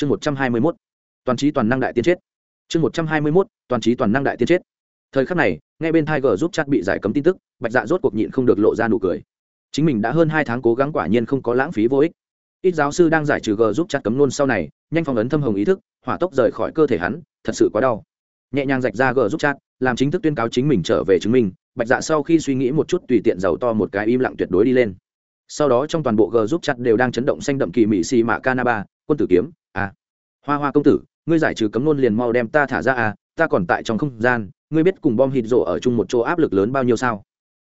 chương một trăm hai mươi mốt toàn trí toàn năng đại tiên chết. Chương một trăm hai mươi mốt toàn trí toàn năng đại tiên chết. Thời khắc này ngay bên thai g giúp chat bị giải cấm tin tức bạch dạ rốt cuộc nhịn không được lộ ra nụ cười. Chính mình đã hơn hai tháng cố gắng quả nhiên không có lãng phí vô ích. Ít giáo sư đang giải trừ g giúp chặt cấm luôn sau này nhanh phong ấn thâm hồng ý thức hỏa tốc rời khỏi cơ thể hắn thật sự quá đau. Nhẹ nhàng rạch ra g giúp chặt, làm chính thức tuyên cáo chính mình trở về chứng minh bạch dạ sau khi suy nghĩ một chút tùy tiện giàu to một cái im lặng tuyệt đối đi lên sau đó trong toàn bộ g giúp chặt đều đang chấn động xanh đậm kỳ mỹ xì mạ canaba, quân tử kiếm. À. hoa hoa công tử, ngươi giải trừ cấm nôn liền mau đem ta thả ra à ta còn tại trong không gian, ngươi biết cùng bom hít rộ ở chung một chỗ áp lực lớn bao nhiêu sao?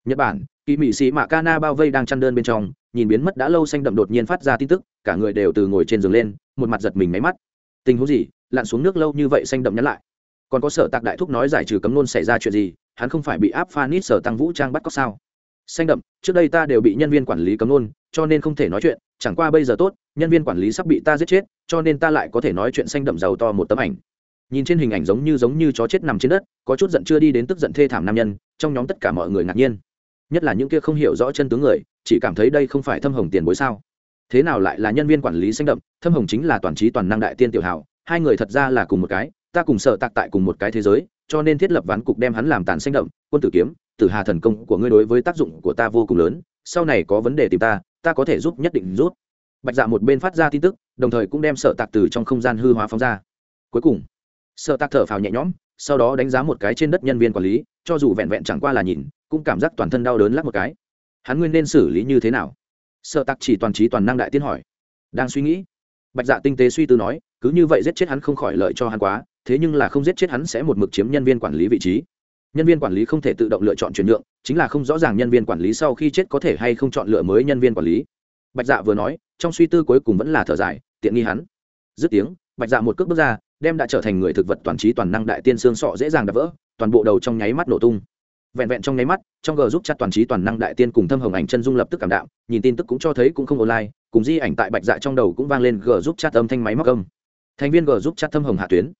Nhật bản, kỳ mỹ xì mạ cana bao vây đang chăn đơn bên trong, nhìn biến mất đã lâu xanh đậm đột nhiên phát ra tin tức, cả người đều từ ngồi trên giường lên, một mặt giật mình máy mắt. Tình huống gì? Lặn xuống nước lâu như vậy xanh đậm nhắn lại. Còn có sở tạc đại thúc nói giải trừ cấm nôn xảy ra chuyện gì? Hắn không phải bị áp phanit sở tăng vũ trang bắt cóc sao? Xanh đậm trước đây ta đều bị nhân viên quản lý cấm luôn, cho nên không thể nói chuyện chẳng qua bây giờ tốt nhân viên quản lý sắp bị ta giết chết cho nên ta lại có thể nói chuyện xanh đậm giàu to một tấm ảnh. Nhìn trên hình ảnh giống như giống như chó chết nằm trên đất có chút giận chưa đi đến tức giận thê thảm nam nhân trong nhóm tất cả mọi người ngạc nhiên. Nhất là những kia không hiểu rõ chân tướng người chỉ cảm thấy đây không phải thâm hồng tiền bối sao? Thế nào lại là nhân viên quản lý xanh đậm thâm hồng chính là toàn trí toàn năng đại tiên tiểu hảo hai người thật ra là cùng một cái ta cùng sợ tạc tại cùng một cái thế giới cho nên thiết lập ván cục đem hắn làm tàn xanh đậm quân tử kiếm tử hà thần công của ngươi đối với tác dụng của ta vô cùng lớn, sau này có vấn đề tìm ta ta có thể giúp nhất định giúp. Bạch dạ một bên phát ra tin tức, đồng thời cũng đem sợ tạc từ trong không gian hư hóa phóng ra. Cuối cùng sợ tạc thở phào nhẹ nhõm, sau đó đánh giá một cái trên đất nhân viên quản lý, cho dù vẹn vẹn chẳng qua là nhìn, cũng cảm giác toàn thân đau đớn lắc một cái. Hắn nguyên nên xử lý như thế nào? Sợ tạc chỉ toàn trí toàn năng đại tiên hỏi. Đang suy nghĩ, bạch dạ tinh tế suy tư nói, cứ như vậy giết chết hắn không khỏi lợi cho hắn quá, thế nhưng là không giết chết hắn sẽ một mực chiếm nhân viên quản lý vị trí nhân viên quản lý không thể tự động lựa chọn chuyển nhượng, chính là không rõ ràng nhân viên quản lý sau khi chết có thể hay không chọn lựa mới nhân viên quản lý. Bạch dạ vừa nói, trong suy tư cuối cùng vẫn là thở dài, tiện nghi hắn. Dứt tiếng, bạch dạ một cước bước ra, đem đã trở thành người thực vật toàn trí toàn năng đại tiên xương sọ dễ dàng đập vỡ, toàn bộ đầu trong nháy mắt nổ tung. Vẹn vẹn trong nháy mắt, trong g giúp chặt toàn trí toàn năng đại tiên cùng thâm hồng ảnh chân dung lập tức cảm đạo nhìn tin tức cũng cho thấy cũng không online, cùng di ảnh tại bạch dạ trong đầu cũng vang lên g giúp chặt âm thanh máy móc âm. Thành viên g giúp chặt thâm hồng hạ tuyến.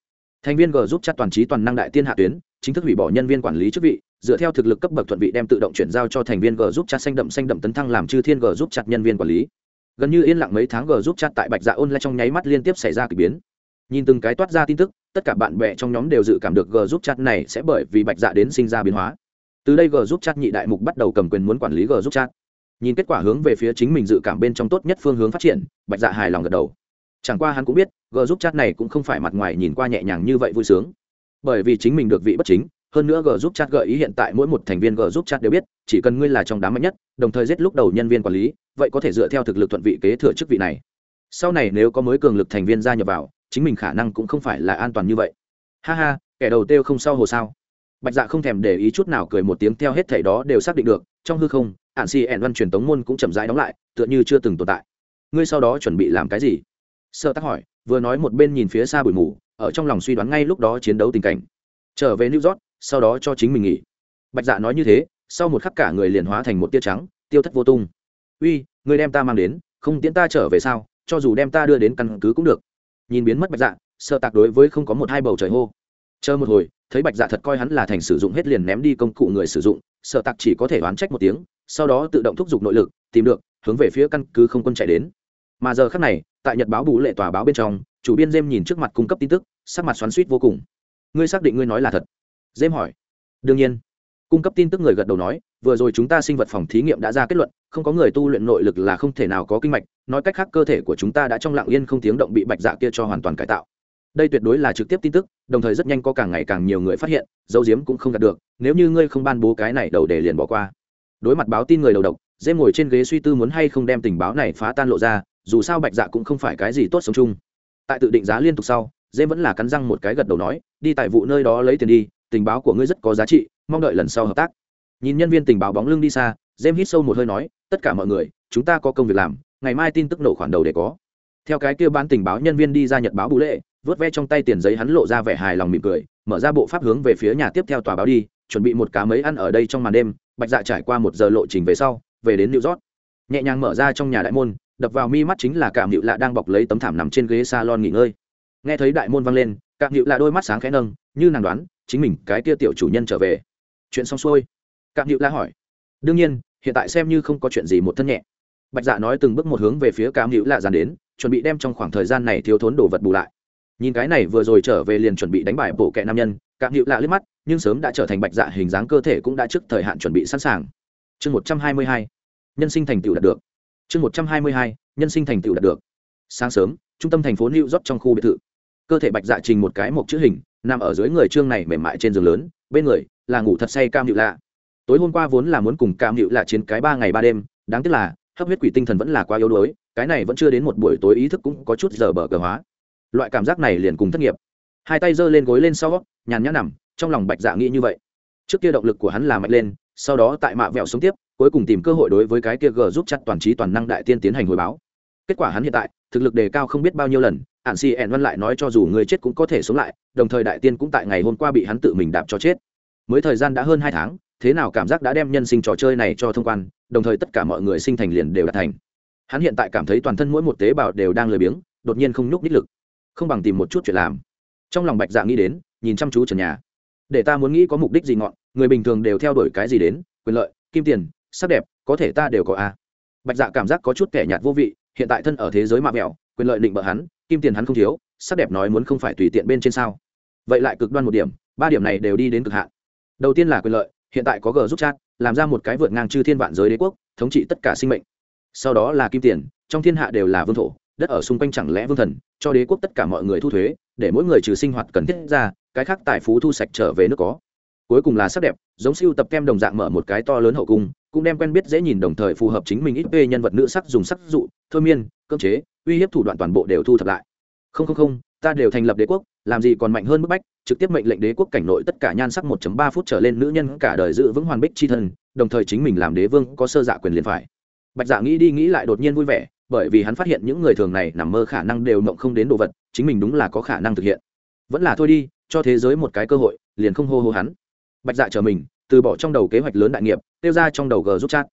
Thành viên g giúp chặt toàn trí toàn năng đại tiên hạ tuyến chính thức hủy bỏ nhân viên quản lý chức vị, dựa theo thực lực cấp bậc thuận vị đem tự động chuyển giao cho thành viên g giúp chặt xanh đậm xanh đậm tấn thăng làm chư thiên g giúp chặt nhân viên quản lý. Gần như yên lặng mấy tháng g giúp chặt tại bạch dạ ôn lại trong nháy mắt liên tiếp xảy ra k ỳ biến. Nhìn từng cái toát ra tin tức, tất cả bạn bè trong nhóm đều dự cảm được g giúp chặt này sẽ bởi vì bạch dạ đến sinh ra biến hóa. Từ đây g giúp chặt nhị đại mục bắt đầu cầm quyền muốn quản lý g giúp chặt nhìn kết quả hướng về phía chính mình dự cảm bên trong tốt nhất phương hướng phát triển, bạch dạ hài lòng gật đầu. Chẳng qua hắn cũng biết, g giúp chat này cũng không phải mặt ngoài nhìn qua nhẹ nhàng như vậy vui sướng bởi vì chính mình được vị bất chính, hơn nữa g giúp chat gợi ý hiện tại mỗi một thành viên g giúp chat đều biết, chỉ cần ngươi là trong đám mạnh nhất, đồng thời giết lúc đầu nhân viên quản lý, vậy có thể dựa theo thực lực thuận vị kế thừa chức vị này. Sau này nếu có mới cường lực thành viên gia nhập vào, chính mình khả năng cũng không phải là an toàn như vậy. Ha ha, kẻ đầu tiêu không sao hồ sao. Bạch dạ không thèm để ý chút nào cười một tiếng theo hết thảy đó đều xác định được, trong hư không ạn si ẻn văn truyền tống môn cũng chậm rãi đóng lại, tựa như chưa từng tồn tại. Ngươi sau đó chuẩn bị làm cái gì? Sợ tắc hỏi, vừa nói một bên nhìn phía xa bụi mù ở trong lòng suy đoán ngay lúc đó chiến đấu tình cảnh. Trở về new york, sau đó cho chính mình nghỉ. Bạch dạ nói như thế, sau một khắc cả người liền hóa thành một tia trắng, tiêu thất vô tung. Uy, người đem ta mang đến, không tiễn ta trở về sao? Cho dù đem ta đưa đến căn cứ cũng được. Nhìn biến mất bạch dạ sợ tạc đối với không có một hai bầu trời hô. Chờ một hồi, thấy bạch dạ thật coi hắn là thành sử dụng hết liền ném đi công cụ người sử dụng, sợ tạc chỉ có thể oán trách một tiếng, sau đó tự động thúc giục nội lực, tìm được, hướng về phía căn cứ không quân chạy đến. Mà giờ khắc này, tại nhật báo bù lệ tòa báo bên trong chủ biên dêm nhìn trước mặt cung cấp tin tức, sắc mặt xoắn suýt vô cùng. Ngươi xác định ngươi nói là thật? Dêm hỏi. Đương nhiên. Cung cấp tin tức người gật đầu nói, vừa rồi chúng ta sinh vật phòng thí nghiệm đã ra kết luận, không có người tu luyện nội lực là không thể nào có kinh mạch, nói cách khác cơ thể của chúng ta đã trong lặng yên không tiếng động bị bạch dạ kia cho hoàn toàn cải tạo. Đây tuyệt đối là trực tiếp tin tức, đồng thời rất nhanh có càng ngày càng nhiều người phát hiện, dấu diếm cũng không đạt được, nếu như ngươi không ban bố cái này đầu để liền bỏ qua. Đối mặt báo tin người đầu độc, dêm ngồi trên ghế suy tư muốn hay không đem tình báo này phá tan lộ ra, dù sao bạch dạ cũng không phải cái gì tốt sống chung tại tự định giá liên tục sau, dê vẫn là cắn răng một cái gật đầu nói, đi tại vụ nơi đó lấy tiền đi, tình báo của ngươi rất có giá trị, mong đợi lần sau hợp tác. Nhìn nhân viên tình báo bóng lưng đi xa jem hít sâu một hơi nói, tất cả mọi người, chúng ta có công việc làm, ngày mai tin tức nổ khoản đầu để có. Theo cái kia bán tình báo nhân viên đi ra nhật báo bù lệ, vớt ve trong tay tiền giấy hắn lộ ra vẻ hài lòng mỉm cười, mở ra bộ pháp hướng về phía nhà tiếp theo tòa báo đi, chuẩn bị một cá mấy ăn ở đây trong màn đêm, bạch dạ trải qua một giờ lộ trình về sau, về đến new york. Nhẹ nhàng mở ra trong nhà đại môn đập vào mi mắt chính là cảm nhịu lạ đang bọc lấy tấm thảm nằm trên ghế salon nghỉ ngơi. Nghe thấy đại môn vang lên cảm nhịu lạ đôi mắt sáng khẽ nâng, như nàng đoán, chính mình, cái kia tiểu chủ nhân trở về. Chuyện xong xuôi. Cảm nhịu lạ hỏi. Đương nhiên, hiện tại xem như không có chuyện gì một thân nhẹ. Bạch dạ nói từng bước một hướng về phía cảm nhịu lạ dàn đến, chuẩn bị đem trong khoảng thời gian này thiếu thốn đồ vật bù lại. Nhìn cái này vừa rồi trở về liền chuẩn bị đánh bại bộ kệ nam nhân, cạm hiệu lạ liếc mắt, nhưng sớm đã trở thành bạch dạ hình dáng cơ thể cũng đã trước thời hạn chuẩn bị sẵn sàng. Chương một trăm hai mươi hai. Nhân sinh thành tựu đạt được chương một trăm hai mươi hai, nhân sinh thành tựu đạt được. Sáng sớm, trung tâm thành phố new york trong khu biệt thự. Cơ thể bạch dạ trình một cái một chữ hình, nằm ở dưới người trương này mềm mại trên giường lớn, bên người là ngủ thật say cam hiệu lạ. Tối hôm qua vốn là muốn cùng cam hiệu lạ chiến cái ba ngày ba đêm, đáng tiếc là, hấp huyết quỷ tinh thần vẫn là quá yếu đuối, cái này vẫn chưa đến một buổi tối ý thức cũng có chút giờ bờ cờ hóa. Loại cảm giác này liền cùng thất nghiệp. Hai tay giơ lên gối lên sau, nhàn nhã nằm, trong lòng bạch dạ nghĩ như vậy. Trước kia động lực của hắn là mạnh lên, sau đó tại mạ vẹo sống tiếp cuối cùng tìm cơ hội đối với cái kia g giúp chặt toàn trí toàn năng đại tiên tiến hành hồi báo. Kết quả hắn hiện tại, thực lực đề cao không biết bao nhiêu lần ạn xì ẻn văn lại nói cho dù người chết cũng có thể sống lại, đồng thời đại tiên cũng tại ngày hôm qua bị hắn tự mình đạp cho chết. Mới thời gian đã hơn hai tháng, thế nào cảm giác đã đem nhân sinh trò chơi này cho thông quan, đồng thời tất cả mọi người sinh thành liền đều đạt thành. Hắn hiện tại cảm thấy toàn thân mỗi một tế bào đều đang lười biếng, đột nhiên không nhúc ních lực, không bằng tìm một chút chuyện làm. Trong lòng bạch dạ nghĩ đến, nhìn chăm chú trần nhà. Để ta muốn nghĩ có mục đích gì ngọn, người bình thường đều theo đuổi cái gì đến, quyền lợi, kim tiền sắc đẹp, có thể ta đều có a bạch dạ cảm giác có chút kẻ nhạt vô vị, hiện tại thân ở thế giới mạ mẹo, quyền lợi định bợ hắn, kim tiền hắn không thiếu, sắc đẹp nói muốn không phải tùy tiện bên trên sao. Vậy lại cực đoan một điểm, ba điểm này đều đi đến cực hạn. Đầu tiên là quyền lợi, hiện tại có g giúp chat, làm ra một cái vượt ngang chư thiên vạn giới đế quốc, thống trị tất cả sinh mệnh. Sau đó là kim tiền, trong thiên hạ đều là vương thổ, đất ở xung quanh chẳng lẽ vương thần, cho đế quốc tất cả mọi người thu thuế, để mỗi người trừ sinh hoạt cần thiết ra, cái khác tài phú thu sạch trở về nước có. Cuối cùng là sắc đẹp, giống siêu tập kem đồng dạng mở một cái to lớn hậu cung cũng đem quen biết dễ nhìn đồng thời phù hợp chính mình ít về nhân vật nữ sắc dùng sắc dụ, thôi miên, cưỡng chế, uy hiếp thủ đoạn toàn bộ đều thu thập lại. Không không không, ta đều thành lập đế quốc, làm gì còn mạnh hơn bức bách, trực tiếp mệnh lệnh đế quốc cảnh nội tất cả nhan sắc 1.3 phút trở lên nữ nhân cả đời giữ vững hoàn bích chi thân, đồng thời chính mình làm đế vương có sơ dạ quyền liền phải. Bạch dạ nghĩ đi nghĩ lại đột nhiên vui vẻ, bởi vì hắn phát hiện những người thường này nằm mơ khả năng đều mộng không đến đồ vật, chính mình đúng là có khả năng thực hiện. Vẫn là thôi đi, cho thế giới một cái cơ hội, liền không hô hô hắn. Bạch dạ chờ mình từ bỏ trong đầu kế hoạch lớn đại nghiệp, tiêu ra trong đầu g giúp chat.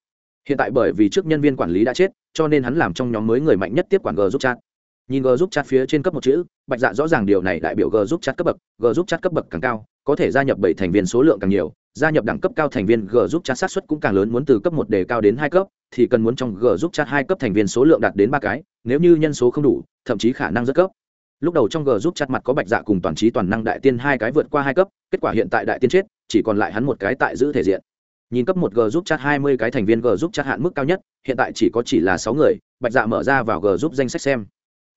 Hiện tại bởi vì trước nhân viên quản lý đã chết, cho nên hắn làm trong nhóm mới người mạnh nhất tiếp quản g giúp chat. Nhìn g giúp chat phía trên cấp một chữ, bạch dạ rõ ràng điều này đại biểu g giúp chat cấp bậc, g giúp chat cấp bậc càng cao, có thể gia nhập bảy thành viên số lượng càng nhiều, gia nhập đẳng cấp cao thành viên g giúp chat sát xuất cũng càng lớn muốn từ cấp một đề cao đến hai cấp, thì cần muốn trong g giúp chat hai cấp thành viên số lượng đạt đến ba cái, nếu như nhân số không đủ, thậm chí khả năng rất cấp lúc đầu trong g giúp chặt mặt có bạch dạ cùng toàn trí toàn năng đại tiên hai cái vượt qua hai cấp, kết quả hiện tại đại tiên chết, chỉ còn lại hắn một cái tại giữ thể diện. Nhìn cấp một g giúp chat hai mươi cái thành viên g giúp chat hạn mức cao nhất, hiện tại chỉ có chỉ là sáu người, bạch dạ mở ra vào g giúp danh sách xem.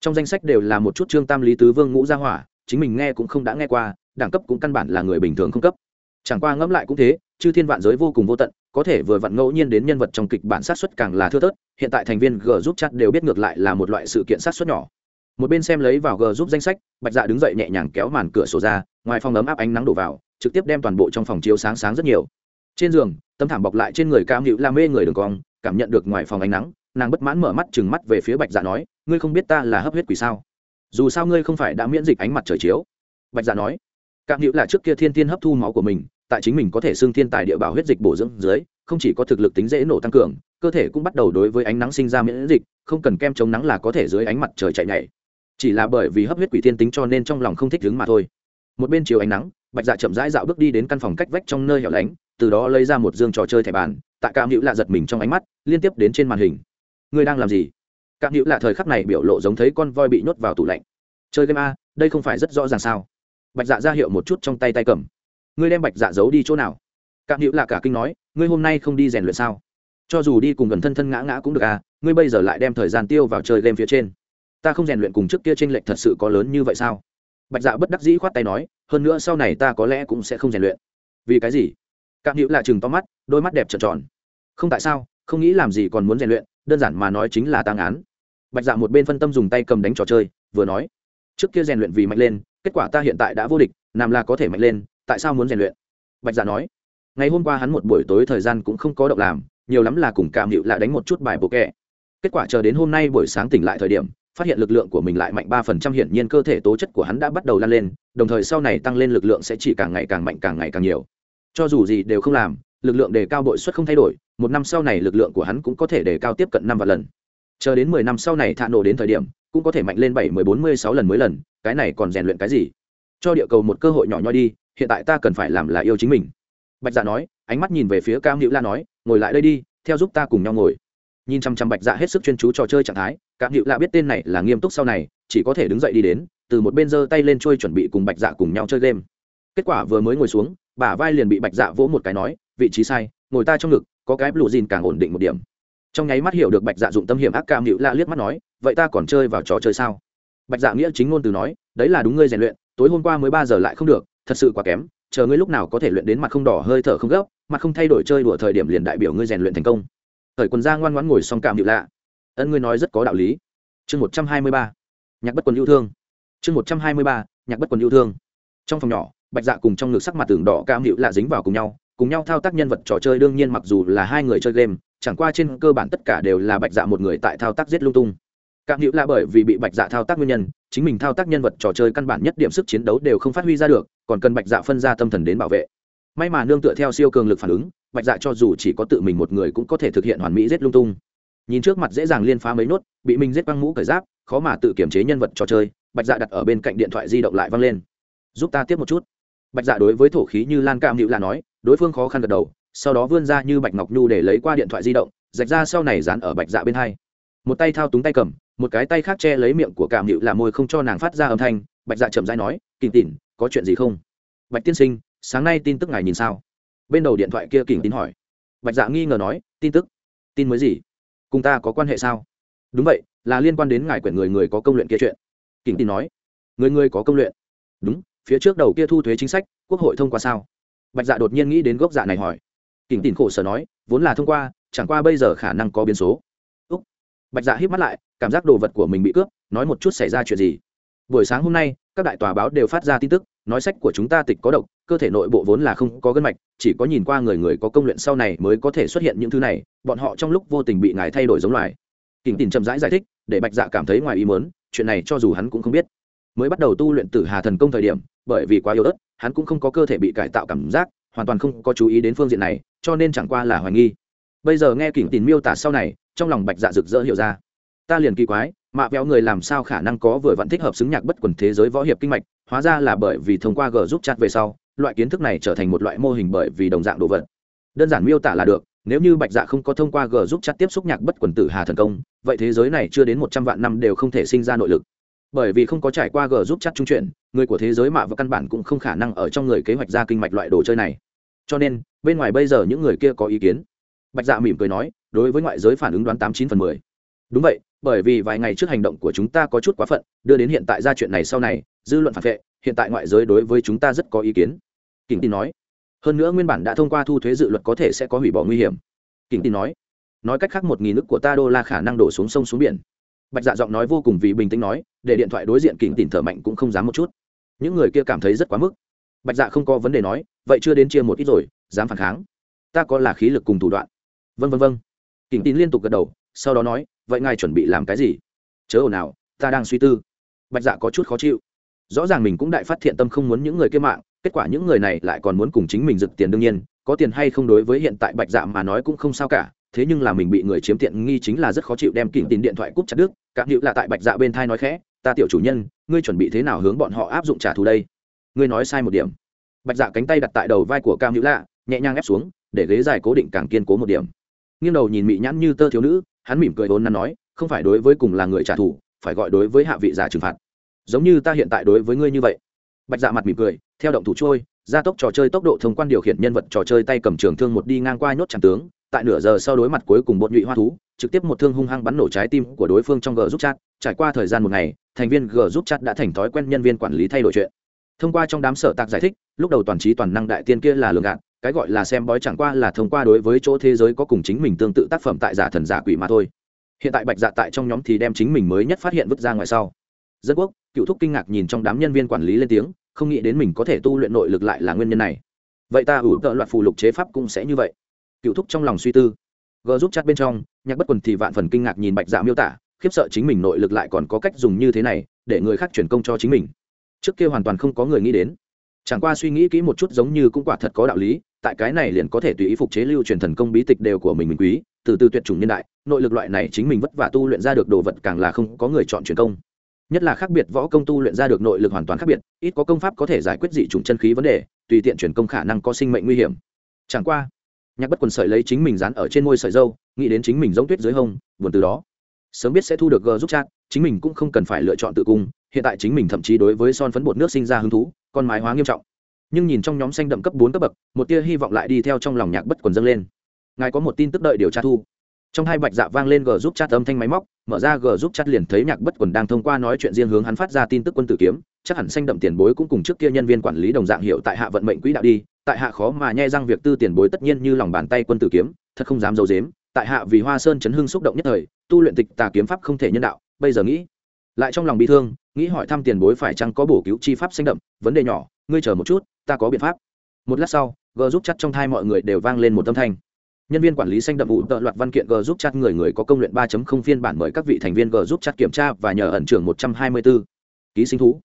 Trong danh sách đều là một chút trương tam lý tứ vương ngũ gia hỏa, chính mình nghe cũng không đã nghe qua, đẳng cấp cũng căn bản là người bình thường không cấp. Chẳng qua ngẫm lại cũng thế, chư thiên vạn giới vô cùng vô tận, có thể vừa vặn ngẫu nhiên đến nhân vật trong kịch bản sát xuất càng là thưa thớt, hiện tại thành viên g giúp chat đều biết ngược lại là một loại sự kiện sát xuất nhỏ một bên xem lấy vào g giúp danh sách, bạch dạ đứng dậy nhẹ nhàng kéo màn cửa sổ ra, ngoài phòng ấm áp ánh nắng đổ vào, trực tiếp đem toàn bộ trong phòng chiếu sáng sáng rất nhiều. Trên giường, tấm thảm bọc lại trên người cam hữu la mê người đường cong, cảm nhận được ngoài phòng ánh nắng, nàng bất mãn mở mắt chừng mắt về phía bạch dạ nói, ngươi không biết ta là hấp huyết quỷ sao? Dù sao ngươi không phải đã miễn dịch ánh mặt trời chiếu. Bạch dạ nói, cam hữu là trước kia thiên tiên hấp thu máu của mình, tại chính mình có thể xưng thiên tài địa bảo huyết dịch bổ dưỡng dưới, không chỉ có thực lực tính dễ nổ tăng cường, cơ thể cũng bắt đầu đối với ánh nắng sinh ra miễn dịch, không cần kem chống nắng là có thể dưới ánh mặt trời chạy nhảy chỉ là bởi vì hấp huyết quỷ thiên tính cho nên trong lòng không thích đứng mà thôi. Một bên chiều ánh nắng, bạch dạ chậm rãi dạo bước đi đến căn phòng cách vách trong nơi hẻo lánh, từ đó lấy ra một dương trò chơi thẻ bàn tạ cảm hữu lạ giật mình trong ánh mắt, liên tiếp đến trên màn hình. Ngươi đang làm gì? Cảm hữu lạ thời khắc này biểu lộ giống thấy con voi bị nhốt vào tủ lạnh. Chơi game a, đây không phải rất rõ ràng sao? Bạch dạ ra hiệu một chút trong tay tay cầm. Ngươi đem bạch dạ giấu đi chỗ nào? Cảm hữu lạ cả kinh nói, ngươi hôm nay không đi rèn luyện sao? Cho dù đi cùng gần thân thân ngã ngã cũng được à ngươi bây giờ lại đem thời gian tiêu vào chơi game phía trên ta không rèn luyện cùng trước kia tranh lệch thật sự có lớn như vậy sao? Bạch dạ bất đắc dĩ khoát tay nói, hơn nữa sau này ta có lẽ cũng sẽ không rèn luyện. Vì cái gì? Cạm hữu là chừng to mắt, đôi mắt đẹp trợn tròn. Không tại sao, không nghĩ làm gì còn muốn rèn luyện, đơn giản mà nói chính là tăng án. Bạch dạ một bên phân tâm dùng tay cầm đánh trò chơi, vừa nói, trước kia rèn luyện vì mạnh lên, kết quả ta hiện tại đã vô địch, làm là có thể mạnh lên, tại sao muốn rèn luyện? Bạch dạ nói, ngày hôm qua hắn một buổi tối thời gian cũng không có động làm, nhiều lắm là cùng cảm hữu là đánh một chút bài bộ kẹ. Kết quả chờ đến hôm nay buổi sáng tỉnh lại thời điểm phát hiện lực lượng của mình lại mạnh ba phần trăm, hiển nhiên cơ thể tố chất của hắn đã bắt đầu lan lên, đồng thời sau này tăng lên lực lượng sẽ chỉ càng ngày càng mạnh, càng ngày càng nhiều. Cho dù gì đều không làm, lực lượng đề cao bội suất không thay đổi, một năm sau này lực lượng của hắn cũng có thể đề cao tiếp cận năm vạn lần. Chờ đến mười năm sau này thạ nổ đến thời điểm, cũng có thể mạnh lên bảy mười bốn mươi sáu lần mới lần, cái này còn rèn luyện cái gì? Cho địa cầu một cơ hội nhỏ nhoi đi, hiện tại ta cần phải làm là yêu chính mình. Bạch dạ nói, ánh mắt nhìn về phía cam hữu la nói, ngồi lại đây đi, theo giúp ta cùng nhau ngồi nhìn chăm chăm bạch dạ hết sức chuyên chú trò chơi trạng thái cảm hữu lạ biết tên này là nghiêm túc sau này, chỉ có thể đứng dậy đi đến, từ một bên giơ tay lên trôi chuẩn bị cùng bạch dạ cùng nhau chơi game. Kết quả vừa mới ngồi xuống, bả vai liền bị bạch dạ vỗ một cái nói, vị trí sai, ngồi ta trong ngực, có cái blue jean càng ổn định một điểm. Trong nháy mắt hiểu được bạch dạ dụng tâm hiểm ác cam hữu lạ liếc mắt nói, vậy ta còn chơi vào trò chơi sao? Bạch dạ nghĩa chính ngôn từ nói, đấy là đúng ngươi rèn luyện, tối hôm qua mới ba giờ lại không được, thật sự quá kém, chờ ngươi lúc nào có thể luyện đến mặt không đỏ hơi thở không gấp, mặt không thay đổi chơi đùa thời điểm liền đại biểu ngươi rèn luyện thành công thời quần ra ngoan ngoãn ngồi xong cảm hữu lạ. Ân ngươi nói rất có đạo lý. Chương một trăm hai mươi ba, nhạc bất quần yêu thương. Chương một trăm hai mươi ba, nhạc bất quần yêu thương. Trong phòng nhỏ, bạch dạ cùng trong ngực sắc mặt tường đỏ cam hiệu lạ dính vào cùng nhau cùng nhau thao tác nhân vật trò chơi đương nhiên mặc dù là hai người chơi game, chẳng qua trên cơ bản tất cả đều là bạch dạ một người tại thao tác giết lung tung. Cam hiệu lạ bởi vì bị bạch dạ thao tác nguyên nhân, chính mình thao tác nhân vật trò chơi căn bản nhất điểm sức chiến đấu đều không phát huy ra được, còn cần bạch dạ phân ra tâm thần đến bảo vệ. May mà nương tựa theo siêu cường lực phản ứng bạch dạ cho dù chỉ có tự mình một người cũng có thể thực hiện hoàn mỹ giết lung tung. Nhìn trước mặt dễ dàng liên phá mấy nốt, bị mình giết băng mũ cởi giáp, khó mà tự kiểm chế nhân vật trò chơi, bạch dạ đặt ở bên cạnh điện thoại di động lại văng lên. Giúp ta tiếp một chút. Bạch dạ đối với thổ khí như lan cam hữu là nói, đối phương khó khăn gật đầu, sau đó vươn ra như bạch ngọc nhu để lấy qua điện thoại di động, rạch ra sau này dán ở bạch dạ bên hai. Một tay thao túng tay cầm, một cái tay khác che lấy miệng của cảm hữu là môi không cho nàng phát ra âm thanh, bạch dạ chậm dãi nói, kình tỉn có chuyện gì không? Bạch tiên sinh, sáng nay tin tức ngài nhìn sao? Bên đầu điện thoại kia kỉnh tín hỏi. Bạch dạ nghi ngờ nói, tin tức? Tin mới gì? Cùng ta có quan hệ sao? Đúng vậy, là liên quan đến ngài quyển người người có công luyện kia chuyện. Kỉnh tín nói, người người có công luyện? Đúng, phía trước đầu kia thu thuế chính sách, quốc hội thông qua sao? Bạch dạ đột nhiên nghĩ đến gốc dạ này hỏi. Kỉnh tín khổ sở nói, vốn là thông qua, chẳng qua bây giờ khả năng có biến số. Úc. bạch dạ hít mắt lại, cảm giác đồ vật của mình bị cướp, nói một chút xảy ra chuyện gì. Buổi sáng hôm nay các đại tòa báo đều phát ra tin tức, nói sách của chúng ta tịch có độc, cơ thể nội bộ vốn là không có gân mạch, chỉ có nhìn qua người người có công luyện sau này mới có thể xuất hiện những thứ này, bọn họ trong lúc vô tình bị ngài thay đổi giống loài. Kình tìm chậm rãi giải thích, để bạch dạ cảm thấy ngoài ý mớn chuyện này cho dù hắn cũng không biết. Mới bắt đầu tu luyện tử hà thần công thời điểm, bởi vì quá yếu ớt, hắn cũng không có cơ thể bị cải tạo cảm giác, hoàn toàn không có chú ý đến phương diện này, cho nên chẳng qua là hoài nghi. Bây giờ nghe kỉnh tìm miêu tả sau này, trong lòng bạch dạ rực rỡ hiểu ra. Ta liền kỳ quái mạ véo người làm sao khả năng có vừa vẫn thích hợp xứng nhạc bất quần thế giới võ hiệp kinh mạch, hóa ra là bởi vì thông qua g giúp chat về sau, loại kiến thức này trở thành một loại mô hình bởi vì đồng dạng đồ vật. Đơn giản miêu tả là được, nếu như bạch dạ không có thông qua g giúp chat tiếp xúc nhạc bất quần tử hà thần công, vậy thế giới này chưa đến một trăm vạn năm đều không thể sinh ra nội lực. Bởi vì không có trải qua g giúp chat trung chuyển, người của thế giới mạ và căn bản cũng không khả năng ở trong người kế hoạch ra kinh mạch loại đồ chơi này. Cho nên, bên ngoài bây giờ những người kia có ý kiến. Bạch dạ mỉm cười nói, đối với ngoại giới phản ứng đoán tám chín phần mười. Đúng vậy bởi vì vài ngày trước hành động của chúng ta có chút quá phận, đưa đến hiện tại ra chuyện này sau này, dư luận phản vệ, hiện tại ngoại giới đối với chúng ta rất có ý kiến. Kỉnh tin nói. Hơn nữa nguyên bản đã thông qua thu thuế dự luật có thể sẽ có hủy bỏ nguy hiểm. Kỉnh tin nói. Nói cách khác một nghìn nước của ta đô la khả năng đổ xuống sông xuống biển. Bạch dạ giọng nói vô cùng vì bình tĩnh nói, để điện thoại đối diện kỉnh tin thở mạnh cũng không dám một chút. Những người kia cảm thấy rất quá mức. Bạch dạ không có vấn đề nói, vậy chưa đến chia một ít rồi, dám phản kháng. Ta có là khí lực cùng thủ đoạn. Vân vân vân kỉnh tin liên tục gật đầu, sau đó nói vậy ngài chuẩn bị làm cái gì? Chớ ồn nào ta đang suy tư. Bạch dạ có chút khó chịu. Rõ ràng mình cũng đại phát thiện tâm không muốn những người kia mạng, kết quả những người này lại còn muốn cùng chính mình rực tiền đương nhiên, có tiền hay không đối với hiện tại bạch dạ mà nói cũng không sao cả, thế nhưng là mình bị người chiếm tiện nghi chính là rất khó chịu đem kỉnh tin điện thoại cúp chặt đứt các hữu là tại bạch dạ bên thai nói khẽ, ta tiểu chủ nhân, ngươi chuẩn bị thế nào hướng bọn họ áp dụng trả thù đây? Ngươi nói sai một điểm. Bạch dạ cánh tay đặt tại đầu vai của cam hữu lạ, nhẹ nhàng ép xuống, để ghế dài cố định càng kiên cố một điểm. Nghiêng đầu nhìn mị nhãn như tơ thiếu nữ hắn mỉm cười vốn nắn nói, không phải đối với cùng là người trả thù, phải gọi đối với hạ vị giả trừng phạt. Giống như ta hiện tại đối với ngươi như vậy. Bạch dạ mặt mỉm cười, theo động thủ trôi, gia tốc trò chơi tốc độ thông quan điều khiển nhân vật trò chơi tay cầm trường thương một đi ngang qua nhốt tràng tướng, tại nửa giờ sau đối mặt cuối cùng bột nhụy hoa thú, trực tiếp một thương hung hăng bắn nổ trái tim của đối phương trong g giúp chat. Trải qua thời gian một ngày, thành viên g giúp chat đã thành thói quen nhân viên quản lý thay đổi chuyện. Thông qua trong đám sở tạc giải thích, lúc đầu toàn trí toàn năng đại tiên kia là lường gạt cái gọi là xem bói chẳng qua là thông qua đối với chỗ thế giới có cùng chính mình tương tự tác phẩm tại giả thần giả quỷ mà thôi. Hiện tại bạch dạ tại trong nhóm thì đem chính mình mới nhất phát hiện vứt ra ngoài sau. Dân quốc, cựu thúc kinh ngạc nhìn trong đám nhân viên quản lý lên tiếng, không nghĩ đến mình có thể tu luyện nội lực lại là nguyên nhân này. Vậy ta ủ tợ loạt phù lục chế pháp cũng sẽ như vậy. Cựu thúc trong lòng suy tư. G giúp chặt bên trong, nhạc bất quần thì vạn phần kinh ngạc nhìn bạch dạ miêu tả, khiếp sợ chính mình nội lực lại còn có cách dùng như thế này, để người khác truyền công cho chính mình. Trước kia hoàn toàn không có người nghĩ đến. Chẳng qua suy nghĩ kỹ một chút giống như cũng quả thật có đạo lý tại cái này liền có thể tùy ý phục chế lưu truyền thần công bí tịch đều của mình mình quý, từ từ tuyệt chủng nhân đại, nội lực loại này chính mình vất vả tu luyện ra được đồ vật càng là không có người chọn truyền công. Nhất là khác biệt võ công tu luyện ra được nội lực hoàn toàn khác biệt, ít có công pháp có thể giải quyết dị chủng chân khí vấn đề, tùy tiện truyền công khả năng có sinh mệnh nguy hiểm. Chẳng qua, nhạc bất quần sợi lấy chính mình dán ở trên môi sợi dâu, nghĩ đến chính mình giống tuyết dưới hông, buồn từ đó. Sớm biết sẽ thu được g giúp chat, chính mình cũng không cần phải lựa chọn tự cung, hiện tại chính mình thậm chí đối với son phấn bột nước sinh ra hứng thú, con mái hóa nghiêm trọng nhưng nhìn trong nhóm xanh đậm cấp bốn cấp bậc, một tia hy vọng lại đi theo trong lòng nhạc bất quần dâng lên. Ngài có một tin tức đợi điều tra thu. Trong hai bạch dạ vang lên g giúp chat âm thanh máy móc, mở ra g giúp chat liền thấy nhạc bất quần đang thông qua nói chuyện riêng hướng hắn phát ra tin tức quân tử kiếm, chắc hẳn xanh đậm tiền bối cũng cùng trước kia nhân viên quản lý đồng dạng hiệu tại hạ vận mệnh quỹ đạo đi, tại hạ khó mà nhai răng việc tư tiền bối tất nhiên như lòng bàn tay quân tử kiếm, thật không dám giấu i dếm tại hạ vì hoa sơn chấn hưng xúc động nhất thời, tu luyện tịch tà kiếm pháp không thể nhân đạo, bây giờ nghĩ lại trong lòng bị thương, nghĩ hỏi thăm tiền bối phải chăng có bổ cứu chi pháp xanh đậm, vấn đề nhỏ ngươi chờ một chút ta có biện pháp. Một lát sau g giúp chắc trong thai mọi người đều vang lên một âm thanh. Nhân viên quản lý xanh đậm vụ tợ loạt văn kiện g giúp chắc người người có công luyện 3.0 phiên bản mời các vị thành viên g giúp chắc kiểm tra và nhờ ẩn trưởng 124. ký sinh thú.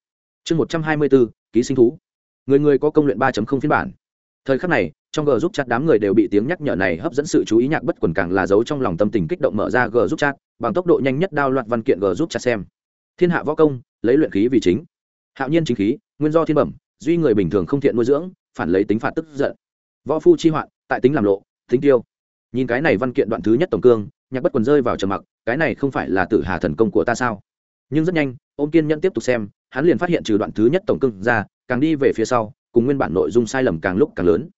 Chương 124, ký sinh thú. Người người có công luyện 3.0 phiên bản. Thời khắc này trong g giúp chat đám người đều bị tiếng nhắc nhở này hấp dẫn sự chú ý nhạc bất quần càng là giấu trong lòng tâm tình kích động mở ra g giúp chat bằng tốc độ nhanh nhất đao loạt văn kiện g giúp chat xem. Thiên hạ võ công lấy luyện khí vì chính. Hạo nhiên chính khí nguyên do thiên bẩm duy người bình thường không thiện nuôi dưỡng, phản lấy tính phạt tức giận. Võ phu chi hoạn, tại tính làm lộ, tính tiêu. Nhìn cái này văn kiện đoạn thứ nhất tổng cương, nhạc bất quần rơi vào trầm mặc, cái này không phải là tử hà thần công của ta sao? Nhưng rất nhanh, ôm kiên nhẫn tiếp tục xem, hắn liền phát hiện trừ đoạn thứ nhất tổng cương ra, càng đi về phía sau, cùng nguyên bản nội dung sai lầm càng lúc càng lớn.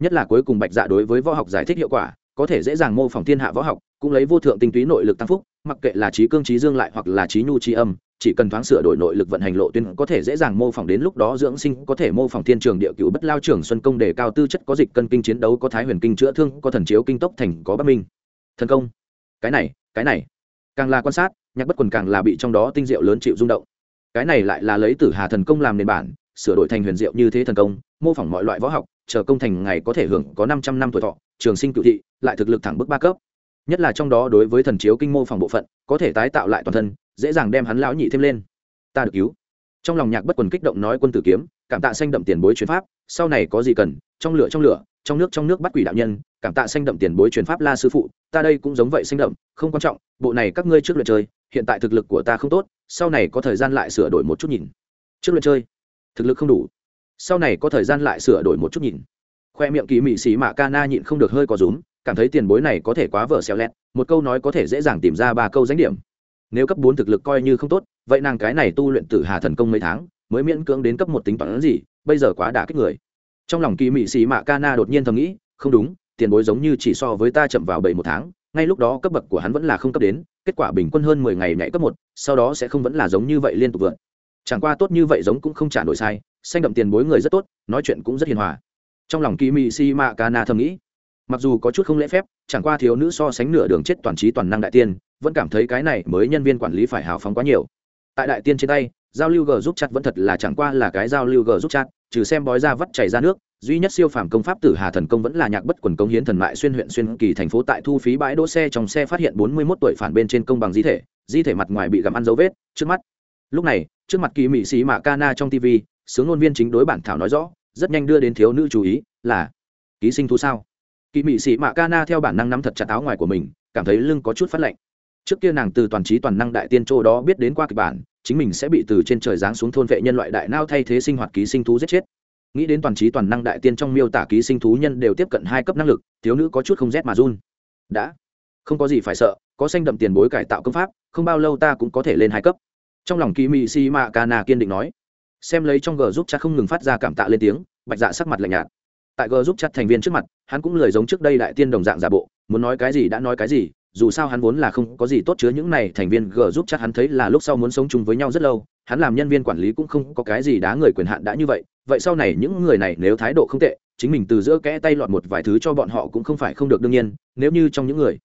Nhất là cuối cùng bạch dạ đối với võ học giải thích hiệu quả, có thể dễ dàng mô phỏng thiên hạ võ học, cũng lấy vô thượng tinh túy nội lực tăng phúc, mặc kệ là trí cương trí dương lại hoặc là trí nhu trí âm chỉ cần thoáng sửa đổi nội lực vận hành lộ tuyến có thể dễ dàng mô phỏng đến lúc đó dưỡng sinh, có thể mô phỏng thiên trường địa cựu bất lao trường xuân công đề cao tư chất, có dịch cân kinh chiến đấu, có thái huyền kinh chữa thương, có thần chiếu kinh tốc thành, có bắc minh. Thần công. Cái này cái này. Càng là quan sát, nhạc bất quần càng là bị trong đó tinh diệu lớn chịu rung động. Cái này lại là lấy tử hà thần công làm nền bản, sửa đổi thành huyền diệu như thế thần công, mô phỏng mọi loại võ học, chờ công thành ngày có thể hưởng có 500 năm tuổi thọ, trường sinh cựu thị, lại thực lực thẳng bức ba cấp. Nhất là trong đó đối với thần chiếu kinh mô phỏng bộ phận, có thể tái tạo lại toàn thân dễ dàng đem hắn lão nhị thêm lên. Ta được cứu. Trong lòng nhạc bất quần kích động nói quân tử kiếm, cảm tạ xanh đậm tiền bối truyền pháp, sau này có gì cần, trong lửa trong lửa, trong nước trong nước bắt quỷ đạo nhân, cảm tạ xanh đậm tiền bối truyền pháp la sư phụ, ta đây cũng giống vậy xanh đậm, không quan trọng, bộ này các ngươi trước lượt chơi, hiện tại thực lực của ta không tốt, sau này có thời gian lại sửa đổi một chút nhìn. Trước lượt chơi, thực lực không đủ, sau này có thời gian lại sửa đổi một chút nhìn. Khoe miệng kỳ mị xì mạ ca na nhịn không được hơi có rúm, cảm thấy tiền bối này có thể quá vở xéo lẹt, một câu nói có thể dễ dàng tìm ra ba câu danh điểm nếu cấp bốn thực lực coi như không tốt, vậy nàng cái này tu luyện tử hà thần công mấy tháng, mới miễn cưỡng đến cấp một tính toán gì, bây giờ quá đả kích người. Trong lòng kỳ mị xì mạ ca na đột nhiên thầm nghĩ, không đúng, tiền bối giống như chỉ so với ta chậm vào bảy một tháng, ngay lúc đó cấp bậc của hắn vẫn là không cấp đến, kết quả bình quân hơn mười ngày nhảy cấp một, sau đó sẽ không vẫn là giống như vậy liên tục vượt. Chẳng qua tốt như vậy giống cũng không trả nổi sai, xanh đậm tiền bối người rất tốt, nói chuyện cũng rất hiền hòa. Trong lòng kỳ mị si mạ ca na thầm nghĩ, mặc dù có chút không lễ phép, chẳng qua thiếu nữ so sánh nửa đường chết toàn trí toàn năng đại tiên vẫn cảm thấy cái này mới nhân viên quản lý phải hào phóng quá nhiều. Tại đại tiên trên tay, giao lưu g giúp chặt vẫn thật là chẳng qua là cái giao lưu g giúp chặt trừ xem bói ra vắt chảy ra nước, duy nhất siêu phàm công pháp tử hà thần công vẫn là nhạc bất quần công hiến thần mại xuyên huyện xuyên kỳ thành phố tại thu phí bãi đỗ xe trong xe phát hiện bốn mươi 41 tuổi phản bên trên công bằng di thể di thể mặt ngoài bị gặm ăn dấu vết, trước mắt. Lúc này, trước mặt kỳ mỹ sĩ mạ ca na trong tv sướng ngôn viên chính đối bản thảo nói rõ, rất nhanh đưa đến thiếu nữ chú ý, là, ký sinh thú sao? Kỳ mỹ sĩ mạ ca na theo bản năng nắm thật chặt áo ngoài của mình, cảm thấy lưng có chút phát lạnh trước kia nàng từ toàn trí toàn năng đại tiên châu đó biết đến qua kịch bản, chính mình sẽ bị từ trên trời giáng xuống thôn vệ nhân loại đại nao thay thế sinh hoạt ký sinh thú giết chết. Nghĩ đến toàn trí toàn năng đại tiên trong miêu tả ký sinh thú nhân đều tiếp cận hai cấp năng lực, thiếu nữ có chút không rét mà run. Đã. Không có gì phải sợ, có xanh đậm tiền bối cải tạo công pháp, không bao lâu ta cũng có thể lên hai cấp. Trong lòng kỳ mị si mạ ca nà kiên định nói. Xem lấy trong g giúp chat không ngừng phát ra cảm tạ lên tiếng, bạch dạ sắc mặt lạnh nhạt. Tại g giúp chat thành viên trước mặt, hắn cũng lời giống trước đây đại tiên đồng dạng giả bộ, muốn nói cái gì đã nói cái gì dù sao hắn vốn là không có gì tốt chứa những này, thành viên g giúp chắc hắn thấy là lúc sau muốn sống chung với nhau rất lâu, hắn làm nhân viên quản lý cũng không có cái gì đá người quyền hạn đã như vậy vậy sau này những người này nếu thái độ không tệ, chính mình từ giữa kẽ tay lọt một vài thứ cho bọn họ cũng không phải không được đương nhiên, nếu như trong những người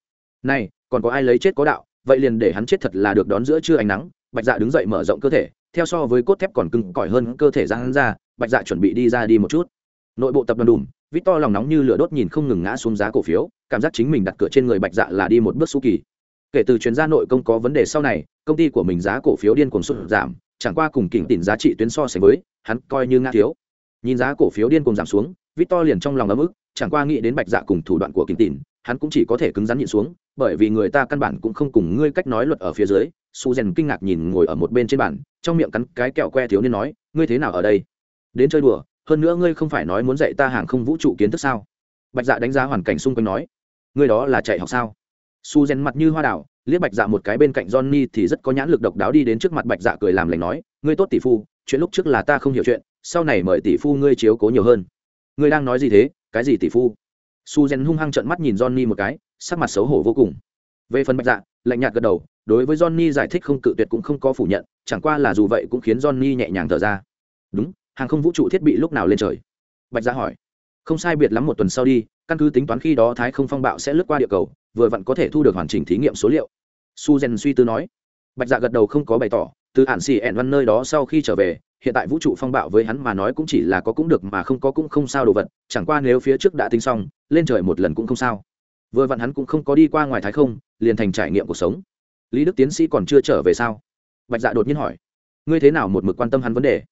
này còn có ai lấy chết có đạo, vậy liền để hắn chết thật là được đón giữa trưa ánh nắng, bạch dạ đứng dậy mở rộng cơ thể, theo so với cốt thép còn cứng cỏi hơn cơ thể ra hắn ra, bạch dạ chuẩn bị đi ra đi một chút. Nội bộ tập đoàn đùm vít to lòng nóng như lửa đốt nhìn không ngừng ngã xuống giá cổ phiếu cảm giác chính mình đặt cửa trên người bạch dạ là đi một bước su kỳ. Kể từ chuyên gia nội công có vấn đề sau này, công ty của mình giá cổ phiếu điên cuồng sụt giảm, chẳng qua cùng kỉnh tỉnh giá trị tuyến so sánh với, hắn coi như ngã thiếu. Nhìn giá cổ phiếu điên cuồng giảm xuống vít to liền trong lòng ấm ức, chẳng qua nghĩ đến bạch dạ cùng thủ đoạn của kỉnh tỉnh hắn cũng chỉ có thể cứng rắn nhịn xuống, bởi vì người ta căn bản cũng không cùng ngươi cách nói luật ở phía dưới. Su rèn kinh ngạc nhìn ngồi ở một bên trên bàn, trong miệng cắn cái kẹo que thiếu niên nói, ngươi thế nào ở đây? Đến chơi đùa, hơn nữa ngươi không phải nói muốn dạy ta hàng không vũ trụ kiến thức sao? Bạch dạ đánh giá hoàn cảnh xung quanh nói người đó là chạy học sao? Su rèn mặt như hoa đảo liếc bạch dạ một cái bên cạnh johnny thì rất có nhãn lực độc đáo đi đến trước mặt bạch dạ cười làm lành nói, ngươi tốt tỷ phu, chuyện lúc trước là ta không hiểu chuyện, sau này mời tỷ phu ngươi chiếu cố nhiều hơn. Ngươi đang nói gì thế? Cái gì tỷ phu? Su rèn hung hăng trợn mắt nhìn johnny một cái, sắc mặt xấu hổ vô cùng. Về phần bạch dạ lạnh nhạt gật đầu, đối với johnny giải thích không cự tuyệt cũng không có phủ nhận, chẳng qua là dù vậy cũng khiến johnny nhẹ nhàng thở ra. Đúng, hàng không vũ trụ thiết bị lúc nào lên trời? Bạch dạ hỏi không sai biệt lắm một tuần sau đi, căn cứ tính toán khi đó thái không phong bạo sẽ lướt qua địa cầu, vừa vặn có thể thu được hoàn chỉnh thí nghiệm số liệu. Su gen suy tư nói. Bạch dạ gật đầu không có bày tỏ, từ hạn xì ẹn văn nơi đó sau khi trở về, hiện tại vũ trụ phong bạo với hắn mà nói cũng chỉ là có cũng được mà không có cũng không sao đồ vật, chẳng qua nếu phía trước đã tính xong, lên trời một lần cũng không sao. Vừa vặn hắn cũng không có đi qua ngoài thái không, liền thành trải nghiệm cuộc sống. Lý đức tiến sĩ còn chưa trở về sao? Bạch dạ đột nhiên hỏi. Ngươi thế nào một mực quan tâm hắn vấn đề?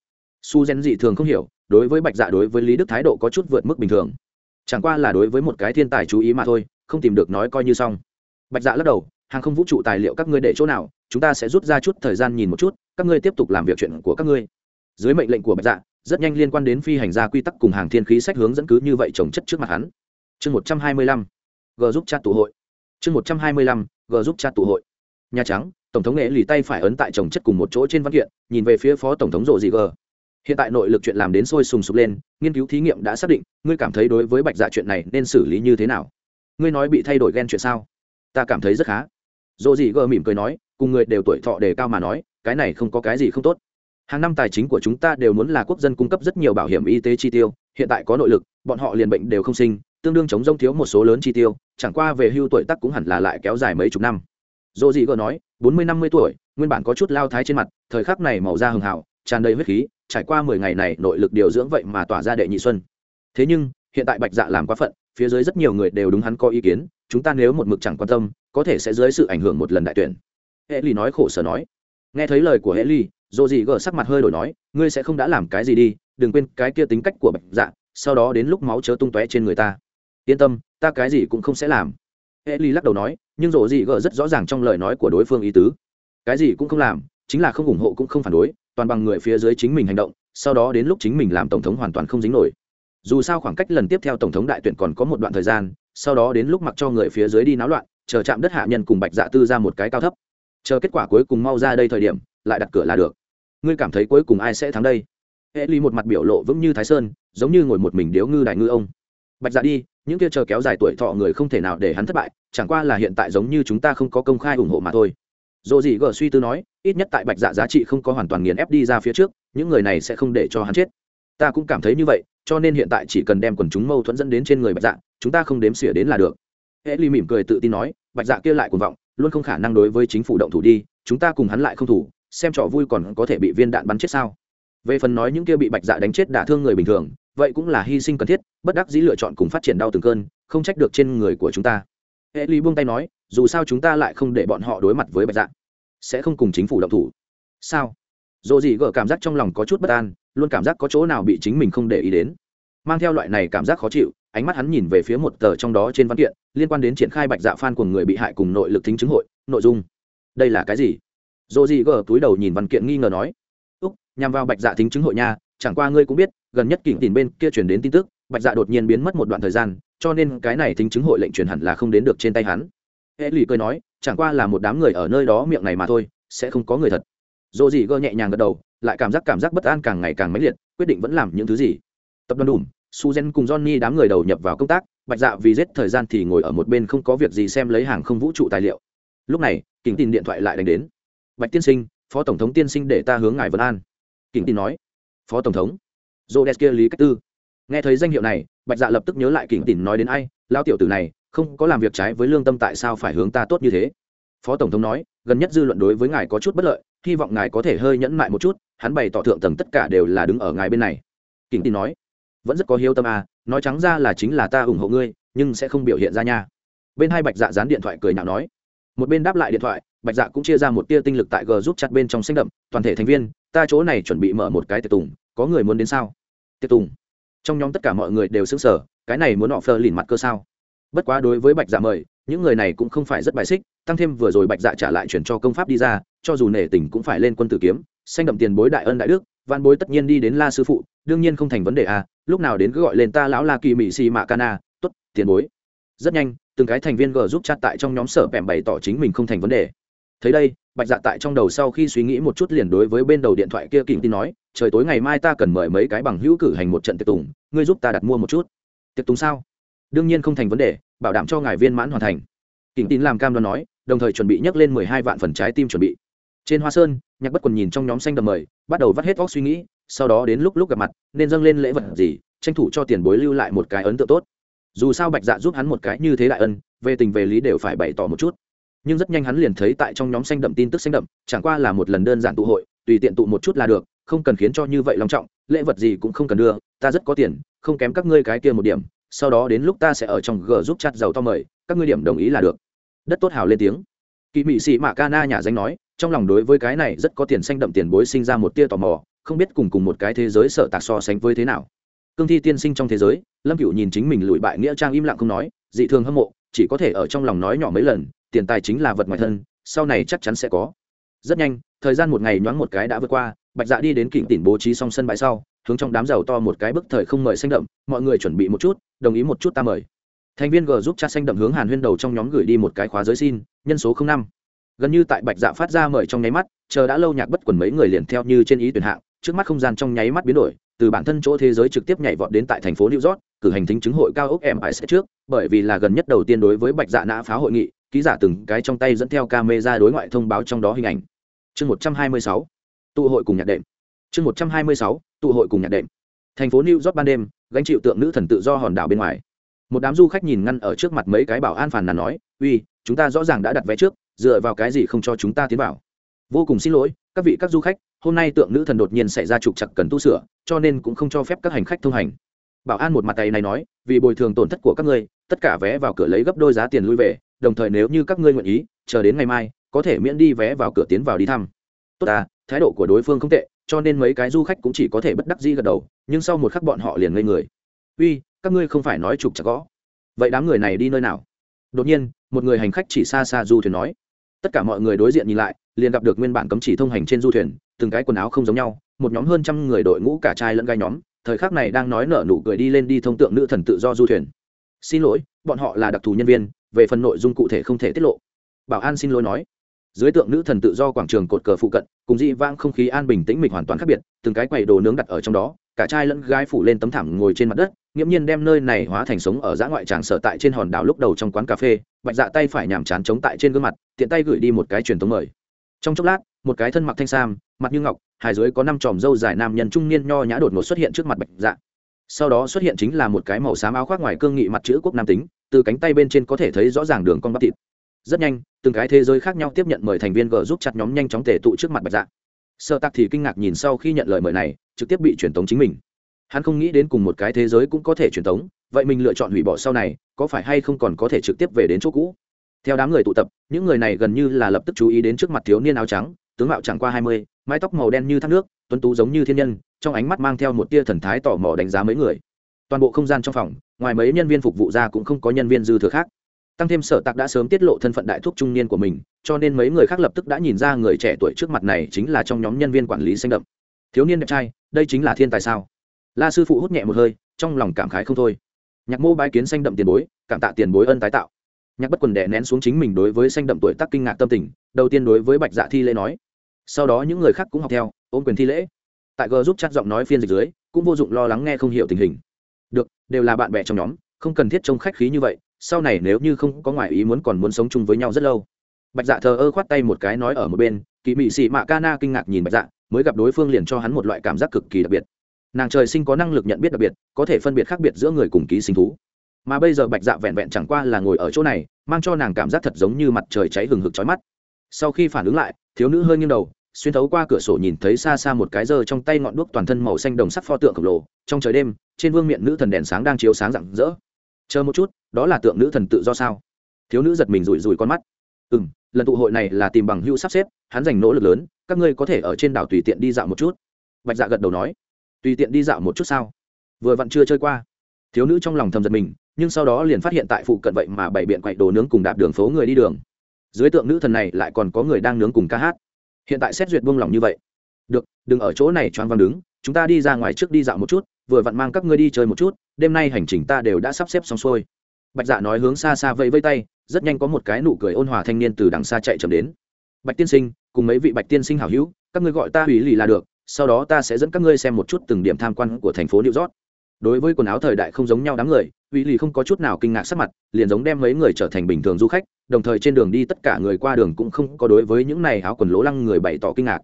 Su gen dị thường không hiểu đối với bạch dạ đối với lý đức thái độ có chút vượt mức bình thường. Chẳng qua là đối với một cái thiên tài chú ý mà thôi, không tìm được nói coi như xong. Bạch dạ lắc đầu, hàng không vũ trụ tài liệu các ngươi để chỗ nào, chúng ta sẽ rút ra chút thời gian nhìn một chút, các ngươi tiếp tục làm việc chuyện của các ngươi. Dưới mệnh lệnh của bạch dạ rất nhanh liên quan đến phi hành gia quy tắc cùng hàng thiên khí sách hướng dẫn cứ như vậy trồng chất trước mặt hắn. Chương một trăm hai mươi lăm, g giúp chat tụ hội. Chương một trăm hai mươi lăm, g giúp chat tụ hội. Nhà trắng, tổng thống nghệ lì tay phải ấn tại trồng chất cùng một chỗ trên văn kiện, nhìn về phía phó tổng thống rộ dị g hiện tại nội lực chuyện làm đến sôi sùng sục lên, nghiên cứu thí nghiệm đã xác định, ngươi cảm thấy đối với bạch dạ chuyện này nên xử lý như thế nào? Ngươi nói bị thay đổi ghen chuyện sao? Ta cảm thấy rất khá. Dỗ dị gờ mỉm cười nói, cùng người đều tuổi thọ đề cao mà nói, cái này không có cái gì không tốt. Hàng năm tài chính của chúng ta đều muốn là quốc dân cung cấp rất nhiều bảo hiểm y tế chi tiêu, hiện tại có nội lực, bọn họ liền bệnh đều không sinh, tương đương chống rông thiếu một số lớn chi tiêu, chẳng qua về hưu tuổi tác cũng hẳn là lại kéo dài mấy chục năm. Dỗ dị gờ nói, bốn mươi năm mươi tuổi, nguyên bản có chút lao thái trên mặt, thời khắc này màu da hường hảo tràn đầy huyết khí, trải qua mười ngày này nội lực điều dưỡng vậy mà tỏa ra đệ nhị xuân. Thế nhưng, hiện tại bạch dạ làm quá phận, phía dưới rất nhiều người đều đúng hắn có ý kiến, chúng ta nếu một mực chẳng quan tâm, có thể sẽ dưới sự ảnh hưởng một lần đại tuyển. Hệ ly nói khổ sở nói. Nghe thấy lời của hệ ly dồ dị gờ sắc mặt hơi đổi nói, ngươi sẽ không đã làm cái gì đi, đừng quên cái kia tính cách của bạch dạ sau đó đến lúc máu chớ tung tóe trên người ta. Yên tâm, ta cái gì cũng không sẽ làm. Hệ ly lắc đầu nói, nhưng dồ dị gờ rất rõ ràng trong lời nói của đối phương ý tứ. Cái gì cũng không làm, chính là không ủng hộ cũng không phản đối toàn bằng người phía dưới chính mình hành động, sau đó đến lúc chính mình làm tổng thống hoàn toàn không dính nổi. Dù sao khoảng cách lần tiếp theo tổng thống đại tuyển còn có một đoạn thời gian, sau đó đến lúc mặc cho người phía dưới đi náo loạn, chờ chạm đất hạ nhân cùng bạch dạ tư ra một cái cao thấp. Chờ kết quả cuối cùng mau ra đây thời điểm, lại đặt cửa là được. Ngươi cảm thấy cuối cùng ai sẽ thắng đây? Hệ ly một mặt biểu lộ vững như thái sơn, giống như ngồi một mình điếu ngư đại ngư ông. Bạch dạ đi, những kia chờ kéo dài tuổi thọ người không thể nào để hắn thất bại, chẳng qua là hiện tại giống như chúng ta không có công khai ủng hộ mà thôi dồ gì gờ suy tư nói, ít nhất tại bạch dạ giá trị không có hoàn toàn nghiền ép đi ra phía trước, những người này sẽ không để cho hắn chết. Ta cũng cảm thấy như vậy, cho nên hiện tại chỉ cần đem quần chúng mâu thuẫn dẫn đến trên người bạch dạ chúng ta không đếm xỉa đến là được. Hệ ly mỉm cười tự tin nói, bạch dạ kia lại cuồng vọng, luôn không khả năng đối với chính phủ động thủ đi, chúng ta cùng hắn lại không thủ, xem trò vui còn có thể bị viên đạn bắn chết sao? Về phần nói những kia bị bạch dạ đánh chết đả thương người bình thường, vậy cũng là hy sinh cần thiết, bất đắc dĩ lựa chọn cùng phát triển đau từng cơn, không trách được trên người của chúng ta. Hệ ly buông tay nói, dù sao chúng ta lại không để bọn họ đối mặt với bạch dạ sẽ không cùng chính phủ động thủ. Sao? Dồ gì gỡ cảm giác trong lòng có chút bất an, luôn cảm giác có chỗ nào bị chính mình không để ý đến. Mang theo loại này cảm giác khó chịu, ánh mắt hắn nhìn về phía một tờ trong đó trên văn kiện, liên quan đến triển khai bạch dạ phan của người bị hại cùng nội lực thính chứng hội, nội dung. Đây là cái gì? Dồ gì gỡ túi đầu nhìn văn kiện nghi ngờ nói. Úc, nhằm vào bạch dạ thính chứng hội nha, chẳng qua ngươi cũng biết, gần nhất kỉnh tìm bên kia chuyển đến tin tức, bạch dạ đột nhiên biến mất một đoạn thời gian, cho nên cái này thính chứng hội lệnh truyền hẳn là không đến được trên tay hắn hệ lì cười nói, chẳng qua là một đám người ở nơi đó miệng này mà thôi, sẽ không có người thật. Dồ gì gơ nhẹ nhàng gật đầu, lại cảm giác cảm giác bất an càng ngày càng mãnh liệt, quyết định vẫn làm những thứ gì. Tập đoàn đùm suzen cùng johnny đám người đầu nhập vào công tác, bạch dạ vì rết thời gian thì ngồi ở một bên không có việc gì xem lấy hàng không vũ trụ tài liệu. Lúc này kính tin điện thoại lại đánh đến. Bạch tiên sinh, phó tổng thống tiên sinh để ta hướng ngài vân an. Kính tin nói. Phó tổng thống? Jodes kia lý cách tư. Nghe thấy danh hiệu này, bạch dạ lập tức nhớ lại kính tin nói đến ai lao tiểu tử này không có làm việc trái với lương tâm tại sao phải hướng ta tốt như thế? Phó tổng thống nói, gần nhất dư luận đối với ngài có chút bất lợi, hy vọng ngài có thể hơi nhẫn mại một chút, hắn bày tỏ thượng tầng tất cả đều là đứng ở ngài bên này. Kính tin nói, vẫn rất có hiếu tâm à nói trắng ra là chính là ta ủng hộ ngươi, nhưng sẽ không biểu hiện ra nha. Bên hai bạch dạ dán điện thoại cười nhạo nói, một bên đáp lại điện thoại, bạch dạ cũng chia ra một tia tinh lực tại g giúp chặt bên trong xanh đậm, toàn thể thành viên, ta chỗ này chuẩn bị mở một cái tiệc tùng, có người muốn đến sao? Tiệc tùng. Trong nhóm tất cả mọi người đều xứng sở cái này muốn họ phơ lìn mặt cơ sao? Bất quá đối với bạch dạ mời, những người này cũng không phải rất bài xích, tăng thêm vừa rồi bạch dạ trả lại chuyển cho công pháp đi ra, cho dù nể tình cũng phải lên quân tử kiếm, xanh đậm tiền bối đại ân đại đức văn bối tất nhiên đi đến la sư phụ, đương nhiên không thành vấn đề à lúc nào đến cứ gọi lên ta lão la kỳ mỹ xì mạ cana tốt, tiền bối. Rất nhanh, từng cái thành viên g giúp chat tại trong nhóm sở bẻm bày tỏ chính mình không thành vấn đề. Thấy đây, bạch dạ tại trong đầu sau khi suy nghĩ một chút liền đối với bên đầu điện thoại kia kỉnh tin nói, trời tối ngày mai ta cần mời mấy cái bằng hữu cử hành một trận tiệc tùng, ngươi giúp ta đặt mua một chút. Tiệc tùng sao? Đương nhiên không thành vấn đề, bảo đảm cho ngài viên mãn hoàn thành. Kỉnh tín làm cam đoan nói, đồng thời chuẩn bị nhấc lên mười hai vạn phần trái tim chuẩn bị. Trên hoa sơn, nhạc bất quần nhìn trong nhóm xanh đầm mời, bắt đầu vắt hết vóc suy nghĩ, sau đó đến lúc lúc gặp mặt, nên dâng lên lễ vật gì, tranh thủ cho tiền bối lưu lại một cái ấn tượng tốt. Dù sao bạch dạ giúp hắn một cái như thế đại ân, về tình về lý đều phải bày tỏ một chút. Nhưng rất nhanh hắn liền thấy tại trong nhóm xanh đậm tin tức xanh đậm, chẳng qua là một lần đơn giản tụ hội, tùy tiện tụ một chút là được, không cần khiến cho như vậy long trọng, lễ vật gì cũng không cần đưa, ta rất có tiền, không kém các ngươi cái kia một điểm sau đó đến lúc ta sẽ ở trong g giúp chặt giàu to mời, các ngươi điểm đồng ý là được. Đất tốt hào lên tiếng. Kỳ mị sĩ mạ ca na nhà danh nói, trong lòng đối với cái này rất có tiền xanh đậm tiền bối sinh ra một tia tò mò, không biết cùng cùng một cái thế giới sợ tạc so sánh với thế nào. Cương thi tiên sinh trong thế giới, lâm cựu nhìn chính mình lụi bại nghĩa trang im lặng không nói, dị thường hâm mộ, chỉ có thể ở trong lòng nói nhỏ mấy lần, tiền tài chính là vật ngoài thân, sau này chắc chắn sẽ có. Rất nhanh, thời gian một ngày nhoáng một cái đã vượt qua bạch dạ đi đến kỉnh tỉnh bố trí xong sân bãi sau, hướng trong đám giàu to một cái bức thời không mời xanh đậm, mọi người chuẩn bị một chút, đồng ý một chút ta mời. Thành viên g giúp cha xanh đậm hướng hàn huyên đầu trong nhóm gửi đi một cái khóa giới xin, nhân số năm. Gần như tại bạch dạ phát ra mời trong nháy mắt, chờ đã lâu nhạc bất quần mấy người liền theo như trên ý tuyển hạng, trước mắt không gian trong nháy mắt biến đổi, từ bản thân chỗ thế giới trực tiếp nhảy vọt đến tại thành phố new york, cử hành thính chứng hội cao ốc em sẽ trước, bởi vì là gần nhất đầu tiên đối với bạch dạ nã phá hội nghị, ký giả từng cái trong tay dẫn theo camera đối ngoại thông báo trong đó hình ảnh. Chương một trăm hai mươi sáu tụ hội cùng nhạc đệm. Chương một trăm hai mươi sáu, tụ hội cùng nhạc đệm. Thành phố new york ban đêm, gánh chịu tượng nữ thần tự do hòn đảo bên ngoài. Một đám du khách nhìn ngăn ở trước mặt mấy cái bảo an phàn nàn nói, uy, chúng ta rõ ràng đã đặt vé trước, dựa vào cái gì không cho chúng ta tiến vào? Vô cùng xin lỗi, các vị các du khách, hôm nay tượng nữ thần đột nhiên xảy ra trục chặt cần tu sửa, cho nên cũng không cho phép các hành khách thông hành. Bảo an một mặt tay này nói, vì bồi thường tổn thất của các ngươi, tất cả vé vào cửa lấy gấp đôi giá tiền lui về, đồng thời nếu như các ngươi nguyện ý, chờ đến ngày mai, có thể miễn đi vé vào cửa tiến vào đi thăm tốt à thái độ của đối phương không tệ, cho nên mấy cái du khách cũng chỉ có thể bất đắc dĩ gật đầu, nhưng sau một khắc bọn họ liền ngây người. Uy, các ngươi không phải nói trục chặt gõ. Vậy đám người này đi nơi nào? Đột nhiên, một người hành khách chỉ xa xa du thuyền nói. Tất cả mọi người đối diện nhìn lại, liền gặp được nguyên bản cấm chỉ thông hành trên du thuyền, từng cái quần áo không giống nhau, một nhóm hơn trăm người đội ngũ cả trai lẫn gai nhóm, thời khắc này đang nói nở nụ cười đi lên đi thông tượng nữ thần tự do du thuyền. Xin lỗi, bọn họ là đặc thù nhân viên, về phần nội dung cụ thể không thể tiết lộ. Bảo an xin lỗi nói dưới tượng nữ thần tự do quảng trường cột cờ phụ cận, cùng dị vang không khí an bình tĩnh mịch hoàn toàn khác biệt, từng cái quầy đồ nướng đặt ở trong đó, cả trai lẫn gái phủ lên tấm thảm ngồi trên mặt đất, nghiễm nhiên đem nơi này hóa thành sống ở giã ngoại tràng sở tại trên hòn đảo lúc đầu trong quán cà phê, bạch dạ tay phải nhàm chán chống tại trên gương mặt, tiện tay gửi đi một cái truyền thống mời. Trong chốc lát, một cái thân mặc thanh sam, mặt như ngọc, hài dưới có năm tròm râu dài nam nhân trung niên nho nhã đột ngột xuất hiện trước mặt bạch dạ. Sau đó xuất hiện chính là một cái màu xám áo khoác ngoài cương nghị mặt chữ quốc nam tính, từ cánh tay bên trên có thể thấy rõ ràng đường con bắp thịt rất nhanh, từng cái thế giới khác nhau tiếp nhận mời thành viên g giúp chặt nhóm nhanh chóng tể tụ trước mặt bạch dạ. Sơ tạc thì kinh ngạc nhìn sau khi nhận lời mời này, trực tiếp bị truyền tống chính mình. Hắn không nghĩ đến cùng một cái thế giới cũng có thể truyền tống, vậy mình lựa chọn hủy bỏ sau này, có phải hay không còn có thể trực tiếp về đến chỗ cũ? Theo đám người tụ tập, những người này gần như là lập tức chú ý đến trước mặt thiếu niên áo trắng, tướng mạo chẳng qua hai mươi, mái tóc màu đen như thác nước, tuấn tú giống như thiên nhân, trong ánh mắt mang theo một tia thần thái tò mò đánh giá mấy người. Toàn bộ không gian trong phòng, ngoài mấy nhân viên phục vụ ra cũng không có nhân viên dư thừa khác tăng thêm sở tạc đã sớm tiết lộ thân phận đại thúc trung niên của mình, cho nên mấy người khác lập tức đã nhìn ra người trẻ tuổi trước mặt này chính là trong nhóm nhân viên quản lý xanh đậm. Thiếu niên đẹp trai, đây chính là thiên tài sao? La sư phụ hút nhẹ một hơi, trong lòng cảm khái không thôi. Nhạc mô bái kiến xanh đậm tiền bối, cảm tạ tiền bối ân tái tạo. Nhạc bất quần đè nén xuống chính mình đối với xanh đậm tuổi tác kinh ngạc tâm tình, đầu tiên đối với bạch dạ thi lễ nói. Sau đó những người khác cũng học theo, ôm quyền thi lễ. Tại g giúp chắc giọng nói phiên dịch dưới, cũng vô dụng lo lắng nghe không hiểu tình hình. Được, đều là bạn bè trong nhóm, không cần thiết trông khách khí như vậy sau này nếu như không có ngoại ý muốn còn muốn sống chung với nhau rất lâu. Bạch dạ thờ ơ khoát tay một cái nói ở một bên kỳ mị xị mạ ca na kinh ngạc nhìn bạch dạ mới gặp đối phương liền cho hắn một loại cảm giác cực kỳ đặc biệt. Nàng trời sinh có năng lực nhận biết đặc biệt, có thể phân biệt khác biệt giữa người cùng ký sinh thú. Mà bây giờ bạch dạ vẹn vẹn chẳng qua là ngồi ở chỗ này, mang cho nàng cảm giác thật giống như mặt trời cháy hừng hực chói mắt. Sau khi phản ứng lại, thiếu nữ hơi nghiêng đầu, xuyên thấu qua cửa sổ nhìn thấy xa xa một cái dơ trong tay ngọn đuốc toàn thân màu xanh đồng sắc pho tượng khổng lồ. Trong trời đêm, trên vương miện nữ thần đèn sáng đang chiếu sáng rạng rỡ chờ một chút, đó là tượng nữ thần tự do sao? Thiếu nữ giật mình rủi rủi con mắt. Ừ m lần tụ hội này là tìm bằng hữu sắp xếp, hắn dành nỗ lực lớn, các ngươi có thể ở trên đảo tùy tiện đi dạo một chút. Bạch dạ gật đầu nói. Tùy tiện đi dạo một chút sao? Vừa vặn chưa chơi qua. Thiếu nữ trong lòng thầm giật mình, nhưng sau đó liền phát hiện tại phụ cận vậy mà bảy biện quậy đồ nướng cùng đạp đường phố người đi đường. Dưới tượng nữ thần này lại còn có người đang nướng cùng ca hát. Hiện tại xét duyệt buông lỏng như vậy. Được, đừng ở chỗ này choáng văng đứng, chúng ta đi ra ngoài trước đi dạo một chút vừa vặn mang các ngươi đi chơi một chút, đêm nay hành trình ta đều đã sắp xếp xong xuôi. Bạch dạ nói hướng xa xa vẫy vây tay, rất nhanh có một cái nụ cười ôn hòa thanh niên từ đằng xa chạy chậm đến. Bạch tiên sinh, cùng mấy vị bạch tiên sinh hảo hữu, các ngươi gọi ta ủy lì là được, sau đó ta sẽ dẫn các ngươi xem một chút từng điểm tham quan của thành phố new york. Đối với quần áo thời đại không giống nhau đám người ủy lì không có chút nào kinh ngạc sắc mặt, liền giống đem mấy người trở thành bình thường du khách, đồng thời trên đường đi tất cả người qua đường cũng không có đối với những này áo quần lỗ lăng người bày tỏ kinh ngạc.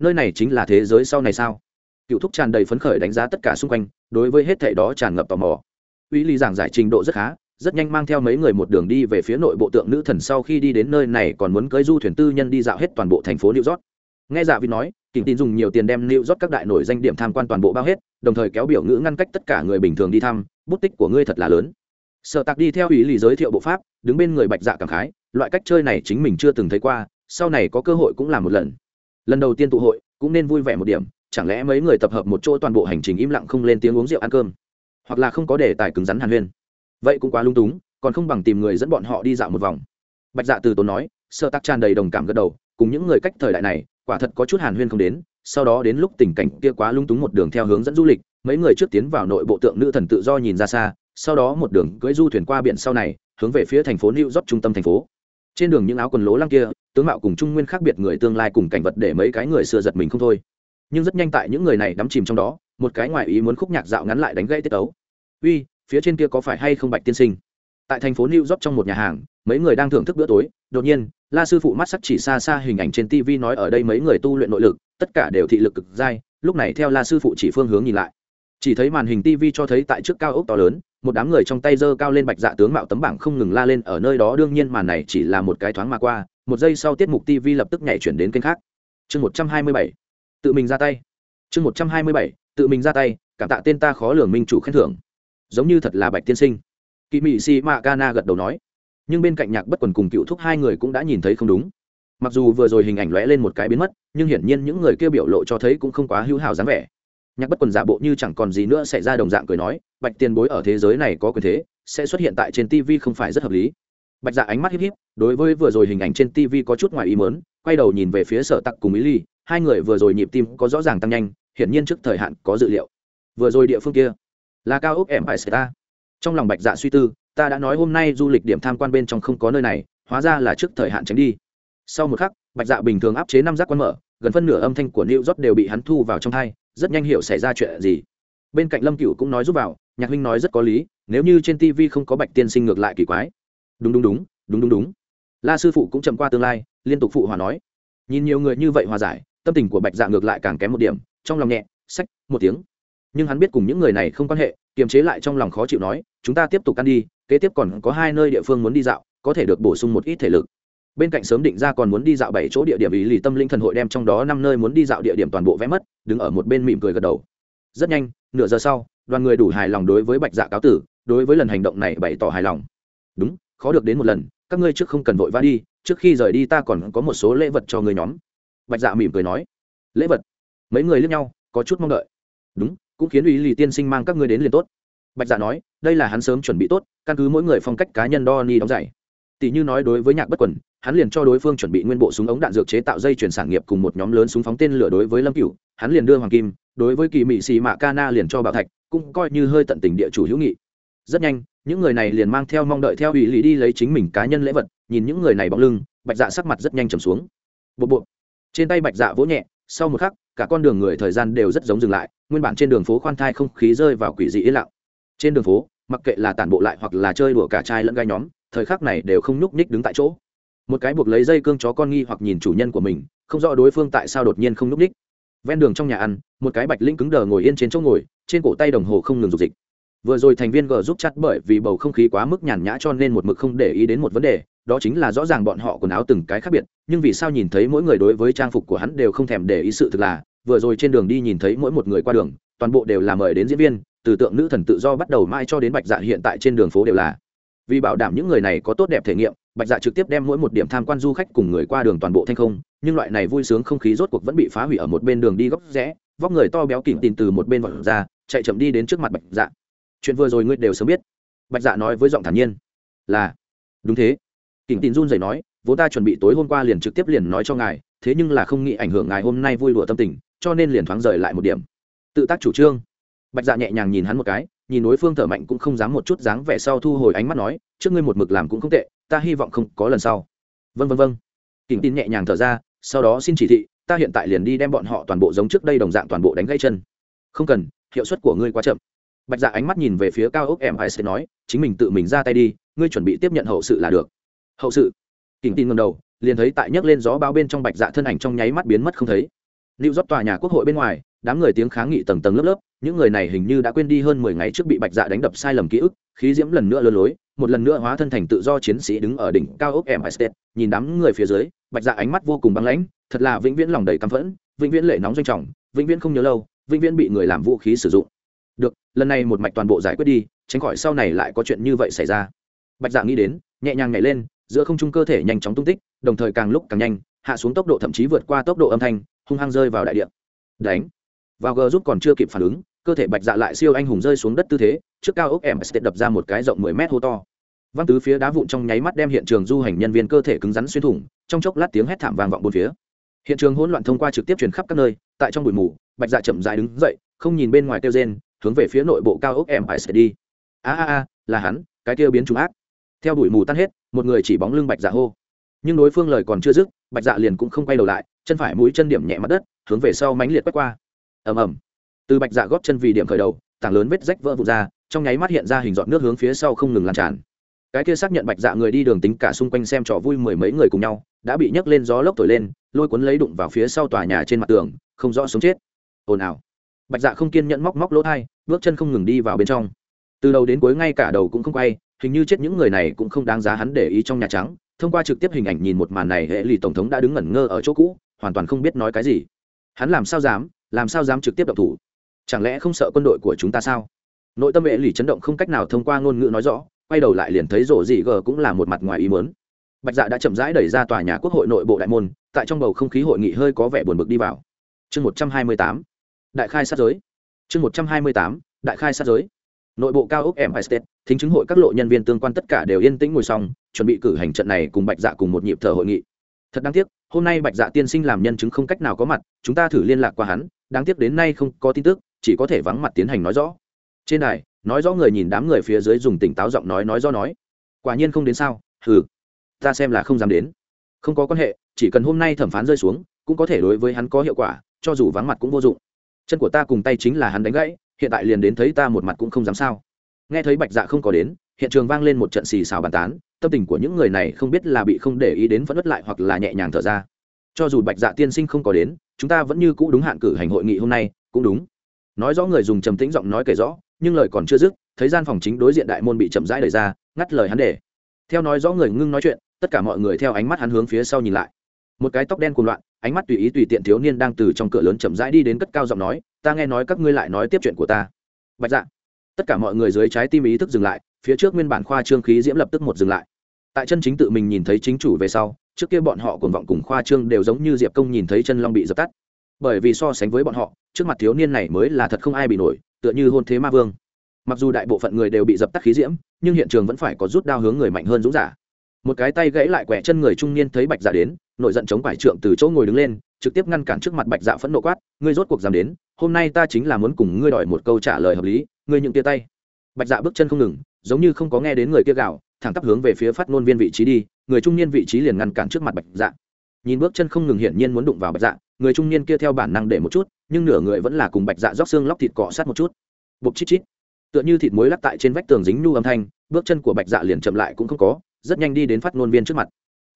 Nơi này chính là thế giới sau này sao? Cựu thúc tràn đầy phấn khởi đánh giá tất cả xung quanh đối với hết thảy đó tràn ngập tò mò uy ly giảng giải trình độ rất khá rất nhanh mang theo mấy người một đường đi về phía nội bộ tượng nữ thần sau khi đi đến nơi này còn muốn cưới du thuyền tư nhân đi dạo hết toàn bộ thành phố New York. Nghe dạ vị nói, Kình tin dùng nhiều tiền đem New York các đại nổi danh điểm tham quan toàn bộ bao hết, đồng thời kéo biểu ngữ ngăn cách tất cả người bình thường đi thăm, bút tích của ngươi thật là lớn. Sở Tạc đi theo ý lý giới thiệu bộ pháp, đứng bên người Bạch Dạ cảm khái, loại cách chơi này chính mình chưa từng thấy qua, sau này có cơ hội cũng làm một lần. Lần đầu tiên tụ hội, cũng nên vui vẻ một điểm, chẳng lẽ mấy người tập hợp một chỗ toàn bộ hành trình im lặng không lên tiếng uống rượu ăn cơm, hoặc là không có đề tài cứng rắn hàn huyên. Vậy cũng quá lung túng, còn không bằng tìm người dẫn bọn họ đi dạo một vòng. Bạch dạ từ tốn nói sơ tắc tràn đầy đồng cảm gật đầu cùng những người cách thời đại này quả thật có chút hàn huyên không đến sau đó đến lúc tình cảnh kia quá lung túng một đường theo hướng dẫn du lịch mấy người trước tiến vào nội bộ tượng nữ thần tự do nhìn ra xa sau đó một đường cưỡi du thuyền qua biển sau này hướng về phía thành phố new york trung tâm thành phố. Trên đường những áo quần lố lăng kia tướng mạo cùng trung nguyên khác biệt người tương lai cùng cảnh vật để mấy cái người xưa giật mình không thôi nhưng rất nhanh tại những người này đắm chìm trong đó, một cái ngoại ý muốn khúc nhạc dạo ngắn lại đánh gãy tiết tấu. Uy, phía trên kia có phải hay không bạch tiên sinh? Tại thành phố new york trong một nhà hàng, mấy người đang thưởng thức bữa tối, đột nhiên, la sư phụ mắt sắc chỉ xa xa hình ảnh trên tv nói ở đây mấy người tu luyện nội lực, tất cả đều thị lực cực dai, lúc này theo la sư phụ chỉ phương hướng nhìn lại. Chỉ thấy màn hình tv cho thấy tại trước cao ốc to lớn, một đám người trong tay giơ cao lên bạch dạ tướng mạo tấm bảng không ngừng la lên, ở nơi đó đương nhiên màn này chỉ là một cái thoáng mà qua, một giây sau tiết mục tv lập tức nhảy chuyển đến kênh khác. Chương một trăm hai mươi bảy tự mình ra tay. Chương một trăm hai mươi bảy, tự mình ra tay, cảm tạ tên ta khó lường minh chủ khen thưởng. Giống như thật là bạch tiên sinh. Kỵ mị si mạ gana gật đầu nói. Nhưng bên cạnh nhạc bất quần cùng cựu thúc hai người cũng đã nhìn thấy không đúng. Mặc dù vừa rồi hình ảnh lóe lên một cái biến mất, nhưng hiển nhiên những người kia biểu lộ cho thấy cũng không quá hữu hào dáng vẻ. Nhạc bất quần giả bộ như chẳng còn gì nữa xảy ra đồng dạng cười nói, bạch tiền bối ở thế giới này có quyền thế, sẽ xuất hiện tại trên tv không phải rất hợp lý. Bạch dạ ánh mắt híp híp, đối với vừa rồi hình ảnh trên tv có chút ngoài ý mớn quay đầu nhìn về phía sở tặc cùng mỹ ly hai người vừa rồi nhịp tim có rõ ràng tăng nhanh, hiển nhiên trước thời hạn có dự liệu. Vừa rồi địa phương kia là cao ốc em phải xảy ta trong lòng bạch dạ suy tư, ta đã nói hôm nay du lịch điểm tham quan bên trong không có nơi này, hóa ra là trước thời hạn tránh đi. Sau một khắc, bạch dạ bình thường áp chế năm giác quan mở, gần phân nửa âm thanh của new york đều bị hắn thu vào trong thai, rất nhanh hiểu xảy ra chuyện gì. Bên cạnh lâm cựu cũng nói giúp vào, nhạc huynh nói rất có lý, nếu như trên tv không có bạch tiên sinh ngược lại kỳ quái. Đúng đúng đúng đúng đúng đúng. La sư phụ cũng chậm qua tương lai, liên tục phụ hòa nói. Nhìn nhiều người như vậy hòa giải tâm tình của bạch dạ ngược lại càng kém một điểm, trong lòng nhẹ, sách, một tiếng. Nhưng hắn biết cùng những người này không quan hệ, kiềm chế lại trong lòng khó chịu nói, chúng ta tiếp tục ăn đi, kế tiếp còn có hai nơi địa phương muốn đi dạo, có thể được bổ sung một ít thể lực. Bên cạnh sớm định ra còn muốn đi dạo bảy chỗ địa điểm, ý lì tâm linh thần hội đem trong đó năm nơi muốn đi dạo địa điểm toàn bộ vẽ mất, đứng ở một bên mỉm cười gật đầu. Rất nhanh, nửa giờ sau, đoàn người đủ hài lòng đối với bạch dạ cáo tử, đối với lần hành động này bày tỏ hài lòng. Đúng, khó được đến một lần, các ngươi trước không cần vội vã đi, trước khi rời đi ta còn có một số lễ vật cho người nhóm bạch dạ mỉm cười nói, lễ vật. Mấy người lướt nhau, có chút mong đợi. Đúng, cũng khiến ủy lì tiên sinh mang các ngươi đến liền tốt. Bạch dạ nói, đây là hắn sớm chuẩn bị tốt, căn cứ mỗi người phong cách cá nhân đo ni đóng giày. Tỷ như nói đối với nhạc bất quần, hắn liền cho đối phương chuẩn bị nguyên bộ súng ống đạn dược chế tạo dây chuyển sản nghiệp cùng một nhóm lớn súng phóng tên lửa đối với lâm cửu, hắn liền đưa hoàng kim, đối với kỳ mị xì mạ ca na liền cho bảo thạch, cũng coi như hơi tận tình địa chủ hữu nghị. Rất nhanh, những người này liền mang theo mong đợi theo ủy lý đi lấy chính mình cá nhân lễ vật, nhìn những người này bóng lưng, bạch dạ sắc mặt rất nhanh trầm xuống. Bộ bộ trên tay bạch dạ vỗ nhẹ, sau một khắc, cả con đường người thời gian đều rất giống dừng lại, nguyên bản trên đường phố khoan thai không khí rơi vào quỷ dị yên lặng. Trên đường phố, mặc kệ là tản bộ lại hoặc là chơi đùa cả trai lẫn gai nhóm, thời khắc này đều không nhúc nhích đứng tại chỗ. Một cái buộc lấy dây cương chó con nghi hoặc nhìn chủ nhân của mình, không rõ đối phương tại sao đột nhiên không nhúc nhích. Ven đường trong nhà ăn, một cái bạch linh cứng đờ ngồi yên trên chỗ ngồi, trên cổ tay đồng hồ không ngừng dục dịch vừa rồi thành viên g giúp chặt bởi vì bầu không khí quá mức nhàn nhã cho nên một mực không để ý đến một vấn đề, đó chính là rõ ràng bọn họ quần áo từng cái khác biệt, nhưng vì sao nhìn thấy mỗi người đối với trang phục của hắn đều không thèm để ý sự thực là, vừa rồi trên đường đi nhìn thấy mỗi một người qua đường, toàn bộ đều là mời đến diễn viên, từ tượng nữ thần tự do bắt đầu mai cho đến bạch dạ hiện tại trên đường phố đều là. Vì bảo đảm những người này có tốt đẹp thể nghiệm, bạch dạ trực tiếp đem mỗi một điểm tham quan du khách cùng người qua đường toàn bộ thanh không, nhưng loại này vui sướng không khí rốt cuộc vẫn bị phá hủy ở một bên đường đi góc rẽ, vóc người to béo kỉnh tin từ một bên vọt ra, chạy chậm đi đến trước mặt bạch dạ chuyện vừa rồi ngươi đều sớm biết. Bạch dạ nói với giọng thản nhiên. Là. Đúng thế. Kỉnh Tín run rẩy nói vốn ta chuẩn bị tối hôm qua liền trực tiếp liền nói cho ngài, thế nhưng là không nghĩ ảnh hưởng ngài hôm nay vui đùa tâm tình, cho nên liền thoáng rời lại một điểm. Tự tác chủ trương. Bạch dạ nhẹ nhàng nhìn hắn một cái, nhìn đối phương thở mạnh cũng không dám một chút dáng vẻ sau thu hồi ánh mắt nói, trước ngươi một mực làm cũng không tệ, ta hy vọng không có lần sau. Vân vân vân kỉnh tin nhẹ nhàng thở ra, sau đó xin chỉ thị, ta hiện tại liền đi đem bọn họ toàn bộ giống trước đây đồng dạng toàn bộ đánh gãy chân. Không cần, hiệu suất của ngươi quá chậm bạch dạ ánh mắt nhìn về phía cao ốc em hải sẽ nói, chính mình tự mình ra tay đi, ngươi chuẩn bị tiếp nhận hậu sự là được. Hậu sự? Kỉnh tin ngầm đầu, liền thấy tại nhấc lên gió bao bên trong bạch dạ thân ảnh trong nháy mắt biến mất không thấy. Lưu rót tòa nhà quốc hội bên ngoài, đám người tiếng kháng nghị tầng tầng lớp lớp, những người này hình như đã quên đi hơn mười ngày trước bị bạch dạ đánh đập sai lầm ký ức, khí diễm lần nữa lơ lối, một lần nữa hóa thân thành tự do chiến sĩ đứng ở đỉnh cao ốc em state. Nhìn đám người phía dưới, bạch dạ ánh mắt vô cùng băng lãnh, thật là vĩnh viễn lòng đầy căm phẫn, vĩnh viễn lệ nóng doanh trọng, vĩnh viễn không nhớ lâu, vĩnh viễn bị người làm vũ khí sử dụng được, lần này một mạch toàn bộ giải quyết đi, tránh khỏi sau này lại có chuyện như vậy xảy ra. Bạch dạ nghĩ đến, nhẹ nhàng nhảy lên, giữa không trung cơ thể nhanh chóng tung tích, đồng thời càng lúc càng nhanh, hạ xuống tốc độ thậm chí vượt qua tốc độ âm thanh, hung hăng rơi vào đại địa. Đánh. Vào g giúp còn chưa kịp phản ứng, cơ thể bạch dạ lại siêu anh hùng rơi xuống đất tư thế, trước cao ốc em sẽ đập ra một cái rộng mười mét hô to. Văng tứ phía đá vụn trong nháy mắt đem hiện trường du hành nhân viên cơ thể cứng rắn xuyên thủng, trong chốc lát tiếng hét thảm vang vọng bốn phía. Hiện trường hỗn loạn thông qua trực tiếp truyền khắp các nơi, tại trong bụi mù, bạch dạ chậm dại đứng dậy, không nhìn bên ngoài kêu rên hướng về phía nội bộ cao ốc em phải sẽ đi. A a a, là hắn, cái kia biến chủng ác. Theo bụi mù tan hết, một người chỉ bóng lưng bạch dạ hô. Nhưng đối phương lời còn chưa dứt, bạch dạ liền cũng không quay đầu lại, chân phải mũi chân điểm nhẹ mặt đất, hướng về sau mánh liệt quét qua. Ầm ầm. Từ bạch dạ góp chân vì điểm khởi đầu, tảng lớn vết rách vỡ vụt ra, trong nháy mắt hiện ra hình dọn nước hướng phía sau không ngừng lan tràn. Cái kia xác nhận bạch dạ người đi đường tính cả xung quanh xem trò vui mười mấy người cùng nhau, đã bị nhấc lên gió lốc thổi lên, lôi cuốn lấy đụng vào phía sau tòa nhà trên mặt tường, không rõ sống chết. Ồn ào bạch dạ không kiên nhẫn móc móc lỗ thai, bước chân không ngừng đi vào bên trong. Từ đầu đến cuối ngay cả đầu cũng không quay, hình như chết những người này cũng không đáng giá hắn để ý trong nhà trắng. Thông qua trực tiếp hình ảnh nhìn một màn này, hệ lì tổng thống đã đứng ngẩn ngơ ở chỗ cũ, hoàn toàn không biết nói cái gì. Hắn làm sao dám, làm sao dám trực tiếp động thủ? Chẳng lẽ không sợ quân đội của chúng ta sao? Nội tâm hệ lì chấn động không cách nào thông qua ngôn ngữ nói rõ, quay đầu lại liền thấy rổ dị gờ cũng là một mặt ngoài ý mớn bạch dạ đã chậm rãi đẩy ra tòa nhà quốc hội nội bộ đại môn, tại trong bầu không khí hội nghị hơi có vẻ buồn bực đi vào. Chương một trăm hai mươi tám đại khai sát giới. Chương một trăm hai mươi tám, đại khai sát giới. Nội bộ cao ốc empire state, thính chứng hội các lộ nhân viên tương quan tất cả đều yên tĩnh ngồi xong, chuẩn bị cử hành trận này cùng bạch dạ cùng một nhịp thở hội nghị. Thật đáng tiếc, hôm nay bạch dạ tiên sinh làm nhân chứng không cách nào có mặt, chúng ta thử liên lạc qua hắn, đáng tiếc đến nay không có tin tức, chỉ có thể vắng mặt tiến hành nói rõ. Trên đài, nói rõ người nhìn đám người phía dưới dùng tỉnh táo giọng nói nói do nói. Quả nhiên không đến sao, hừ, ta xem là không dám đến. Không có quan hệ, chỉ cần hôm nay thẩm phán rơi xuống, cũng có thể đối với hắn có hiệu quả, cho dù vắng mặt cũng vô dụng chân của ta cùng tay chính là hắn đánh gãy, hiện tại liền đến thấy ta một mặt cũng không dám sao. Nghe thấy bạch dạ không có đến, hiện trường vang lên một trận xì xào bàn tán, tâm tình của những người này không biết là bị không để ý đến vẫn ất lại hoặc là nhẹ nhàng thở ra. Cho dù bạch dạ tiên sinh không có đến, chúng ta vẫn như cũ đúng hạn cử hành hội nghị hôm nay, cũng đúng. Nói rõ người dùng trầm tĩnh giọng nói kể rõ, nhưng lời còn chưa dứt, thấy gian phòng chính đối diện đại môn bị chậm rãi đẩy ra, ngắt lời hắn để. Theo nói rõ người ngưng nói chuyện, tất cả mọi người theo ánh mắt hắn hướng phía sau nhìn lại. Một cái tóc đen cuồng loạn ánh mắt tùy ý tùy tiện thiếu niên đang từ trong cửa lớn chậm rãi đi đến cất cao giọng nói, ta nghe nói các ngươi lại nói tiếp chuyện của ta. Bạch dạ. Tất cả mọi người dưới trái tim ý thức dừng lại, phía trước nguyên bản khoa trương khí diễm lập tức một dừng lại. Tại chân chính tự mình nhìn thấy chính chủ về sau, trước kia bọn họ cuồng vọng cùng khoa trương đều giống như diệp công nhìn thấy chân long bị dập tắt. Bởi vì so sánh với bọn họ, trước mặt thiếu niên này mới là thật không ai bị nổi, tựa như hôn thế ma vương. Mặc dù đại bộ phận người đều bị dập tắt khí diễm, nhưng hiện trường vẫn phải có rút đao hướng người mạnh hơn dũng giả một cái tay gãy lại quẻ chân người trung niên thấy bạch dạ đến nội giận chống quải trượng từ chỗ ngồi đứng lên, trực tiếp ngăn cản trước mặt bạch dạ phẫn nộ quát, ngươi rốt cuộc dám đến, hôm nay ta chính là muốn cùng ngươi đòi một câu trả lời hợp lý, ngươi những tia tay. Bạch dạ bước chân không ngừng, giống như không có nghe đến người kia gạo thẳng tắp hướng về phía phát ngôn viên vị trí đi, người trung niên vị trí liền ngăn cản trước mặt bạch dạ. Nhìn bước chân không ngừng hiển nhiên muốn đụng vào bạch dạ người trung niên kia theo bản năng để một chút, nhưng nửa người vẫn là cùng bạch dạ róc xương lóc thịt cọ sát một chút. Bục chít chít. Tựa như thịt muối lắc tại trên vách tường dính nhu âm thanh, bước chân của bạch dạ liền chậm lại cũng không có rất nhanh đi đến phát ngôn viên trước mặt.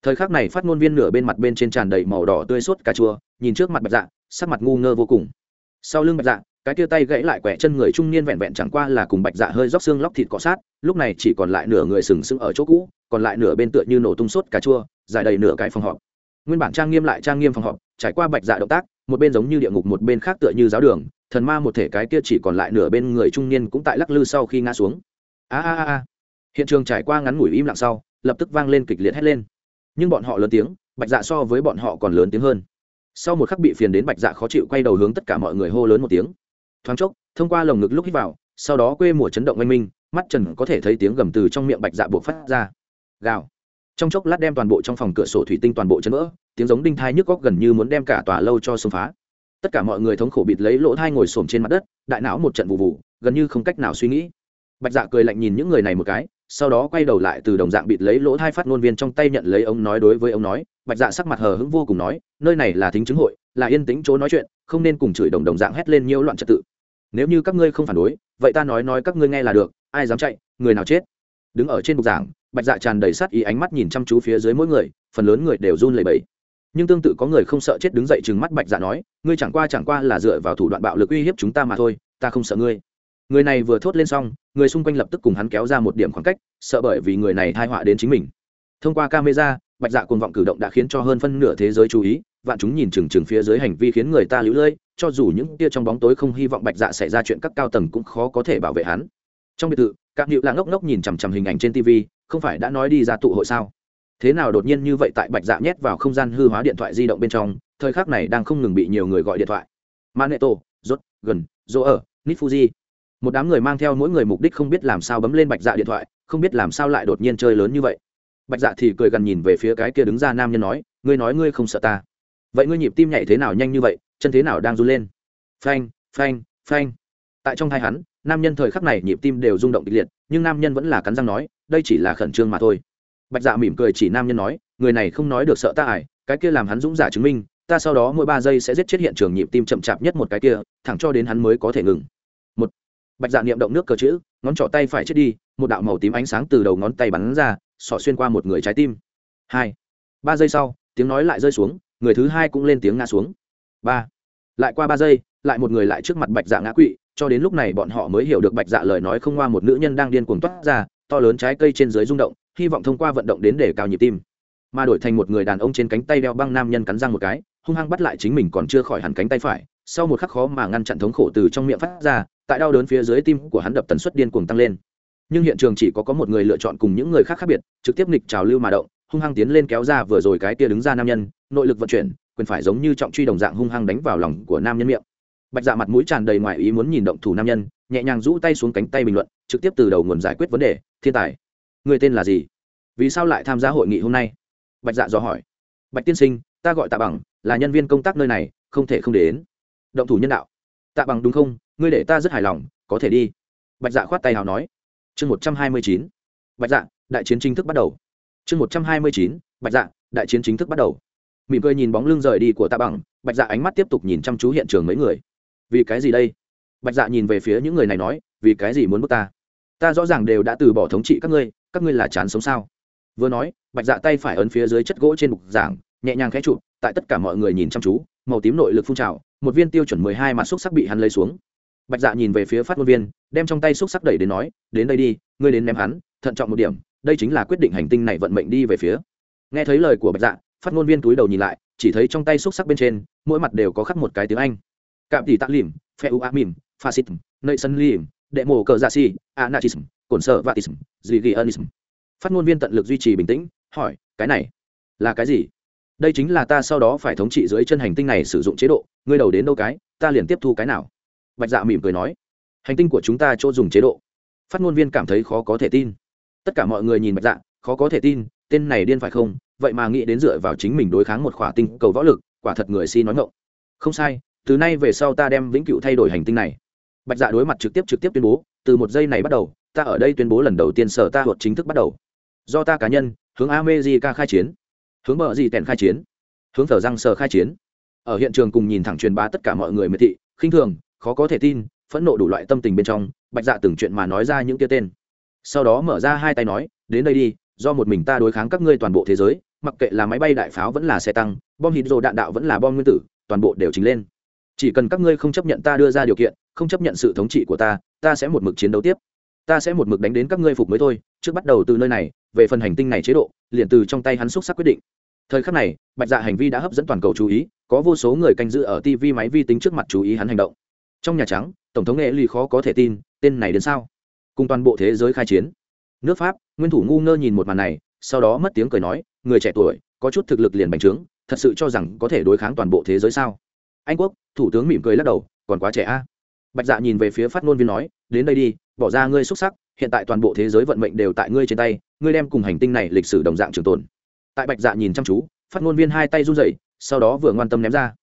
Thời khắc này phát ngôn viên nửa bên mặt bên trên tràn đầy màu đỏ tươi sốt cà chua, nhìn trước mặt bạch dạ sắc mặt ngu ngơ vô cùng. Sau lưng bạch dạ cái tia tay gãy lại quẻ chân người trung niên vẹn vẹn chẳng qua là cùng bạch dạ hơi róc xương lóc thịt cọ sát, lúc này chỉ còn lại nửa người sừng sững ở chỗ cũ, còn lại nửa bên tựa như nổ tung sốt cà chua, dài đầy nửa cái phòng họp. Nguyên bản trang nghiêm lại trang nghiêm phòng họp, trải qua bạch dạ động tác, một bên giống như địa ngục một bên khác tựa như giáo đường, thần ma một thể cái kia chỉ còn lại nửa bên người trung niên cũng tại lắc lư sau khi ngã xuống. A a a. Hiện trường trải qua ngắn ngủi im lặng sau lập tức vang lên kịch liệt hét lên. Nhưng bọn họ lớn tiếng, bạch dạ so với bọn họ còn lớn tiếng hơn. Sau một khắc bị phiền đến bạch dạ khó chịu quay đầu hướng tất cả mọi người hô lớn một tiếng. Thoáng chốc, thông qua lồng ngực lúc hít vào, sau đó quê mùa chấn động oanh minh, mắt trần có thể thấy tiếng gầm từ trong miệng bạch dạ buộc phát ra. Gào. Trong chốc lát đem toàn bộ trong phòng cửa sổ thủy tinh toàn bộ chấn vỡ, tiếng giống đinh thai nhức góc gần như muốn đem cả tòa lâu cho xông phá. Tất cả mọi người thống khổ bịt lấy lỗ thai ngồi xổm trên mặt đất, đại não một trận vụ vụ, gần như không cách nào suy nghĩ. Bạch dạ cười lạnh nhìn những người này một cái sau đó quay đầu lại từ đồng dạng bịt lấy lỗ thai phát ngôn viên trong tay nhận lấy ông nói đối với ông nói, bạch dạ sắc mặt hờ hững vô cùng nói, nơi này là thính chứng hội, là yên tĩnh chỗ nói chuyện, không nên cùng chửi đồng đồng dạng hét lên nhiễu loạn trật tự. Nếu như các ngươi không phản đối, vậy ta nói nói các ngươi nghe là được, ai dám chạy, người nào chết. Đứng ở trên bục giảng, bạch dạ tràn đầy sát ý ánh mắt nhìn chăm chú phía dưới mỗi người, phần lớn người đều run lẩy bẩy. Nhưng tương tự có người không sợ chết đứng dậy chừng mắt bạch dạ nói, ngươi chẳng qua chẳng qua là dựa vào thủ đoạn bạo lực uy hiếp chúng ta mà thôi, ta không sợ ngươi người này vừa thốt lên xong, người xung quanh lập tức cùng hắn kéo ra một điểm khoảng cách, sợ bởi vì người này thai họa đến chính mình. Thông qua camera, bạch dạ cuồng vọng cử động đã khiến cho hơn phân nửa thế giới chú ý, vạn chúng nhìn chừng chừng phía dưới hành vi khiến người ta lũ lưỡi cho dù những tia trong bóng tối không hy vọng bạch dạ xảy ra chuyện các cao tầng cũng khó có thể bảo vệ hắn. Trong biệt thự, các nhịu là ngốc ngốc nhìn chằm chằm hình ảnh trên tv không phải đã nói đi ra tụ hội sao? Thế nào đột nhiên như vậy tại bạch dạ nhét vào không gian hư hóa điện thoại di động bên trong, thời khắc này đang không ngừng bị nhiều người gọi điện thoại. Maneto rốt gần dỗ ở nít fuji một đám người mang theo mỗi người mục đích không biết làm sao bấm lên bạch dạ điện thoại, không biết làm sao lại đột nhiên chơi lớn như vậy. Bạch dạ thì cười gần nhìn về phía cái kia đứng ra nam nhân nói, ngươi nói ngươi không sợ ta. Vậy ngươi nhịp tim nhảy thế nào nhanh như vậy, chân thế nào đang run lên? Phanh phanh phanh. Tại trong hai hắn, nam nhân thời khắc này nhịp tim đều rung động kịch liệt, nhưng nam nhân vẫn là cắn răng nói, đây chỉ là khẩn trương mà thôi. Bạch dạ mỉm cười chỉ nam nhân nói, người này không nói được sợ ta ải cái kia làm hắn dũng giả chứng minh, ta sau đó mỗi ba giây sẽ giết chết hiện trường nhịp tim chậm chạp nhất một cái kia, thẳng cho đến hắn mới có thể ngừng bạch dạ niệm động nước cờ chữ, ngón trỏ tay phải chết đi, một đạo màu tím ánh sáng từ đầu ngón tay bắn ra sọ xuyên qua một người trái tim. Hai. Ba giây sau, tiếng nói lại rơi xuống, người thứ hai cũng lên tiếng ngã xuống. Ba. Lại qua ba giây, lại một người lại trước mặt bạch dạ ngã quỵ, cho đến lúc này bọn họ mới hiểu được bạch dạ lời nói không qua một nữ nhân đang điên cuồng toát ra, to lớn trái cây trên dưới rung động, hy vọng thông qua vận động đến để cao nhịp tim. Mà đổi thành một người đàn ông trên cánh tay đeo băng nam nhân cắn răng một cái, hung hăng bắt lại chính mình còn chưa khỏi hẳn cánh tay phải sau một khắc khó mà ngăn chặn thống khổ từ trong miệng phát ra, tại đau đớn phía dưới tim của hắn đập tần suất điên cuồng tăng lên. Nhưng hiện trường chỉ có có một người lựa chọn cùng những người khác khác biệt, trực tiếp nghịch trào lưu mà động, hung hăng tiến lên kéo ra vừa rồi cái kia đứng ra nam nhân, nội lực vận chuyển, quyền phải giống như trọng truy đồng dạng hung hăng đánh vào lòng của nam nhân miệng. Bạch dạ mặt mũi tràn đầy ngoài ý muốn nhìn động thủ nam nhân, nhẹ nhàng rũ tay xuống cánh tay bình luận, trực tiếp từ đầu nguồn giải quyết vấn đề, thiên tài, người tên là gì? Vì sao lại tham gia hội nghị hôm nay? Bạch dạ dò hỏi. Bạch tiên sinh, ta gọi tạ bằng, là nhân viên công tác nơi này, không thể không đến động thủ nhân đạo. Tạ bằng đúng không? Ngươi để ta rất hài lòng, có thể đi. Bạch dạ khoát tay hào nói. Chương một trăm hai mươi chín. Bạch dạ đại chiến chính thức bắt đầu. Chương một trăm hai mươi chín, bạch dạ đại chiến chính thức bắt đầu. Mỉm cười nhìn bóng lưng rời đi của tạ bằng, bạch dạ ánh mắt tiếp tục nhìn chăm chú hiện trường mấy người. Vì cái gì đây? Bạch dạ nhìn về phía những người này nói, vì cái gì muốn bước ta? Ta rõ ràng đều đã từ bỏ thống trị các ngươi các ngươi là chán sống sao? Vừa nói, bạch dạ tay phải ấn phía dưới chất gỗ trên bục giảng, nhẹ nhàng khẽ trụ tại tất cả mọi người nhìn chăm chú, màu tím nội lực phun trào một viên tiêu chuẩn mười hai mặt xúc sắc bị hắn lấy xuống. Bạch dạ nhìn về phía phát ngôn viên, đem trong tay xúc sắc đẩy đến nói, đến đây đi, ngươi đến ném hắn, thận trọng một điểm, đây chính là quyết định hành tinh này vận mệnh đi về phía. Nghe thấy lời của bạch dạ phát ngôn viên túi đầu nhìn lại, chỉ thấy trong tay xúc sắc bên trên, mỗi mặt đều có khắc một cái tiếng anh. Cạm tỷ tạ lìm phe u a mìm fascism nơi sân lìm đệ mổ cờ dạ si anarchism cổn sợ vatism dì ghi anism. phát ngôn viên tận lực duy trì bình tĩnh, hỏi, cái này là cái gì? Đây chính là ta sau đó phải thống trị dưới chân hành tinh này sử dụng chế độ, ngươi đầu đến đâu cái, ta liền tiếp thu cái nào. Bạch dạ mỉm cười nói. Hành tinh của chúng ta chỗ dùng chế độ. Phát ngôn viên cảm thấy khó có thể tin. Tất cả mọi người nhìn bạch dạ khó có thể tin, tên này điên phải không? Vậy mà nghĩ đến dựa vào chính mình đối kháng một khỏa tinh cầu võ lực, quả thật người si nói ngộng không sai, từ nay về sau ta đem vĩnh cựu thay đổi hành tinh này. Bạch dạ đối mặt trực tiếp trực tiếp tuyên bố, từ một giây này bắt đầu, ta ở đây tuyên bố lần đầu tiên sở ta luật chính thức bắt đầu. Do ta cá nhân, hướng amejica khai chiến hướng bờ gì tèn khai chiến? Hướng thở răng sờ khai chiến? Ở hiện trường cùng nhìn thẳng truyền bá tất cả mọi người miệt thị, khinh thường, khó có thể tin, phẫn nộ đủ loại tâm tình bên trong, bạch dạ từng chuyện mà nói ra những kia tên. Sau đó mở ra hai tay nói, đến đây đi, do một mình ta đối kháng các ngươi toàn bộ thế giới, mặc kệ là máy bay đại pháo vẫn là xe tăng, bom hít rồ đạn đạo vẫn là bom nguyên tử, toàn bộ đều chính lên. Chỉ cần các ngươi không chấp nhận ta đưa ra điều kiện, không chấp nhận sự thống trị của ta ta sẽ một mực chiến đấu tiếp ta sẽ một mực đánh đến các ngươi phục mới thôi, trước bắt đầu từ nơi này, về phần hành tinh này chế độ, liền từ trong tay hắn xúc sắc quyết định. Thời khắc này, bạch dạ hành vi đã hấp dẫn toàn cầu chú ý, có vô số người canh giữ ở tv máy vi tính trước mặt chú ý hắn hành động. Trong nhà trắng, tổng thống nghệ ly khó có thể tin, tên này đến sao? Cùng toàn bộ thế giới khai chiến. Nước pháp, nguyên thủ ngu ngơ nhìn một màn này, sau đó mất tiếng cười nói, người trẻ tuổi, có chút thực lực liền bành trướng, thật sự cho rằng có thể đối kháng toàn bộ thế giới sao? Anh quốc, thủ tướng mỉm cười lắc đầu, còn quá trẻ a. Bạch dạ nhìn về phía phát ngôn viên nói, đến đây đi bỏ ra ngươi xuất sắc, hiện tại toàn bộ thế giới vận mệnh đều tại ngươi trên tay, ngươi đem cùng hành tinh này lịch sử đồng dạng trường tồn. Tại bạch dạ nhìn chăm chú, phát ngôn viên hai tay run rẩy, sau đó vừa ngoan tâm ném ra.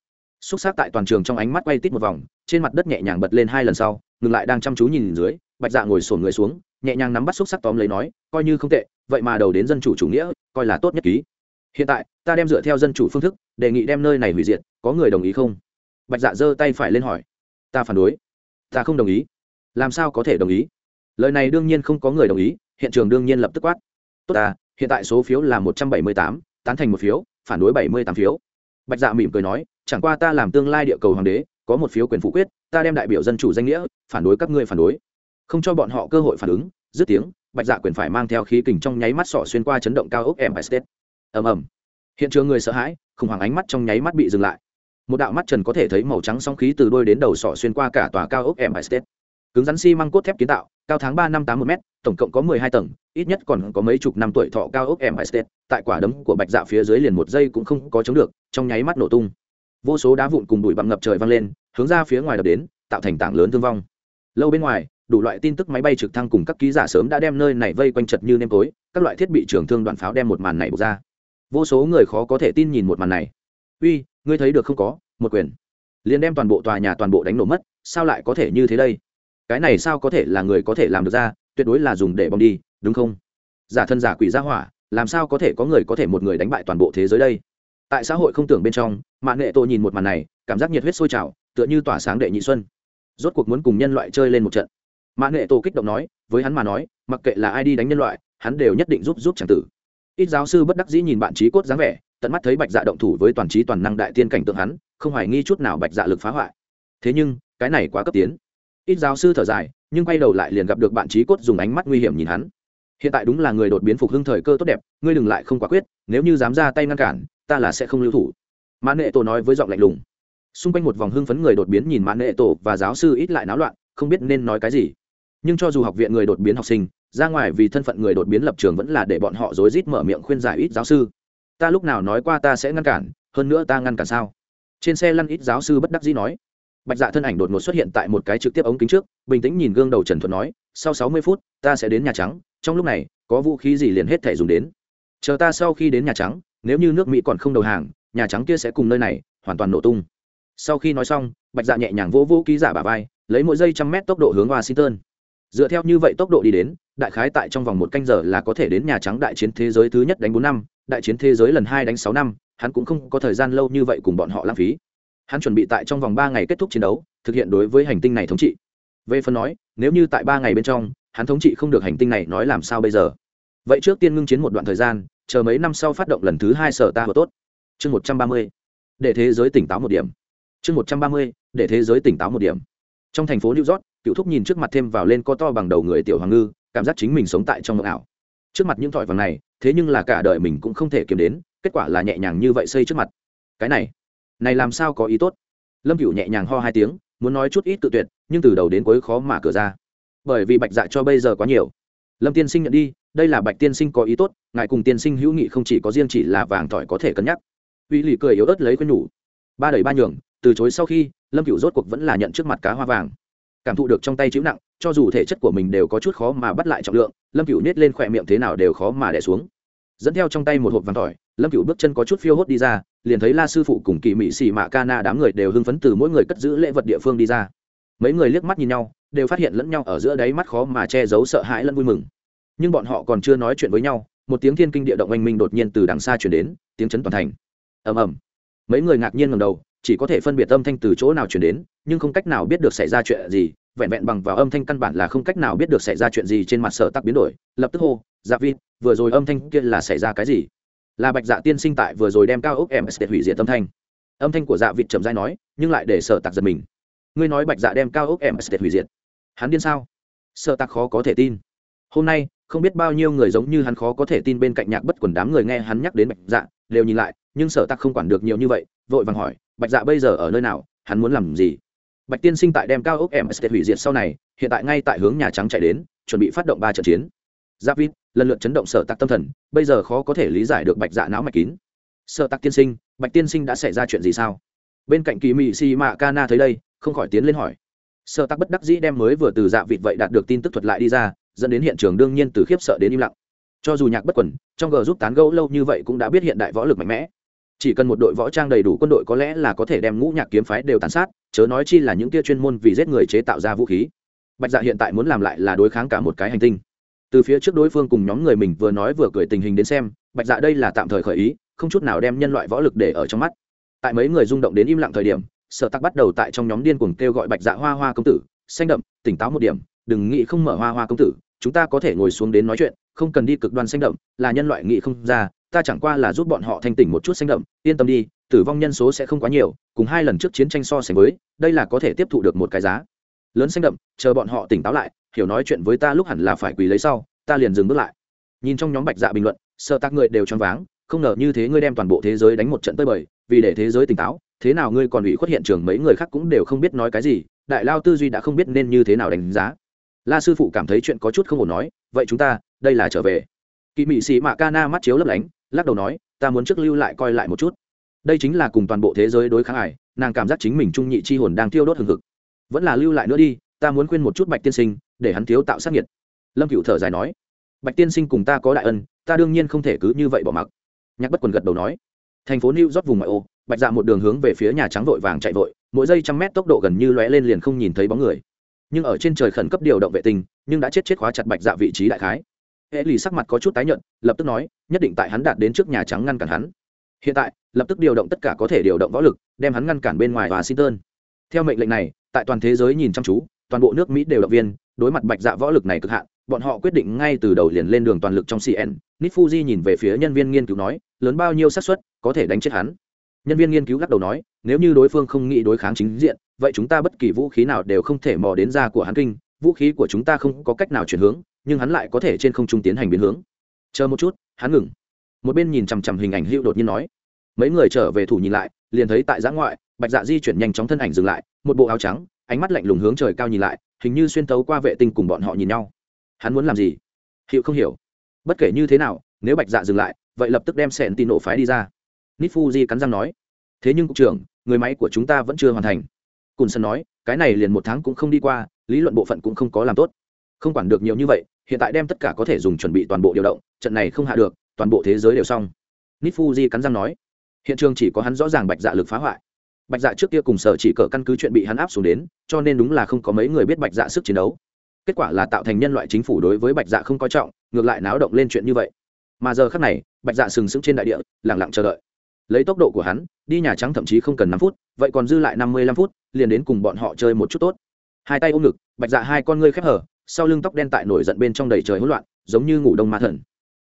Xúc xác tại toàn trường trong ánh mắt quay tít một vòng, trên mặt đất nhẹ nhàng bật lên hai lần sau, ngừng lại đang chăm chú nhìn dưới, bạch dạ ngồi sổn người xuống, nhẹ nhàng nắm bắt xúc sắc tóm lấy nói, coi như không tệ, vậy mà đầu đến dân chủ chủ nghĩa, coi là tốt nhất ký. Hiện tại, ta đem dựa theo dân chủ phương thức, đề nghị đem nơi này hủy diệt, có người đồng ý không? Bạch dạ giơ tay phải lên hỏi. Ta phản đối. Ta không đồng ý làm sao có thể đồng ý? Lời này đương nhiên không có người đồng ý, hiện trường đương nhiên lập tức quát. Tốt ta, hiện tại số phiếu là một trăm bảy mươi tám, tán thành một phiếu, phản đối bảy mươi tám phiếu. Bạch dạ mỉm cười nói, chẳng qua ta làm tương lai địa cầu hoàng đế, có một phiếu quyền phủ quyết, ta đem đại biểu dân chủ danh nghĩa, phản đối các ngươi phản đối. Không cho bọn họ cơ hội phản ứng, dứt tiếng, bạch dạ quyền phải mang theo khí kình trong nháy mắt sỏ xuyên qua chấn động cao ốc empire state. Ầm ầm. Hiện trường người sợ hãi, khủng hoảng ánh mắt trong nháy mắt bị dừng lại. Một đạo mắt trần có thể thấy màu trắng song khí từ đôi đến đầu sỏ xuyên qua cả tòa cao ốc empire state cứng rắn xi măng cốt thép kiến tạo, cao tháng ba năm tám một m tổng cộng có mười hai tầng, ít nhất còn có mấy chục năm tuổi thọ cao ốc em estate tại quả đấm của bạch dạ phía dưới liền một giây cũng không có chống được, trong nháy mắt nổ tung. Vô số đá vụn cùng bụi bặm ngập trời văng lên, hướng ra phía ngoài đập đến, tạo thành tảng lớn thương vong. Lâu bên ngoài, đủ loại tin tức máy bay trực thăng cùng các ký giả sớm đã đem nơi này vây quanh chật như nêm tối, các loại thiết bị trường thương đoạn pháo đem một màn này bộc ra. Vô số người khó có thể tin nhìn một màn này. Uy, ngươi thấy được không có? Một quyền. Liền đem toàn bộ tòa nhà toàn bộ đánh nổ mất, sao lại có thể như thế đây? Cái này sao có thể là người có thể làm được ra, tuyệt đối là dùng để bom đi, đúng không? Giả thân giả quỷ ra hỏa, làm sao có thể có người có thể một người đánh bại toàn bộ thế giới đây? Tại xã hội không tưởng bên trong mạng nghệ tô nhìn một màn này, cảm giác nhiệt huyết sôi trào, tựa như tỏa sáng đệ nhị xuân. Rốt cuộc muốn cùng nhân loại chơi lên một trận. Mạng nghệ tô kích động nói, với hắn mà nói, mặc kệ là ai đi đánh nhân loại, hắn đều nhất định giúp giúp c tử. Ít giáo sư bất đắc dĩ nhìn bạn trí cốt dáng vẻ, tận mắt thấy bạch dạ động thủ với toàn trí toàn năng đại tiên cảnh tượng hắn, không hoài nghi chút nào bạch dạ lực phá hoại. Thế nhưng, cái này quá cấp tiến ít giáo sư thở dài, nhưng quay đầu lại liền gặp được bạn trí cốt dùng ánh mắt nguy hiểm nhìn hắn. Hiện tại đúng là người đột biến phục hưng thời cơ tốt đẹp, ngươi đừng lại không quả quyết, nếu như dám ra tay ngăn cản, ta là sẽ không lưu thủ. Mã nệ tổ nói với giọng lạnh lùng. Xung quanh một vòng hưng phấn người đột biến nhìn mã nệ tổ và giáo sư ít lại náo loạn, không biết nên nói cái gì. Nhưng cho dù học viện người đột biến học sinh, ra ngoài vì thân phận người đột biến lập trường vẫn là để bọn họ rối rít mở miệng khuyên giải ít giáo sư. Ta lúc nào nói qua ta sẽ ngăn cản, hơn nữa ta ngăn cản sao? Trên xe lăn ít giáo sư bất đắc dĩ nói bạch dạ thân ảnh đột ngột xuất hiện tại một cái trực tiếp ống kính trước, bình tĩnh nhìn gương đầu trần thuận nói, sau sáu mươi phút, ta sẽ đến nhà trắng, trong lúc này, có vũ khí gì liền hết thể dùng đến. Chờ ta sau khi đến nhà trắng, nếu như nước mỹ còn không đầu hàng, nhà trắng kia sẽ cùng nơi này, hoàn toàn nổ tung. Sau khi nói xong, bạch dạ nhẹ nhàng vỗ vũ ký giả bà vai, lấy mỗi giây trăm mét tốc độ hướng washington. Dựa theo như vậy tốc độ đi đến, đại khái tại trong vòng một canh giờ là có thể đến nhà trắng đại chiến thế giới thứ nhất đánh bốn năm, đại chiến thế giới lần hai đánh sáu năm, hắn cũng không có thời gian lâu như vậy cùng bọn họ lãng phí hắn chuẩn bị tại trong vòng ba ngày kết thúc chiến đấu, thực hiện đối với hành tinh này thống trị. Về phần nói, nếu như tại ba ngày bên trong, hắn thống trị không được hành tinh này nói làm sao bây giờ? Vậy trước tiên ngưng chiến một đoạn thời gian, chờ mấy năm sau phát động lần thứ hai sở ta vừa tốt. Chương một trăm ba mươi, để thế giới tỉnh táo một điểm. Chương một trăm ba mươi, để thế giới tỉnh táo một điểm. Trong thành phố new york, cựu thúc nhìn trước mặt thêm vào lên co to bằng đầu người tiểu hoàng ngư, cảm giác chính mình sống tại trong mộng ảo. Trước mặt những thỏi vàng này, thế nhưng là cả đời mình cũng không thể kiếm đến kết quả là nhẹ nhàng như vậy xây trước mặt. Cái này này làm sao có ý tốt? Lâm cựu nhẹ nhàng ho hai tiếng, muốn nói chút ít tự tuyệt, nhưng từ đầu đến cuối khó mà cửa ra. Bởi vì bạch dạ cho bây giờ quá nhiều. Lâm tiên sinh nhận đi, đây là bạch tiên sinh có ý tốt, ngài cùng tiên sinh hữu nghị không chỉ có riêng chỉ là vàng tỏi có thể cân nhắc. Uy lì cười yếu ớt lấy quên nhủ. Ba đẩy ba nhường, từ chối sau khi, lâm cựu rốt cuộc vẫn là nhận trước mặt cá hoa vàng. Cảm thụ được trong tay chịu nặng, cho dù thể chất của mình đều có chút khó mà bắt lại trọng lượng, lâm cựu nết lên khỏe miệng thế nào đều khó mà đẻ xuống. Dẫn theo trong tay một hộp vàng tỏi lâm cựu bước chân có chút phiêu hốt đi ra, liền thấy la sư phụ cùng kỳ mị xì mạ ca na đám người đều hưng phấn từ mỗi người cất giữ lễ vật địa phương đi ra. Mấy người liếc mắt nhìn nhau, đều phát hiện lẫn nhau ở giữa đáy mắt khó mà che giấu sợ hãi lẫn vui mừng. Nhưng bọn họ còn chưa nói chuyện với nhau, một tiếng thiên kinh địa động oanh minh đột nhiên từ đằng xa chuyển đến, tiếng chấn toàn thành. Ầm ầm. Mấy người ngạc nhiên ngầm đầu, chỉ có thể phân biệt âm thanh từ chỗ nào chuyển đến, nhưng không cách nào biết được xảy ra chuyện gì, vẹn vẹn bằng vào âm thanh căn bản là không cách nào biết được xảy ra chuyện gì trên mặt sở tắc biến đổi. Lập tức hô dạ vi, vừa rồi âm thanh kia là xảy ra cái gì? Là bạch dạ tiên sinh tại vừa rồi đem cao ốc em để hủy diệt âm thanh. Âm thanh của dạ vịt trầm dai nói, nhưng lại để sở tặc giật mình. Ngươi nói bạch dạ đem cao ốc em để hủy diệt. Hắn điên sao? Sở tặc khó có thể tin. Hôm nay, không biết bao nhiêu người giống như hắn khó có thể tin bên cạnh nhạc bất quần đám người nghe hắn nhắc đến bạch dạ đều nhìn lại, nhưng sở tặc không quản được nhiều như vậy, vội vàng hỏi, bạch dạ bây giờ ở nơi nào? Hắn muốn làm gì? Bạch tiên sinh tại đem cao ốc mst hủy diệt sau này, hiện tại ngay tại hướng nhà trắng chạy đến, chuẩn bị phát động ba trận chiến giáp vít, lần lượt chấn động sở tạc tâm thần, bây giờ khó có thể lý giải được bạch dạ não mạch kín. Sở tạc tiên sinh, bạch tiên sinh đã xảy ra chuyện gì sao? Bên cạnh kỳ mị si mạ ca na thấy đây, không khỏi tiến lên hỏi. Sở tạc bất đắc dĩ đem mới vừa từ dạ vịt vậy đạt được tin tức thuật lại đi ra, dẫn đến hiện trường đương nhiên từ khiếp sợ đến im lặng. Cho dù nhạc bất quẩn trong g giúp tán gẫu lâu như vậy cũng đã biết hiện đại võ lực mạnh mẽ. Chỉ cần một đội võ trang đầy đủ quân đội có lẽ là có thể đem ngũ nhạc kiếm phái đều tàn sát, chớ nói chi là những kia chuyên môn vì giết người chế tạo ra vũ khí. Bạch dạ hiện tại muốn làm lại là đối kháng cả một cái hành tinh từ phía trước đối phương cùng nhóm người mình vừa nói vừa cười tình hình đến xem, bạch dạ đây là tạm thời khởi ý, không chút nào đem nhân loại võ lực để ở trong mắt. Tại mấy người rung động đến im lặng thời điểm, sở tắc bắt đầu tại trong nhóm điên cuồng kêu gọi bạch dạ hoa hoa công tử, xanh đậm, tỉnh táo một điểm, đừng nghĩ không mở hoa hoa công tử, chúng ta có thể ngồi xuống đến nói chuyện, không cần đi cực đoan xanh đậm, là nhân loại nghĩ không ra, ta chẳng qua là giúp bọn họ thanh tỉnh một chút xanh đậm, yên tâm đi, tử vong nhân số sẽ không quá nhiều, cùng hai lần trước chiến tranh so sánh với, đây là có thể tiếp thụ được một cái giá. Lớn xanh đậm, chờ bọn họ tỉnh táo lại hiểu nói chuyện với ta lúc hẳn là phải quỳ lấy sau, ta liền dừng bước lại. Nhìn trong nhóm bạch dạ bình luận, sợ tác người đều choáng váng, không ngờ như thế ngươi đem toàn bộ thế giới đánh một trận tơi bời, vì để thế giới tỉnh táo, thế nào ngươi còn ủy khuất hiện trường mấy người khác cũng đều không biết nói cái gì, đại lao tư duy đã không biết nên như thế nào đánh giá. La sư phụ cảm thấy chuyện có chút không ổn nói, vậy chúng ta, đây là trở về. Kỵ mị sĩ mạ ca na mắt chiếu lấp lánh, lắc đầu nói, ta muốn trước lưu lại coi lại một chút. Đây chính là cùng toàn bộ thế giới đối kháng ải, nàng cảm giác chính mình trung nhị chi hồn đang thiêu đốt hừng hực. Vẫn là lưu lại nữa đi, ta muốn khuyên một chút bạch tiên sinh để hắn thiếu tạo sát nhiệt. Lâm cựu thở dài nói, bạch tiên sinh cùng ta có đại ân, ta đương nhiên không thể cứ như vậy bỏ mặc. Nhạc bất quần gật đầu nói, thành phố new york vùng ngoại ô, bạch dạ một đường hướng về phía nhà trắng vội vàng chạy vội, mỗi giây trăm mét tốc độ gần như lóe lên liền không nhìn thấy bóng người. Nhưng ở trên trời khẩn cấp điều động vệ tinh, nhưng đã chết chết khóa chặt bạch dạ vị trí đại khái. Hệ lì sắc mặt có chút tái nhận lập tức nói, nhất định tại hắn đạt đến trước nhà trắng ngăn cản hắn. Hiện tại, lập tức điều động tất cả có thể điều động võ lực, đem hắn ngăn cản bên ngoài và washington. Theo mệnh lệnh này, tại toàn thế giới nhìn chăm chú, toàn bộ nước mỹ đều động viên đối mặt bạch dạ võ lực này cực hạn, bọn họ quyết định ngay từ đầu liền lên đường toàn lực trong cn nít fuji nhìn về phía nhân viên nghiên cứu nói, lớn bao nhiêu xác suất có thể đánh chết hắn? Nhân viên nghiên cứu lắc đầu nói, nếu như đối phương không nghĩ đối kháng chính diện, vậy chúng ta bất kỳ vũ khí nào đều không thể mò đến ra của hắn kinh, vũ khí của chúng ta không có cách nào chuyển hướng, nhưng hắn lại có thể trên không trung tiến hành biến hướng. Chờ một chút, hắn ngừng. Một bên nhìn chằm chằm hình ảnh hữu đột nhiên nói. Mấy người trở về thủ nhìn lại, liền thấy tại giã ngoại, bạch dạ di chuyển nhanh chóng thân ảnh dừng lại, một bộ áo trắng ánh mắt lạnh lùng hướng trời cao nhìn lại, hình như xuyên tấu qua vệ tinh cùng bọn họ nhìn nhau. Hắn muốn làm gì? Hiệu không hiểu. Bất kể như thế nào, nếu bạch dạ dừng lại, vậy lập tức đem sẹn tin nổ phái đi ra. Nít fuji cắn răng nói, thế nhưng cục trưởng, người máy của chúng ta vẫn chưa hoàn thành. Cùn sân nói, cái này liền một tháng cũng không đi qua, lý luận bộ phận cũng không có làm tốt. Không quản được nhiều như vậy, hiện tại đem tất cả có thể dùng chuẩn bị toàn bộ điều động, trận này không hạ được, toàn bộ thế giới đều xong. Nít fuji cắn răng nói, hiện trường chỉ có hắn rõ ràng bạch dạ lực phá hoại bạch dạ trước kia cùng sở chỉ cờ căn cứ chuyện bị hắn áp xuống đến, cho nên đúng là không có mấy người biết bạch dạ sức chiến đấu. Kết quả là tạo thành nhân loại chính phủ đối với bạch dạ không coi trọng, ngược lại náo động lên chuyện như vậy. Mà giờ khác này, bạch dạ sừng sững trên đại địa lẳng lặng chờ đợi. Lấy tốc độ của hắn, đi nhà trắng thậm chí không cần năm phút, vậy còn dư lại năm mươi lăm phút, liền đến cùng bọn họ chơi một chút tốt. Hai tay ôm ngực, bạch dạ hai con ngươi khép hở, sau lưng tóc đen tại nổi giận bên trong đầy trời hỗn loạn, giống như ngủ đông ma thần.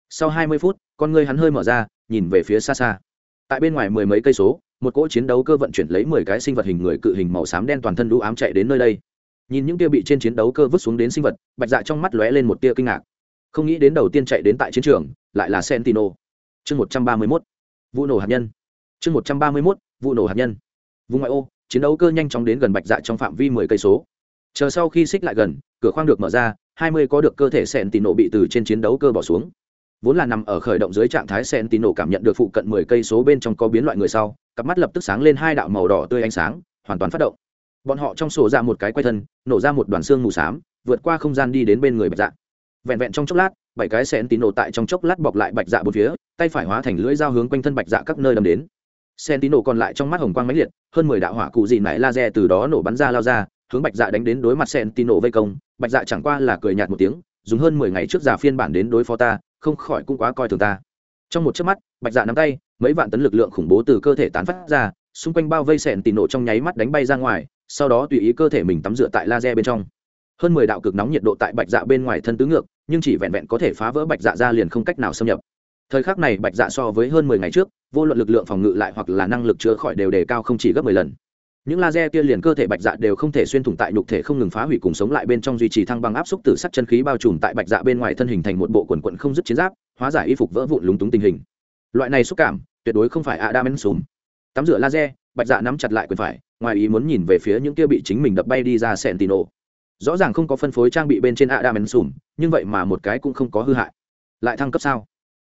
Sau hai mươi phút, con ngươi hắn hơi mở ra, nhìn về phía xa xa. Tại bên ngoài mười mấy cây số một cỗ chiến đấu cơ vận chuyển lấy mười cái sinh vật hình người cự hình màu xám đen toàn thân đũ ám chạy đến nơi đây. Nhìn những kia bị trên chiến đấu cơ vứt xuống đến sinh vật, bạch dạ trong mắt lóe lên một tia kinh ngạc. Không nghĩ đến đầu tiên chạy đến tại chiến trường, lại là sentino chương một trăm ba mươi mốt, vụ nổ hạt nhân. Chương một trăm ba mươi mốt, vụ nổ hạt nhân. Vùng ngoại ô, chiến đấu cơ nhanh chóng đến gần bạch dạ trong phạm vi mười cây số. Chờ sau khi xích lại gần, cửa khoang được mở ra, hai mươi có được cơ thể sẹn tì nổ bị từ trên chiến đấu cơ bỏ xuống vốn là nằm ở khởi động dưới trạng thái sen tín nổ cảm nhận được phụ cận mười cây số bên trong có biến loại người sau cặp mắt lập tức sáng lên hai đạo màu đỏ tươi ánh sáng hoàn toàn phát động. Bọn họ trong sổ ra một cái quay thân nổ ra một đoàn xương mù xám vượt qua không gian đi đến bên người bạch dạ. Vẹn vẹn trong chốc lát bảy cái sen tín nổ tại trong chốc lát bọc lại bạch dạ một phía tay phải hóa thành lưỡi dao hướng quanh thân bạch dạ các nơi đâm đến. Sen Sentinel còn lại trong mắt hồng quang mãnh liệt, hơn mười đạo hỏa cụ dị nảy laser từ đó nổ bắn ra lao ra, hướng Bạch Dạ đánh đến đối mặt sen Sentinel vây công, Bạch Dạ chẳng qua là cười nhạt một tiếng, dùng hơn mười ngày trước giả phiên bản đến đối phó ta, không khỏi cũng quá coi thường ta. Trong một chớp mắt, Bạch Dạ nắm tay, mấy vạn tấn lực lượng khủng bố từ cơ thể tán phát ra, xung quanh bao vây Sentinel trong nháy mắt đánh bay ra ngoài, sau đó tùy ý cơ thể mình tắm rửa tại laser bên trong. Hơn mười đạo cực nóng nhiệt độ tại Bạch Dạ bên ngoài thân tứ ngược, nhưng chỉ vẹn vẹn có thể phá vỡ Bạch Dạ ra liền không cách nào xâm nhập thời khắc này bạch dạ so với hơn mười ngày trước vô luận lực lượng phòng ngự lại hoặc là năng lực chữa khỏi đều đề cao không chỉ gấp mười lần những laser kia liền cơ thể bạch dạ đều không thể xuyên thủng tại nhục thể không ngừng phá hủy cùng sống lại bên trong duy trì thăng bằng áp xúc từ sắc chân khí bao trùm tại bạch dạ bên ngoài thân hình thành một bộ quần quận không dứt chiến giáp, hóa giải y phục vỡ vụn lúng túng tình hình. Loại này xúc cảm, tuyệt đối không phải adam en sùm tắm rửa laser, bạch dạ nắm chặt lại quyền phải, ngoài ý muốn nhìn về phía những kia bị chính mình đập bay đi ra sentino rõ ràng không có phân phối trang bị bên trên adam en sùm nhưng vậy mà một cái cũng không có hư hại. Lại thăng cấp sao?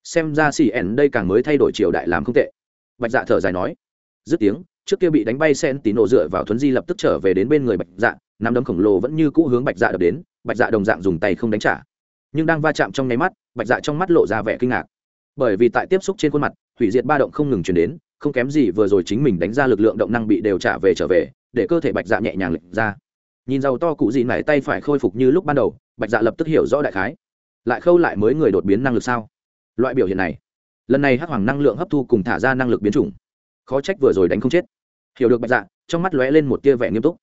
Xem ra cn đây càng mới thay đổi triều đại làm không tệ. Bạch dạ thở dài nói. Dứt tiếng trước kia bị đánh bay sen tín nổ dựa vào thuấn di lập tức trở về đến bên người bạch dạ nắm đấm khổng lồ vẫn như cũ hướng bạch dạ đập đến, bạch dạ đồng dạng dùng tay không đánh trả. Nhưng đang va chạm trong nháy mắt, bạch dạ trong mắt lộ ra vẻ kinh ngạc. Bởi vì tại tiếp xúc trên khuôn mặt, hủy diệt ba động không ngừng chuyển đến, không kém gì vừa rồi chính mình đánh ra lực lượng động năng bị đều trả về trở về, để cơ thể bạch dạ nhẹ nhàng lệch ra. Nhìn giàu to cụ gì nảy tay phải khôi phục như lúc ban đầu, bạch dạ lập tức hiểu rõ đại khái. Lại khâu lại mới người đột biến năng lực sao? Loại biểu hiện này, lần này hắc hoàng năng lượng hấp thu cùng thả ra năng lực biến chủng. Khó trách vừa rồi đánh không chết hiểu được bạch dạ trong mắt lóe lên một tia vẻ nghiêm túc.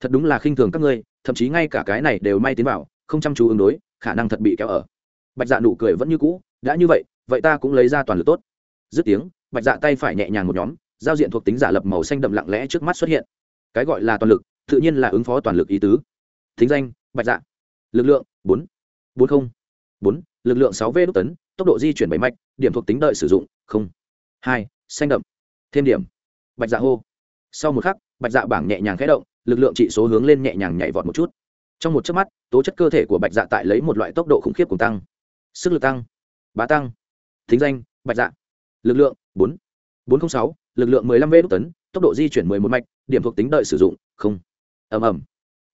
Thật đúng là khinh thường các ngươi, thậm chí ngay cả cái này đều may tiến vào, không chăm chú ứng đối, khả năng thật bị kéo ở. Bạch dạ nụ cười vẫn như cũ, đã như vậy vậy ta cũng lấy ra toàn lực tốt. Dứt tiếng, bạch dạ tay phải nhẹ nhàng một nhóm, giao diện thuộc tính giả lập màu xanh đậm lặng lẽ trước mắt xuất hiện. Cái gọi là toàn lực, tự nhiên là ứng phó toàn lực ý tứ. Thính danh, bạch dạ. Lực lượng, bốn. Bốn không. Bốn, lực lượng sáu v đúc tấn, tốc độ di chuyển bảy mạch, điểm thuộc tính đợi sử dụng, không. Hai, xanh đậm. Thêm điểm. Bạch dạ hô sau một khắc, bạch dạ bảng nhẹ nhàng khẽ động, lực lượng trị số hướng lên nhẹ nhàng nhảy vọt một chút. Trong một chớp mắt, tố chất cơ thể của bạch dạ tại lấy một loại tốc độ khủng khiếp cùng tăng. Sức lực tăng, bá tăng, thính danh, bạch dạ. Lực lượng, bốn bốn trăm sáu, lực lượng mười lăm v đúc tấn, tốc độ di chuyển mười một mạch, điểm thuộc tính đợi sử dụng, không. Ầm ầm.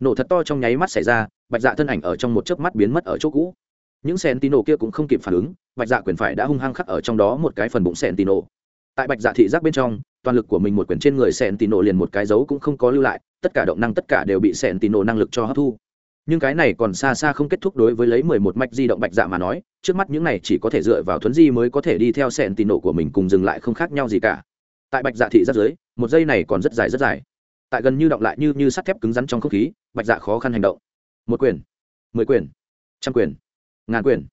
Nổ thật to trong nháy mắt xảy ra, bạch dạ thân ảnh ở trong một chớp mắt biến mất ở chỗ cũ. Những sentino kia cũng không kịp phản ứng, bạch dạ quyền phải đã hung hăng khắc ở trong đó một cái phần bụng sentino tại bạch dạ thị giác bên trong toàn lực của mình một quyền trên người sẹn tỉnổ liền một cái dấu cũng không có lưu lại, tất cả động năng tất cả đều bị sẹn tỉnổ năng lực cho hấp thu. Nhưng cái này còn xa xa không kết thúc đối với lấy mười một mạch di động bạch dạ mà nói, trước mắt những này chỉ có thể dựa vào thuấn di mới có thể đi theo sẹn tỉnổ của mình cùng dừng lại không khác nhau gì cả. Tại bạch dạ thị rất dưới, một giây này còn rất dài rất dài. Tại gần như động lại như như sắt thép cứng rắn trong không khí, bạch dạ khó khăn hành động. Một quyền mười quyền trăm quyền ngàn quyền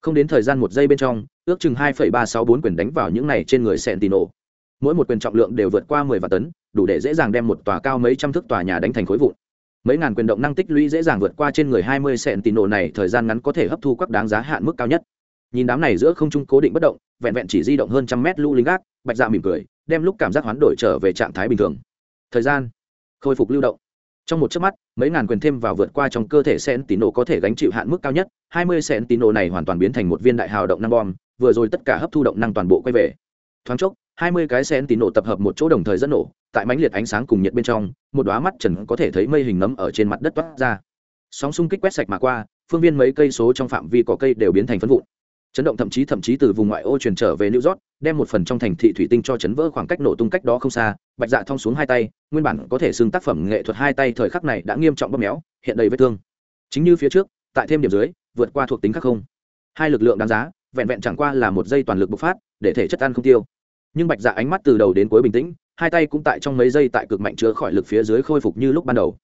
không đến thời gian một giây bên trong, ước chừng hai phẩy ba sáu bốn quyền đánh vào những này trên người sẹn tỉnổ mỗi một quyền trọng lượng đều vượt qua mười vạn tấn, đủ để dễ dàng đem một tòa cao mấy trăm thước tòa nhà đánh thành khối vụn. Mấy ngàn quyền động năng tích lũy dễ dàng vượt qua trên người hai mươi nổ này thời gian ngắn có thể hấp thu các đáng giá hạn mức cao nhất. Nhìn đám này giữa không trung cố định bất động, vẹn vẹn chỉ di động hơn trăm mét lũ lính gác, bạch dạ mỉm cười, đem lúc cảm giác hoán đổi trở về trạng thái bình thường. Thời gian khôi phục lưu động. Trong một chớp mắt, mấy ngàn quyền thêm vào vượt qua trong cơ thể sen tín nổ có thể gánh chịu hạn mức cao nhất, hai mươi sen tín nổ này hoàn toàn biến thành một viên đại hào động năng bom, vừa rồi tất cả hấp thu động năng toàn bộ quay về. Thoáng chốc hai mươi cái sen tín nổ tập hợp một chỗ đồng thời dẫn nổ tại mãnh liệt ánh sáng cùng nhiệt bên trong một đóa mắt trần có thể thấy mây hình nấm ở trên mặt đất toát ra sóng xung kích quét sạch mà qua phương viên mấy cây số trong phạm vi cỏ cây đều biến thành phân vụn chấn động thậm chí thậm chí từ vùng ngoại ô truyền trở về New York, đem một phần trong thành thị thủy tinh cho chấn vỡ khoảng cách nổ tung cách đó không xa, Bạch Dạ thong xuống hai tay, nguyên bản có thể xưng tác phẩm nghệ thuật hai tay thời khắc này đã nghiêm trọng bóp méo, hiện đầy vết thương. Chính như phía trước, tại thêm điểm dưới, vượt qua thuộc tính khắc không. Hai lực lượng đáng giá, vẹn vẹn chẳng qua là một giây toàn lực bộc phát, để thể chất ăn không tiêu. Nhưng Bạch Dạ ánh mắt từ đầu đến cuối bình tĩnh, hai tay cũng tại trong mấy giây tại cực mạnh chứa khỏi lực phía dưới khôi phục như lúc ban đầu.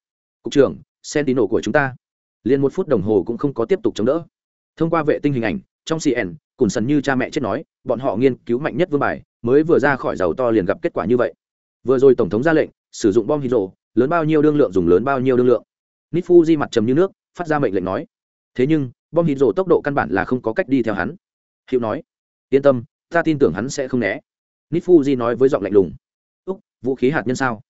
Cục trưởng, Sentinel của chúng ta, liền một phút đồng hồ cũng không có tiếp tục chống đỡ. Thông qua vệ tinh hình ảnh, trong cn cùn sần như cha mẹ chết nói bọn họ nghiên cứu mạnh nhất vương bài mới vừa ra khỏi giàu to liền gặp kết quả như vậy. Vừa rồi tổng thống ra lệnh sử dụng bom hydro lớn bao nhiêu đương lượng dùng lớn bao nhiêu đương lượng. Nít di mặt trầm như nước phát ra mệnh lệnh nói. Thế nhưng bom hydro tốc độ căn bản là không có cách đi theo hắn. Hiệu nói yên tâm ta tin tưởng hắn sẽ không né nít nói với giọng lạnh lùng. Úc, vũ khí hạt nhân sao?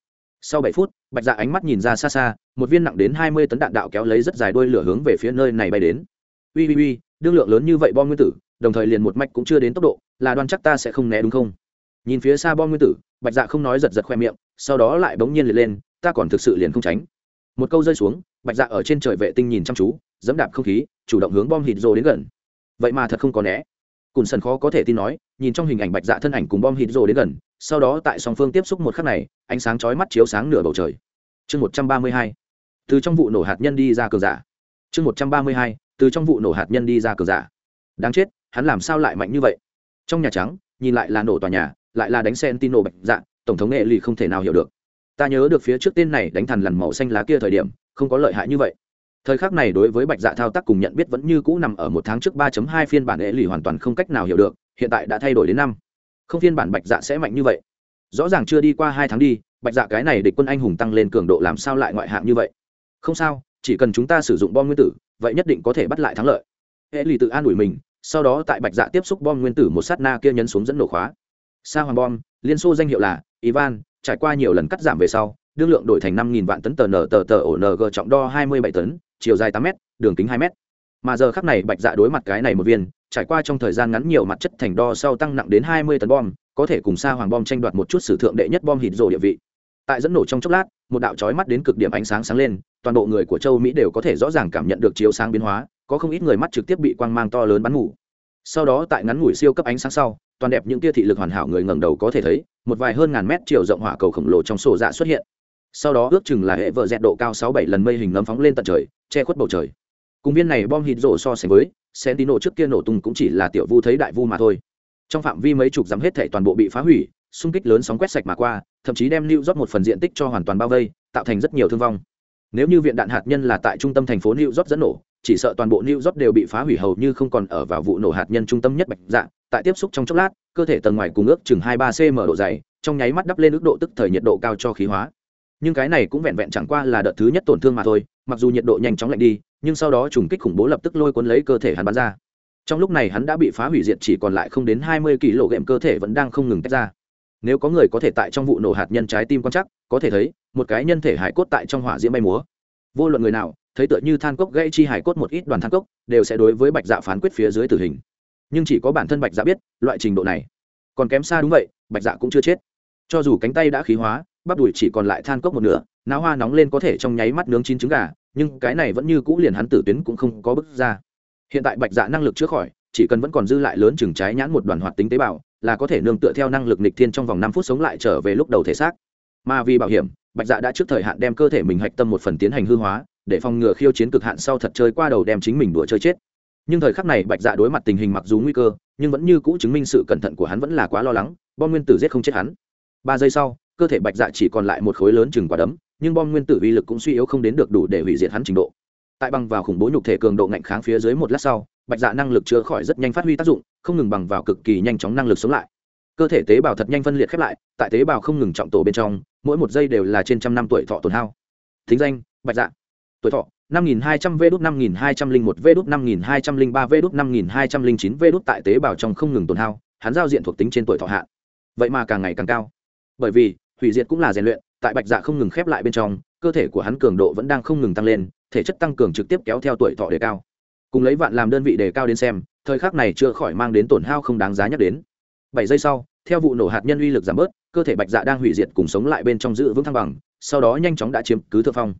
Sau bảy phút, bạch dạ ánh mắt nhìn ra xa xa, một viên nặng đến hai mươi tấn đạn đạo kéo lấy rất dài đuôi lửa hướng về phía nơi này bay đến. Ui ui ui đương lượng lớn như vậy bom nguyên tử, đồng thời liền một mạch cũng chưa đến tốc độ, là đoan chắc ta sẽ không né đúng không? Nhìn phía xa bom nguyên tử, bạch dạ không nói giật giật khoe miệng, sau đó lại bỗng nhiên liệt lên, ta còn thực sự liền không tránh. Một câu rơi xuống, bạch dạ ở trên trời vệ tinh nhìn chăm chú, dẫm đạp không khí, chủ động hướng bom hít rồ đến gần. Vậy mà thật không có né cùn sần khó có thể tin nói, nhìn trong hình ảnh bạch dạ thân ảnh cùng bom hít rồ đến gần, sau đó tại song phương tiếp xúc một khắc này, ánh sáng chói mắt chiếu sáng nửa bầu trời. Chương một trăm ba mươi hai, từ trong vụ nổ hạt nhân đi ra cường giả. Chương một trăm ba mươi hai, từ trong vụ nổ hạt nhân đi ra cờ giả. Đáng chết, hắn làm sao lại mạnh như vậy? Trong nhà trắng, nhìn lại là nổ tòa nhà, lại là đánh sen tin nổ bạch dạ tổng thống nghệ lì không thể nào hiểu được. Ta nhớ được phía trước tên này đánh thằn lằn màu xanh lá kia thời điểm, không có lợi hại như vậy thời khắc này đối với bạch dạ thao tác cùng nhận biết vẫn như cũ nằm ở một tháng trước 3.2 phiên bản nghệ lì hoàn toàn không cách nào hiểu được, hiện tại đã thay đổi đến năm. Không phiên bản bạch dạ sẽ mạnh như vậy. Rõ ràng chưa đi qua hai tháng đi, bạch dạ cái này địch quân anh hùng tăng lên cường độ làm sao lại ngoại hạng như vậy? Không sao, chỉ cần chúng ta sử dụng bom nguyên tử, vậy nhất định có thể bắt lại thắng lợi. Hệ lì tự an ủi mình, sau đó tại bạch dạ tiếp xúc bom nguyên tử một sát na kia nhấn xuống dẫn nổ khóa. Sa hoàng bom, liên xô danh hiệu là, ivan, trải qua nhiều lần cắt giảm về sau đương lượng đổi thành năm nghìn vạn tấn tờ nở tờ tờ ổ ng trọng đo hai mươi bảy tấn, chiều dài tám m đường kính hai m mà giờ khắc này, bạch dạ đối mặt cái này một viên, trải qua trong thời gian ngắn nhiều mặt chất thành đo sau tăng nặng đến hai mươi tấn bom, có thể cùng xa hoàng bom tranh đoạt một chút sử thượng đệ nhất bom hít rồ địa vị. Tại dẫn nổ trong chốc lát, một đạo chói mắt đến cực điểm ánh sáng sáng lên, toàn bộ người của châu mỹ đều có thể rõ ràng cảm nhận được chiếu sáng biến hóa, có không ít người mắt trực tiếp bị quang mang to lớn bắn ngủ sau đó tại ngắn ngủi siêu cấp ánh sáng sau, toàn đẹp những tia thị lực hoàn hảo người ngẩng đầu có thể thấy, một vài hơn ngàn mét chiều rộng hỏa cầu khổng lồ trong sổ dạ xuất hiện sau đó ước chừng là hệ vợ dẹt độ cao sáu bảy lần mây hình nấm phóng lên tận trời, che khuất bầu trời. Cùng viên này bom hít rổ so sánh với sentino trước kia nổ tung cũng chỉ là tiểu vu thấy đại vu mà thôi. Trong phạm vi mấy chục dặm hết thể toàn bộ bị phá hủy, xung kích lớn sóng quét sạch mà qua, thậm chí đem lưu rót một phần diện tích cho hoàn toàn bao vây, tạo thành rất nhiều thương vong. Nếu như viện đạn hạt nhân là tại trung tâm thành phố new rót dẫn nổ, chỉ sợ toàn bộ new rót đều bị phá hủy hầu như không còn ở vào vụ nổ hạt nhân trung tâm nhất bạch dạ. Tại tiếp xúc trong chốc lát, cơ thể tầng ngoài cùng ước chừng hai ba cm độ dày, trong nháy mắt đắp lên ước độ tức thời nhiệt độ cao cho khí hóa nhưng cái này cũng vẹn vẹn chẳng qua là đợt thứ nhất tổn thương mà thôi, mặc dù nhiệt độ nhanh chóng lạnh đi, nhưng sau đó trùng kích khủng bố lập tức lôi cuốn lấy cơ thể hắn bắn ra. Trong lúc này hắn đã bị phá hủy diệt chỉ còn lại không đến hai mươi kg ghệm cơ thể vẫn đang không ngừng tách ra. Nếu có người có thể tại trong vụ nổ hạt nhân trái tim quan chắc có thể thấy, một cái nhân thể hải cốt tại trong hỏa diễm bay múa. Vô luận người nào, thấy tựa như than cốc gãy chi hải cốt một ít đoàn than cốc, đều sẽ đối với bạch dạ phán quyết phía dưới tử hình. Nhưng chỉ có bản thân bạch dạ biết, loại trình độ này. Còn kém xa đúng vậy, bạch dạ cũng chưa chết. Cho dù cánh tay đã khí hóa bắp đùi chỉ còn lại than cốc một nửa, náo hoa nóng lên có thể trong nháy mắt nướng chín trứng gà, nhưng cái này vẫn như cũ liền hắn tử tuyến cũng không có bước ra. Hiện tại bạch dạ năng lực chữa khỏi, chỉ cần vẫn còn dư lại lớn chừng trái nhãn một đoàn hoạt tính tế bào, là có thể nương tựa theo năng lực nịch thiên trong vòng năm phút sống lại trở về lúc đầu thể xác. Mà vì bảo hiểm, bạch dạ đã trước thời hạn đem cơ thể mình hạch tâm một phần tiến hành hư hóa, để phòng ngừa khiêu chiến cực hạn sau thật chơi qua đầu đem chính mình đùa chơi chết. Nhưng thời khắc này bạch dạ đối mặt tình hình mặc dù nguy cơ, nhưng vẫn như cũ chứng minh sự cẩn thận của hắn vẫn là quá lo lắng, bom nguyên tử giết không chết hắn. Ba giây sau cơ thể bạch dạ chỉ còn lại một khối lớn chừng quả đấm, nhưng bom nguyên tử uy lực cũng suy yếu không đến được đủ để hủy diệt hắn trình độ. Tại bằng vào khủng bố nhục thể cường độ ngạnh kháng phía dưới một lát sau, bạch dạ năng lực chữa khỏi rất nhanh phát huy tác dụng, không ngừng bằng vào cực kỳ nhanh chóng năng lực sống lại. Cơ thể tế bào thật nhanh phân liệt khép lại, tại tế bào không ngừng trọng tổ bên trong, mỗi một giây đều là trên trăm năm tuổi thọ tồn hao. Thính danh, bạch dạ. Tuổi thọ, năm nghìn hai trăm v đút, năm nghìn hai trăm linh một v đút, năm nghìn hai trăm linh ba v đút, năm nghìn hai trăm linh chín v đút tại tế bào trong không ngừng tồn hao, hắn giao diện thuộc tính trên tuổi thọ hạn. Vậy mà càng ngày càng cao. Bởi vì hủy diệt cũng là rèn luyện, tại bạch dạ không ngừng khép lại bên trong, cơ thể của hắn cường độ vẫn đang không ngừng tăng lên, thể chất tăng cường trực tiếp kéo theo tuổi thọ đề cao. Cùng lấy vạn làm đơn vị đề cao đến xem, thời khắc này chưa khỏi mang đến tổn hao không đáng giá nhắc đến. Bảy giây sau, theo vụ nổ hạt nhân uy lực giảm bớt, cơ thể bạch dạ đang hủy diệt cùng sống lại bên trong giữ vững thăng bằng, sau đó nhanh chóng đã chiếm cứ thượng phong.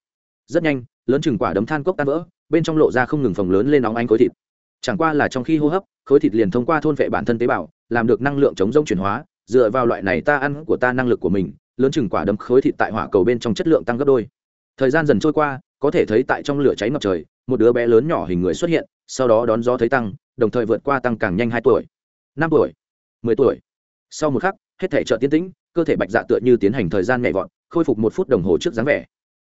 Rất nhanh, lớn chừng quả đấm than cốc tan vỡ, bên trong lộ ra không ngừng phồng lớn lên nóng ánh khối thịt. Chẳng qua là trong khi hô hấp, khối thịt liền thông qua thôn vệ bản thân tế bào, làm được năng lượng chống rông chuyển hóa, dựa vào loại này ta ăn của ta năng lực của mình lớn chừng quả đấm khối thịt tại hỏa cầu bên trong chất lượng tăng gấp đôi. Thời gian dần trôi qua, có thể thấy tại trong lửa cháy ngập trời, một đứa bé lớn nhỏ hình người xuất hiện, sau đó đón gió thấy tăng, đồng thời vượt qua tăng càng nhanh hai tuổi, năm tuổi, mười tuổi. Sau một khắc, hết thể trợ tiến tĩnh, cơ thể bạch dạ tựa như tiến hành thời gian nhẹ vọt, khôi phục một phút đồng hồ trước dáng vẻ.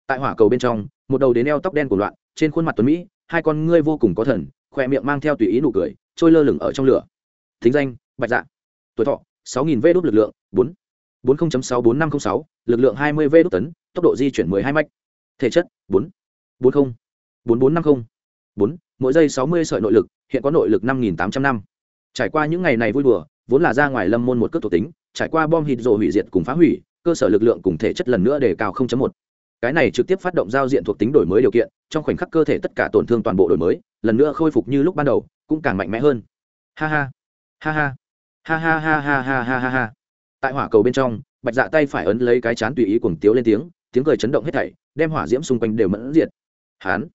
Tại hỏa cầu bên trong, một đầu đến eo tóc đen của loạn, trên khuôn mặt tuấn mỹ, hai con ngươi vô cùng có thần, khoe miệng mang theo tùy ý nụ cười, trôi lơ lửng ở trong lửa. Thính danh, bạch dạ. Tuổi thọ, sáu nghìn v đốt lực lượng, bốn. 40.64506, lực lượng 20 v đốt tấn, tốc độ di chuyển 12 mạch. Thể chất 4. 40. 4450. 4. Mỗi giây 60 sợi nội lực, hiện có nội lực 5800 năm. Trải qua những ngày này vui đùa, vốn là ra ngoài lâm môn một cước tổ tính, trải qua bom hịt rồ hủy diệt cùng phá hủy, cơ sở lực lượng cùng thể chất lần nữa đề cao 0.1. Cái này trực tiếp phát động giao diện thuộc tính đổi mới điều kiện, trong khoảnh khắc cơ thể tất cả tổn thương toàn bộ đổi mới, lần nữa khôi phục như lúc ban đầu, cũng càng mạnh mẽ hơn. Ha. Ha ha. Ha ha ha ha ha ha ha ha tại hỏa cầu bên trong, bạch dạ tay phải ấn lấy cái chán tùy ý cuồng tiếu lên tiếng tiếng cười chấn động hết thảy, đem hỏa diễm xung quanh đều mẫn diệt. Hán,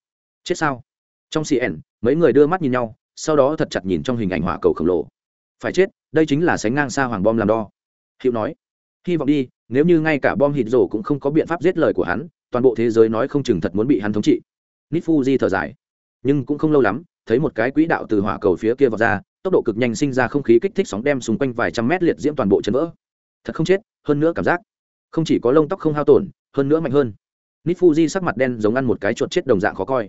chết sao? Trong cn mấy người đưa mắt nhìn nhau, sau đó thật chặt nhìn trong hình ảnh hỏa cầu khổng lồ. Phải chết, đây chính là sánh ngang xa hoàng bom làm đo. Hiệu nói, hy vọng đi, nếu như ngay cả bom hít rổ cũng không có biện pháp giết lời của hắn, toàn bộ thế giới nói không chừng thật muốn bị hắn thống trị. Nít fuji thở dài. Nhưng cũng không lâu lắm, thấy một cái quỹ đạo từ hỏa cầu phía kia vào ra, tốc độ cực nhanh sinh ra không khí kích thích sóng đem xung quanh vài trăm mét liệt diễm toàn bộ chân vỡ thật không chết, hơn nữa cảm giác không chỉ có lông tóc không hao tổn, hơn nữa mạnh hơn. Nít fuji sắc mặt đen giống ăn một cái chuột chết đồng dạng khó coi.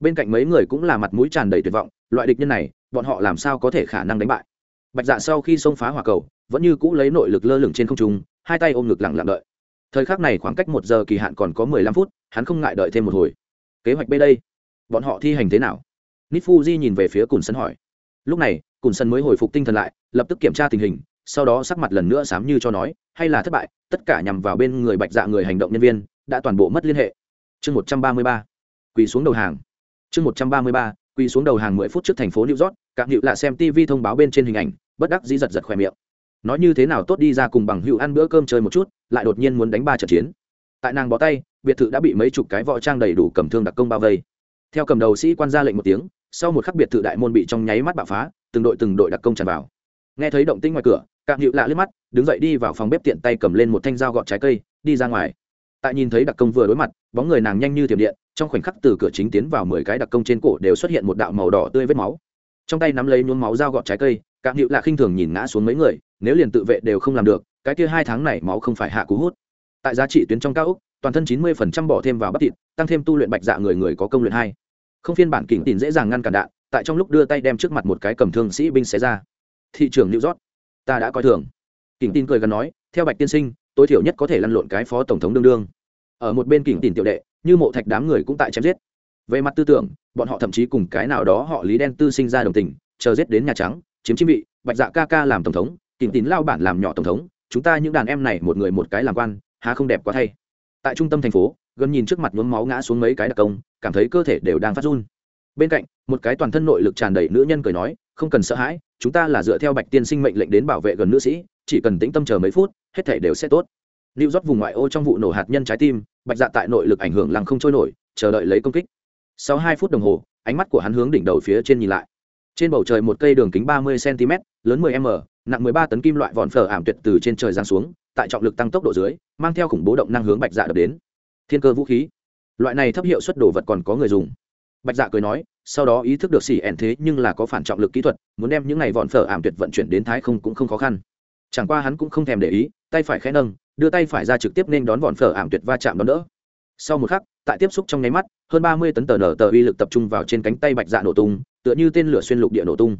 Bên cạnh mấy người cũng là mặt mũi tràn đầy tuyệt vọng, loại địch nhân này, bọn họ làm sao có thể khả năng đánh bại? Bạch dạ sau khi xông phá hỏa cầu, vẫn như cũ lấy nội lực lơ lửng trên không trung, hai tay ôm ngực lặng lặng đợi. Thời khắc này khoảng cách một giờ kỳ hạn còn có mười lăm phút, hắn không ngại đợi thêm một hồi. Kế hoạch b đây, bọn họ thi hành thế nào? Nít fuji nhìn về phía cùn sân hỏi. Lúc này, cùn sân mới hồi phục tinh thần lại, lập tức kiểm tra tình hình sau đó sắc mặt lần nữa sám như cho nói, hay là thất bại, tất cả nhằm vào bên người bạch dạ người hành động nhân viên, đã toàn bộ mất liên hệ. Chương một trăm ba mươi ba, quỳ xuống đầu hàng. Chương một trăm ba mươi ba, quỳ xuống đầu hàng mười phút trước thành phố new york, các hiệu lạ xem tv thông báo bên trên hình ảnh, bất đắc dĩ giật giật khỏe miệng. Nói như thế nào tốt đi ra cùng bằng hữu ăn bữa cơm chơi một chút, lại đột nhiên muốn đánh ba trận chiến. Tại nàng bó tay, biệt thự đã bị mấy chục cái võ trang đầy đủ cầm thương đặc công bao vây. Theo cầm đầu sĩ quan ra lệnh một tiếng, sau một khắc biệt thự đại môn bị trong nháy mắt bạo phá, từng đội từng đội đặc công tràn vào nghe thấy động tĩnh ngoài cửa, cạm hiệu lạ liếc mắt, đứng dậy đi vào phòng bếp tiện tay cầm lên một thanh dao gọt trái cây, đi ra ngoài. Tại nhìn thấy đặc công vừa đối mặt, bóng người nàng nhanh như tiềm điện, trong khoảnh khắc từ cửa chính tiến vào mười cái đặc công trên cổ đều xuất hiện một đạo màu đỏ tươi vết máu. Trong tay nắm lấy nhuốm máu dao gọt trái cây, cạm hiệu lạ khinh thường nhìn ngã xuống mấy người, nếu liền tự vệ đều không làm được, cái kia hai tháng này máu không phải hạ cú hút. Tại giá trị tuyến trong cao úc toàn thân chín mươi phần trăm bỏ thêm vào bắp thịt, tăng thêm tu luyện bạch dạ người người có công luyện hai. Không phiên bản kỉnh tìm dễ dàng ngăn cản đạn, tại trong lúc đưa tay đem trước mặt một cái cầm thương sĩ binh xé ra thị trường new york. Ta đã coi thường. Kỉnh tin cười gần nói, theo bạch tiên sinh, tối thiểu nhất có thể lăn lộn cái phó tổng thống đương đương. Ở một bên kỉnh tin tiểu đệ, như mộ thạch đám người cũng tại chém giết. Về mặt tư tưởng, bọn họ thậm chí cùng cái nào đó họ lý đen tư sinh ra đồng tình, chờ giết đến nhà trắng, chiếm chính vị, bạch dạ ca ca làm tổng thống, kỉnh tín lao bản làm nhỏ tổng thống, chúng ta những đàn em này một người một cái làm quan, há không đẹp quá thay. Tại trung tâm thành phố, gần nhìn trước mặt nhuốm máu ngã xuống mấy cái đặc công, cảm thấy cơ thể đều đang phát run. Bên cạnh một cái toàn thân nội lực tràn đầy nữ nhân cười nói, không cần sợ hãi, chúng ta là dựa theo bạch tiên sinh mệnh lệnh đến bảo vệ gần nữ sĩ, chỉ cần tĩnh tâm chờ mấy phút, hết thể đều sẽ tốt. Lưu rót vùng ngoại ô trong vụ nổ hạt nhân trái tim, bạch dạ tại nội lực ảnh hưởng lăng không trôi nổi, chờ đợi lấy công kích. Sau hai phút đồng hồ, ánh mắt của hắn hướng đỉnh đầu phía trên nhìn lại. Trên bầu trời một cây đường kính ba mươi cm lớn 10 m, nặng 13 tấn kim loại vòn phở ảm tuyệt từ trên trời giáng xuống, tại trọng lực tăng tốc độ dưới, mang theo khủng bố động năng hướng bạch dạ đập đến. Thiên cơ vũ khí. Loại này thấp hiệu suất đồ vật còn có người dùng bạch dạ cười nói, sau đó ý thức được xỉ ẻn thế nhưng là có phản trọng lực kỹ thuật, muốn đem những này vòn phở ảm tuyệt vận chuyển đến thái không cũng không khó khăn. Chẳng qua hắn cũng không thèm để ý, tay phải khẽ nâng, đưa tay phải ra trực tiếp nên đón vòn phở ảm tuyệt va chạm đón đỡ. Sau một khắc, tại tiếp xúc trong nháy mắt, hơn ba mươi tấn tờ nở tờ uy lực tập trung vào trên cánh tay bạch dạ nổ tung, tựa như tên lửa xuyên lục địa nổ tung.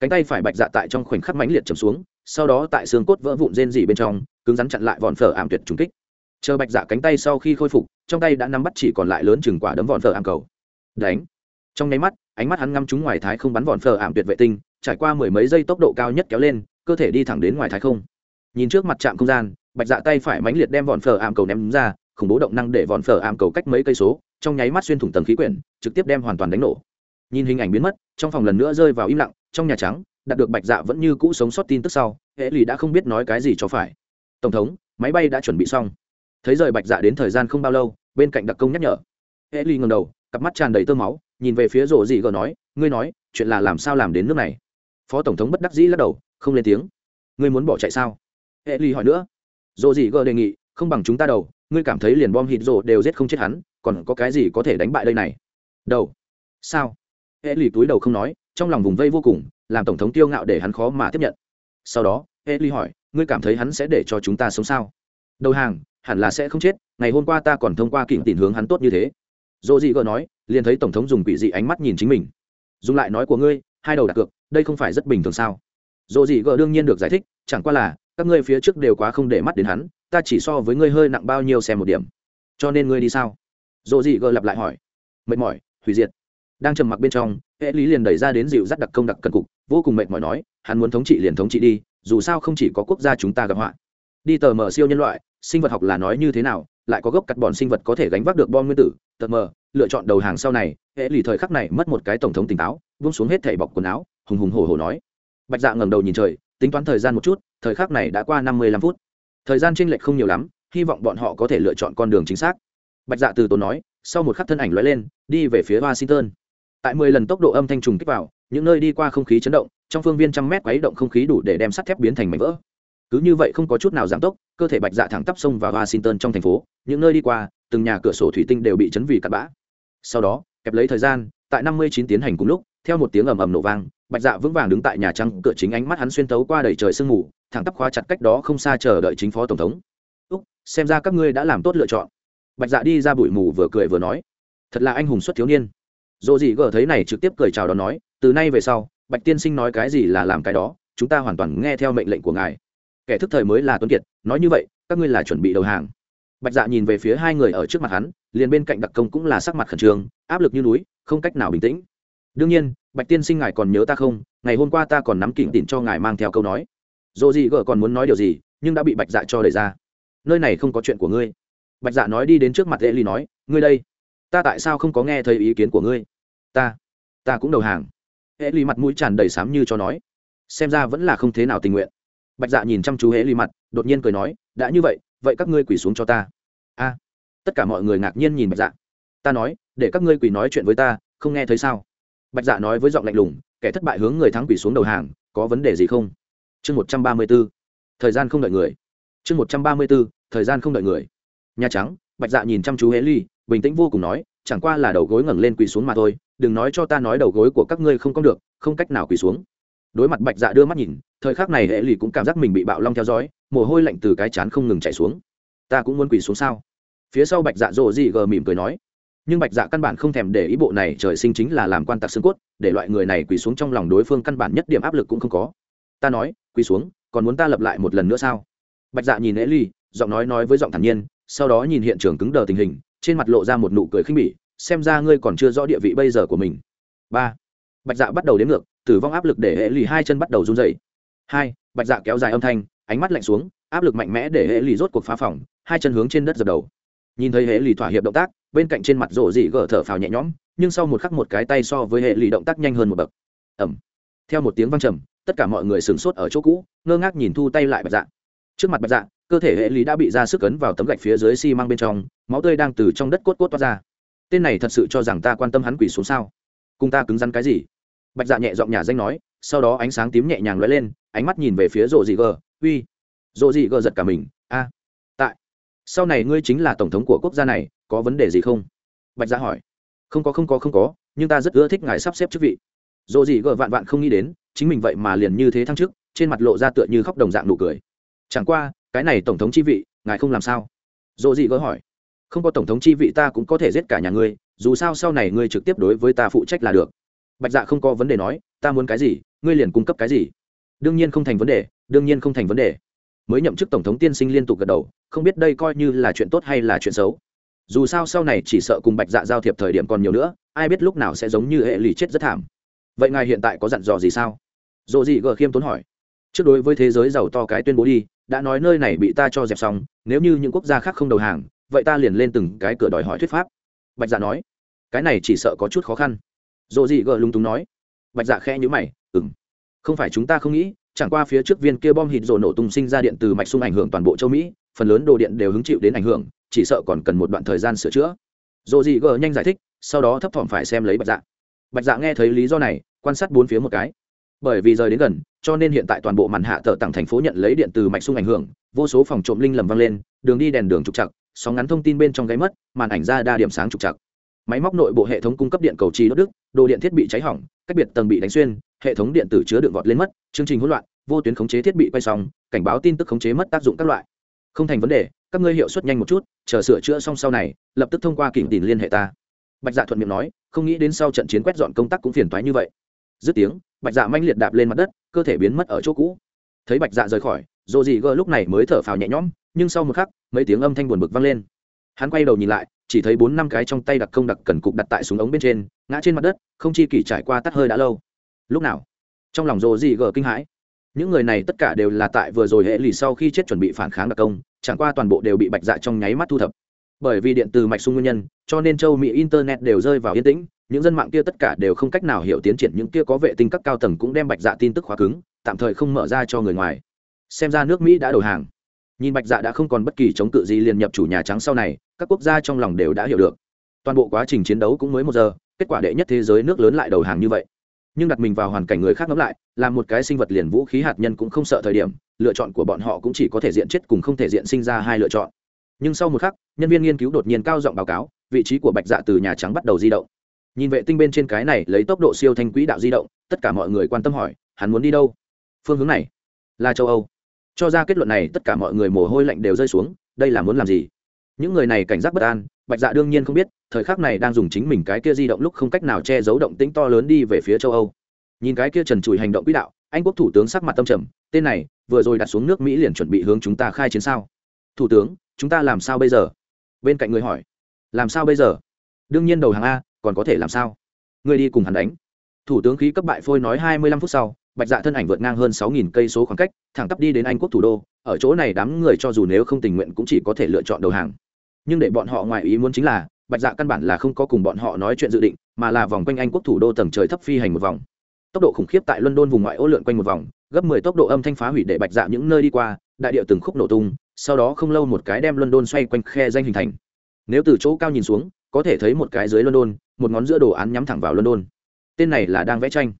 Cánh tay phải bạch dạ tại trong khoảnh khắc mãnh liệt chầm xuống, sau đó tại xương cốt vỡ vụn rên rỉ bên trong, cứng rắn chặn lại vòn phở ảm tuyệt trúng kích. Chờ bạch dạ cánh tay sau khi khôi phục, trong tay đã nắm bắt chỉ còn lại lớn chừng quả đấm vòn phở ảm cầu đánh. Trong nháy mắt, ánh mắt hắn ngắm trúng ngoài thái không bắn vòn phở ảm tuyệt vệ tinh, trải qua mười mấy giây tốc độ cao nhất kéo lên, cơ thể đi thẳng đến ngoài thái không. Nhìn trước mặt trạm không gian, bạch dạ tay phải mãnh liệt đem vòn phở ảm cầu ném ra, khủng bố động năng để vòn phở ảm cầu cách mấy cây số, trong nháy mắt xuyên thủng tầng khí quyển, trực tiếp đem hoàn toàn đánh nổ. Nhìn hình ảnh biến mất, trong phòng lần nữa rơi vào im lặng, trong nhà trắng, đạt được bạch dạ vẫn như cũ sống sót tin tức sau, hệ lì đã không biết nói cái gì cho phải. Tổng thống, máy bay đã chuẩn bị xong. Thấy rời bạch dạ đến thời gian không bao lâu, bên cạnh đặc công nhắc nhở. Hệ lì ngầm đầu cặp mắt tràn đầy tơ máu, nhìn về phía rổ dị gờ nói, ngươi nói, chuyện là làm sao làm đến nước này? Phó tổng thống bất đắc dĩ lắc đầu, không lên tiếng. Ngươi muốn bỏ chạy sao? Hệ ly hỏi nữa. Rổ dị gờ đề nghị, không bằng chúng ta đầu, ngươi cảm thấy liền bom hít rổ đều giết không chết hắn, còn có cái gì có thể đánh bại đây này? Đầu. Sao? Hệ ly túi đầu không nói, trong lòng vùng vây vô cùng, làm tổng thống tiêu ngạo để hắn khó mà tiếp nhận. Sau đó, hệ ly hỏi, ngươi cảm thấy hắn sẽ để cho chúng ta sống sao? Đầu hàng, hẳn là sẽ không chết, ngày hôm qua ta còn thông qua kỉnh tìm hướng hắn tốt như thế dỗ dị gờ nói, liền thấy tổng thống dùng quỷ dị ánh mắt nhìn chính mình. Dùng lại nói của ngươi, hai đầu đặt cược, đây không phải rất bình thường sao? Dỗ dị gờ đương nhiên được giải thích, chẳng qua là, các ngươi phía trước đều quá không để mắt đến hắn, ta chỉ so với ngươi hơi nặng bao nhiêu xem một điểm. Cho nên ngươi đi sao? Dỗ dị gờ lặp lại hỏi. Mệt mỏi, hủy diệt. Đang trầm mặc bên trong, hệ lý liền đẩy ra đến dịu dắt đặc công đặc cân cục, vô cùng mệt mỏi nói, hắn muốn thống trị liền thống trị đi, dù sao không chỉ có quốc gia chúng ta gặp họa. Đi tờ mở siêu nhân loại, sinh vật học là nói như thế nào lại có gốc cắt bọn sinh vật có thể gánh vác được bom nguyên tử tật mờ, lựa chọn đầu hàng sau này, hệ lì thời khắc này mất một cái tổng thống tỉnh táo, vung xuống hết thảy bọc quần áo, hùng hùng hổ hổ nói. Bạch dạ ngẩng đầu nhìn trời, tính toán thời gian một chút, thời khắc này đã qua năm mươi lăm phút. Thời gian tranh lệch không nhiều lắm, hy vọng bọn họ có thể lựa chọn con đường chính xác. Bạch dạ từ tốn nói, sau một khắc thân ảnh lóe lên, đi về phía washington. Tại mười lần tốc độ âm thanh trùng kích vào, những nơi đi qua không khí chấn động, trong phương viên trăm mét quấy động không khí đủ để đem sắt thép biến thành mảnh vỡ cứ như vậy không có chút nào giảm tốc, cơ thể bạch dạ thẳng tắp sông vào washington trong thành phố, những nơi đi qua, từng nhà cửa sổ thủy tinh đều bị chấn vì cắt bã. Sau đó, kẹp lấy thời gian, tại năm mươi chín tiến hành cùng lúc, theo một tiếng ầm ầm nổ vang, bạch dạ vững vàng đứng tại nhà trắng cửa chính ánh mắt hắn xuyên tấu qua đầy trời sương mù, thẳng tắp khóa chặt cách đó không xa chờ đợi chính phó tổng thống. Úc, xem ra các ngươi đã làm tốt lựa chọn. Bạch dạ đi ra bụi mù vừa cười vừa nói. Thật là anh hùng xuất thiếu niên. Dỗ dị gờ thấy này trực tiếp cười chào đón nói, từ nay về sau, bạch tiên sinh nói cái gì là làm cái đó, chúng ta hoàn toàn nghe theo mệnh lệnh của ngài kẻ thức thời mới là tuấn kiệt, nói như vậy, các ngươi là chuẩn bị đầu hàng. Bạch dạ nhìn về phía hai người ở trước mặt hắn, liền bên cạnh đặc công cũng là sắc mặt khẩn trương, áp lực như núi, không cách nào bình tĩnh. Đương nhiên, bạch tiên sinh ngài còn nhớ ta không? Ngày hôm qua ta còn nắm kỉnh tỉn cho ngài mang theo câu nói. Dồ gì gỡ còn muốn nói điều gì, nhưng đã bị bạch dạ cho đẩy ra. Nơi này không có chuyện của ngươi. Bạch dạ nói đi đến trước mặt lê ly nói, ngươi đây, ta tại sao không có nghe thấy ý kiến của ngươi? Ta ta cũng đầu hàng. Hệ ly mặt mũi tràn đầy sám như cho nói. Xem ra vẫn là không thế nào tình nguyện bạch dạ nhìn chăm chú hễ ly mặt, đột nhiên cười nói, đã như vậy vậy các ngươi quỳ xuống cho ta. A. Tất cả mọi người ngạc nhiên nhìn bạch dạ. Ta nói, để các ngươi quỳ nói chuyện với ta, không nghe thấy sao? Bạch dạ nói với giọng lạnh lùng, kẻ thất bại hướng người thắng quỳ xuống đầu hàng, có vấn đề gì không? Chương một trăm ba mươi b ố thời gian không đợi người. Chương một trăm ba mươi b ố thời gian không đợi người. Nhà trắng, bạch dạ nhìn chăm chú hễ ly, bình tĩnh vô cùng nói, chẳng qua là đầu gối ngẩng lên quỳ xuống mà thôi, đừng nói cho ta nói đầu gối của các ngươi không có được, không cách nào quỳ xuống đối mặt bạch dạ đưa mắt nhìn, thời khắc này hệ lì cũng cảm giác mình bị bạo long theo dõi, mồ hôi lạnh từ cái chán không ngừng chạy xuống. Ta cũng muốn quỳ xuống sao? Phía sau bạch dạ rộ dị gờ mỉm cười nói. Nhưng bạch dạ căn bản không thèm để ý bộ này trời sinh chính là làm quan tặc xương cốt, để loại người này quỳ xuống trong lòng đối phương căn bản nhất điểm áp lực cũng không có. Ta nói, quỳ xuống, còn muốn ta lập lại một lần nữa sao? Bạch dạ nhìn hệ lì giọng nói nói với giọng thản nhiên, sau đó nhìn hiện trường cứng đờ tình hình, trên mặt lộ ra một nụ cười khinh bỉ, xem ra ngươi còn chưa rõ địa vị bây giờ của mình. Ba. Bạch dạ bắt đầu đến ngược tử vong áp lực để hệ lì hai chân bắt đầu run dày hai, bạch dạ kéo dài âm thanh, ánh mắt lạnh xuống, áp lực mạnh mẽ để hệ lì rốt cuộc phá phòng, hai chân hướng trên đất dập đầu. Nhìn thấy hệ lì thỏa hiệp động tác, bên cạnh trên mặt rổ dị gỡ thở phào nhẹ nhõm, nhưng sau một khắc một cái tay so với hệ lì động tác nhanh hơn một bậc. Ẩm theo một tiếng văng trầm, tất cả mọi người sửng sốt ở chỗ cũ, ngơ ngác nhìn thu tay lại bạch dạ. Trước mặt bạch dạ cơ thể hệ lý đã bị ra sức ấn vào tấm gạch phía dưới xi、si、măng bên trong, máu tươi đang từ trong đất cốt cốt toát ra. Tên này thật sự cho rằng ta quan tâm hắn quỷ xuống sao? Cùng ta cứng rắn cái gì? Bạch dạ nhẹ giọng nhà danh nói, sau đó ánh sáng tím nhẹ nhàng lóe lên, ánh mắt nhìn về phía rộ dị gờ, uy. Rộ dị gờ giật cả mình, a, tại, sau này ngươi chính là tổng thống của quốc gia này, có vấn đề gì không? Bạch dạ hỏi. Không có không có không có, nhưng ta rất ưa thích ngài sắp xếp chức vị. Rộ dị gờ vạn vạn không nghĩ đến, chính mình vậy mà liền như thế thăng chức, trên mặt lộ ra tựa như khóc đồng dạng nụ cười. Chẳng qua, cái này tổng thống chi vị, ngài không làm sao? Dỗ dị gỡ hỏi. Không có tổng thống chi vị ta cũng có thể giết cả nhà ngươi, dù sao sau này ngươi trực tiếp đối với ta phụ trách là được bạch dạ không có vấn đề nói, ta muốn cái gì, ngươi liền cung cấp cái gì. Đương nhiên không thành vấn đề, đương nhiên không thành vấn đề. Mới nhậm chức tổng thống tiên sinh liên tục gật đầu, không biết đây coi như là chuyện tốt hay là chuyện xấu. Dù sao sau này chỉ sợ cùng bạch dạ giao thiệp thời điểm còn nhiều nữa, ai biết lúc nào sẽ giống như hệ lì chết rất thảm. Vậy ngài hiện tại có dặn dò gì sao? Dồ dị gờ khiêm tốn hỏi. Trước đối với thế giới giàu to cái tuyên bố đi, đã nói nơi này bị ta cho dẹp xong, nếu như những quốc gia khác không đầu hàng, vậy ta liền lên từng cái cửa đòi hỏi thuyết pháp. Bạch dạ nói. Cái này chỉ sợ có chút khó khăn dồ dị gờ lung túng nói. Bạch dạ khẽ nhữ mày ừng không phải chúng ta không nghĩ, chẳng qua phía trước viên kia bom hít rồ nổ tung sinh ra điện từ mạch sung ảnh hưởng toàn bộ châu mỹ, phần lớn đồ điện đều hứng chịu đến ảnh hưởng, chỉ sợ còn cần một đoạn thời gian sửa chữa. Dồ dị gờ nhanh giải thích, sau đó thấp thỏm phải xem lấy bạch dạ. Bạch dạ nghe thấy lý do này, quan sát bốn phía một cái. Bởi vì rời đến gần, cho nên hiện tại toàn bộ màn hạ thợ tặng thành phố nhận lấy điện từ mạch sung ảnh hưởng, vô số phòng trộm linh lầm vang lên, đường đi đèn đường trục chặt sóng ngắn thông tin bên trong gáy mất, màn ảnh ra đa điểm sáng trục chặt máy móc nội bộ hệ thống cung cấp điện cầu trì đốt đức đồ điện thiết bị cháy hỏng, cách biệt tầng bị đánh xuyên, hệ thống điện tử chứa đựng vọt lên mất, chương trình hỗn loạn, vô tuyến khống chế thiết bị quay sóng cảnh báo tin tức khống chế mất tác dụng các loại. Không thành vấn đề, các ngươi hiệu suất nhanh một chút, chờ sửa chữa xong sau này, lập tức thông qua kỉnh tìm liên hệ ta. Bạch dạ thuận miệng nói, không nghĩ đến sau trận chiến quét dọn công tác cũng phiền toái như vậy. Dứt tiếng, bạch dạ manh liệt đạp lên mặt đất, cơ thể biến mất ở chỗ cũ. Thấy bạch dạ rời khỏi dồ dị gờ lúc này mới thở phào nhẹ nhõm, nhưng sau một khắc, mấy tiếng âm thanh buồn bực vang lên. Hắn quay đầu nhìn lại chỉ thấy bốn năm cái trong tay đặc công đặc cần cục đặt tại súng ống bên trên, ngã trên mặt đất, không chi kỷ trải qua tắt hơi đã lâu. Lúc nào? Trong lòng rồ dị gờ kinh hãi. Những người này tất cả đều là tại vừa rồi hệ lì sau khi chết chuẩn bị phản kháng đặc công, chẳng qua toàn bộ đều bị bạch dạ trong nháy mắt thu thập. Bởi vì điện từ mạch sung nguyên nhân, cho nên châu mỹ internet đều rơi vào yên tĩnh, những dân mạng kia tất cả đều không cách nào hiểu tiến triển những kia có vệ tinh các cao tầng cũng đem bạch dạ tin tức khóa cứng, tạm thời không mở ra cho người ngoài. Xem ra nước mỹ đã đổi hàng nhìn bạch dạ đã không còn bất kỳ chống cự gì liền nhập chủ nhà trắng sau này, các quốc gia trong lòng đều đã hiểu được. Toàn bộ quá trình chiến đấu cũng mới một giờ, kết quả đệ nhất thế giới nước lớn lại đầu hàng như vậy. Nhưng đặt mình vào hoàn cảnh người khác ngẫm lại là một cái sinh vật liền vũ khí hạt nhân cũng không sợ thời điểm, lựa chọn của bọn họ cũng chỉ có thể diện chết cùng không thể diện sinh ra hai lựa chọn. Nhưng sau một khắc, nhân viên nghiên cứu đột nhiên cao giọng báo cáo, vị trí của bạch dạ từ nhà trắng bắt đầu di động. Nhìn vệ tinh bên trên cái này lấy tốc độ siêu thanh quỹ đạo di động, tất cả mọi người quan tâm hỏi, hắn muốn đi đâu? Phương hướng này là châu âu cho ra kết luận này, tất cả mọi người mồ hôi lạnh đều rơi xuống, đây là muốn làm gì? Những người này cảnh giác bất an, bạch dạ đương nhiên không biết, thời khắc này đang dùng chính mình cái kia di động lúc không cách nào che giấu động tĩnh to lớn đi về phía châu âu. Nhìn cái kia trần trụi hành động quỹ đạo, anh quốc thủ tướng sắc mặt tâm trầm, tên này, vừa rồi đặt xuống nước mỹ liền chuẩn bị hướng chúng ta khai chiến sao? Thủ tướng, chúng ta làm sao bây giờ? Bên cạnh người hỏi. Làm sao bây giờ? Đương nhiên đầu hàng a, còn có thể làm sao? Người đi cùng hắn đánh. Thủ tướng khí cấp bại phôi nói hai mươi lăm phút sau bạch dạ thân ảnh vượt ngang hơn sáu nghìn cây số khoảng cách, thẳng tắp đi đến anh quốc thủ đô, ở chỗ này đám người cho dù nếu không tình nguyện cũng chỉ có thể lựa chọn đầu hàng. Nhưng để bọn họ ngoài ý muốn chính là, bạch dạ căn bản là không có cùng bọn họ nói chuyện dự định, mà là vòng quanh anh quốc thủ đô tầng trời thấp phi hành một vòng. Tốc độ khủng khiếp tại london vùng ngoại ô lượn quanh một vòng, gấp mười tốc độ âm thanh phá hủy để bạch dạ những nơi đi qua, đại địa từng khúc nổ tung, sau đó không lâu một cái đem london xoay quanh khe danh hình thành. Nếu từ chỗ cao nhìn xuống, có thể thấy một cái dưới london, một ngón giữa đồ án nhắm thẳng vào london. Tên này là đang vẽ tranh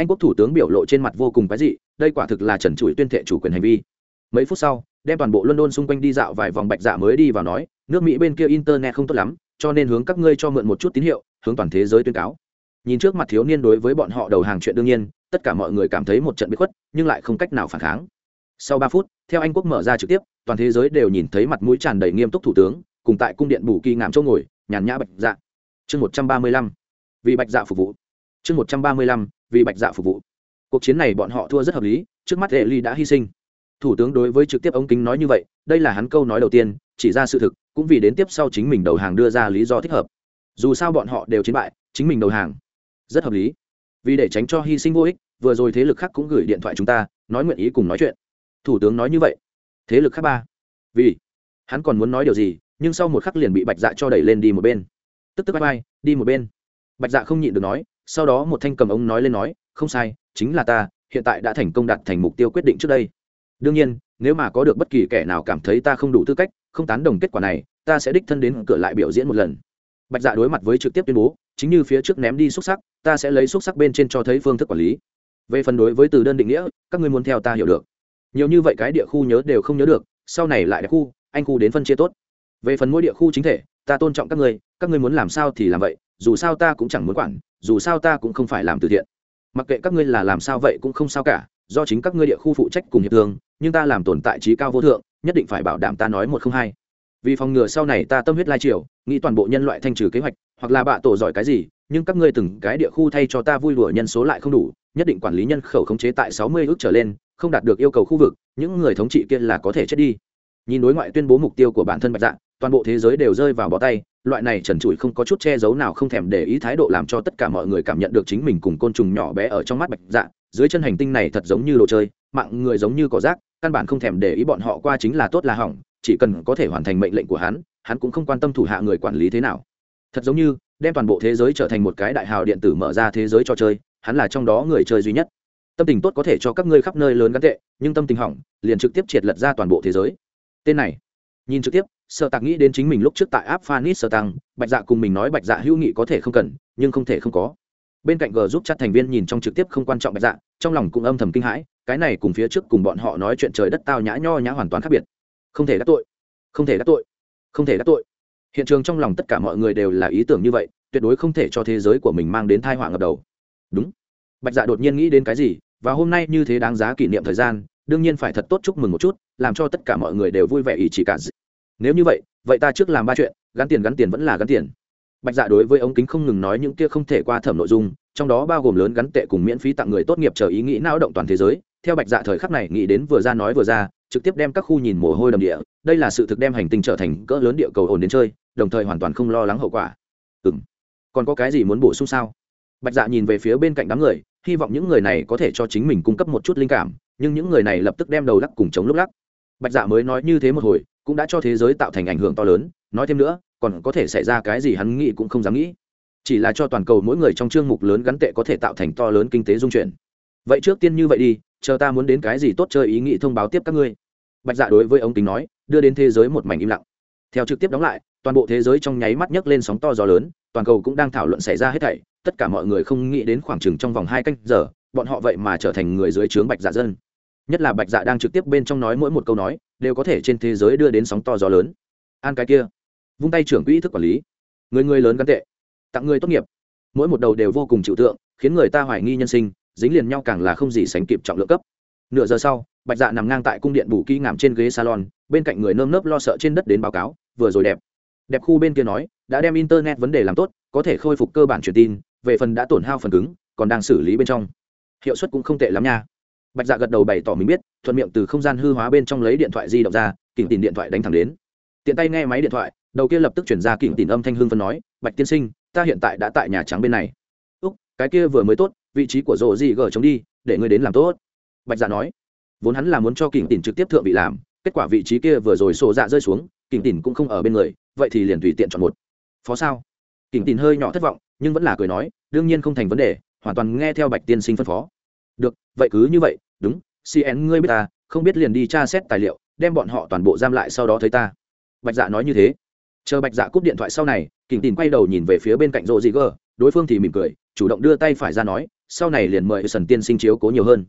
anh quốc thủ tướng biểu lộ trên mặt vô cùng quái dị, đây quả thực là trần trụi tuyên thệ chủ quyền hành vi. Mấy phút sau, đem toàn bộ london xung quanh đi dạo vài vòng bạch dạ mới đi vào nói, nước mỹ bên kia internet không tốt lắm, cho nên hướng các ngươi cho mượn một chút tín hiệu, hướng toàn thế giới tuyên cáo. Nhìn trước mặt thiếu niên đối với bọn họ đầu hàng chuyện đương nhiên, tất cả mọi người cảm thấy một trận bị khuất, nhưng lại không cách nào phản kháng. Sau ba phút, theo anh quốc mở ra trực tiếp, toàn thế giới đều nhìn thấy mặt mũi tràn đầy nghiêm túc thủ tướng, cùng tại cung điện bù kỳ ngảm chỗ ngồi, nhàn nhã bạch dạ. Chương một trăm ba mươi lăm. Vì bạch dạ phục vụ. Chương một trăm ba mươi lăm vì bạch dạ phục vụ. Cuộc chiến này bọn họ thua rất hợp lý, trước mắt hệ ly đã hy sinh. Thủ tướng đối với trực tiếp ống kính nói như vậy, đây là hắn câu nói đầu tiên, chỉ ra sự thực, cũng vì đến tiếp sau chính mình đầu hàng đưa ra lý do thích hợp. Dù sao bọn họ đều chiến bại, chính mình đầu hàng. Rất hợp lý. Vì để tránh cho hy sinh vô ích, vừa rồi thế lực khác cũng gửi điện thoại chúng ta, nói nguyện ý cùng nói chuyện. Thủ tướng nói như vậy. Thế lực khác ba. Vì. Hắn còn muốn nói điều gì, nhưng sau một khắc liền bị bạch dạ cho đẩy lên đi một bên. Tức tức bay đi một bên. Bạch dạ không nhịn được nói sau đó một thanh cầm ống nói lên nói, không sai, chính là ta, hiện tại đã thành công đạt thành mục tiêu quyết định trước đây. Đương nhiên, nếu mà có được bất kỳ kẻ nào cảm thấy ta không đủ tư cách, không tán đồng kết quả này, ta sẽ đích thân đến cửa lại biểu diễn một lần. Bạch dạ đối mặt với trực tiếp tuyên bố, chính như phía trước ném đi xúc sắc, ta sẽ lấy xúc sắc bên trên cho thấy phương thức quản lý. Về phần đối với từ đơn định nghĩa, các ngươi muốn theo ta hiểu được. Nhiều như vậy cái địa khu nhớ đều không nhớ được, sau này lại đẹp khu, anh khu đến phân chia tốt. Về phần mỗi địa khu chính thể, ta tôn trọng các ngươi các ngươi muốn làm sao thì làm vậy, dù sao ta cũng chẳng muốn quản dù sao ta cũng không phải làm từ thiện. Mặc kệ các ngươi là làm sao vậy cũng không sao cả, do chính các ngươi địa khu phụ trách cùng hiệp thương, nhưng ta làm tồn tại trí cao vô thượng, nhất định phải bảo đảm ta nói một không hai. Vì phòng ngừa sau này ta tâm huyết lai triều, nghĩ toàn bộ nhân loại thanh trừ kế hoạch, hoặc là bạ tổ giỏi cái gì, nhưng các ngươi từng cái địa khu thay cho ta vui đùa nhân số lại không đủ, nhất định quản lý nhân khẩu khống chế tại sáu mươi ước trở lên, không đạt được yêu cầu khu vực, những người thống trị kia là có thể chết đi. Nhìn đối ngoại tuyên bố mục tiêu của bản thân bạch dạ toàn bộ thế giới đều rơi vào bỏ tay loại này trần trụi không có chút che giấu nào không thèm để ý thái độ làm cho tất cả mọi người cảm nhận được chính mình cùng côn trùng nhỏ bé ở trong mắt bạch dạ. Dưới chân hành tinh này thật giống như đồ chơi, mạng người giống như cỏ rác, căn bản không thèm để ý bọn họ qua chính là tốt là hỏng, chỉ cần có thể hoàn thành mệnh lệnh của hắn hắn cũng không quan tâm thủ hạ người quản lý thế nào. Thật giống như, đem toàn bộ thế giới trở thành một cái đại hào điện tử mở ra thế giới cho chơi, hắn là trong đó người chơi duy nhất. Tâm tình tốt có thể cho các ngươi khắp nơi lớn gắn tệ, nhưng tâm tình hỏng, liền trực tiếp triệt lật ra toàn bộ thế giới. Tên này nhìn trực tiếp sợ tạc nghĩ đến chính mình lúc trước tại áp phanis sợ tăng, bạch dạ cùng mình nói bạch dạ hữu nghị có thể không cần, nhưng không thể không có. Bên cạnh g giúp chắc thành viên nhìn trong trực tiếp không quan trọng bạch dạ trong lòng cũng âm thầm kinh hãi, cái này cùng phía trước cùng bọn họ nói chuyện trời đất tao nhã nho nhã hoàn toàn khác biệt. Không thể đắc tội. Không thể đắc tội. Không thể đắc tội. Hiện trường trong lòng tất cả mọi người đều là ý tưởng như vậy, tuyệt đối không thể cho thế giới của mình mang đến thai họa ngập đầu. Đúng. Bạch dạ đột nhiên nghĩ đến cái gì, và hôm nay như thế đáng giá kỷ niệm thời gian, đương nhiên phải thật tốt chúc mừng một chút, làm cho tất cả mọi người đều vui vẻ ý chỉ cả nếu như vậy vậy ta trước làm ba chuyện, gắn tiền gắn tiền vẫn là gắn tiền. Bạch dạ đối với ống kính không ngừng nói những kia không thể qua thẩm nội dung, trong đó bao gồm lớn gắn tệ cùng miễn phí tặng người tốt nghiệp chờ ý nghĩ não động toàn thế giới. Theo bạch dạ thời khắc này nghĩ đến vừa ra nói vừa ra, trực tiếp đem các khu nhìn mồ hôi đầm địa. Đây là sự thực đem hành tinh trở thành cỡ lớn địa cầu ổn đến chơi, đồng thời hoàn toàn không lo lắng hậu quả. Ừ m còn có cái gì muốn bổ sung sao? Bạch dạ nhìn về phía bên cạnh đám người, hy vọng những người này có thể cho chính mình cung cấp một chút linh cảm, nhưng những người này lập tức đem đầu lắc cùng chống lúc lắc. Bạch dạ mới nói như thế một hồi cũng đã cho thế giới tạo thành ảnh hưởng to lớn. Nói thêm nữa, còn có thể xảy ra cái gì hắn nghĩ cũng không dám nghĩ. Chỉ là cho toàn cầu mỗi người trong chương mục lớn gắn tệ có thể tạo thành to lớn kinh tế dung chuyển. Vậy trước tiên như vậy đi, chờ ta muốn đến cái gì tốt chơi ý nghĩ thông báo tiếp các ngươi. Bạch dạ đối với ông kính nói, đưa đến thế giới một mảnh im lặng. Theo trực tiếp đóng lại, toàn bộ thế giới trong nháy mắt nhấc lên sóng to gió lớn, toàn cầu cũng đang thảo luận xảy ra hết thảy, tất cả mọi người không nghĩ đến khoảng chừng trong vòng hai canh giờ, bọn họ vậy mà trở thành người dưới trướng bạch dạ dân nhất là bạch dạ đang trực tiếp bên trong nói mỗi một câu nói, đều có thể trên thế giới đưa đến sóng to gió lớn. An cái kia, vung tay trưởng quỹ thức quản lý. Người người lớn gắn tệ, tặng người tốt nghiệp. Mỗi một đầu đều vô cùng chịu tượng, khiến người ta hoài nghi nhân sinh, dính liền nhau càng là không gì sánh kịp trọng lượng cấp. Nửa giờ sau, bạch dạ nằm ngang tại cung điện bù kỹ ngảm trên ghế salon, bên cạnh người nơm nớp lo sợ trên đất đến báo cáo, vừa rồi đẹp. Đẹp khu bên kia nói, đã đem internet vấn đề làm tốt, có thể khôi phục cơ bản truyền tin, về phần đã tổn hao phần cứng, còn đang xử lý bên trong. Hiệu suất cũng không tệ lắm nha bạch dạ gật đầu bày tỏ mình biết, thuận miệng từ không gian hư hóa bên trong lấy điện thoại di động ra, kỉnh tìm điện thoại đánh thẳng đến. Tiện tay nghe máy điện thoại, đầu kia lập tức chuyển ra kỉnh tìm âm thanh hương phân nói, bạch tiên sinh, ta hiện tại đã tại nhà trắng bên này. Úc, cái kia vừa mới tốt, vị trí của rộ gì gờ chống đi, để ngươi đến làm tốt. Bạch dạ nói. Vốn hắn là muốn cho kỉnh tìm trực tiếp thượng vị làm, kết quả vị trí kia vừa rồi sổ dạ rơi xuống, kỉnh tìm cũng không ở bên người, vậy thì liền tùy tiện chọn một. Phó sao? Kỉnh tìm hơi nhỏ thất vọng, nhưng vẫn là cười nói, đương nhiên không thành vấn đề, hoàn toàn nghe theo bạch tiên sinh phân phó được, vậy cứ như vậy, đúng cn ngươi biết ta, không biết liền đi tra xét tài liệu, đem bọn họ toàn bộ giam lại sau đó thấy ta. Bạch dạ nói như thế. Chờ bạch dạ cúp điện thoại sau này kỉnh tìm quay đầu nhìn về phía bên cạnh rộ dị gờ đối phương thì mỉm cười, chủ động đưa tay phải ra nói, sau này liền mời sần tiên sinh chiếu cố nhiều hơn.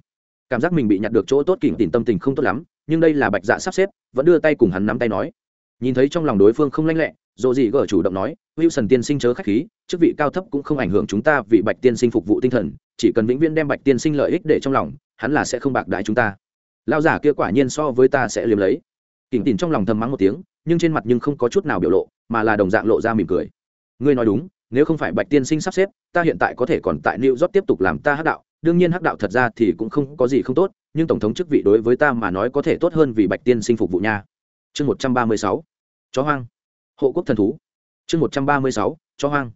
Cảm giác mình bị nhặt được chỗ tốt kỉnh tìm tâm tình không tốt lắm, nhưng đây là bạch dạ sắp xếp, vẫn đưa tay cùng hắn nắm tay nói. Nhìn thấy trong lòng đối phương không lanh lẹ dồ gì gở chủ động nói, wilson tiên sinh chớ khách khí, chức vị cao thấp cũng không ảnh hưởng chúng ta vì bạch tiên sinh phục vụ tinh thần, chỉ cần vĩnh viễn đem bạch tiên sinh lợi ích để trong lòng, hắn là sẽ không bạc đãi chúng ta. Lao giả kia quả nhiên so với ta sẽ liếm lấy. Kỉnh tìm trong lòng thầm mắng một tiếng, nhưng trên mặt nhưng không có chút nào biểu lộ, mà là đồng dạng lộ ra mỉm cười. Ngươi nói đúng, nếu không phải bạch tiên sinh sắp xếp, ta hiện tại có thể còn tại new york tiếp tục làm ta hắc đạo, đương nhiên hắc đạo thật ra thì cũng không có gì không tốt, nhưng tổng thống chức vị đối với ta mà nói có thể tốt hơn vì bạch tiên sinh phục vụ nha. Chương một trăm ba mươi sáu. Chó hoang hộ quốc thần thú. Chương một trăm ba mươi sáu, cho hoang.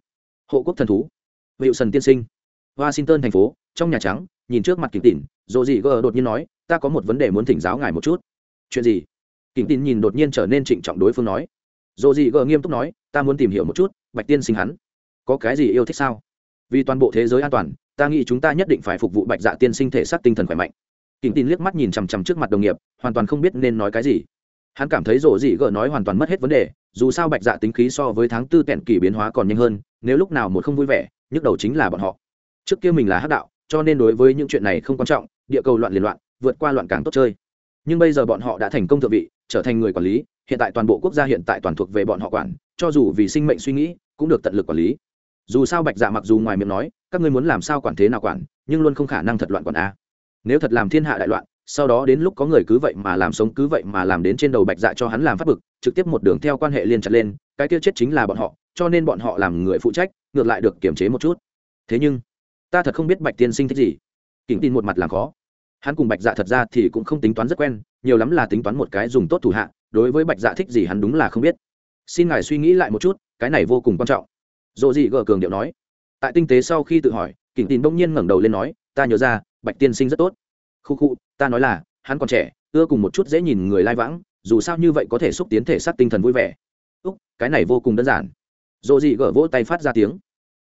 Hộ quốc thần thú. Hiệu sần tiên sinh. Washington thành phố, trong nhà trắng, nhìn trước mặt kính tỉn dồ dị gờ đột nhiên nói, ta có một vấn đề muốn thỉnh giáo ngài một chút. Chuyện gì? Kính tỉn nhìn đột nhiên trở nên trịnh trọng đối phương nói. Dồ dị gờ nghiêm túc nói, ta muốn tìm hiểu một chút, bạch tiên sinh hắn, có cái gì yêu thích sao? Vì toàn bộ thế giới an toàn, ta nghĩ chúng ta nhất định phải phục vụ bạch dạ tiên sinh thể xác tinh thần khỏe mạnh. Kính tin liếc mắt nhìn chằm chằm trước mặt đồng nghiệp, hoàn toàn không biết nên nói cái gì hắn cảm thấy rổ dị gờ nói hoàn toàn mất hết vấn đề, dù sao bạch dạ tính khí so với tháng tư kẹn kỳ biến hóa còn nhanh hơn, nếu lúc nào một không vui vẻ, nhức đầu chính là bọn họ. Trước kia mình là hắc đạo, cho nên đối với những chuyện này không quan trọng, địa cầu loạn liên loạn, vượt qua loạn càng tốt chơi. Nhưng bây giờ bọn họ đã thành công thượng vị, trở thành người quản lý, hiện tại toàn bộ quốc gia hiện tại toàn thuộc về bọn họ quản, cho dù vì sinh mệnh suy nghĩ, cũng được tận lực quản lý. Dù sao bạch dạ mặc dù ngoài miệng nói, các ngươi muốn làm sao quản thế nào quản, nhưng luôn không khả năng thật loạn quản a. Nếu thật làm thiên hạ đại loạn sau đó đến lúc có người cứ vậy mà làm sống, cứ vậy mà làm đến trên đầu bạch dạ cho hắn làm phát bực, trực tiếp một đường theo quan hệ liên chặt lên, cái tiêu chết chính là bọn họ, cho nên bọn họ làm người phụ trách, ngược lại được kiềm chế một chút. Thế nhưng, ta thật không biết bạch tiên sinh thích gì. Kỉnh tin một mặt làm khó. Hắn cùng bạch dạ thật ra thì cũng không tính toán rất quen, nhiều lắm là tính toán một cái dùng tốt thủ hạ, đối với bạch dạ thích gì hắn đúng là không biết. Xin ngài suy nghĩ lại một chút, cái này vô cùng quan trọng. Dồ dị gờ cường điệu nói. Tại tinh tế sau khi tự hỏi kỉnh tin bỗng nhiên ngẩng đầu lên nói, ta nhớ ra, bạch tiên sinh rất tốt khu khu, ta nói là, hắn còn trẻ, ưa cùng một chút dễ nhìn người lai vãng, dù sao như vậy có thể xúc tiến thể xác tinh thần vui vẻ. Úc, cái này vô cùng đơn giản. Dồ dị gở vỗ tay phát ra tiếng.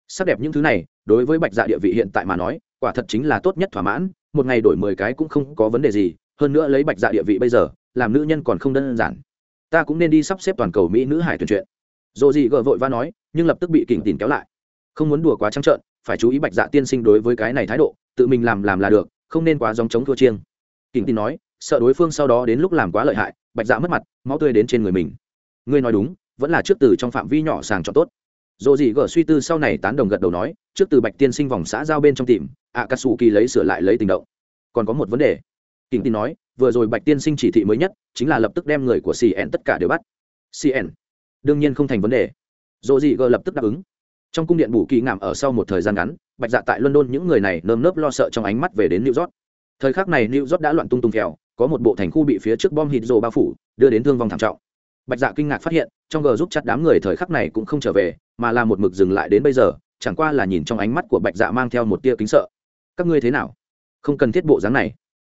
Sắc đẹp những thứ này, đối với bạch dạ địa vị hiện tại mà nói, quả thật chính là tốt nhất thỏa mãn, một ngày đổi mười cái cũng không có vấn đề gì, hơn nữa lấy bạch dạ địa vị bây giờ, làm nữ nhân còn không đơn giản. Ta cũng nên đi sắp xếp toàn cầu mỹ nữ hải tuyển chuyện. Dồ dị gỡ vội va nói, nhưng lập tức bị kỉnh tìm kéo lại. Không muốn đùa quá trắng trợn, phải chú ý bạch dạ tiên sinh đối với cái này thái độ, tự mình làm làm là được không nên quá dòng chống thua chiêng. Kỉnh tin nói, sợ đối phương sau đó đến lúc làm quá lợi hại, bạch dạ mất mặt, máu tươi đến trên người mình. Ngươi nói đúng, vẫn là trước từ trong phạm vi nhỏ sàng chọn tốt. Dồ dị gở suy tư sau này tán đồng gật đầu nói, trước từ bạch tiên sinh vòng xã giao bên trong tìm ạ cà sù kỳ lấy sửa lại lấy tình động. Còn có một vấn đề. Kỉnh tin nói, vừa rồi bạch tiên sinh chỉ thị mới nhất, chính là lập tức đem người của cn tất cả đều bắt. Cn đương nhiên không thành vấn đề. Dồ dị gở lập tức đáp ứng. Trong cung điện bù kỳ ngảm ở sau một thời gian ngắn bạch dạ tại london những người này nơm nớp lo sợ trong ánh mắt về đến new york. Thời khắc này new york đã loạn tung tung kèo, có một bộ thành khu bị phía trước bom hít rồ bao phủ, đưa đến thương vong thảm trọng. Bạch dạ kinh ngạc phát hiện, trong g giúp chặt đám người thời khắc này cũng không trở về, mà là một mực dừng lại đến bây giờ, chẳng qua là nhìn trong ánh mắt của bạch dạ mang theo một tia kính sợ. Các ngươi thế nào? Không cần thiết bộ dáng này.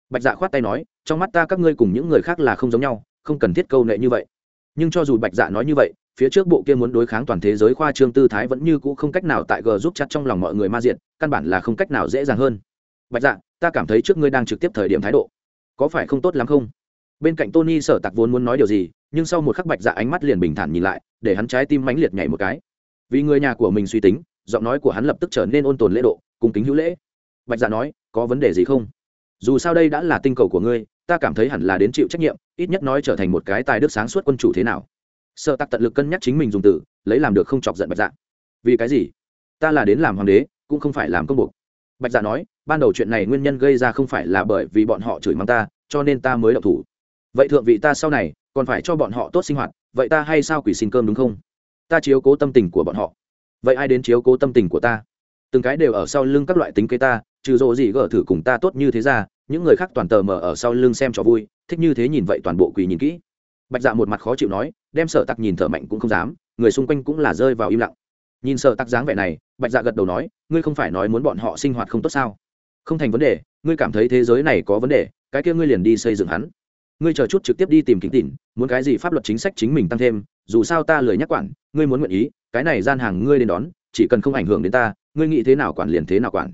Bạch dạ khoát tay nói, trong mắt ta các ngươi cùng những người khác là không giống nhau, không cần thiết câu nệ như vậy. Nhưng cho dù bạch dạ nói như vậy phía trước bộ kia muốn đối kháng toàn thế giới khoa trương tư thái vẫn như cũ không cách nào tại g giúp chặt trong lòng mọi người ma diện căn bản là không cách nào dễ dàng hơn. Bạch dạ ta cảm thấy trước ngươi đang trực tiếp thời điểm thái độ, có phải không tốt lắm không? Bên cạnh tony sở tặc vốn muốn nói điều gì, nhưng sau một khắc bạch dạ ánh mắt liền bình thản nhìn lại, để hắn trái tim mãnh liệt nhảy một cái. Vì người nhà của mình suy tính, giọng nói của hắn lập tức trở nên ôn tồn lễ độ, cung kính hữu lễ. Bạch dạ nói, có vấn đề gì không? Dù sao đây đã là tinh cầu của ngươi, ta cảm thấy hẳn là đến chịu trách nhiệm, ít nhất nói trở thành một cái tài đức sáng suốt quân chủ thế nào sợ tặc tận lực cân nhắc chính mình dùng từ, lấy làm được không chọc giận bạch dạ. Vì cái gì? Ta là đến làm hoàng đế, cũng không phải làm công buộc. Bạch dạ nói, ban đầu chuyện này nguyên nhân gây ra không phải là bởi vì bọn họ chửi mắng ta, cho nên ta mới đậu thủ. Vậy thượng vị ta sau này, còn phải cho bọn họ tốt sinh hoạt, vậy ta hay sao quỷ xin cơm đúng không? Ta chiếu cố tâm tình của bọn họ. Vậy ai đến chiếu cố tâm tình của ta? Từng cái đều ở sau lưng các loại tính kế ta, trừ rộ gì gỡ thử cùng ta tốt như thế ra, những người khác toàn tờ mở ở sau lưng xem cho vui, thích như thế nhìn vậy toàn bộ quỳ nhìn kỹ bạch dạ một mặt khó chịu nói, đem sợ tặc nhìn thở mạnh cũng không dám, người xung quanh cũng là rơi vào im lặng. Nhìn sợ tặc dáng vẻ này, bạch dạ gật đầu nói, ngươi không phải nói muốn bọn họ sinh hoạt không tốt sao? Không thành vấn đề, ngươi cảm thấy thế giới này có vấn đề, cái kia ngươi liền đi xây dựng hắn. Ngươi chờ chút trực tiếp đi tìm kính tỉn muốn cái gì pháp luật chính sách chính mình tăng thêm, dù sao ta lười nhắc quản, ngươi muốn nguyện ý, cái này gian hàng ngươi đến đón, chỉ cần không ảnh hưởng đến ta, ngươi nghĩ thế nào quản liền thế nào quản.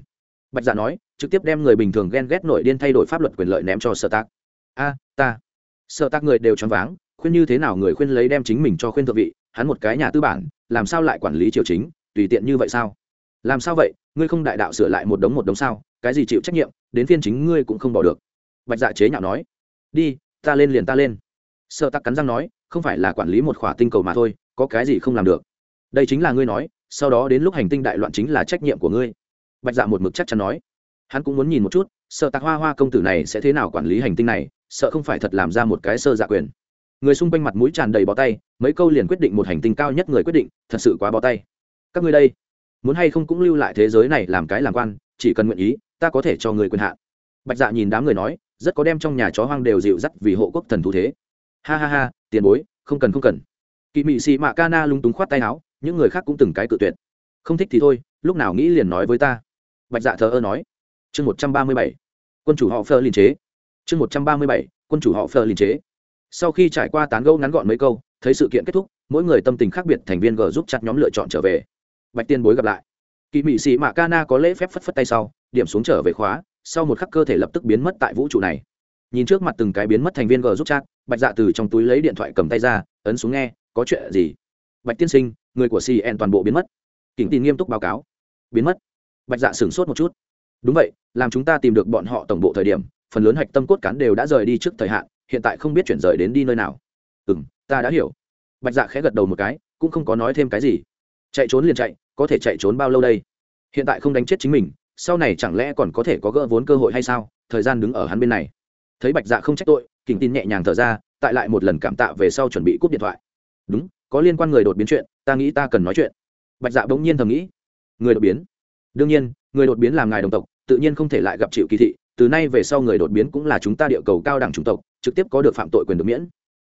Bạch dạ nói, trực tiếp đem người bình thường ghen ghét nội điên thay đổi pháp luật quyền lợi ném cho sợ tặc. a, ta. Sợ tặc người đều choáng váng khuyên như thế nào người khuyên lấy đem chính mình cho khuyên thượng vị, hắn một cái nhà tư bản, làm sao lại quản lý triều chính, tùy tiện như vậy sao? Làm sao vậy? Ngươi không đại đạo sửa lại một đống một đống sao? Cái gì chịu trách nhiệm? Đến phiên chính ngươi cũng không bỏ được. Bạch dạ chế nhạo nói. Đi, ta lên liền ta lên. Sợ tắc cắn răng nói, không phải là quản lý một khỏa tinh cầu mà thôi, có cái gì không làm được? Đây chính là ngươi nói, sau đó đến lúc hành tinh đại loạn chính là trách nhiệm của ngươi. Bạch dạ một mực chắc chắn nói. Hắn cũng muốn nhìn một chút sợ tạc hoa hoa công tử này sẽ thế nào quản lý hành tinh này, sợ không phải thật làm ra một cái sơ dạ quyền người xung quanh mặt mũi tràn đầy bó tay, mấy câu liền quyết định một hành tinh cao nhất người quyết định, thật sự quá bó tay. Các ngươi đây, muốn hay không cũng lưu lại thế giới này làm cái làm quan, chỉ cần nguyện ý, ta có thể cho người quyền hạn. Bạch dạ nhìn đám người nói, rất có đem trong nhà chó hoang đều dịu dắt vì hộ quốc thần thú thế. Ha ha ha, tiền bối, không cần không cần. Kỵ mị xì mạ ca na lung túng khoát tay áo, những người khác cũng từng cái cự tuyệt. Không thích thì thôi, lúc nào nghĩ liền nói với ta. Bạch dạ thờ ơ nói. Chương một trăm ba mươi bảy. Quân chủ họ phơ liên chế. Chương một trăm ba mươi bảy. Quân chủ họ phơ liên chế sau khi trải qua tán gẫu ngắn gọn mấy câu, thấy sự kiện kết thúc, mỗi người tâm tình khác biệt, thành viên g giúp chặt nhóm lựa chọn trở về. Bạch tiên bối gặp lại. Kỳ mị sĩ mạ ca na có lễ phép phất phất tay sau, điểm xuống trở về khóa, sau một khắc cơ thể lập tức biến mất tại vũ trụ này. Nhìn trước mặt từng cái biến mất thành viên g giúp chat, bạch dạ từ trong túi lấy điện thoại cầm tay ra, ấn xuống nghe, có chuyện gì? Bạch tiên sinh, người của cn toàn bộ biến mất. Kính tin nghiêm túc báo cáo. Biến mất. Bạch dạ sửng sốt một chút. Đúng vậy, làm chúng ta tìm được bọn họ tổng bộ thời điểm, phần lớn hạch tâm cốt cán đều đã rời đi trước thời hạn hiện tại không biết chuyển rời đến đi nơi nào. Ừ m ta đã hiểu. Bạch dạ khẽ gật đầu một cái, cũng không có nói thêm cái gì. Chạy trốn liền chạy, có thể chạy trốn bao lâu đây? Hiện tại không đánh chết chính mình, sau này chẳng lẽ còn có thể có gỡ vốn cơ hội hay sao? Thời gian đứng ở hắn bên này. Thấy bạch dạ không trách tội, kình tin nhẹ nhàng thở ra, tại lại một lần cảm tạ về sau chuẩn bị cúp điện thoại. Đúng, có liên quan người đột biến chuyện, ta nghĩ ta cần nói chuyện. Bạch dạ bỗng nhiên thầm nghĩ. Người đột biến? Đương nhiên, người đột biến làm ngài đồng tộc, tự nhiên không thể lại gặp chịu kỳ thị từ nay về sau người đột biến cũng là chúng ta địa cầu cao đẳng chủng tộc, trực tiếp có được phạm tội quyền được miễn.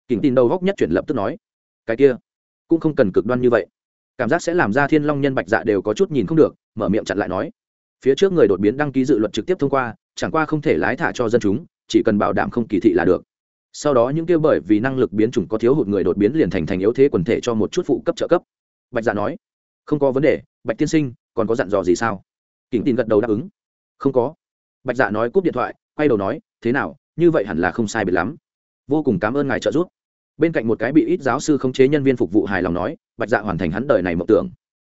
Kình tin đầu góc nhất chuyển lập tức nói, cái kia, cũng không cần cực đoan như vậy. Cảm giác sẽ làm ra thiên long nhân bạch dạ đều có chút nhìn không được. Mở miệng chặn lại nói, phía trước người đột biến đăng ký dự luật trực tiếp thông qua, chẳng qua không thể lái thả cho dân chúng, chỉ cần bảo đảm không kỳ thị là được. Sau đó những kia bởi vì năng lực biến chủng có thiếu hụt người đột biến liền thành thành yếu thế quần thể cho một chút phụ cấp trợ cấp. Bạch dạ nói, không có vấn đề, bạch tiên sinh, còn có dặn dò gì sao? Kính tin gật đầu đáp ứng, không có bạch dạ nói cúp điện thoại, quay đầu nói, thế nào, như vậy hẳn là không sai biệt lắm. Vô cùng cảm ơn ngài trợ giúp. Bên cạnh một cái bị ít giáo sư khống chế nhân viên phục vụ hài lòng nói, bạch dạ hoàn thành hắn đời này mộng tưởng.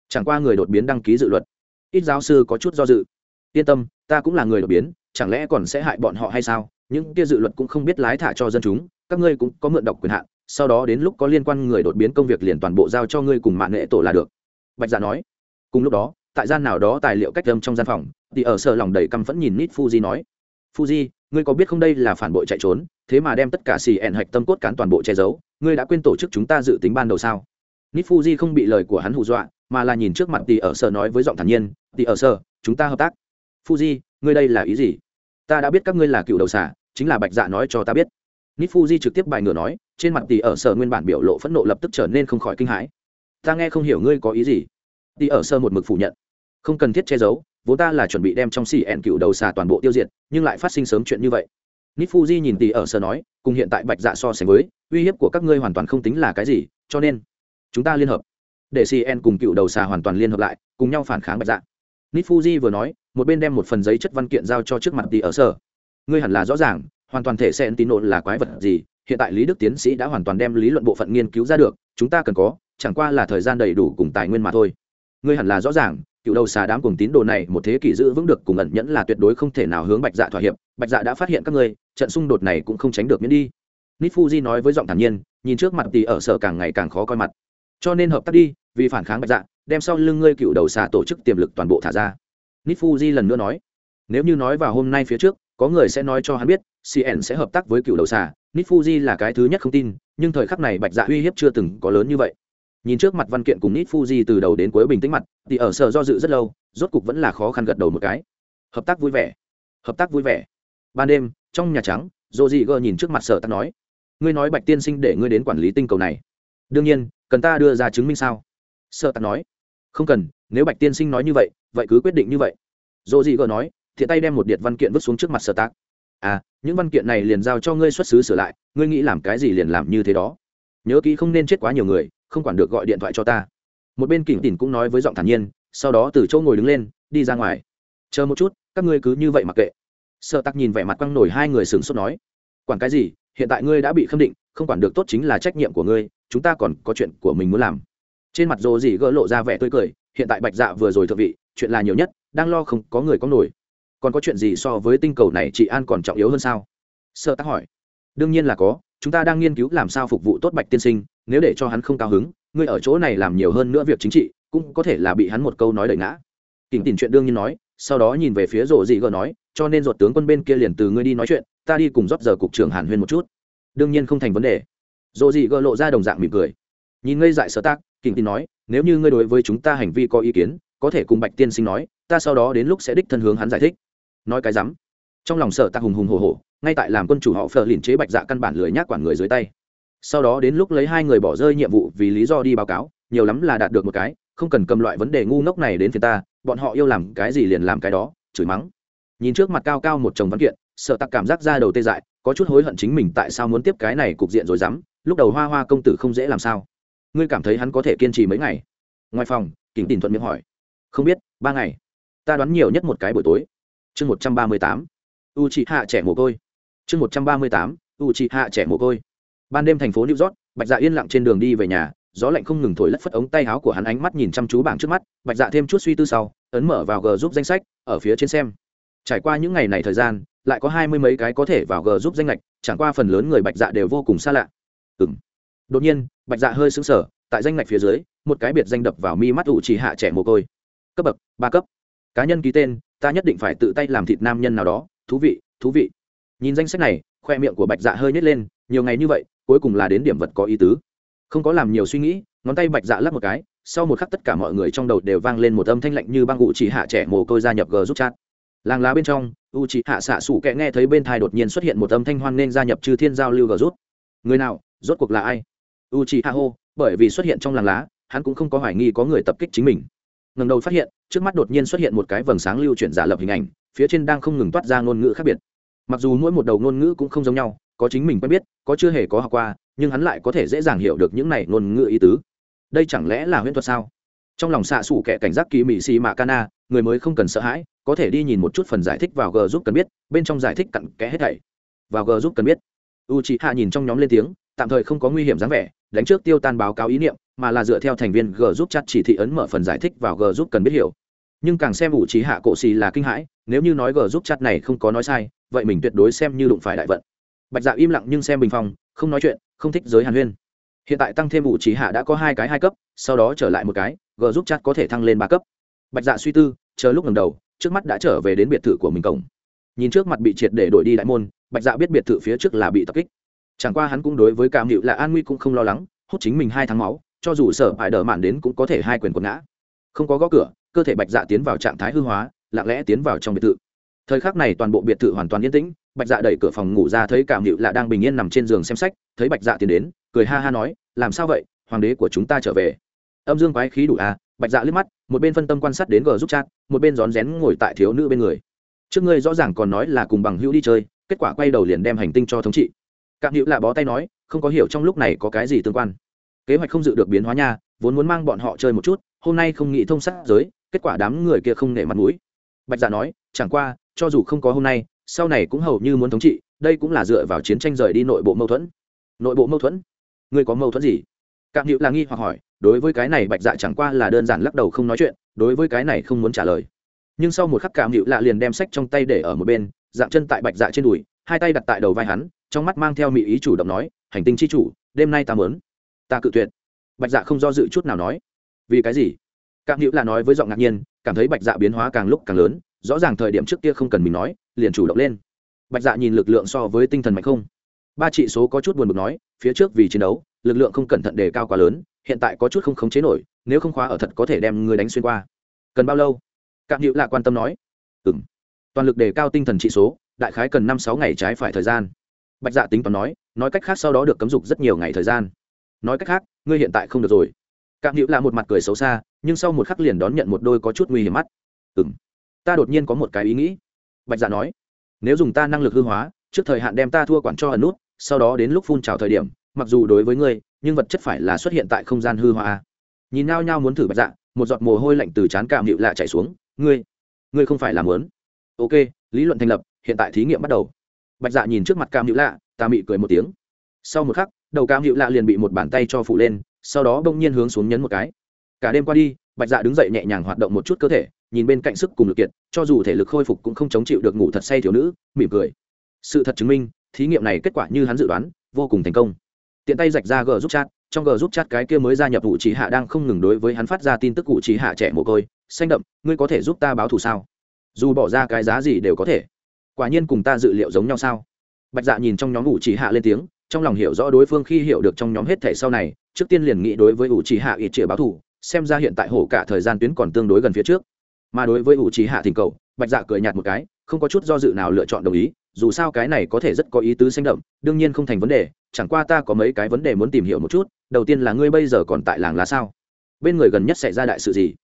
Chẳng qua người đột biến đăng ký dự luật. Ít giáo sư có chút do dự. Yên tâm, ta cũng là người đột biến, chẳng lẽ còn sẽ hại bọn họ hay sao? Những kia dự luật cũng không biết lái thả cho dân chúng, các ngươi cũng có mượn đọc quyền hạn, sau đó đến lúc có liên quan người đột biến công việc liền toàn bộ giao cho ngươi cùng mạng nghệ tổ là được. Bạch dạ nói. Cùng lúc đó tại gian nào đó tài liệu cách âm trong gian phòng, thì ở sở lòng đầy căm phẫn nhìn nít fuji nói, fuji, ngươi có biết không đây là phản bội chạy trốn, thế mà đem tất cả xì ẹn hạch tâm cốt cán toàn bộ che giấu, ngươi đã quên tổ chức chúng ta dự tính ban đầu sao? Nít fuji không bị lời của hắn hù dọa, mà là nhìn trước mặt thì ở sở nói với giọng thản nhiên thì ở sở, chúng ta hợp tác. Fuji, ngươi đây là ý gì? Ta đã biết các ngươi là cựu đầu xả chính là bạch dạ nói cho ta biết. Nít fuji trực tiếp bài ngửa nói, trên mặt tỷ ở sở nguyên bản biểu lộ phẫn nộ lập tức trở nên không khỏi kinh hãi. Ta nghe không hiểu ngươi có ý gì. Tỷ ở sơ một mực phủ nhận không cần thiết che giấu, vốn ta là chuẩn bị đem trong xì ẹn cựu đầu xà toàn bộ tiêu diệt, nhưng lại phát sinh sớm chuyện như vậy. Nít fuji nhìn tỷ ở sơ nói, cùng hiện tại bạch dạ so sánh với, uy hiếp của các ngươi hoàn toàn không tính là cái gì, cho nên, chúng ta liên hợp. Để cn cùng cựu đầu xà hoàn toàn liên hợp lại, cùng nhau phản kháng bạch dạ. Nít fuji vừa nói, một bên đem một phần giấy chất văn kiện giao cho trước mặt tỷ ở sở. Ngươi hẳn là rõ ràng, hoàn toàn thể xen tín nộn là quái vật gì, hiện tại lý đức tiến sĩ đã hoàn toàn đem lý luận bộ phận nghiên cứu ra được, chúng ta cần có, chẳng qua là thời gian đầy đủ cùng tài nguyên mà thôi. Ngươi hẳn là rõ ràng cựu đầu xà đám cùng tín đồ này một thế kỷ giữ vững được cùng ẩn nhẫn là tuyệt đối không thể nào hướng bạch dạ thỏa hiệp. Bạch dạ đã phát hiện các ngươi, trận xung đột này cũng không tránh được miễn đi. Nít fuji nói với giọng thản nhiên, nhìn trước mặt thì ở sở càng ngày càng khó coi mặt. Cho nên hợp tác đi, vì phản kháng bạch dạ đem sau lưng ngươi cựu đầu xà tổ chức tiềm lực toàn bộ thả ra. Nít fuji lần nữa nói, nếu như nói vào hôm nay phía trước, có người sẽ nói cho hắn biết cn sẽ hợp tác với cựu đầu xà. Nít fuji là cái thứ nhất không tin, nhưng thời khắc này bạch dạ uy hiếp chưa từng có lớn như vậy nhìn trước mặt văn kiện cùng nít fuji từ đầu đến cuối bình tĩnh mặt, thì ở sở do dự rất lâu, rốt cục vẫn là khó khăn gật đầu một cái. Hợp tác vui vẻ. Hợp tác vui vẻ. Ban đêm, trong nhà trắng dô dị gờ nhìn trước mặt sở tắc nói, ngươi nói bạch tiên sinh để ngươi đến quản lý tinh cầu này. Đương nhiên, cần ta đưa ra chứng minh sao? Sở tắc nói, không cần, nếu bạch tiên sinh nói như vậy vậy cứ quyết định như vậy. Dô dị gờ nói thiện tay đem một điện văn kiện vứt xuống trước mặt sở tắc. À những văn kiện này liền giao cho ngươi xuất xứ sửa lại, ngươi nghĩ làm cái gì liền làm như thế đó. Nhớ kỹ không nên chết quá nhiều người không quản được gọi điện thoại cho ta. Một bên kỉnh tỉn cũng nói với giọng thản nhiên, sau đó từ chỗ ngồi đứng lên, đi ra ngoài. Chờ một chút, các ngươi cứ như vậy mặc kệ. Sợ tắc nhìn vẻ mặt quăng nổi hai người sửng sốt nói, quản cái gì? Hiện tại ngươi đã bị khâm định, không quản được tốt chính là trách nhiệm của ngươi, chúng ta còn có chuyện của mình muốn làm. Trên mặt rồ dỉ gỡ lộ ra vẻ tươi cười, hiện tại bạch dạ vừa rồi thượng vị, chuyện là nhiều nhất, đang lo không có người có nổi. Còn có chuyện gì so với tinh cầu này chị an còn trọng yếu hơn sao? Sợ tắc hỏi. Đương nhiên là có chúng ta đang nghiên cứu làm sao phục vụ tốt bạch tiên sinh, nếu để cho hắn không cao hứng, ngươi ở chỗ này làm nhiều hơn nữa việc chính trị, cũng có thể là bị hắn một câu nói đẩy ngã. Kỉnh tìm chuyện đương nhiên nói, sau đó nhìn về phía rổ dị gờ nói, cho nên ruột tướng quân bên kia liền từ ngươi đi nói chuyện, ta đi cùng rót giờ cục trưởng hàn huyên một chút. Đương nhiên không thành vấn đề. Rổ dị gờ lộ ra đồng dạng mỉm cười. Nhìn ngây dại sở tác kỉnh tin nói, nếu như ngươi đối với chúng ta hành vi có ý kiến, có thể cùng bạch tiên sinh nói, ta sau đó đến lúc sẽ đích thân hướng hắn giải thích. Nói cái rắm. Trong lòng sở tạc hùng hùng hồ hồ ngay tại làm quân chủ họ phờ lìn chế bạch dạ căn bản lười nhác quản người dưới tay. Sau đó đến lúc lấy hai người bỏ rơi nhiệm vụ vì lý do đi báo cáo, nhiều lắm là đạt được một cái, không cần cầm loại vấn đề ngu ngốc này đến phía ta, bọn họ yêu làm cái gì liền làm cái đó, chửi mắng. Nhìn trước mặt cao cao một chồng văn kiện, sợ tặc cảm giác ra đầu tê dại, có chút hối hận chính mình tại sao muốn tiếp cái này cục diện rồi dám, lúc đầu hoa hoa công tử không dễ làm sao. Ngươi cảm thấy hắn có thể kiên trì mấy ngày? Ngoài phòng kính tìm thuận miệng hỏi. Không biết, ba ngày. Ta đoán nhiều nhất một cái buổi tối. Chương một trăm ba mươi tám. U chị hạ trẻ mồ côi chương một trăm ba mươi tám u chị hạ trẻ mồ côi. Ban đêm thành phố new york, bạch dạ yên lặng trên đường đi về nhà, gió lạnh không ngừng thổi lất phất ống tay áo của hắn ánh mắt nhìn chăm chú bảng trước mắt, bạch dạ thêm chút suy tư sau, ấn mở vào g giúp danh sách, ở phía trên xem. Trải qua những ngày này thời gian, lại có hai mươi mấy cái có thể vào g giúp danh lệch, chẳng qua phần lớn người bạch dạ đều vô cùng xa lạ. Ừ m đột nhiên, bạch dạ hơi xứng sở tại danh lệch phía dưới, một cái biệt danh đập vào mi mắt ủ chỉ hạ trẻ mồ côi. Cấp bậc, ba cấp. Cá nhân ký tên, ta nhất định phải tự tay làm thịt nam nhân nào đó. Thú vị thú vị nhìn danh sách này, khoe miệng của bạch dạ hơi nhét lên, nhiều ngày như vậy, cuối cùng là đến điểm vật có ý tứ. Không có làm nhiều suy nghĩ, ngón tay bạch dạ lắp một cái, sau một khắc tất cả mọi người trong đầu đều vang lên một âm thanh lạnh như băng ngụ chỉ hạ trẻ mồ côi gia nhập g giúp chat. Làng lá bên trong u chỉ hạ xạ sủ kẹ nghe thấy bên thai đột nhiên xuất hiện một âm thanh hoan nên gia nhập chư thiên giao lưu g rút người nào, rốt cuộc là ai? U chỉ hạ hô, bởi vì xuất hiện trong làng lá, hắn cũng không có hoài nghi có người tập kích chính mình. Ngần đầu phát hiện, trước mắt đột nhiên xuất hiện một cái vầng sáng lưu chuyển giả lập hình ảnh, phía trên đang không ngừng toát ra ngôn ngữ khác biệt mặc dù mỗi một đầu ngôn ngữ cũng không giống nhau, có chính mình quen biết, có chưa hề có học qua, nhưng hắn lại có thể dễ dàng hiểu được những này ngôn ngữ ý tứ. Đây chẳng lẽ là huyễn thuật sao? Trong lòng xạ xủ kẻ cảnh giác kỳ mị xì mạ cana người mới không cần sợ hãi, có thể đi nhìn một chút phần giải thích vào g giúp cần biết, bên trong giải thích cặn kẽ hết thảy. Vào g giúp cần biết u chị hạ nhìn trong nhóm lên tiếng, tạm thời không có nguy hiểm dáng vẻ, đánh trước tiêu tan báo cáo ý niệm, mà là dựa theo thành viên g giúp chặt chỉ thị ấn mở phần giải thích vào g giúp cần biết hiểu. Nhưng càng xem u chị hạ cổ xì là kinh hãi, nếu như nói g giúp chặt này không có nói sai vậy mình tuyệt đối xem như đụng phải đại vận. Bạch dạ im lặng nhưng xem bình phong, không nói chuyện, không thích giới hàn huyên. Hiện tại tăng thêm ủ trí hạ đã có hai cái hai cấp, sau đó trở lại một cái, g giúp chat có thể thăng lên ba cấp. Bạch dạ suy tư, chờ lúc lần đầu, trước mắt đã trở về đến biệt thự của mình cổng. Nhìn trước mặt bị triệt để đổi đi đại môn, bạch dạ biết biệt thự phía trước là bị tập kích. Chẳng qua hắn cũng đối với cảm hiệu là an nguy cũng không lo lắng, hút chính mình hai tháng máu, cho dù sở hại đỡ mạn đến cũng có thể hai quyền quật ngã. Không có gõ cửa, cơ thể bạch dạ tiến vào trạng thái hư hóa, lặng lẽ tiến vào trong biệt thự thời khắc này toàn bộ biệt thự hoàn toàn yên tĩnh, bạch dạ đẩy cửa phòng ngủ ra thấy cảm hiệu là đang bình yên nằm trên giường xem sách, thấy bạch dạ tiến đến, cười ha ha nói, làm sao vậy? Hoàng đế của chúng ta trở về. Âm dương quái khí đủ à? Bạch dạ liếc mắt, một bên phân tâm quan sát đến gờ giúp chat, một bên rón rén ngồi tại thiếu nữ bên người. Trước ngươi rõ ràng còn nói là cùng bằng hữu đi chơi, kết quả quay đầu liền đem hành tinh cho thống trị. Cạm hữu là bó tay nói, không có hiểu trong lúc này có cái gì tương quan. Kế hoạch không dự được biến hóa nha, vốn muốn mang bọn họ chơi một chút, hôm nay không nghĩ thông sát giới, kết quả đám người kia không nể mặt mũi. Bạch dạ nói, chẳng qua cho dù không có hôm nay, sau này cũng hầu như muốn thống trị, đây cũng là dựa vào chiến tranh rời đi nội bộ mâu thuẫn. Nội bộ mâu thuẫn? Ngươi có mâu thuẫn gì? Cạm hữu là nghi hoặc hỏi, đối với cái này bạch dạ chẳng qua là đơn giản lắc đầu không nói chuyện, đối với cái này không muốn trả lời. Nhưng sau một khắc Cạm hữu lạ liền đem sách trong tay để ở một bên, dạng chân tại bạch dạ trên đùi, hai tay đặt tại đầu vai hắn, trong mắt mang theo mỹ ý chủ động nói, hành tinh chi chủ, đêm nay ta mớn ta cự tuyệt. Bạch dạ không do dự chút nào nói. Vì cái gì? Cạm hữu lạ nói với giọng ngạc nhiên, cảm thấy bạch dạ biến hóa càng lúc càng lớn rõ ràng thời điểm trước kia không cần mình nói, liền chủ động lên. Bạch dạ nhìn lực lượng so với tinh thần mạnh không. Ba trị số có chút buồn bực nói, phía trước vì chiến đấu, lực lượng không cẩn thận đề cao quá lớn, hiện tại có chút không khống chế nổi, nếu không khóa ở thật có thể đem người đánh xuyên qua. Cần bao lâu? Cạm hữu lạ quan tâm nói. Ừ m toàn lực đề cao tinh thần trị số, đại khái cần năm sáu ngày trái phải thời gian. Bạch dạ tính toán nói nói cách khác sau đó được cấm dục rất nhiều ngày thời gian. Nói cách khác, ngươi hiện tại không được rồi. Cạm hữu là một mặt cười xấu xa, nhưng sau một khắc liền đón nhận một đôi có chút nguy hiểm mắt. Ừ m ta đột nhiên có một cái ý nghĩ. Bạch dạ nói, nếu dùng ta năng lực hư hóa, trước thời hạn đem ta thua quản cho ẩn nút, sau đó đến lúc phun trào thời điểm, mặc dù đối với ngươi, nhưng vật chất phải là xuất hiện tại không gian hư hóa. Nhìn nao nhao muốn thử bạch dạ một giọt mồ hôi lạnh từ trán cảm hiệu lạ chảy xuống, ngươi ngươi không phải là muốn. Ok, lý luận thành lập, hiện tại thí nghiệm bắt đầu. Bạch dạ nhìn trước mặt cam hữu lạ, ta mị cười một tiếng. Sau một khắc, đầu cam hữu lạ liền bị một bàn tay cho phụ lên, sau đó bỗng nhiên hướng xuống nhấn một cái. Cả đêm qua đi bạch dạ đứng dậy nhẹ nhàng hoạt động một chút cơ thể, nhìn bên cạnh sức cùng lực kiệt, cho dù thể lực khôi phục cũng không chống chịu được ngủ thật say thiếu nữ, mỉm cười. Sự thật chứng minh, thí nghiệm này kết quả như hắn dự đoán, vô cùng thành công. Tiện tay rạch ra g giúp chat, trong g giúp chat cái kia mới gia nhập ủ trí hạ đang không ngừng đối với hắn phát ra tin tức cụ trí hạ trẻ mồ côi, xanh đậm, ngươi có thể giúp ta báo thù sao? Dù bỏ ra cái giá gì đều có thể. Quả nhiên cùng ta dự liệu giống nhau sao? Bạch dạ nhìn trong nhóm ủ trí hạ lên tiếng, trong lòng hiểu rõ đối phương khi hiểu được trong nhóm hết thể sau này, trước tiên liền nghĩ đối với ủ trí hạ ít chĩa báo thù xem ra hiện tại hổ cả thời gian tuyến còn tương đối gần phía trước. Mà đối với ủ trí hạ thỉnh cầu, bạch dạ cười nhạt một cái, không có chút do dự nào lựa chọn đồng ý, dù sao cái này có thể rất có ý tứ sinh động đương nhiên không thành vấn đề, chẳng qua ta có mấy cái vấn đề muốn tìm hiểu một chút, đầu tiên là ngươi bây giờ còn tại làng lá sao? Bên người gần nhất xảy ra đại sự gì?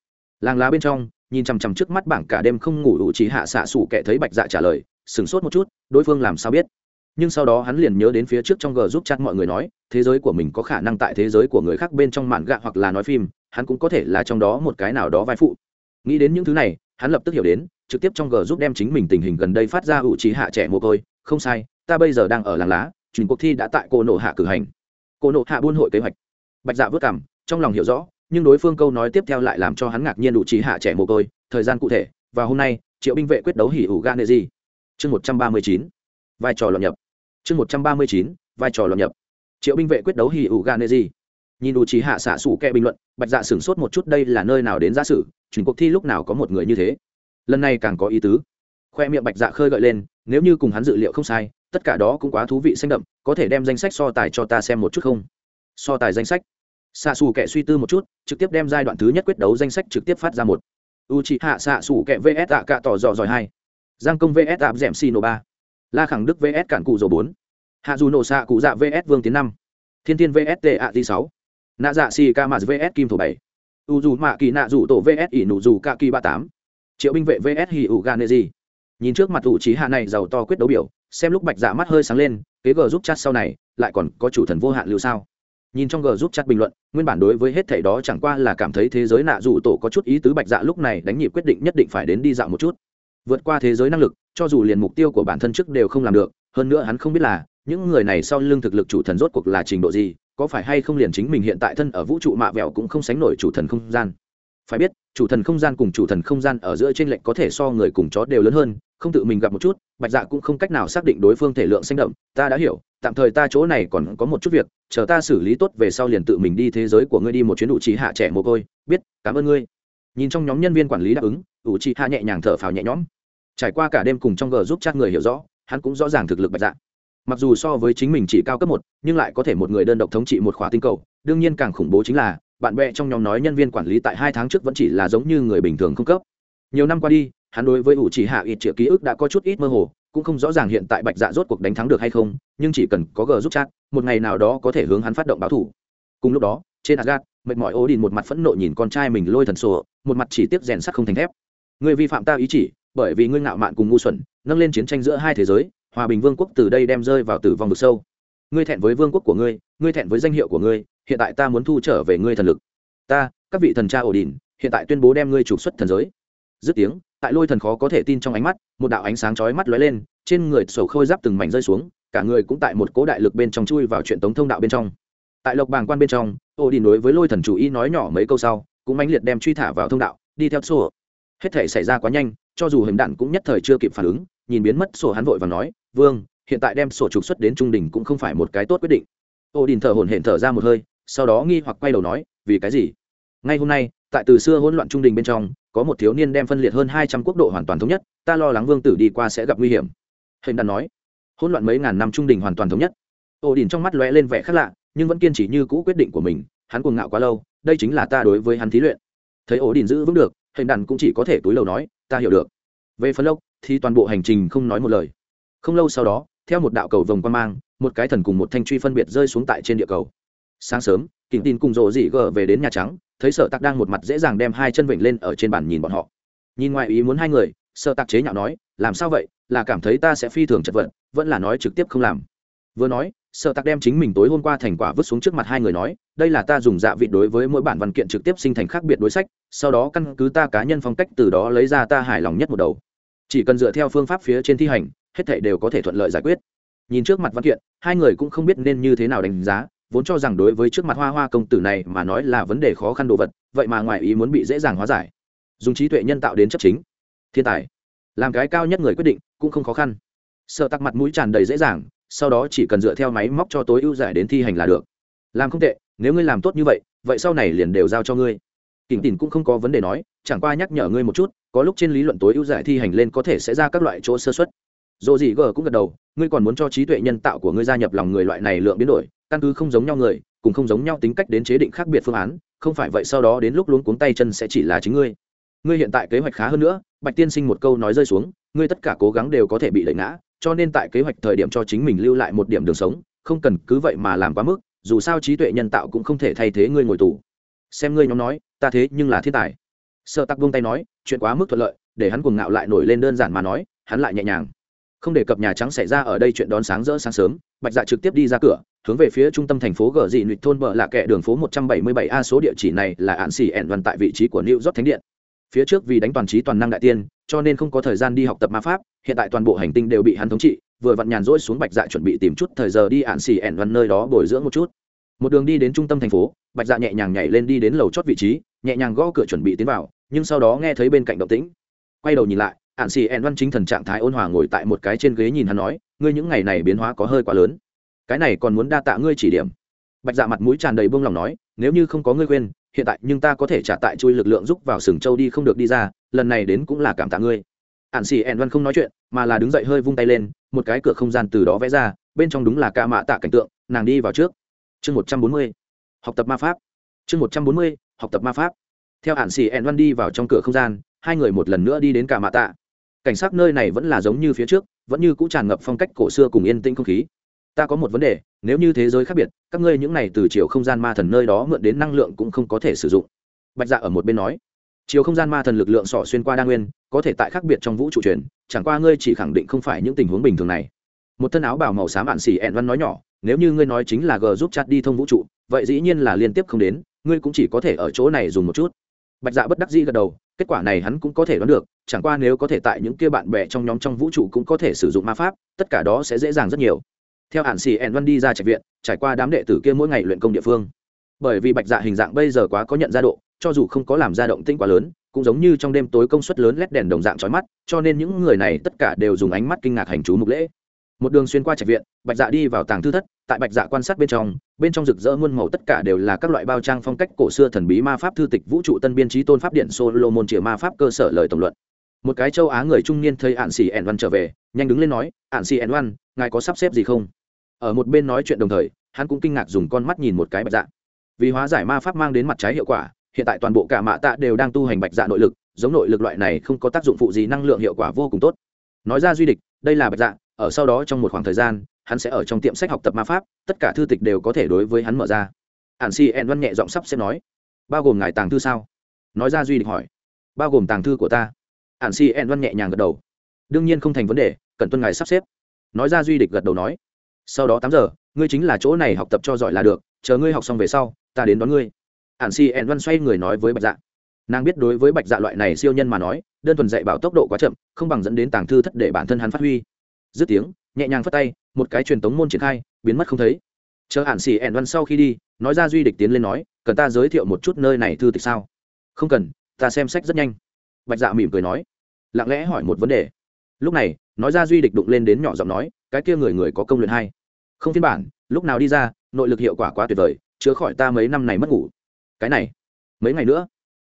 Làng lá bên trong, nhìn chằm chằm trước mắt bảng cả đêm không ngủ ủ trí hạ xạ xủ kệ thấy bạch dạ trả lời, sửng sốt một chút, đối phương làm sao biết? Nhưng sau đó hắn liền nhớ đến phía trước trong g giúp chat mọi người nói, thế giới của mình có khả năng tại thế giới của người khác bên trong mạn gạ hoặc là nói phim, hắn cũng có thể là trong đó một cái nào đó vai phụ. Nghĩ đến những thứ này, hắn lập tức hiểu đến, trực tiếp trong g giúp đem chính mình tình hình gần đây phát ra ủ trí hạ trẻ mồ côi, không sai, ta bây giờ đang ở làng lá, chuyển cuộc thi đã tại cô nộ hạ cử hành. Cô nộ hạ buôn hội kế hoạch. Bạch dạ vớt cảm, trong lòng hiểu rõ, nhưng đối phương câu nói tiếp theo lại làm cho hắn ngạc nhiên đủ trí hạ trẻ mồ côi, thời gian cụ thể, và hôm nay, triệu binh vệ quyết đấu hỉ ủ gan nệ gì chương một trăm ba mươi chín, vai trò lọt nhập chương một trăm ba mươi chín, vai trò lọt nhập. Triệu binh vệ quyết đấu hỉ ủ gan nhìn đủ trí hạ xạ sủ kẹ bình luận, bạch dạ sửng sốt một chút đây là nơi nào đến giả sử, chuyển cuộc thi lúc nào có một người như thế. Lần này càng có ý tứ. Khoe miệng bạch dạ khơi gợi lên, nếu như cùng hắn dự liệu không sai, tất cả đó cũng quá thú vị xanh đậm, có thể đem danh sách so tài cho ta xem một chút không? So tài danh sách. Xạ xù kệ suy tư một chút, trực tiếp đem giai đoạn thứ nhất quyết đấu danh sách trực tiếp phát ra một. U c hạ xạ xù kệ vs tạ cạ tỏ dò dòi hai giang công vs tạp dẻm xì nổ ba la khẳng đức vs cản cụ dầu bốn. Hạ dù nổ xạ cụ dạ vs vương tiến năm. Thiên thiên vs tệ ạ t sáu. Nạ dạ xì ca mạt vs kim thổ bảy. U dù mạ kỳ nạ dù tổ vs ỷ nụ dù ca kỳ ba tám. Triệu binh vệ vs hì ủ gan gì nhìn trước mặt ủ trí hạ này giàu to quyết đấu biểu, xem lúc bạch dạ mắt hơi sáng lên, kế g giúp chat sau này, lại còn có chủ thần vô hạn lưu sao? Nhìn trong g giúp chat bình luận, nguyên bản đối với hết thảy đó chẳng qua là cảm thấy thế giới nạ dù tổ có chút ý tứ bạch dạ lúc này đánh nhịp quyết định nhất định phải đến đi dạo một chút. Vượt qua thế giới năng lực cho dù liền mục tiêu của bản thân trước đều không làm được, hơn nữa hắn không biết là, những người này sau lưng thực lực chủ thần rốt cuộc là trình độ gì, có phải hay không liền chính mình hiện tại thân ở vũ trụ mạ vẹo cũng không sánh nổi chủ thần không gian. Phải biết, chủ thần không gian cùng chủ thần không gian ở giữa trên lệnh có thể so người cùng chó đều lớn hơn, không tự mình gặp một chút, bạch dạ cũng không cách nào xác định đối phương thể lượng xanh đậm ta đã hiểu, tạm thời ta chỗ này còn có một chút việc, chờ ta xử lý tốt về sau liền tự mình đi thế giới của ngươi đi một chuyến ủ trí hạ trẻ mồ côi, biết, cảm ơn ngươi. Nhìn trong nhóm nhân viên quản lý đáp ứng, ủ trí hạ nhẹ nhàng thở phào nhẹ nhõm trải qua cả đêm cùng trong g giúp chắc người hiểu rõ, hắn cũng rõ ràng thực lực bạch dạ. Mặc dù so với chính mình chỉ cao cấp một, nhưng lại có thể một người đơn độc thống trị một khóa tinh cầu. Đương nhiên càng khủng bố chính là, bạn bè trong nhóm nói nhân viên quản lý tại hai tháng trước vẫn chỉ là giống như người bình thường không cấp. Nhiều năm qua đi, hắn đối với ủ chỉ hạ ít triệu ký ức đã có chút ít mơ hồ, cũng không rõ ràng hiện tại bạch dạ rốt cuộc đánh thắng được hay không, nhưng chỉ cần có g giúp chat, một ngày nào đó có thể hướng hắn phát động báo thủ. Cùng lúc đó, trên asgad mệt mỏi ố đình một mặt phẫn nộ nhìn con trai mình lôi thần sổ, một mặt chỉ tiếp rèn sắt không thành thép. Người vi phạm ta ý chỉ bởi vì ngươi ngạo mạn cùng ngu xuẩn, nâng lên chiến tranh giữa hai thế giới, hòa bình vương quốc từ đây đem rơi vào tử vong vực sâu. Ngươi thẹn với vương quốc của ngươi ngươi thẹn với danh hiệu của ngươi, hiện tại ta muốn thu trở về ngươi thần lực. Ta, các vị thần cha ổ đình hiện tại tuyên bố đem ngươi trục xuất thần giới. Dứt tiếng, tại lôi thần khó có thể tin trong ánh mắt, một đạo ánh sáng chói mắt lóe lên, trên người sổ khôi giáp từng mảnh rơi xuống, cả người cũng tại một cố đại lực bên trong chui vào chuyện tống thông đạo bên trong. Tại lộc bàng quan bên trong, ổ đình đối với lôi thần chủ ý nói nhỏ mấy câu sau, cũng mãnh liệt đem truy thả vào thông đạo, đi theo sổ. Hết thể xảy ra quá nhanh cho dù hình đạn cũng nhất thời chưa kịp phản ứng, nhìn biến mất sổ hắn vội và nói, vương, hiện tại đem sổ trục xuất đến trung đình cũng không phải một cái tốt quyết định. Ô đình thở hổn hển thở ra một hơi, sau đó nghi hoặc quay đầu nói, vì cái gì? Ngay hôm nay, tại từ xưa hỗn loạn trung đình bên trong, có một thiếu niên đem phân liệt hơn hai trăm quốc độ hoàn toàn thống nhất, ta lo lắng vương tử đi qua sẽ gặp nguy hiểm. Hình đạn nói, hỗn loạn mấy ngàn năm trung đình hoàn toàn thống nhất. Ô đình trong mắt lóe lên vẻ khác lạ, nhưng vẫn kiên trì như cũ quyết định của mình, hắn cuồng ngạo quá lâu, đây chính là ta đối với hắn thí luyện. Thấy ổ đình giữ vững được hình đàn cũng chỉ có thể túi lầu nói, ta hiểu được. Về phân lốc thì toàn bộ hành trình không nói một lời. Không lâu sau đó, theo một đạo cầu vồng quan mang, một cái thần cùng một thanh truy phân biệt rơi xuống tại trên địa cầu. Sáng sớm kỉnh tin cùng rộ dị gờ về đến nhà trắng, thấy sợ tặc đang một mặt dễ dàng đem hai chân vịnh lên ở trên bàn nhìn bọn họ. Nhìn ngoài ý muốn hai người sợ tặc chế nhạo nói, làm sao vậy? Là cảm thấy ta sẽ phi thường chật vật, vẫn là nói trực tiếp không làm. Vừa nói sợ tặc đem chính mình tối hôm qua thành quả vứt xuống trước mặt hai người nói đây là ta dùng dạ vị đối với mỗi bản văn kiện trực tiếp sinh thành khác biệt đối sách, sau đó căn cứ ta cá nhân phong cách từ đó lấy ra ta hài lòng nhất một đầu. Chỉ cần dựa theo phương pháp phía trên thi hành, hết thảy đều có thể thuận lợi giải quyết. Nhìn trước mặt văn kiện, hai người cũng không biết nên như thế nào đánh giá, vốn cho rằng đối với trước mặt hoa hoa công tử này mà nói là vấn đề khó khăn đồ vật, vậy mà ngoài ý muốn bị dễ dàng hóa giải. Dùng trí tuệ nhân tạo đến chấp chính. Thiên tài. Làm cái cao nhất người quyết định, cũng không khó khăn. Sợ tắc mặt mũi tràn đầy dễ dàng, sau đó chỉ cần dựa theo máy móc cho tối ưu giải đến thi hành là được. Làm không tệ nếu ngươi làm tốt như vậy vậy sau này liền đều giao cho ngươi. Kỉnh tìn cũng không có vấn đề nói, chẳng qua nhắc nhở ngươi một chút, có lúc trên lý luận tối ưu giải thi hành lên có thể sẽ ra các loại chỗ sơ xuất dồ gì gờ cũng gật đầu, ngươi còn muốn cho trí tuệ nhân tạo của ngươi gia nhập lòng người loại này lượng biến đổi, căn cứ không giống nhau người, cùng không giống nhau tính cách đến chế định khác biệt phương án, không phải vậy sau đó đến lúc luống cuống tay chân sẽ chỉ là chính ngươi. Ngươi hiện tại kế hoạch khá hơn nữa, bạch tiên sinh một câu nói rơi xuống, ngươi tất cả cố gắng đều có thể bị đẩy ngã, cho nên tại kế hoạch thời điểm cho chính mình lưu lại một điểm đường sống, không cần cứ vậy mà làm quá mức dù sao trí tuệ nhân tạo cũng không thể thay thế ngươi ngồi tù. Xem ngươi nhóm nói, ta thế nhưng là thiên tài. Sợ tắc buông tay nói, chuyện quá mức thuận lợi, để hắn cuồng ngạo lại nổi lên đơn giản mà nói, hắn lại nhẹ nhàng. Không đề cập nhà trắng xảy ra ở đây chuyện đón sáng rỡ sáng sớm, bạch dạ trực tiếp đi ra cửa, hướng về phía trung tâm thành phố gờ dị nụy thôn bờ là kẻ đường phố 177 a số địa chỉ này là hạn xỉ ẹn văn tại vị trí của new york thánh điện. Phía trước vì đánh toàn trí toàn năng đại tiên, cho nên không có thời gian đi học tập ma pháp, hiện tại toàn bộ hành tinh đều bị hắn thống trị vừa vặn nhàn rỗi xuống bạch dạ chuẩn bị tìm chút thời giờ đi ạn xì ẻn văn nơi đó bồi dưỡng một chút. Một đường đi đến trung tâm thành phố, bạch dạ nhẹ nhàng nhảy lên đi đến lầu chót vị trí, nhẹ nhàng gõ cửa chuẩn bị tiến vào, nhưng sau đó nghe thấy bên cạnh động tĩnh. Quay đầu nhìn lại, ạn xì ẻn văn chính thần trạng thái ôn hòa ngồi tại một cái trên ghế nhìn hắn nói, ngươi những ngày này biến hóa có hơi quá lớn. Cái này còn muốn đa tạ ngươi chỉ điểm. Bạch dạ mặt mũi tràn đầy buông lòng nói, nếu như không có ngươi khuyên, hiện tại nhưng ta có thể trả tại chui lực lượng giúp vào sừng châu đi không được đi ra, lần này đến cũng là cảm tạ ngươi ạn xì ẹn văn không nói chuyện, mà là đứng dậy hơi vung tay lên, một cái cửa không gian từ đó vẽ ra, bên trong đúng là ca mạ tạ cảnh tượng, nàng đi vào trước. Chương một trăm bốn mươi, học tập ma pháp. Chương một trăm bốn mươi, học tập ma pháp. Theo ạn xì ẹn văn đi vào trong cửa không gian, hai người một lần nữa đi đến ca mạ tạ. Cảnh sát nơi này vẫn là giống như phía trước, vẫn như cũ tràn ngập phong cách cổ xưa cùng yên tĩnh không khí. Ta có một vấn đề, nếu như thế giới khác biệt, các ngươi những này từ chiều không gian ma thần nơi đó mượn đến năng lượng cũng không có thể sử dụng. Bạch dạ ở một bên nói chiều không gian ma thần lực lượng sỏ xuyên qua đa nguyên, có thể tại khác biệt trong vũ trụ truyền, chẳng qua ngươi chỉ khẳng định không phải những tình huống bình thường này. Một thân áo bảo màu xám ạn xỉ ẹn văn nói nhỏ, nếu như ngươi nói chính là g giúp chặt đi thông vũ trụ, vậy dĩ nhiên là liên tiếp không đến, ngươi cũng chỉ có thể ở chỗ này dùng một chút. Bạch dạ bất đắc dĩ gật đầu, kết quả này hắn cũng có thể đoán được, chẳng qua nếu có thể tại những kia bạn bè trong nhóm trong vũ trụ cũng có thể sử dụng ma pháp, tất cả đó sẽ dễ dàng rất nhiều. Theo hạn xì ẹn văn đi ra trạch viện, trải qua đám đệ tử kia mỗi ngày luyện công địa phương. Bởi vì bạch dạ hình dạng bây giờ quá có nhận ra độ cho dù không có làm ra động tĩnh quá lớn, cũng giống như trong đêm tối công suất lớn lét đèn đồng dạng trói mắt, cho nên những người này tất cả đều dùng ánh mắt kinh ngạc hành chú mục lễ. Một đường xuyên qua trạch viện, bạch dạ đi vào tàng thư thất, tại bạch dạ quan sát bên trong bên trong rực rỡ muôn màu tất cả đều là các loại bao trang phong cách cổ xưa thần bí ma pháp thư tịch vũ trụ tân biên trí tôn pháp điện solomon chĩa ma pháp cơ sở lời tổng luận. Một cái châu á người trung niên thấy ạn xì ẻn văn trở về, nhanh đứng lên nói ạn xì ẻn văn, ngài có sắp xếp gì không? Ở một bên nói chuyện đồng thời, hắn cũng kinh ngạc dùng con mắt nhìn một cái bạch dạ. Vì hóa giải ma pháp mang đến mặt trái hiệu quả hiện tại toàn bộ cả mạ tạ đều đang tu hành bạch dạ nội lực, giống nội lực loại này không có tác dụng phụ gì, năng lượng hiệu quả vô cùng tốt. Nói ra duy địch, đây là bạch dạ ở sau đó trong một khoảng thời gian, hắn sẽ ở trong tiệm sách học tập ma pháp, tất cả thư tịch đều có thể đối với hắn mở ra. Ản si ẹn văn nhẹ giọng sắp xếp nói, bao gồm ngài tàng thư sao? Nói ra duy địch hỏi, bao gồm tàng thư của ta. Ản si ẹn văn nhẹ nhàng gật đầu, đương nhiên không thành vấn đề cần tuân ngài sắp xếp. Nói ra duy địch gật đầu nói, sau đó tám giờ, ngươi chính là chỗ này học tập cho giỏi là được, chờ ngươi học xong về sau, ta đến đón ngươi ạn si ẹn văn xoay người nói với bạch dạ. Nàng biết đối với bạch dạ loại này siêu nhân mà nói, đơn thuần dạy bảo tốc độ quá chậm, không bằng dẫn đến tàng thư thất để bản thân hắn phát huy. Dứt tiếng, nhẹ nhàng phất tay, một cái truyền tống môn triển khai, biến mất không thấy. Chờ ạn xì ẹn văn sau khi đi, nói ra duy địch tiến lên nói, cần ta giới thiệu một chút nơi này thư tịch sao? Không cần, ta xem sách rất nhanh. Bạch dạ mỉm cười nói. Lặng lẽ hỏi một vấn đề. Lúc này, nói ra duy địch đụng lên đến nhỏ giọng nói, cái kia người người có công luyện hay? Không phiên bản, lúc nào đi ra, nội lực hiệu quả quá tuyệt vời chứa khỏi ta mấy năm này mất ngủ cái này mấy ngày nữa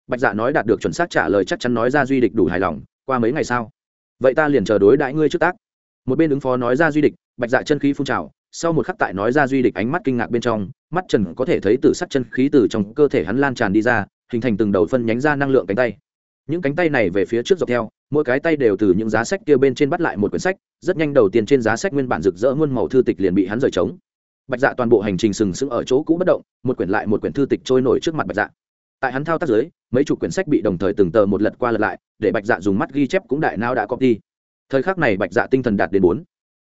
bạch dạ nói đạt được chuẩn xác trả lời chắc chắn nói ra duy địch đủ hài lòng qua mấy ngày sau vậy ta liền chờ đối đãi ngươi trước tác một bên ứng phó nói ra duy địch bạch dạ chân khí phun trào sau một khắc tại nói ra duy địch ánh mắt kinh ngạc bên trong mắt trần có thể thấy từ sắc chân khí từ trong cơ thể hắn lan tràn đi ra hình thành từng đầu phân nhánh ra năng lượng cánh tay những cánh tay này về phía trước dọc theo mỗi cái tay đều từ những giá sách kia bên trên bắt lại một quyển sách rất nhanh đầu tiên trên giá sách nguyên bản rực rỡ muôn màu thư tịch liền bị hắn rời trống bạch dạ toàn bộ hành trình sừng sững ở chỗ cũ bất động, một quyển lại một quyển thư tịch trôi nổi trước mặt bạch dạ. Tại hắn thao tác dưới, mấy chục quyển sách bị đồng thời từng tờ một lật qua lật lại, để bạch dạ dùng mắt ghi chép cũng đại nao đã copy. Thời khắc này bạch dạ tinh thần đạt đến bốn,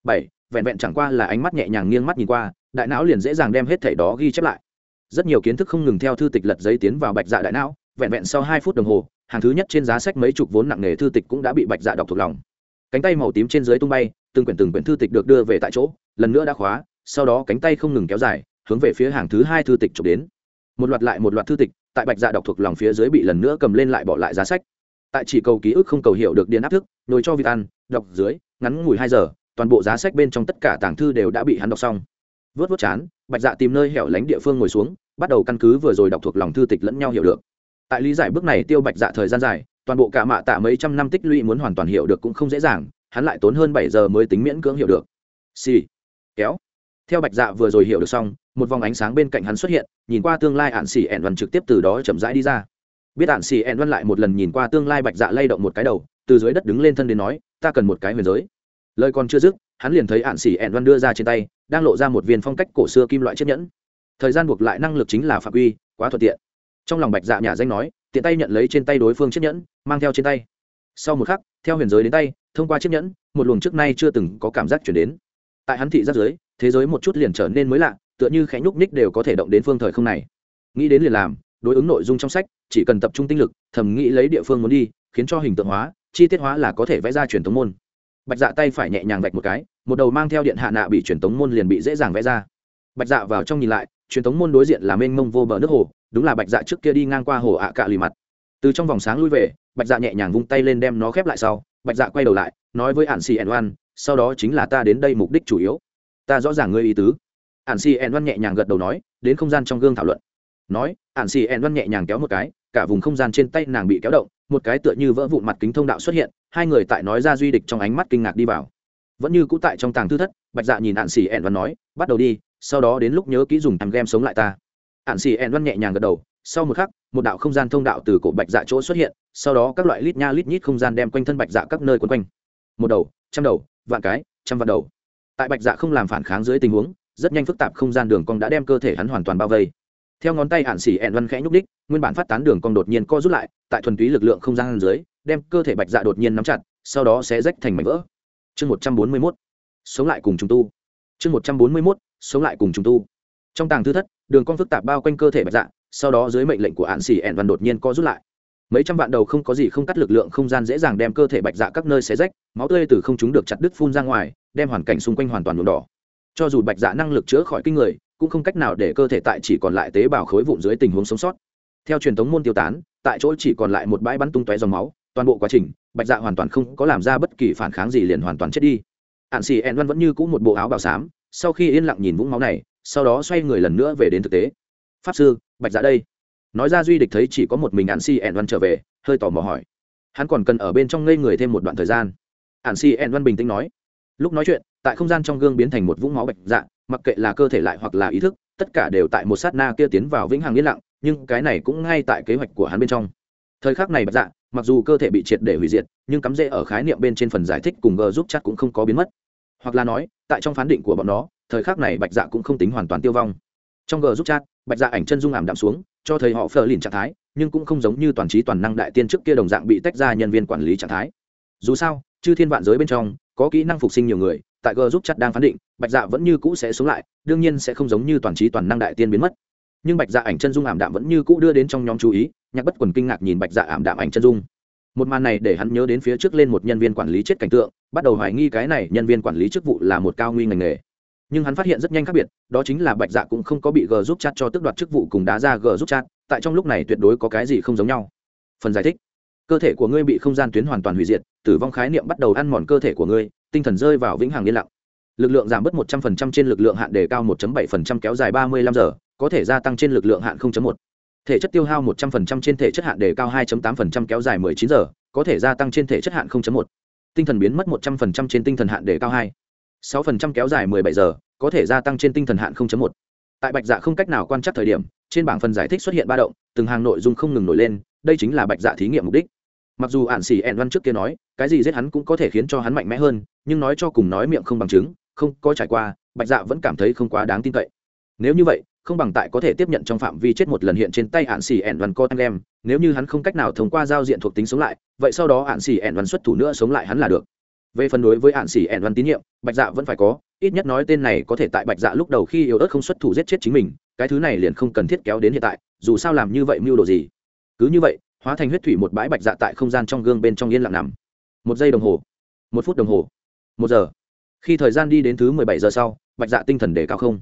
bảy, vẹn vẹn chẳng qua là ánh mắt nhẹ nhàng nghiêng mắt nhìn qua, đại não liền dễ dàng đem hết thảy đó ghi chép lại. Rất nhiều kiến thức không ngừng theo thư tịch lật giấy tiến vào bạch dạ đại não, vẹn vẹn sau hai phút đồng hồ, hàng thứ nhất trên giá sách mấy chục vốn nặng nghề thư tịch cũng đã bị bạch dạ đọc thuộc lòng. Cánh tay màu tím trên dưới tung bay, từng quyển từng quyển thư tịch được đưa về tại chỗ, lần nữa đã khóa sau đó cánh tay không ngừng kéo dài, hướng về phía hàng thứ hai thư tịch chụp đến. Một loạt lại một loạt thư tịch, tại bạch dạ đọc thuộc lòng phía dưới bị lần nữa cầm lên lại bỏ lại giá sách. Tại chỉ cầu ký ức không cầu hiểu được điện áp thức, nồi cho việc ăn, đọc dưới, ngắn ngủi hai giờ, toàn bộ giá sách bên trong tất cả tàng thư đều đã bị hắn đọc xong. Vớt vớt chán, bạch dạ tìm nơi hẻo lánh địa phương ngồi xuống, bắt đầu căn cứ vừa rồi đọc thuộc lòng thư tịch lẫn nhau hiểu được. Tại lý giải bước này tiêu bạch dạ thời gian dài, toàn bộ cả mạ tạ mấy trăm năm tích lũy muốn hoàn toàn hiểu được cũng không dễ dàng, hắn lại tốn hơn bảy giờ mới tính miễn cưỡng hiểu được. Xì、sì. kéo theo bạch dạ vừa rồi hiểu được xong một vòng ánh sáng bên cạnh hắn xuất hiện nhìn qua tương lai ạn xỉ ẹn văn trực tiếp từ đó chậm rãi đi ra. Biết ạn xỉ ẹn văn lại một lần nhìn qua tương lai bạch dạ lay động một cái đầu từ dưới đất đứng lên thân đến nói ta cần một cái huyền giới. Lời còn chưa dứt hắn liền thấy ạn xỉ ẹn văn đưa ra trên tay đang lộ ra một viên phong cách cổ xưa kim loại chiếc nhẫn. Thời gian buộc lại năng lực chính là phạm uy, quá thuận tiện. Trong lòng bạch dạ nhà danh nói tiện tay nhận lấy trên tay đối phương chiếc nhẫn mang theo trên tay. Sau một khắc theo huyền giới đến tay thông qua chiếc nhẫn một luồng trước nay chưa từng có cảm giác chuyển đến. Tại hắn thị giác giới thế giới một chút liền trở nên mới lạ, tựa như khẽ nhúc ních đều có thể động đến phương thời không này. Nghĩ đến liền làm, đối ứng nội dung trong sách, chỉ cần tập trung tinh lực, thầm nghĩ lấy địa phương muốn đi, khiến cho hình tượng hóa, chi tiết hóa là có thể vẽ ra truyền thống môn. Bạch dạ tay phải nhẹ nhàng vạch một cái, một đầu mang theo điện hạ nạ bị truyền thống môn liền bị dễ dàng vẽ ra. Bạch dạ vào trong nhìn lại, truyền thống môn đối diện là mênh mông vô bờ nước hồ, đúng là bạch dạ trước kia đi ngang qua hồ ạ cạ lì mặt. Từ trong vòng sáng lui về, bạch dạ nhẹ nhàng vung tay lên đem nó khép lại sau. Bạch dạ quay đầu lại, nói với ạn xì ẩn oan, sau đó chính là ta đến đây mục đích chủ yếu ta rõ ràng ngươi ý tứ. Ạn xì ẹn văn nhẹ nhàng gật đầu nói, đến không gian trong gương thảo luận. Nói ạn xì ẹn văn nhẹ nhàng kéo một cái, cả vùng không gian trên tay nàng bị kéo động, một cái tựa như vỡ vụn mặt kính thông đạo xuất hiện, hai người tại nói ra duy địch trong ánh mắt kinh ngạc đi vào. Vẫn như cũ tại trong tàng thư thất, bạch dạ nhìn ạn xì ẹn văn nói, bắt đầu đi, sau đó đến lúc nhớ kỹ dùng thằng game sống lại ta. Ạn xì ẹn văn nhẹ nhàng gật đầu, sau một khắc, một đạo không gian thông đạo từ cổ bạch dạ chỗ xuất hiện, sau đó các loại lít nha lít nhít không gian đem quanh thân bạch dạ các nơi quấn quanh. Một đầu, trăm đầu, vạn cái, trăm vạn đầu tại bạch dạ không làm phản kháng dưới tình huống, rất nhanh phức tạp không gian đường cong đã đem cơ thể hắn hoàn toàn bao vây. Theo ngón tay hạn xỉ ẹn văn khẽ nhúc đích, nguyên bản phát tán đường cong đột nhiên co rút lại, tại thuần túy lực lượng không gian dưới, đem cơ thể bạch dạ đột nhiên nắm chặt, sau đó sẽ rách thành mảnh vỡ. Chương một trăm bốn mươi mốt. Sống lại cùng chúng tu. Chương một trăm bốn mươi mốt. Sống lại cùng chúng tu. Trong tàng thư thất, đường cong phức tạp bao quanh cơ thể bạch dạ sau đó dưới mệnh lệnh của hạn xỉ ẹn văn đột nhiên co rút lại mấy trăm vạn đầu không có gì không cắt lực lượng không gian dễ dàng đem cơ thể bạch dạ các nơi xé rách, máu tươi từ không chúng được chặt đứt phun ra ngoài, đem hoàn cảnh xung quanh hoàn toàn nhuộm đỏ. Cho dù bạch dạ năng lực chữa khỏi kinh người, cũng không cách nào để cơ thể tại chỉ còn lại tế bào khối vụn dưới tình huống sống sót. Theo truyền thống môn tiêu tán, tại chỗ chỉ còn lại một bãi bắn tung tóe dòng máu, toàn bộ quá trình, bạch dạ hoàn toàn không có làm ra bất kỳ phản kháng gì liền hoàn toàn chết đi. Hạn xì ẹn văn vẫn như cũ một bộ áo bào xám, sau khi yên lặng nhìn vũng máu này, sau đó xoay người lần nữa về đến thực tế. Pháp sư, bạch dạ đây nói ra duy địch thấy chỉ có một mình ạn si ẹn văn trở về, hơi tò mò hỏi. Hắn còn cần ở bên trong ngây người thêm một đoạn thời gian. Ạn si ẹn văn bình tĩnh nói. Lúc nói chuyện, tại không gian trong gương biến thành một vũng máu bạch dạ mặc kệ là cơ thể lại hoặc là ý thức, tất cả đều tại một sát na kia tiến vào vĩnh hằng yên lặng, nhưng cái này cũng ngay tại kế hoạch của hắn bên trong. Thời khắc này bạch dạ mặc dù cơ thể bị triệt để hủy diệt, nhưng cắm rễ ở khái niệm bên trên phần giải thích cùng g giúp chắc cũng không có biến mất. Hoặc là nói, tại trong phán định của bọn nó, thời khắc này bạch dạ cũng không tính hoàn toàn tiêu vong. Trong g giúp chat, bạch dạ ảnh chân dung ảm đạm xuống cho thấy họ phờ lìn trạng thái, nhưng cũng không giống như toàn trí toàn năng đại tiên trước kia đồng dạng bị tách ra nhân viên quản lý trạng thái. Dù sao, chư thiên vạn giới bên trong, có kỹ năng phục sinh nhiều người, tại g giúp chặt đang phán định, bạch dạ vẫn như cũ sẽ sống lại, đương nhiên sẽ không giống như toàn trí toàn năng đại tiên biến mất. Nhưng bạch dạ ảnh chân dung ảm đạm vẫn như cũ đưa đến trong nhóm chú ý, nhạc bất quần kinh ngạc nhìn bạch dạ ảm đạm ảnh chân dung. Một màn này để hắn nhớ đến phía trước lên một nhân viên quản lý chết cảnh tượng, bắt đầu hoài nghi cái này nhân viên quản lý chức vụ là một cao nguy ngành nghề nhưng hắn phát hiện rất nhanh khác biệt, đó chính là bạch dạ cũng không có bị g giúp chat cho tước đoạt chức vụ cùng đá ra g giúp chat, tại trong lúc này tuyệt đối có cái gì không giống nhau phần giải thích cơ thể của ngươi bị không gian tuyến hoàn toàn hủy diệt, tử vong khái niệm bắt đầu ăn mòn cơ thể của ngươi, tinh thần rơi vào vĩnh hằng yên lặng lực lượng giảm bớt một trăm phần trăm trên lực lượng hạn đề cao 1 bảy phần trăm kéo dài ba mươi lăm giờ, có thể gia tăng trên lực lượng hạn 0.1. thể chất tiêu hao một trăm phần trăm trên thể chất hạn đề cao 2 tám phần trăm kéo dài mười chín giờ, có thể gia tăng trên thể chất hạn 0.1. tinh thần biến mất một trăm phần trăm trên tinh thần hạn đề cao hai sáu phần trăm kéo dài mười bảy giờ, có thể gia tăng trên tinh thần hạn 0.1. tại bạch dạ không cách nào quan trắc thời điểm, trên bảng phần giải thích xuất hiện ba động, từng hàng nội dung không ngừng nổi lên, đây chính là bạch dạ thí nghiệm mục đích. Mặc dù ạn xỉ ẹn văn trước kia nói, cái gì giết hắn cũng có thể khiến cho hắn mạnh mẽ hơn, nhưng nói cho cùng nói miệng không bằng chứng, không có trải qua, bạch dạ vẫn cảm thấy không quá đáng tin cậy. Nếu như vậy, không bằng tại có thể tiếp nhận trong phạm vi chết một lần hiện trên tay ạn xỉ ẹn văn co anh em, nếu như hắn không cách nào thông qua giao diện thuộc tính sống lại, vậy sau đó ạn xỉ ẹn văn xuất thủ nữa sống lại hắn là được về phần đối với hạn xỉ ẻn văn tín nhiệm, bạch dạ vẫn phải có, ít nhất nói tên này có thể tại bạch dạ lúc đầu khi yếu ớt không xuất thủ giết chết chính mình, cái thứ này liền không cần thiết kéo đến hiện tại, dù sao làm như vậy mưu đồ gì? Cứ như vậy, hóa thành huyết thủy một bãi bạch dạ tại không gian trong gương bên trong yên lặng nằm. Một giây đồng hồ, một phút đồng hồ, một giờ. Khi thời gian đi đến thứ mười bảy giờ sau, bạch dạ tinh thần đề cao không.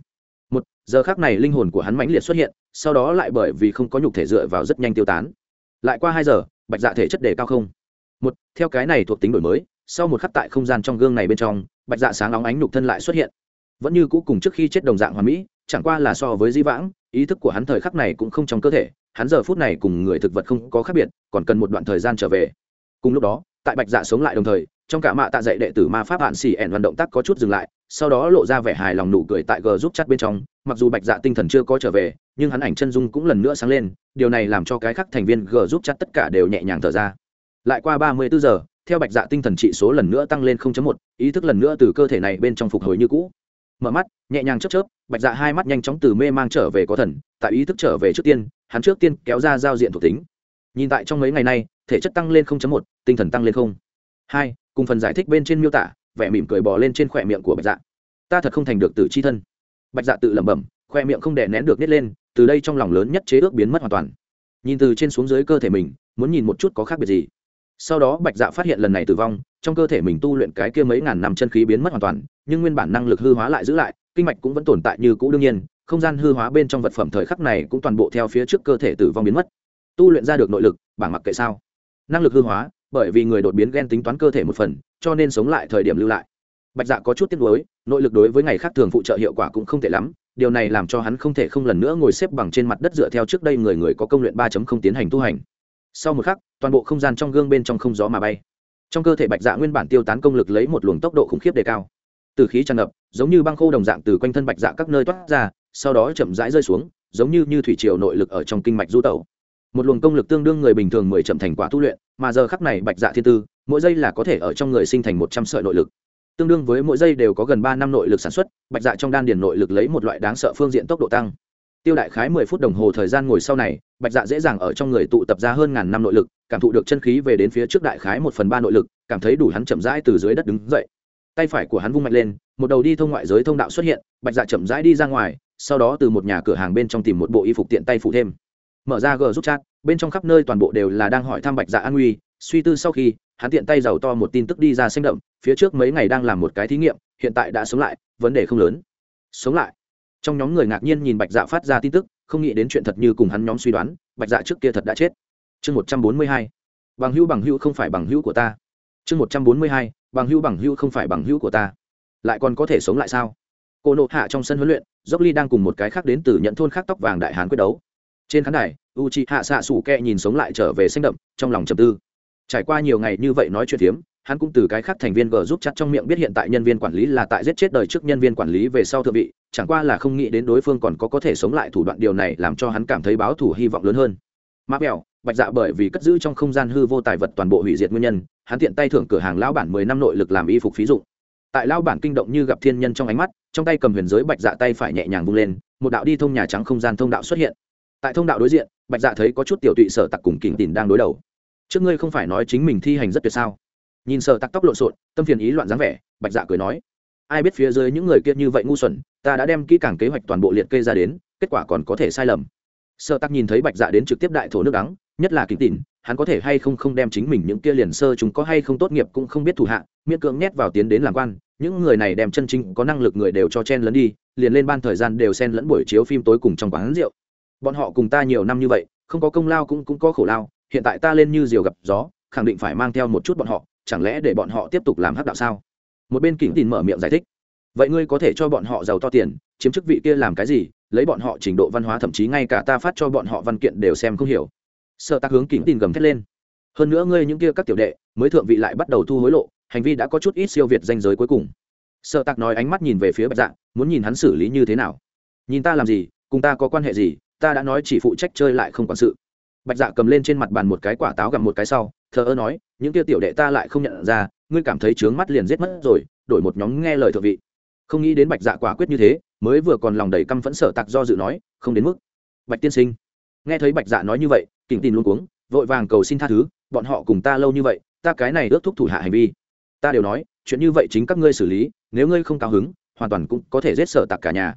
Một, giờ khác này linh hồn của hắn mãnh liệt xuất hiện, sau đó lại bởi vì không có nhục thể dựa vào rất nhanh tiêu tán. Lại qua hai giờ, bạch dạ thể chất đề cao không. Một, theo cái này thuộc tính đổi mới sau một khắc tại không gian trong gương này bên trong, bạch dạ sáng óng ánh nhục thân lại xuất hiện. Vẫn như cũ cùng trước khi chết đồng dạng hoàn mỹ, chẳng qua là so với di vãng, ý thức của hắn thời khắc này cũng không trong cơ thể, hắn giờ phút này cùng người thực vật không có khác biệt, còn cần một đoạn thời gian trở về. Cùng lúc đó, tại bạch dạ sống lại đồng thời, trong cả mạ tạ dạy đệ tử ma pháp hạn xỉ ẻn vận động tác có chút dừng lại, sau đó lộ ra vẻ hài lòng nụ cười tại g giúp chắt bên trong, mặc dù bạch dạ tinh thần chưa có trở về, nhưng hắn ảnh chân dung cũng lần nữa sáng lên, điều này làm cho cái khác thành viên g giúp chắt tất cả đều nhẹ nhàng thở ra. Lại qua ba mươi bốn giờ theo bạch dạ tinh thần trị số lần nữa tăng lên 0.1, ý thức lần nữa từ cơ thể này bên trong phục hồi như cũ. Mở mắt nhẹ nhàng chớp chớp bạch dạ hai mắt nhanh chóng từ mê mang trở về có thần tại ý thức trở về trước tiên hắn trước tiên kéo ra giao diện thuộc tính. Nhìn tại trong mấy ngày nay thể chất tăng lên 0.1, tinh thần tăng lên không. Hai cùng phần giải thích bên trên miêu tả vẻ mỉm cười bò lên trên khỏe miệng của bạch dạ. Ta thật không thành được tử chi thân. Bạch dạ tự lẩm bẩm khoe miệng không đè nén được nít lên từ đây trong lòng lớn nhất chế ước biến mất hoàn toàn. Nhìn từ trên xuống dưới cơ thể mình muốn nhìn một chút có khác biệt gì sau đó bạch dạ phát hiện lần này tử vong, trong cơ thể mình tu luyện cái kia mấy ngàn năm chân khí biến mất hoàn toàn, nhưng nguyên bản năng lực hư hóa lại giữ lại, kinh mạch cũng vẫn tồn tại như cũ đương nhiên, không gian hư hóa bên trong vật phẩm thời khắc này cũng toàn bộ theo phía trước cơ thể tử vong biến mất. Tu luyện ra được nội lực, bảng mặc kệ sao? Năng lực hư hóa, bởi vì người đột biến ghen tính toán cơ thể một phần, cho nên sống lại thời điểm lưu lại. Bạch dạ có chút tiếc nuối, nội lực đối với ngày khác thường phụ trợ hiệu quả cũng không tệ lắm, điều này làm cho hắn không thể không lần nữa ngồi xếp bằng trên mặt đất dựa theo trước đây người người có công luyện ba tiến hành tu hành sau một khắc, toàn bộ không gian trong gương bên trong không gió mà bay. Trong cơ thể bạch dạ nguyên bản tiêu tán công lực lấy một luồng tốc độ khủng khiếp đề cao. Từ khí tràn ngập, giống như băng khô đồng dạng từ quanh thân bạch dạ các nơi toát ra, sau đó chậm rãi rơi xuống, giống như như thủy triều nội lực ở trong kinh mạch du tẩu. Một luồng công lực tương đương người bình thường mười chậm thành quả tu luyện, mà giờ khắc này bạch dạ thiên tư, mỗi giây là có thể ở trong người sinh thành một trăm sợi nội lực. Tương đương với mỗi giây đều có gần ba năm nội lực sản xuất, bạch dạ trong đan điền nội lực lấy một loại đáng sợ phương diện tốc độ tăng tiêu đại khái mười phút đồng hồ thời gian ngồi sau này, bạch dạ dễ dàng ở trong người tụ tập ra hơn ngàn năm nội lực, cảm thụ được chân khí về đến phía trước đại khái một phần ba nội lực, cảm thấy đủ hắn chậm rãi từ dưới đất đứng dậy. Tay phải của hắn vung mạnh lên, một đầu đi thông ngoại giới thông đạo xuất hiện, bạch dạ chậm rãi đi ra ngoài, sau đó từ một nhà cửa hàng bên trong tìm một bộ y phục tiện tay phụ thêm. Mở ra g giúp chat, bên trong khắp nơi toàn bộ đều là đang hỏi thăm bạch dạ an nguy suy tư sau khi, hắn tiện tay giàu to một tin tức đi ra xanh đậm, phía trước mấy ngày đang làm một cái thí nghiệm, hiện tại đã sống lại, vấn đề không lớn. Sống lại trong nhóm người ngạc nhiên nhìn bạch dạ phát ra tin tức, không nghĩ đến chuyện thật như cùng hắn nhóm suy đoán, bạch dạ trước kia thật đã chết. Chương một trăm bốn mươi hai, bằng hữu bằng hữu không phải bằng hữu của ta. Chương một trăm bốn mươi hai, bằng hữu bằng hữu không phải bằng hữu của ta. Lại còn có thể sống lại sao? Cô nộ hạ trong sân huấn luyện, dốc ly đang cùng một cái khác đến từ nhận thôn khác tóc vàng đại hán quyết đấu. Trên khán đài u c h i hạ xạ sủ kẹ nhìn sống lại trở về xanh đậm, trong lòng trầm tư. Trải qua nhiều ngày như vậy nói chuyện phiếm hắn cũng từ cái khác thành viên g giúp chặt trong miệng biết hiện tại nhân viên quản lý là tại giết chết đời trước nhân viên quản lý về sau thượng vị, chẳng qua là không nghĩ đến đối phương còn có có thể sống lại thủ đoạn điều này làm cho hắn cảm thấy báo thủ hy vọng lớn hơn. Mã mèo bạch dạ bởi vì cất giữ trong không gian hư vô tài vật toàn bộ hủy diệt nguyên nhân, hắn tiện tay thưởng cửa hàng lão bản mười năm nội lực làm y phục phí dụng. Tại lão bản kinh động như gặp thiên nhân trong ánh mắt, trong tay cầm huyền giới bạch dạ tay phải nhẹ nhàng vung lên, một đạo đi thông nhà trắng không gian thông đạo xuất hiện. Tại thông đạo đối diện, bạch dạ thấy có chút tiểu tụy sở tặc cùng kỉnh tìm đang đối đầu. Trước ngươi không phải nói chính mình thi hành rất tuyệt sao? Nhìn sợ tắc tóc lộn xộn, tâm phiền ý loạn dáng vẻ, bạch dạ cười nói, ai biết phía dưới những người kia như vậy ngu xuẩn, ta đã đem kỹ càng kế hoạch toàn bộ liệt kê ra đến, kết quả còn có thể sai lầm. Sợ tắc nhìn thấy bạch dạ đến trực tiếp đại thổ nước đắng, nhất là kính tỉn, hắn có thể hay không không đem chính mình những kia liền sơ chúng có hay không tốt nghiệp cũng không biết thủ hạ, miễn cưỡng nhét vào tiến đến làm quan, những người này đem chân chính có năng lực người đều cho chen lấn đi, liền lên ban thời gian đều xen lẫn buổi chiếu phim tối cùng trong quán rượu. Bọn họ cùng ta nhiều năm như vậy, không có công lao cũng cũng có khổ lao, hiện tại ta lên như diều gặp gió, khẳng định phải mang theo một chút bọn họ chẳng lẽ để bọn họ tiếp tục làm hắc đạo sao? Một bên kỉnh tin mở miệng giải thích. Vậy ngươi có thể cho bọn họ giàu to tiền, chiếm chức vị kia làm cái gì? Lấy bọn họ trình độ văn hóa thậm chí ngay cả ta phát cho bọn họ văn kiện đều xem không hiểu. Sợ tác hướng kỉnh tin gầm thét lên. Hơn nữa ngươi những kia các tiểu đệ, mới thượng vị lại bắt đầu thu hối lộ, hành vi đã có chút ít siêu việt danh giới cuối cùng. Sợ tạc nói ánh mắt nhìn về phía bạch dạ muốn nhìn hắn xử lý như thế nào. Nhìn ta làm gì, cùng ta có quan hệ gì, ta đã nói chỉ phụ trách chơi lại không quản sự. Bạch dạ cầm lên trên mặt bàn một cái quả táo gặm một cái sau thờ ơ nói, những kia tiểu đệ ta lại không nhận ra, ngươi cảm thấy trướng mắt liền giết mất rồi, đổi một nhóm nghe lời thượng vị. Không nghĩ đến bạch dạ quả quyết như thế, mới vừa còn lòng đầy căm phẫn sở tặc do dự nói, không đến mức. Bạch tiên sinh. Nghe thấy bạch dạ nói như vậy kỉnh tin luôn cuống, vội vàng cầu xin tha thứ, bọn họ cùng ta lâu như vậy, ta cái này ước thúc thủ hạ hành vi. Ta đều nói, chuyện như vậy chính các ngươi xử lý, nếu ngươi không cao hứng, hoàn toàn cũng có thể giết sở tặc cả nhà.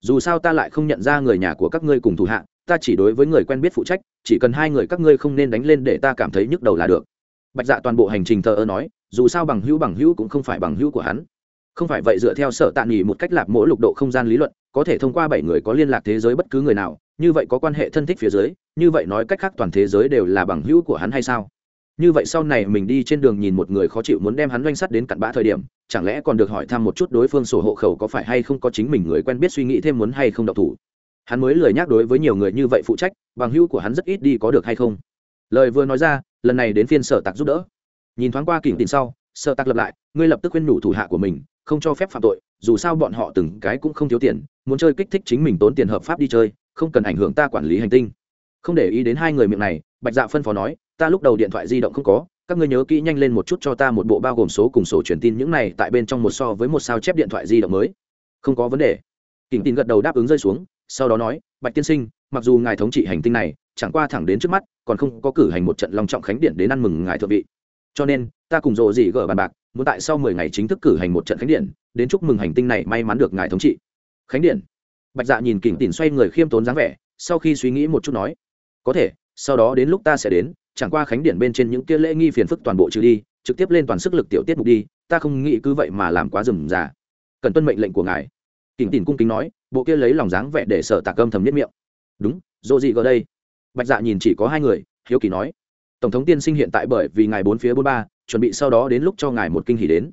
Dù sao ta lại không nhận ra người nhà của các ngươi cùng thủ hạ ta chỉ đối với người quen biết phụ trách, chỉ cần hai người các ngươi không nên đánh lên để ta cảm thấy nhức đầu là được. Bạch dạ toàn bộ hành trình thờ ơ nói, dù sao bằng hữu bằng hữu cũng không phải bằng hữu của hắn. Không phải vậy dựa theo sở tạ nghỉ một cách lạp mỗi lục độ không gian lý luận, có thể thông qua bảy người có liên lạc thế giới bất cứ người nào, như vậy có quan hệ thân thích phía dưới, như vậy nói cách khác toàn thế giới đều là bằng hữu của hắn hay sao? Như vậy sau này mình đi trên đường nhìn một người khó chịu muốn đem hắn doanh sắt đến cặn bã thời điểm, chẳng lẽ còn được hỏi thăm một chút đối phương sổ hộ khẩu có phải hay không có chính mình người quen biết suy nghĩ thêm muốn hay không độc thủ? Hắn mới lười nhắc đối với nhiều người như vậy phụ trách, bằng hữu của hắn rất ít đi có được hay không. Lời vừa nói ra, lần này đến phiên sở tặc giúp đỡ. Nhìn thoáng qua kỉnh tin sau, sở tặc lập lại, ngươi lập tức khuyên nhủ thủ hạ của mình, không cho phép phạm tội, dù sao bọn họ từng cái cũng không thiếu tiền, muốn chơi kích thích chính mình tốn tiền hợp pháp đi chơi, không cần ảnh hưởng ta quản lý hành tinh. Không để ý đến hai người miệng này, bạch dạ phân phó nói, ta lúc đầu điện thoại di động không có, các ngươi nhớ kỹ nhanh lên một chút cho ta một bộ bao gồm số cùng sổ truyền tin những này tại bên trong một so với một sao chép điện thoại di động mới. Không có vấn đề. Kỉnh tin gật đầu đáp ứng rơi xuống sau đó nói, bạch tiên sinh, mặc dù ngài thống trị hành tinh này, chẳng qua thẳng đến trước mắt, còn không có cử hành một trận long trọng khánh điện đến ăn mừng ngài thượng vị. Cho nên, ta cùng rộ dị gỡ bàn bạc, muốn tại sau mười ngày chính thức cử hành một trận khánh điện, đến chúc mừng hành tinh này may mắn được ngài thống trị. Khánh điện. Bạch dạ nhìn kỉnh tỉn xoay người khiêm tốn dáng vẻ, sau khi suy nghĩ một chút nói, có thể, sau đó đến lúc ta sẽ đến, chẳng qua khánh điện bên trên những kia lễ nghi phiền phức toàn bộ trừ đi, trực tiếp lên toàn sức lực tiểu tiết mục đi, ta không nghĩ cứ vậy mà làm quá rườm rà. Cần tuân mệnh lệnh của ngài. Kỉnh tỉn cung kính nói bộ kia lấy lòng dáng vẻ để sở tạc âm thầm nhất miệng. Đúng dỗ gì gờ đây. Bạch dạ nhìn chỉ có hai người, hiếu kỳ nói. Tổng thống tiên sinh hiện tại bởi vì ngài bốn phía bốn ba, chuẩn bị sau đó đến lúc cho ngài một kinh hỉ đến.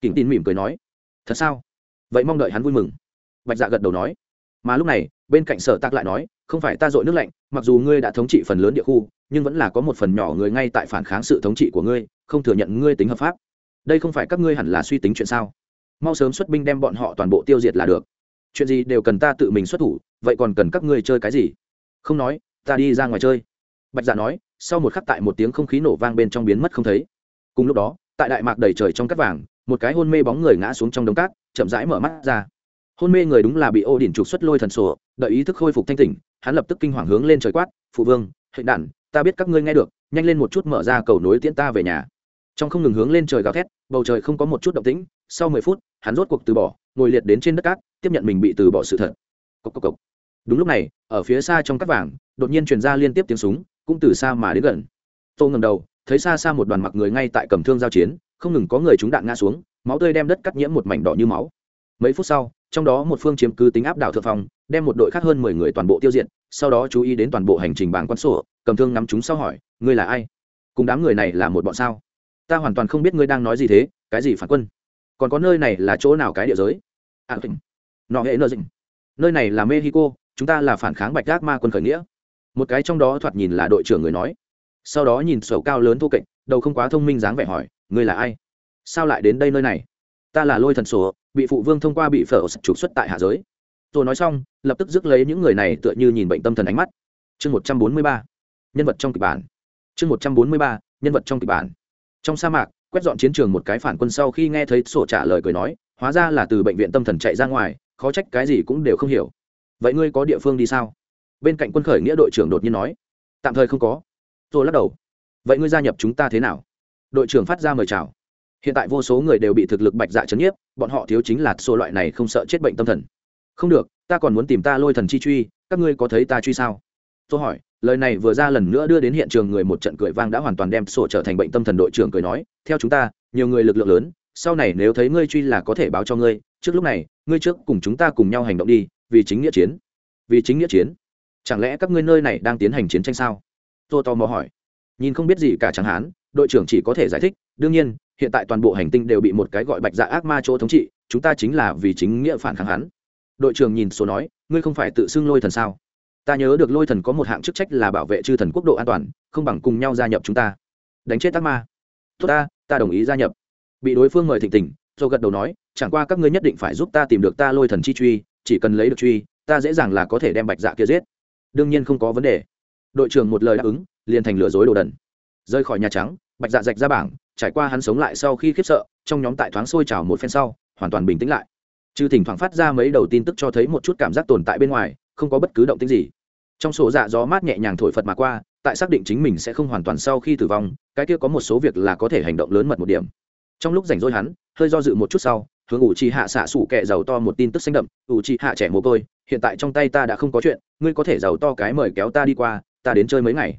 Kỉnh tin mỉm cười nói. Thật sao? Vậy mong đợi hắn vui mừng. Bạch dạ gật đầu nói. Mà lúc này, bên cạnh sở tạc lại nói, không phải ta dội nước lạnh, mặc dù ngươi đã thống trị phần lớn địa khu, nhưng vẫn là có một phần nhỏ người ngay tại phản kháng sự thống trị của ngươi, không thừa nhận ngươi tính hợp pháp. Đây không phải các ngươi hẳn là suy tính chuyện sao? Mau sớm xuất binh đem bọn họ toàn bộ tiêu diệt là được chuyện gì đều cần ta tự mình xuất thủ, vậy còn cần các ngươi chơi cái gì? Không nói, ta đi ra ngoài chơi. Bạch dạ nói, sau một khắc tại một tiếng không khí nổ vang bên trong biến mất không thấy. Cùng lúc đó, tại đại mạc đầy trời trong cát vàng, một cái hôn mê bóng người ngã xuống trong đống cát, chậm rãi mở mắt ra. Hôn mê người đúng là bị ô đỉnh trục xuất lôi thần sổ, đợi ý thức khôi phục thanh tỉnh, hắn lập tức kinh hoàng hướng lên trời quát, phụ vương hệ đản, ta biết các ngươi nghe được, nhanh lên một chút mở ra cầu nối tiễn ta về nhà trong không ngừng hướng lên trời gào thét, bầu trời không có một chút động tĩnh, sau mười phút, hắn rốt cuộc từ bỏ, ngồi liệt đến trên đất cát, tiếp nhận mình bị từ bỏ sự thật. Cốc cốc cốc. đúng lúc này, ở phía xa trong cát vàng, đột nhiên truyền ra liên tiếp tiếng súng, cũng từ xa mà đến gần. Tô ngầm đầu, thấy xa xa một đoàn mặc người ngay tại cầm thương giao chiến, không ngừng có người trúng đạn ngã xuống, máu tươi đem đất cắt nhiễm một mảnh đỏ như máu. Mấy phút sau, trong đó một phương chiếm cứ tính áp đảo thượng phòng đem một đội khác hơn mười người toàn bộ tiêu diệt, sau đó chú ý đến toàn bộ hành trình bảng quan sổ, cầm thương nắm chúng sau hỏi, ngươi là ai? Cùng đám người này là một bọn sao? Ta hoàn toàn không biết ngươi đang nói gì thế, cái gì phản quân? Còn có nơi này là chỗ nào cái địa giới? À tỉnh nọ hệ nơ dịnh. Nơi này là mexico, chúng ta là phản kháng bạch gác ma quân khởi nghĩa. Một cái trong đó thoạt nhìn là đội trưởng người nói. Sau đó nhìn sầu cao lớn thô kệch, đầu không quá thông minh dáng vẻ hỏi, ngươi là ai? Sao lại đến đây nơi này? Ta là lôi thần sổ, bị phụ vương thông qua bị phở trục xuất tại hạ giới. Rồi nói xong, lập tức rước lấy những người này tựa như nhìn bệnh tâm thần ánh mắt. Chương một trăm bốn mươi ba. Nhân vật trong kịch bản. Chương một trăm bốn mươi ba. Nhân vật trong kịch bản trong sa mạc, quét dọn chiến trường một cái phản quân sau khi nghe thấy sổ trả lời cười nói, hóa ra là từ bệnh viện tâm thần chạy ra ngoài, khó trách cái gì cũng đều không hiểu. Vậy ngươi có địa phương đi sao? Bên cạnh quân khởi nghĩa đội trưởng đột nhiên nói. Tạm thời không có. Rồi lắc đầu. Vậy ngươi gia nhập chúng ta thế nào? Đội trưởng phát ra mời chào. Hiện tại vô số người đều bị thực lực bạch dạ chấn nhiếp, bọn họ thiếu chính là số loại này không sợ chết bệnh tâm thần. Không được, ta còn muốn tìm ta lôi thần chi truy, các ngươi có thấy ta truy sao? Tôi hỏi, lời này vừa ra lần nữa đưa đến hiện trường người một trận cười vang đã hoàn toàn đem sổ trở thành bệnh tâm thần đội trưởng cười nói, theo chúng ta, nhiều người lực lượng lớn, sau này nếu thấy ngươi truy là có thể báo cho ngươi, trước lúc này, ngươi trước cùng chúng ta cùng nhau hành động đi, vì chính nghĩa chiến. Vì chính nghĩa chiến. Chẳng lẽ các ngươi nơi này đang tiến hành chiến tranh sao? Tôi tò mò hỏi. Nhìn không biết gì cả chẳng hán, đội trưởng chỉ có thể giải thích, đương nhiên, hiện tại toàn bộ hành tinh đều bị một cái gọi bạch dạ ác ma chỗ thống trị, chúng ta chính là vì chính nghĩa phản kháng hắn. Đội trưởng nhìn số nói, ngươi không phải tự xưng lôi thần sao? Ta nhớ được lôi thần có một hạng chức trách là bảo vệ chư thần quốc độ an toàn, không bằng cùng nhau gia nhập chúng ta. Đánh chết tắc ma. Tốt ta ta đồng ý gia nhập. Bị đối phương mời thịnh tình rồi gật đầu nói, chẳng qua các ngươi nhất định phải giúp ta tìm được ta lôi thần chi truy, chỉ cần lấy được truy, ta dễ dàng là có thể đem bạch dạ kia giết. Đương nhiên không có vấn đề. Đội trưởng một lời đáp ứng, liền thành lừa dối đồ đần. Rơi khỏi nhà trắng, bạch dạ dạch ra bảng, trải qua hắn sống lại sau khi khiếp sợ, trong nhóm tại thoáng sôi trào một phen sau, hoàn toàn bình tĩnh lại. Trừ thỉnh thoảng phát ra mấy đầu tin tức cho thấy một chút cảm giác tồn tại bên ngoài không có bất cứ động tĩnh gì. Trong sổ dạ gió mát nhẹ nhàng thổi phật mà qua, tại xác định chính mình sẽ không hoàn toàn sau khi tử vong, cái kia có một số việc là có thể hành động lớn mật một điểm. Trong lúc rảnh rỗi hắn, hơi do dự một chút sau, hướng ủ trì hạ xạ sủ kẹ giàu to một tin tức xanh đậm, ủ trì hạ trẻ mồ côi, hiện tại trong tay ta đã không có chuyện, ngươi có thể giàu to cái mời kéo ta đi qua, ta đến chơi mấy ngày.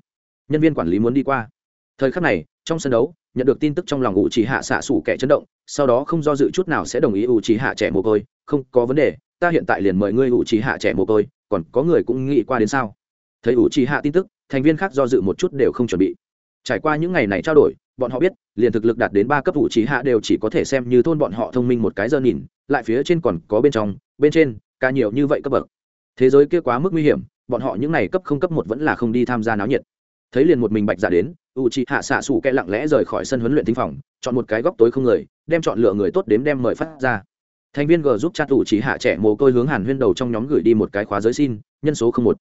Nhân viên quản lý muốn đi qua. Thời khắc này, trong sân đấu, nhận được tin tức trong lòng ủ trì hạ xạ sủ kẻ chấn động, sau đó không do dự chút nào sẽ đồng ý ủ trì hạ trẻ mồ côi, không có vấn đề, ta hiện tại liền mời ngươi ủ trì hạ trẻ mồ côi còn có người cũng nghĩ qua đến sao? Thấy ủ trì hạ tin tức, thành viên khác do dự một chút đều không chuẩn bị. Trải qua những ngày này trao đổi, bọn họ biết, liền thực lực đạt đến ba cấp ủ trì hạ đều chỉ có thể xem như thôn bọn họ thông minh một cái giờ nhìn, lại phía trên còn có bên trong, bên trên ca nhiều như vậy cấp bậc. Thế giới kia quá mức nguy hiểm, bọn họ những ngày cấp không cấp một vẫn là không đi tham gia náo nhiệt. Thấy liền một mình bạch dạ đến u c hạ xạ xù kẽ lặng lẽ rời khỏi sân huấn luyện thính phòng, chọn một cái góc tối không người, đem chọn lựa người tốt đếm đem mời phát ra thành viên g giúp cha u chỉ hạ trẻ mồ côi hướng hàn huyên đầu trong nhóm gửi đi một cái khóa giới xin, nhân số không một.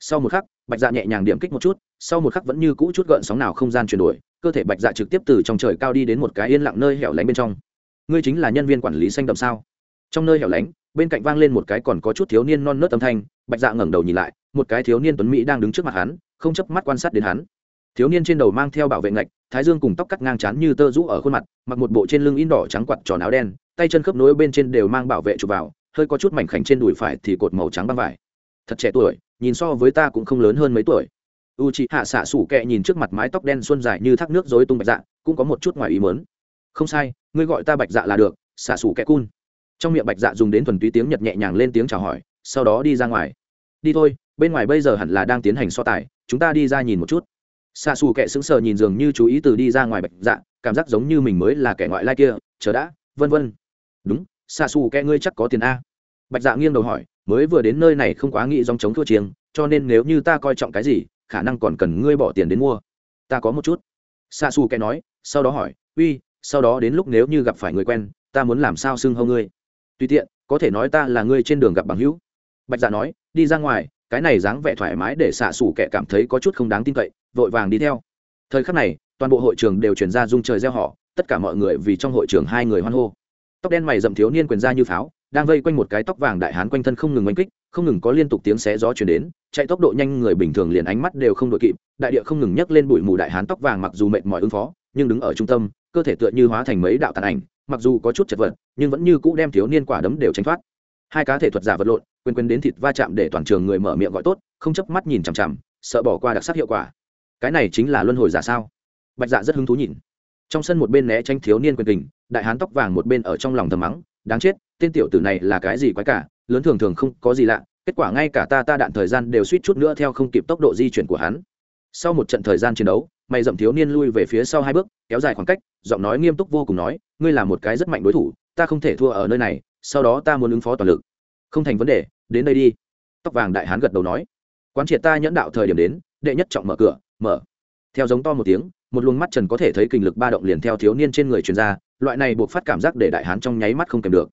Sau một khắc, bạch dạ nhẹ nhàng điểm kích một chút, sau một khắc vẫn như cũ chút gợn sóng nào không gian chuyển đổi, cơ thể bạch dạ trực tiếp từ trong trời cao đi đến một cái yên lặng nơi hẻo lánh bên trong. Ngươi chính là nhân viên quản lý xanh đậm sao? Trong nơi hẻo lánh, bên cạnh vang lên một cái còn có chút thiếu niên non nớt âm thanh, bạch dạ ngẩng đầu nhìn lại, một cái thiếu niên tuấn mỹ đang đứng trước mặt hắn, không chấp mắt quan sát đến hắn. Thiếu niên trên đầu mang theo bảo vệ ngạch, thái dương cùng tóc cắt ngang chán như tơ rũ ở khuôn mặt, mặc một bộ trên lưng in đỏ trắng quặt tròn áo đen tay chân khớp nối bên trên đều mang bảo vệ chụp vào, hơi có chút mảnh khảnh trên đùi phải thì cột màu trắng băng vải. Thật trẻ tuổi, nhìn so với ta cũng không lớn hơn mấy tuổi. U c h ị hạ xạ sủ kẹ nhìn trước mặt mái tóc đen xuân dài như thác nước dối tung bạch dạ cũng có một chút ngoài ý mớn không sai, ngươi gọi ta bạch dạ là được, xạ sủ kẹ cun. Trong miệng bạch dạ dùng đến thuần túy tiếng nhật nhẹ nhàng lên tiếng chào hỏi, sau đó đi ra ngoài. Đi thôi, bên ngoài bây giờ hẳn là đang tiến hành so tài, chúng ta đi ra nhìn một chút. Xạ xù kệ sững sờ nhìn dường như chú ý từ đi ra ngoài bạch dạ cảm giác giống như mình mới là kẻ ngoại lai kia, chờ đã, vân vân đúng xa xù kệ ngươi chắc có tiền a. Bạch dạ nghiêng đầu hỏi, mới vừa đến nơi này không quá nghĩ dòng chống thua chiêng, cho nên nếu như ta coi trọng cái gì, khả năng còn cần ngươi bỏ tiền đến mua. Ta có một chút. Xa xù kẹ nói, sau đó hỏi, uy, sau đó đến lúc nếu như gặp phải người quen, ta muốn làm sao xưng hâu ngươi? Tùy tiện, có thể nói ta là ngươi trên đường gặp bằng hữu. Bạch dạ nói, đi ra ngoài, cái này dáng vẻ thoải mái để xạ xù kẻ cảm thấy có chút không đáng tin cậy, vội vàng đi theo. Thời khắc này, toàn bộ hội trường đều chuyển ra dung trời gieo họ tất cả mọi người vì trong hội trường hai người hoan hô tóc đen mày dậm thiếu niên quyền ra như pháo, đang vây quanh một cái tóc vàng đại hán quanh thân không ngừng oanh kích, không ngừng có liên tục tiếng xé gió chuyển đến, chạy tốc độ nhanh người bình thường liền ánh mắt đều không đội kịp, đại địa không ngừng nhấc lên bụi mù đại hán tóc vàng mặc dù mệt mỏi ứng phó, nhưng đứng ở trung tâm, cơ thể tựa như hóa thành mấy đạo tàn ảnh, mặc dù có chút chật vật, nhưng vẫn như cũ đem thiếu niên quả đấm đều tránh thoát. Hai cá thể thuật giả vật lộn quên quên đến thịt va chạm để toàn trường người mở miệng gọi tốt, không chấp mắt nhìn chằm chằm, sợ bỏ qua đặc sắc hiệu quả. Cái này chính là luân hồi giả sao? Bạch dạ rất hứng thú nhìn trong sân một bên né tranh thiếu niên quyền tình đại hán tóc vàng một bên ở trong lòng thầm mắng, đáng chết, tên tiểu tử này là cái gì quái cả, lớn thường thường không có gì lạ, kết quả ngay cả ta ta đạn thời gian đều suýt chút nữa theo không kịp tốc độ di chuyển của hắn. Sau một trận thời gian chiến đấu, mày dậm thiếu niên lui về phía sau hai bước, kéo dài khoảng cách, giọng nói nghiêm túc vô cùng nói, ngươi là một cái rất mạnh đối thủ, ta không thể thua ở nơi này, sau đó ta muốn ứng phó toàn lực. Không thành vấn đề, đến đây đi. Tóc vàng đại hán gật đầu nói. Quán triệt ta nhẫn đạo thời điểm đến, đệ nhất trọng mở cửa, mở. Theo giống to một tiếng một luồng mắt trần có thể thấy kinh lực ba động liền theo thiếu niên trên người truyền ra, loại này buộc phát cảm giác để đại hán trong nháy mắt không kèm được.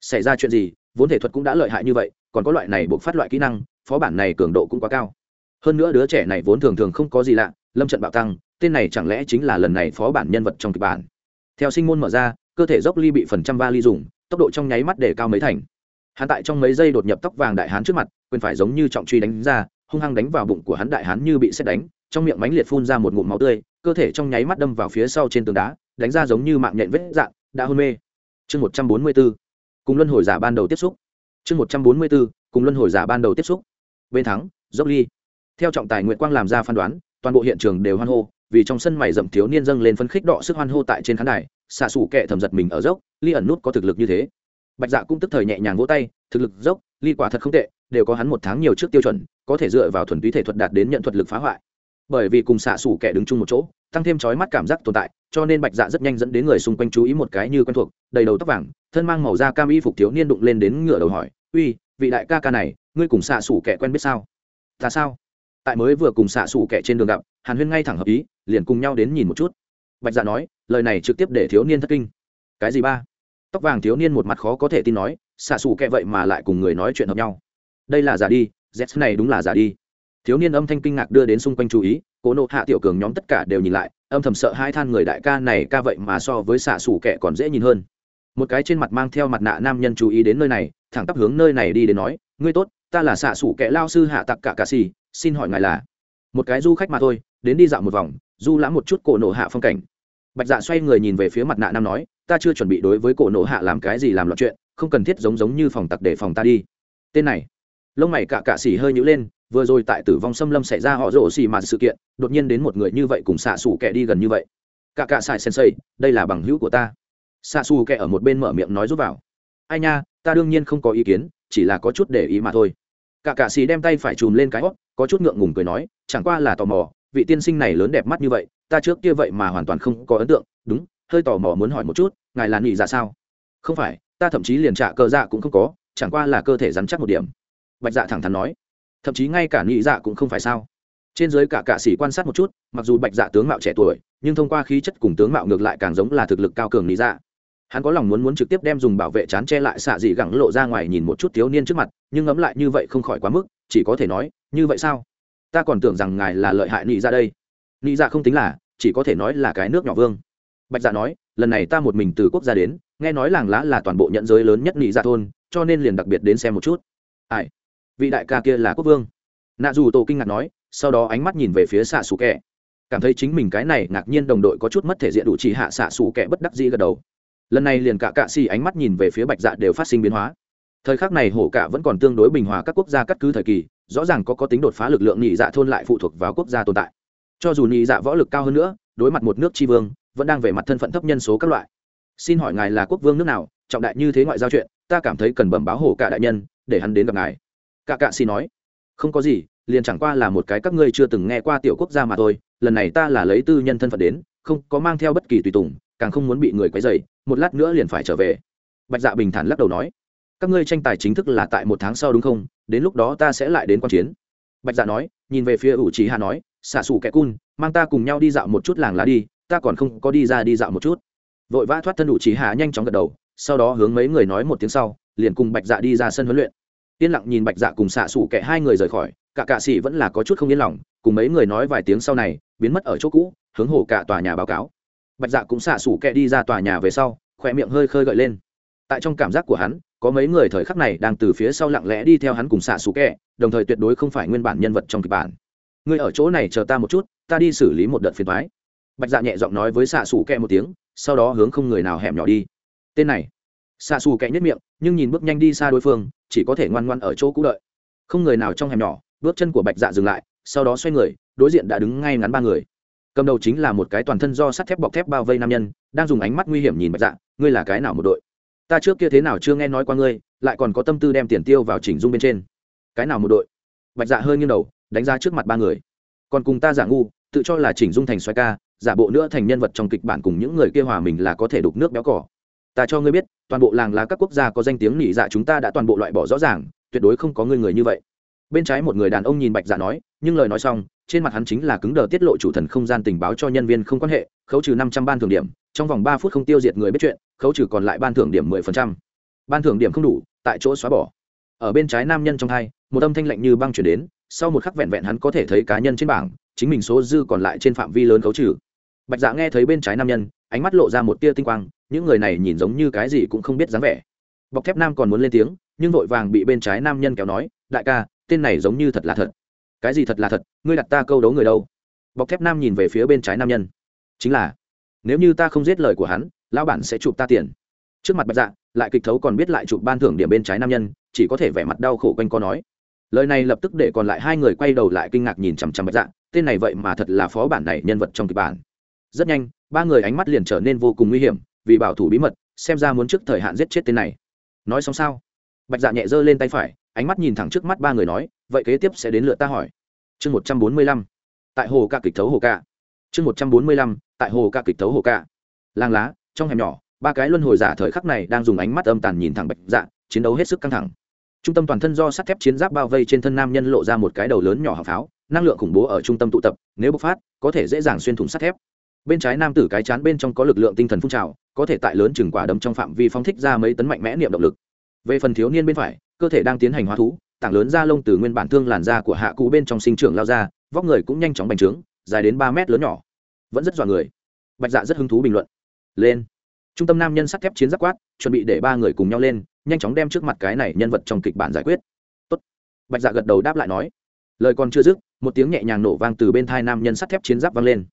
Xảy ra chuyện gì, vốn thể thuật cũng đã lợi hại như vậy, còn có loại này buộc phát loại kỹ năng, phó bản này cường độ cũng quá cao. Hơn nữa đứa trẻ này vốn thường thường không có gì lạ, lâm trận bạo tăng, tên này chẳng lẽ chính là lần này phó bản nhân vật trong kịch bản. Theo sinh môn mở ra, cơ thể dốc ly bị phần trăm va ly dùng, tốc độ trong nháy mắt để cao mấy thành. Hắn tại trong mấy giây đột nhập tóc vàng đại hán trước mặt, quyền phải giống như trọng truy đánh ra, hung hăng đánh vào bụng của hắn đại hán như bị xét đánh trong miệng mánh liệt phun ra một ngụm máu tươi, cơ thể trong nháy mắt đâm vào phía sau trên tường đá, đánh ra giống như mạng nhện vết dạn, đã hôn mê. Chương một trăm bốn mươi b ố cùng luân hồi giả ban đầu tiếp xúc. Chương một trăm bốn mươi b ố cùng luân hồi giả ban đầu tiếp xúc. Bên thắng, dốc ly. Theo trọng tài nguyễn quang làm ra phán đoán, toàn bộ hiện trường đều hoan hô, vì trong sân mày rậm thiếu niên dâng lên phân khích đọ sức hoan hô tại trên khán đài, xạ xù kệ thầm giật mình ở dốc, ly ẩn nút có thực lực như thế. Bạch dạ cũng tức thời nhẹ nhàng vỗ tay, thực lực dốc, ly quả thật không tệ, đều có hắn một tháng nhiều trước tiêu chuẩn, có thể dựa vào thuần túy thể thuật đạt đến nhận thuật lực phá hoại bởi vì cùng xạ xủ kẻ đứng chung một chỗ, tăng thêm trói mắt cảm giác tồn tại, cho nên bạch dạ rất nhanh dẫn đến người xung quanh chú ý một cái như quen thuộc, đầy đầu tóc vàng, thân mang màu da cam y phục thiếu niên đụng lên đến ngựa đầu hỏi, uy, vị đại ca ca này, ngươi cùng xạ xủ kẻ quen biết sao? Ta sao? Tại mới vừa cùng xạ xủ kẻ trên đường gặp, hàn huyên ngay thẳng hợp ý, liền cùng nhau đến nhìn một chút. Bạch dạ nói, lời này trực tiếp để thiếu niên thất kinh. Cái gì ba? Tóc vàng thiếu niên một mặt khó có thể tin nói, xạ xủ kẻ vậy mà lại cùng người nói chuyện hợp nhau. Đây là giả đi, z này đúng là giả đi thiếu niên âm thanh kinh ngạc đưa đến xung quanh chú ý, cố nộ hạ tiểu cường nhóm tất cả đều nhìn lại, âm thầm sợ hai than người đại ca này ca vậy mà so với xạ xủ kẻ còn dễ nhìn hơn. Một cái trên mặt mang theo mặt nạ nam nhân chú ý đến nơi này, thẳng tắp hướng nơi này đi đến nói, ngươi tốt, ta là xạ xủ kẻ lao sư hạ tặc cả cà xì, xin hỏi ngài là? Một cái du khách mà thôi, đến đi dạo một vòng, du lãm một chút cổ nộ hạ phong cảnh. Bạch dạ xoay người nhìn về phía mặt nạ nam nói, ta chưa chuẩn bị đối với cổ nộ hạ làm cái gì làm loạn chuyện, không cần thiết giống giống như phòng tặc để phòng ta đi. Tên này, lông mày cạ cạ xỉ hơi nhữ lên vừa rồi tại tử vong xâm lâm xảy ra họ rổ xì mà sự kiện, đột nhiên đến một người như vậy cùng xạ xù kẻ đi gần như vậy. Cả cả xài sensei, đây là bằng hữu của ta. Xạ xù kẻ ở một bên mở miệng nói rút vào. Ai nha, ta đương nhiên không có ý kiến, chỉ là có chút để ý mà thôi. Cả cả xì đem tay phải chùm lên cái hót có chút ngượng ngùng cười nói, chẳng qua là tò mò, vị tiên sinh này lớn đẹp mắt như vậy, ta trước kia vậy mà hoàn toàn không có ấn tượng. Đúng, hơi tò mò muốn hỏi một chút, ngài là nghỉ dạ sao? Không phải, ta thậm chí liền trả cơ dạ cũng không có, chẳng qua là cơ thể rắn chắc một điểm. Bạch dạ thẳng thắn nói thậm chí ngay cả nhị dạ cũng không phải sao. Trên dưới cả cạ sĩ quan sát một chút, mặc dù bạch dạ tướng mạo trẻ tuổi, nhưng thông qua khí chất cùng tướng mạo ngược lại càng giống là thực lực cao cường lý dạ. Hắn có lòng muốn muốn trực tiếp đem dùng bảo vệ chán che lại xạ dị gẳng lộ ra ngoài nhìn một chút thiếu niên trước mặt, nhưng ngẫm lại như vậy không khỏi quá mức, chỉ có thể nói, như vậy sao? Ta còn tưởng rằng ngài là lợi hại nị ra dạ đây. Nị dạ không tính là, chỉ có thể nói là cái nước nhỏ vương. Bạch dạ nói, lần này ta một mình từ quốc gia đến, nghe nói làng lá là toàn bộ nhận giới lớn nhất nị dạ thôn, cho nên liền đặc biệt đến xem một chút. Ai? Vị đại ca kia là quốc vương. Nạ dù tổ kinh ngạc nói, sau đó ánh mắt nhìn về phía xạ xù kẹ cảm thấy chính mình cái này ngạc nhiên đồng đội có chút mất thể diện đủ chỉ hạ xạ xù kẹ bất đắc dĩ gật đầu. Lần này liền cả cạ xì ánh mắt nhìn về phía bạch dạ đều phát sinh biến hóa. Thời khắc này hổ cả vẫn còn tương đối bình hòa các quốc gia cắt cứ thời kỳ, rõ ràng có có tính đột phá lực lượng nhị dạ thôn lại phụ thuộc vào quốc gia tồn tại. Cho dù nhị dạ võ lực cao hơn nữa, đối mặt một nước tri vương, vẫn đang về mặt thân phận thấp nhân số các loại. Xin hỏi ngài là quốc vương nước nào, trọng đại như thế ngoại giao chuyện, ta cảm thấy cần bẩm báo hổ cả đại nhân, để hắn đến gặp ngài cả cạ xì nói, không có gì, liền chẳng qua là một cái các ngươi chưa từng nghe qua tiểu quốc gia mà thôi, lần này ta là lấy tư nhân thân phận đến, không có mang theo bất kỳ tùy tùng, càng không muốn bị người quấy dày một lát nữa liền phải trở về. Bạch dạ bình thản lắc đầu nói, các ngươi tranh tài chính thức là tại một tháng sau đúng không? Đến lúc đó ta sẽ lại đến quan chiến. Bạch dạ nói, nhìn về phía ủ trí hà nói xả xù kẻ cun, mang ta cùng nhau đi dạo một chút làng lá đi, ta còn không có đi ra đi dạo một chút. Vội vã thoát thân ủ trí hà nhanh chóng gật đầu, sau đó hướng mấy người nói một tiếng sau, liền cùng bạch dạ đi ra sân huấn luyện yên lặng nhìn bạch dạ cùng xạ xủ kẻ hai người rời khỏi, cả cạ sĩ vẫn là có chút không yên lòng, cùng mấy người nói vài tiếng sau này, biến mất ở chỗ cũ, hướng hồ cả tòa nhà báo cáo. Bạch dạ cũng xạ xủ kẻ đi ra tòa nhà về sau khỏe miệng hơi khơi gợi lên. Tại trong cảm giác của hắn, có mấy người thời khắc này đang từ phía sau lặng lẽ đi theo hắn cùng xạ xù kẹ đồng thời tuyệt đối không phải nguyên bản nhân vật trong kịch bản. Ngươi ở chỗ này chờ ta một chút, ta đi xử lý một đợt phiền thoái bạch dạ nhẹ giọng nói với xạ xù kẹ một tiếng, sau đó hướng không người nào hẻm nhỏ đi. Tên này. Xạ xù kẹ nhất miệng, nhưng nhìn bước nhanh đi xa đối phương chỉ có thể ngoan ngoan ở chỗ cũ đợi. Không người nào trong hẻm nhỏ, bước chân của bạch dạ dừng lại, sau đó xoay người, đối diện đã đứng ngay ngắn ba người. Cầm đầu chính là một cái toàn thân do sắt thép bọc thép bao vây nam nhân, đang dùng ánh mắt nguy hiểm nhìn bạch dạ ngươi là cái nào một đội? Ta trước kia thế nào chưa nghe nói qua ngươi, lại còn có tâm tư đem tiền tiêu vào chỉnh dung bên trên. Cái nào một đội? Bạch dạ hơi nghiêng đầu, đánh ra trước mặt ba người. Còn cùng ta giả ngu, tự cho là chỉnh dung thành xoay ca, giả bộ nữa thành nhân vật trong kịch bản cùng những người kia hòa mình là có thể đục nước béo cỏ ta cho ngươi biết, toàn bộ làng là các quốc gia có danh tiếng nỉ dạ chúng ta đã toàn bộ loại bỏ rõ ràng, tuyệt đối không có ngươi người như vậy. Bên trái một người đàn ông nhìn bạch dạ nói, nhưng lời nói xong, trên mặt hắn chính là cứng đờ tiết lộ chủ thần không gian tình báo cho nhân viên không quan hệ, khấu trừ năm trăm ban thưởng điểm, trong vòng ba phút không tiêu diệt người biết chuyện, khấu trừ còn lại ban thưởng điểm mười phần trăm. Ban thưởng điểm không đủ, tại chỗ xóa bỏ. Ở bên trái nam nhân trong hai, một âm thanh lạnh như băng chuyển đến, sau một khắc vẹn vẹn hắn có thể thấy cá nhân trên bảng, chính mình số dư còn lại trên phạm vi lớn khấu trừ. Bạch dạ nghe thấy bên trái nam nhân ánh mắt lộ ra một tia tinh quang, những người này nhìn giống như cái gì cũng không biết dáng vẻ. Bọc thép nam còn muốn lên tiếng, nhưng vội vàng bị bên trái nam nhân kéo nói, đại ca, tên này giống như thật là thật. Cái gì thật là thật? Ngươi đặt ta câu đấu người đâu? Bọc thép nam nhìn về phía bên trái nam nhân. Chính là, nếu như ta không giết lời của hắn, lão bản sẽ chụp ta tiền. Trước mặt bạch dạ lại kịch thấu còn biết lại chụp ban thưởng điểm bên trái nam nhân, chỉ có thể vẻ mặt đau khổ quanh co nói. Lời này lập tức để còn lại hai người quay đầu lại kinh ngạc nhìn chằm chằm bạch dạ tên này vậy mà thật là phó bản này nhân vật trong kịch bản rất nhanh, ba người ánh mắt liền trở nên vô cùng nguy hiểm, vì bảo thủ bí mật, xem ra muốn trước thời hạn giết chết tên này. Nói xong sao? Bạch dạ nhẹ giơ lên tay phải, ánh mắt nhìn thẳng trước mắt ba người nói, vậy kế tiếp sẽ đến lượt ta hỏi. Chương một trăm bốn mươi lăm. Tại hồ ca kịch thấu hồ ca chương một trăm bốn mươi lăm, tại hồ ca kịch thấu hồ ca làng lá, trong hẻm nhỏ, ba cái luân hồi giả thời khắc này đang dùng ánh mắt âm tàn nhìn thẳng bạch dạ chiến đấu hết sức căng thẳng. Trung tâm toàn thân do sắt thép chiến giáp bao vây trên thân nam nhân lộ ra một cái đầu lớn nhỏ hào pháo, năng lượng khủng bố ở trung tâm tụ tập, nếu bộc phát, có thể dễ dàng xuyên thủng sắt thép bên trái nam tử cái chán bên trong có lực lượng tinh thần phun trào, có thể tại lớn chừng quả đấm trong phạm vi phóng thích ra mấy tấn mạnh mẽ niệm động lực. Về phần thiếu niên bên phải, cơ thể đang tiến hành hóa thú, tảng lớn da lông từ nguyên bản thương làn da của hạ cụ bên trong sinh trưởng lao ra, vóc người cũng nhanh chóng bành trướng, dài đến ba mét lớn nhỏ. Vẫn rất dọa người. Bạch dạ rất hứng thú bình luận. Lên. Trung tâm nam nhân sắt thép chiến giáp quát, chuẩn bị để ba người cùng nhau lên, nhanh chóng đem trước mặt cái này nhân vật trong kịch bản giải quyết. Tốt. bạch dạ gật đầu đáp lại nói. Lời còn chưa dứt, một tiếng nhẹ nhàng nổ vang từ bên thai nam nhân sắt thép chiến giáp vang lên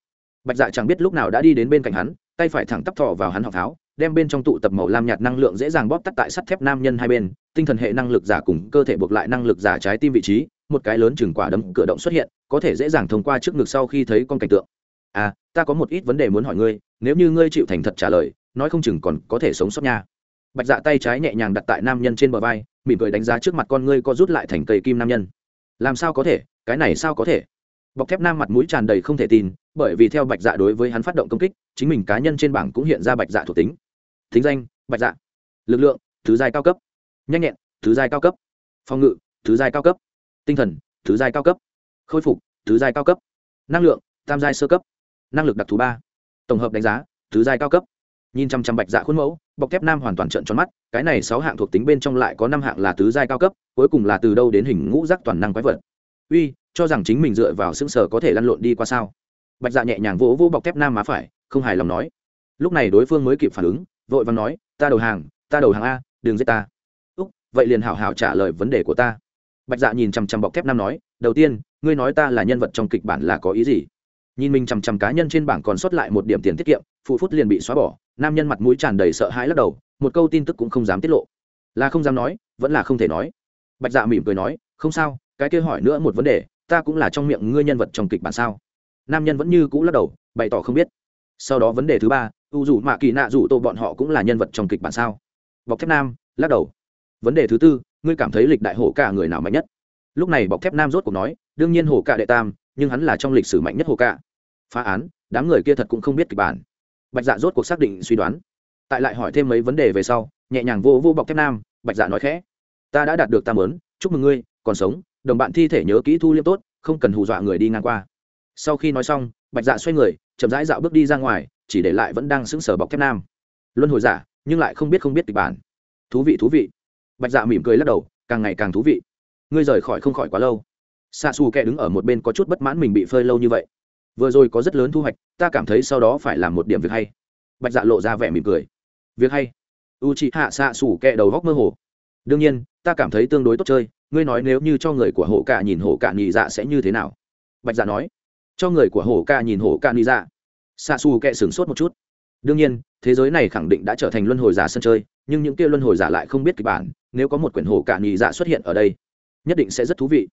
bạch dạ chẳng biết lúc nào đã đi đến bên cạnh hắn, tay phải thẳng tắp thọ vào hắn học tháo, đem bên trong tụ tập màu lam nhạt năng lượng dễ dàng bóp tắt tại sắt thép nam nhân hai bên, tinh thần hệ năng lực giả cùng cơ thể buộc lại năng lực giả trái tim vị trí, một cái lớn chừng quả đấm cửa động xuất hiện, có thể dễ dàng thông qua trước ngực sau khi thấy con cảnh tượng. À ta có một ít vấn đề muốn hỏi ngươi, nếu như ngươi chịu thành thật trả lời, nói không chừng còn có thể sống sót nha. Bạch dạ tay trái nhẹ nhàng đặt tại nam nhân trên bờ vai, mỉm cười đánh giá trước mặt con ngươi có rút lại thành cây kim nam nhân. Làm sao có thể, cái này sao có thể? Bọc thép nam mặt mũi tràn đầy không thể tin, bởi vì theo bạch dạ đối với hắn phát động công kích, chính mình cá nhân trên bảng cũng hiện ra bạch dạ thuộc tính. Thính danh, bạch dạ. Lực lượng, thứ giai cao cấp. Nhanh nhẹn, thứ giai cao cấp. Phòng ngự, thứ giai cao cấp. Tinh thần, thứ giai cao cấp. Khôi phục, thứ giai cao cấp. Năng lượng, tam giai sơ cấp. Năng lực đặc thù ba. Tổng hợp đánh giá, thứ giai cao cấp. Nhìn chăm chăm bạch dạ khuôn mẫu, bọc thép nam hoàn toàn trợn tròn mắt, cái này sáu hạng thuộc tính bên trong lại có năm hạng là tứ giai cao cấp, cuối cùng là từ đâu đến hình ngũ giác toàn năng quái vật. Uy cho rằng chính mình dựa vào xương sở có thể lăn lộn đi qua sao? Bạch dạ nhẹ nhàng vỗ vỗ bọc thép nam má phải, không hài lòng nói. Lúc này đối phương mới kịp phản ứng, vội và nói, ta đầu hàng, ta đầu hàng a, đừng giết ta. Úc, vậy liền hảo hảo trả lời vấn đề của ta. Bạch dạ nhìn chằm chằm bọc thép nam nói, đầu tiên, ngươi nói ta là nhân vật trong kịch bản là có ý gì? Nhìn mình chằm chằm cá nhân trên bảng còn sót lại một điểm tiền tiết kiệm phụ phút liền bị xóa bỏ, nam nhân mặt mũi tràn đầy sợ hãi lắc đầu, một câu tin tức cũng không dám tiết lộ. Là không dám nói, vẫn là không thể nói. Bạch dạ mỉm cười nói, không sao, cái kia hỏi nữa một vấn đề ta cũng là trong miệng ngươi nhân vật trong kịch bản sao? Nam nhân vẫn như cũ lắc đầu, bày tỏ không biết. Sau đó vấn đề thứ ba, u dù mạ kỳ nạ dù tô bọn họ cũng là nhân vật trong kịch bản sao? Bọc thép nam, lắc đầu. Vấn đề thứ tư, ngươi cảm thấy lịch đại hổ cả người nào mạnh nhất? Lúc này bọc thép nam rốt cuộc nói, đương nhiên hổ cả đệ tam, nhưng hắn là trong lịch sử mạnh nhất hổ cả. Phá án, đám người kia thật cũng không biết kịch bản. Bạch dạ rốt cuộc xác định suy đoán. Tại lại hỏi thêm mấy vấn đề về sau, nhẹ nhàng vô vô bọc thép nam, bạch dạ nói khẽ. Ta đã đạt được tam ớn chúc mừng ngươi, còn sống đồng bạn thi thể nhớ kỹ thu liêm tốt, không cần hù dọa người đi ngang qua. Sau khi nói xong, bạch dạ xoay người, chậm rãi dạo bước đi ra ngoài, chỉ để lại vẫn đang sững sờ bọc thép nam. Luân hồi giả, nhưng lại không biết không biết kịch bản. Thú vị thú vị. Bạch dạ mỉm cười lắc đầu, càng ngày càng thú vị. Ngươi rời khỏi không khỏi quá lâu. Xa xù kẻ đứng ở một bên có chút bất mãn mình bị phơi lâu như vậy. Vừa rồi có rất lớn thu hoạch, ta cảm thấy sau đó phải làm một điểm việc hay. Bạch dạ lộ ra vẻ mỉm cười. Việc hay. U chị hạ xạ xù kẹ đầu góc mơ hồ. Đương nhiên, ta cảm thấy tương đối tốt chơi ngươi nói nếu như cho người của hổ cả nhìn hổ cả nhị dạ sẽ như thế nào? Bạch dạ nói. Cho người của hổ Cả nhìn hổ Cả nhị dạ. xa xù kệ sửng sốt một chút. Đương nhiên, thế giới này khẳng định đã trở thành luân hồi giả sân chơi, nhưng những kia luân hồi giả lại không biết kịch bản, nếu có một quyển hổ Cả nhị dạ xuất hiện ở đây, nhất định sẽ rất thú vị.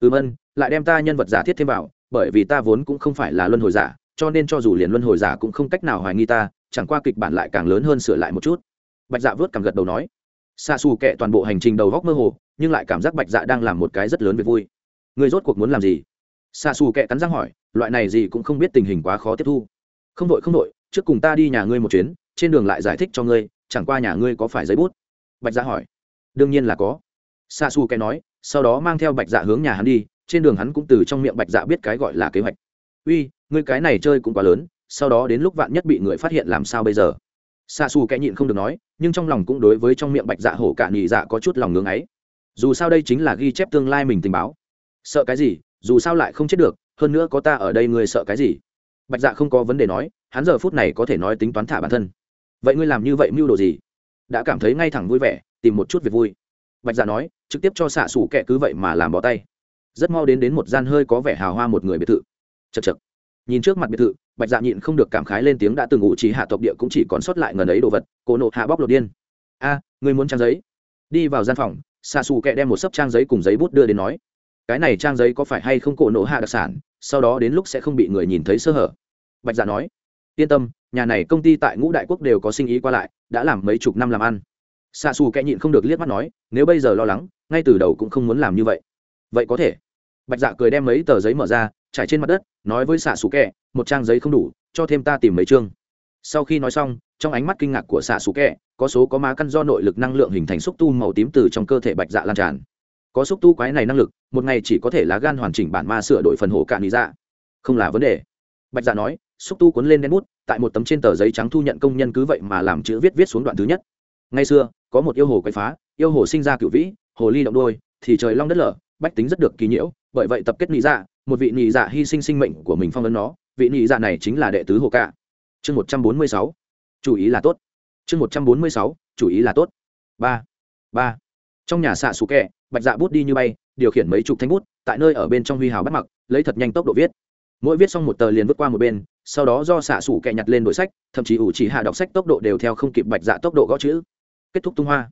Ừm ân, lại đem ta nhân vật giả thiết thêm vào, bởi vì ta vốn cũng không phải là luân hồi giả, cho nên cho dù liền luân hồi giả cũng không cách nào hoài nghi ta, chẳng qua kịch bản lại càng lớn hơn sửa lại một chút. Bạch dạ vớt cảm gật đầu nói. Xa xù kệ toàn bộ hành trình đầu góc mơ hồ nhưng lại cảm giác bạch dạ đang làm một cái rất lớn về vui. Người rốt cuộc muốn làm gì? Xa xù kẹ cắn răng hỏi, loại này gì cũng không biết tình hình quá khó tiếp thu. Không đội không đội, trước cùng ta đi nhà ngươi một chuyến, trên đường lại giải thích cho ngươi, chẳng qua nhà ngươi có phải giấy bút? Bạch dạ hỏi. Đương nhiên là có. Xa xù kẹ nói, sau đó mang theo bạch dạ hướng nhà hắn đi, trên đường hắn cũng từ trong miệng bạch dạ biết cái gọi là kế hoạch. Uy, ngươi cái này chơi cũng quá lớn, sau đó đến lúc vạn nhất bị người phát hiện làm sao bây giờ? Xa xù kẹ nhịn không được nói, nhưng trong lòng cũng đối với trong miệng bạch dạ hổ cả nhị dạ có chút lòng ngưng ấy dù sao đây chính là ghi chép tương lai mình tình báo. Sợ cái gì? Dù sao lại không chết được hơn nữa có ta ở đây ngươi sợ cái gì? Bạch dạ không có vấn đề nói hắn giờ phút này có thể nói tính toán thả bản thân. Vậy ngươi làm như vậy mưu đồ gì? Đã cảm thấy ngay thẳng vui vẻ tìm một chút việc vui. Bạch dạ nói trực tiếp cho xạ xủ kẻ cứ vậy mà làm bỏ tay. Rất mau đến đến một gian hơi có vẻ hào hoa một người biệt thự. Chật chật nhìn trước mặt biệt thự bạch dạ nhịn không được cảm khái lên tiếng đã từng ngụ trí hạ tộc địa cũng chỉ còn sót lại ngần ấy đồ vật cổ nộ hạ bóc lột điên. A à, ngươi muốn trang giấy? Đi vào gian phòng xạ xù kẹ đem một sấp trang giấy cùng giấy bút đưa đến nói, cái này trang giấy có phải hay không cổ nộ hạ đặc sản, sau đó đến lúc sẽ không bị người nhìn thấy sơ hở. Bạch dạ nói, yên tâm, nhà này công ty tại ngũ đại quốc đều có sinh ý qua lại, đã làm mấy chục năm làm ăn. Xạ xù kẹ nhịn không được liếc mắt nói, nếu bây giờ lo lắng, ngay từ đầu cũng không muốn làm như vậy. Vậy có thể. Bạch dạ cười đem mấy tờ giấy mở ra, trải trên mặt đất, nói với xạ xù kẹ một trang giấy không đủ, cho thêm ta tìm mấy chương sau khi nói xong, trong ánh mắt kinh ngạc của xạ xù kẹ, có số có má căn do nội lực năng lượng hình thành xúc tu màu tím từ trong cơ thể bạch dạ lan tràn. Có xúc tu quái này năng lực, một ngày chỉ có thể lá gan hoàn chỉnh bản ma sửa đổi phần hổ cạn lý dạ. Không là vấn đề. Bạch dạ nói, xúc tu cuốn lên đen bút, tại một tấm trên tờ giấy trắng thu nhận công nhân cứ vậy mà làm chữ viết viết xuống đoạn thứ nhất. Ngày xưa, có một yêu hồ quậy phá, yêu hồ sinh ra cựu vĩ, hồ ly động đôi, thì trời long đất lở, bách tính rất được kỳ nhiễu, bởi vậy tập kết nị dạ một vị nị dạ hy sinh sinh mệnh của mình phong ấn nó, vị nị dạ này chính là đệ tứ hồ cạ chương một trăm bốn mươi sáu. Chủ ý là tốt. Chương một trăm bốn mươi sáu, chủ ý là tốt. Ba. Ba. Trong nhà xạ xù kẹ, bạch dạ bút đi như bay, điều khiển mấy chục thanh bút, tại nơi ở bên trong huy hào bắt mặc, lấy thật nhanh tốc độ viết. Mỗi viết xong một tờ liền vứt qua một bên, sau đó do xạ xủ kẹ nhặt lên đổi sách, thậm chí ủ chỉ hạ đọc sách tốc độ đều theo không kịp bạch dạ tốc độ gõ chữ. Kết thúc tung hoa.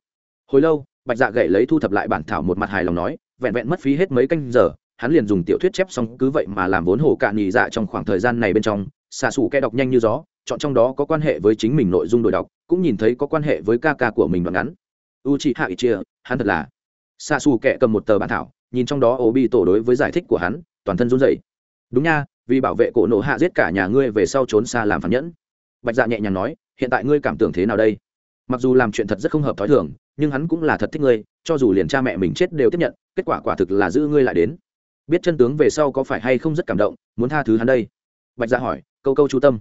Hồi lâu, bạch dạ gậy lấy thu thập lại bản thảo một mặt hài lòng nói, vẹn vẹn mất phí hết mấy canh giờ, hắn liền dùng tiểu thuyết chép xong, cứ vậy mà làm vốn hồ cạn nhì dạ trong khoảng thời gian này bên trong, xạ xủ kẹ đọc nhanh như gió chọn trong đó có quan hệ với chính mình nội dung đổi đọc, cũng nhìn thấy có quan hệ với ca ca của mình đoạn ngắn. U chị hạ ít chia hắn thật là. Xa xù kệ cầm một tờ bản thảo, nhìn trong đó ổ bị tổ đối với giải thích của hắn, toàn thân run rẩy. Đúng nha, vì bảo vệ cổ nộ hạ giết cả nhà ngươi về sau trốn xa làm phản nhẫn. Bạch dạ nhẹ nhàng nói, hiện tại ngươi cảm tưởng thế nào đây? Mặc dù làm chuyện thật rất không hợp t h ó i thường, nhưng hắn cũng là thật thích ngươi, cho dù liền cha mẹ mình chết đều tiếp nhận, kết quả quả thực là giữ ngươi lại đến. Biết chân tướng về sau có phải hay không rất cảm động, muốn tha thứ hắn đây? Bạch dạ hỏi, câu câu chú tâm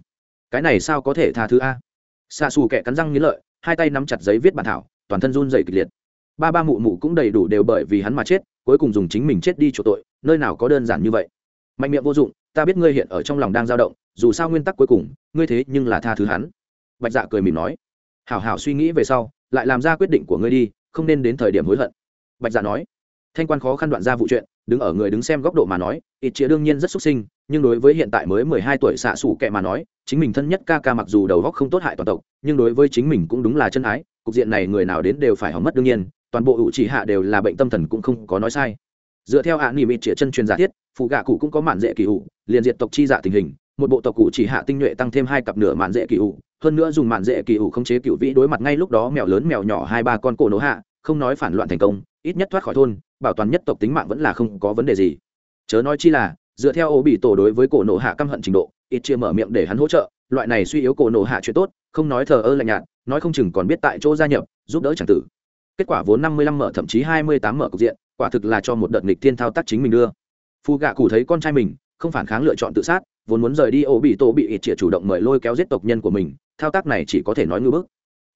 cái này sao có thể tha thứ a? Xa xù kẻ cắn răng nghĩ lợi, hai tay nắm chặt giấy viết bản thảo, toàn thân run dày kịch liệt. Ba ba mụ mụ cũng đầy đủ đều bởi vì hắn mà chết, cuối cùng dùng chính mình chết đi chỗ tội, nơi nào có đơn giản như vậy. Mạnh miệng vô dụng, ta biết ngươi hiện ở trong lòng đang dao động, dù sao nguyên tắc cuối cùng, ngươi thế nhưng là tha thứ hắn. Bạch dạ cười mỉm nói, hảo hảo suy nghĩ về sau, lại làm ra quyết định của ngươi đi, không nên đến thời điểm hối hận. Bạch dạ nói, thanh quan khó khăn đoạn ra vụ chuyện, đứng ở người đứng xem góc độ mà nói, ít chĩa đương nhiên rất xúc sinh nhưng đối với hiện tại mới mười hai tuổi xạ xủ kệ mà nói, chính mình thân nhất ca ca mặc dù đầu góc không tốt hại toàn tộc, nhưng đối với chính mình cũng đúng là chân ái, cục diện này người nào đến đều phải hỏng mất đương nhiên, toàn bộ ủ chỉ hạ đều là bệnh tâm thần cũng không có nói sai. Dựa theo ạ nỉ mịt chĩa chân truyền giả thiết phụ gạ cụ cũng có mạn dễ kỳ ủ, liền diệt tộc chi dạ tình hình, một bộ tộc cụ chỉ hạ tinh nhuệ tăng thêm hai cặp nửa mạn dễ kỳ ủ, hơn nữa dùng mạn dễ kỳ ủ không chế cựu vĩ đối mặt ngay lúc đó mèo lớn mèo nhỏ hai ba con cổ nổ hạ, không nói phản loạn thành công, ít nhất thoát khỏi thôn, bảo toàn nhất tộc tính mạng vẫn là không có vấn đề gì. Chớ nói chi là dựa theo ô bị tổ đối với cổ nổ hạ căm hận trình độ, ít chia mở miệng để hắn hỗ trợ, loại này suy yếu cổ nổ hạ chuyện tốt, không nói thờ ơ lạnh nhạt, nói không chừng còn biết tại chỗ gia nhập, giúp đỡ chẳng tử. Kết quả vốn năm mươi lăm mở, thậm chí hai mươi tám mở cục diện, quả thực là cho một đợt nghịch thiên thao tác chính mình đưa. Phù gạ cụ thấy con trai mình, không phản kháng lựa chọn tự sát, vốn muốn rời đi ổ bị tổ bị ít chia chủ động mời lôi kéo giết tộc nhân của mình, thao tác này chỉ có thể nói ngư bức.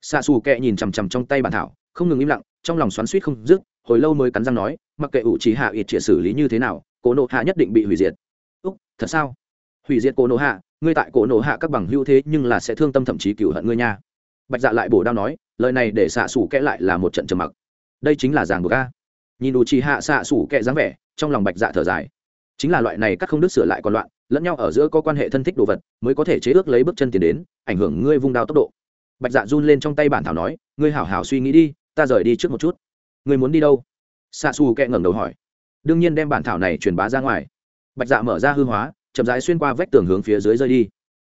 Xa xù kẹ nhìn chằm chằm trong tay bản thảo, không ngừng im lặng, trong lòng xoắn suýt không dứt, hồi lâu mới cắn răng nói, mặc kệ ủ trí hạ ít chia xử lý như thế nào cổ nộ hạ nhất định bị hủy diệt. Úc, thật sao? Hủy diệt cổ nộ hạ, ngươi tại cổ nộ hạ các bằng hữu thế nhưng là sẽ thương tâm thậm chí cửu hận ngươi nha. Bạch dạ lại bổ đao nói, lời này để xạ xủ kẽ lại là một trận trầm mặc. Đây chính là giảng buộc a. Nhìn đủ trì hạ xạ xủ kệ dáng vẻ, trong lòng bạch dạ thở dài. Chính là loại này các không đức sửa lại còn loạn, lẫn nhau ở giữa có quan hệ thân thích đồ vật, mới có thể chế ước lấy bước chân tiền đến, ảnh hưởng ngươi vung đao tốc độ. Bạch dạ run lên trong tay bản thảo nói, ngươi hảo hảo suy nghĩ đi, ta rời đi trước một chút. Ngươi muốn đi đâu? Xạ xù kệ ngẩng đầu hỏi đương nhiên đem bản thảo này truyền bá ra ngoài. Bạch dạ mở ra hư hóa, chậm rãi xuyên qua vách tường hướng phía dưới rơi đi.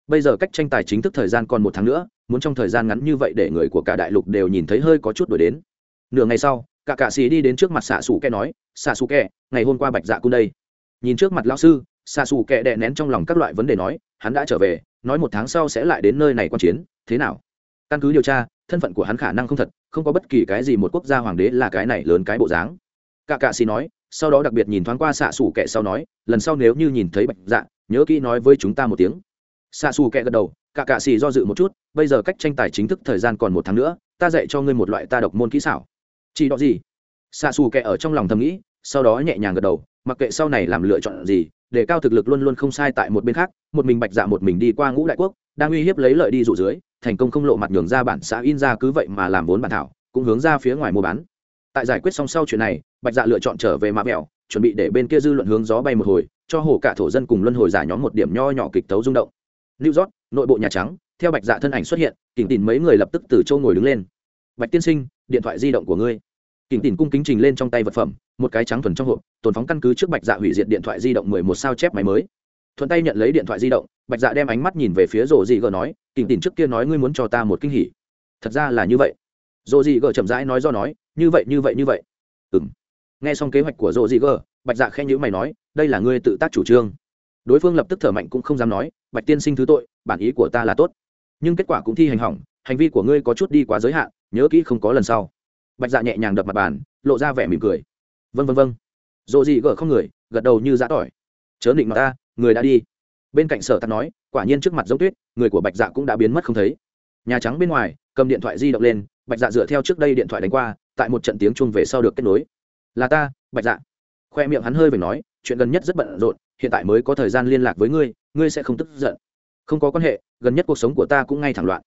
Bây giờ cách tranh tài chính thức thời gian còn một tháng nữa, muốn trong thời gian ngắn như vậy để người của cả đại lục đều nhìn thấy hơi có chút đổi đến. Nửa ngày sau, cả cạ sĩ đi đến trước mặt xạ xù kẹ nói xạ xù kẹ, ngày hôm qua bạch dạ cung đây. Nhìn trước mặt lão sư xạ xù kẹ đè nén trong lòng các loại vấn đề nói, hắn đã trở về, nói một tháng sau sẽ lại đến nơi này quan chiến, thế nào? Căn cứ điều tra, thân phận của hắn khả năng không thật, không có bất kỳ cái gì một quốc gia hoàng đế là cái này lớn cái bộ dáng. Cả cạ sĩ nói sau đó đặc biệt nhìn thoáng qua xạ xù kệ sau nói, lần sau nếu như nhìn thấy bạch dạ nhớ kỹ nói với chúng ta một tiếng. Xạ xù kệ gật đầu, cả cạ xì do dự một chút, bây giờ cách tranh tài chính thức thời gian còn một tháng nữa, ta dạy cho ngươi một loại ta độc môn kỹ xảo. Chỉ đó gì? Xạ xù kệ ở trong lòng thầm nghĩ, sau đó nhẹ nhàng gật đầu, mặc kệ sau này làm lựa chọn gì, để cao thực lực luôn luôn không sai tại một bên khác, một mình bạch dạ một mình đi qua ngũ đại quốc, đang uy hiếp lấy lợi đi dụ dưới, thành công không lộ mặt nhường ra bản xã in ra cứ vậy mà làm vốn bản thảo, cũng hướng ra phía ngoài mua bán. Tại giải quyết xong sau chuyện này bạch dạ lựa chọn trở về mã mẹo, chuẩn bị để bên kia dư luận hướng gió bay một hồi, cho hồ cả thổ dân cùng luân hồi giải nhóm một điểm nho nhỏ kịch tấu rung động. New york, nội bộ nhà trắng, theo bạch dạ thân ảnh xuất hiện, kỉnh tìm mấy người lập tức từ châu ngồi đứng lên. Bạch tiên sinh, điện thoại di động của ngươi. Kỉnh tìm cung kính trình lên trong tay vật phẩm, một cái trắng thuần trong hộp, tồn phóng căn cứ trước bạch dạ hủy diệt điện thoại di động mười một sao chép máy mới. Thuận tay nhận lấy điện thoại di động, bạch dạ đem ánh mắt nhìn về phía rổ dị gờ nói, kỉnh tìm trước kia nói ngươi muốn cho ta một kinh hỉ. Thật ra là như vậy. Rổ dị gờ chậm rãi nói do nói, như vậy như vậy như vậy. Ừng nghe xong kế hoạch của rộ dị gờ bạch dạ khen nhữ mày nói, đây là ngươi tự tác chủ trương. Đối phương lập tức thở mạnh cũng không dám nói, bạch tiên sinh thứ tội, bản ý của ta là tốt. Nhưng kết quả cũng thi hành hỏng, hành vi của ngươi có chút đi quá giới hạn, nhớ kỹ không có lần sau. Bạch dạ nhẹ nhàng đập mặt bàn, lộ ra vẻ mỉm cười. Vân vân vân rộ dị gờ không người, gật đầu như giã tỏi. Chớ định mà ta, người đã đi. Bên cạnh sở tắt nói, quả nhiên trước mặt giống tuyết, người của bạch dạ cũng đã biến mất không thấy. Nhà trắng bên ngoài, cầm điện thoại di động lên, bạch dạ dựa theo trước đây điện thoại đánh qua, tại một trận tiếng chuông về sau được kết nối là ta, bạch dạ. Khoe miệng hắn hơi về nói, chuyện gần nhất rất bận rộn, hiện tại mới có thời gian liên lạc với ngươi ngươi sẽ không tức giận. Không có quan hệ, gần nhất cuộc sống của ta cũng ngay thẳng loạn.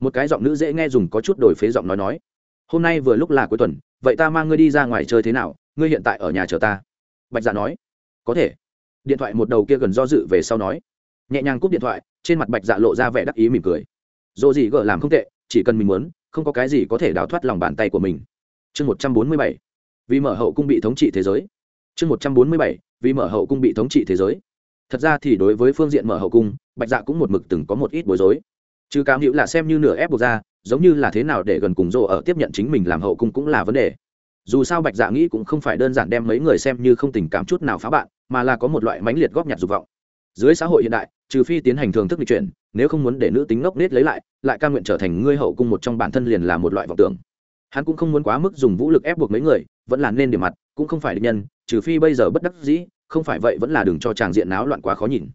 Một cái giọng nữ dễ nghe dùng có chút đổi phế giọng nói nói. Hôm nay vừa lúc là cuối tuần, vậy ta mang ngươi đi ra ngoài chơi thế nào, ngươi hiện tại ở nhà chờ ta. Bạch dạ nói. Có thể. Điện thoại một đầu kia gần do dự về sau nói. Nhẹ nhàng cúp điện thoại, trên mặt bạch dạ lộ ra vẻ đắc ý mỉm cười. Dồ gì gỡ làm không tệ, chỉ cần mình muốn, không có cái gì có thể đào thoát lòng bàn tay của mình. Chương một trăm bốn mươi bảy vì mở hậu cung bị thống trị thế giới. Chương một trăm bốn mươi bảy, vì mở hậu cung bị thống trị thế giới. Thật ra thì đối với phương diện mở hậu cung, bạch dạ cũng một mực từng có một ít bối rối. Chứ cám hữu là xem như nửa ép buộc ra, giống như là thế nào để gần cùng rộ ở tiếp nhận chính mình làm hậu cung cũng là vấn đề. Dù sao bạch dạ nghĩ cũng không phải đơn giản đem mấy người xem như không tình cảm chút nào phá bạn, mà là có một loại mãnh liệt góp nhặt dục vọng. Dưới xã hội hiện đại, trừ phi tiến hành thường thức lịch chuyển, nếu không muốn để nữ tính ngốc nết lấy lại lại ca nguyện trở thành ngươi hậu cung một trong bản thân liền là một loại vọng tưởng hắn cũng không muốn quá mức dùng vũ lực ép buộc mấy người, vẫn là nên điểm mặt, cũng không phải định nhân, trừ phi bây giờ bất đắc dĩ, không phải vậy vẫn là đừng cho chàng diện náo loạn quá khó nhìn.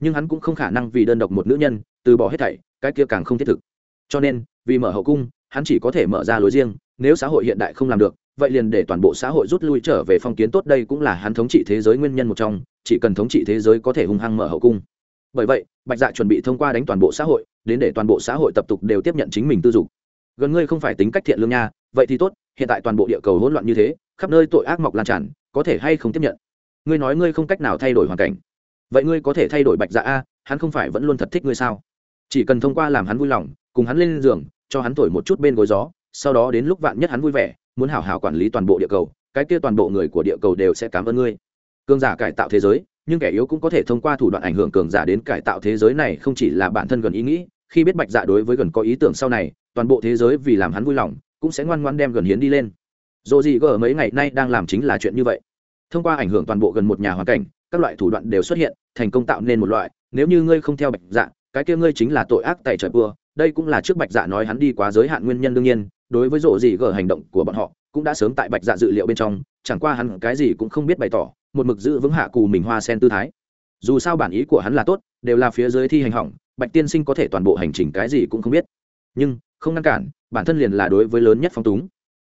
Nhưng hắn cũng không khả năng vì đơn độc một nữ nhân, từ bỏ hết thảy, cái kia càng không thiết thực. Cho nên, vì mở hậu cung, hắn chỉ có thể mở ra lối riêng, nếu xã hội hiện đại không làm được, vậy liền để toàn bộ xã hội rút lui trở về phong kiến tốt đây cũng là hắn thống trị thế giới nguyên nhân một trong, chỉ cần thống trị thế giới có thể hung hăng mở hậu cung. Bởi vậy, bạch dạ chuẩn bị thông qua đánh toàn bộ xã hội, đến để toàn bộ xã hội tập tục đều tiếp nhận chính mình tư dục gần ngươi không phải tính cách thiện lương nha, vậy thì tốt, hiện tại toàn bộ địa cầu hỗn loạn như thế, khắp nơi tội ác mọc lan tràn, có thể hay không tiếp nhận? Ngươi nói ngươi không cách nào thay đổi hoàn cảnh. Vậy ngươi có thể thay đổi bạch dạ a, hắn không phải vẫn luôn thật thích ngươi sao? Chỉ cần thông qua làm hắn vui lòng, cùng hắn lên giường, cho hắn thổi một chút bên gối gió, sau đó đến lúc vạn nhất hắn vui vẻ, muốn hảo hảo quản lý toàn bộ địa cầu, cái kia toàn bộ người của địa cầu đều sẽ cảm ơn ngươi. Cường giả cải tạo thế giới, nhưng kẻ yếu cũng có thể thông qua thủ đoạn ảnh hưởng cường giả đến cải tạo thế giới này, không chỉ là bản thân gần ý nghĩ, khi biết bạch dạ đối với gần có ý tưởng sau này toàn bộ thế giới vì làm hắn vui lòng, cũng sẽ ngoan ngoan đem gần hiến đi lên. Dồ gì gờ mấy ngày nay đang làm chính là chuyện như vậy. Thông qua ảnh hưởng toàn bộ gần một nhà hoàn cảnh, các loại thủ đoạn đều xuất hiện, thành công tạo nên một loại, nếu như ngươi không theo bạch dạ cái kia ngươi chính là tội ác tại trời bừa đây cũng là trước bạch dạ nói hắn đi quá giới hạn nguyên nhân đương nhiên, đối với rộ gì gờ hành động của bọn họ, cũng đã sớm tại bạch dạ dự liệu bên trong, chẳng qua hắn cái gì cũng không biết bày tỏ, một mực giữ vững hạ cù mình hoa sen tư thái. Dù sao bản ý của hắn là tốt, đều là phía dưới thi hành hỏng, bạch tiên sinh có thể toàn bộ hành trình cái gì cũng không biết. Nhưng không ngăn cản, bản thân liền là đối với lớn nhất phong túng.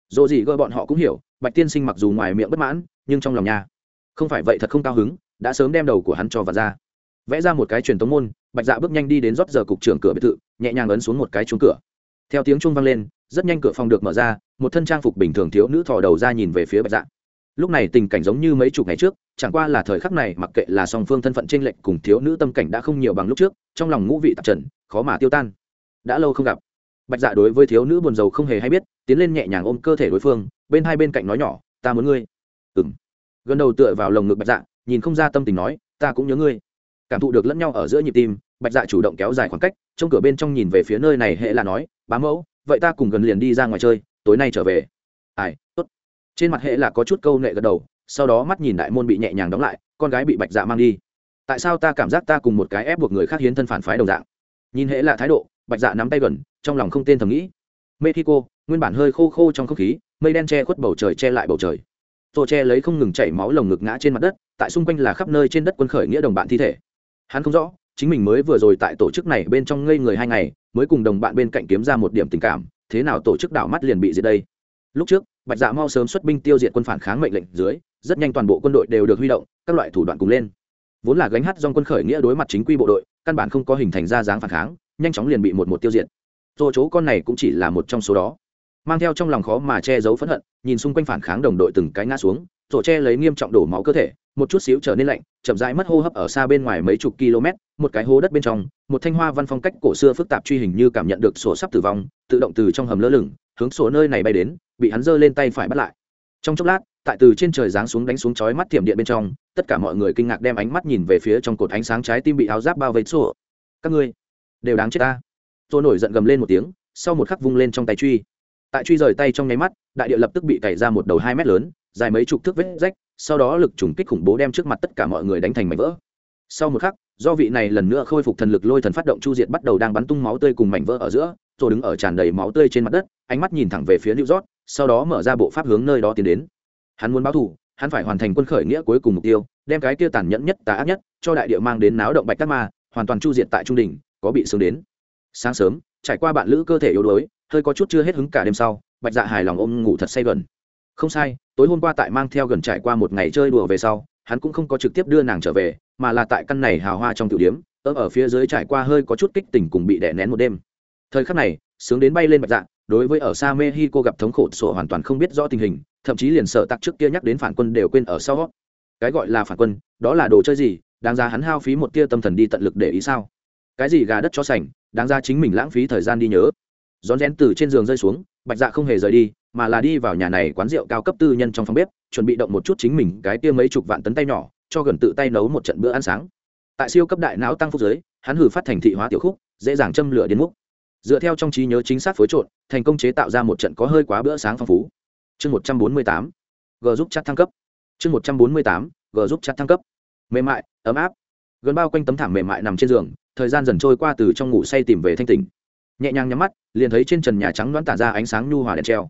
Dồ gì gỡ bọn họ cũng hiểu, bạch tiên sinh mặc dù ngoài miệng bất mãn, nhưng trong lòng nhà không phải vậy thật không cao hứng, đã sớm đem đầu của hắn cho vào ra. Vẽ ra một cái truyền tống môn, bạch dạ bước nhanh đi đến rót giờ cục trưởng cửa biệt thự, nhẹ nhàng ấn xuống một cái chuông cửa. Theo tiếng chuông vang lên, rất nhanh cửa phòng được mở ra, một thân trang phục bình thường thiếu nữ thò đầu ra nhìn về phía bạch dạ. Lúc này tình cảnh giống như mấy chục ngày trước, chẳng qua là thời khắc này, mặc kệ là song phương thân phận t r ê n lệch cùng thiếu nữ tâm cảnh đã không nhiều bằng lúc trước, trong lòng ngũ vị tạp trần, khó mà tiêu tan. Đã lâu không gặp bạch dạ đối với thiếu nữ buồn rầu không hề hay biết, tiến lên nhẹ nhàng ôm cơ thể đối phương, bên hai bên cạnh nói nhỏ, ta muốn ngươi. Ừng gần đầu tựa vào lồng ngực bạch dạ nhìn không ra tâm tình nói, ta cũng nhớ ngươi. Cảm thụ được lẫn nhau ở giữa nhịp tim, bạch dạ chủ động kéo dài khoảng cách trong cửa bên trong nhìn về phía nơi này hệ là nói, bá mẫu, vậy ta cùng gần liền đi ra ngoài chơi, tối nay trở về. Ai, tốt. Trên mặt hệ là có chút câu nệ gật đầu, sau đó mắt nhìn đại môn bị nhẹ nhàng đóng lại, con gái bị bạch dạ mang đi. Tại sao ta cảm giác ta cùng một cái ép buộc người khác hiến thân phản phái đồng dạng? Nhìn hệ là thái độ bạch dạ nắm tay gần, trong lòng không tên thầm nghĩ. Mexico, nguyên bản hơi khô khô trong không khí, mây đen che khuất bầu trời che lại bầu trời. Tô che lấy không ngừng chảy máu lồng ngực ngã trên mặt đất, tại xung quanh là khắp nơi trên đất quân khởi nghĩa đồng bạn thi thể. Hắn không rõ, chính mình mới vừa rồi tại tổ chức này bên trong ngây người hai ngày, mới cùng đồng bạn bên cạnh kiếm ra một điểm tình cảm, thế nào tổ chức đảo mắt liền bị diệt đây? Lúc trước, bạch dạ mau sớm xuất binh tiêu diệt quân phản kháng mệnh lệnh dưới, rất nhanh toàn bộ quân đội đều được huy động, các loại thủ đoạn cùng lên. Vốn là gánh hát dòng quân khởi nghĩa đối mặt chính quy bộ đội, căn bản không có hình thành ra dáng phản kháng nhanh chóng liền bị một một tiêu diệt. Dô chỗ con này cũng chỉ là một trong số đó. Mang theo trong lòng khó mà che giấu phẫn hận, nhìn xung quanh phản kháng đồng đội từng cái ngã xuống rổ che lấy nghiêm trọng đổ máu cơ thể, một chút xíu trở nên lạnh, chậm rãi mất hô hấp ở xa bên ngoài mấy chục km, một cái hố đất bên trong, một thanh hoa văn phong cách cổ xưa phức tạp truy hình như cảm nhận được sổ sắp tử vong, tự động từ trong hầm lơ lửng, hướng sổ nơi này bay đến, bị hắn giơ lên tay phải bắt lại. Trong chốc lát, tại từ trên trời giáng xuống đánh xuống chói mắt thiểm điện bên trong, tất cả mọi người kinh ngạc đem ánh mắt nhìn về phía trong cột ánh sáng trái tim bị áo giáp bao vây sổ. Các ngươi đều đáng chết ta. Tôi nổi giận gầm lên một tiếng, sau một khắc vung lên trong tay truy. Tại truy rời tay trong nháy mắt, đại địa lập tức bị cày ra một đầu hai mét lớn, dài mấy chục thước vết rách, sau đó lực trùng kích khủng bố đem trước mặt tất cả mọi người đánh thành mảnh vỡ. Sau một khắc, do vị này lần nữa khôi phục thần lực lôi thần phát động chu diệt bắt đầu đang bắn tung máu tươi cùng mảnh vỡ ở giữa rồi đứng ở tràn đầy máu tươi trên mặt đất, ánh mắt nhìn thẳng về phía new york, sau đó mở ra bộ pháp hướng nơi đó tiến đến. Hắn muốn báo thù, hắn phải hoàn thành quân khởi nghĩa cuối cùng mục tiêu, đem cái kia tàn nhẫn nhất, tà ác nhất, cho đại địa mang đến náo động bạch tắc ma, hoàn toàn chu diệt tại trung đình có bị sướng đến. Sáng sớm, trải qua bạn lữ cơ thể yếu đuối, hơi có chút chưa hết hứng cả đêm sau, bạch dạ hài lòng ôm ngủ thật say gần. Không sai, tối hôm qua tại mang theo gần trải qua một ngày chơi đùa về sau, hắn cũng không có trực tiếp đưa nàng trở về, mà là tại căn này hào hoa trong tiểu điếm ở ở phía dưới trải qua hơi có chút kích tình cùng bị đè nén một đêm. Thời khắc này, sướng đến bay lên bạch dạ đối với ở xa mexico gặp thống khổ sổ hoàn toàn không biết rõ tình hình, thậm chí liền sợ tặc trước kia nhắc đến phản quân đều quên ở sau. Cái gọi là phản quân, đó là đồ chơi gì? Đáng ra hắn hao phí một tia tâm thần đi tận lực để ý sao? Cái gì gà đất cho sành, đáng ra chính mình lãng phí thời gian đi nhớ. Rón rén từ trên giường rơi xuống, bạch dạ không hề rời đi, mà là đi vào nhà này quán rượu cao cấp tư nhân trong phòng bếp, chuẩn bị động một chút chính mình cái kia mấy chục vạn tấn tay nhỏ, cho gần tự tay nấu một trận bữa ăn sáng. Tại siêu cấp đại não tăng phúc giới, hắn hử phát thành thị hóa tiểu khúc, dễ dàng châm lửa đến múc dựa theo trong trí nhớ chính xác phối trộn, thành công chế tạo ra một trận có hơi quá bữa sáng phong phú. Chương một trăm bốn mươi tám, g giúp chat thăng cấp. Chương một trăm bốn mươi tám, g giúp chat thăng cấp. Mềm mại, ấm áp. Gần bao quanh tấm thảm mềm mại nằm trên giường thời gian dần trôi qua từ trong ngủ say tìm về thanh tỉnh. Nhẹ nhàng nhắm mắt liền thấy trên trần nhà trắng đoán tản ra ánh sáng nhu hòa đèn treo.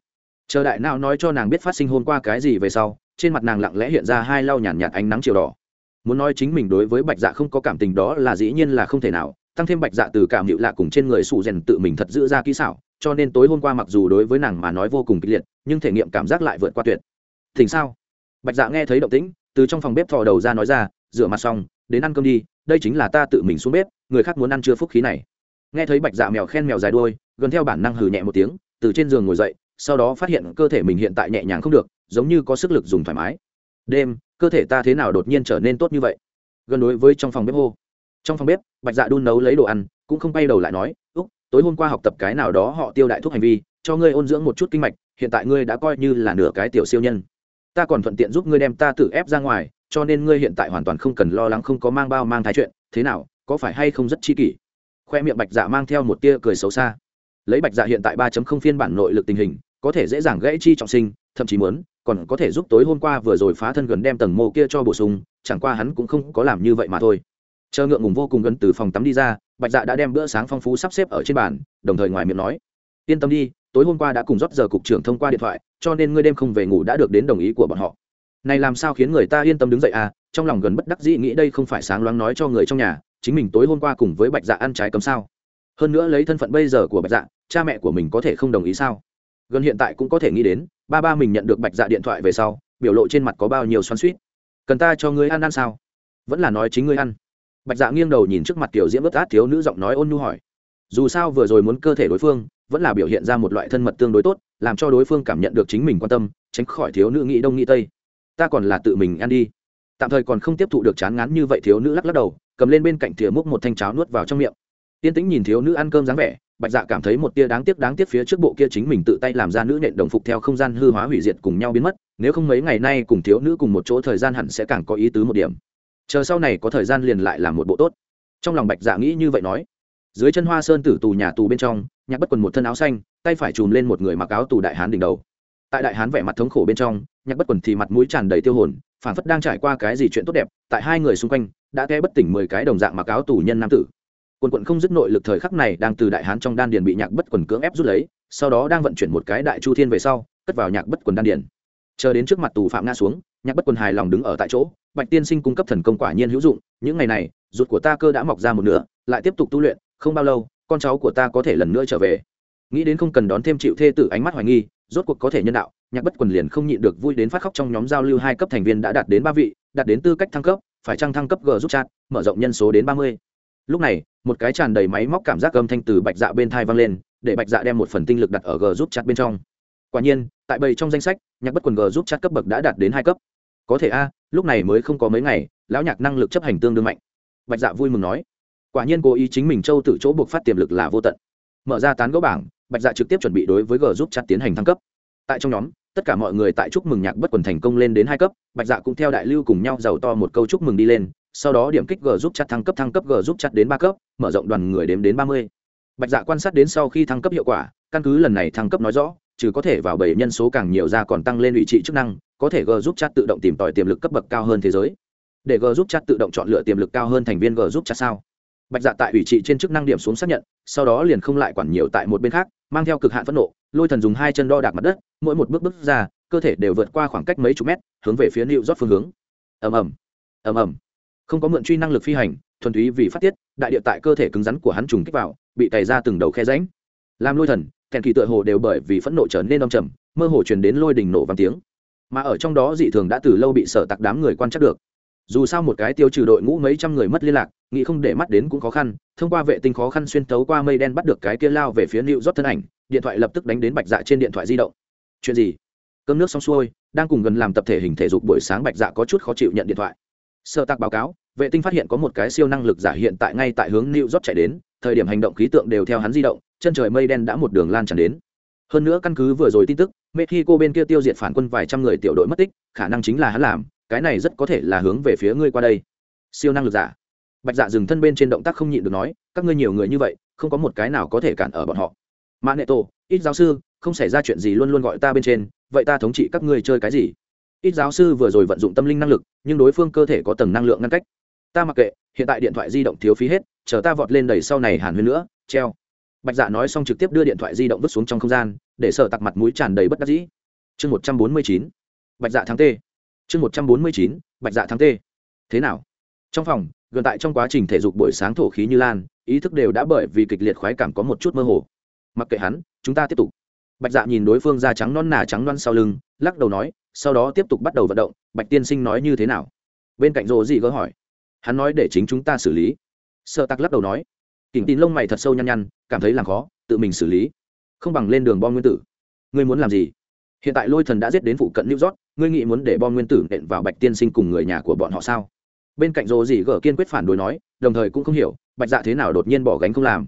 Chờ đại nào nói cho nàng biết phát sinh hôm qua cái gì về sau trên mặt nàng lặng lẽ hiện ra hai lau nhàn nhạt, nhạt ánh nắng chiều đỏ. Muốn nói chính mình đối với bạch dạ không có cảm tình đó là dĩ nhiên là không thể nào tăng thêm bạch dạ từ cảm hiệu lạ cùng trên người sụ rèn tự mình thật giữ ra kỹ xảo cho nên tối hôm qua mặc dù đối với nàng mà nói vô cùng kịch liệt nhưng thể nghiệm cảm giác lại vượt qua tuyệt. Thỉnh sao? Bạch dạ nghe thấy động tĩnh từ trong phòng bếp thò đầu ra nói ra rửa mặt xong đến ăn cơm đi, đây chính là ta tự mình xuống bếp, người khác muốn ăn chưa phúc khí này. Nghe thấy bạch dạ mèo khen mèo dài đuôi, gần theo bản năng hừ nhẹ một tiếng, từ trên giường ngồi dậy, sau đó phát hiện cơ thể mình hiện tại nhẹ nhàng không được, giống như có sức lực dùng thoải mái. Đêm, cơ thể ta thế nào đột nhiên trở nên tốt như vậy? Gần đối với trong phòng bếp hô. Trong phòng bếp, bạch dạ đun nấu lấy đồ ăn, cũng không bay đầu lại nói, úc, tối hôm qua học tập cái nào đó họ tiêu đại thuốc hành vi, cho ngươi ôn dưỡng một chút kinh mạch, hiện tại ngươi đã coi như là nửa cái tiểu siêu nhân. Ta còn thuận tiện giúp ngươi đem ta tự ép ra ngoài cho nên ngươi hiện tại hoàn toàn không cần lo lắng, không có mang bao mang thai chuyện, thế nào, có phải hay không rất chi kỷ? Khoe miệng bạch dạ mang theo một tia cười xấu xa. Lấy bạch dạ hiện tại ba phiên bản nội lực tình hình, có thể dễ dàng gãy chi trọng sinh, thậm chí muốn, còn có thể giúp tối hôm qua vừa rồi phá thân gần đem tầng mô kia cho bổ sung, chẳng qua hắn cũng không có làm như vậy mà thôi. Chờ ngượng ngùng vô cùng gần từ phòng tắm đi ra, bạch dạ đã đem bữa sáng phong phú sắp xếp ở trên bàn, đồng thời ngoài miệng nói, yên tâm đi, tối hôm qua đã cùng rót giờ cục trưởng thông qua điện thoại, cho nên ngươi đêm không về ngủ đã được đến đồng ý của bọn họ này làm sao khiến người ta yên tâm đứng dậy à? Trong lòng gần bất đắc dĩ nghĩ đây không phải sáng loáng nói cho người trong nhà, chính mình tối hôm qua cùng với bạch dạ ăn trái cấm sao? Hơn nữa lấy thân phận bây giờ của bạch dạ cha mẹ của mình có thể không đồng ý sao? Gần hiện tại cũng có thể nghĩ đến, ba ba mình nhận được bạch dạ điện thoại về sau, biểu lộ trên mặt có bao nhiêu xoắn suýt cần ta cho ngươi ăn ăn sao? Vẫn là nói chính ngươi ăn. Bạch dạ nghiêng đầu nhìn trước mặt tiểu diễm bất át thiếu nữ giọng nói ôn nhu hỏi. Dù sao vừa rồi muốn cơ thể đối phương, vẫn là biểu hiện ra một loại thân mật tương đối tốt, làm cho đối phương cảm nhận được chính mình quan tâm, tránh khỏi thiếu nữ nghĩ đông nghĩ tây ta còn là tự mình ăn đi. Tạm thời còn không tiếp thụ được chán ngán như vậy thiếu nữ lắc lắc đầu, cầm lên bên cạnh thìa múc một thanh cháo nuốt vào trong miệng. Tiên tĩnh nhìn thiếu nữ ăn cơm dáng vẻ, bạch dạ cảm thấy một tia đáng tiếc đáng tiếc phía trước bộ kia chính mình tự tay làm ra nữ nện đồng phục theo không gian hư hóa hủy diệt cùng nhau biến mất, nếu không mấy ngày nay cùng thiếu nữ cùng một chỗ thời gian hẳn sẽ càng có ý tứ một điểm. Chờ sau này có thời gian liền lại làm một bộ tốt. Trong lòng bạch dạ nghĩ như vậy nói. Dưới chân hoa sơn tử tù nhà tù bên trong, nhạc bất quần một thân áo xanh, tay phải chùm lên một người mặc áo tù đại hán đỉnh đầu. Tại đại hán vẻ mặt thống khổ bên trong nhạc bất quần thì mặt mũi tràn đầy tiêu hồn phản phất đang trải qua cái gì chuyện tốt đẹp, tại hai người xung quanh, đã nghe bất tỉnh mười cái đồng dạng mặc áo tù nhân nam tử. Quần quận không dứt nội lực thời khắc này đang từ đại hán trong đan điền bị nhạc bất quần cưỡng ép rút lấy, sau đó đang vận chuyển một cái đại chu thiên về sau, cất vào nhạc bất quần đan điền. Chờ đến trước mặt tù phạm nga xuống, nhạc bất quần hài lòng đứng ở tại chỗ, bạch tiên sinh cung cấp thần công quả nhiên hữu dụng, những ngày này, ruột của ta cơ đã mọc ra một nửa, lại tiếp tục tu luyện, không bao lâu, con cháu của ta có thể lần nữa trở về. Nghĩ đến không cần đón thêm chịu thê tử ánh mắt hoài nghi, rốt cuộc có thể nhân đạo nhạc bất quần liền không nhịn được vui đến phát khóc trong nhóm giao lưu hai cấp thành viên đã đạt đến ba vị, đạt đến tư cách thăng cấp, phải trăng thăng cấp g giúp chat, mở rộng nhân số đến ba mươi. Lúc này, một cái tràn đầy máy móc cảm giác âm thanh từ bạch dạ bên thai vang lên, để bạch dạ đem một phần tinh lực đặt ở g giúp chat bên trong. Quả nhiên, tại bầy trong danh sách, nhạc bất quần g giúp chat cấp bậc đã đạt đến hai cấp. Có thể a, lúc này mới không có mấy ngày, lão nhạc năng lực chấp hành tương đương mạnh. Bạch dạ vui mừng nói. Quả nhiên cố ý chính mình châu tự chỗ buộc phát tiềm lực là vô tận. Mở ra tán gỗ bảng, bạch dạ trực tiếp chuẩn bị đối với g giúp chat tiến hành thăng cấp tại trong nhóm, tất cả mọi người tại chúc mừng nhạc bất quần thành công lên đến hai cấp, bạch dạ cũng theo đại lưu cùng nhau giàu to một câu chúc mừng đi lên, sau đó điểm kích g giúp chặt thăng cấp thăng cấp g giúp chặt đến ba cấp, mở rộng đoàn người đếm đến ba mươi. Bạch dạ quan sát đến sau khi thăng cấp hiệu quả, căn cứ lần này thăng cấp nói rõ, trừ có thể vào bảy nhân số càng nhiều ra còn tăng lên vị trị chức năng, có thể g giúp chat tự động tìm tòi tiềm lực cấp bậc cao hơn thế giới. Để g giúp chat tự động chọn lựa tiềm lực cao hơn thành viên g giúp chat sao? Bạch dạ tại ủy trị trên chức năng điểm xuống xác nhận, sau đó liền không lại quản nhiều tại một bên khác, mang theo cực hạn phẫn nộ lôi thần dùng hai chân đo đạc mặt đất, mỗi một bước bước ra, cơ thể đều vượt qua khoảng cách mấy chục mét, hướng về phía nịu rót phương hướng. Ầm ầm ầm ầm. Không có mượn truy năng lực phi hành, thuần túy vì phát tiết, đại địa tại cơ thể cứng rắn của hắn trùng kích vào, bị cày ra từng đầu khe ránh làm lôi thần, kèn kỳ tựa hồ đều bởi vì phẫn nộ trở nên đông trầm, mơ hồ truyền đến lôi đình nổ vàng tiếng. Mà ở trong đó dị thường đã từ lâu bị sở tặc đám người quan trắc được dù sao một cái tiêu trừ đội ngũ mấy trăm người mất liên lạc, nghĩ không để mắt đến cũng khó khăn, thông qua vệ tinh khó khăn xuyên tấu qua mây đen bắt được cái kia lao về phía nịu rót thân ảnh, điện thoại lập tức đánh đến bạch dạ trên điện thoại di động. Chuyện gì? Cơm nước xong xuôi, đang cùng gần làm tập thể hình thể dục buổi sáng bạch dạ có chút khó chịu nhận điện thoại. Sơ tạc báo cáo, vệ tinh phát hiện có một cái siêu năng lực giả hiện tại ngay tại hướng new rót chạy đến, thời điểm hành động khí tượng đều theo hắn di động, chân trời mây đen đã một đường lan tràn đến. Hơn nữa căn cứ vừa rồi tin tức, mexico bên kia tiêu diệt phản quân vài trăm người tiểu đội mất tích, khả năng chính là hắn làm cái này rất có thể là hướng về phía ngươi qua đây. Siêu năng lực giả. Bạch dạ dừng thân bên trên động tác không nhịn được nói, các ngươi nhiều người như vậy, không có một cái nào có thể cản ở bọn họ. Mã nệ tổ, ít giáo sư, không xảy ra chuyện gì luôn luôn gọi ta bên trên, vậy ta thống trị các ngươi chơi cái gì? Ít giáo sư vừa rồi vận dụng tâm linh năng lực, nhưng đối phương cơ thể có tầng năng lượng ngăn cách. Ta mặc kệ, hiện tại điện thoại di động thiếu phí hết, chờ ta vọt lên đầy sau này hàn huyên nữa, treo. Bạch dạ nói xong trực tiếp đưa điện thoại di động vứt xuống trong không gian, để sở tặc mặt mũi tràn đầy bất đắc dĩ. Chương một trăm bốn mươi chín. Bạch dạ thắng t chương một trăm bốn mươi chín, bạch dạ thắng t thế nào? Trong phòng, gần tại trong quá trình thể dục buổi sáng thổ khí như lan, ý thức đều đã bởi vì kịch liệt khoái cảm có một chút mơ hồ. Mặc kệ hắn, chúng ta tiếp tục. Bạch dạ nhìn đối phương da trắng non nà trắng non sau lưng, lắc đầu nói, sau đó tiếp tục bắt đầu vận động, bạch tiên sinh nói như thế nào? Bên cạnh rồ gì gỡ hỏi. Hắn nói để chính chúng ta xử lý. Sợ tặc lắc đầu nói. Kỉnh tin lông mày thật sâu nhăn nhăn, cảm thấy làm khó, tự mình xử lý. Không bằng lên đường bom nguyên tử. Ngươi muốn làm gì? Hiện tại lôi thần đã giết đến phụ cận new york, ngươi nghĩ muốn để bom nguyên tử nện vào bạch tiên sinh cùng người nhà của bọn họ sao? Bên cạnh rồ dỉ gờ kiên quyết phản đối nói, đồng thời cũng không hiểu, bạch dạ thế nào đột nhiên bỏ gánh không làm.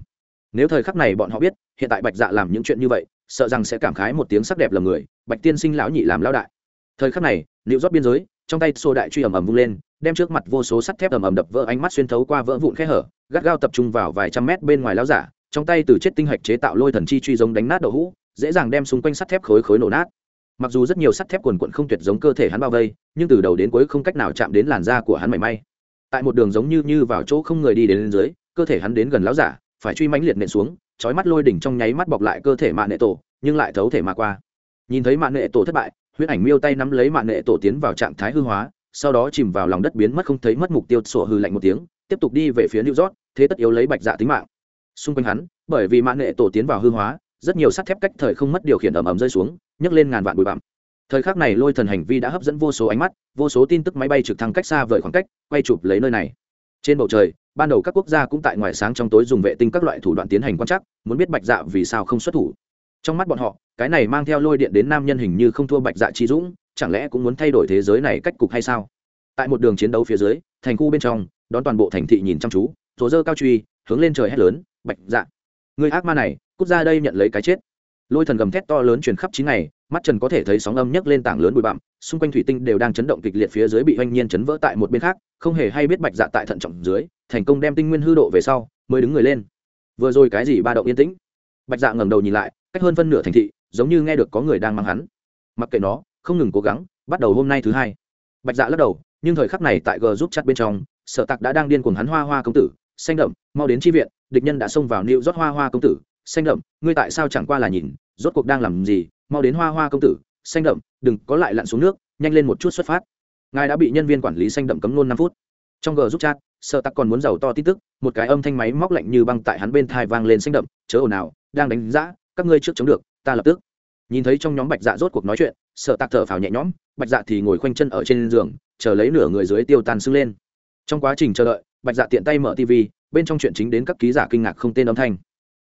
Nếu thời khắc này bọn họ biết, hiện tại bạch dạ làm những chuyện như vậy, sợ rằng sẽ cảm khái một tiếng sắc đẹp lầm người, bạch tiên sinh lão nhị làm lão đại. Thời khắc này liệu rót biên giới, trong tay xô đại truy ầm ầm vung lên, đem trước mặt vô số sắt thép ầm ầm đập vỡ ánh mắt xuyên thấu qua vỡ vụn khe hở, gắt gao tập trung vào vài trăm mét bên ngoài lão giả, trong tay từ chết tinh hạch chế tạo lôi thần chi truy giống đánh nát đậu hũ, dễ dàng đem xung quanh sắt thép khối khối nổ nát mặc dù rất nhiều sắt thép quần quận không tuyệt giống cơ thể hắn bao vây nhưng từ đầu đến cuối không cách nào chạm đến làn da của hắn mảy may. Tại một đường giống như như vào chỗ không người đi đến, đến dưới cơ thể hắn đến gần lão giả phải truy mãnh liệt nện xuống chói mắt lôi đỉnh trong nháy mắt bọc lại cơ thể mạng nệ tổ nhưng lại thấu thể mà qua. Nhìn thấy mạng nệ tổ thất bại huyết ảnh miêu tay nắm lấy mạng nệ tổ tiến vào trạng thái hư hóa sau đó chìm vào lòng đất biến mất không thấy mất mục tiêu sổ hư lạnh một tiếng tiếp tục đi về phía new york thế tất yếu lấy bạch dạ tính mạng. Xung quanh hắn bởi vì mạng nệ tổ tiến vào hư hóa rất nhiều sắt thép cách thời không mất điều khiển ầm ầm rơi xuống, nhấc lên ngàn vạn bụi bặm. Thời khắc này lôi thần hành vi đã hấp dẫn vô số ánh mắt, vô số tin tức máy bay trực thăng cách xa vời khoảng cách, quay chụp lấy nơi này. Trên bầu trời, ban đầu các quốc gia cũng tại ngoài sáng trong tối dùng vệ tinh các loại thủ đoạn tiến hành quan trắc, muốn biết bạch dạ vì sao không xuất thủ. Trong mắt bọn họ, cái này mang theo lôi điện đến nam nhân hình như không thua bạch dạ chi dũng, chẳng lẽ cũng muốn thay đổi thế giới này cách cục hay sao? Tại một đường chiến đấu phía dưới, thành khu bên trong, đón toàn bộ thành thị nhìn chăm chú rổ dơ cao truy, hướng lên trời hét lớn, bạch dạ người ác ma này cút ra đây nhận lấy cái chết. Lôi thần gầm thét to lớn truyền khắp chín ngày, mắt trần có thể thấy sóng âm nhấc lên tảng lớn bụi bặm, xung quanh thủy tinh đều đang chấn động kịch liệt phía dưới bị oanh nhiên chấn vỡ tại một bên khác, không hề hay biết bạch dạ tại thận trọng dưới, thành công đem tinh nguyên hư độ về sau, mới đứng người lên. Vừa rồi cái gì ba động yên tĩnh? Bạch dạ ngẩng đầu nhìn lại, cách hơn phân nửa thành thị, giống như nghe được có người đang mang hắn. Mặc kệ nó, không ngừng cố gắng, bắt đầu hôm nay thứ hai. Bạch dạ lắc đầu, nhưng thời khắc này tại g giúp chặt bên trong, sở tạc đã đang điên cuồng hắn hoa hoa công tử, xanh đậm, mau đến tri viện, địch nhân đã xông vào nịu rót hoa hoa công tử xanh đậm, ngươi tại sao chẳng qua là nhìn, rốt cuộc đang làm gì? Mau đến hoa hoa công tử, xanh đậm, đừng có lại lặn xuống nước, nhanh lên một chút xuất phát. Ngài đã bị nhân viên quản lý xanh đậm cấm nôn năm phút. Trong g giúp chat, sợ tặc còn muốn giàu to tin tức, một cái âm thanh máy móc lạnh như băng tại hắn bên thai vang lên xanh đậm, chớ ồn ào, đang đánh giã các ngươi trước chống được, ta lập tức. Nhìn thấy trong nhóm bạch dạ rốt cuộc nói chuyện, sợ tặc thở phào nhẹ nhõm, bạch dạ thì ngồi khoanh chân ở trên giường, chờ lấy nửa người dưới tiêu tan sưng lên. Trong quá trình chờ đợi, bạch dạ tiện tay mở tv bên trong chuyện chính đến các ký giả kinh ngạc không tên âm thanh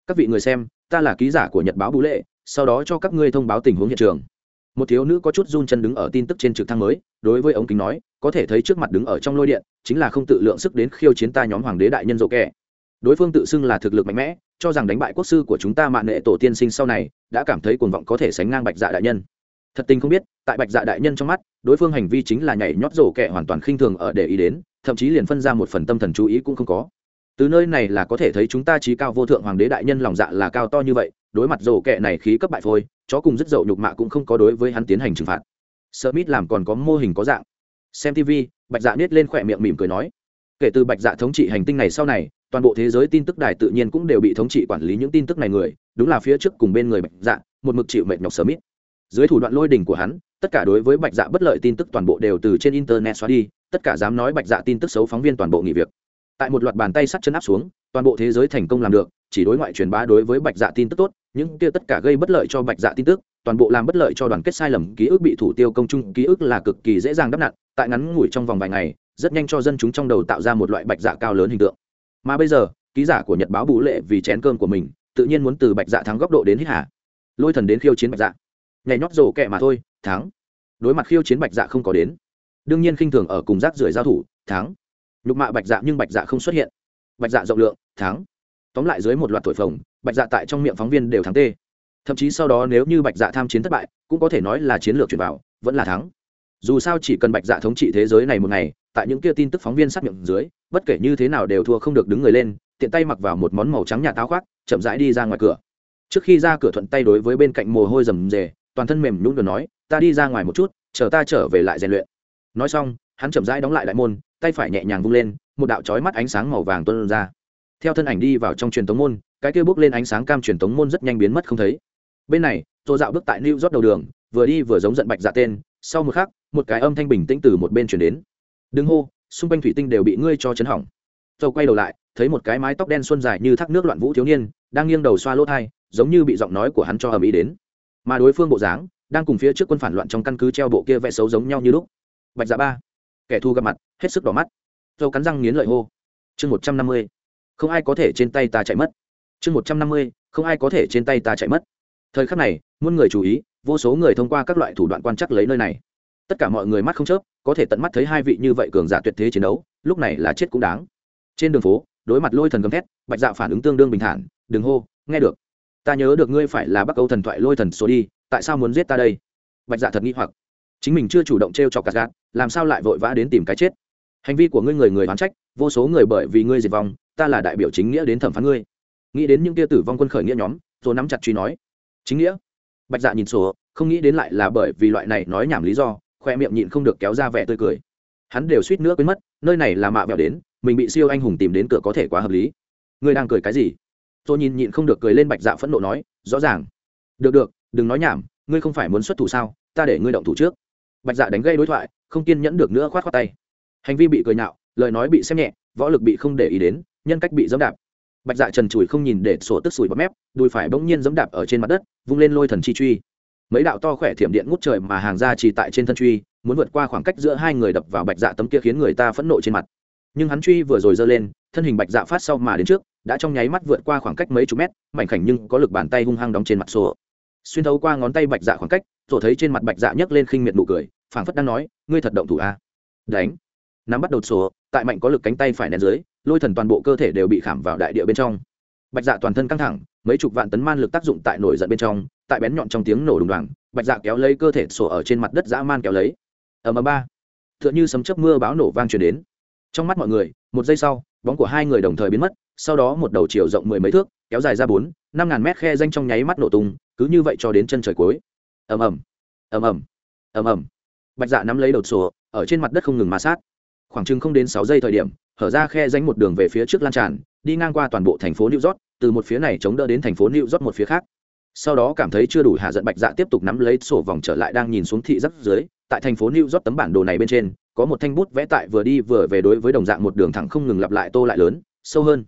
các vị người xem, ta là ký giả của nhật báo bú lệ, sau đó cho các ngươi thông báo tình huống hiện trường. Một thiếu nữ có chút run chân đứng ở tin tức trên trực thăng mới, đối với ống kính nói, có thể thấy trước mặt đứng ở trong lôi điện, chính là không tự lượng sức đến khiêu chiến ta nhóm hoàng đế đại nhân dỗ kẻ. Đối phương tự xưng là thực lực mạnh mẽ, cho rằng đánh bại quốc sư của chúng ta mạng nệ tổ tiên sinh sau này, đã cảm thấy cuồng vọng có thể sánh ngang bạch dạ đại nhân. Thật tình không biết, tại bạch dạ đại nhân trong mắt, đối phương hành vi chính là nhảy nhót rổ kẹ hoàn toàn khinh thường ở để ý đến, thậm chí liền phân ra một phần tâm thần chú ý cũng không có từ nơi này là có thể thấy chúng ta trí cao vô thượng hoàng đế đại nhân lòng dạ là cao to như vậy, đối mặt rổ kẹ này khí cấp bại phôi, chó cùng rất dậu nhục mạ cũng không có đối với hắn tiến hành trừng phạt. Smith làm còn có mô hình có dạng. Xem tv bạch dạ niết lên khỏe miệng mỉm cười nói. Kể từ bạch dạ thống trị hành tinh này sau này, toàn bộ thế giới tin tức đài tự nhiên cũng đều bị thống trị quản lý những tin tức này người, đúng là phía trước cùng bên người bạch dạ một mực chịu mệt nhọc smith. Dưới thủ đoạn lôi đình của hắn, tất cả đối với bạch dạ bất lợi tin tức toàn bộ đều từ trên internet xóa đi, tất cả dám nói bạch dạ tin tức xấu phóng viên toàn bộ nghỉ việc tại một loạt bàn tay sắt chân áp xuống, toàn bộ thế giới thành công làm được, chỉ đối ngoại truyền bá đối với bạch dạ tin tức tốt, những kia tất cả gây bất lợi cho bạch dạ tin tức, toàn bộ làm bất lợi cho đoàn kết sai lầm, ký ức bị thủ tiêu công chung, ký ức là cực kỳ dễ dàng đắp nặn, tại ngắn ngủi trong vòng vài ngày, rất nhanh cho dân chúng trong đầu tạo ra một loại bạch dạ cao lớn hình tượng. Mà bây giờ, ký giả của nhật báo bù lệ vì chén cơm của mình, tự nhiên muốn từ bạch dạ thắng góc độ đến hít hà. Lôi thần đến khiêu chiến bạch dạ. Nhảy nhót rổ kẹ mà thôi, thắng. Đối mặt khiêu chiến bạch dạ không có đến. Đương nhiên khinh thường ở cùng rác rưởi giao thủ, thắng nhục mạ bạch dạ nhưng bạch dạ không xuất hiện. Bạch dạ rộng lượng, thắng. Tóm lại dưới một loạt thổi phồng, bạch dạ tại trong miệng phóng viên đều thắng tê. Thậm chí sau đó nếu như bạch dạ tham chiến thất bại, cũng có thể nói là chiến lược chuyển vào, vẫn là thắng. Dù sao chỉ cần bạch dạ thống trị thế giới này một ngày, tại những kia tin tức phóng viên sát miệng dưới, bất kể như thế nào đều thua không được đứng người lên, tiện tay mặc vào một món màu trắng nhà táo khoác, chậm rãi đi ra ngoài cửa. Trước khi ra cửa thuận tay đối với bên cạnh mồ hôi rầm rề, toàn thân mềm nhũng vừa nói, ta đi ra ngoài một chút, chờ ta trở về lại rèn luyện. Nói xong, hắn chậm rãi đóng lại đại môn tay phải nhẹ nhàng vung lên, một đạo trói mắt ánh sáng màu vàng tuân ra. Theo thân ảnh đi vào trong truyền tống môn, cái kia bước lên ánh sáng cam truyền tống môn rất nhanh biến mất không thấy. Bên này, tô dạo bước tại new rót đầu đường, vừa đi vừa giống giận bạch dạ tên, sau một khắc, một cái âm thanh bình tĩnh từ một bên chuyển đến. Đứng hô, xung quanh thủy tinh đều bị ngươi cho chấn hỏng. Dầu quay đầu lại, thấy một cái mái tóc đen xuân dài như thác nước loạn vũ thiếu niên, đang nghiêng đầu xoa lỗ thai, giống như bị giọng nói của hắn cho ầm ĩ đến. Mà đối phương bộ dáng, đang cùng phía trước quân phản loạn trong căn cứ treo bộ kia vẽ xấu giống nhau như lúc. Bạch dạ ba kẻ thù gặp mặt, hết sức đỏ mắt. Dâu cắn răng nghiến lợi hô. Chương một trăm năm mươi. Không ai có thể trên tay ta chạy mất. Chương một trăm năm mươi, không ai có thể trên tay ta chạy mất. Thời khắc này, muôn người chú ý, vô số người thông qua các loại thủ đoạn quan chắc lấy nơi này. Tất cả mọi người mắt không chớp, có thể tận mắt thấy hai vị như vậy cường giả tuyệt thế chiến đấu, lúc này là chết cũng đáng. Trên đường phố, đối mặt lôi thần gầm thét, bạch dạ phản ứng tương đương bình thản, đừng hô, nghe được. Ta nhớ được ngươi phải là bắc âu thần thoại lôi thần số đi, tại sao muốn giết ta đây? Bạch dạ thật nghi hoặc chính mình chưa chủ động t r e o chọc gạt gạt, làm sao lại vội vã đến tìm cái chết? Hành vi của ngươi người người oán trách, vô số người bởi vì ngươi diệt vong, ta là đại biểu chính nghĩa đến thẩm phán ngươi. Nghĩ đến những tia tử vong quân khởi nghĩa nhóm rồi nắm chặt truy nói. Chính nghĩa? Bạch dạ nhìn sổ, không nghĩ đến lại là bởi vì loại này nói nhảm lý do, khoe miệng nhịn không được kéo ra vẻ tươi cười. Hắn đều suýt nữa quên mất, nơi này là mạ vẹo đến, mình bị siêu anh hùng tìm đến cửa có thể quá hợp lý. Ngươi đang cười cái gì? Tôi nhìn nhịn không được cười lên bạch dạ phẫn nộ nói, rõ ràng. Được được, đừng nói nhảm, ngươi không phải muốn xuất thủ sao, ta để ngươi động thủ trước bạch dạ đánh gây đối thoại, không kiên nhẫn được nữa khoát khoát tay. Hành vi bị cười nhạo, lời nói bị xem nhẹ, võ lực bị không để ý đến, nhân cách bị dẫm đạp. Bạch dạ trần trụi không nhìn để sổ tức sủi bọt mép, đùi phải bỗng nhiên dẫm đạp ở trên mặt đất, vung lên lôi thần chi truy. Mấy đạo to khỏe thiểm điện ngút trời mà hàng ra chỉ tại trên thân truy, muốn vượt qua khoảng cách giữa hai người đập vào bạch dạ tấm kia khiến người ta phẫn nộ trên mặt. Nhưng hắn truy vừa rồi giơ lên, thân hình bạch dạ phát sau mà đến trước, đã trong nháy mắt vượt qua khoảng cách mấy chục mét, mảnh khảnh nhưng có lực bàn tay hung hăng đóng trên mặt sổ xuyên thấu qua ngón tay bạch dạ khoảng cách, rồi thấy trên mặt bạch dạ nhấc lên khinh miệt nụ cười, phảng phất đang nói, ngươi thật động thủ a đánh. Nắm bắt đầu sổ, tại mạnh có lực cánh tay phải nén dưới, lôi thần toàn bộ cơ thể đều bị khảm vào đại địa bên trong. Bạch dạ toàn thân căng thẳng, mấy chục vạn tấn man lực tác dụng tại nổi giận bên trong, tại bén nhọn trong tiếng nổ đùng đoàng, bạch dạ kéo lấy cơ thể sổ ở trên mặt đất dã man kéo lấy. Ở mờ ba. Tựa như sấm chớp mưa báo nổ vang truyền đến. Trong mắt mọi người, một giây sau, bóng của hai người đồng thời biến mất sau đó một đầu chiều rộng mười mấy thước, kéo dài ra bốn, năm ngàn mét khe danh trong nháy mắt nổ tung, cứ như vậy cho đến chân trời cuối. Ầm ầm ầm ầm ầm ầm. Bạch dạ nắm lấy đầu sổ, ở trên mặt đất không ngừng ma sát. Khoảng chừng không đến sáu giây thời điểm, hở ra khe danh một đường về phía trước lan tràn, đi ngang qua toàn bộ thành phố new york, từ một phía này chống đỡ đến thành phố new york một phía khác. Sau đó cảm thấy chưa đủ hạ giận bạch dạ tiếp tục nắm lấy sổ vòng trở lại đang nhìn xuống thị giáp dưới, tại thành phố new york tấm bản đồ này bên trên, có một thanh bút vẽ tại vừa đi vừa về đối với đồng dạng một đường thẳng không ngừng lặp lại tô lại lớn, sâu hơn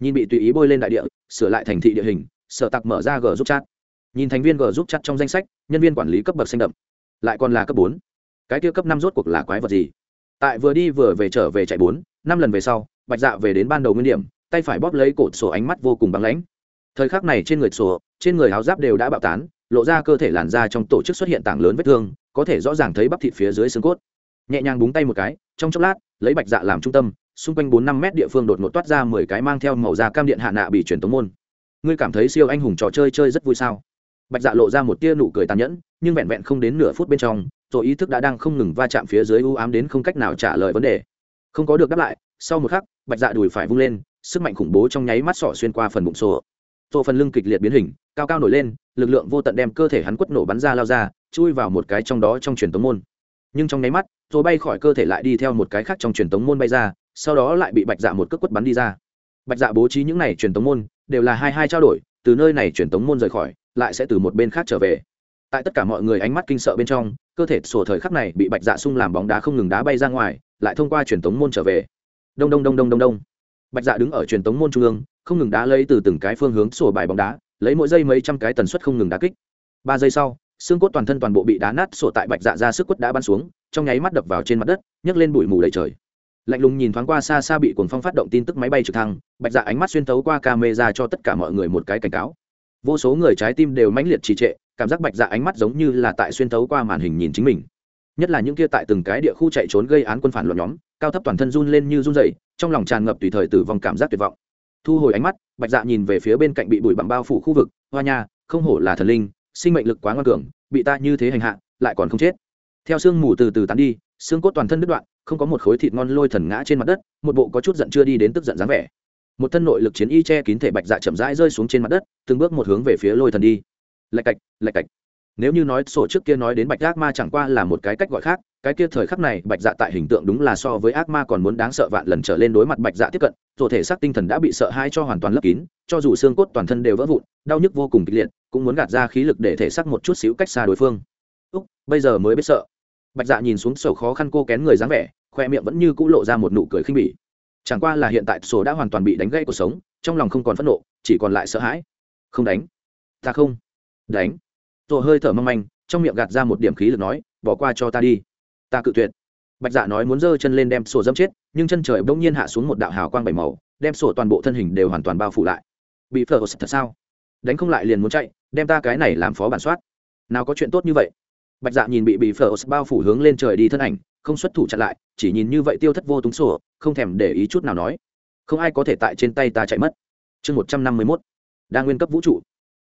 nhìn bị tùy ý bôi lên đại địa, sửa lại thành thị địa hình, sở tặc mở ra g giúp chat. Nhìn thành viên g giúp chat trong danh sách, nhân viên quản lý cấp bậc xanh đậm. Lại còn là cấp bốn. Cái kia cấp năm rốt cuộc là quái vật gì? Tại vừa đi vừa về trở về chạy bốn, năm lần về sau, bạch dạ về đến ban đầu nguyên điểm, tay phải bóp lấy cột sổ ánh mắt vô cùng băng lãnh. Thời khắc này trên người sổ, trên người áo giáp đều đã bạo tán, lộ ra cơ thể làn da trong tổ chức xuất hiện tảng lớn vết thương, có thể rõ ràng thấy bắp thịt phía dưới xương cốt. Nhẹ nhàng búng tay một cái, trong chốc lát, lấy bạch dạ làm trung tâm xung quanh bốn năm mét địa phương đột ngột toát ra mười cái mang theo màu da cam điện hạ nạ bị truyền tống môn. Ngươi cảm thấy siêu anh hùng trò chơi chơi rất vui sao? Bạch dạ lộ ra một tia nụ cười tàn nhẫn, nhưng vẹn vẹn không đến nửa phút bên trong, rồi ý thức đã đang không ngừng va chạm phía dưới u ám đến không cách nào trả lời vấn đề. Không có được đáp lại, sau một khắc, bạch dạ đùi phải vung lên, sức mạnh khủng bố trong nháy mắt sỏ xuyên qua phần bụng sổ tổ phần lưng kịch liệt biến hình, cao cao nổi lên, lực lượng vô tận đem cơ thể hắn quất nổ bắn ra lao ra, chui vào một cái trong đó trong truyền tống môn. Nhưng trong nháy mắt, rồi bay khỏi cơ thể lại đi theo một cái khác trong truyền tống môn bay ra sau đó lại bị bạch dạ một cước quất bắn đi ra. Bạch dạ bố trí những này truyền tống môn, đều là hai hai trao đổi, từ nơi này truyền tống môn rời khỏi, lại sẽ từ một bên khác trở về. Tại tất cả mọi người ánh mắt kinh sợ bên trong, cơ thể sổ thời khắc này bị bạch dạ sung làm bóng đá không ngừng đá bay ra ngoài, lại thông qua truyền tống môn trở về. Đông đông đông đông đông đông. Bạch dạ đứng ở truyền tống môn trung ương, không ngừng đá lấy từ từng cái phương hướng sổ bài bóng đá, lấy mỗi giây mấy trăm cái tần suất không ngừng đá kích. Ba giây sau, xương cốt toàn thân toàn bộ bị đá nát sổ tại bạch dạ ra sức quất đã bắn xuống, trong nháy mắt đập vào trên mặt đất, nhấc lên bụi mù đầy trời lạnh lùng nhìn thoáng qua xa xa bị cuồng phong phát động tin tức máy bay trực thăng, bạch dạ ánh mắt xuyên tấu qua camera cho tất cả mọi người một cái cảnh cáo. Vô số người trái tim đều mãnh liệt trì trệ, cảm giác bạch dạ ánh mắt giống như là tại xuyên tấu qua màn hình nhìn chính mình. Nhất là những kia tại từng cái địa khu chạy trốn gây án quân phản loạn nhóm, cao thấp toàn thân run lên như run dày trong lòng tràn ngập tùy thời tử vong cảm giác tuyệt vọng. Thu hồi ánh mắt, bạch dạ nhìn về phía bên cạnh bị bụi bặm bao phủ khu vực, hoa nha, không hổ là thần linh, sinh mệnh lực quá ngoan cường, bị ta như thế hành hạ, lại còn không chết. Theo sương mù từ từ tán đi, xương cốt toàn thân đứt đoạn không có một khối thịt ngon lôi thần ngã trên mặt đất, một bộ có chút giận chưa đi đến tức giận dáng vẻ. Một thân nội lực chiến y che kín thể bạch dạ chậm rãi rơi xuống trên mặt đất, từng bước một hướng về phía lôi thần đi. Lạch cạch lạch cạch. Nếu như nói sổ trước kia nói đến bạch ác ma chẳng qua là một cái cách gọi khác, cái kia thời khắc này bạch dạ tại hình tượng đúng là so với ác ma còn muốn đáng sợ vạn lần trở lên đối mặt bạch dạ tiếp cận, tổ thể xác tinh thần đã bị sợ hãi cho hoàn toàn lấp kín, cho dù xương cốt toàn thân đều vỡ vụn, đau nhức vô cùng kịch liệt, cũng muốn gạt ra khí lực để thể xác một chút xíu cách xa đối phương. Úc, bây giờ mới biết sợ. Bạch dạ nhìn xuống sổ khó khăn cô kén người dáng vẻ khoe miệng vẫn như cũ lộ ra một nụ cười khinh bỉ. Chẳng qua là hiện tại sổ đã hoàn toàn bị đánh gãy cuộc sống, trong lòng không còn phẫn nộ, chỉ còn lại sợ hãi. Không đánh. Ta không. Đánh. Rồi hơi thở mong manh, trong miệng gạt ra một điểm khí lực nói, bỏ qua cho ta đi. Ta cự tuyệt. Bạch dạ nói muốn giơ chân lên đem sổ dâm chết, nhưng chân trời bỗng nhiên hạ xuống một đạo hào quang bảy màu, đem sổ toàn bộ thân hình đều hoàn toàn bao phủ lại. Bị phở thật sao? Đánh không lại liền muốn chạy, đem ta cái này làm phó bản soát. Nào có chuyện tốt như vậy? Bạch dạ nhìn bị bị phở bao phủ hướng lên trời đi thân ảnh không xuất thủ chặn lại chỉ nhìn như vậy tiêu thất vô túng sổ không thèm để ý chút nào nói. Không ai có thể tại trên tay ta chạy mất. Chương một trăm năm mươi mốt. Đa nguyên cấp vũ trụ.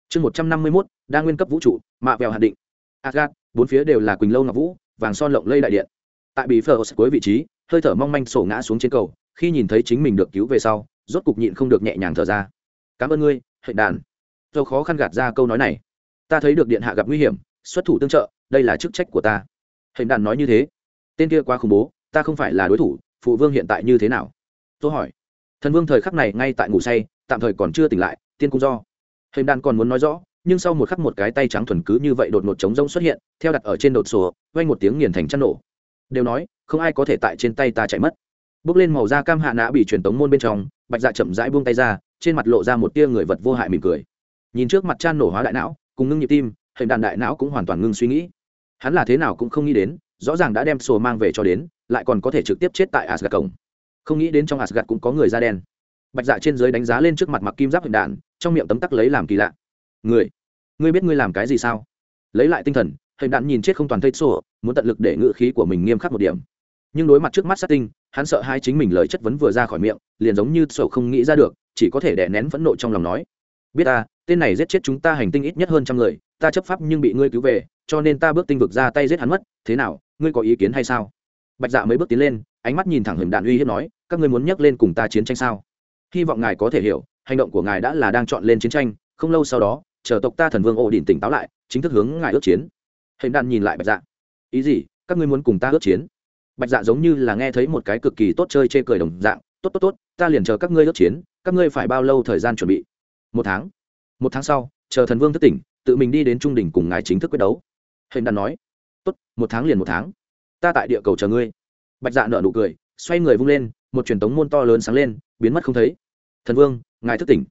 Chương một trăm năm mươi mốt. Đa nguyên cấp vũ trụ mạ vèo hạt định. Asgard, bốn phía đều là quỳnh lâu ngọc vũ vàng son lộng lây đại điện. Tại bị phở cuối vị trí hơi thở mong manh sổ ngã xuống trên cầu khi nhìn thấy chính mình được cứu về sau rốt cục nhịn không được nhẹ nhàng thở ra. Cảm ơn ngươi hệ đàn. Tôi khó khăn gạt ra câu nói này. Ta thấy được điện hạ gặp nguy hiểm xuất thủ tương trợ đây là chức trách của ta. Hệ đàn nói như thế tên kia quá khủng bố, ta không phải là đối thủ, phụ vương hiện tại như thế nào? Tôi hỏi. Thần vương thời khắc này ngay tại ngủ say, tạm thời còn chưa tỉnh lại, tiên cung do. Hình đan còn muốn nói rõ, nhưng sau một khắc một cái tay trắng thuần cứ như vậy đột ngột trống rông xuất hiện, theo đặt ở trên đột sổ, vang một tiếng nghiền thành chăn nổ. Đều nói, không ai có thể tại trên tay ta chạy mất. Bước lên màu da cam hạ nã bị truyền tống môn bên trong, bạch dạ chậm rãi buông tay ra, trên mặt lộ ra một tia người vật vô hại mỉm cười. Nhìn trước mặt chan nổ hóa đại não, cùng ngưng nhịp tim, hình đàn đại não cũng hoàn toàn ngưng suy nghĩ. Hắn là thế nào cũng không nghĩ đến rõ ràng đã đem sổ mang về cho đến, lại còn có thể trực tiếp chết tại asgad cổng. Không nghĩ đến trong asgad cũng có người da đen. Bạch dạ trên giới đánh giá lên trước mặt mặc kim giáp hình đạn, trong miệng tấm tắc lấy làm kỳ lạ. Người, ngươi biết ngươi làm cái gì sao? Lấy lại tinh thần, hình đạn nhìn chết không toàn thây sổ, muốn tận lực để ngự khí của mình nghiêm khắc một điểm. Nhưng đối mặt trước mắt sát tinh, hắn sợ hai chính mình lời chất vấn vừa ra khỏi miệng, liền giống như sổ không nghĩ ra được, chỉ có thể đè nén phẫn nộ trong lòng nói. Biết ta, tên này giết chết chúng ta hành tinh ít nhất hơn trăm người, ta chấp pháp nhưng bị ngươi cứu về cho nên ta bước tinh vực ra tay giết hắn mất, thế nào, ngươi có ý kiến hay sao? Bạch dạ mấy bước tiến lên, ánh mắt nhìn thẳng hình đạn uy hiếp nói, các ngươi muốn nhắc lên cùng ta chiến tranh sao? Hy vọng ngài có thể hiểu, hành động của ngài đã là đang chọn lên chiến tranh, không lâu sau đó, chờ tộc ta thần vương ổ đỉnh tỉnh táo lại, chính thức hướng ngài ước chiến. Hình đạn nhìn lại bạch dạ. Ý gì? Các ngươi muốn cùng ta ước chiến? Bạch dạ giống như là nghe thấy một cái cực kỳ tốt chơi chê cười đồng dạng, tốt tốt tốt, ta liền chờ các ngươi ước chiến, các ngươi phải bao lâu thời gian chuẩn bị? Một tháng. Một tháng sau, chờ thần vương thức tỉnh, tự mình đi đến trung đỉnh cùng ngài chính thức quyết đấu hình đàn nói, tốt, một tháng liền một tháng. Ta tại địa cầu chờ ngươi. Bạch dạ nở nụ cười, xoay người vung lên, một truyền tống môn to lớn sáng lên, biến mất không thấy. Thần vương, ngài thức tỉnh.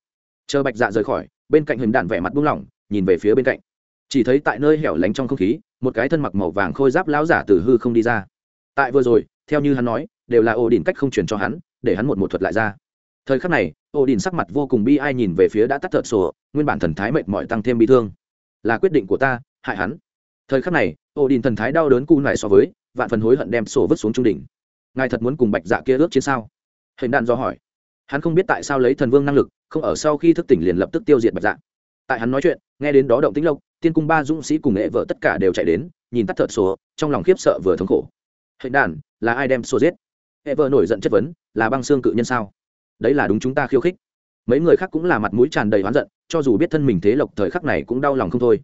Chờ bạch dạ rời khỏi, bên cạnh hình đạn vẻ mặt buông lỏng, nhìn về phía bên cạnh. Chỉ thấy tại nơi hẻo lánh trong không khí, một cái thân mặc màu vàng khôi giáp lão giả từ hư không đi ra. Tại vừa rồi, theo như hắn nói, đều là ổ đỉnh cách không truyền cho hắn, để hắn một một thuật lại ra. Thời khắc này ổ đỉnh sắc mặt vô cùng bi ai nhìn về phía đã tắt thợ sổ, nguyên bản thần thái mệt mỏi tăng thêm bi thương. Là quyết định của ta, hại hắn thời khắc này ổ Đình thần thái đau đớn cu này so với, vạn phần hối hận đem sổ vứt xuống trung đỉnh. Ngài thật muốn cùng bạch dạ kia ước chiến sao? Hình đạn do hỏi. Hắn không biết tại sao lấy thần vương năng lực, không ở sau khi thức tỉnh liền lập tức tiêu diệt bạch dạ. Tại hắn nói chuyện, nghe đến đó động tĩnh lộc, tiên cung ba dũng sĩ cùng nghệ vợ tất cả đều chạy đến, nhìn tắt thợt sổ, trong lòng khiếp sợ vừa thống khổ. Hình đàn là ai đem sổ giết? Hệ vợ nổi giận chất vấn, là băng xương cự nhân sao? Đấy là đúng chúng ta khiêu khích. Mấy người khác cũng là mặt mũi tràn đầy oán giận, cho dù biết thân mình thế lộc thời khắc này cũng đau lòng không thôi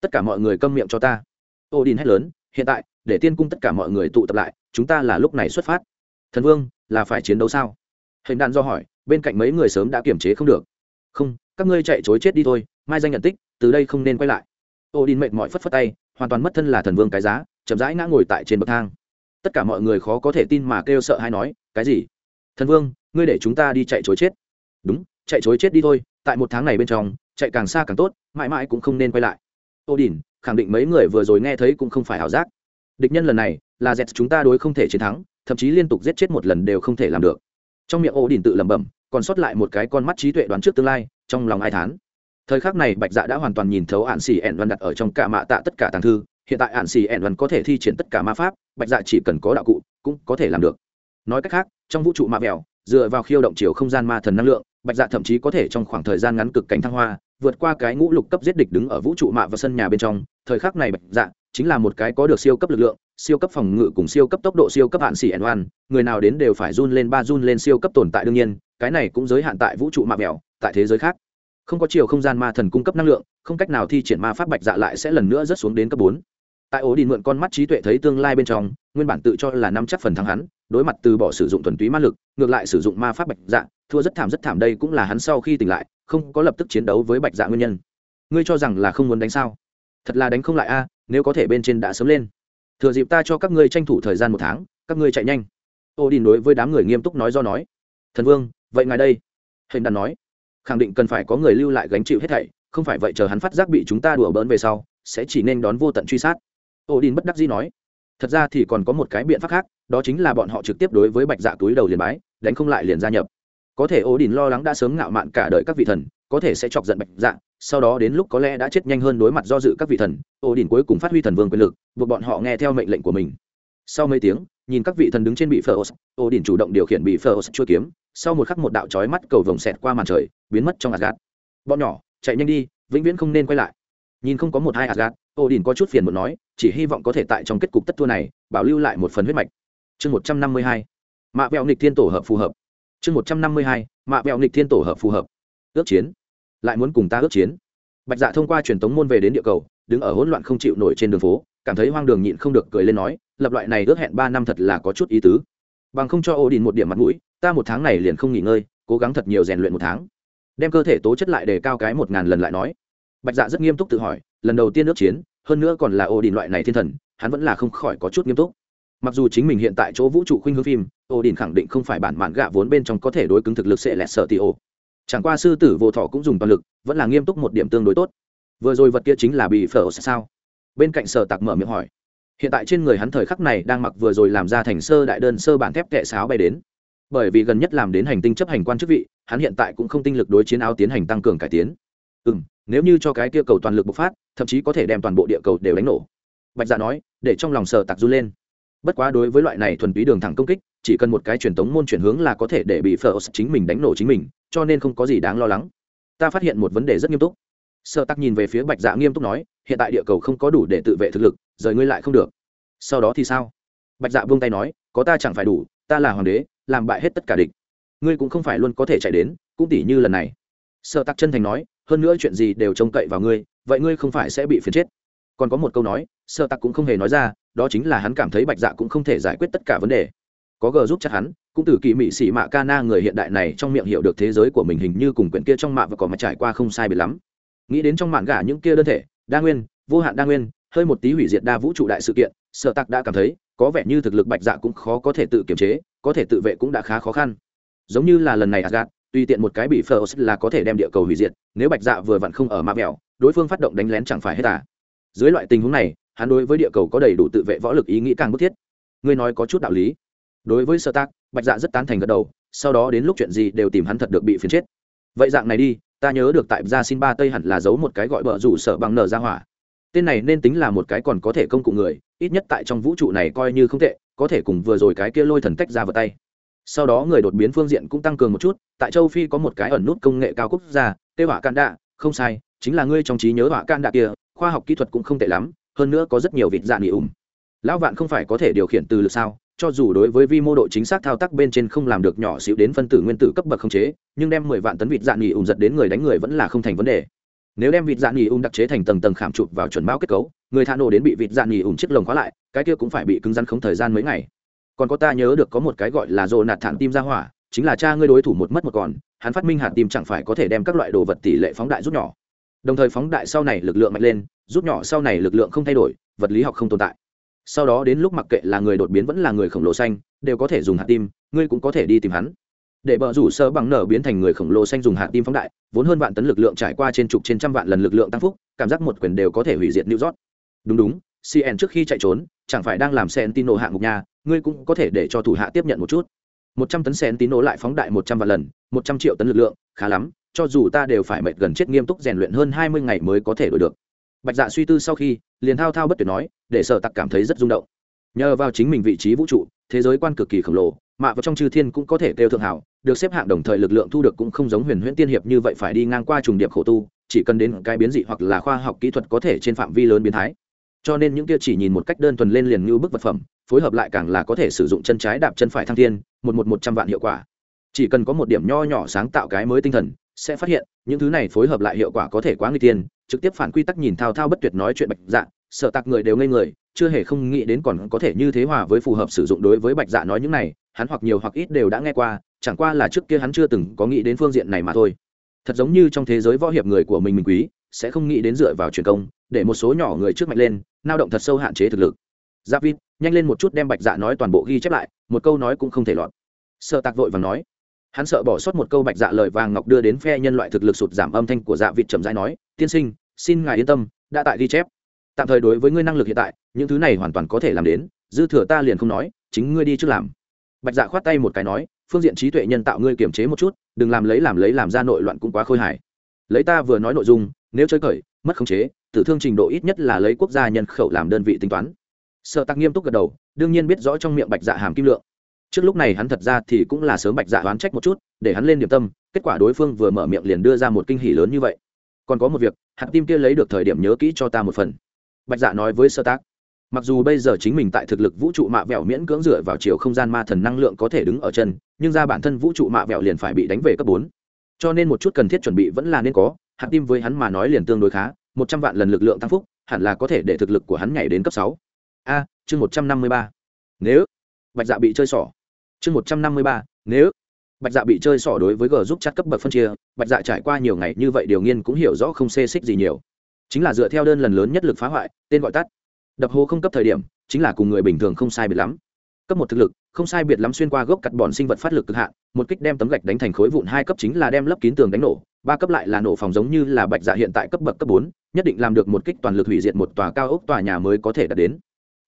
tất cả mọi người câm miệng cho ta. Ô đình hét lớn, hiện tại, để tiên cung tất cả mọi người tụ tập lại, chúng ta là lúc này xuất phát. Thần vương, là phải chiến đấu sao? Hình đạn do hỏi, bên cạnh mấy người sớm đã kiềm chế không được. Không, các ngươi chạy chối chết đi thôi, mai danh nhận tích, từ đây không nên quay lại. Ô đình mệt mỏi phất phất tay, hoàn toàn mất thân là thần vương cái giá, chậm rãi ngã ngồi tại trên bậc thang. Tất cả mọi người khó có thể tin mà kêu sợ hay nói, cái gì? Thần vương, ngươi để chúng ta đi chạy chối chết. Đúng, chạy chối chết đi thôi, tại một tháng này bên trong, chạy càng xa càng tốt, mãi mãi cũng không nên quay lại ô đình, khẳng định mấy người vừa rồi nghe thấy cũng không phải ảo giác. Địch nhân lần này là dẹt chúng ta đối không thể chiến thắng, thậm chí liên tục giết chết một lần đều không thể làm được. Trong miệng ô đình tự lẩm bẩm, còn sót lại một cái con mắt trí tuệ đoán trước tương lai, trong lòng ai thán. Thời khắc này bạch dạ đã hoàn toàn nhìn thấu ạn xì ẻn văn đặt ở trong cả mạ tạ tất cả tàng thư, hiện tại ạn xì ẻn văn có thể thi triển tất cả ma pháp, bạch dạ chỉ cần có đạo cụ cũng có thể làm được. Nói cách khác, trong vũ trụ ma vẹo, dựa vào khiêu động chiều không gian ma thần năng lượng, bạch dạ thậm chí có thể trong khoảng thời gian ngắn cực cảnh thăng hoa vượt qua cái ngũ lục cấp giết địch đứng ở vũ trụ mạ và sân nhà bên trong, thời khắc này bạch dạ chính là một cái có được siêu cấp lực lượng, siêu cấp phòng ngự cùng siêu cấp tốc độ siêu cấp hạn xỉ ẩn oan, người nào đến đều phải run lên ba run lên siêu cấp tồn tại đương nhiên, cái này cũng giới hạn tại vũ trụ mạ mèo tại thế giới khác. Không có chiều không gian ma thần cung cấp năng lượng, không cách nào thi triển ma pháp bạch dạ lại sẽ lần nữa rớt xuống đến cấp bốn. Tại ổ đi mượn con mắt trí tuệ thấy tương lai bên trong, nguyên bản tự cho là năm chắc phần thắng hắn, đối mặt từ bỏ sử dụng thuần túy ma lực, ngược lại sử dụng ma pháp bạch dạ thua rất thảm rất thảm đây cũng là hắn sau khi tỉnh lại không có lập tức chiến đấu với bạch dạ nguyên nhân. Ngươi cho rằng là không muốn đánh sao? Thật là đánh không lại a, nếu có thể bên trên đã sớm lên. Thừa dịp ta cho các ngươi tranh thủ thời gian một tháng, các ngươi chạy nhanh. Ô đình đối với đám người nghiêm túc nói do nói. Thần vương, vậy ngài đây. Hình đàn nói. Khẳng định cần phải có người lưu lại gánh chịu hết thảy, không phải vậy chờ hắn phát giác bị chúng ta đùa bỡn về sau, sẽ chỉ nên đón vô tận truy sát. Ô đình bất đắc dĩ nói. Thật ra thì còn có một cái biện pháp khác, đó chính là bọn họ trực tiếp đối với bạch dạ túi đầu liền bái, đánh không lại liền gia nhập có thể ô đình lo lắng đã sớm ngạo mạn cả đời các vị thần có thể sẽ chọc giận bạch dạ sau đó đến lúc có lẽ đã chết nhanh hơn đối mặt do dự các vị thần ô đình cuối cùng phát huy thần vương quyền lực buộc bọn họ nghe theo mệnh lệnh của mình. Sau mấy tiếng nhìn các vị thần đứng trên bị phơ ô đình chủ động điều khiển bị phơ chua kiếm sau một khắc một đạo trói mắt cầu vồng xẹt qua màn trời biến mất trong gạt. bọn nhỏ chạy nhanh đi vĩnh viễn không nên quay lại. Nhìn không có một hai gạt, ô đình có chút phiền một nói chỉ hy vọng có thể tại trong kết cục tất thua này bảo lưu lại một phần huyết mạch. Chương một trăm năm mươi hai mạ vẹo nghịch thiên tổ hợp phù hợp chương một trăm năm mươi hai, mạ vẹo nghịch thiên tổ hợp phù hợp. Ước chiến. Lại muốn cùng ta ước chiến. Bạch dạ thông qua truyền tống môn về đến địa cầu, đứng ở hỗn loạn không chịu nổi trên đường phố, cảm thấy hoang đường nhịn không được cười lên nói, lập loại này ước hẹn ba năm thật là có chút ý tứ. Bằng không cho ô đình một điểm mặt mũi, ta một tháng này liền không nghỉ ngơi, cố gắng thật nhiều rèn luyện một tháng. Đem cơ thể tố chất lại để cao cái một ngàn lần lại nói. Bạch dạ rất nghiêm túc tự hỏi, lần đầu tiên ước chiến, hơn nữa còn là ô đình loại này thiên thần, hắn vẫn là không khỏi có chút nghiêm túc mặc dù chính mình hiện tại chỗ vũ trụ khuynh hướng phim ô đình khẳng định không phải bản mạn gạ vốn bên trong có thể đối cứng thực lực sẽ lẹt sợ tì ô chẳng qua sư tử vô thọ cũng dùng toàn lực, vẫn là nghiêm túc một điểm tương đối tốt. Vừa rồi vật kia chính là bị phở sao? Bên cạnh sở tặc mở miệng hỏi. Hiện tại trên người hắn thời khắc này đang mặc vừa rồi làm ra thành sơ đại đơn sơ bản thép kệ sáo bay đến. Bởi vì gần nhất làm đến hành tinh chấp hành quan chức vị, hắn hiện tại cũng không tinh lực đối chiến áo tiến hành tăng cường cải tiến. Ừ m nếu như cho cái kia cầu toàn lực bộc phát, thậm chí có thể đem toàn bộ địa cầu đều đánh nổ. Bạch dạ nói, để trong lòng sở tặc run lên bất quá đối với loại này thuần túy đường thẳng công kích, chỉ cần một cái truyền thống môn chuyển hướng là có thể để bị phở chính mình đánh nổ chính mình, cho nên không có gì đáng lo lắng. Ta phát hiện một vấn đề rất nghiêm túc. Sợ tắc nhìn về phía bạch dạ nghiêm túc nói, hiện tại địa cầu không có đủ để tự vệ thực lực, rời ngươi lại không được. Sau đó thì sao? Bạch dạ buông tay nói, có ta chẳng phải đủ, ta là hoàng đế, làm bại hết tất cả địch. Ngươi cũng không phải luôn có thể chạy đến, cũng tỉ như lần này. Sợ tắc chân thành nói, hơn nữa chuyện gì đều trông cậy vào ngươi, vậy ngươi không phải sẽ bị phiền chết. Còn có một câu nói sợ Tặc cũng không hề nói ra, đó chính là hắn cảm thấy bạch dạ cũng không thể giải quyết tất cả vấn đề. Có gờ giúp chắc hắn, cũng từ kỳ mị sĩ mạ ca na người hiện đại này trong miệng hiểu được thế giới của mình hình như cùng quyển kia trong mạng và còn mà trải qua không sai biệt lắm. Nghĩ đến trong mạng gả những kia đơn thể, đa nguyên, vô hạn đa nguyên, hơi một tí hủy diệt đa vũ trụ đại sự kiện sợ tặc đã cảm thấy, có vẻ như thực lực bạch dạ cũng khó có thể tự kiềm chế, có thể tự vệ cũng đã khá khó khăn. Giống như là lần này asgad tùy tiện một cái bị phờ là có thể đem địa cầu hủy diệt, nếu bạch dạ vừa vặn không ở mạ mẹo, đối phương phát động đánh lén chẳng phải hết à. Dưới loại tình huống này hắn đối với địa cầu có đầy đủ tự vệ võ lực ý nghĩ càng bức thiết. Ngươi nói có chút đạo lý. Đối với sơ tác bạch dạ rất tán thành gật đầu, sau đó đến lúc chuyện gì đều tìm hắn thật được bị phiền chết. Vậy dạng này đi, ta nhớ được tại gia xin ba tây hẳn là giấu một cái gọi bờ rủ sợ bằng nở ra hỏa. Tên này nên tính là một cái còn có thể công cụ người, ít nhất tại trong vũ trụ này coi như không tệ, có thể cùng vừa rồi cái kia lôi thần tách ra vào tay. Sau đó người đột biến phương diện cũng tăng cường một chút, tại châu phi có một cái ẩn nút công nghệ cao quốc gia, tê hỏa can đạ, không sai, chính là ngươi trong trí nhớ hỏa can đạ kia, khoa học kỹ thuật cũng không tệ lắm hơn nữa có rất nhiều vịt dạ nghỉ ủng lão vạn không phải có thể điều khiển từ lực sao, cho dù đối với vi mô độ chính xác thao tác bên trên không làm được nhỏ xíu đến phân tử nguyên tử cấp bậc không chế, nhưng đem mười vạn tấn vịt dạ nghỉ ủng giật đến người đánh người vẫn là không thành vấn đề. Nếu đem vịt dạ nghỉ ủng đặc chế thành tầng tầng khảm chụp vào chuẩn mão kết cấu, người thả nổ đến bị vịt dạ nghỉ ủng chiếc lồng khóa lại, cái kia cũng phải bị cứng rắn không thời gian mấy ngày. Còn có ta nhớ được có một cái gọi là dồ nạt thản tim ra hỏa, chính là cha ngươi đối thủ một mất một còn, hắn phát minh hạt tim chẳng phải có thể đem các loại đồ vật tỷ lệ phóng đại rút nhỏ. Đồng thời phóng đại sau này lực lượng mạnh lên rút nhỏ sau này lực lượng không thay đổi, vật lý học không tồn tại. Sau đó đến lúc mặc kệ là người đột biến vẫn là người khổng lồ xanh, đều có thể dùng hạt tim, ngươi cũng có thể đi tìm hắn. Để bờ rủ sơ bằng nở biến thành người khổng lồ xanh dùng hạt tim phóng đại, vốn hơn vạn tấn lực lượng trải qua trên chục trên trăm vạn lần lực lượng tăng phúc, cảm giác một quyền đều có thể hủy diệt new york. Đúng đúng cn trước khi chạy trốn, chẳng phải đang làm sentino hạng mục nhà ngươi cũng có thể để cho thủ hạ tiếp nhận một chút. Một trăm tấn sentino lại phóng đại một trăm vạn lần, một trăm triệu tấn lực lượng, khá lắm, cho dù ta đều phải mệt gần chết nghiêm túc rèn luyện hơn hai mươi ngày mới có thể đổi được bạch dạ suy tư sau khi, liền thao thao bất tuyệt nói, để sở tặc cảm thấy rất rung động. Nhờ vào chính mình vị trí vũ trụ, thế giới quan cực kỳ khổng lồ, mạ vào trong chư thiên cũng có thể kêu thượng hảo, được xếp hạng đồng thời lực lượng thu được cũng không giống huyền huyễn tiên hiệp như vậy phải đi ngang qua trùng điệp khổ tu, chỉ cần đến cái biến dị hoặc là khoa học kỹ thuật có thể trên phạm vi lớn biến thái. Cho nên những kia chỉ nhìn một cách đơn thuần lên liền như bức vật phẩm, phối hợp lại càng là có thể sử dụng chân trái đạp chân phải thăng thiên, một một một trăm vạn hiệu quả. Chỉ cần có một điểm nho nhỏ sáng tạo cái mới tinh thần, sẽ phát hiện, những thứ này phối hợp lại hiệu quả có thể quá người tiên trực tiếp phản quy tắc nhìn thao thao bất tuyệt nói chuyện bạch dạ sợ tạc người đều ngây người, chưa hề không nghĩ đến còn có thể như thế hòa với phù hợp sử dụng đối với bạch dạ nói những này, hắn hoặc nhiều hoặc ít đều đã nghe qua, chẳng qua là trước kia hắn chưa từng có nghĩ đến phương diện này mà thôi. Thật giống như trong thế giới võ hiệp người của mình mình quý, sẽ không nghĩ đến dựa vào truyền công, để một số nhỏ người trước mạnh lên lao động thật sâu hạn chế thực lực. Dạ Giáp vít nhanh lên một chút đem bạch dạ nói toàn bộ ghi chép lại, một câu nói cũng không thể lọt. Sợ tạc vội và nói hắn sợ bỏ sót một câu bạch dạ lời vàng ngọc đưa đến phe nhân loại thực lực sụt giảm âm thanh của dạ vịt trầm rãi nói, tiên sinh, xin ngài yên tâm, đã tại ghi chép. Tạm thời đối với ngươi năng lực hiện tại, những thứ này hoàn toàn có thể làm đến, dư thừa ta liền không nói, chính ngươi đi trước làm. Bạch dạ khoát tay một cái nói, phương diện trí tuệ nhân tạo ngươi kiềm chế một chút, đừng làm lấy làm lấy làm ra nội loạn cũng quá khôi hài. Lấy ta vừa nói nội dung, nếu chơi cởi, mất khống chế, tử thương trình độ ít nhất là lấy quốc gia nhân khẩu làm đơn vị tính toán. Sợ tặc nghiêm túc gật đầu, đương nhiên biết rõ trong miệng bạch dạ hàm kim lượng trước lúc này hắn thật ra thì cũng là sớm bạch dạ oán trách một chút, để hắn lên điểm tâm, kết quả đối phương vừa mở miệng liền đưa ra một kinh hỉ lớn như vậy. Còn có một việc, hạt tim kia lấy được thời điểm nhớ kỹ cho ta một phần. Bạch dạ nói với sơ tác. Mặc dù bây giờ chính mình tại thực lực vũ trụ mạ vẹo miễn cưỡng dựa vào chiều không gian ma thần năng lượng có thể đứng ở chân, nhưng ra bản thân vũ trụ mạ vẹo liền phải bị đánh về cấp bốn. Cho nên một chút cần thiết chuẩn bị vẫn là nên có, hạt tim với hắn mà nói liền tương đối khá, một trăm vạn lần lực lượng tăng phúc, hẳn là có thể để thực lực của hắn nhảy đến cấp sáu. A, chương một trăm năm mươi ba. Nếu bạch dạ bị chơi xỏ chương một trăm năm mươi ba, nếu bạch dạ bị chơi xỏ đối với g giúp chắc cấp bậc phân chia, bạch dạ trải qua nhiều ngày như vậy điều nghiên cũng hiểu rõ không xê xích gì nhiều. Chính là dựa theo đơn lần lớn nhất lực phá hoại, tên gọi tắt. Đập hố không cấp thời điểm, chính là cùng người bình thường không sai biệt lắm. Cấp một thực lực, không sai biệt lắm xuyên qua gốc cắt bòn sinh vật phát lực cực hạn, một kích đem tấm gạch đánh thành khối vụn hai cấp chính là đem lấp kín tường đánh nổ, ba cấp lại là nổ phòng giống như là bạch dạ hiện tại cấp bậc cấp bốn, nhất định làm được một kích toàn lực hủy diệt một tòa cao ốc tòa nhà mới có thể đạt đến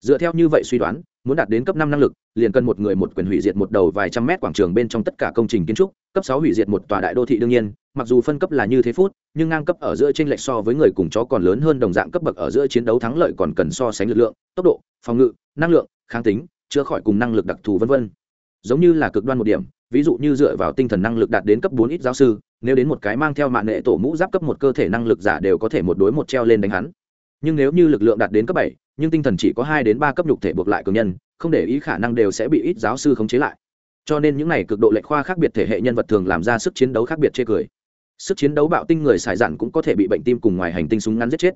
dựa theo như vậy suy đoán, muốn đạt đến cấp năm năng lực, liền cần một người một quyền hủy diệt một đầu vài trăm mét quảng trường bên trong tất cả công trình kiến trúc, cấp sáu hủy diệt một tòa đại đô thị đương nhiên, mặc dù phân cấp là như thế phút, nhưng ngang cấp ở giữa tranh lệch so với người cùng chó còn lớn hơn đồng dạng cấp bậc ở giữa chiến đấu thắng lợi còn cần so sánh lực lượng, tốc độ, phòng ngự, năng lượng, kháng tính, chữa khỏi cùng năng lực đặc thù vân vân. Giống như là cực đoan một điểm, ví dụ như dựa vào tinh thần năng lực đạt đến cấp bốn ít giáo sư, nếu đến một cái mang theo mạng nghệ tổ mũ giáp cấp một cơ thể năng lực giả đều có thể một đối một treo lên đánh hắn. Nhưng nếu như lực lượng đạt đến cấp bảy nhưng tinh thần chỉ có hai đến ba cấp nhục thể buộc lại cường nhân, không để ý khả năng đều sẽ bị ít giáo sư khống chế lại. Cho nên những này cực độ lệch khoa khác biệt thể hệ nhân vật thường làm ra sức chiến đấu khác biệt chê cười. Sức chiến đấu bạo tinh người xài dạn cũng có thể bị bệnh tim cùng ngoài hành tinh súng ngắn giết chết.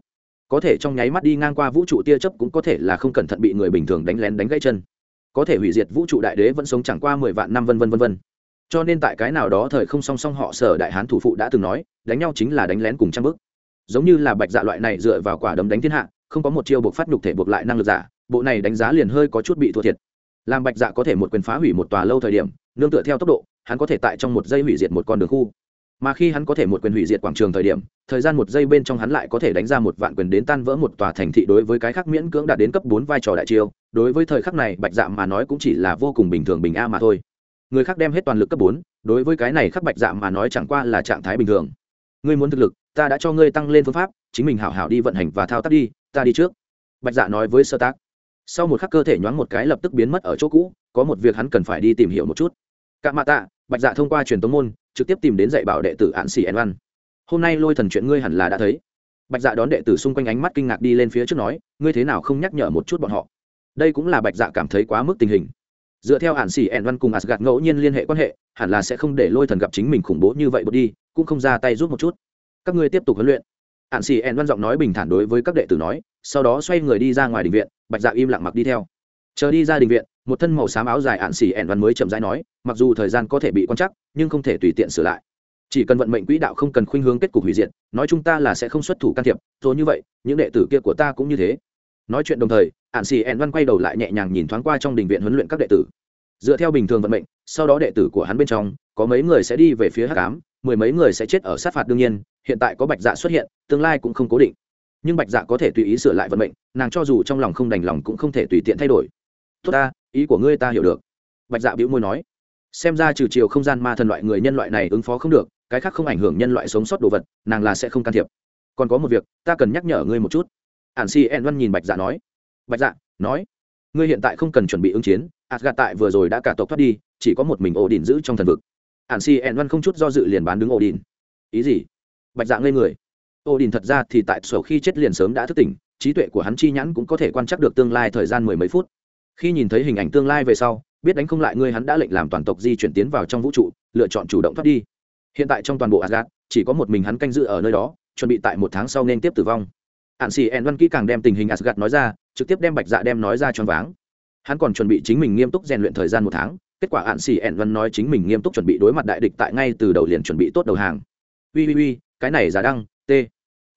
Có thể trong nháy mắt đi ngang qua vũ trụ tia chấp cũng có thể là không cẩn thận bị người bình thường đánh lén đánh gãy chân. Có thể hủy diệt vũ trụ đại đế vẫn sống chẳng qua mười vạn năm vân vân vân vân. Cho nên tại cái nào đó thời không song song họ sở đại hán thủ phụ đã từng nói, đánh nhau chính là đánh lén cùng trăm bước. Giống như là bạch dạ loại này dựa vào quả đấm đánh thiên hạ không có một chiêu buộc phát nhục thể buộc lại năng lực giả, bộ này đánh giá liền hơi có chút bị thua thiệt. Làm bạch dạ có thể một quyền phá hủy một tòa lâu thời điểm, nương tựa theo tốc độ, hắn có thể tại trong một giây hủy diệt một con đường khu. Mà khi hắn có thể một quyền hủy diệt quảng trường thời điểm, thời gian một giây bên trong hắn lại có thể đánh ra một vạn quyền đến tan vỡ một tòa thành thị đối với cái khác miễn cưỡng đạt đến cấp bốn vai trò đại chiêu. Đối với thời khắc này, bạch dạ mà nói cũng chỉ là vô cùng bình thường bình a mà thôi. Người khác đem hết toàn lực cấp bốn, đối với cái này khắc bạch dạ mà nói chẳng qua là trạng thái bình thường. Ngươi muốn thực lực, ta đã cho ngươi tăng lên phương pháp, chính mình hảo hảo đi vận hành và thao tác đi ta đi trước. Bạch dạ nói với sơ tác. Sau một khắc cơ thể nhoáng một cái lập tức biến mất ở chỗ cũ, có một việc hắn cần phải đi tìm hiểu một chút. Cạ mạ tạ, bạch dạ thông qua truyền tống môn, trực tiếp tìm đến dạy bảo đệ tử ạn xỉ ẩn văn. Hôm nay lôi thần chuyện ngươi hẳn là đã thấy. Bạch dạ đón đệ tử xung quanh ánh mắt kinh ngạc đi lên phía trước nói, ngươi thế nào không nhắc nhở một chút bọn họ? Đây cũng là bạch dạ cảm thấy quá mức tình hình. Dựa theo ạn xỉ ẩn văn cùng asgad ngẫu nhiên liên hệ quan hệ, hẳn là sẽ không để lôi thần gặp chính mình khủng bố như vậy bớt đi, cũng không ra tay giúp một chút. Các ngươi tiếp tục huấn luyện ạn xì En văn giọng nói bình thản đối với các đệ tử nói, sau đó xoay người đi ra ngoài đình viện, bạch dạ im lặng mặc đi theo. Chờ đi ra đình viện, một thân màu xám áo dài ạn xì En văn mới chậm rãi nói, mặc dù thời gian có thể bị quan chắc nhưng không thể tùy tiện sửa lại. Chỉ cần vận mệnh quỹ đạo không cần khuynh hướng kết cục hủy diệt, nói chúng ta là sẽ không xuất thủ can thiệp rồi như vậy, những đệ tử kia của ta cũng như thế. Nói chuyện đồng thời ạn xì En văn quay đầu lại nhẹ nhàng nhìn thoáng qua trong đình viện huấn luyện các đệ tử. Dựa theo bình thường vận mệnh, sau đó đệ tử của hắn bên trong, có mấy người sẽ đi về phía hắc ám mười mấy người sẽ chết ở sát phạt đương nhiên, hiện tại có bạch dạ xuất hiện, tương lai cũng không cố định. Nhưng bạch dạ có thể tùy ý sửa lại vận mệnh, nàng cho dù trong lòng không đành lòng cũng không thể tùy tiện thay đổi. Tốt ta, ý của ngươi ta hiểu được. Bạch dạ bĩu môi nói. Xem ra trừ chiều không gian ma thần loại người nhân loại này ứng phó không được, cái khác không ảnh hưởng nhân loại sống sót đồ vật, nàng là sẽ không can thiệp. Còn có một việc, ta cần nhắc nhở ngươi một chút. Ản si en văn nhìn bạch dạ nói. Bạch dạ nói. Ngươi hiện tại không cần chuẩn bị ứng chiến asgad tại vừa rồi đã cả tộc thoát đi, chỉ có một mình ổ đỉnh giữ trong thần vực ản si en văn không chút do dự liền bán đứng ổ đình ý gì? Bạch dạng lên người. Ổ đình thật ra thì tại sổ khi chết liền sớm đã thức tỉnh, trí tuệ của hắn chi nhãn cũng có thể quan trắc được tương lai thời gian mười mấy phút. Khi nhìn thấy hình ảnh tương lai về sau, biết đánh không lại ngươi hắn đã lệnh làm toàn tộc di chuyển tiến vào trong vũ trụ, lựa chọn chủ động thoát đi. Hiện tại trong toàn bộ asgad chỉ có một mình hắn canh giữ ở nơi đó, chuẩn bị tại một tháng sau nên tiếp tử vong. Hạn xì ẹn văn kỹ càng đem tình hình asgad nói ra, trực tiếp đem bạch dạ đem nói ra cho váng. Hắn còn chuẩn bị chính mình nghiêm túc rèn luyện thời gian một tháng kết quả hạn xì ẹn văn nói chính mình nghiêm túc chuẩn bị đối mặt đại địch tại ngay từ đầu liền chuẩn bị tốt đầu hàng. Ui ui ui, cái này giả đăng, t.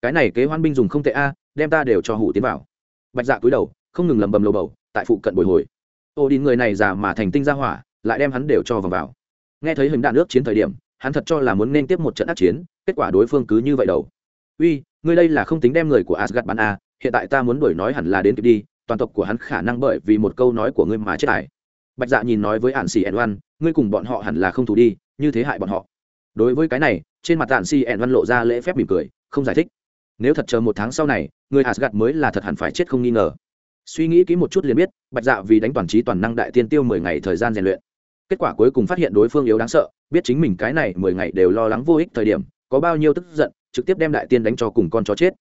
Cái này kế hoan binh dùng không tệ a, đem ta đều cho hủ tiến vào. Bạch dạ cúi đầu, không ngừng lầm bầm lầu bầu, tại phụ cận bồi hồi. Ô đi người này già mà thành tinh ra hỏa, lại đem hắn đều cho vào vào. Nghe thấy hình đạn nước chiến thời điểm, hắn thật cho là muốn nên tiếp một trận ác chiến, kết quả đối phương cứ như vậy đầu. Uy, ngươi đây là không tính đem người của asgad bán a, hiện tại ta muốn đổi nói hẳn là đến kịp đi, toàn tộc của hắn khả năng bởi vì một câu nói của ngươi mà chết tài bạch dạ nhìn nói với ạn xì ẩn oan ngươi cùng bọn họ hẳn là không thủ đi, như thế hại bọn họ. Đối với cái này, trên mặt ạn xì ẩn oan lộ ra lễ phép mỉm cười, không giải thích. Nếu thật chờ một tháng sau này, người asgad mới là thật hẳn phải chết không nghi ngờ. Suy nghĩ kỹ một chút liền biết, bạch dạ vì đánh toàn trí toàn năng đại tiên tiêu mười ngày thời gian rèn luyện. Kết quả cuối cùng phát hiện đối phương yếu đáng sợ, biết chính mình cái này mười ngày đều lo lắng vô ích thời điểm, có bao nhiêu tức giận, trực tiếp đem đại tiên đánh cho cùng con chó chết.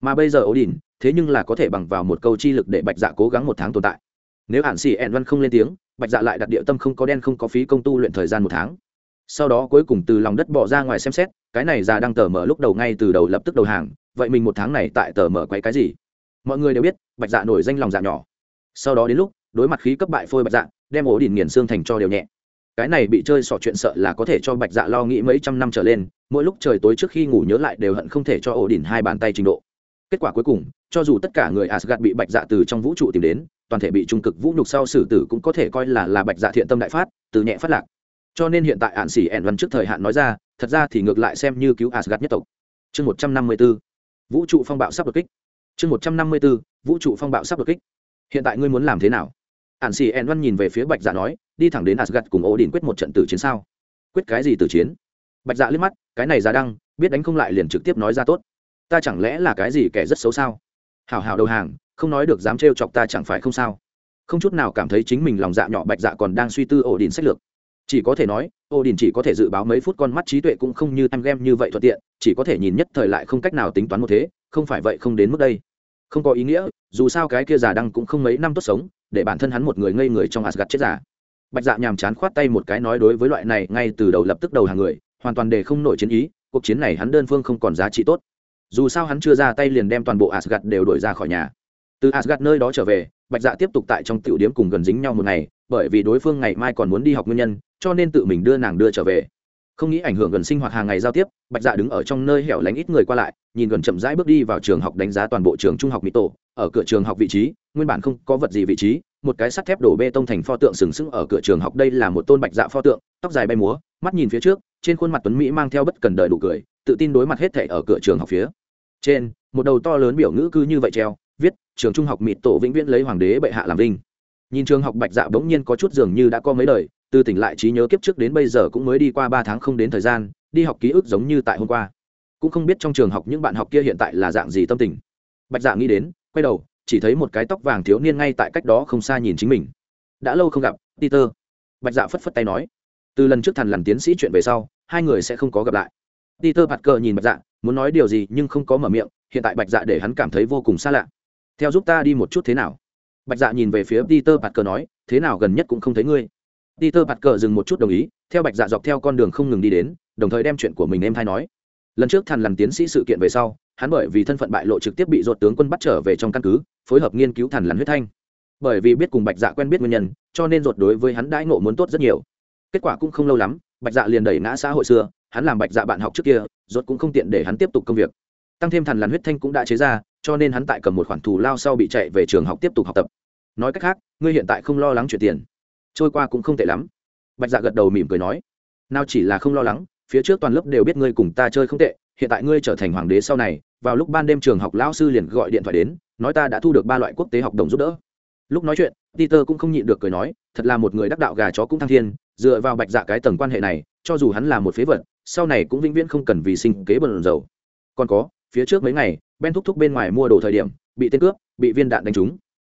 Mà bây giờ ố đình thế nhưng là có thể bằng vào một câu chi lực để bạch dạ cố gắng một tháng tồn tại. Nếu hạn xì ẹn văn không lên tiếng bạch dạ lại đặt địa tâm không có đen không có phí công tu luyện thời gian một tháng. Sau đó cuối cùng từ lòng đất bỏ ra ngoài xem xét, cái này già đang tờ mở lúc đầu ngay từ đầu lập tức đầu hàng, vậy mình một tháng này tại tờ mở quay cái gì? Mọi người đều biết, bạch dạ nổi danh lòng dạ nhỏ. Sau đó đến lúc, đối mặt khí cấp bại phôi bạch dạ đem ổ đỉnh nghiền xương thành cho đều nhẹ. Cái này bị chơi sỏ chuyện sợ là có thể cho bạch dạ lo nghĩ mấy trăm năm trở lên, mỗi lúc trời tối trước khi ngủ nhớ lại đều hận không thể cho ổ đỉnh hai bàn tay trình độ kết quả cuối cùng, cho dù tất cả người asgad bị bạch dạ từ trong vũ trụ tìm đến, toàn thể bị trung cực vũ nhục sau xử tử cũng có thể coi là là bạch dạ thiện tâm đại phát, từ nhẹ phát lạc. Cho nên hiện tại ạn xỉ ẻn văn trước thời hạn nói ra, thật ra thì ngược lại xem như cứu asgad nhất tộc. Chương một trăm năm mươi b ố vũ trụ phong bạo sắp đột kích. Chương một trăm năm mươi b ố vũ trụ phong bạo sắp đột kích. Hiện tại ngươi muốn làm thế nào? Ạn xỉ ẻn văn nhìn về phía bạch dạ nói, đi thẳng đến asgad cùng ô đình quyết một trận tử chiến sao? Quyết cái gì tử chiến? Bạch dạ liếc mắt, cái này ra đăng, biết đánh không lại liền trực tiếp nói ra tốt ta chẳng lẽ là cái gì kẻ rất xấu sao? Hảo hảo đầu hàng, không nói được dám trêu chọc ta chẳng phải không sao? Không chút nào cảm thấy chính mình lòng dạ nhỏ bạch dạ còn đang suy tư ổ đình sách lược. Chỉ có thể nói, ổ đình chỉ có thể dự báo mấy phút con mắt trí tuệ cũng không như em game như vậy thuận tiện, chỉ có thể nhìn nhất thời lại không cách nào tính toán một thế, không phải vậy không đến mức đây. Không có ý nghĩa, dù sao cái kia già đăng cũng không mấy năm tốt sống, để bản thân hắn một người ngây người trong asgad chết giả bạch dạ nhàm chán khoát tay một cái nói đối với loại này ngay từ đầu lập tức đầu hàng người, hoàn toàn để không nổi chiến ý, cuộc chiến này hắn đơn phương không còn giá trị tốt dù sao hắn chưa ra tay liền đem toàn bộ Asgard đều đuổi ra khỏi nhà. Từ Asgard nơi đó trở về, bạch dạ tiếp tục tại trong tiểu điểm cùng gần dính nhau một ngày, bởi vì đối phương ngày mai còn muốn đi học nguyên nhân, cho nên tự mình đưa nàng đưa trở về. Không nghĩ ảnh hưởng gần sinh hoạt hàng ngày giao tiếp, bạch dạ đứng ở trong nơi hẻo lánh ít người qua lại, nhìn gần chậm rãi bước đi vào trường học đánh giá toàn bộ trường trung học mỹ tổ ở cửa trường học vị trí, nguyên bản không có vật gì vị trí, một cái sắt thép đổ bê tông thành pho tượng sừng sững ở cửa trường học, đây là một tôn bạch dạ pho tượng, tóc dài bay múa, mắt nhìn phía trước, trên khuôn mặt tuấn mỹ mang theo bất cần đời đủ cười, tự tin đối mặt hết thảy ở cửa trường học phía trên, một đầu to lớn biểu ngữ cư như vậy treo, viết, trường trung học mịt tổ vĩnh viễn lấy hoàng đế bệ hạ làm vinh. Nhìn trường học bạch dạ bỗng nhiên có chút dường như đã có mấy đời, từ tỉnh lại trí nhớ kiếp trước đến bây giờ cũng mới đi qua ba tháng không đến thời gian, đi học ký ức giống như tại hôm qua. Cũng không biết trong trường học những bạn học kia hiện tại là dạng gì tâm tình. Bạch dạ nghĩ đến, quay đầu, chỉ thấy một cái tóc vàng thiếu niên ngay tại cách đó không xa nhìn chính mình. Đã lâu không gặp, peter. Bạch dạ phất phất tay nói. Từ lần trước thằn làm tiến sĩ chuyện về sau, hai người sẽ không có gặp lại peter parker nhìn bạch dạ muốn nói điều gì nhưng không có mở miệng, hiện tại bạch dạ để hắn cảm thấy vô cùng xa lạ. Theo giúp ta đi một chút thế nào? Bạch dạ nhìn về phía peter parker nói, thế nào gần nhất cũng không thấy ngươi. Peter parker dừng một chút đồng ý, theo bạch dạ dọc theo con đường không ngừng đi đến, đồng thời đem chuyện của mình em thay nói. Lần trước thằn làm tiến sĩ sự kiện về sau, hắn bởi vì thân phận bại lộ trực tiếp bị dột tướng quân bắt trở về trong căn cứ, phối hợp nghiên cứu thằn lằn huyết thanh. Bởi vì biết cùng bạch dạ quen biết nguyên nhân, cho nên dột đối với hắn đãi ngộ muốn tốt rất nhiều. Kết quả cũng không lâu lắm, bạch dạ liền đẩy ngã xã hội xưa hắn làm bạch dạ bạn học trước kia, rốt cũng không tiện để hắn tiếp tục công việc. Tăng thêm thần lằn huyết thanh cũng đã chế ra, cho nên hắn tại cầm một khoản thù lao sau bị chạy về trường học tiếp tục học tập. Nói cách khác, ngươi hiện tại không lo lắng chuyện tiền. Trôi qua cũng không tệ lắm. Bạch dạ gật đầu mỉm cười nói, nào chỉ là không lo lắng, phía trước toàn lớp đều biết ngươi cùng ta chơi không tệ, hiện tại ngươi trở thành hoàng đế sau này, vào lúc ban đêm trường học lão sư liền gọi điện thoại đến, nói ta đã thu được ba loại quốc tế học đồng giúp đỡ. Lúc nói chuyện, peter cũng không nhịn được cười nói, thật là một người đắc đạo gà chó cũng thăng thiên, dựa vào bạch dạ cái tầng quan hệ này, cho dù hắn là một phế vật sau này cũng vĩnh viễn không cần vì sinh kế bần dầu còn có, phía trước mấy ngày, ben thúc thúc bên ngoài mua đồ thời điểm, bị tên cướp, bị viên đạn đánh trúng.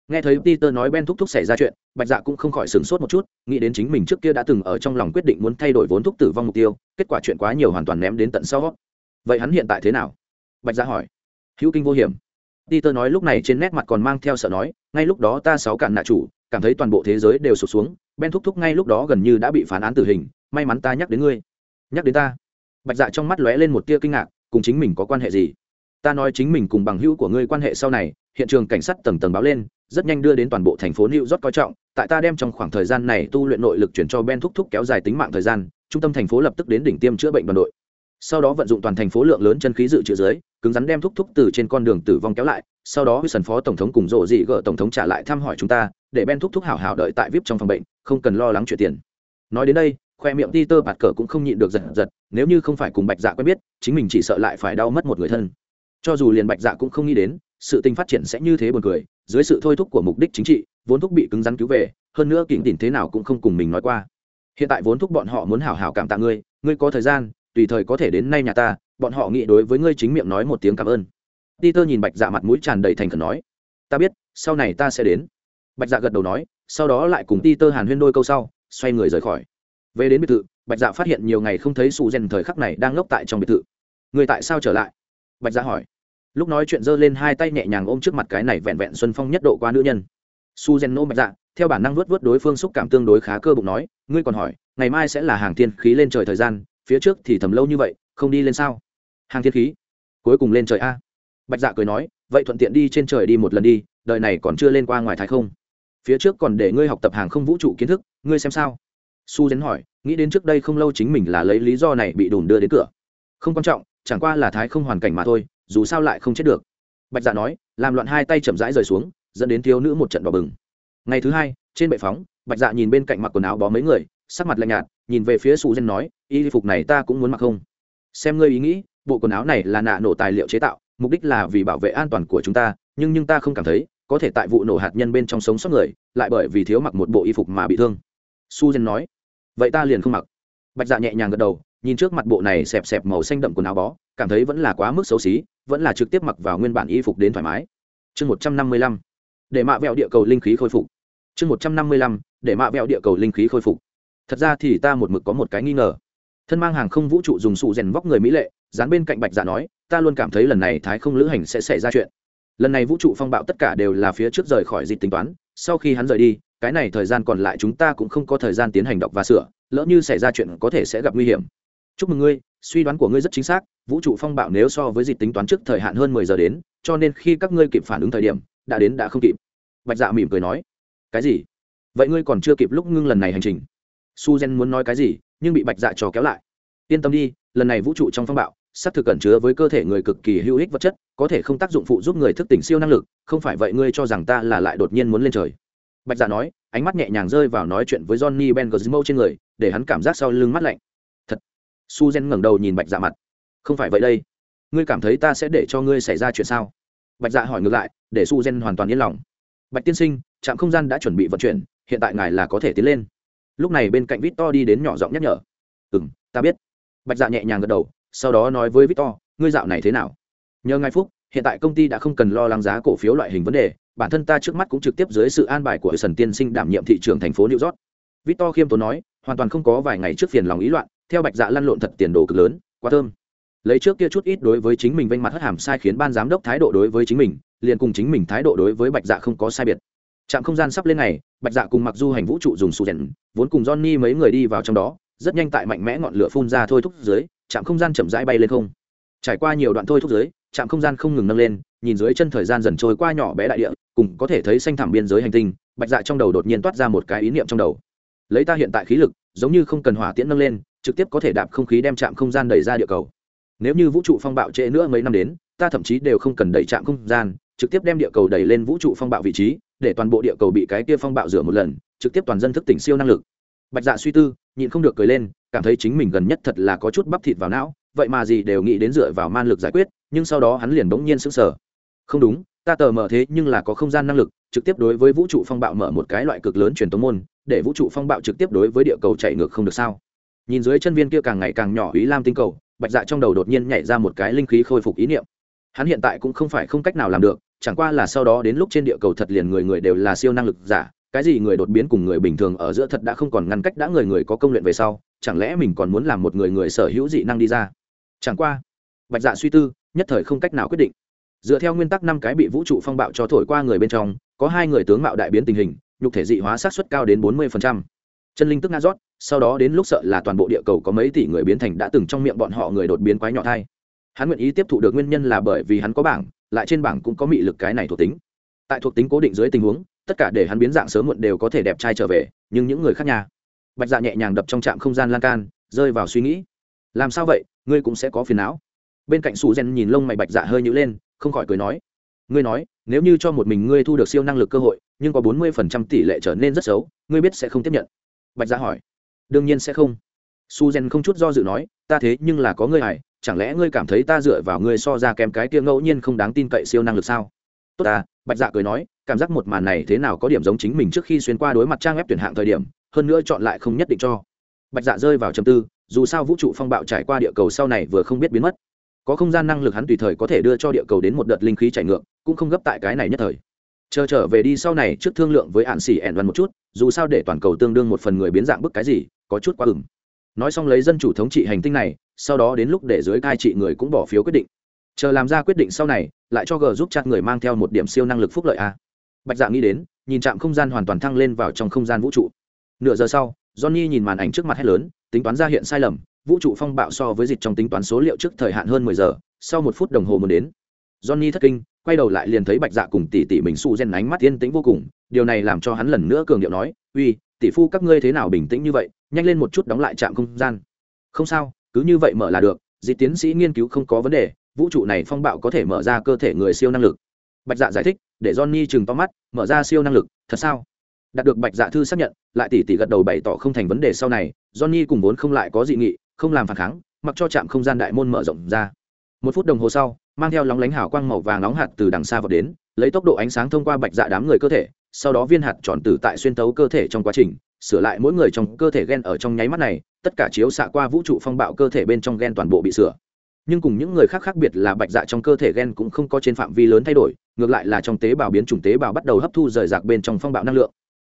Nghe thấy peter nói ben thúc thúc xảy ra chuyện, bạch dạ cũng không khỏi sửng sốt một chút, nghĩ đến chính mình trước kia đã từng ở trong lòng quyết định muốn thay đổi vốn thúc tử vong mục tiêu, kết quả chuyện quá nhiều hoàn toàn ném đến tận sau. Vậy hắn hiện tại thế nào? Bạch dạ hỏi. Hữu kinh vô hiểm. Peter nói lúc này trên nét mặt còn mang theo sợ nói, ngay lúc đó ta sáu cạn nạ chủ, cảm thấy toàn bộ thế giới đều sụp xuống, ben thúc thúc ngay lúc đó gần như đã bị phán án tử hình, may mắn ta nhắc đến ngươi nhắc đến ta. Bạch dạ trong mắt lóe lên một tia kinh ngạc, cùng chính mình có quan hệ gì? Ta nói chính mình cùng bằng hữu của ngươi quan hệ sau này, hiện trường cảnh sát tầng tầng báo lên, rất nhanh đưa đến toàn bộ thành phố new york coi trọng. Tại ta đem trong khoảng thời gian này tu luyện nội lực chuyển cho ben thúc thúc kéo dài tính mạng thời gian, trung tâm thành phố lập tức đến đỉnh tiêm chữa bệnh đoàn đội. Sau đó vận dụng toàn thành phố lượng lớn chân khí dự trữ dưới, cứng rắn đem thúc thúc từ trên con đường tử vong kéo lại. Sau đó sần phó tổng thống cùng rộ dị gỡ tổng thống trả lại thăm hỏi chúng ta, để ben thúc thúc hảo hảo đợi tại vip trong phòng bệnh, không cần lo lắng chuyện tiền. Nói đến đây khoe miệng ti tơ bạt cờ cũng không nhịn được giật giật, nếu như không phải cùng bạch dạ quen biết, chính mình chỉ sợ lại phải đau mất một người thân. Cho dù liền bạch dạ cũng không nghĩ đến, sự tình phát triển sẽ như thế buồn cười, dưới sự thôi thúc của mục đích chính trị, vốn thúc bị cứng rắn cứu về, hơn nữa kỉnh tỉnh thế nào cũng không cùng mình nói qua. Hiện tại vốn thúc bọn họ muốn hảo hảo cảm tạ ngươi ngươi có thời gian, tùy thời có thể đến nay nhà ta, bọn họ nghĩ đối với ngươi chính miệng nói một tiếng cảm ơn. Peter nhìn bạch dạ mặt mũi tràn đầy thành khẩn nói, ta biết, sau này ta sẽ đến. Bạch dạ gật đầu nói, sau đó lại cùng peter hàn huyên đôi câu sau, xoay người rời khỏi về đến biệt thự, bạch dạ phát hiện nhiều ngày không thấy su gen thời khắc này đang ngốc tại trong biệt thự. Người tại sao trở lại? Bạch dạ hỏi. Lúc nói chuyện giơ lên hai tay nhẹ nhàng ôm trước mặt cái này vẹn vẹn xuân phong nhất độ qua nữ nhân. Su gen ôm bạch dạ theo bản năng vớt vớt đối phương xúc cảm tương đối khá cơ bụng nói, ngươi còn hỏi, ngày mai sẽ là hàng thiên khí lên trời thời gian, phía trước thì thầm lâu như vậy, không đi lên sao? Hàng thiên khí? Cuối cùng lên trời a. Bạch dạ cười nói, vậy thuận tiện đi trên trời đi một lần đi, đời này còn chưa lên qua ngoài thái không. Phía trước còn để ngươi học tập hàng không vũ trụ kiến thức, ngươi xem sao su dén hỏi, nghĩ đến trước đây không lâu chính mình là lấy lý do này bị đùn đưa đến cửa. Không quan trọng, chẳng qua là thái không hoàn cảnh mà thôi, dù sao lại không chết được. Bạch dạ nói, làm loạn hai tay chậm rãi rời xuống, dẫn đến thiếu nữ một trận đỏ bừng. Ngày thứ hai, trên bệ phóng, bạch dạ nhìn bên cạnh mặc quần áo bó mấy người, sắc mặt lạnh nhạt, nhìn về phía su dén nói, y phục này ta cũng muốn mặc không? Xem ngươi ý nghĩ, bộ quần áo này là nạ nổ tài liệu chế tạo, mục đích là vì bảo vệ an toàn của chúng ta, nhưng nhưng ta không cảm thấy, có thể tại vụ nổ hạt nhân bên trong sống sót người, lại bởi vì thiếu mặc một bộ y phục mà bị thương su nói, vậy ta liền không mặc. Bạch dạ nhẹ nhàng gật đầu, nhìn trước mặt bộ này xẹp xẹp màu xanh đậm quần áo bó, cảm thấy vẫn là quá mức xấu xí, vẫn là trực tiếp mặc vào nguyên bản y phục đến thoải mái. Chương một trăm năm mươi lăm, để mạ vẹo địa cầu linh khí khôi phục. Chương một trăm năm mươi lăm, để mạ vẹo địa cầu linh khí khôi phục. Thật ra thì ta một mực có một cái nghi ngờ. Thân mang hàng không vũ trụ dùng sụ rèn vóc người mỹ lệ, dán bên cạnh bạch dạ nói, ta luôn cảm thấy lần này thái không lữ hành sẽ xảy ra chuyện. Lần này vũ trụ phong bạo tất cả đều là phía trước rời khỏi dịch tính toán, sau khi hắn rời đi cái này thời gian còn lại chúng ta cũng không có thời gian tiến hành đọc và sửa, lỡ như xảy ra chuyện có thể sẽ gặp nguy hiểm. Chúc mừng ngươi, suy đoán của ngươi rất chính xác, vũ trụ phong bạo nếu so với dịch tính toán trước thời hạn hơn mười giờ đến, cho nên khi các ngươi kịp phản ứng thời điểm, đã đến đã không kịp. Bạch dạ mỉm cười nói. Cái gì? Vậy ngươi còn chưa kịp lúc ngưng lần này hành trình. Su gen muốn nói cái gì, nhưng bị bạch dạ trò kéo lại. Yên tâm đi, lần này vũ trụ trong phong bạo, sắp thực cẩn chứa với cơ thể người cực kỳ hữu ích vật chất, có thể không tác dụng phụ giúp người thức tỉnh siêu năng lực, không phải vậy ngươi cho rằng ta là lại đột nhiên muốn lên trời bạch dạ nói, ánh mắt nhẹ nhàng rơi vào nói chuyện với johnny ben gizmo trên người, để hắn cảm giác sau lưng mắt lạnh. Thật. Su gen ngẩng đầu nhìn bạch dạ mặt. Không phải vậy đây. Ngươi cảm thấy ta sẽ để cho ngươi xảy ra chuyện sao? Bạch dạ hỏi ngược lại, để su gen hoàn toàn yên lòng. Bạch tiên sinh, trạm không gian đã chuẩn bị vận chuyển, hiện tại ngài là có thể tiến lên. Lúc này bên cạnh vít to đi đến nhỏ giọng nhắc nhở. Ừ m ta biết. Bạch dạ nhẹ nhàng gật đầu, sau đó nói với vít to ngươi dạo này thế nào? Nhờ ngài phúc, hiện tại công ty đã không cần lo lắng giá cổ phiếu loại hình vấn đề bản thân ta trước mắt cũng trực tiếp dưới sự an bài của sần tiên sinh đảm nhiệm thị trường thành phố new york. Victor khiêm tốn nói, hoàn toàn không có vài ngày trước phiền lòng ý loạn, theo bạch dạ lăn lộn thật tiền đồ cực lớn, quá thơm. Lấy trước kia chút ít đối với chính mình vênh mặt hất hàm sai khiến ban giám đốc thái độ đối với chính mình, liền cùng chính mình thái độ đối với bạch dạ không có sai biệt. Trạm không gian sắp lên này bạch dạ cùng mặc du hành vũ trụ dùng sù rèn, vốn cùng johnny mấy người đi vào trong đó, rất nhanh tại mạnh mẽ ngọn lửa phun ra thôi thúc dưới, trạm không gian chậm rãi bay lên không. Trải qua nhiều đoạn thôi thúc dưới trạm không gian không ngừng nâng lên, nhìn dưới chân thời gian dần trôi qua nhỏ bé đại địa, cùng có thể thấy xanh thẳm biên giới hành tinh, bạch dạ trong đầu đột nhiên toát ra một cái ý niệm trong đầu. Lấy ta hiện tại khí lực, giống như không cần hỏa tiễn nâng lên, trực tiếp có thể đạp không khí đem trạm không gian đẩy ra địa cầu. Nếu như vũ trụ phong bạo trễ nữa mấy năm đến, ta thậm chí đều không cần đẩy trạm không gian, trực tiếp đem địa cầu đẩy lên vũ trụ phong bạo vị trí, để toàn bộ địa cầu bị cái kia phong bạo rửa một lần, trực tiếp toàn dân thức tỉnh siêu năng lực. Bạch dạ suy tư, nhịn không được cười lên, cảm thấy chính mình gần nhất thật là có chút bắp thịt vào não vậy mà gì đều nghĩ đến dựa vào man lực giải quyết, nhưng sau đó hắn liền bỗng nhiên sững sờ. Không đúng, ta tờ mở thế nhưng là có không gian năng lực, trực tiếp đối với vũ trụ phong bạo mở một cái loại cực lớn truyền tống môn, để vũ trụ phong bạo trực tiếp đối với địa cầu chạy ngược không được sao? Nhìn dưới chân viên kia càng ngày càng nhỏ ý lam tinh cầu, bạch dạ trong đầu đột nhiên nhảy ra một cái linh khí khôi phục ý niệm. Hắn hiện tại cũng không phải không cách nào làm được, chẳng qua là sau đó đến lúc trên địa cầu thật liền người người đều là siêu năng lực giả, cái gì người đột biến cùng người bình thường ở giữa thật đã không còn ngăn cách đã người người có công luyện về sau, chẳng lẽ mình còn muốn làm một người người sở hữu dị năng đi ra? Chẳng qua, bạch dạ suy tư, nhất thời không cách nào quyết định. Dựa theo nguyên tắc năm cái bị vũ trụ phong bạo cho thổi qua người bên trong, có hai người tướng mạo đại biến tình hình, nhục thể dị hóa sát xuất cao đến bốn mươi chân linh tức nga rót, sau đó đến lúc sợ là toàn bộ địa cầu có mấy tỷ người biến thành đã từng trong miệng bọn họ người đột biến quái nhỏ thai. Hắn nguyện ý tiếp thụ được nguyên nhân là bởi vì hắn có bảng, lại trên bảng cũng có mị lực cái này thuộc tính. Tại thuộc tính cố định dưới tình huống, tất cả để hắn biến dạng sớm muộn đều có thể đẹp trai trở về, nhưng những người khác nhà. Bạch dạ nhẹ nhàng đập trong trạm không gian lan can, rơi vào suy nghĩ. Làm sao vậy? Ngươi cũng sẽ có phiền não. Bên cạnh Su gen nhìn lông mày bạch dạ hơi nhữ lên, không khỏi cười nói, ngươi nói, nếu như cho một mình ngươi thu được siêu năng lực cơ hội, nhưng có bốn mươi phần trăm tỷ lệ trở nên rất xấu, ngươi biết sẽ không tiếp nhận. Bạch dạ hỏi, đương nhiên sẽ không. Su gen không chút do dự nói, ta thế nhưng là có ngươi hải chẳng lẽ ngươi cảm thấy ta dựa vào ngươi so ra kém cái kia ngẫu nhiên không đáng tin cậy siêu năng lực sao? Tốt ta, bạch dạ cười nói, cảm giác một màn này thế nào có điểm giống chính mình trước khi xuyên qua đối mặt trang web tuyển hạng thời điểm, hơn nữa chọn lại không nhất định cho. Bạch dạ rơi vào chầm tư dù sao vũ trụ phong bạo trải qua địa cầu sau này vừa không biết biến mất. Có không gian năng lực hắn tùy thời có thể đưa cho địa cầu đến một đợt linh khí chảy ngược, cũng không gấp tại cái này nhất thời. Chờ trở về đi sau này trước thương lượng với hạn xỉ ẻn văn một chút, dù sao để toàn cầu tương đương một phần người biến dạng bức cái gì, có chút quá ừng nói xong lấy dân chủ thống trị hành tinh này, sau đó đến lúc để dưới cai trị người cũng bỏ phiếu quyết định. Chờ làm ra quyết định sau này, lại cho g giúp chặt người mang theo một điểm siêu năng lực phúc lợi a. Bạch dạ nghĩ đến, nhìn trạm không gian hoàn toàn thăng lên vào trong không gian vũ trụ nửa giờ sau, johnny nhìn màn ảnh trước mặt hết lớn, tính toán ra hiện sai lầm, vũ trụ phong bạo so với dịch trong tính toán số liệu trước thời hạn hơn mười giờ, sau một phút đồng hồ muốn đến. Johnny thất kinh, quay đầu lại liền thấy bạch dạ cùng tỷ tỷ mình su gen ánh mắt yên tĩnh vô cùng, điều này làm cho hắn lần nữa cường điệu nói, uy, tỷ phu các ngươi thế nào bình tĩnh như vậy, nhanh lên một chút đóng lại trạm không gian. Không sao, cứ như vậy mở là được, dịch tiến sĩ nghiên cứu không có vấn đề, vũ trụ này phong bạo có thể mở ra cơ thể người siêu năng lực. Bạch dạ giải thích, để johnny chừng to mắt, mở ra siêu năng lực, thật sao? Đạt được bạch dạ thư xác nhận, lại tỷ tỷ gật đầu bày tỏ không thành vấn đề sau này, johnny cùng vốn không lại có dị nghị, không làm phản kháng, mặc cho trạm không gian đại môn mở rộng ra. Một phút đồng hồ sau, mang theo lóng lánh hào quang màu vàng nóng hạt từ đằng xa vào đến, lấy tốc độ ánh sáng thông qua bạch dạ đám người cơ thể, sau đó viên hạt tròn tử tại xuyên tấu cơ thể trong quá trình, sửa lại mỗi người trong cơ thể gen ở trong nháy mắt này, tất cả chiếu xạ qua vũ trụ phong bạo cơ thể bên trong gen toàn bộ bị sửa. Nhưng cùng những người khác khác biệt là bạch dạ trong cơ thể gen cũng không có trên phạm vi lớn thay đổi, ngược lại là trong tế bào biến chủng tế bào bắt đầu hấp thu rời rạc bên trong phong bạo năng lượng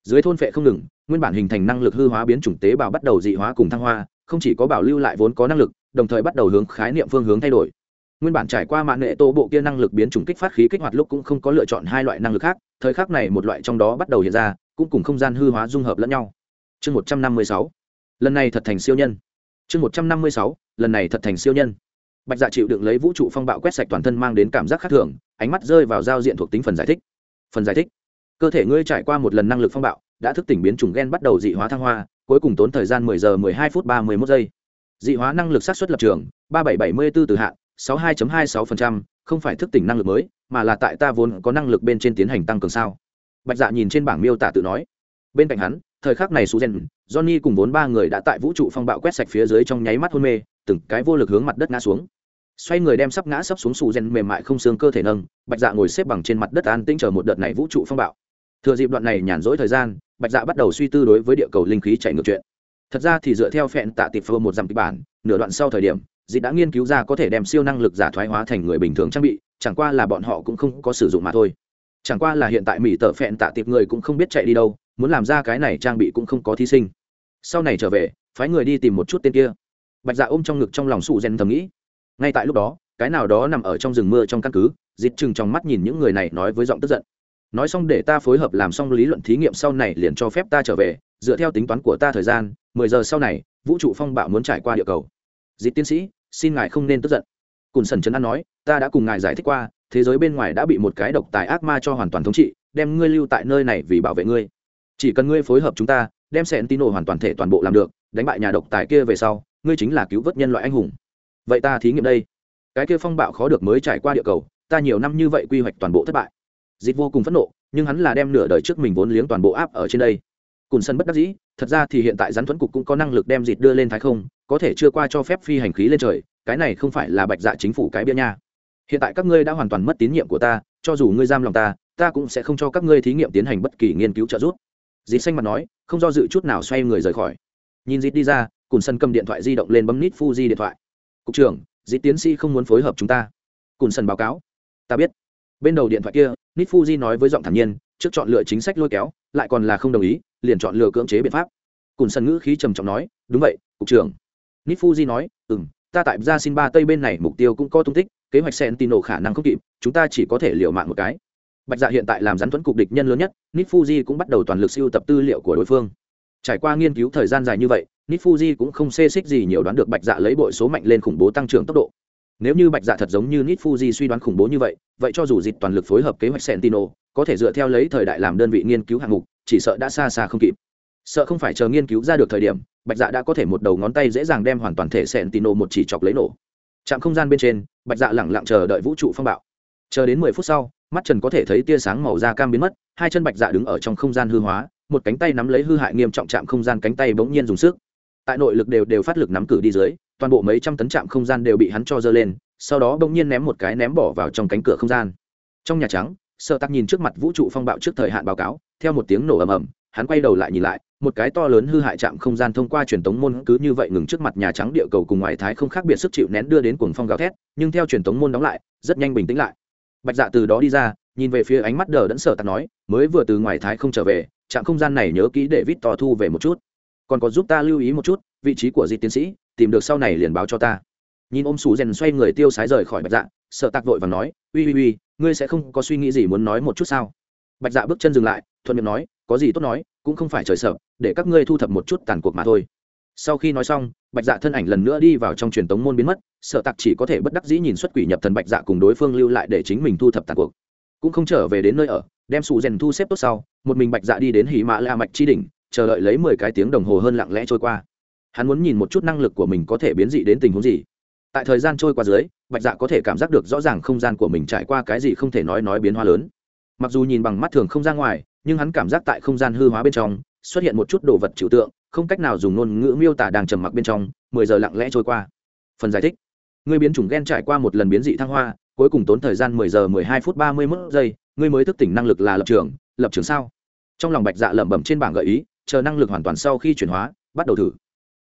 dưới thôn phệ không ngừng, nguyên bản hình thành năng lực hư hóa biến chủng tế bào bắt đầu dị hóa cùng thăng hoa, không chỉ có bảo lưu lại vốn có năng lực, đồng thời bắt đầu hướng khái niệm phương hướng thay đổi. Nguyên bản trải qua mạng nghệ tô bộ kia năng lực biến chủng kích phát khí kích hoạt lúc cũng không có lựa chọn hai loại năng lực khác, thời khắc này một loại trong đó bắt đầu hiện ra, cũng cùng không gian hư hóa dung hợp lẫn nhau. Chương một trăm năm mươi sáu. Lần này thật thành siêu nhân. Chương một trăm năm mươi sáu. Lần này thật thành siêu nhân. Bạch dạ chịu đựng lấy vũ trụ phong bạo quét sạch toàn thân mang đến cảm giác khác thường, ánh mắt rơi vào giao diện thuộc tính phần giải thích. Phần giải thích cơ thể ngươi trải qua một lần năng lực phong bạo đã thức tỉnh biến chủng gen bắt đầu dị hóa thăng hoa cuối cùng tốn thời gian 10 giờ 12 phút 31 giây. Dị hóa năng lực sát xuất lập trường 3774 từ hạn 62.26%, không phải thức tỉnh năng lực mới mà là tại ta vốn có năng lực bên trên tiến hành tăng cường sao? Bạch dạ nhìn trên bảng miêu tả tự nói. Bên cạnh hắn thời khắc này su gen johnny cùng vốn ba người đã tại vũ trụ phong bạo quét sạch phía dưới trong nháy mắt hôn mê từng cái vô lực hướng mặt đất ngã xuống. Xoay người đem sắp ngã sắp xuống su gen mềm mại không xương cơ thể nâng bạch dạ ngồi xếp bằng trên mặt đất an tĩnh chờ một đợt này vũ trụ phong bạo thừa dịp đoạn này nhàn rỗi thời gian, bạch dạ bắt đầu suy tư đối với địa cầu linh khí chạy ngược chuyện. Thật ra thì dựa theo phẹn tạ tịp phơ một dặm kịch bản, nửa đoạn sau thời điểm dịp đã nghiên cứu ra có thể đem siêu năng lực giả thoái hóa thành người bình thường trang bị, chẳng qua là bọn họ cũng không có sử dụng mà thôi. Chẳng qua là hiện tại mỹ tợ phẹn tạ tịp người cũng không biết chạy đi đâu, muốn làm ra cái này trang bị cũng không có thí sinh. Sau này trở về, phái người đi tìm một chút tên kia. Bạch dạ ôm trong ngực trong lòng sụ gen thầm nghĩ. Ngay tại lúc đó, cái nào đó nằm ở trong rừng mưa trong căn cứ dịt chừng trong mắt nhìn những người này nói với giọng tức giận nói xong để ta phối hợp làm xong lý luận thí nghiệm sau này liền cho phép ta trở về, dựa theo tính toán của ta thời gian, mười giờ sau này, vũ trụ phong bạo muốn trải qua địa cầu. Dịp tiến sĩ, xin ngài không nên tức giận. Cùn sần trấn an nói, ta đã cùng ngài giải thích qua, thế giới bên ngoài đã bị một cái độc tài ác ma cho hoàn toàn thống trị, đem ngươi lưu tại nơi này vì bảo vệ ngươi. Chỉ cần ngươi phối hợp chúng ta, đem sẹn tin hoàn toàn thể toàn bộ làm được, đánh bại nhà độc tài kia về sau, ngươi chính là cứu vớt nhân loại anh hùng. Vậy ta thí nghiệm đây. Cái kia phong bạo khó được mới trải qua địa cầu, ta nhiều năm như vậy quy hoạch toàn bộ thất bại dịch vô cùng phẫn nộ, nhưng hắn là đem nửa đời trước mình vốn liếng toàn bộ áp ở trên đây. Cùn sân bất đắc dĩ, thật ra thì hiện tại rắn thuẫn cục cũng có năng lực đem dịt đưa lên thái không, có thể chưa qua cho phép phi hành khí lên trời, cái này không phải là bạch dạ chính phủ cái bia nha. Hiện tại các ngươi đã hoàn toàn mất tín nhiệm của ta, cho dù ngươi giam lòng ta ta cũng sẽ không cho các ngươi thí nghiệm tiến hành bất kỳ nghiên cứu trợ giúp. Dịt xanh mặt nói, không do dự chút nào xoay người rời khỏi. Nhìn dịt đi ra, cùn sân cầm điện thoại di động lên bấm nít fuji điện thoại. Cục trưởng dịt tiến sĩ không muốn phối hợp chúng ta. Cùn sân báo cáo. Ta biết. Bên đầu điện thoại kia nít fuji nói với giọng thản nhiên, trước chọn lựa chính sách lôi kéo, lại còn là không đồng ý, liền chọn lựa cưỡng chế biện pháp. Cùn sân ngữ khí trầm trọng nói, đúng vậy, cục trưởng. Nít fuji nói ừ m ta tại ra xin ba tây bên này mục tiêu cũng có tung tích, kế hoạch sen nổ khả năng không kịp, chúng ta chỉ có thể liều mạng một cái. Bạch dạ hiện tại làm rắn thuẫn cục địch nhân lớn nhất nít fuji cũng bắt đầu toàn lực siêu tập tư liệu của đối phương. Trải qua nghiên cứu thời gian dài như vậy nít fuji cũng không xê xích gì nhiều đoán được bạch dạ lấy bội số mạnh lên khủng bố tăng trưởng tốc độ nếu như bạch dạ thật giống như nít fuji suy đoán khủng bố như vậy vậy cho dù dịp toàn lực phối hợp kế hoạch sentino có thể dựa theo lấy thời đại làm đơn vị nghiên cứu hạng mục, chỉ sợ đã xa xa không kịp. Sợ không phải chờ nghiên cứu ra được thời điểm, bạch dạ đã có thể một đầu ngón tay dễ dàng đem hoàn toàn thể sentino một chỉ chọc lấy nổ. Trạm không gian bên trên, bạch dạ lẳng lặng chờ đợi vũ trụ phong bạo. Chờ đến mười phút sau, mắt trần có thể thấy tia sáng màu da cam biến mất, hai chân bạch dạ đứng ở trong không gian hư hóa, một cánh tay nắm lấy hư hại nghiêm trọng chạm không gian cánh tay bỗng nhiên dùng sức. Tại nội lực đều đều phát lực nắm cử đi dưới toàn bộ mấy trăm tấn chạm không gian đều bị hắn cho dơ lên, sau đó bỗng nhiên ném một cái ném bỏ vào trong cánh cửa không gian. Trong nhà trắng sợ tắc nhìn trước mặt vũ trụ phong bạo trước thời hạn báo cáo, theo một tiếng nổ ầm ầm, hắn quay đầu lại nhìn lại, một cái to lớn hư hại chạm không gian thông qua truyền tống môn cứ như vậy ngừng trước mặt nhà trắng địa cầu cùng ngoại thái không khác biệt sức chịu nén đưa đến cuồng phong gào thét, nhưng theo truyền tống môn đóng lại, rất nhanh bình tĩnh lại. Bạch dạ từ đó đi ra, nhìn về phía ánh mắt đờ đẫn sợ tặc nói, mới vừa từ ngoài thái không trở về, trạm không gian này nhớ kỹ để vít to thu về một chút. Còn có giúp ta lưu ý một chút, vị trí của di tiến sĩ tìm được sau này liền báo cho ta. Nhìn ôm sủ rèn xoay người tiêu sái rời khỏi bạch dạ sợ tặc vội và nói, uy uy uy, ngươi sẽ không có suy nghĩ gì muốn nói một chút sao? Bạch dạ bước chân dừng lại, thuận miệng nói, có gì tốt nói, cũng không phải trời sợ, để các ngươi thu thập một chút tàn cuộc mà thôi. Sau khi nói xong, bạch dạ thân ảnh lần nữa đi vào trong truyền tống môn biến mất, sợ tặc chỉ có thể bất đắc dĩ nhìn xuất quỷ nhập thần bạch dạ cùng đối phương lưu lại để chính mình thu thập tàn cuộc. Cũng không trở về đến nơi ở, đem sủ rèn thu xếp tốt sau, một mình bạch dạ đi đến hỉ mã la mạch chi đỉnh, chờ đợi lấy mười cái tiếng đồng hồ hơn lặng lẽ trôi qua hắn muốn nhìn một chút năng lực của mình có thể biến dị đến tình huống gì. Tại thời gian trôi qua dưới, bạch dạ có thể cảm giác được rõ ràng không gian của mình trải qua cái gì không thể nói nói biến hóa lớn. Mặc dù nhìn bằng mắt thường không ra ngoài, nhưng hắn cảm giác tại không gian hư hóa bên trong, xuất hiện một chút đồ vật trừu tượng, không cách nào dùng ngôn ngữ miêu tả đang trầm mặc bên trong, mười giờ lặng lẽ trôi qua. Phần giải thích. Người biến chủng gen trải qua một lần biến dị thăng hoa, cuối cùng tốn thời gian mười giờ mười hai phút ba mươi mốt giây ngươi mới thức tỉnh năng lực là lập trường lập trường sao? Trong lòng bạch dạ lẩm bẩm trên bảng gợi ý, chờ năng lực hoàn toàn sau khi chuyển hóa, bắt đầu thử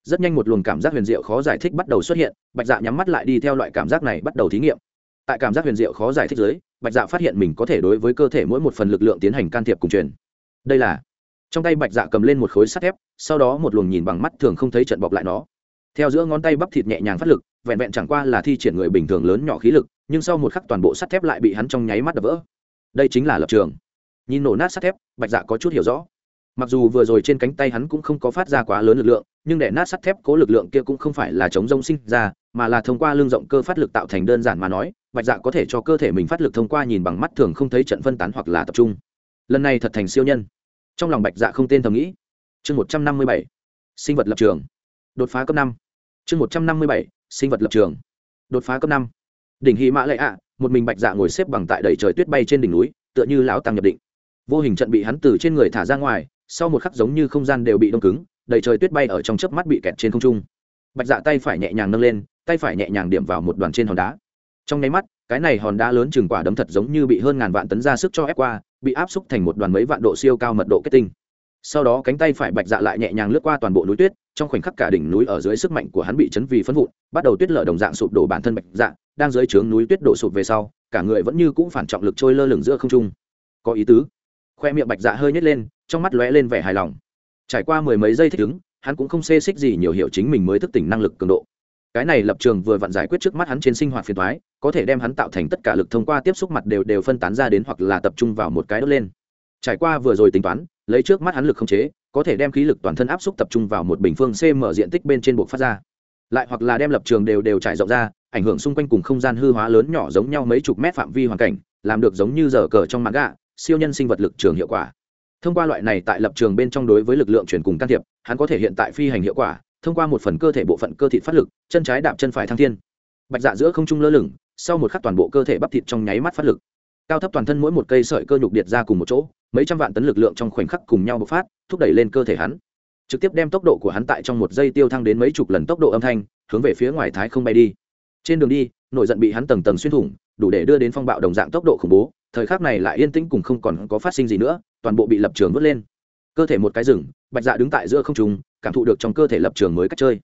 rất nhanh một luồng cảm giác huyền diệu khó giải thích bắt đầu xuất hiện, bạch dạ nhắm mắt lại đi theo loại cảm giác này bắt đầu thí nghiệm. Tại cảm giác huyền diệu khó giải thích dưới, bạch dạ phát hiện mình có thể đối với cơ thể mỗi một phần lực lượng tiến hành can thiệp cùng truyền. Đây là, trong tay bạch dạ cầm lên một khối sắt thép, sau đó một luồng nhìn bằng mắt thường không thấy trận bọc lại nó. Theo giữa ngón tay bắp thịt nhẹ nhàng phát lực, vẹn vẹn chẳng qua là thi triển người bình thường lớn nhỏ khí lực, nhưng sau một khắc toàn bộ sắt thép lại bị hắn trong nháy mắt đập vỡ. Đây chính là lập trường. Nhìn nổ nát sắt thép, bạch dạ có chút hiểu rõ mặc dù vừa rồi trên cánh tay hắn cũng không có phát ra quá lớn lực lượng, nhưng để nát sắt thép cố lực lượng kia cũng không phải là chống rông sinh ra, mà là thông qua lương rộng cơ phát lực tạo thành đơn giản mà nói, bạch dạ có thể cho cơ thể mình phát lực thông qua nhìn bằng mắt thường không thấy trận phân tán hoặc là tập trung. Lần này thật thành siêu nhân. Trong lòng bạch dạ không tên thầm nghĩ. Chương một trăm năm mươi bảy, sinh vật lập trường. Đột phá cấp năm. Chương một trăm năm mươi bảy, sinh vật lập trường. Đột phá cấp năm. Đỉnh hy mã lệ ạ, một mình bạch dạ ngồi xếp bằng tại đầy trời tuyết bay trên đỉnh núi, tựa như lão tăng nhập định. Vô hình trận bị hắn từ trên người thả ra ngoài sau một khắc giống như không gian đều bị đông cứng, đầy trời tuyết bay ở trong chớp mắt bị kẹt trên không trung. Bạch dạ tay phải nhẹ nhàng nâng lên, tay phải nhẹ nhàng điểm vào một đoàn trên hòn đá. Trong nháy mắt, cái này hòn đá lớn chừng quả đấm thật giống như bị hơn ngàn vạn tấn ra sức cho ép qua, bị áp xúc thành một đoàn mấy vạn độ siêu cao mật độ kết tinh. Sau đó cánh tay phải bạch dạ lại nhẹ nhàng lướt qua toàn bộ núi tuyết, trong khoảnh khắc cả đỉnh núi ở dưới sức mạnh của hắn bị chấn vì phân vụn, bắt đầu tuyết lở đồng dạng sụp đổ bản thân bạch dạ đang dưới trướng núi tuyết đổ sụp về sau, cả người vẫn như cũng phản trọng lực trôi lơ lửng giữa không trung. Có ý tứ khoe miệng bạch dạ hơi nhét lên, trong mắt lóe lên vẻ hài lòng. Trải qua mười mấy giây thích ứng, hắn cũng không xê xích gì nhiều hiểu chính mình mới thức tỉnh năng lực cường độ. Cái này lập trường vừa vặn giải quyết trước mắt hắn trên sinh hoạt phiền thoái có thể đem hắn tạo thành tất cả lực thông qua tiếp xúc mặt đều đều phân tán ra đến hoặc là tập trung vào một cái đốt lên. Trải qua vừa rồi tính toán, lấy trước mắt hắn lực không chế, có thể đem khí lực toàn thân áp xúc tập trung vào một bình phương cm diện tích bên trên buộc phát ra. Lại hoặc là đem lập trường đều đều trải rộng ra, ảnh hưởng xung quanh cùng không gian hư hóa lớn nhỏ giống nhau mấy chục mét phạm vi hoàn cảnh, làm được giống như giờ cờ trong mạng gạ siêu nhân sinh vật lực trường hiệu quả. Thông qua loại này tại lập trường bên trong đối với lực lượng chuyển cùng can thiệp, hắn có thể hiện tại phi hành hiệu quả, thông qua một phần cơ thể bộ phận cơ thịt phát lực, chân trái đạp chân phải thăng thiên. Bạch dạ giữa không trung lơ lửng, sau một khắc toàn bộ cơ thể bắp thịt trong nháy mắt phát lực. Cao thấp toàn thân mỗi một cây sợi cơ nhục điệt ra cùng một chỗ, mấy trăm vạn tấn lực lượng trong khoảnh khắc cùng nhau bộc phát, thúc đẩy lên cơ thể hắn. Trực tiếp đem tốc độ của hắn tại trong một giây tiêu thăng đến mấy chục lần tốc độ âm thanh, hướng về phía ngoài thái không bay đi. Trên đường đi, nội giận bị hắn tầng tầng xuyên thủng, đủ để đưa đến phong bạo đồng dạng tốc độ khủng bố thời khắc này lại yên tĩnh cùng không còn có phát sinh gì nữa, toàn bộ bị lập trường vớt lên. Cơ thể một cái rừng, bạch dạ đứng tại giữa không trung, cảm thụ được trong cơ thể lập trường mới cách chơi.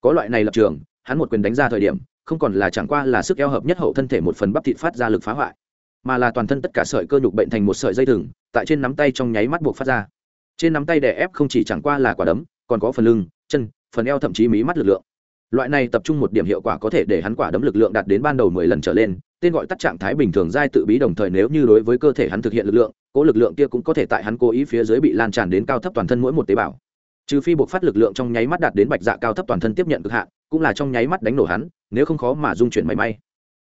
Có loại này lập trường, hắn một quyền đánh ra thời điểm, không còn là chẳng qua là sức eo hợp nhất hậu thân thể một phần bắp thịt phát ra lực phá hoại, mà là toàn thân tất cả sợi cơ nhục bệnh thành một sợi dây thừng, tại trên nắm tay trong nháy mắt buộc phát ra. Trên nắm tay đè ép không chỉ chẳng qua là quả đấm, còn có phần lưng, chân, phần eo thậm chí mí mắt lực lượng. Loại này tập trung một điểm hiệu quả có thể để hắn quả đấm lực lượng đạt đến ban đầu mười lần trở lên tên gọi tắt trạng thái bình thường giai tự bí đồng thời nếu như đối với cơ thể hắn thực hiện lực lượng, cố lực lượng kia cũng có thể tại hắn cố ý phía dưới bị lan tràn đến cao thấp toàn thân mỗi một tế bào. Trừ phi buộc phát lực lượng trong nháy mắt đạt đến bạch dạ cao thấp toàn thân tiếp nhận cực hạn, cũng là trong nháy mắt đánh nổ hắn, nếu không khó mà dung chuyển mảy may.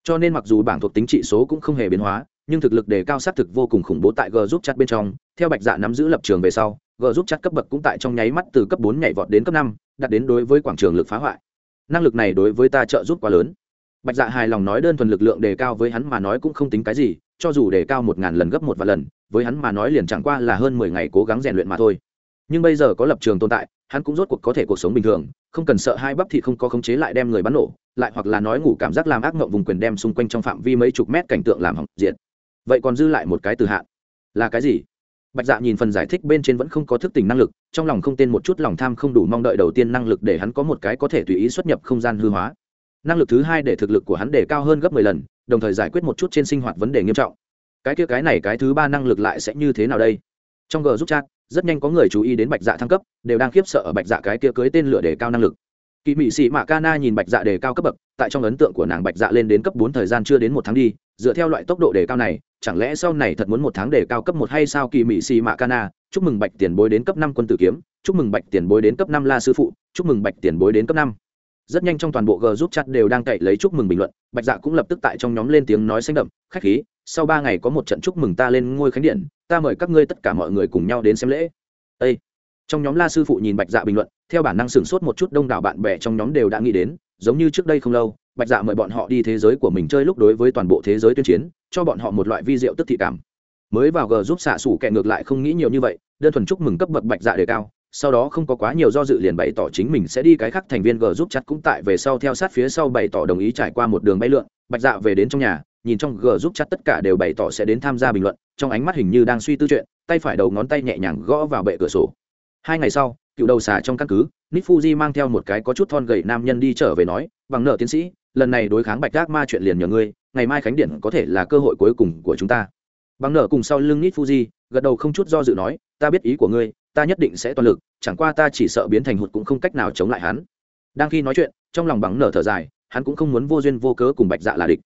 Cho nên mặc dù bảng thuộc tính trị số cũng không hề biến hóa, nhưng thực lực đề cao sát thực vô cùng khủng bố tại g giúp chặt bên trong, theo bạch dạ nắm giữ lập trường về sau, g giúp chặt cấp bậc cũng tại trong nháy mắt từ cấp bốn nhảy vọt đến cấp năm, đạt đến đối với quảng trường lực phá hoại. Năng lực này đối với ta trợ giúp quá lớn bạch dạ hài lòng nói đơn thuần lực lượng đề cao với hắn mà nói cũng không tính cái gì, cho dù đề cao một ngàn lần gấp một vài lần, với hắn mà nói liền chẳng qua là hơn mười ngày cố gắng rèn luyện mà thôi. Nhưng bây giờ có lập trường tồn tại, hắn cũng rốt cuộc có thể cuộc sống bình thường, không cần sợ hai bắp thị không có khống chế lại đem người bắn nổ, lại hoặc là nói ngủ cảm giác làm ác mộng vùng quyền đem xung quanh trong phạm vi mấy chục mét cảnh tượng làm hỏng diện vậy còn dư lại một cái từ hạn là cái gì? Bạch dạ nhìn phần giải thích bên trên vẫn không có thức tỉnh năng lực, trong lòng không tên một chút lòng tham không đủ mong đợi đầu tiên năng lực để hắn có một cái có thể tùy ý xuất nhập không gian hư hóa năng lực thứ hai để thực lực của hắn đề cao hơn gấp mười lần, đồng thời giải quyết một chút trên sinh hoạt vấn đề nghiêm trọng. Cái kia cái này cái thứ ba năng lực lại sẽ như thế nào đây? Trong g giúp chat, rất nhanh có người chú ý đến bạch dạ thăng cấp, đều đang khiếp sợ ở bạch dạ cái kia cưới tên lửa đề cao năng lực. Kỳ mị sĩ mạ ca na nhìn bạch dạ đề cao cấp bậc, tại trong ấn tượng của nàng bạch dạ lên đến cấp bốn thời gian chưa đến một tháng đi, dựa theo loại tốc độ đề cao này, chẳng lẽ sau này thật muốn một tháng đề cao cấp một hay sao? Kỳ mị sĩ mạ ca na chúc mừng bạch tiền bối đến cấp năm quân tử kiếm, chúc mừng bạch tiền bối đến cấp năm la sư phụ, chúc mừng bạch tiền bối đến cấp năm rất nhanh trong toàn bộ g giúp chat đều đang cậy lấy chúc mừng bình luận, bạch dạ cũng lập tức tại trong nhóm lên tiếng nói xanh đậm, khách khí, sau ba ngày có một trận chúc mừng ta lên ngôi khánh điện, ta mời các ngươi tất cả mọi người cùng nhau đến xem lễ Ê! trong nhóm la sư phụ nhìn bạch dạ bình luận, theo bản năng sửng sốt một chút đông đảo bạn bè trong nhóm đều đã nghĩ đến, giống như trước đây không lâu, bạch dạ mời bọn họ đi thế giới của mình chơi lúc đối với toàn bộ thế giới tuyên chiến, cho bọn họ một loại vi diệu tức thị cảm mới vào g giúp xạ xủ kẻ ngược lại không nghĩ nhiều như vậy, đơn thuần chúc mừng cấp bậc bạch dạ đề cao sau đó không có quá nhiều do dự liền bày tỏ chính mình sẽ đi cái khác thành viên g giúp chặt cũng tại về sau theo sát phía sau bày tỏ đồng ý trải qua một đường bay lượn, bạch dạ về đến trong nhà, nhìn trong g giúp chặt tất cả đều bày tỏ sẽ đến tham gia bình luận, trong ánh mắt hình như đang suy tư chuyện, tay phải đầu ngón tay nhẹ nhàng gõ vào bệ cửa sổ. Hai ngày sau, cựu đầu xà trong căn cứ nít fuji mang theo một cái có chút thon gầy nam nhân đi trở về nói bằng nợ tiến sĩ, lần này đối kháng bạch gác ma chuyện liền nhờ ngươi, ngày mai khánh điện có thể là cơ hội cuối cùng của chúng ta. Bằng nợ cùng sau lưng nít fuji, gật đầu không chút do dự nói, ta biết ý của ngươi ta nhất định sẽ toàn lực, chẳng qua ta chỉ sợ biến thành hụt cũng không cách nào chống lại hắn. Đang khi nói chuyện, trong lòng bằng nở thở dài, hắn cũng không muốn vô duyên vô cớ cùng bạch dạ là địch.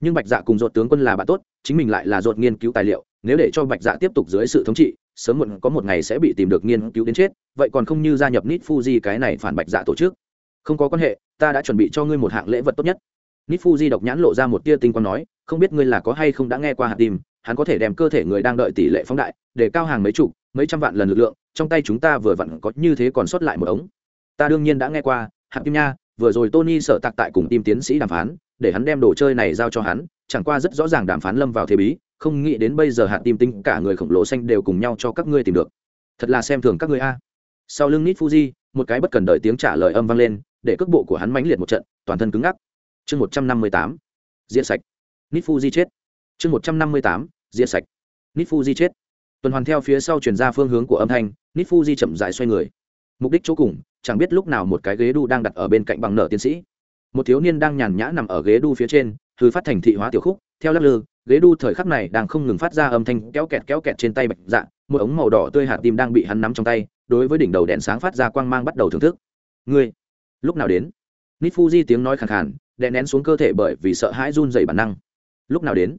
Nhưng bạch dạ cùng dột tướng quân là bạn tốt, chính mình lại là dột nghiên cứu tài liệu, nếu để cho bạch dạ tiếp tục dưới sự thống trị, sớm muộn có một ngày sẽ bị tìm được nghiên cứu đến chết, vậy còn không như gia nhập nít fuji cái này phản bạch dạ tổ chức. Không có quan hệ, ta đã chuẩn bị cho ngươi một hạng lễ vật tốt nhất. Nít fuji độc nhãn lộ ra một tia tinh quang nói, không biết ngươi là có hay không đã nghe qua hạt tim hắn có thể đem cơ thể người đang đợi tỷ lệ phóng đại, để cao hàng mấy chục, mấy trăm vạn lần lực lượng trong tay chúng ta vừa vặn có như thế còn sót lại một ống. Ta đương nhiên đã nghe qua hạng kim nha, vừa rồi tony sợ tạc tại cùng tim tiến sĩ đàm phán, để hắn đem đồ chơi này giao cho hắn, chẳng qua rất rõ ràng đàm phán lâm vào thế bí, không nghĩ đến bây giờ hạt tim tinh cả người khổng lồ xanh đều cùng nhau cho các ngươi tìm được. Thật là xem thường các ngươi a. Sau lưng nít fuji, một cái bất cần đợi tiếng trả lời âm vang lên, để cước bộ của hắn mãnh liệt một trận, toàn thân cứng ngắc. Chương một trăm năm mươi tám diễn sạch. Nít fuji chết. Chương một trăm năm mươi tám diễn sạch. Nít fuji chết tuần hoàn theo phía sau chuyển ra phương hướng của âm thanh nít fuji chậm dại xoay người. Mục đích chỗ cùng, chẳng biết lúc nào một cái ghế đu đang đặt ở bên cạnh bằng nợ tiến sĩ. Một thiếu niên đang nhàn nhã nằm ở ghế đu phía trên thư phát thành thị hóa tiểu khúc, theo lắc lư, ghế đu thời khắc này đang không ngừng phát ra âm thanh kéo kẹt kéo kẹt trên tay bạch dạ một ống màu đỏ tươi hạt tim đang bị hắn nắm trong tay, đối với đỉnh đầu đèn sáng phát ra quang mang bắt đầu thưởng thức. Ngươi, lúc nào đến? Nít fuji tiếng nói khàn khàn, đè nén xuống cơ thể bởi vì sợ hãi run dày bản năng. Lúc nào đến?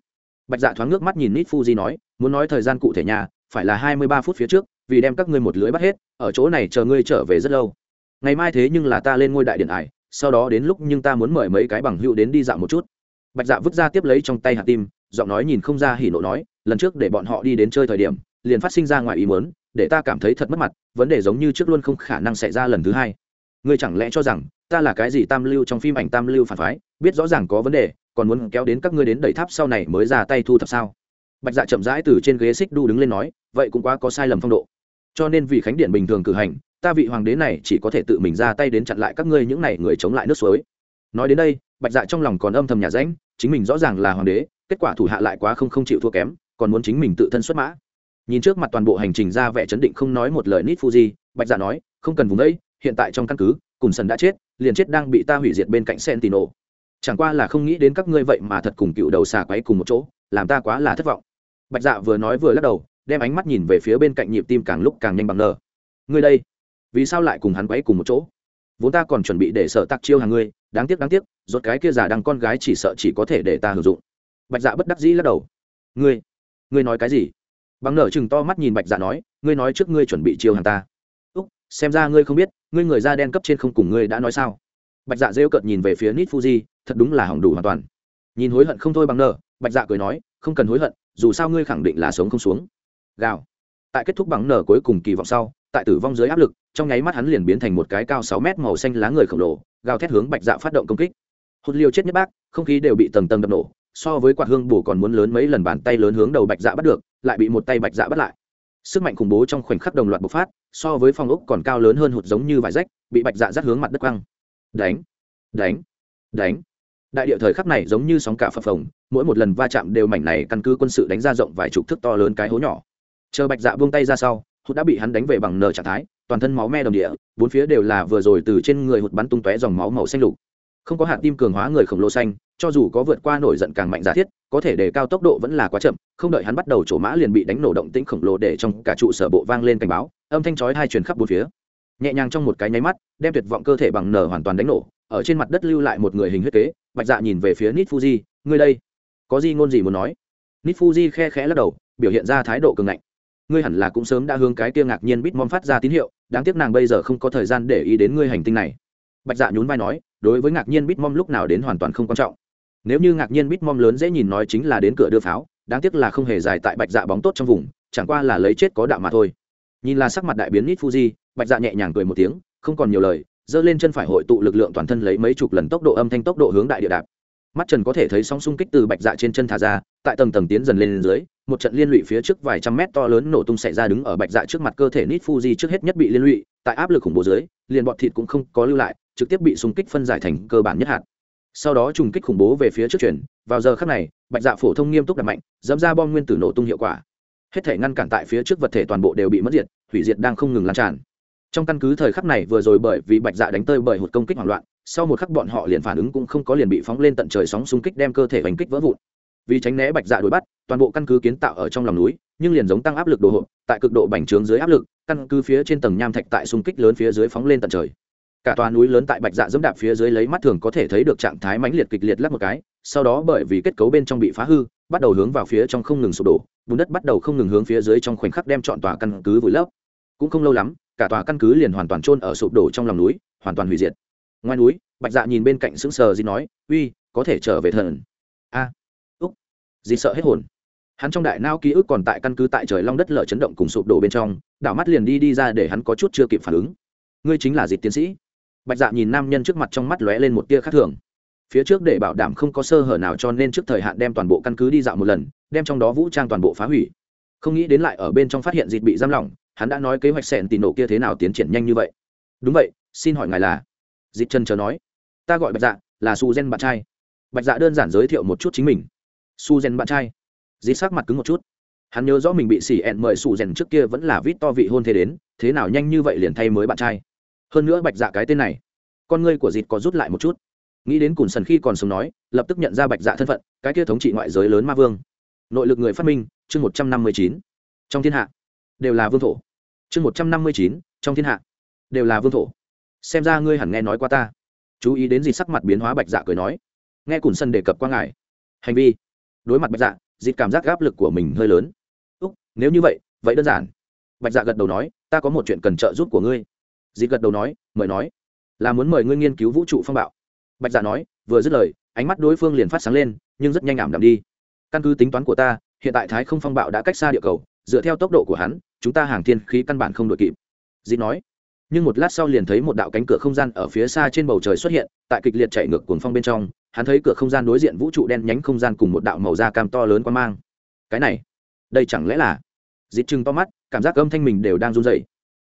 Bạch dạ thoáng nước mắt nhìn nít fuji nói muốn nói thời gian cụ thể nhà, phải là hai mươi ba phút phía trước, vì đem các ngươi một lưới bắt hết, ở chỗ này chờ ngươi trở về rất lâu. Ngày mai thế nhưng là ta lên ngôi đại điện ải, sau đó đến lúc nhưng ta muốn mời mấy cái bằng hữu đến đi dạo một chút. Bạch dạ vứt ra tiếp lấy trong tay hạt tim, giọng nói nhìn không ra hỉ nộ nói, lần trước để bọn họ đi đến chơi thời điểm, liền phát sinh ra ngoài ý muốn, để ta cảm thấy thật mất mặt, vấn đề giống như trước luôn không khả năng xảy ra lần thứ hai. Ngươi chẳng lẽ cho rằng, ta là cái gì tam lưu trong phim ảnh tam lưu phản phái, biết rõ ràng có vấn đề, còn muốn kéo đến các ngươi đến đẩy tháp sau này mới ra tay thu thập sao? Bạch dạ chậm rãi từ trên ghế xích đu đứng lên nói, vậy cũng quá có sai lầm phong độ. Cho nên vì khánh điện bình thường cử hành, ta vị hoàng đế này chỉ có thể tự mình ra tay đến chặn lại các ngươi những này người chống lại nước suối. Nói đến đây, bạch dạ trong lòng còn âm thầm nhà ránh, chính mình rõ ràng là hoàng đế, kết quả thủ hạ lại quá không không chịu thua kém, còn muốn chính mình tự thân xuất mã. Nhìn trước mặt toàn bộ hành trình ra vẻ chấn định không nói một lời nít fuji, bạch dạ nói, không cần vùng đấy hiện tại trong căn cứ cùn sần đã chết, liền chết đang bị ta hủy diệt bên cạnh sentino. Chẳng qua là không nghĩ đến các ngươi vậy mà thật cùng cựu đầu xà quấy cùng một chỗ, làm ta quá là thất vọng bạch dạ vừa nói vừa lắc đầu đem ánh mắt nhìn về phía bên cạnh nhịp tim càng lúc càng nhanh bằng nờ. Ngươi đây vì sao lại cùng hắn quấy cùng một chỗ? Vốn ta còn chuẩn bị để sợ tặc chiêu hàng ngươi đáng tiếc đáng tiếc rốt cái kia giả đằng con gái chỉ sợ chỉ có thể để ta hưởng dụng. Bạch dạ bất đắc dĩ lắc đầu. Ngươi ngươi nói cái gì? Bằng nở chừng to mắt nhìn bạch dạ nói ngươi nói trước ngươi chuẩn bị chiêu hàng ta. Úc xem ra ngươi không biết ngươi người da đen cấp trên không cùng ngươi đã nói sao? Bạch dạ rêu cợt nhìn về phía nít fuji thật đúng là hỏng đủ hoàn toàn. Nhìn hối hận không thôi bằng nở, bạch dạ cười nói không cần hối hận dù sao ngươi khẳng định là sống không xuống. Gào. Tại kết thúc bằng nở cuối cùng kỳ vọng sau, tại tử vong dưới áp lực, trong nháy mắt hắn liền biến thành một cái cao sáu mét màu xanh lá người khổng lồ, gào thét hướng bạch dạ phát động công kích. Hụt liều chết nhất bác, không khí đều bị tầng tầng đập nổ, so với quạt hương bù còn muốn lớn mấy lần bàn tay lớn hướng đầu bạch dạ bắt được, lại bị một tay bạch dạ bắt lại. Sức mạnh khủng bố trong khoảnh khắc đồng loạt bộc phát, so với phong ốc còn cao lớn hơn hụt giống như vải rách, bị bạch dạ dắt hướng mặt đất quăng. Đánh. Đánh. Đánh. Đại địa thời khắc này giống như sóng cả phập phồng mỗi một lần va chạm đều mảnh này căn cứ quân sự đánh ra rộng vài chục thước to lớn cái hố nhỏ. Chờ bạch dạ buông tay ra sau, hụt đã bị hắn đánh về bằng nờ trạng thái, toàn thân máu me đồng địa, bốn phía đều là vừa rồi từ trên người hụt bắn tung tóe dòng máu màu xanh lục. Không có hạt tim cường hóa người khổng lồ xanh, cho dù có vượt qua nổi giận càng mạnh giả thiết, có thể đề cao tốc độ vẫn là quá chậm, không đợi hắn bắt đầu chỗ mã liền bị đánh nổ động tĩnh khổng lồ để trong cả trụ sở bộ vang lên cảnh báo, âm thanh chói hai truyền khắp bốn phía. Nhẹ nhàng trong một cái nháy mắt, đem tuyệt vọng cơ thể bằng nở hoàn toàn đánh nổ, ở trên mặt đất lưu lại một người hình huyết kế, bạch dạ nhìn về phía nít fuji ngươi đây có gì ngôn gì muốn nói. Nít fuji khe khẽ lắc đầu, biểu hiện ra thái độ cường ngạnh. Ngươi hẳn là cũng sớm đã hướng cái kia ngạc nhiên bít mom phát ra tín hiệu, đáng tiếc nàng bây giờ không có thời gian để ý đến ngươi hành tinh này. Bạch dạ nhún vai nói, đối với ngạc nhiên bít mom lúc nào đến hoàn toàn không quan trọng. Nếu như ngạc nhiên bít mom lớn dễ nhìn nói chính là đến cửa đưa pháo, đáng tiếc là không hề dài tại bạch dạ bóng tốt trong vùng, chẳng qua là lấy chết có đạo mà thôi. Nhìn là sắc mặt đại biến nít fuji bạch dạ nhẹ nhàng cười một tiếng, không còn nhiều lời, giơ lên chân phải hội tụ lực lượng toàn thân lấy mấy chục lần tốc độ âm thanh tốc độ hướng đại địa đạp mắt trần có thể thấy sóng xung kích từ bạch dạ trên chân thả ra, tại tầng tầng tiến dần lên dưới, một trận liên lụy phía trước vài trăm mét to lớn nổ tung xảy ra đứng ở bạch dạ trước mặt cơ thể nít fuji trước hết nhất bị liên lụy, tại áp lực khủng bố dưới, liền bọt thịt cũng không có lưu lại, trực tiếp bị xung kích phân giải thành cơ bản nhất hạt. Sau đó trùng kích khủng bố về phía trước chuyển, vào giờ khắc này, bạch dạ phổ thông nghiêm túc đặc mạnh, dẫm ra bom nguyên tử nổ tung hiệu quả. Hết thể ngăn cản tại phía trước vật thể toàn bộ đều bị mất diệt, hủy diệt đang không ngừng lan tràn trong căn cứ thời khắc này vừa rồi bởi vì bạch dạ đánh tơi bởi một công kích hoảng loạn, sau một khắc bọn họ liền phản ứng cũng không có liền bị phóng lên tận trời sóng xung kích đem cơ thể hành kích vỡ vụn. Vì tránh né bạch dạ đuổi bắt, toàn bộ căn cứ kiến tạo ở trong lòng núi, nhưng liền giống tăng áp lực đồ hộp, tại cực độ bành trướng dưới áp lực, căn cứ phía trên tầng nham thạch tại xung kích lớn phía dưới phóng lên tận trời. Cả tòa núi lớn tại bạch dạ dẫm đạp phía dưới lấy mắt thường có thể thấy được trạng thái mãnh liệt kịch liệt lắp một cái, sau đó bởi vì kết cấu bên trong bị phá hư, bắt đầu hướng vào phía trong không ngừng sụp đổ, bùn đất bắt đầu không ngừng hướng phía dưới trong khoảnh khắc đem chọn tòa căn cứ vùi lấp. Cũng không lâu lắm cả tòa căn cứ liền hoàn toàn trôn ở sụp đổ trong lòng núi hoàn toàn hủy diệt. Ngoài núi bạch dạ nhìn bên cạnh sững sờ dì nói uy có thể trở về thần. A à, úc. Dì sợ hết hồn. Hắn trong đại nao ký ức còn tại căn cứ tại trời long đất lở chấn động cùng sụp đổ bên trong đảo mắt liền đi đi ra để hắn có chút chưa kịp phản ứng. Ngươi chính là dịp tiến sĩ. Bạch dạ nhìn nam nhân trước mặt trong mắt lóe lên một tia khác thường. Phía trước để bảo đảm không có sơ hở nào cho nên trước thời hạn đem toàn bộ căn cứ đi dạo một lần đem trong đó vũ trang toàn bộ phá hủy. Không nghĩ đến lại ở bên trong phát hiện dịp bị giam lỏng hắn đã nói kế hoạch sẹn tì nổ kia thế nào tiến triển nhanh như vậy. Đúng vậy, xin hỏi ngài là? Dịp chân chờ nói. Ta gọi bạch dạ là su gen bạn trai. Bạch dạ đơn giản giới thiệu một chút chính mình. Su gen bạn trai. Dịp sắc mặt cứng một chút. Hắn nhớ rõ mình bị xỉ ẹn mời su gen trước kia vẫn là vít to vị hôn thế đến, thế nào nhanh như vậy liền thay mới bạn trai. Hơn nữa bạch dạ cái tên này, con ngươi của dịp có rút lại một chút. Nghĩ đến cùn sần khi còn sống nói, lập tức nhận ra bạch dạ thân phận, cái kia thống trị ngoại giới lớn ma vương. Nội lực người phát minh, chương một trăm năm mươi chín. Trong thiên hạ đều là vương thổ. Chương một trăm năm mươi chín, trong thiên hạ, đều là vương thổ. Xem ra ngươi hẳn nghe nói qua ta. Chú ý đến gì sắc mặt biến hóa bạch dạ cười nói. Nghe cùn sân đề cập qua ngài. Hành vi. Đối mặt bạch dạ dịp cảm giác áp lực của mình hơi lớn. Úc, nếu như vậy vậy đơn giản. Bạch dạ gật đầu nói, ta có một chuyện cần trợ giúp của ngươi. Dịp gật đầu nói, mời nói. Là muốn mời ngươi nghiên cứu vũ trụ phong bạo. Bạch dạ nói, vừa dứt lời, ánh mắt đối phương liền phát sáng lên, nhưng rất nhanh ảm đạm đi. Căn cứ tính toán của ta, hiện tại thái không phong bạo đã cách xa địa cầu dựa theo tốc độ của hắn, chúng ta hàng thiên khí căn bản không đội kịp. Dĩ nói, nhưng một lát sau liền thấy một đạo cánh cửa không gian ở phía xa trên bầu trời xuất hiện, tại kịch liệt chạy ngược cuồng phong bên trong, hắn thấy cửa không gian đối diện vũ trụ đen nhánh không gian cùng một đạo màu da cam to lớn quan mang. Cái này, đây chẳng lẽ là? Dịp chừng to mắt, cảm giác âm thanh mình đều đang run rẩy.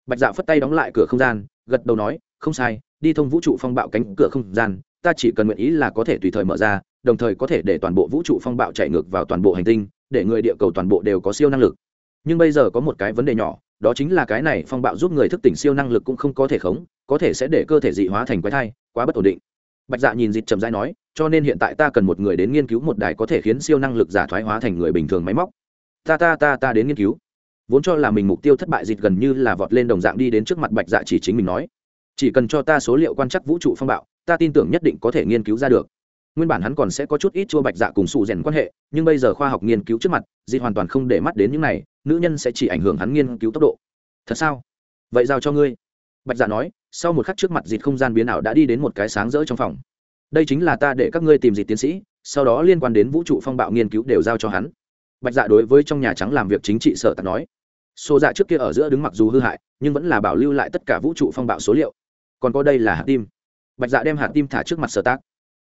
bạch dạ phất tay đóng lại cửa không gian, gật đầu nói, không sai, đi thông vũ trụ phong bạo cánh cửa không gian, ta chỉ cần nguyện ý là có thể tùy thời mở ra, đồng thời có thể để toàn bộ vũ trụ phong bạo chạy ngược vào toàn bộ hành tinh, để người địa cầu toàn bộ đều có siêu năng lực nhưng bây giờ có một cái vấn đề nhỏ, đó chính là cái này phong bạo giúp người thức tỉnh siêu năng lực cũng không có thể khống, có thể sẽ để cơ thể dị hóa thành quái thai, quá bất ổn định. Bạch dạ nhìn dịch trầm dai nói, cho nên hiện tại ta cần một người đến nghiên cứu một đài có thể khiến siêu năng lực giả thoái hóa thành người bình thường máy móc. Ta ta ta ta đến nghiên cứu. Vốn cho là mình mục tiêu thất bại dịt gần như là vọt lên đồng dạng đi đến trước mặt bạch dạ chỉ chính mình nói. Chỉ cần cho ta số liệu quan trắc vũ trụ phong bạo, ta tin tưởng nhất định có thể nghiên cứu ra được. Nguyên bản hắn còn sẽ có chút ít chua bạch dạ cùng sụ rèn quan hệ, nhưng bây giờ khoa học nghiên cứu trước mặt dịt hoàn toàn không để mắt đến những này nữ nhân sẽ chỉ ảnh hưởng hắn nghiên cứu tốc độ. Thật sao? Vậy giao cho ngươi. Bạch dạ nói, sau một khắc trước mặt dịt không gian biến ảo đã đi đến một cái sáng rỡ trong phòng. Đây chính là ta để các ngươi tìm dịt tiến sĩ, sau đó liên quan đến vũ trụ phong bạo nghiên cứu đều giao cho hắn. Bạch dạ đối với trong nhà trắng làm việc chính trị sở tạc nói. Xô dạ trước kia ở giữa đứng mặc dù hư hại, nhưng vẫn là bảo lưu lại tất cả vũ trụ phong bạo số liệu. Còn có đây là hạt tim. Bạch dạ đem hạt tim thả trước mặt sở tác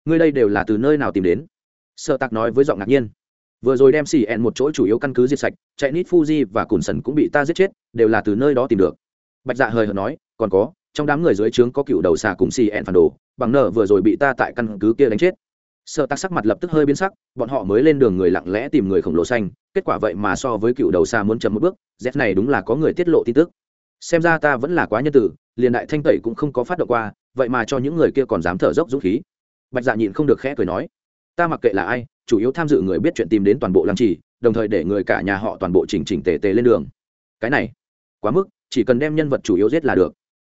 ngươi đây đều là từ nơi nào tìm đến? Sở tạc nói với giọng ngạc nhiên vừa rồi đem xì ẹn một chỗ chủ yếu căn cứ diệt sạch chạy nít fuji và cùn sần cũng bị ta giết chết, đều là từ nơi đó tìm được. Bạch dạ hời hợt nói, còn có, trong đám người dưới trướng có cựu đầu xà cùng xì ẹn phản đồ, bằng nợ vừa rồi bị ta tại căn cứ kia đánh chết. Sợ tắc sắc mặt lập tức hơi biến sắc, bọn họ mới lên đường người lặng lẽ tìm người khổng lồ xanh, kết quả vậy mà so với cựu đầu xa muốn chậm một bước, z này đúng là có người tiết lộ tin tức. Xem ra ta vẫn là quá nhân tử, liền đại thanh tẩy cũng không có phát động qua, vậy mà cho những người kia còn dám thở dốc dũng khí. Bạch dạ nhịn không được khẽ cười nói, ta mặc kệ là ai chủ yếu tham dự người biết chuyện tìm đến toàn bộ làm chỉ đồng thời để người cả nhà họ toàn bộ chỉnh chỉnh tề tề lên đường. Cái này, quá mức, chỉ cần đem nhân vật chủ yếu giết là được.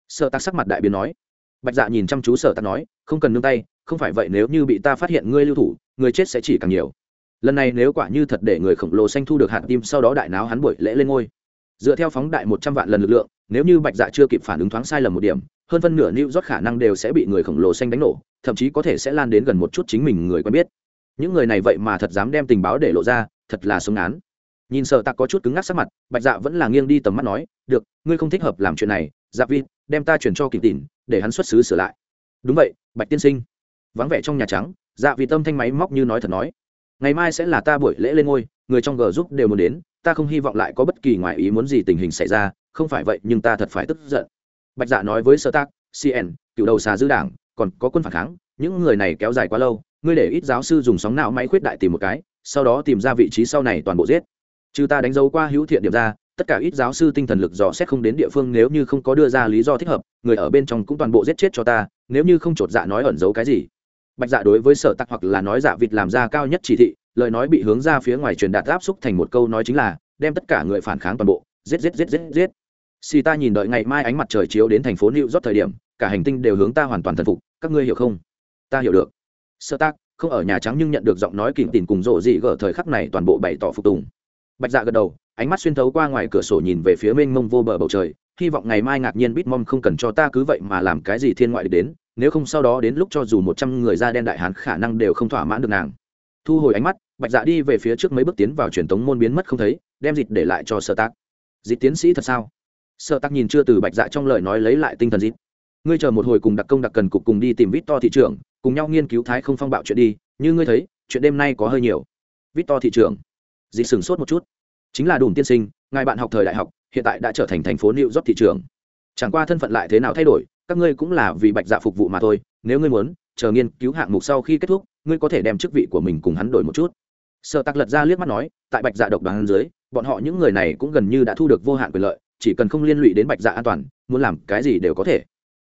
Sợ tạc sắc mặt đại biến nói. Bạch dạ nhìn chăm chú sợ tạc nói, không cần nương tay, không phải vậy nếu như bị ta phát hiện ngươi lưu thủ, người chết sẽ chỉ càng nhiều. Lần này nếu quả như thật để người khổng lồ xanh thu được hạt tim, sau đó đại náo hắn buổi lễ lên ngôi. Dựa theo phóng đại một trăm vạn lần lực lượng, nếu như bạch dạ chưa kịp phản ứng thoáng sai lầm một điểm, hơn phân nửa lưu rót khả năng đều sẽ bị người khổng lồ xanh đánh nổ, thậm chí có thể sẽ lan đến gần một chút chính mình người quen biết những người này vậy mà thật dám đem tình báo để lộ ra, thật là sống án nhìn sợ tặc có chút cứng ngắc sắc mặt, bạch dạ vẫn là nghiêng đi tầm mắt nói, được, ngươi không thích hợp làm chuyện này dạ vi, đem ta chuyển cho kịp tỉn để hắn xuất xứ sửa lại. Đúng vậy, bạch tiên sinh. Vắng vẻ trong nhà trắng dạ vì tâm thanh máy móc như nói thật nói, ngày mai sẽ là ta buổi lễ lên ngôi, người trong g giúp đều muốn đến, ta không hy vọng lại có bất kỳ ngoại ý muốn gì tình hình xảy ra, không phải vậy nhưng ta thật phải tức giận. Bạch dạ nói với sơ tác cn cựu đầu xà dư đảng, còn có quân phản kháng, những người này kéo dài quá lâu ngươi để ít giáo sư dùng sóng não máy khuyết đại tìm một cái, sau đó tìm ra vị trí sau này toàn bộ giết. Chứ ta đánh dấu qua hữu thiện điểm ra, tất cả ít giáo sư tinh thần lực dò xét không đến địa phương nếu như không có đưa ra lý do thích hợp, người ở bên trong cũng toàn bộ giết chết cho ta, nếu như không chột dạ nói ẩn giấu cái gì. Bạch dạ đối với sở tặc hoặc là nói dạ vịt làm ra cao nhất chỉ thị, lời nói bị hướng ra phía ngoài truyền đạt áp xúc thành một câu nói chính là, đem tất cả người phản kháng toàn bộ, giết giết giết giết giết. Xì ta nhìn đợi ngày mai ánh mặt trời chiếu đến thành phố new york thời điểm, cả hành tinh đều hướng ta hoàn toàn thần phục, các ngươi hiểu không? Ta hiểu được sơ tác, không ở nhà trắng nhưng nhận được giọng nói kìm tìm cùng rộ dị gở thời khắc này toàn bộ bày tỏ phục tùng. Bạch dạ gật đầu, ánh mắt xuyên thấu qua ngoài cửa sổ nhìn về phía mênh mông vô bờ bầu trời, hy vọng ngày mai ngạc nhiên bitmom không cần cho ta cứ vậy mà làm cái gì thiên ngoại đến, nếu không sau đó đến lúc cho dù một trăm người da đen đại hán khả năng đều không thỏa mãn được nàng. Thu hồi ánh mắt, bạch dạ đi về phía trước mấy bước tiến vào truyền thống môn biến mất không thấy, đem dịt để lại cho Sơ tác. Dịt tiến sĩ thật sao? Sơ tác nhìn chưa từ bạch dạ trong lời nói lấy lại tinh thần dịt ngươi chờ một hồi cùng đặc công đặc cần cục cùng đi tìm vít to thị trường cùng nhau nghiên cứu thái không phong bạo chuyện đi, như ngươi thấy, chuyện đêm nay có hơi nhiều. Vít to thị trường dì sửng sốt một chút. Chính là đùm tiên sinh, ngài bạn học thời đại học, hiện tại đã trở thành thành phố new york thị trường chẳng qua thân phận lại thế nào thay đổi, các ngươi cũng là vì bạch dạ phục vụ mà thôi, nếu ngươi muốn, chờ nghiên cứu hạng mục sau khi kết thúc, ngươi có thể đem chức vị của mình cùng hắn đổi một chút. Sợ tặc lật ra liếc mắt nói, tại bạch dạ độc đoàn dưới, bọn họ những người này cũng gần như đã thu được vô hạn quyền lợi, chỉ cần không liên lụy đến bạch dạ an toàn, muốn làm cái gì đều có thể.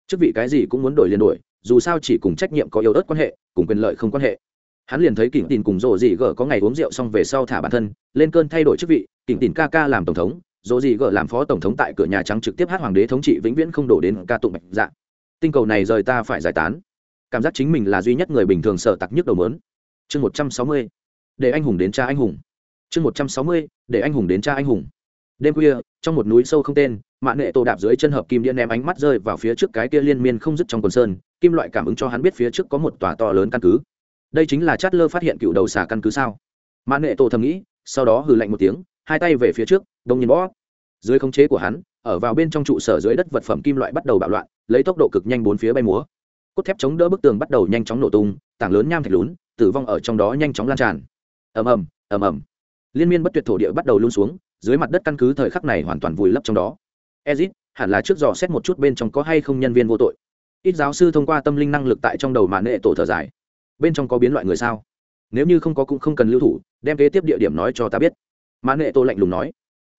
Chức vị cái gì cũng muốn đổi liền đổi dù sao chỉ cùng trách nhiệm có yếu ớt quan hệ, cùng quyền lợi không quan hệ. Hắn liền thấy kỉnh tin cùng rộ dị gở có ngày uống rượu xong về sau thả bản thân, lên cơn thay đổi chức vị kỉnh tin ca ca làm tổng thống dỗ gì gở làm phó tổng thống tại cửa nhà trắng trực tiếp hát hoàng đế thống trị vĩnh viễn không đổ đến ca tụng bạch dạ. Tinh cầu này rời ta phải giải tán. Cảm giác chính mình là duy nhất người bình thường sợ tặc nhức đầu mớn. Chương một trăm sáu mươi, để anh hùng đến cha anh hùng. Chương một trăm sáu mươi, để anh hùng đến cha anh hùng. Đêm khuya, trong một núi sâu không tên mạng nghệ tổ đạp dưới chân hợp kim điện ném ánh mắt rơi vào phía trước cái kia liên miên không dứt trong quần sơn kim loại cảm ứng cho hắn biết phía trước có một tòa to lớn căn cứ. Đây chính là chát lơ phát hiện cựu đầu xà căn cứ sao? Mạng nghệ tổ thầm nghĩ, sau đó hừ lạnh một tiếng, hai tay về phía trước, đông nhìn bó. Dưới khống chế của hắn, ở vào bên trong trụ sở dưới đất vật phẩm kim loại bắt đầu bạo loạn, lấy tốc độ cực nhanh bốn phía bay múa. Cốt thép chống đỡ bức tường bắt đầu nhanh chóng nổ tung, tảng lớn nham thạch lún, tử vong ở trong đó nhanh chóng lan tràn. Ầm ầm ầm ầm. Liên miên bất tuyệt thổ địa bắt đầu luôn xuống, dưới mặt đất căn cứ thời khắc này hoàn toàn vùi lấp trong đó. Ezit, hẳn là trước dò xét một chút bên trong có hay không nhân viên vô tội ít giáo sư thông qua tâm linh năng lực tại trong đầu màn nệ tổ thở dài. Bên trong có biến loại người sao? Nếu như không có cũng không cần lưu thủ, đem kế tiếp địa điểm nói cho ta biết. Màn nệ tổ lạnh lùng nói.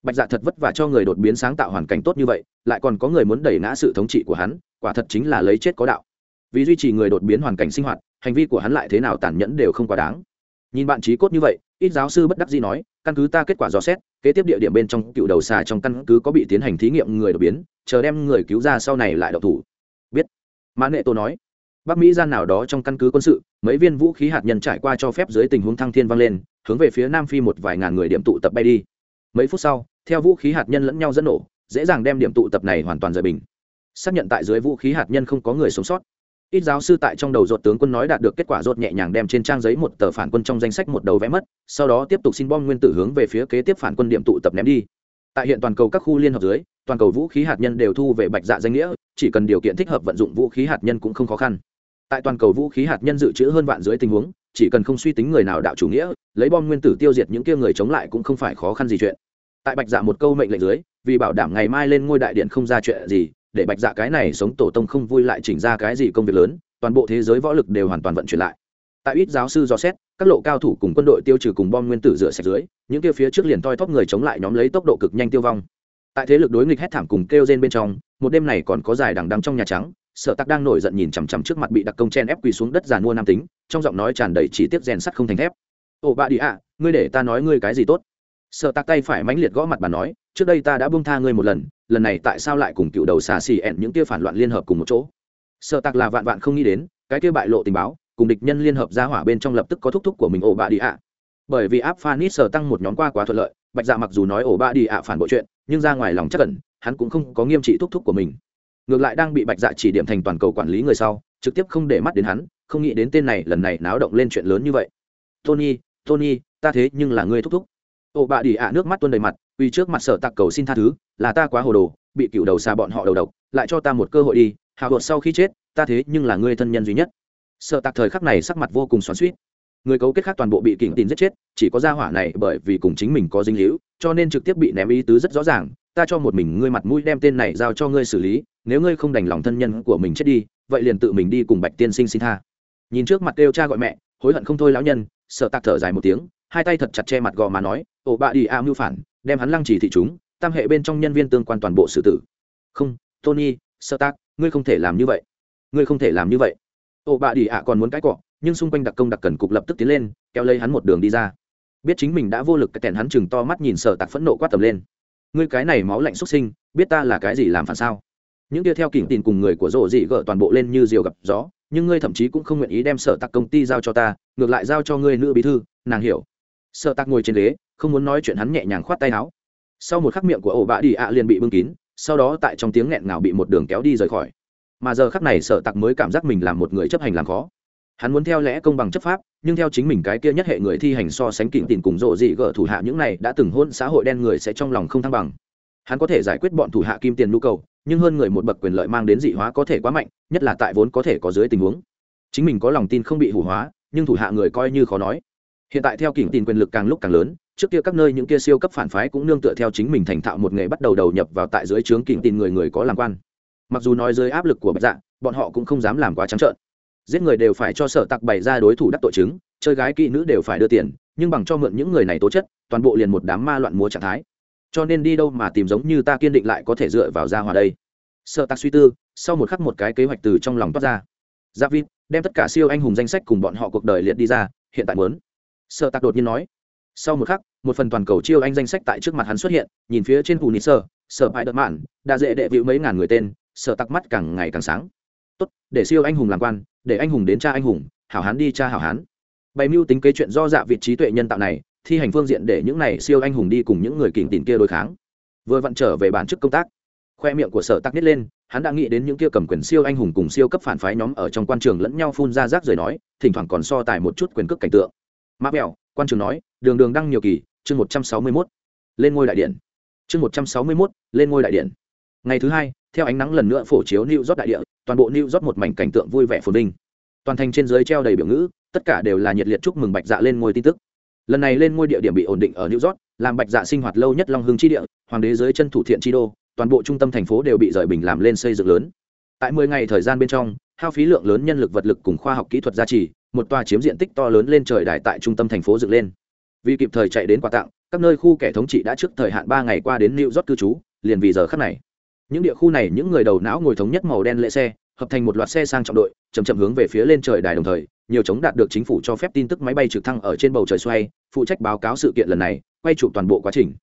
Bạch dạ thật vất vả cho người đột biến sáng tạo hoàn cảnh tốt như vậy, lại còn có người muốn đẩy ngã sự thống trị của hắn, quả thật chính là lấy chết có đạo. Vì duy trì người đột biến hoàn cảnh sinh hoạt, hành vi của hắn lại thế nào tàn nhẫn đều không quá đáng. Nhìn bạn trí cốt như vậy, ít giáo sư bất đắc dĩ nói, căn cứ ta kết quả dò xét, kế tiếp địa điểm bên trong cựu đầu xà trong căn cứ có bị tiến hành thí nghiệm người đột biến, chờ đem người cứu ra sau này lại độc thủ mã nệ tô nói, bắc mỹ gian nào đó trong căn cứ quân sự, mấy viên vũ khí hạt nhân trải qua cho phép dưới tình huống thăng thiên vang lên, hướng về phía nam phi một vài ngàn người điểm tụ tập bay đi. Mấy phút sau, theo vũ khí hạt nhân lẫn nhau dẫn nổ, dễ dàng đem điểm tụ tập này hoàn toàn rời bình. Xác nhận tại dưới vũ khí hạt nhân không có người sống sót. Ít giáo sư tại trong đầu ruột tướng quân nói đạt được kết quả ruột nhẹ nhàng đem trên trang giấy một tờ phản quân trong danh sách một đầu vẽ mất, sau đó tiếp tục xin bom nguyên tử hướng về phía kế tiếp phản quân điểm tụ tập ném đi tại hiện toàn cầu các khu liên hợp dưới, toàn cầu vũ khí hạt nhân đều thu về bạch dạ danh nghĩa, chỉ cần điều kiện thích hợp vận dụng vũ khí hạt nhân cũng không khó khăn. Tại toàn cầu vũ khí hạt nhân dự trữ hơn vạn dưới tình huống, chỉ cần không suy tính người nào đạo chủ nghĩa, lấy bom nguyên tử tiêu diệt những kia người chống lại cũng không phải khó khăn gì chuyện. Tại bạch dạ một câu mệnh lệnh dưới, vì bảo đảm ngày mai lên ngôi đại điện không ra chuyện gì, để bạch dạ cái này sống tổ tông không vui lại chỉnh ra cái gì công việc lớn, toàn bộ thế giới võ lực đều hoàn toàn vận chuyển lại. Tại ít giáo sư do xét, các lộ cao thủ cùng quân đội tiêu trừ cùng bom nguyên tử rửa sạch dưới những kia phía trước liền toi thóp người chống lại nhóm lấy tốc độ cực nhanh tiêu vong. Tại thế lực đối nghịch hét thảm cùng kêu rên bên trong, một đêm này còn có dài đằng đằng trong nhà trắng, sợ tắc đang nổi giận nhìn chằm chằm trước mặt bị đặc công chen ép quỳ xuống đất giàn mua nam tính, trong giọng nói tràn đầy chỉ tiết rèn sắt không thành thép. Ồ, bà đi ạ, ngươi để ta nói ngươi cái gì tốt? Sợ tắc tay phải mãnh liệt gõ mặt bà nói, trước đây ta đã buông tha ngươi một lần lần này tại sao lại cùng cựu đầu xà xì ẹn những kia phản loạn liên hợp cùng một chỗ? Sợ tắc là vạn vạn không nghĩ đến, cái kia bại lộ tình báo, cùng địch nhân liên hợp ra hỏa bên trong lập tức có thúc thúc của mình ổ bà đi ạ bởi vì áp phanit sở tăng một nhóm qua quá thuận lợi, bạch dạ mặc dù nói ổ bà đi ạ phản bội chuyện, nhưng ra ngoài lòng chắc cẩn hắn cũng không có nghiêm trị thúc thúc của mình. Ngược lại đang bị bạch dạ chỉ điểm thành toàn cầu quản lý người sau, trực tiếp không để mắt đến hắn, không nghĩ đến tên này lần này náo động lên chuyện lớn như vậy. Tony tony, ta thế nhưng là ngươi thúc thúc. Ổ bà đi ạ nước mắt tuôn đầy mặt uy trước mặt sở tặc cầu xin tha thứ, là ta quá hồ đồ, bị cựu đầu xa bọn họ đầu độc, lại cho ta một cơ hội đi, hào hột sau khi chết, ta thế nhưng là ngươi thân nhân duy nhất. Sợ tạc thời khắc này sắc mặt vô cùng xoắn suýt người cấu kết khác toàn bộ bị kỉnh tin giết chết, chỉ có gia hỏa này bởi vì cùng chính mình có dinh hữu cho nên trực tiếp bị ném ý tứ rất rõ ràng, ta cho một mình ngươi mặt mũi đem tên này giao cho ngươi xử lý, nếu ngươi không đành lòng thân nhân của mình chết đi, vậy liền tự mình đi cùng bạch tiên sinh xin tha. Nhìn trước mặt kêu cha gọi mẹ, hối hận không thôi lão nhân, sợ tạc thở dài một tiếng, hai tay thật chặt che mặt gò mà nói ổ bạ đi a, mưu phản, đem hắn lăng trì thị chúng, tam hệ bên trong nhân viên tương quan toàn bộ xử tử. Không, tony, sợ tạc, ngươi không thể làm như vậy. Ngươi không thể làm như vậy. Ổ bạ đi ạ còn muốn cãi cọ nhưng xung quanh đặc công đặc cần cục lập tức tiến lên, kéo lấy hắn một đường đi ra. Biết chính mình đã vô lực, cái tèn hắn chừng to mắt nhìn sợ tạc phẫn nộ quát tầm lên. Ngươi cái này máu lạnh xuất sinh, biết ta là cái gì làm phản sao? Những kia theo kỉnh tin cùng người của rộ dị gỡ toàn bộ lên như diều gặp gió, nhưng ngươi thậm chí cũng không nguyện ý đem sở tạc công ty giao cho ta, ngược lại giao cho ngươi nữ bí thư, nàng hiểu. Sợ tạc ngồi trên ghế, không muốn nói chuyện hắn nhẹ nhàng khoát tay áo. Sau một khắc miệng của ổ bạ đi ạ liền bị bưng kín, sau đó tại trong tiếng nghẹn ngào bị một đường kéo đi rời khỏi. Mà giờ khắc này sở tặc mới cảm giác mình làm một người chấp hành làm khó hắn muốn theo lẽ công bằng chấp pháp, nhưng theo chính mình cái kia nhất hệ người thi hành so sánh kỉnh tìm cùng rộ dị gỡ thủ hạ những này đã từng hôn xã hội đen người sẽ trong lòng không thăng bằng. Hắn có thể giải quyết bọn thủ hạ kim tiền nhu cầu, nhưng hơn người một bậc quyền lợi mang đến dị hóa có thể quá mạnh, nhất là tại vốn có thể có dưới tình huống. Chính mình có lòng tin không bị hủ hóa, nhưng thủ hạ người coi như khó nói. Hiện tại theo kỉnh tìm quyền lực càng lúc càng lớn, trước kia các nơi những kia siêu cấp phản phái cũng nương tựa theo chính mình thành thạo một nghề bắt đầu đầu nhập vào tại dưới trướng kỉnh tìm người người có làm quan. Mặc dù nói dưới áp lực của bạch dạ bọn họ cũng không dám làm quá trắng trợn giết người đều phải cho sở tặc bày ra đối thủ đắc tội chứng, chơi gái kỹ nữ đều phải đưa tiền, nhưng bằng cho mượn những người này tố chất, toàn bộ liền một đám ma loạn múa trạng thái. Cho nên đi đâu mà tìm giống như ta kiên định lại có thể dựa vào ra hòa đây. Sợ tặc suy tư, sau một khắc một cái kế hoạch từ trong lòng toát ra. Giáp Vin đem tất cả siêu anh hùng danh sách cùng bọn họ cuộc đời liệt đi ra, hiện tại muốn. Sợ tặc đột nhiên nói. Sau một khắc, một phần toàn cầu chiêu anh danh sách tại trước mặt hắn xuất hiện, nhìn phía trên phù nị sơ sợ bại đợt mạn, đã dễ đệ vịu mấy ngàn người tên sợ tặc mắt càng ngày càng sáng. Tốt, để siêu anh hùng làm quan để anh hùng đến cha anh hùng hảo hán đi cha hảo hán. Bày mưu tính kế chuyện do dạ vị trí tuệ nhân tạo này thi hành phương diện để những này siêu anh hùng đi cùng những người kỉnh tìm kia đối kháng. Vừa vặn trở về bản chức công tác khoe miệng của sở tắc nít lên hắn đã nghĩ đến những kia cầm quyền siêu anh hùng cùng siêu cấp phản phái nhóm ở trong quan trường lẫn nhau phun ra rác rời nói thỉnh thoảng còn so tài một chút quyền cước cảnh tượng. Mã bèo quan trường nói đường đường đăng nhiều kỳ chương một trăm sáu mươi mốt lên ngôi đại điện. Chương một trăm sáu mươi mốt lên ngôi đại điện. Ngày thứ hai theo ánh nắng lần nữa phổ chiếu New York đại địa, toàn bộ New York một mảnh cảnh tượng vui vẻ phồn vinh. Toàn thành trên dưới treo đầy biểu ngữ, tất cả đều là nhiệt liệt chúc mừng Bạch Dạ lên ngôi tin tức. Lần này lên ngôi địa điểm bị ổn định ở New York, làm Bạch Dạ sinh hoạt lâu nhất Long Hưng chi địa, hoàng đế dưới chân thủ thiện chi đô, toàn bộ trung tâm thành phố đều bị rời bình làm lên xây dựng lớn. Tại 10 ngày thời gian bên trong, hao phí lượng lớn nhân lực vật lực cùng khoa học kỹ thuật gia trì, một tòa chiếm diện tích to lớn lên trời đài tại trung tâm thành phố dựng lên. Vì kịp thời chạy đến quà tặng, các nơi khu kẻ thống trị đã trước thời hạn 3 ngày qua đến New York cư trú, liền vì giờ khắc này những địa khu này, những người đầu não ngồi thống nhất màu đen lệ xe, hợp thành một loạt xe sang trọng đội chầm chậm hướng về phía lên trời đài đồng thời, nhiều chống đạt được chính phủ cho phép tin tức máy bay trực thăng ở trên bầu trời xoay, phụ trách báo cáo sự kiện lần này, quay chụp toàn bộ quá trình.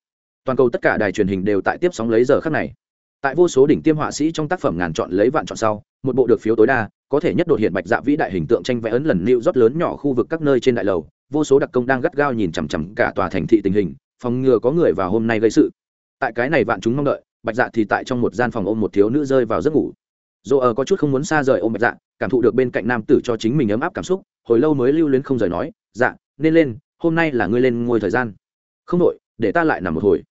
Toàn cầu tất cả đài truyền hình đều tại tiếp sóng lấy giờ khắc này. Tại vô số đỉnh tiêm họa sĩ trong tác phẩm ngàn chọn lấy vạn chọn sau, một bộ được phiếu tối đa, có thể nhất đột hiện bạch dạ vĩ đại hình tượng tranh vẽ ấn lần lưu rót lớn nhỏ khu vực các nơi trên đại lầu, vô số đặc công đang gắt gao nhìn chằm chằm cả tòa thành thị tình hình, phòng ngừa có người vào hôm nay gây sự. Tại cái này vạn chúng mong đợi bạch dạ thì tại trong một gian phòng ôm một thiếu nữ rơi vào giấc ngủ. Dỗ ở có chút không muốn xa rời ôm bạch dạ cảm thụ được bên cạnh nam tử cho chính mình ấm áp cảm xúc, hồi lâu mới lưu luyến không rời nói dạ nên lên, hôm nay là ngươi lên ngôi thời gian. Không đội, để ta lại nằm một hồi.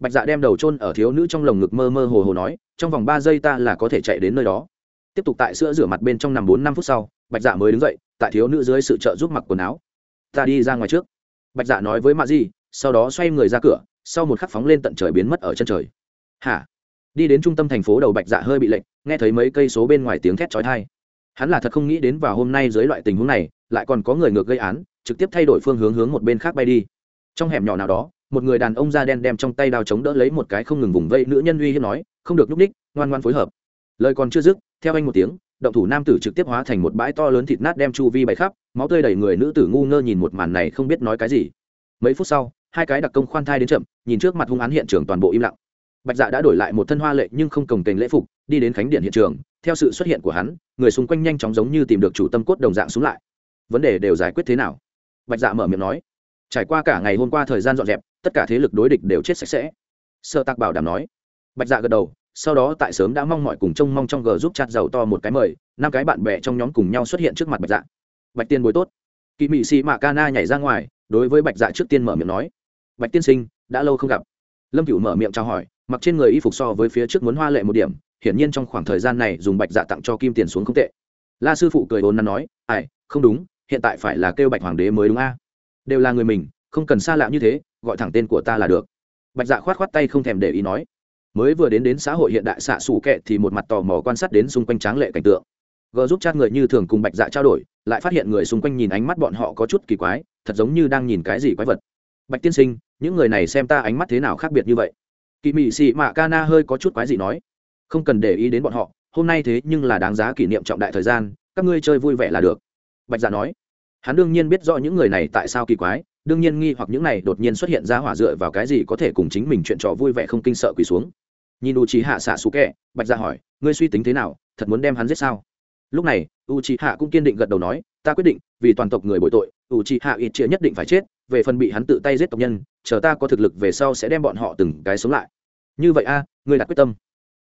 Bạch dạ đem đầu chôn ở thiếu nữ trong lồng ngực mơ mơ hồ hồ nói, trong vòng ba giây ta là có thể chạy đến nơi đó. Tiếp tục tại sữa rửa mặt bên trong nằm bốn năm phút sau, bạch dạ mới đứng dậy, tại thiếu nữ dưới sự trợ giúp mặc quần áo. Ta đi ra ngoài trước. Bạch dạ nói với mạ di, sau đó xoay người ra cửa, sau một khắc phóng lên tận trời biến mất ở chân trời hả? Đi đến trung tâm thành phố đầu bạch dạ hơi bị lệnh, nghe thấy mấy cây số bên ngoài tiếng thét chói tai. Hắn là thật không nghĩ đến vào hôm nay dưới loại tình huống này, lại còn có người ngược gây án, trực tiếp thay đổi phương hướng hướng một bên khác bay đi. Trong hẻm nhỏ nào đó, một người đàn ông da đen đem trong tay đao chống đỡ lấy một cái không ngừng vùng vây nữ nhân uy hiếp nói, không được nhúc ních ngoan ngoan phối hợp. Lời còn chưa dứt, theo anh một tiếng, động thủ nam tử trực tiếp hóa thành một bãi to lớn thịt nát đem chu vi bày khắp, máu tươi đầy người nữ tử ngu ngơ nhìn một màn này không biết nói cái gì. Mấy phút sau, hai cái đặc công khoan thai đến chậm, nhìn trước mặt hung án hiện trường toàn bộ im lặng bạch dạ đã đổi lại một thân hoa lệ nhưng không cồng kềnh lễ phục, đi đến khánh điện hiện trường, theo sự xuất hiện của hắn, người xung quanh nhanh chóng giống như tìm được chủ tâm cốt đồng dạng xuống lại. Vấn đề đều giải quyết thế nào? Bạch dạ mở miệng nói. Trải qua cả ngày hôm qua thời gian dọn dẹp, tất cả thế lực đối địch đều chết sạch sẽ. Sợ tạc bảo đảm nói. Bạch dạ gật đầu, sau đó tại sớm đã mong mọi cùng trông mong trong g giúp chặt giàu to một cái mời, năm cái bạn bè trong nhóm cùng nhau xuất hiện trước mặt bạch dạ. Bạch tiên bối tốt. Kỳ mị xì mạ ca na nhảy ra ngoài, đối với bạch dạ trước tiên mở miệng nói. Bạch tiên sinh, đã lâu không gặp. Lâm cửu mở miệng trao hỏi mặc trên người y phục so với phía trước muốn hoa lệ một điểm, hiển nhiên trong khoảng thời gian này dùng bạch dạ tặng cho kim tiền xuống không tệ. La sư phụ cười ồn nắn nói, ai, không đúng, hiện tại phải là kêu bạch hoàng đế mới đúng a. Đều là người mình, không cần xa lạ như thế, gọi thẳng tên của ta là được. Bạch dạ khoát khoát tay không thèm để ý nói. Mới vừa đến đến xã hội hiện đại xạ xù kệ thì một mặt tò mò quan sát đến xung quanh tráng lệ cảnh tượng. G giúp chat người như thường cùng bạch dạ trao đổi, lại phát hiện người xung quanh nhìn ánh mắt bọn họ có chút kỳ quái, thật giống như đang nhìn cái gì quái vật. Bạch tiên sinh, những người này xem ta ánh mắt thế nào khác biệt như vậy? Kỳ mị xị mạ ca na hơi có chút quái gì nói, không cần để ý đến bọn họ, hôm nay thế nhưng là đáng giá kỷ niệm trọng đại thời gian, các ngươi chơi vui vẻ là được. Bạch dạ nói, hắn đương nhiên biết rõ những người này tại sao kỳ quái, đương nhiên nghi hoặc những này đột nhiên xuất hiện ra hỏa dựa vào cái gì có thể cùng chính mình chuyện trò vui vẻ không kinh sợ quỳ xuống. Nhìn u trí hạ xạ xú kẹ, bạch ra dạ hỏi, ngươi suy tính thế nào, thật muốn đem hắn giết sao? Lúc này u trí hạ cũng kiên định gật đầu nói, ta quyết định, vì toàn tộc người bội tội u trí hạ ít chia nhất định phải chết, về phần bị hắn tự tay giết tộc nhân chờ ta có thực lực về sau sẽ đem bọn họ từng cái sống lại. Như vậy a, ngươi đặt quyết tâm.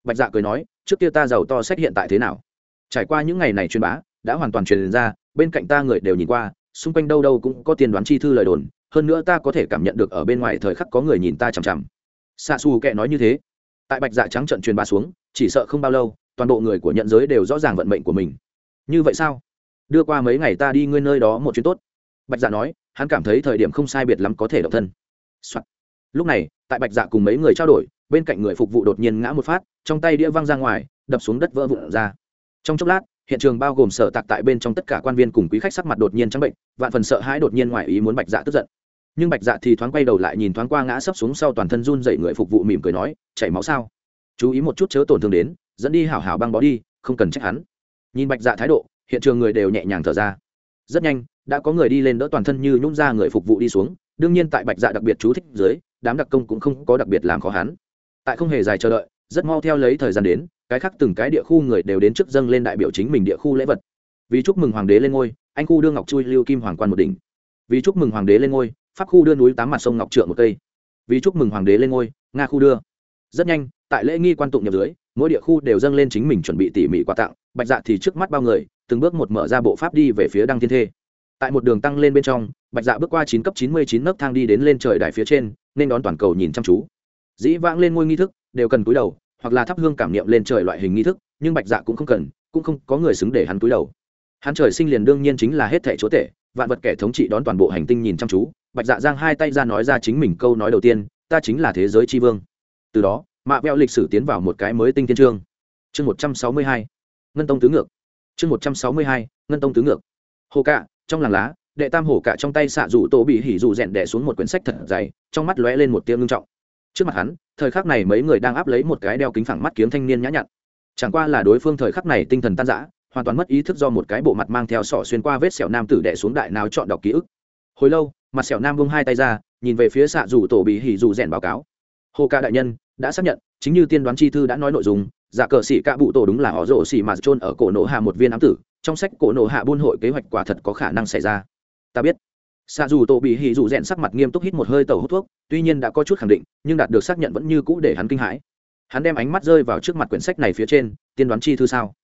Bạch dạ cười nói, trước kia ta giàu to xét hiện tại thế nào? Trải qua những ngày này truyền bá, đã hoàn toàn truyền ra, bên cạnh ta người đều nhìn qua, xung quanh đâu đâu cũng có tiền đoán chi thư lời đồn, hơn nữa ta có thể cảm nhận được ở bên ngoài thời khắc có người nhìn ta chằm chằm. Xa xù kệ nói như thế. Tại bạch dạ trắng trận truyền bá xuống, chỉ sợ không bao lâu, toàn bộ người của nhận giới đều rõ ràng vận mệnh của mình. Như vậy sao? Đưa qua mấy ngày ta đi ngươi nơi đó một chuyến tốt. Bạch dạ nói, hắn cảm thấy thời điểm không sai biệt lắm có thể động thân、Soạn. lúc này, tại bạch dạ cùng mấy người trao đổi, bên cạnh người phục vụ đột nhiên ngã một phát, trong tay đĩa văng ra ngoài, đập xuống đất vỡ vụn ra. Trong chốc lát, hiện trường bao gồm sở tạc tại bên trong tất cả quan viên cùng quý khách sắc mặt đột nhiên trắng bệnh, vạn phần sợ hãi đột nhiên ngoài ý muốn bạch dạ tức giận. Nhưng bạch dạ thì thoáng quay đầu lại nhìn thoáng qua ngã sấp xuống sau toàn thân run dậy người phục vụ mỉm cười nói, chảy máu sao? Chú ý một chút chớ tổn thương đến, dẫn đi hảo hảo băng bó đi, không cần trách hắn. Nhìn bạch dạ thái độ, hiện trường người đều nhẹ nhàng thở ra. Rất nhanh, đã có người đi lên đỡ toàn thân như nhún ra người phục vụ đi xuống đương nhiên tại bạch dạ đặc biệt chú thích dưới, đám đặc công cũng không có đặc biệt làm khó hắn. Tại không hề dài chờ đợi, rất mau theo lấy thời gian đến, cái khác từng cái địa khu người đều đến trước dâng lên đại biểu chính mình địa khu lễ vật. Vì chúc mừng hoàng đế lên ngôi, anh khu đưa ngọc chui lưu kim hoàng quan một đỉnh. Vì chúc mừng hoàng đế lên ngôi, pháp khu đưa núi tám mặt sông ngọc trượng một cây. Vì chúc mừng hoàng đế lên ngôi, nga khu đưa. Rất nhanh, tại lễ nghi quan tụng nhập dưới, mỗi địa khu đều dâng lên chính mình chuẩn bị tỉ mỉ quà tặng, bạch dạ thì trước mắt bao người, từng bước một mở ra bộ pháp đi về phía đăng thiên thê tại một đường tăng lên bên trong, bạch dạ bước qua chín cấp chín mươi chín nấc thang đi đến lên trời đài phía trên, nên đón toàn cầu nhìn chăm chú. Dĩ vãng lên ngôi nghi thức, đều cần cúi đầu, hoặc là thắp hương cảm niệm lên trời loại hình nghi thức, nhưng bạch dạ cũng không cần, cũng không có người xứng để hắn cúi đầu. Hắn trời sinh liền đương nhiên chính là hết thẻ chúa tể, vạn vật kẻ thống trị đón toàn bộ hành tinh nhìn chăm chú. Bạch dạ giang hai tay ra nói ra chính mình câu nói đầu tiên, ta chính là thế giới tri vương. Từ đó, mạ vẹo lịch sử tiến vào một cái mới tinh thiên trương. Chương một trăm sáu mươi hai, ngân tông tứ ngược. Chương một trăm sáu mươi hai, ngân tông tứ ngược. Hồ cạ trong làng lá, đệ tam hổ cả trong tay xạ rủ tổ bị hỉ dù rèn đẻ xuống một quyển sách thật dày, trong mắt lóe lên một tiếng ngưng trọng. Trước mặt hắn, thời khắc này mấy người đang áp lấy một cái đeo kính phẳng mắt kiếm thanh niên nhã nhặn. Chẳng qua là đối phương thời khắc này tinh thần tan rã, hoàn toàn mất ý thức do một cái bộ mặt mang theo sọ xuyên qua vết sẹo nam tử đẻ xuống đại nào chọn đọc ký ức. Hồi lâu, mặt sẹo nam vung hai tay ra, nhìn về phía xạ rủ tổ bị hỉ dù rèn báo cáo. Hồ ca đại nhân đã xác nhận, chính như tiên đoán chi thư đã nói nội dung, giả cờ xỉ cạ bụ tổ đúng là họ rổ xỉ mà trôn ở cổ nổ hạ một viên ám tử, trong sách cổ nổ hạ buôn hội kế hoạch quả thật có khả năng xảy ra. Ta biết. Xa dù tổ bị hỉ dù rèn sắc mặt nghiêm túc hít một hơi tàu hút thuốc, tuy nhiên đã có chút khẳng định, nhưng đạt được xác nhận vẫn như cũ để hắn kinh hãi. Hắn đem ánh mắt rơi vào trước mặt quyển sách này phía trên, tiên đoán chi thư sao?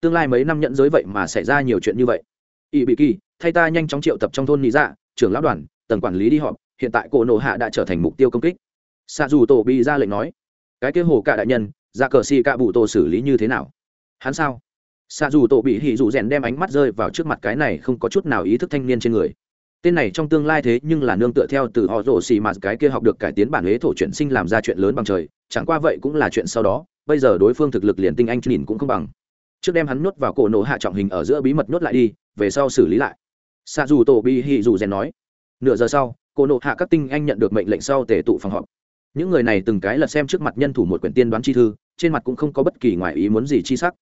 Tương lai mấy năm nhận giới vậy mà xảy ra nhiều chuyện như vậy. Ỵ bị kỳ, thay ta nhanh chóng triệu tập trong thôn lý dạ trưởng lão đoàn, tầng quản lý đi họp, hiện tại cổ nộ hạ đã trở thành mục tiêu công kích xa dù tổ bị ra lệnh nói, cái kia hồ cả đại nhân ra cờ xì cạ bụ tổ xử lý như thế nào? Hắn sao? Xa dù tổ bị hỉ dù rèn đem ánh mắt rơi vào trước mặt cái này không có chút nào ý thức thanh niên trên người. Tên này trong tương lai thế nhưng là nương tựa theo từ họ rổ xì mà cái kia học được cải tiến bản huế thổ chuyển sinh làm ra chuyện lớn bằng trời, chẳng qua vậy cũng là chuyện sau đó, bây giờ đối phương thực lực liền tinh anh nhìn cũng không bằng. Trước đem hắn nhốt vào cổ nổ hạ trọng hình ở giữa bí mật nhốt lại đi, về sau xử lý lại. Xa dù tổ bị hỉ dù rèn nói, nửa giờ sau, cổ nổ hạ các tinh anh nhận được mệnh lệnh sau tể tụ phòng họp những người này từng cái lật xem trước mặt nhân thủ một quyển tiên đoán chi thư, trên mặt cũng không có bất kỳ ngoại ý muốn gì chi sắc.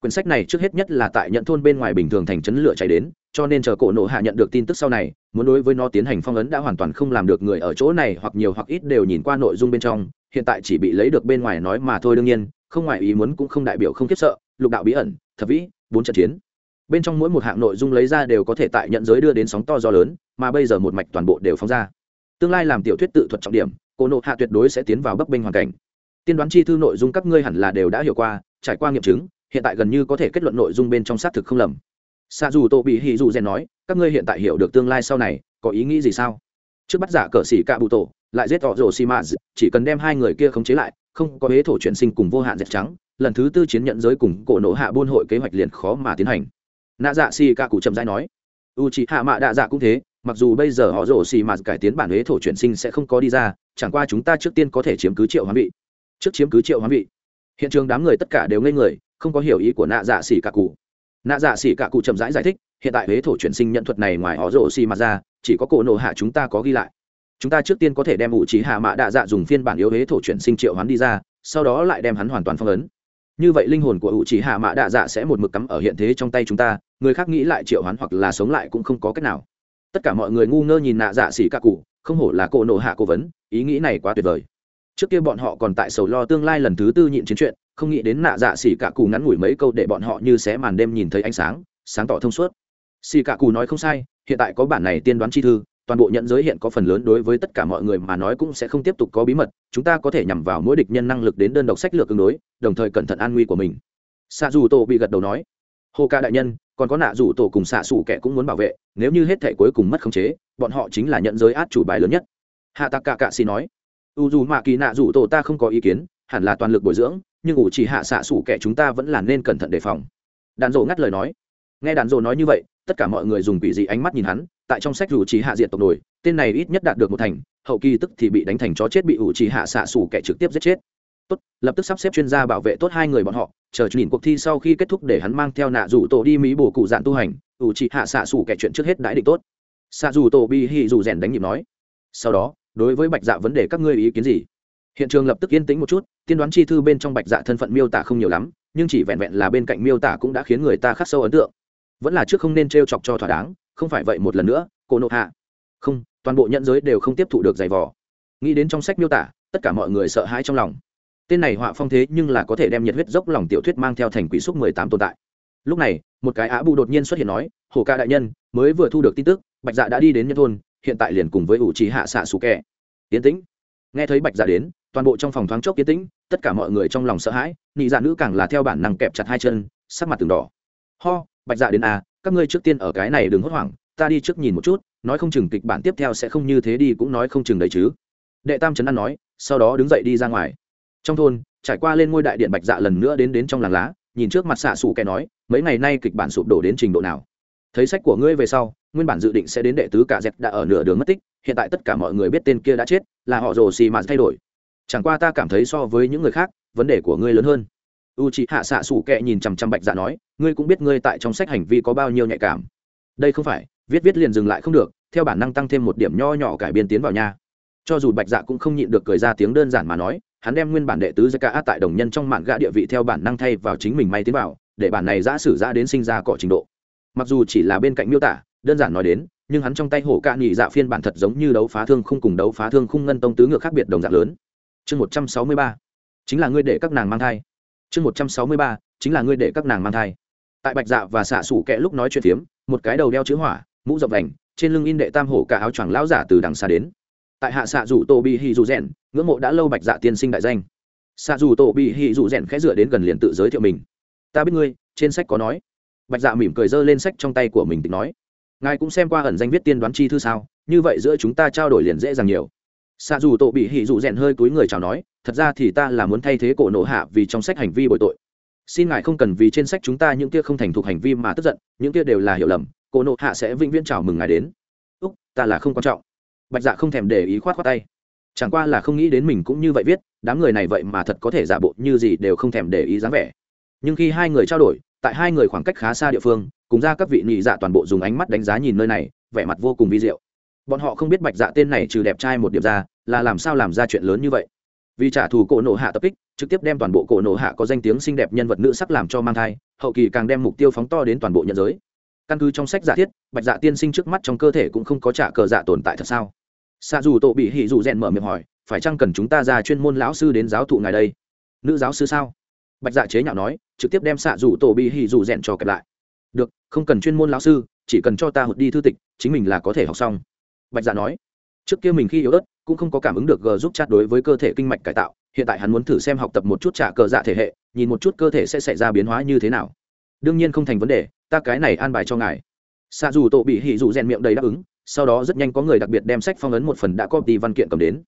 Quyển sách này trước hết nhất là tại nhận thôn bên ngoài bình thường thành trấn lửa chạy đến, cho nên chờ cổ nộ hạ nhận được tin tức sau này, muốn đối với nó tiến hành phong ấn đã hoàn toàn không làm được người ở chỗ này hoặc nhiều hoặc ít đều nhìn qua nội dung bên trong, hiện tại chỉ bị lấy được bên ngoài nói mà thôi đương nhiên, không ngoại ý muốn cũng không đại biểu không khiếp sợ, lục đạo bí ẩn, thập vĩ, bốn trận chiến. Bên trong mỗi một hạng nội dung lấy ra đều có thể tại nhận giới đưa đến sóng to gió lớn, mà bây giờ một mạch toàn bộ đều phóng ra. Tương lai làm tiểu thuyết tự thuật trọng điểm cổ nộ hạ tuyệt đối sẽ tiến vào bấp bênh hoàn cảnh. Tiên đoán chi thư nội dung các ngươi hẳn là đều đã hiểu qua, trải qua nghiệm chứng, hiện tại gần như có thể kết luận nội dung bên trong xác thực không lầm. Xa dù tô bị hì dù rèn nói, các ngươi hiện tại hiểu được tương lai sau này, có ý nghĩ gì sao? Trước bắt giả cờ xỉ cạ bụ tổ, lại giết họ rồ xi mã chỉ cần đem hai người kia khống chế lại, không có huế thổ chuyển sinh cùng vô hạn dẹp trắng, lần thứ tư chiến nhận giới cùng cổ nổ hạ buôn hội kế hoạch liền khó mà tiến hành. Nạ dạ xì ca cụ chậm rãi nói u chị hạ mạ đạ dạ cũng thế mặc dù bây giờ họ rồ xì mà cải tiến bản huế thổ chuyển sinh sẽ không có đi ra chẳng qua chúng ta trước tiên có thể chiếm cứ triệu hoán vị. Trước chiếm cứ triệu hoán vị. Hiện trường đám người tất cả đều ngây người không có hiểu ý của nạ dạ xỉ cả cụ. Nạ dạ xỉ cả cụ chậm rãi giải, giải thích hiện tại huế thổ chuyển sinh nhận thuật này ngoài họ rổ xì mà ra chỉ có cổ nộ hạ chúng ta có ghi lại. Chúng ta trước tiên có thể đem ủ trí hạ mạ đạ dạ dùng phiên bản yếu huế thổ chuyển sinh triệu hắn đi ra sau đó lại đem hắn hoàn toàn phong ấn. Như vậy linh hồn của ủ trí hạ mạ đạ dạ sẽ một mực cắm ở hiện thế trong tay chúng ta người khác nghĩ lại triệu hắn hoặc là sống lại cũng không có cách nào tất cả mọi người ngu ngơ nhìn nạ dạ xỉ cả cụ, không hổ là cổ nộ hạ cố vấn, ý nghĩ này quá tuyệt vời. Trước kia bọn họ còn tại sầu lo tương lai lần thứ tư nhịn chiến chuyện, không nghĩ đến nạ dạ xỉ cả cụ ngắn ngủi mấy câu để bọn họ như xé màn đêm nhìn thấy ánh sáng sáng tỏ thông suốt. Xỉ cả cụ nói không sai, hiện tại có bản này tiên đoán chi thư, toàn bộ nhận giới hiện có phần lớn đối với tất cả mọi người mà nói cũng sẽ không tiếp tục có bí mật, chúng ta có thể nhằm vào mỗi địch nhân năng lực đến đơn độc sách lược tương đối, đồng thời cẩn thận an nguy của mình. Xạ dù Tô bị gật đầu nói hồ ca đại nhân, còn có nạ rủ tổ cùng xạ xủ kẻ cũng muốn bảo vệ, nếu như hết thể cuối cùng mất khống chế, bọn họ chính là nhận giới át chủ bài lớn nhất. Hạ tạc cạ cạ xì nói, u dù mạ kỳ nạ rủ tổ ta không có ý kiến, hẳn là toàn lực bồi dưỡng, nhưng ủ chỉ hạ xạ sủ kẻ chúng ta vẫn là nên cẩn thận đề phòng. Đàn rộ ngắt lời nói. Nghe đàn rộ nói như vậy, tất cả mọi người dùng quỷ dị ánh mắt nhìn hắn, tại trong sách rủ chỉ hạ diện tộc nổi, tên này ít nhất đạt được một thành, hậu kỳ tức thì bị đánh thành chó chết bị ủ chỉ hạ xạ sủ kẻ trực tiếp giết chết tốt, lập tức sắp xếp chuyên gia bảo vệ tốt hai người bọn họ, chờ nhìn cuộc thi sau khi kết thúc để hắn mang theo nạ rủ tổ đi mỹ bổ cụ dạn tu hành, ủ chị hạ xạ xủ kẻ chuyện trước hết đãi định tốt. Xạ dù tổ bi hì dù rèn đánh nhịp nói. Sau đó, đối với bạch dạ vấn đề các ngươi ý kiến gì? Hiện trường lập tức yên tĩnh một chút, tiên đoán chi thư bên trong bạch dạ thân phận miêu tả không nhiều lắm, nhưng chỉ vẹn vẹn là bên cạnh miêu tả cũng đã khiến người ta khắc sâu ấn tượng. Vẫn là trước không nên t r e o chọc cho thỏa đáng, không phải vậy một lần nữa, cô nộ hạ. Không, toàn bộ nhận giới đều không tiếp thụ được giày vò. Nghĩ đến trong sách miêu tả, tất cả mọi người sợ hãi trong lòng tên này họa phong thế nhưng là có thể đem nhiệt huyết dốc lòng tiểu thuyết mang theo thành quỷ xúc mười tám tồn tại. Lúc này, một cái á bù đột nhiên xuất hiện nói, hồ ca đại nhân, mới vừa thu được tin tức, bạch dạ đã đi đến nhân thôn, hiện tại liền cùng với ủ trí hạ xạ xù kẹ. Yến tĩnh. Nghe thấy bạch dạ đến, toàn bộ trong phòng thoáng chốc yến tĩnh, tất cả mọi người trong lòng sợ hãi nị dạ nữ càng là theo bản năng kẹp chặt hai chân, sắc mặt từng đỏ. Ho, bạch dạ đến à các ngươi trước tiên ở cái này đừng hốt hoảng, ta đi trước nhìn một chút, nói không chừng kịch bản tiếp theo sẽ không như thế đi cũng nói không chừng đấy chứ. Đệ tam trấn an nói, sau đó đứng dậy đi ra ngoài trong thôn, trải qua lên ngôi đại điện bạch dạ lần nữa đến đến trong làng lá, nhìn trước mặt xạ xù kẻ nói, mấy ngày nay kịch bản sụp đổ đến trình độ nào? Thấy sách của ngươi về sau, nguyên bản dự định sẽ đến đệ tứ cả dẹp đã ở nửa đường mất tích, hiện tại tất cả mọi người biết tên kia đã chết, là họ rồ xì mà thay đổi. Chẳng qua ta cảm thấy so với những người khác, vấn đề của ngươi lớn hơn. U chị hạ xạ sủ kệ nhìn chằm chằm bạch dạ nói, ngươi cũng biết ngươi tại trong sách hành vi có bao nhiêu nhạy cảm. Đây không phải, viết viết liền dừng lại không được, theo bản năng tăng thêm một điểm nho nhỏ cải biên tiến vào nhà. cho dù bạch dạ cũng không nhịn được cười ra tiếng đơn giản mà nói hắn đem nguyên bản đệ tứ ca tại đồng nhân trong mạn gã địa vị theo bản năng thay vào chính mình may tiến vào để bản này giã sử ra đến sinh ra cọ trình độ. Mặc dù chỉ là bên cạnh miêu tả đơn giản nói đến nhưng hắn trong tay hổ ca nhị dạ phiên bản thật giống như đấu phá thương không cùng đấu phá thương khung ngân tông tứ ngược khác biệt đồng dạng lớn. Chương một trăm sáu mươi ba. Chính là ngươi để các nàng mang thai. Chương một trăm sáu mươi ba chính là ngươi để các nàng mang thai. Tại bạch dạ và xạ sủ kẽ lúc nói chuyện phiếm một cái đầu đeo chữ hỏa mũ rộng ảnh, trên lưng in đệ tam hổ cả áo choàng lão giả từ đằng xa đến. Tại hạ xạ rủ tô bi hi dù rèn ngưỡng mộ đã lâu bạch dạ tiên sinh đại danh. Xạ dù tổ bị hì dù rèn khẽ dựa đến gần liền tự giới thiệu mình. Ta biết ngươi, trên sách có nói. Bạch dạ mỉm cười giơ lên sách trong tay của mình tính nói. Ngài cũng xem qua ẩn danh viết tiên đoán chi thư sao? Như vậy giữa chúng ta trao đổi liền dễ dàng nhiều. Xạ dù tổ bị hì dù rèn hơi túi người chào nói, thật ra thì ta là muốn thay thế cổ nộ hạ vì trong sách hành vi bội tội. Xin ngài không cần vì trên sách chúng ta những kia không thành thục hành vi mà tức giận, những kia đều là hiểu lầm, cổ nộ hạ sẽ vĩnh viễn chào mừng ngài đến. Úc, ta là không quan trọng. Bạch dạ không thèm để ý khoát khoát tay chẳng qua là không nghĩ đến mình cũng như vậy viết, đám người này vậy mà thật có thể giả bộ như gì đều không thèm để ý dáng vẻ. Nhưng khi hai người trao đổi, tại hai người khoảng cách khá xa địa phương, cùng ra các vị nhị dạ toàn bộ dùng ánh mắt đánh giá nhìn nơi này, vẻ mặt vô cùng vi diệu. Bọn họ không biết bạch dạ tên này trừ đẹp trai một điểm ra, là làm sao làm ra chuyện lớn như vậy. Vì trả thù cổ nộ hạ tập kích, trực tiếp đem toàn bộ cổ nộ hạ có danh tiếng xinh đẹp nhân vật nữ sắc làm cho mang thai, hậu kỳ càng đem mục tiêu phóng to đến toàn bộ nhân giới. Căn cứ trong sách giả thiết, bạch dạ tiên sinh trước mắt trong cơ thể cũng không có trả cờ dạ tồn tại thật sao? Xạ dù tổ bị hỉ dù rèn mở miệng hỏi, phải chăng cần chúng ta ra chuyên môn lão sư đến giáo thụ ngài đây? Nữ giáo sư sao? Bạch dạ chế nhạo nói, trực tiếp đem xạ dù tổ bị hỉ dù rèn cho kẹp lại. Được, không cần chuyên môn lão sư, chỉ cần cho ta hụt đi thư tịch, chính mình là có thể học xong. Bạch dạ nói, trước kia mình khi yếu ớt, cũng không có cảm ứng được g giúp chat đối với cơ thể kinh mạch cải tạo, hiện tại hắn muốn thử xem học tập một chút trả cờ dạ thể hệ, nhìn một chút cơ thể sẽ xảy ra biến hóa như thế nào. Đương nhiên không thành vấn đề, ta cái này an bài cho ngài. Xạ dù tổ bị hỉ dù rèn miệng đầy đáp ứng sau đó rất nhanh có người đặc biệt đem sách phong ấn một phần đã có đi văn kiện cầm đến.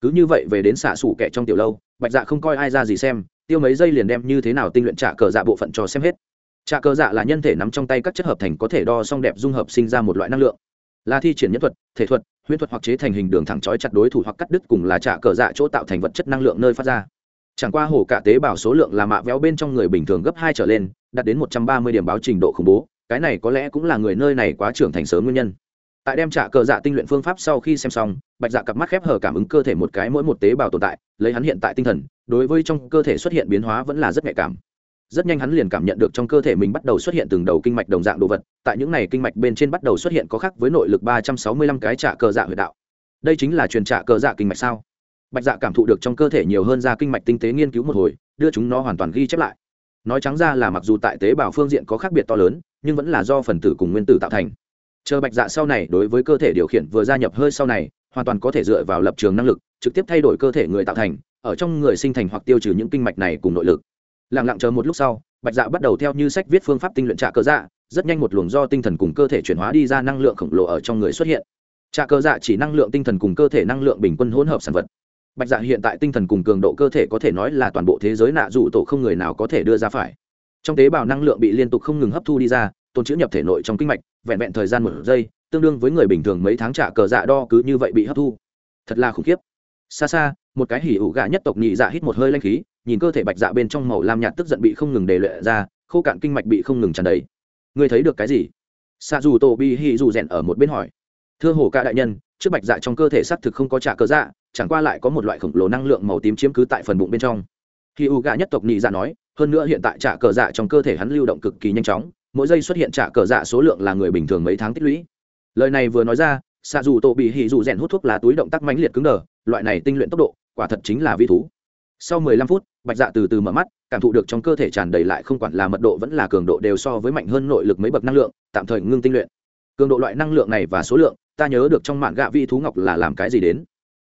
Cứ như vậy về đến xạ xủ kẻ trong tiểu lâu, bạch dạ không coi ai ra gì xem, tiêu mấy giây liền đem như thế nào tinh luyện trả cờ dạ bộ phận cho xem hết. Trả cờ dạ là nhân thể nắm trong tay các chất hợp thành có thể đo song đẹp dung hợp sinh ra một loại năng lượng. Là thi triển nhân thuật, thể thuật, huyễn thuật hoặc chế thành hình đường thẳng trói chặt đối thủ hoặc cắt đứt cùng là trả cờ dạ chỗ tạo thành vật chất năng lượng nơi phát ra. Chẳng qua hồ cả tế bào số lượng là mạ véo bên trong người bình thường gấp hai trở lên, đạt đến một trăm ba mươi điểm báo trình độ khủng bố, cái này có lẽ cũng là người nơi này quá trưởng thành sớm nguyên nhân tại đem trả cờ dạ tinh luyện phương pháp sau khi xem xong, bạch dạ cặp mắt khép hờ cảm ứng cơ thể một cái mỗi một tế bào tồn tại, lấy hắn hiện tại tinh thần, đối với trong cơ thể xuất hiện biến hóa vẫn là rất nhạy cảm. Rất nhanh hắn liền cảm nhận được trong cơ thể mình bắt đầu xuất hiện từng đầu kinh mạch đồng dạng đồ vật, tại những này kinh mạch bên trên bắt đầu xuất hiện có khác với nội lực ba trăm sáu mươi lăm cái trả cờ dạ huyệt đạo. Đây chính là truyền trả cờ dạ kinh mạch sao? Bạch dạ cảm thụ được trong cơ thể nhiều hơn ra kinh mạch tinh tế nghiên cứu một hồi, đưa chúng nó hoàn toàn ghi chép lại. Nói trắng ra là mặc dù tại tế bào phương diện có khác biệt to lớn, nhưng vẫn là do phần tử cùng nguyên tử tạo thành chờ bạch dạ sau này đối với cơ thể điều khiển vừa gia nhập hơi sau này, hoàn toàn có thể dựa vào lập trường năng lực, trực tiếp thay đổi cơ thể người tạo thành, ở trong người sinh thành hoặc tiêu trừ những kinh mạch này cùng nội lực. Lẳng lặng chờ một lúc sau, bạch dạ bắt đầu theo như sách viết phương pháp tinh luyện trạ cơ dạ rất nhanh một luồng do tinh thần cùng cơ thể chuyển hóa đi ra năng lượng khổng lồ ở trong người xuất hiện. Trạ cơ dạ chỉ năng lượng tinh thần cùng cơ thể năng lượng bình quân hỗn hợp sản vật. Bạch dạ hiện tại tinh thần cùng cường độ cơ thể có thể nói là toàn bộ thế giới nạ dù tổ không người nào có thể đưa ra phải. Trong tế bào năng lượng bị liên tục không ngừng hấp thu đi ra, tồn chữ nhập thể nội trong kinh mạch vẹn vẹn thời gian một giây, tương đương với người bình thường mấy tháng trả cờ dạ đo cứ như vậy bị hấp thu. Thật là khủng khiếp. Xa xa, một cái hỉ ủ gà nhất tộc nhị dạ hít một hơi lanh khí, nhìn cơ thể bạch dạ bên trong màu lam nhạt tức giận bị không ngừng đề lệ ra, khô cạn kinh mạch bị không ngừng tràn đầy. Ngươi thấy được cái gì? Xa dù tổ bi hỉ dù rèn ở một bên hỏi. Thưa hồ ca đại nhân, trước bạch dạ trong cơ thể xác thực không có trả cờ dạ chẳng qua lại có một loại khổng lồ năng lượng màu tím chiếm cứ tại phần bụng bên trong. Hỉ ủ gà nhất tộc nhị dạ nói, hơn nữa hiện tại trả cờ dạ trong cơ thể hắn lưu động cực kỳ nhanh chóng mỗi giây xuất hiện trả cờ dạ số lượng là người bình thường mấy tháng tích lũy. Lời này vừa nói ra, xạ dù tổ bị hỉ dù rèn hút thuốc lá túi động tác mãnh liệt cứng đờ, loại này tinh luyện tốc độ, quả thật chính là vi thú. Sau mười lăm phút, bạch dạ từ từ mở mắt, cảm thụ được trong cơ thể tràn đầy lại không quản là mật độ vẫn là cường độ đều so với mạnh hơn nội lực mấy bậc năng lượng, tạm thời ngưng tinh luyện. Cường độ loại năng lượng này và số lượng, ta nhớ được trong mạng gạ vi thú ngọc là làm cái gì đến.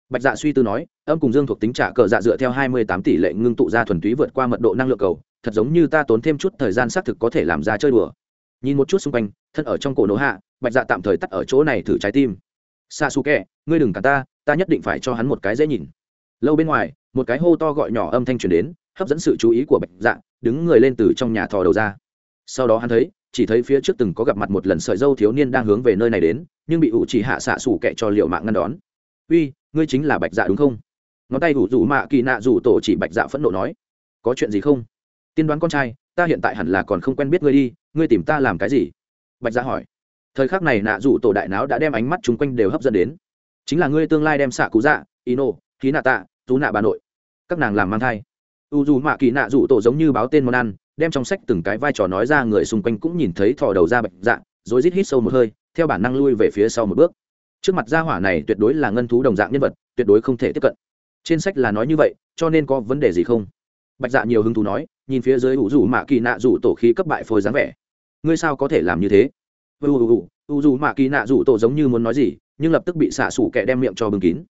Bạch dạ suy tư nói, âm cùng dương thuộc tính trả cờ dạ dựa theo hai mươi tám tỷ lệ ngưng tụ ra thuần túy vượt qua mật độ năng lượng cầu thật giống như ta tốn thêm chút thời gian xác thực có thể làm ra chơi đùa. Nhìn một chút xung quanh, thân ở trong cổ nổ hạ, bạch dạ tạm thời tắt ở chỗ này thử trái tim. Xa xù kẹ ngươi đừng cả ta ta nhất định phải cho hắn một cái dễ nhìn. Lâu bên ngoài, một cái hô to gọi nhỏ âm thanh truyền đến, hấp dẫn sự chú ý của bạch dạ đứng người lên từ trong nhà thò đầu ra. Sau đó hắn thấy, chỉ thấy phía trước từng có gặp mặt một lần sợi dâu thiếu niên đang hướng về nơi này đến, nhưng bị ủ chỉ hạ xạ xủ kẹ cho liệu mạng ngăn đón. Uy, ngươi chính là bạch dạ đúng không? Ngón tay ủ rủ mạ kỳ nạ rủ tổ chỉ bạch dạ phẫn nộ nói. Có chuyện gì không? Tiên đoán con trai, ta hiện tại hẳn là còn không quen biết ngươi đi, ngươi tìm ta làm cái gì? Bạch dạ hỏi. Thời khắc này nạ dù tổ đại não đã đem ánh mắt chung quanh đều hấp dẫn đến. Chính là ngươi tương lai đem xạ cú dạ ino khí nạ tạ tú nạ bà nội. Các nàng làm mang thai. U dù mạ kỳ nạ dù tổ giống như báo tên món ăn, đem trong sách từng cái vai trò nói ra người xung quanh cũng nhìn thấy thò đầu ra bạch dạ rồi rít hít sâu một hơi, theo bản năng lui về phía sau một bước. Trước mặt gia hỏa này tuyệt đối là ngân thú đồng dạng nhân vật, tuyệt đối không thể tiếp cận. Trên sách là nói như vậy, cho nên có vấn đề gì không? Bạch dạ nhiều hứng thú nói nhìn phía dưới ủ rủ mạ kỳ nạ rủ tổ khí cấp bại phôi dáng vẻ. Ngươi sao có thể làm như thế? U u u u dù mạ kỳ nạ rủ tổ giống như muốn nói gì, nhưng lập tức bị xạ xù kẻ đem miệng cho bưng kín.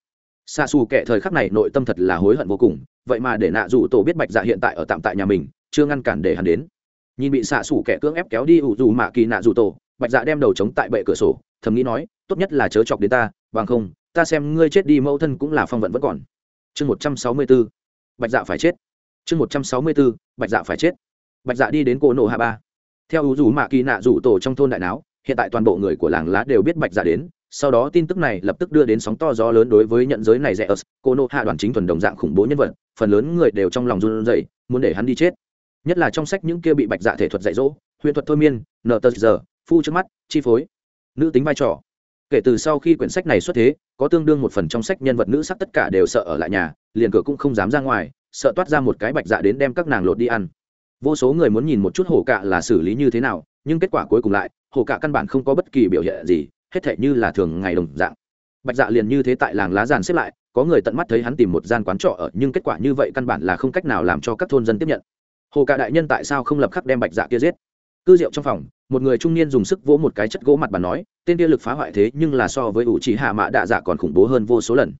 Xạ xù kẻ thời khắc này nội tâm thật là hối hận vô cùng, vậy mà để nạ dù tổ biết bạch dạ hiện tại ở tạm tại nhà mình, chưa ngăn cản để hắn đến. Nhìn bị xạ xù kẻ cưỡng ép kéo đi ủ dù mạ kỳ nạ dù tổ, bạch dạ đem đầu chống tại bệ cửa sổ, thầm nghĩ nói, tốt nhất là chớ chọc đến ta, bằng không, ta xem ngươi chết đi mẫu thân cũng là phong vận vẫn còn. Chương một trăm sáu mươi b bạch dạ phải chết chương một trăm sáu mươi bốn, bạch dạ phải chết. Bạch dạ đi đến cổ nổ hạ ba. Theo ưu dù mạ kỳ nạ rủ tổ trong thôn đại não hiện tại toàn bộ người của làng lá đều biết bạch dạ đến. Sau đó tin tức này lập tức đưa đến sóng to gió lớn đối với nhận giới này rẻ ớt cô nộ hạ đoàn chính thuần đồng dạng khủng bố nhân vật, phần lớn người đều trong lòng run rẩy, muốn để hắn đi chết. Nhất là trong sách những kia bị bạch dạ thể thuật dạy dỗ, huyền thuật thôi miên nợ tờ giờ, phu trước mắt, chi phối. Nữ tính vai trò kể từ sau khi quyển sách này xuất thế, có tương đương một phần trong sách nhân vật nữ sắc tất cả đều sợ ở lại nhà, liền cửa cũng không dám ra ngoài, sợ toát ra một cái bạch dạ đến đem các nàng lột đi ăn. Vô số người muốn nhìn một chút hổ cạ là xử lý như thế nào, nhưng kết quả cuối cùng lại, hổ cạ căn bản không có bất kỳ biểu hiện gì, hết thể như là thường ngày đồng dạng. Bạch dạ liền như thế tại làng lá giàn xếp lại, có người tận mắt thấy hắn tìm một gian quán trọ ở, nhưng kết quả như vậy căn bản là không cách nào làm cho các thôn dân tiếp nhận. Hồ cạ đại nhân tại sao không lập khắc đem bạch dạ kia giết? Cư rượu trong phòng, một người trung niên dùng sức vỗ một cái chất gỗ mặt bàn nói tên kia lực phá hoại thế nhưng là so với ủ chỉ hạ mạ đạ dạ còn khủng bố hơn vô số lần.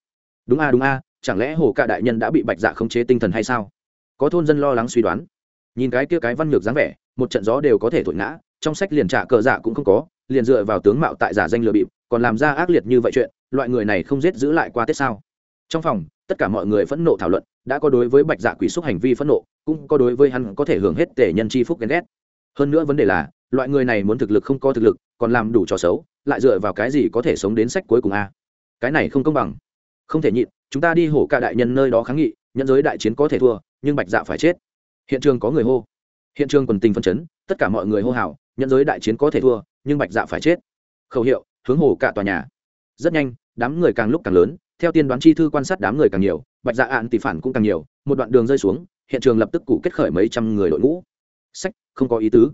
Đúng a đúng a, chẳng lẽ hồ cả đại nhân đã bị bạch dạ khống chế tinh thần hay sao? Có thôn dân lo lắng suy đoán. Nhìn cái kia cái văn ngược dáng vẻ, một trận gió đều có thể thổi ngã, trong sách liền trả cờ dạ cũng không có, liền dựa vào tướng mạo tại giả danh lừa bịp, còn làm ra ác liệt như vậy chuyện, loại người này không giết giữ lại qua tết sao? Trong phòng, tất cả mọi người phẫn nộ thảo luận, đã có đối với bạch dạ quỷ xúc hành vi phẫn nộ, cũng có đối với hắn có thể hưởng hết tể nhân chi phúc ghen ghét. Hơn nữa vấn đề là, loại người này muốn thực lực không có thực lực, còn làm đủ trò xấu lại dựa vào cái gì có thể sống đến sách cuối cùng a? Cái này không công bằng. Không thể nhịn, chúng ta đi hổ ca đại nhân nơi đó kháng nghị nhân giới đại chiến có thể thua, nhưng bạch dạ phải chết. Hiện trường có người hô. Hiện trường quần tình phân chấn, tất cả mọi người hô hào nhân giới đại chiến có thể thua, nhưng bạch dạ phải chết. Khẩu hiệu, hướng hồ cả tòa nhà. Rất nhanh, đám người càng lúc càng lớn, theo tiên đoán chi thư quan sát đám người càng nhiều, bạch dạ ạn tỷ phản cũng càng nhiều, một đoạn đường rơi xuống, hiện trường lập tức cụ kết khởi mấy trăm người đội ngũ. Sách, không có ý tứ.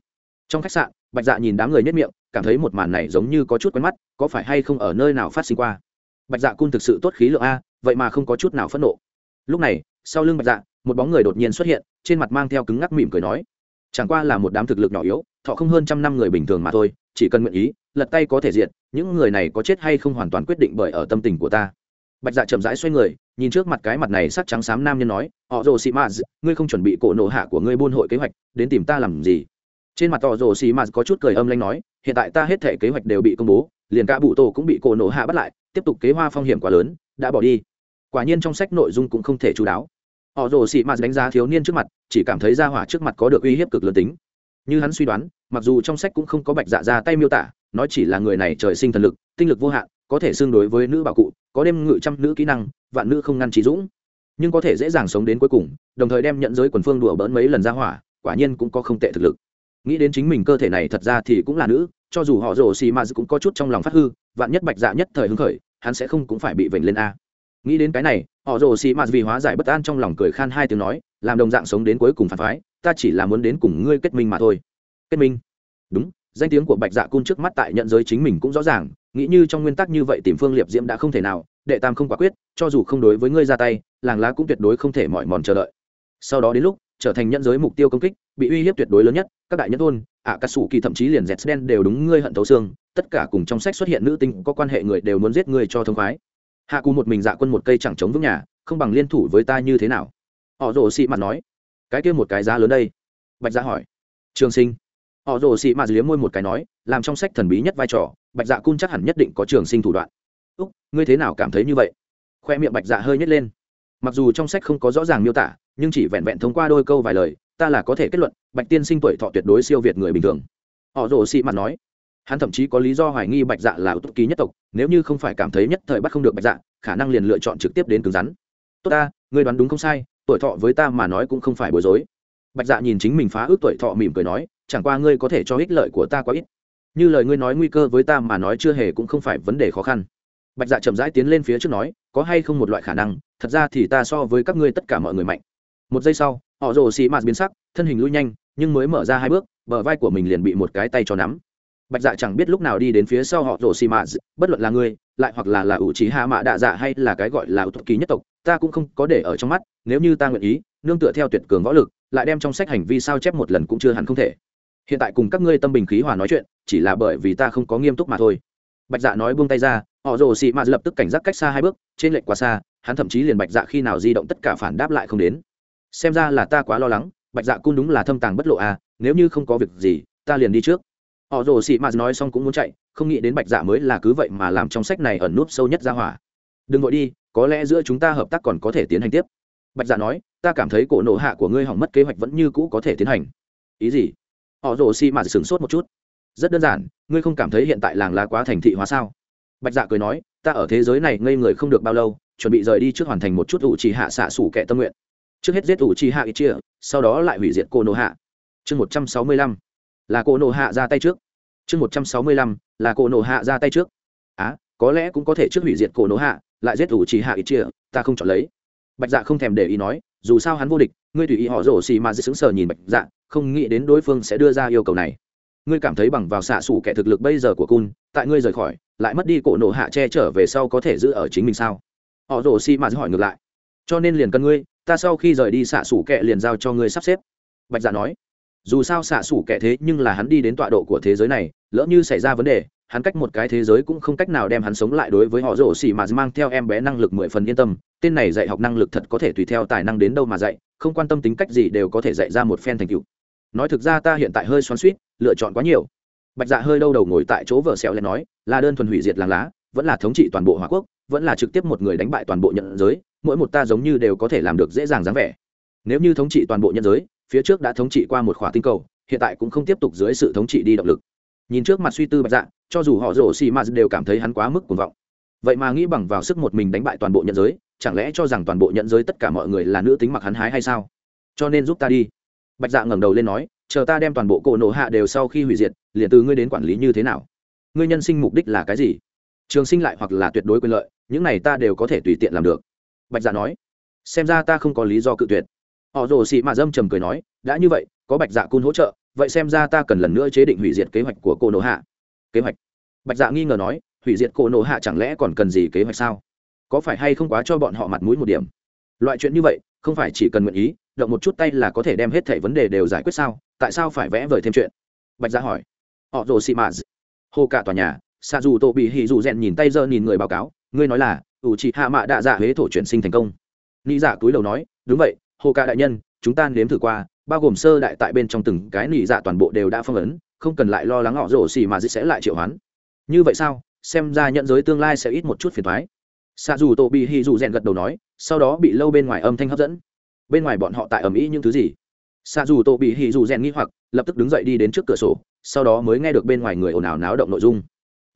Trong khách sạn bạch dạ nhìn đám người nhất miệng, cảm thấy một màn này giống như có chút quen mắt, có phải hay không ở nơi nào phát sinh qua? Bạch dạ cun thực sự tốt khí lượng a, vậy mà không có chút nào phẫn nộ. Lúc này, sau lưng bạch dạ một bóng người đột nhiên xuất hiện, trên mặt mang theo cứng ngắc mỉm cười nói, chẳng qua là một đám thực lực nhỏ yếu, thọ không hơn trăm năm người bình thường mà thôi, chỉ cần nguyện ý, lật tay có thể diện những người này có chết hay không hoàn toàn quyết định bởi ở tâm tình của ta. Bạch dạ chậm rãi xoay người, nhìn trước mặt cái mặt này sắc trắng xám nam nhân nói, họ rồ xì maz, ngươi không chuẩn bị cổ nổ hạ của ngươi buôn hội kế hoạch, đến tìm ta làm gì? Trên mặt tỏ rồ xì mạt có chút cười âm lanh nói, hiện tại ta hết thể kế hoạch đều bị công bố, liền cả bụ tổ cũng bị cổ nổ hạ bắt lại, tiếp tục kế hoa phong hiểm quá lớn, đã bỏ đi. Quả nhiên trong sách nội dung cũng không thể chú đáo. Họ rồ xì mạt đánh giá thiếu niên trước mặt, chỉ cảm thấy ra hỏa trước mặt có được uy hiếp cực lớn tính. Như hắn suy đoán, mặc dù trong sách cũng không có bạch dạ ra tay miêu tả, nói chỉ là người này trời sinh thần lực, tinh lực vô hạn, có thể xương đối với nữ bảo cụ, có đêm ngự trăm nữ kỹ năng, vạn nữ không ngăn trí dũng. Nhưng có thể dễ dàng sống đến cuối cùng, đồng thời đem nhận giới quần phương đùa bỡn mấy lần ra hỏa, quả nhiên cũng có không tệ thực lực nghĩ đến chính mình cơ thể này thật ra thì cũng là nữ, cho dù họ rồ xì mà cũng có chút trong lòng phát hư, vạn nhất bạch dạ nhất thời hứng khởi, hắn sẽ không cũng phải bị vểnh lên a. Nghĩ đến cái này, họ rồ xì mà vì hóa giải bất an trong lòng cười khan hai tiếng nói, làm đồng dạng sống đến cuối cùng phản phái, ta chỉ là muốn đến cùng ngươi kết minh mà thôi. Kết minh? Đúng, danh tiếng của bạch dạ cung trước mắt tại nhận giới chính mình cũng rõ ràng, nghĩ như trong nguyên tắc như vậy tìm phương liệp diễm đã không thể nào, đệ tam không quả quyết, cho dù không đối với ngươi ra tay, làng lá cũng tuyệt đối không thể mỏi mòn chờ đợi. Sau đó đến lúc trở thành nhân giới mục tiêu công kích, bị uy hiếp tuyệt đối lớn nhất, các đại nhân thôn ạ cà sủ kỳ thậm chí liền dẹt đen đều đúng, ngươi hận thấu xương, tất cả cùng trong sách xuất hiện nữ tinh có quan hệ người đều muốn giết người cho thông khoái. Hạ cù một mình dạ quân một cây chẳng chống vững nhà, không bằng liên thủ với ta như thế nào? Họ rồ xị mặt nói. Cái kia một cái giá lớn đây. Bạch gia dạ hỏi. Trường sinh. Họ rồ xị mặt liếm môi một cái nói, làm trong sách thần bí nhất vai trò, bạch dạ cun chắc hẳn nhất định có trường sinh thủ đoạn. Úc, ngươi thế nào cảm thấy như vậy? Khoe miệng bạch dạ hơi nhét lên mặc dù trong sách không có rõ ràng miêu tả, nhưng chỉ vẹn vẹn thông qua đôi câu vài lời, ta là có thể kết luận, bạch tiên sinh tuổi thọ tuyệt đối siêu việt người bình thường. Họ rồ xị mặt nói, hắn thậm chí có lý do hoài nghi bạch dạ là ưu ký nhất tộc, nếu như không phải cảm thấy nhất thời bắt không được bạch dạ khả năng liền lựa chọn trực tiếp đến cứng rắn. Tốt ta, ngươi đoán đúng không sai, tuổi thọ với ta mà nói cũng không phải bối rối. Bạch dạ nhìn chính mình phá ước tuổi thọ mỉm cười nói, chẳng qua ngươi có thể cho ích lợi của ta quá ít. Như lời ngươi nói nguy cơ với ta mà nói chưa hề cũng không phải vấn đề khó khăn. Bạch dạ chậm rãi tiến lên phía trước nói có hay không một loại khả năng, thật ra thì ta so với các ngươi tất cả mọi người mạnh. Một giây sau, họ rồ xì mạt biến sắc, thân hình lui nhanh, nhưng mới mở ra hai bước, bờ vai của mình liền bị một cái tay cho nắm. Bạch dạ chẳng biết lúc nào đi đến phía sau họ rồ xì mạt, bất luận là ngươi, lại hoặc là là ủ trí hạ mạ đạ dạ hay là cái gọi là ủ thuật ký nhất tộc, ta cũng không có để ở trong mắt, nếu như ta nguyện ý, nương tựa theo tuyệt cường võ lực, lại đem trong sách hành vi sao chép một lần cũng chưa hẳn không thể. Hiện tại cùng các ngươi tâm bình khí hòa nói chuyện, chỉ là bởi vì ta không có nghiêm túc mà thôi bạch dạ nói buông tay ra, họ rồ xị mạt lập tức cảnh giác cách xa hai bước, trên lệnh quá xa, hắn thậm chí liền bạch dạ khi nào di động tất cả phản đáp lại không đến. Xem ra là ta quá lo lắng, bạch dạ cung đúng là thâm tàng bất lộ à nếu như không có việc gì, ta liền đi trước. Họ rồ xị mạt nói xong cũng muốn chạy, không nghĩ đến bạch dạ mới là cứ vậy mà làm trong sách này ẩn núp sâu nhất ra hỏa. Đừng vội đi, có lẽ giữa chúng ta hợp tác còn có thể tiến hành tiếp. Bạch dạ nói, ta cảm thấy cổ nộ hạ của ngươi hỏng mất kế hoạch vẫn như cũ có thể tiến hành. Ý gì? Họ rồ xị mạt sửng sốt một chút rất đơn giản ngươi không cảm thấy hiện tại làng lá quá thành thị hóa sao? Bạch dạ cười nói ta ở thế giới này ngây người không được bao lâu chuẩn bị rời đi trước hoàn thành một chút ủ trì hạ xạ sủ kẻ tâm nguyện. Trước hết giết ủ trì hạ ít chia sau đó lại hủy diệt cô nô hạ chương một trăm sáu mươi lăm là cô nô hạ ra tay trước. Chương một trăm sáu mươi lăm là cô nô hạ ra tay trước. Á à, có lẽ cũng có thể trước hủy diệt cô nô hạ lại giết ủ trì hạ ít chia ta không chọn lấy. Bạch dạ không thèm để ý nói dù sao hắn vô địch ngươi tùy ý họ rổ xì mà dễ xứng sờ nhìn bạch dạ không nghĩ đến đối phương sẽ đưa ra yêu cầu này ngươi cảm thấy bằng vào xạ xủ kẻ thực lực bây giờ của cun tại ngươi rời khỏi, lại mất đi cổ nổ hạ che trở về sau có thể giữ ở chính mình sao? Họ rồ xi mà hỏi ngược lại. Cho nên liền cần ngươi, ta sau khi rời đi xạ xủ kẻ liền giao cho ngươi sắp xếp. Bạch dạ nói. Dù sao xạ xủ kẻ thế nhưng là hắn đi đến tọa độ của thế giới này, lỡ như xảy ra vấn đề, hắn cách một cái thế giới cũng không cách nào đem hắn sống lại đối với họ rổ xỉ mà mang theo em bé năng lực mười phần yên tâm. Tên này dạy học năng lực thật có thể tùy theo tài năng đến đâu mà dạy, không quan tâm tính cách gì đều có thể dạy ra một phen thành tựu nói thực ra ta hiện tại hơi xoắn suýt lựa chọn quá nhiều. Bạch dạ hơi đâu đầu ngồi tại chỗ vợ xẹo lên nói, là đơn thuần hủy diệt làng lá, vẫn là thống trị toàn bộ hòa quốc, vẫn là trực tiếp một người đánh bại toàn bộ nhận giới, mỗi một ta giống như đều có thể làm được dễ dàng dáng vẻ. Nếu như thống trị toàn bộ nhân giới, phía trước đã thống trị qua một khóa tinh cầu, hiện tại cũng không tiếp tục dưới sự thống trị đi động lực. Nhìn trước mặt suy tư bạch dạ cho dù họ rổ xì m đều cảm thấy hắn quá mức cuồng vọng. Vậy mà nghĩ bằng vào sức một mình đánh bại toàn bộ nhân giới, chẳng lẽ cho rằng toàn bộ nhận giới tất cả mọi người là nữ tính mặc hắn hái hay sao? Cho nên giúp ta đi bạch dạ ngẩng đầu lên nói, chờ ta đem toàn bộ cổ nổ hạ đều sau khi hủy diệt, liền từ ngươi đến quản lý như thế nào? Ngươi nhân sinh mục đích là cái gì? Trường sinh lại hoặc là tuyệt đối quyền lợi, những này ta đều có thể tùy tiện làm được. Bạch dạ nói, xem ra ta không có lý do cự tuyệt. Họ rồ xị mạ dâm trầm cười nói, đã như vậy, có bạch dạ cun hỗ trợ, vậy xem ra ta cần lần nữa chế định hủy diệt kế hoạch của cô nổ hạ. Kế hoạch? Bạch dạ nghi ngờ nói, hủy diệt cô nổ hạ chẳng lẽ còn cần gì kế hoạch sao? Có phải hay không quá cho bọn họ mặt mũi một điểm? Loại chuyện như vậy, không phải chỉ cần nguyện ý động một chút tay là có thể đem hết thảy vấn đề đều giải quyết sao? Tại sao phải vẽ vời thêm chuyện? Bạch gia hỏi. Họ rồ xị mà hồ cả tòa nhà xa dù tổ bị hỉ dù rèn nhìn tay giơ nhìn người báo cáo, ngươi nói là, ủ chị hạ mạ đạ dạ huế thổ chuyển sinh thành công. Nghĩ dạ túi đầu nói, đúng vậy, hồ cả đại nhân, chúng ta nếm thử qua, bao gồm sơ đại tại bên trong từng cái nỉ dạ toàn bộ đều đã phong ấn, không cần lại lo lắng họ rồ xì mà dĩ sẽ lại triệu hoán. Như vậy sao? Xem ra nhận giới tương lai sẽ ít một chút phiền thoái xa dù tổ bị hỉ dù rèn gật đầu nói, sau đó bị lâu bên ngoài âm thanh hấp dẫn bên ngoài bọn họ tại ầm ĩ những thứ gì? Xa dù tổ bị hỉ dù rèn nghi hoặc, lập tức đứng dậy đi đến trước cửa sổ, sau đó mới nghe được bên ngoài người ồn ào náo động nội dung.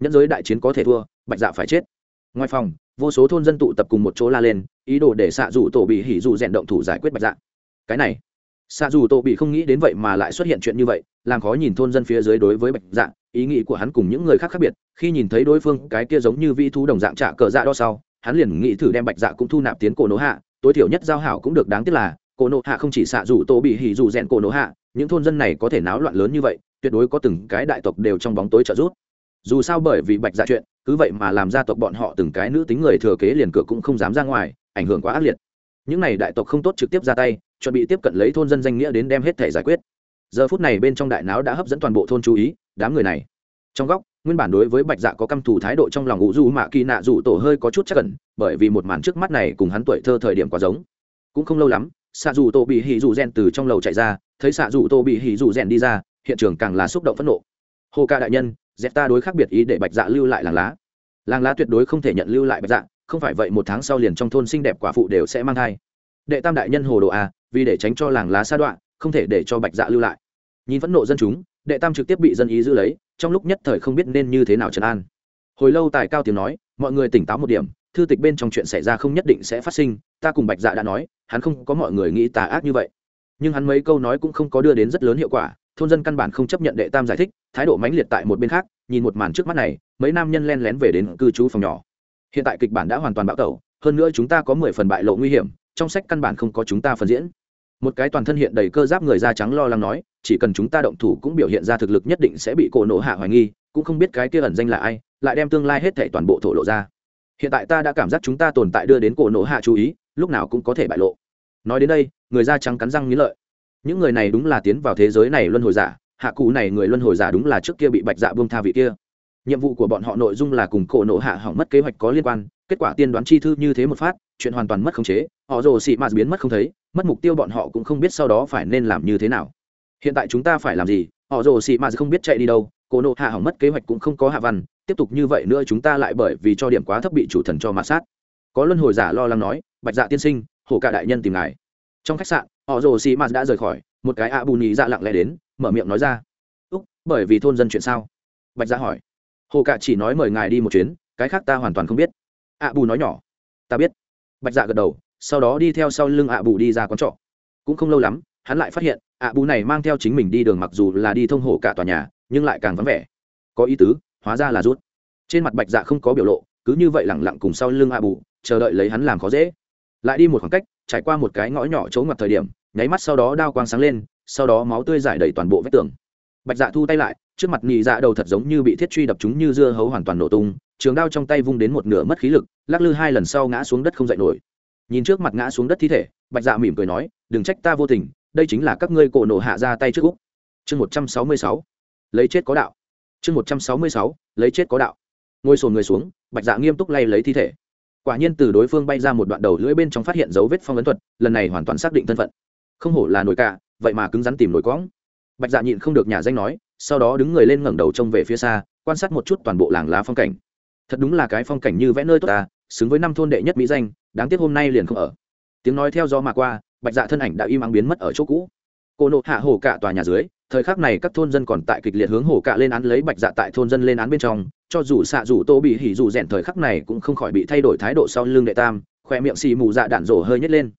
Nhẫn giới đại chiến có thể thua, bạch dạ phải chết. Ngoài phòng, vô số thôn dân tụ tập cùng một chỗ la lên, ý đồ để xạ dù tổ bị hỉ dù rèn động thủ giải quyết bạch dạ. Cái này xạ dù tổ bị không nghĩ đến vậy mà lại xuất hiện chuyện như vậy, làm khó nhìn thôn dân phía dưới đối với bạch dạ ý nghĩ của hắn cùng những người khác khác biệt. Khi nhìn thấy đối phương cái kia giống như vi thu đồng dạng trả cờ dạ đo sau, hắn liền nghĩ thử đem bạch dạ cũng thu nạp tiến cổ nỗ hạ tối thiểu nhất giao hảo cũng được đáng tiếc là, cổ nộ hạ không chỉ xạ dù tô bị hỉ dù rèn cổ nộ hạ, những thôn dân này có thể náo loạn lớn như vậy, tuyệt đối có từng cái đại tộc đều trong bóng tối trợ giúp. Dù sao bởi vì bạch dạ chuyện, cứ vậy mà làm gia tộc bọn họ từng cái nữ tính người thừa kế liền cửa cũng không dám ra ngoài, ảnh hưởng quá ác liệt. Những n à y đại tộc không tốt trực tiếp ra tay, chuẩn bị tiếp cận lấy thôn dân danh nghĩa đến đem hết thể giải quyết. Giờ phút này bên trong đại não đã hấp dẫn toàn bộ thôn chú ý, đám người này, trong góc nguyên bản đối với bạch dạ có căm thù thái độ trong lòng ngũ du mạ kỳ nạ dù tổ hơi có chút chắc cẩn bởi vì một màn trước mắt này cùng hắn tuổi thơ thời điểm quá giống. Cũng không lâu lắm xạ dù tổ bị hỉ dù rèn từ trong lầu chạy ra, thấy xạ dù tổ bị hỉ dù rèn đi ra, hiện trường càng là xúc động phẫn nộ. Hồ ca đại nhân, dẹp ta đối khác biệt ý để bạch dạ lưu lại làng lá. Làng lá tuyệt đối không thể nhận lưu lại bạch dạ không phải vậy một tháng sau liền trong thôn xinh đẹp quả phụ đều sẽ mang thai. Đệ tam đại nhân hồ đồ a, vì để tránh cho làng lá sa đoạn không thể để cho bạch dạ lưu lại. Nhìn phẫn nộ dân chúng, đệ tam trực tiếp bị dân ý giữ lấy trong lúc nhất thời không biết nên như thế nào trấn an. Hồi lâu tài cao tiếng nói, mọi người tỉnh táo một điểm, thư tịch bên trong chuyện xảy ra không nhất định sẽ phát sinh, ta cùng bạch dạ đã nói, hắn không có mọi người nghĩ tà ác như vậy. Nhưng hắn mấy câu nói cũng không có đưa đến rất lớn hiệu quả, thôn dân căn bản không chấp nhận đệ tam giải thích, thái độ mãnh liệt tại một bên khác, nhìn một màn trước mắt này, mấy nam nhân len lén về đến cư trú phòng nhỏ. Hiện tại kịch bản đã hoàn toàn bạo tẩu, hơn nữa chúng ta có mười phần bại lộ nguy hiểm, trong sách căn bản không có chúng ta phần diễn một cái toàn thân hiện đầy cơ giáp người da trắng lo lắng nói, chỉ cần chúng ta động thủ cũng biểu hiện ra thực lực nhất định sẽ bị cổ nổ hạ hoài nghi, cũng không biết cái kia ẩn danh là ai, lại đem tương lai hết thể toàn bộ thổ lộ ra. Hiện tại ta đã cảm giác chúng ta tồn tại đưa đến cổ nổ hạ chú ý, lúc nào cũng có thể bại lộ. Nói đến đây, người da trắng cắn răng nghĩ lợi. Những người này đúng là tiến vào thế giới này luân hồi giả, hạ cụ này người luân hồi giả đúng là trước kia bị bạch dạ buông tha vị kia. Nhiệm vụ của bọn họ nội dung là cùng cổ nộ hạ hỏng mất kế hoạch có liên quan kết quả tiên đoán chi thư như thế một phát, chuyện hoàn toàn mất khống chế, họ rồ xị mạt biến mất không thấy, mất mục tiêu bọn họ cũng không biết sau đó phải nên làm như thế nào. Hiện tại chúng ta phải làm gì? Họ rồ xị mạt không biết chạy đi đâu, cô nộ hạ hỏng mất kế hoạch cũng không có hạ văn, tiếp tục như vậy nữa chúng ta lại bởi vì cho điểm quá thấp bị chủ thần cho mạt sát. Có luân hồi giả lo lắng nói, bạch dạ tiên sinh, hổ cả đại nhân tìm ngài. Trong khách sạn, họ rồ xị mạt đã rời khỏi, một cái ạ bù nhì dạ lặng lẽ đến, mở miệng nói ra, úc, bởi vì thôn dân chuyện sao? Bạch dạ hỏi hồ cạ chỉ nói mời ngài đi một chuyến, cái khác ta hoàn toàn không biết ạ bù nói nhỏ. Ta biết. Bạch dạ gật đầu, sau đó đi theo sau lưng ạ bù đi ra quán trọ. Cũng không lâu lắm, hắn lại phát hiện, ạ bù này mang theo chính mình đi đường mặc dù là đi thông hồ cả tòa nhà, nhưng lại càng vắng vẻ. Có ý tứ, hóa ra là rút. Trên mặt bạch dạ không có biểu lộ, cứ như vậy lẳng lặng cùng sau lưng ạ bù, chờ đợi lấy hắn làm khó dễ. Lại đi một khoảng cách, trải qua một cái ngõ nhỏ chỗ ngoặt thời điểm, nháy mắt sau đó đao quang sáng lên, sau đó máu tươi giải đầy toàn bộ vách tường. Bạch dạ thu tay lại, trước mặt nhị dạ đầu thật giống như bị thiết truy đập chúng như dưa hấu hoàn toàn nổ tung trường đao trong tay vung đến một nửa mất khí lực, lắc lư hai lần sau ngã xuống đất không dậy nổi. Nhìn trước mặt ngã xuống đất thi thể, bạch dạ mỉm cười nói, đừng trách ta vô tình, đây chính là các ngươi cổ nổ hạ ra tay trước úc. Chương một trăm sáu mươi sáu. Lấy chết có đạo. Chương một trăm sáu mươi sáu. Lấy chết có đạo. Ngồi sồn người xuống, bạch dạ nghiêm túc lay lấy thi thể. Quả nhiên từ đối phương bay ra một đoạn đầu lưỡi bên trong phát hiện dấu vết phong ấn thuật, lần này hoàn toàn xác định thân phận. Không hổ là nổi cả, vậy mà cứng rắn tìm nổi quõng bạch dạ nhịn không được nhà danh nói, sau đó đứng người lên ngẩng đầu trông về phía xa, quan sát một chút toàn bộ làng lá phong cảnh thật đúng là cái phong cảnh như vẽ nơi tốt ta, xứng với năm thôn đệ nhất mỹ danh, đáng tiếc hôm nay liền không ở. Tiếng nói theo gió mà qua, bạch dạ thân ảnh đã im ắng biến mất ở chỗ cũ. Cô nộ hạ hồ cả tòa nhà dưới, thời khắc này các thôn dân còn tại kịch liệt hướng hồ cả lên án lấy bạch dạ tại thôn dân lên án bên trong, cho dù xạ dù tô bị hỉ dù rèn thời khắc này cũng không khỏi bị thay đổi thái độ sau lưng đệ tam, khoe miệng xì mù dạ đạn rổ hơi nhét lên.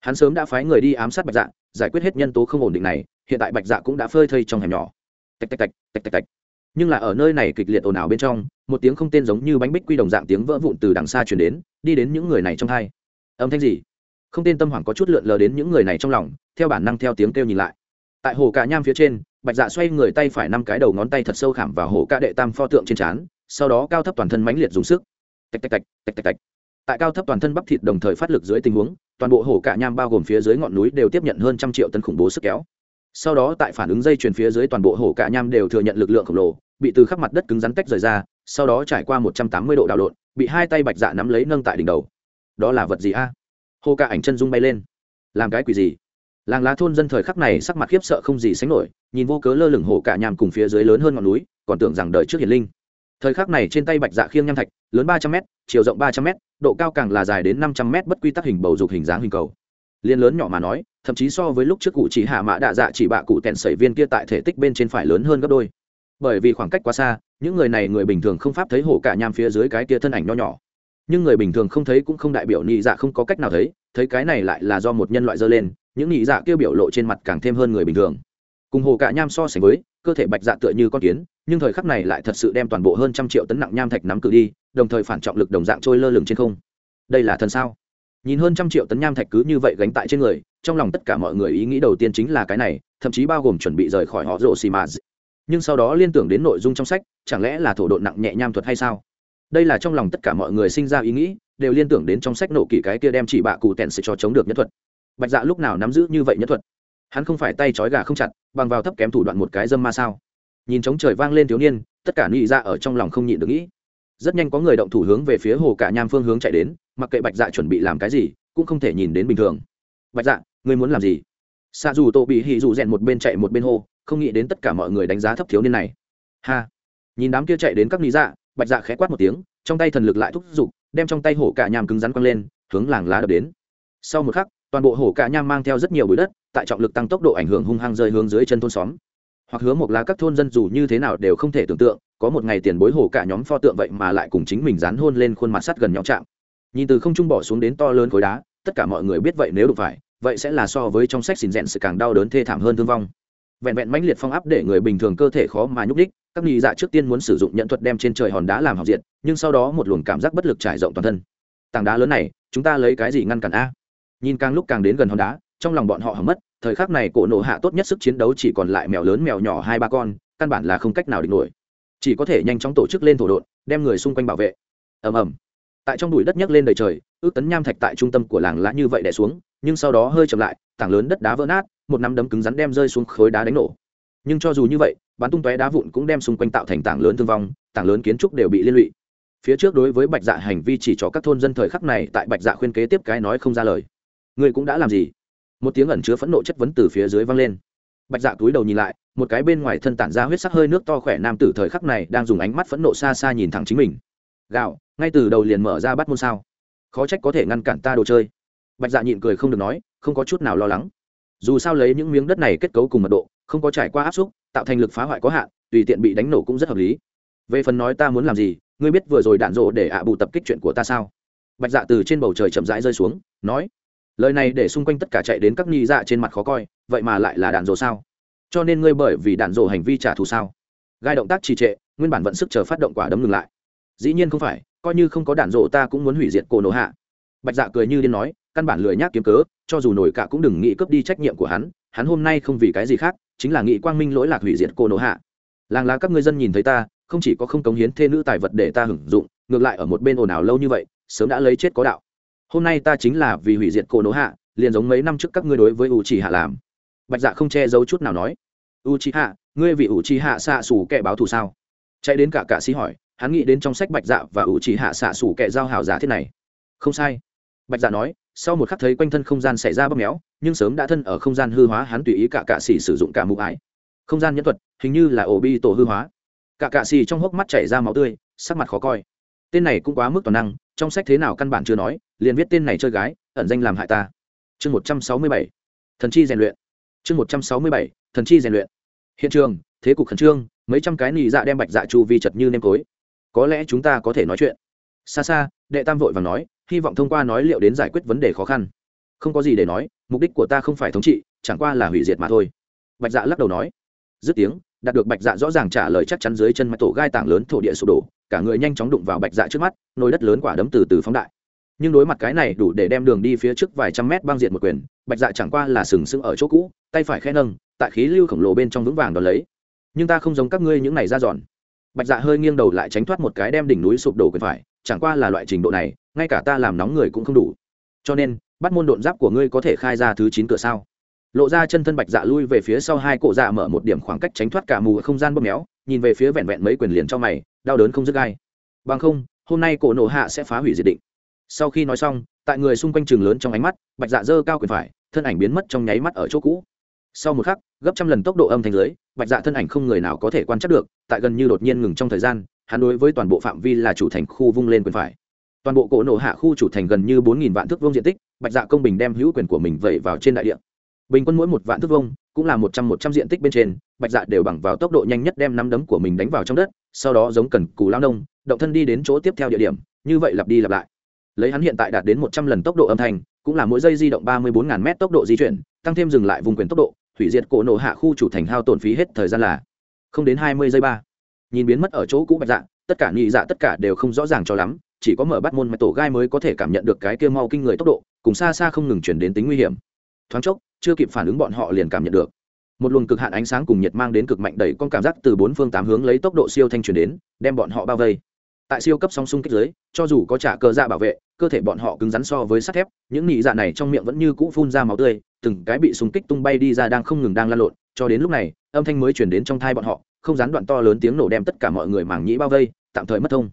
Hắn sớm đã phái người đi ám sát bạch dạ giải quyết hết nhân tố không ổn định này, hiện tại bạch dạ cũng đã phơi thây trong hẻm nhỏ. Tạch tạch tạch tạch tạch tạch nhưng là ở nơi này kịch liệt ồn ào bên trong, một tiếng không tên giống như bánh bích quy đồng dạng tiếng vỡ vụn từ đằng xa chuyển đến, đi đến những người này trong hai. Âm thanh gì? Không tên tâm hoảng có chút lượn lờ đến những người này trong lòng, theo bản năng theo tiếng kêu nhìn lại. Tại hồ cà nham phía trên, bạch dạ xoay người tay phải năm cái đầu ngón tay thật sâu khảm vào hồ ca đệ tam pho tượng trên trán, sau đó cao thấp toàn thân mãnh liệt dùng sức. Tạch tạch tạch tạch tạch tạch. Tại cao thấp toàn thân bắp thịt đồng thời phát lực dưới tình huống, toàn bộ hồ cạ nham bao gồm phía dưới ngọn núi đều tiếp nhận hơn trăm triệu tấn khủng bố sức kéo sau đó tại phản ứng dây chuyền phía dưới toàn bộ hổ cạ nham đều thừa nhận lực lượng khổng lồ, bị từ khắp mặt đất cứng rắn tách rời ra, sau đó trải qua một trăm tám mươi độ đảo lộn, bị hai tay bạch dạ nắm lấy nâng tại đỉnh đầu. Đó là vật gì a? Hô cạ ảnh chân rung bay lên. Làm cái quỷ gì? Làng lá thôn dân thời khắc này sắc mặt khiếp sợ không gì sánh nổi, nhìn vô cớ lơ lửng hổ cạ nham cùng phía dưới lớn hơn ngọn núi, còn tưởng rằng đời trước hiển linh. Thời khắc này trên tay bạch dạ khiêng nham thạch, lớn ba trăm m chiều rộng ba trăm m độ cao càng là dài đến năm trăm m bất quy tắc hình bầu dục hình dáng hình cầu. Liên lớn nhỏ mà nói thậm chí so với lúc trước cụ chỉ hạ mã đạ dạ chỉ bạ cụ tèn sẩy viên kia tại thể tích bên trên phải lớn hơn gấp đôi. Bởi vì khoảng cách quá xa, những người này người bình thường không pháp thấy hổ cả nham phía dưới cái kia thân ảnh nho nhỏ. Nhưng người bình thường không thấy cũng không đại biểu nhị dạ không có cách nào thấy thấy cái này lại là do một nhân loại dơ lên, những nhị dạ kia biểu lộ trên mặt càng thêm hơn người bình thường. Cùng hồ cả nham so sánh với, cơ thể bạch dạ tựa như con kiến, nhưng thời khắc này lại thật sự đem toàn bộ hơn trăm triệu tấn nặng nham thạch nắm cự đi, đồng thời phản trọng lực đồng dạng trôi lơ lửng trên không. Đây là thần sao? Nhìn hơn trăm triệu tấn nham thạch cứ như vậy gánh tại trên người, trong lòng tất cả mọi người ý nghĩ đầu tiên chính là cái này, thậm chí bao gồm chuẩn bị rời khỏi họ rộ xì mà nhưng sau đó liên tưởng đến nội dung trong sách, chẳng lẽ là thổ độn nặng nhẹ nham thuật hay sao? Đây là trong lòng tất cả mọi người sinh ra ý nghĩ, đều liên tưởng đến trong sách nộ kỷ cái kia đem chỉ bạ cụ tèn sẽ cho chống được nhất thuật. Bạch dạ lúc nào nắm giữ như vậy nhất thuật? Hắn không phải tay trói gà không chặt, bằng vào thấp kém thủ đoạn một cái dâm ma sao? Nhìn trống trời vang lên thiếu niên, tất cả nghĩ ra dạ ở trong lòng không nhịn được nghĩ rất nhanh có người động thủ hướng về phía hồ cả nham phương hướng chạy đến, mặc kệ bạch dạ chuẩn bị làm cái gì, cũng không thể nhìn đến bình thường. Bạch dạ ngươi muốn làm gì? Xa dù tô bị hì dù rèn một bên chạy một bên hô, không nghĩ đến tất cả mọi người đánh giá thấp thiếu niên này. Ha! Nhìn đám kia chạy đến các lý dạ bạch dạ khẽ quát một tiếng, trong tay thần lực lại thúc giục, đem trong tay hổ cả nham cứng rắn quăng lên, hướng làng lá đập đến. Sau một khắc, toàn bộ hổ cả nham mang theo rất nhiều bụi đất, tại trọng lực tăng tốc độ ảnh hưởng hung hăng rơi hướng dưới chân thôn xóm hoặc hứa một lá các thôn dân dù như thế nào đều không thể tưởng tượng, có một ngày tiền bối hồ cả nhóm pho tượng vậy mà lại cùng chính mình dán hôn lên khuôn mặt sắt gần nhau chạm. Nhìn từ không trung bỏ xuống đến to lớn khối đá, tất cả mọi người biết vậy nếu đụng phải, vậy sẽ là so với trong sách xìn rẽn sự càng đau đớn thê thảm hơn thương vong. Vẹn vẹn mãnh liệt phong áp để người bình thường cơ thể khó mà nhúc đích các nghi dạ trước tiên muốn sử dụng nhận thuật đem trên trời hòn đá làm học diện nhưng sau đó một luồng cảm giác bất lực trải rộng toàn thân. Tảng đá lớn này, chúng ta lấy cái gì ngăn cản a? Nhìn càng lúc càng đến gần hòn đá, trong lòng bọn họ hầm mất thời khắc này cổ nổ hạ tốt nhất sức chiến đấu chỉ còn lại mèo lớn mèo nhỏ hai ba con, căn bản là không cách nào địch nổi. Chỉ có thể nhanh chóng tổ chức lên thổ đột đem người xung quanh bảo vệ. Ầm ầm. Tại trong bụi đất nhấc lên đầy trời, ước tấn nham thạch tại trung tâm của làng lá như vậy đè xuống, nhưng sau đó hơi chậm lại, tảng lớn đất đá vỡ nát, một nắm đấm cứng rắn đem rơi xuống khối đá đánh nổ. Nhưng cho dù như vậy, bắn tung tóe đá vụn cũng đem xung quanh tạo thành tảng lớn thương vong, tảng lớn kiến trúc đều bị liên lụy. Phía trước đối với bạch dạ hành vi chỉ cho các thôn dân thời khắc này tại bạch dạ khuyên kế tiếp cái nói không ra lời. Người cũng đã làm gì? Một tiếng ẩn chứa phẫn nộ chất vấn từ phía dưới vang lên. Bạch dạ túi đầu nhìn lại, một cái bên ngoài thân tản ra huyết sắc hơi nước to khỏe nam tử thời khắc này đang dùng ánh mắt phẫn nộ xa xa nhìn thẳng chính mình. Gạo, ngay từ đầu liền mở ra bắt môn sao? Khó trách có thể ngăn cản ta đồ chơi. Bạch dạ nhịn cười không được nói, không có chút nào lo lắng. Dù sao lấy những miếng đất này kết cấu cùng mật độ, không có trải qua áp xúc, tạo thành lực phá hoại có hạn, tùy tiện bị đánh nổ cũng rất hợp lý. Về phần nói ta muốn làm gì, ngươi biết vừa rồi đạn rộ để ạ bù tập kích chuyện của ta sao? Bạch dạ từ trên bầu trời chậm rãi rơi xuống, nói lời này để xung quanh tất cả chạy đến các nghi dạ trên mặt khó coi, vậy mà lại là đạn rộ sao? Cho nên ngươi bởi vì đạn rộ hành vi trả thù sao? Gai động tác trì trệ, nguyên bản vận sức chờ phát động quả đấm ngừng lại. Dĩ nhiên không phải, coi như không có đạn rộ ta cũng muốn hủy diệt cổ nổ hạ. Bạch dạ cười như điên nói, căn bản lười nhác kiếm cớ, cho dù nổi cả cũng đừng nghĩ cướp đi trách nhiệm của hắn hắn hôm nay không vì cái gì khác, chính là nghị quang minh lỗi lạc hủy diệt cổ nổ hạ. Làng lá các ngươi dân nhìn thấy ta, không chỉ có không cống hiến thê nữ tài vật để ta hưởng dụng, ngược lại ở một bên ồn ào lâu như vậy, sớm đã lấy chết có đạo hôm nay ta chính là vì hủy diệt cổ nổ hạ, liền giống mấy năm trước các ngươi đối với u trì hạ làm. Bạch dạ không che giấu chút nào nói. U trì hạ ngươi vì u trì hạ xạ xù kẻ báo thù sao? Chạy đến cả cạ sĩ hỏi, hắn nghĩ đến trong sách bạch dạ và u trì hạ xạ xù kẻ giao hảo giả thế này. Không sai. Bạch dạ nói, sau một khắc thấy quanh thân không gian xảy ra bóp méo, nhưng sớm đã thân ở không gian hư hóa, hắn tùy ý cả cạ xỉ sử dụng cả mụ ải. Không gian nhân thuật, hình như là ổ bi tổ hư hóa. Cả cạ xì trong hốc mắt chảy ra máu tươi, sắc mặt khó coi. Tên này cũng quá mức toàn năng, trong sách thế nào căn bản chưa nói liền viết tên này chơi gái, ẩn danh làm hại ta. Chương một trăm sáu mươi bảy, thần chi rèn luyện. Chương một trăm sáu mươi bảy, thần chi rèn luyện. Hiện trường, thế cục khẩn trương, mấy trăm cái nị dạ đem bạch dạ chu vi chật như nêm cối. Có lẽ chúng ta có thể nói chuyện. Xa xa, đệ tam vội và nói, hy vọng thông qua nói liệu đến giải quyết vấn đề khó khăn. Không có gì để nói, mục đích của ta không phải thống trị, chẳng qua là hủy diệt mà thôi. Bạch dạ lắc đầu nói. Dứt tiếng, đạt được bạch dạ rõ ràng trả lời chắc chắn dưới chân mặt tổ gai tảng lớn thổ địa sụp đổ, cả người nhanh chóng đụng vào bạch dạ trước mắt, nồi đất lớn quả đấm từ từ phóng đại nhưng đối mặt cái này đủ để đem đường đi phía trước vài trăm mét băng diện một quyền, bạch dạ chẳng qua là sừng sững ở chỗ cũ, tay phải khe nâng, tại khí lưu khổng lồ bên trong vững vàng đón lấy. Nhưng ta không giống các ngươi những này ra dọn. Bạch dạ hơi nghiêng đầu lại tránh thoát một cái đem đỉnh núi sụp đổ quyền phải, chẳng qua là loại trình độ này, ngay cả ta làm nóng người cũng không đủ. Cho nên, bắt môn độn giáp của ngươi có thể khai ra thứ chín cửa sao? Lộ ra chân thân bạch dạ lui về phía sau hai cổ dạ mở một điểm khoảng cách tránh thoát cả mù không gian bóp méo, nhìn về phía vẹn vẹn mấy quyền liền cho mày, đau đớn không dứt gai. Bằng không, hôm nay cổ nổ hạ sẽ phá hủy diệt định sau khi nói xong tại người xung quanh trường lớn trong ánh mắt bạch dạ dơ cao quyền phải thân ảnh biến mất trong nháy mắt ở chỗ cũ. Sau một khắc gấp trăm lần tốc độ âm thanh giới, bạch dạ thân ảnh không người nào có thể quan trắc được tại gần như đột nhiên ngừng trong thời gian hắn đối với toàn bộ phạm vi là chủ thành khu vung lên quyền phải. Toàn bộ cổ nổ hạ khu chủ thành gần như bốn nghìn vạn thước vuông diện tích bạch dạ công bình đem hữu quyền của mình vẩy vào trên đại địa. Bình quân mỗi một vạn thước vuông cũng là một trăm một trăm diện tích bên trên bạch dạ đều bằng vào tốc độ nhanh nhất đem nắm đấm của mình đánh vào trong đất sau đó giống cần cù lao nông động thân đi đến chỗ tiếp theo địa điểm như vậy lặp đi lặp lại lấy hắn hiện tại đạt đến một trăm lần tốc độ âm thanh, cũng là mỗi giây di động ba mươi bốn m tốc độ di chuyển, tăng thêm dừng lại vùng quyền tốc độ, hủy diệt cổ nổ hạ khu chủ thành hao tổn phí hết thời gian là không đến hai mươi giây ba. Nhìn biến mất ở chỗ cũ bạch dạ tất cả nhị dạ tất cả đều không rõ ràng cho lắm, chỉ có mở bắt môn mà tổ gai mới có thể cảm nhận được cái kia mau kinh người tốc độ, cùng xa xa không ngừng chuyển đến tính nguy hiểm. Thoáng chốc, chưa kịp phản ứng bọn họ liền cảm nhận được. Một luồng cực hạn ánh sáng cùng nhiệt mang đến cực mạnh đẩy con cảm giác từ bốn phương tám hướng lấy tốc độ siêu thanh truyền đến, đem bọn họ bao vây tại siêu cấp song xung kích giới, cho dù có trả cơ dạ bảo vệ, cơ thể bọn họ cứng rắn so với sắt thép, những nị dạ này trong miệng vẫn như cũ phun ra máu tươi, từng cái bị xung kích tung bay đi ra đang không ngừng đang lan lộn, cho đến lúc này, âm thanh mới chuyển đến trong thai bọn họ, không gián đoạn to lớn tiếng nổ đem tất cả mọi người mảng nhĩ bao vây, tạm thời mất thông.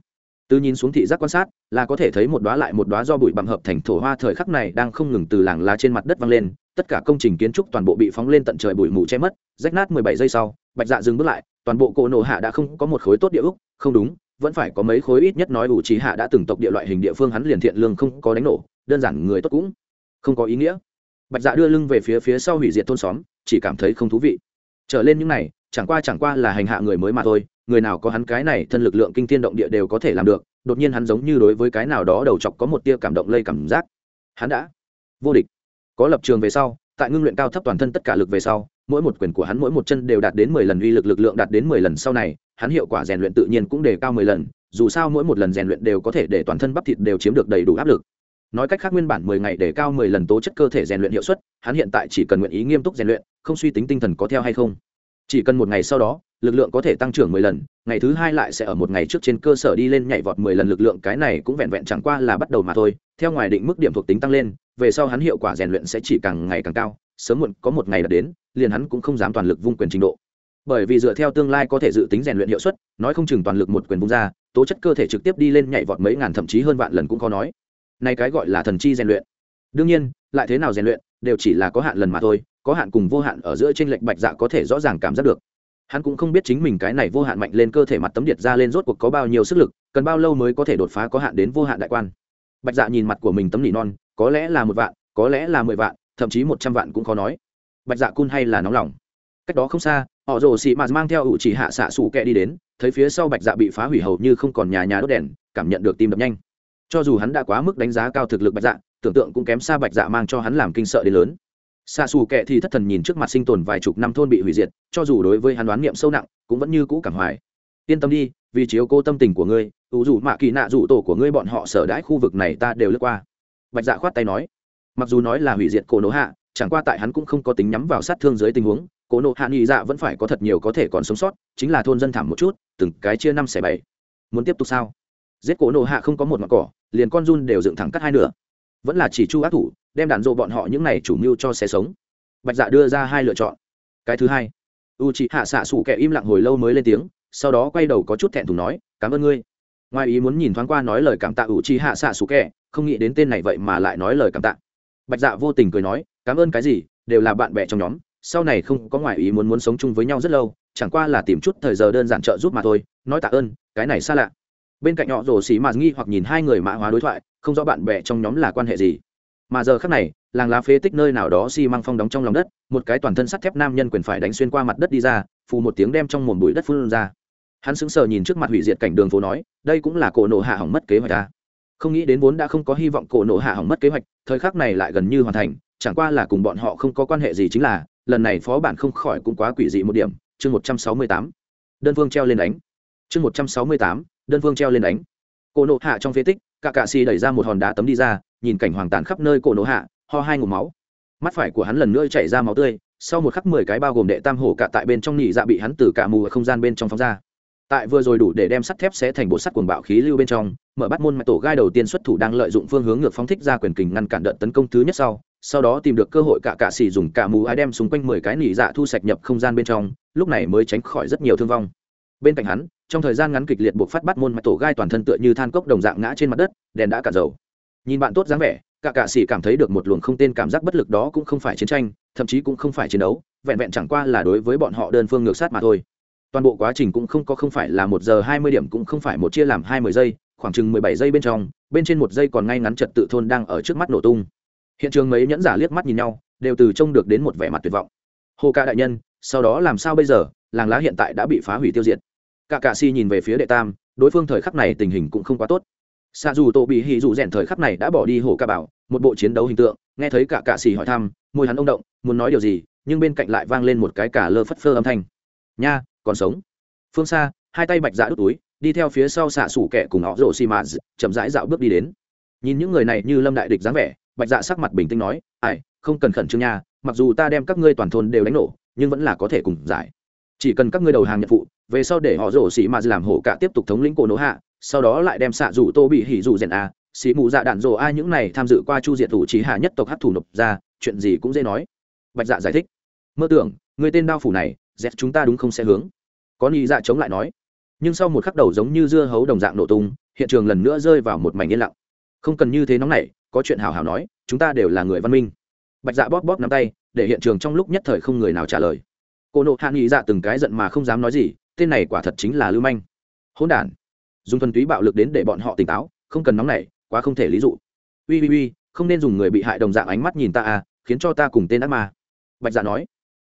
Từ nhìn xuống thị giác quan sát, là có thể thấy một đóa lại một đóa do bụi bặm hợp thành thổ hoa thời khắc này đang không ngừng từ làng lá trên mặt đất văng lên, tất cả công trình kiến trúc toàn bộ bị phóng lên tận trời bụi mù che mất, rách nát mười bảy giây sau, bạch dạ dừng bước lại, toàn bộ cỗ nổ hạ đã không có một khối tốt địa úc không đúng vẫn phải có mấy khối ít nhất nói ủ trí hạ đã từng tộc địa loại hình địa phương hắn liền thiện lương không có đánh nổ, đơn giản người tốt cũng không có ý nghĩa. Bạch dạ đưa lưng về phía phía sau hủy diệt thôn xóm, chỉ cảm thấy không thú vị. Trở lên những này, chẳng qua chẳng qua là hành hạ người mới mà thôi, người nào có hắn cái này thân lực lượng kinh thiên động địa đều có thể làm được, đột nhiên hắn giống như đối với cái nào đó đầu chọc có một tia cảm động lây cảm giác. Hắn đã vô địch. Có lập trường về sau, tại ngưng luyện cao thấp toàn thân tất cả lực về sau mỗi một quyền của hắn mỗi một chân đều đạt đến mười lần uy lực lực lượng đạt đến mười lần sau này, hắn hiệu quả rèn luyện tự nhiên cũng đề cao mười lần, dù sao mỗi một lần rèn luyện đều có thể để toàn thân bắp thịt đều chiếm được đầy đủ áp lực. Nói cách khác nguyên bản mười ngày để cao mười lần tố chất cơ thể rèn luyện hiệu suất, hắn hiện tại chỉ cần nguyện ý nghiêm túc rèn luyện, không suy tính tinh thần có theo hay không. Chỉ cần một ngày sau đó, lực lượng có thể tăng trưởng mười lần, ngày thứ hai lại sẽ ở một ngày trước trên cơ sở đi lên nhảy vọt mười lần, lực lượng cái này cũng vẹn vẹn chẳng qua là bắt đầu mà thôi, theo ngoài định mức điểm thuộc tính tăng lên, về sau hắn hiệu quả rèn luyện sẽ chỉ càng ngày càng cao sớm muộn có một ngày đã đến, liền hắn cũng không dám toàn lực vung quyền trình độ. Bởi vì dựa theo tương lai có thể dự tính rèn luyện hiệu suất, nói không chừng toàn lực một quyền vung ra, tố chất cơ thể trực tiếp đi lên nhảy vọt mấy ngàn thậm chí hơn vạn lần cũng khó nói. Này cái gọi là thần chi rèn luyện. Đương nhiên, lại thế nào rèn luyện, đều chỉ là có hạn lần mà thôi, có hạn cùng vô hạn ở giữa trên lệnh bạch dạ có thể rõ ràng cảm giác được. Hắn cũng không biết chính mình cái này vô hạn mạnh lên cơ thể mặt tấm điện ra lên rốt cuộc có bao nhiêu sức lực, cần bao lâu mới có thể đột phá có hạn đến vô hạn đại quan. Bạch dạ nhìn mặt của mình tấm nỉ non, có lẽ là một vạn, có lẽ là mười vạn thậm chí một trăm vạn cũng khó nói. Bạch dạ cun hay là nóng lòng. Cách đó không xa, họ rồ xị mạt mang theo ủ chỉ hạ xạ xù kẹ đi đến, thấy phía sau bạch dạ bị phá hủy hầu như không còn nhà nhà đốt đèn, cảm nhận được tim đập nhanh. Cho dù hắn đã quá mức đánh giá cao thực lực bạch dạ tưởng tượng cũng kém xa bạch dạ mang cho hắn làm kinh sợ đến lớn. Xạ xù kệ thì thất thần nhìn trước mặt sinh tồn vài chục năm thôn bị hủy diệt, cho dù đối với hắn đoán niệm sâu nặng, cũng vẫn như cũ cảm hoài. Yên tâm đi, vì chiếu cô tâm tình của ngươi, ủ dù mạ kỳ nạ dù tổ của ngươi bọn họ sở đãi khu vực này ta đều lướt qua. Bạch dạ khoát tay nói mặc dù nói là hủy diệt cổ nổ hạ, chẳng qua tại hắn cũng không có tính nhắm vào sát thương dưới tình huống, cổ nộ hạ nghị dạ vẫn phải có thật nhiều có thể còn sống sót, chính là thôn dân thảm một chút, từng cái chia năm xẻ bảy. Muốn tiếp tục sao? Giết cổ nộ hạ không có một mặt cỏ, liền con run đều dựng thẳng cắt hai nửa. Vẫn là chỉ chu ác thủ, đem đạn dộ bọn họ những này chủ mưu cho xe sống. Bạch dạ đưa ra hai lựa chọn. Cái thứ hai u chị hạ xạ sủ kẻ im lặng hồi lâu mới lên tiếng, sau đó quay đầu có chút thẹn thùng nói, cảm ơn ngươi. Ngoài ý muốn nhìn thoáng qua nói lời cảm tạ u chị hạ xạ sủ kẻ, không nghĩ đến tên này vậy mà lại nói lời cảm tạ bạch dạ vô tình cười nói, cảm ơn cái gì, đều là bạn bè trong nhóm, sau này không có ngoài ý muốn muốn sống chung với nhau rất lâu, chẳng qua là tìm chút thời giờ đơn giản trợ giúp mà thôi. Nói tạ ơn, cái này xa lạ. Bên cạnh họ rồ xì mà nghi hoặc nhìn hai người mã hóa đối thoại, không rõ bạn bè trong nhóm là quan hệ gì. Mà giờ khác này, làng lá phế tích nơi nào đó xi、si、măng phong đóng trong lòng đất, một cái toàn thân sắt thép nam nhân quyền phải đánh xuyên qua mặt đất đi ra, phù một tiếng đem trong mồm bụi đất phun ra. Hắn sững sờ nhìn trước mặt hủy diệt cảnh đường phố nói, đây cũng là cổ nổ hạ hỏng mất kế hoạch ta không nghĩ đến vốn đã không có hy vọng cổ nổ hạ hỏng mất kế hoạch, thời khắc này lại gần như hoàn thành, chẳng qua là cùng bọn họ không có quan hệ gì chính là, lần này phó bản không khỏi cũng quá quỷ dị một điểm, chương một trăm sáu mươi tám. Đơn phương treo lên đánh. Chương một trăm sáu mươi tám, đơn phương treo lên đánh. Cổ nổ hạ trong phế tích, cả cạ xì đẩy ra một hòn đá tấm đi ra, nhìn cảnh hoàng tàn khắp nơi cổ nổ hạ, ho hai ngụm máu. Mắt phải của hắn lần nữa chảy ra máu tươi, sau một khắc mười cái bao gồm đệ tam hổ cả tại bên trong nỉ dạ bị hắn từ cả mù ở không gian bên trong phóng ra tại vừa rồi đủ để đem sắt thép sẽ thành bộ sắt cuồng bạo khí lưu bên trong, mở bắt môn mạch tổ gai đầu tiên xuất thủ đang lợi dụng phương hướng ngược phóng thích ra quyền kình ngăn cản đợt tấn công thứ nhất sau sau đó tìm được cơ hội cả cạ xì dùng cả mù ai đem xung quanh mười cái nỉ dạ thu sạch nhập không gian bên trong, lúc này mới tránh khỏi rất nhiều thương vong. Bên cạnh hắn, trong thời gian ngắn kịch liệt buộc phát bắt môn mạch tổ gai toàn thân tựa như than cốc đồng dạng ngã trên mặt đất, đèn đã cả dầu. Nhìn bạn tốt dáng vẻ, cả cạ xì cảm thấy được một luồng không tên cảm giác bất lực đó cũng không phải chiến tranh, thậm chí cũng không phải chiến đấu, vẹn vẹn chẳng qua là đối với bọn họ đơn phương ngược sát mà thôi toàn bộ quá trình cũng không có không phải là một giờ hai mươi điểm cũng không phải một chia làm hai mươi giây, khoảng chừng mười bảy giây bên trong, bên trên một giây còn ngay ngắn trật tự thôn đang ở trước mắt nổ tung. Hiện trường mấy nhẫn giả liếc mắt nhìn nhau, đều từ trông được đến một vẻ mặt tuyệt vọng. Hồ ca đại nhân, sau đó làm sao bây giờ? Làng lá hiện tại đã bị phá hủy tiêu diệt. Cả cà si nhìn về phía đệ tam, đối phương thời khắc này tình hình cũng không quá tốt. Xa dù tổ bị hì dù rèn thời khắc này đã bỏ đi hồ ca bảo, một bộ chiến đấu hình tượng, nghe thấy cả cà xì hỏi thăm, môi hắn ông động, muốn nói điều gì, nhưng bên cạnh lại vang lên một cái cả lơ phất phơ âm thanh. Nha còn sống. Phương xa, hai tay bạch dạ đút túi, đi theo phía sau xạ xủ kẻ cùng họ rổ xi mà chậm rãi dạo bước đi đến. Nhìn những người này như lâm đại địch dáng vẻ, bạch dạ sắc mặt bình tĩnh nói, ai, không cần khẩn trương nha, mặc dù ta đem các ngươi toàn thôn đều đánh nổ, nhưng vẫn là có thể cùng giải. Chỉ cần các ngươi đầu hàng nhận phụ, về sau để họ rổ xỉ mà làm hổ cả tiếp tục thống lĩnh cổ nỗ hạ, sau đó lại đem xạ rủ tô bị hỉ rủ rèn a, xì mù dạ đạn rồ ai những này tham dự qua chu diệt thủ trí hạ nhất tộc hát thủ nộp ra, chuyện gì cũng dễ nói. Bạch dạ giải thích, mơ tưởng, người tên đao phủ này dẹp chúng ta đúng không sẽ hướng. Có nghĩ dạ chống lại nói. Nhưng sau một khắc đầu giống như dưa hấu đồng dạng nổ tung, hiện trường lần nữa rơi vào một mảnh yên lặng. Không cần như thế nóng này có chuyện hào hào nói, chúng ta đều là người văn minh. Bạch dạ bóp bóp nắm tay, để hiện trường trong lúc nhất thời không người nào trả lời. Cô nộ hạ nghị dạ từng cái giận mà không dám nói gì, tên này quả thật chính là lưu manh. Hỗn đản. Dùng thuần túy bạo lực đến để bọn họ tỉnh táo, không cần nóng nảy, quá không thể lý dụ. Ui ui ui, không nên dùng người bị hại đồng dạng ánh mắt nhìn ta à khiến cho ta cùng tên ác ma. Bạch dạ nói.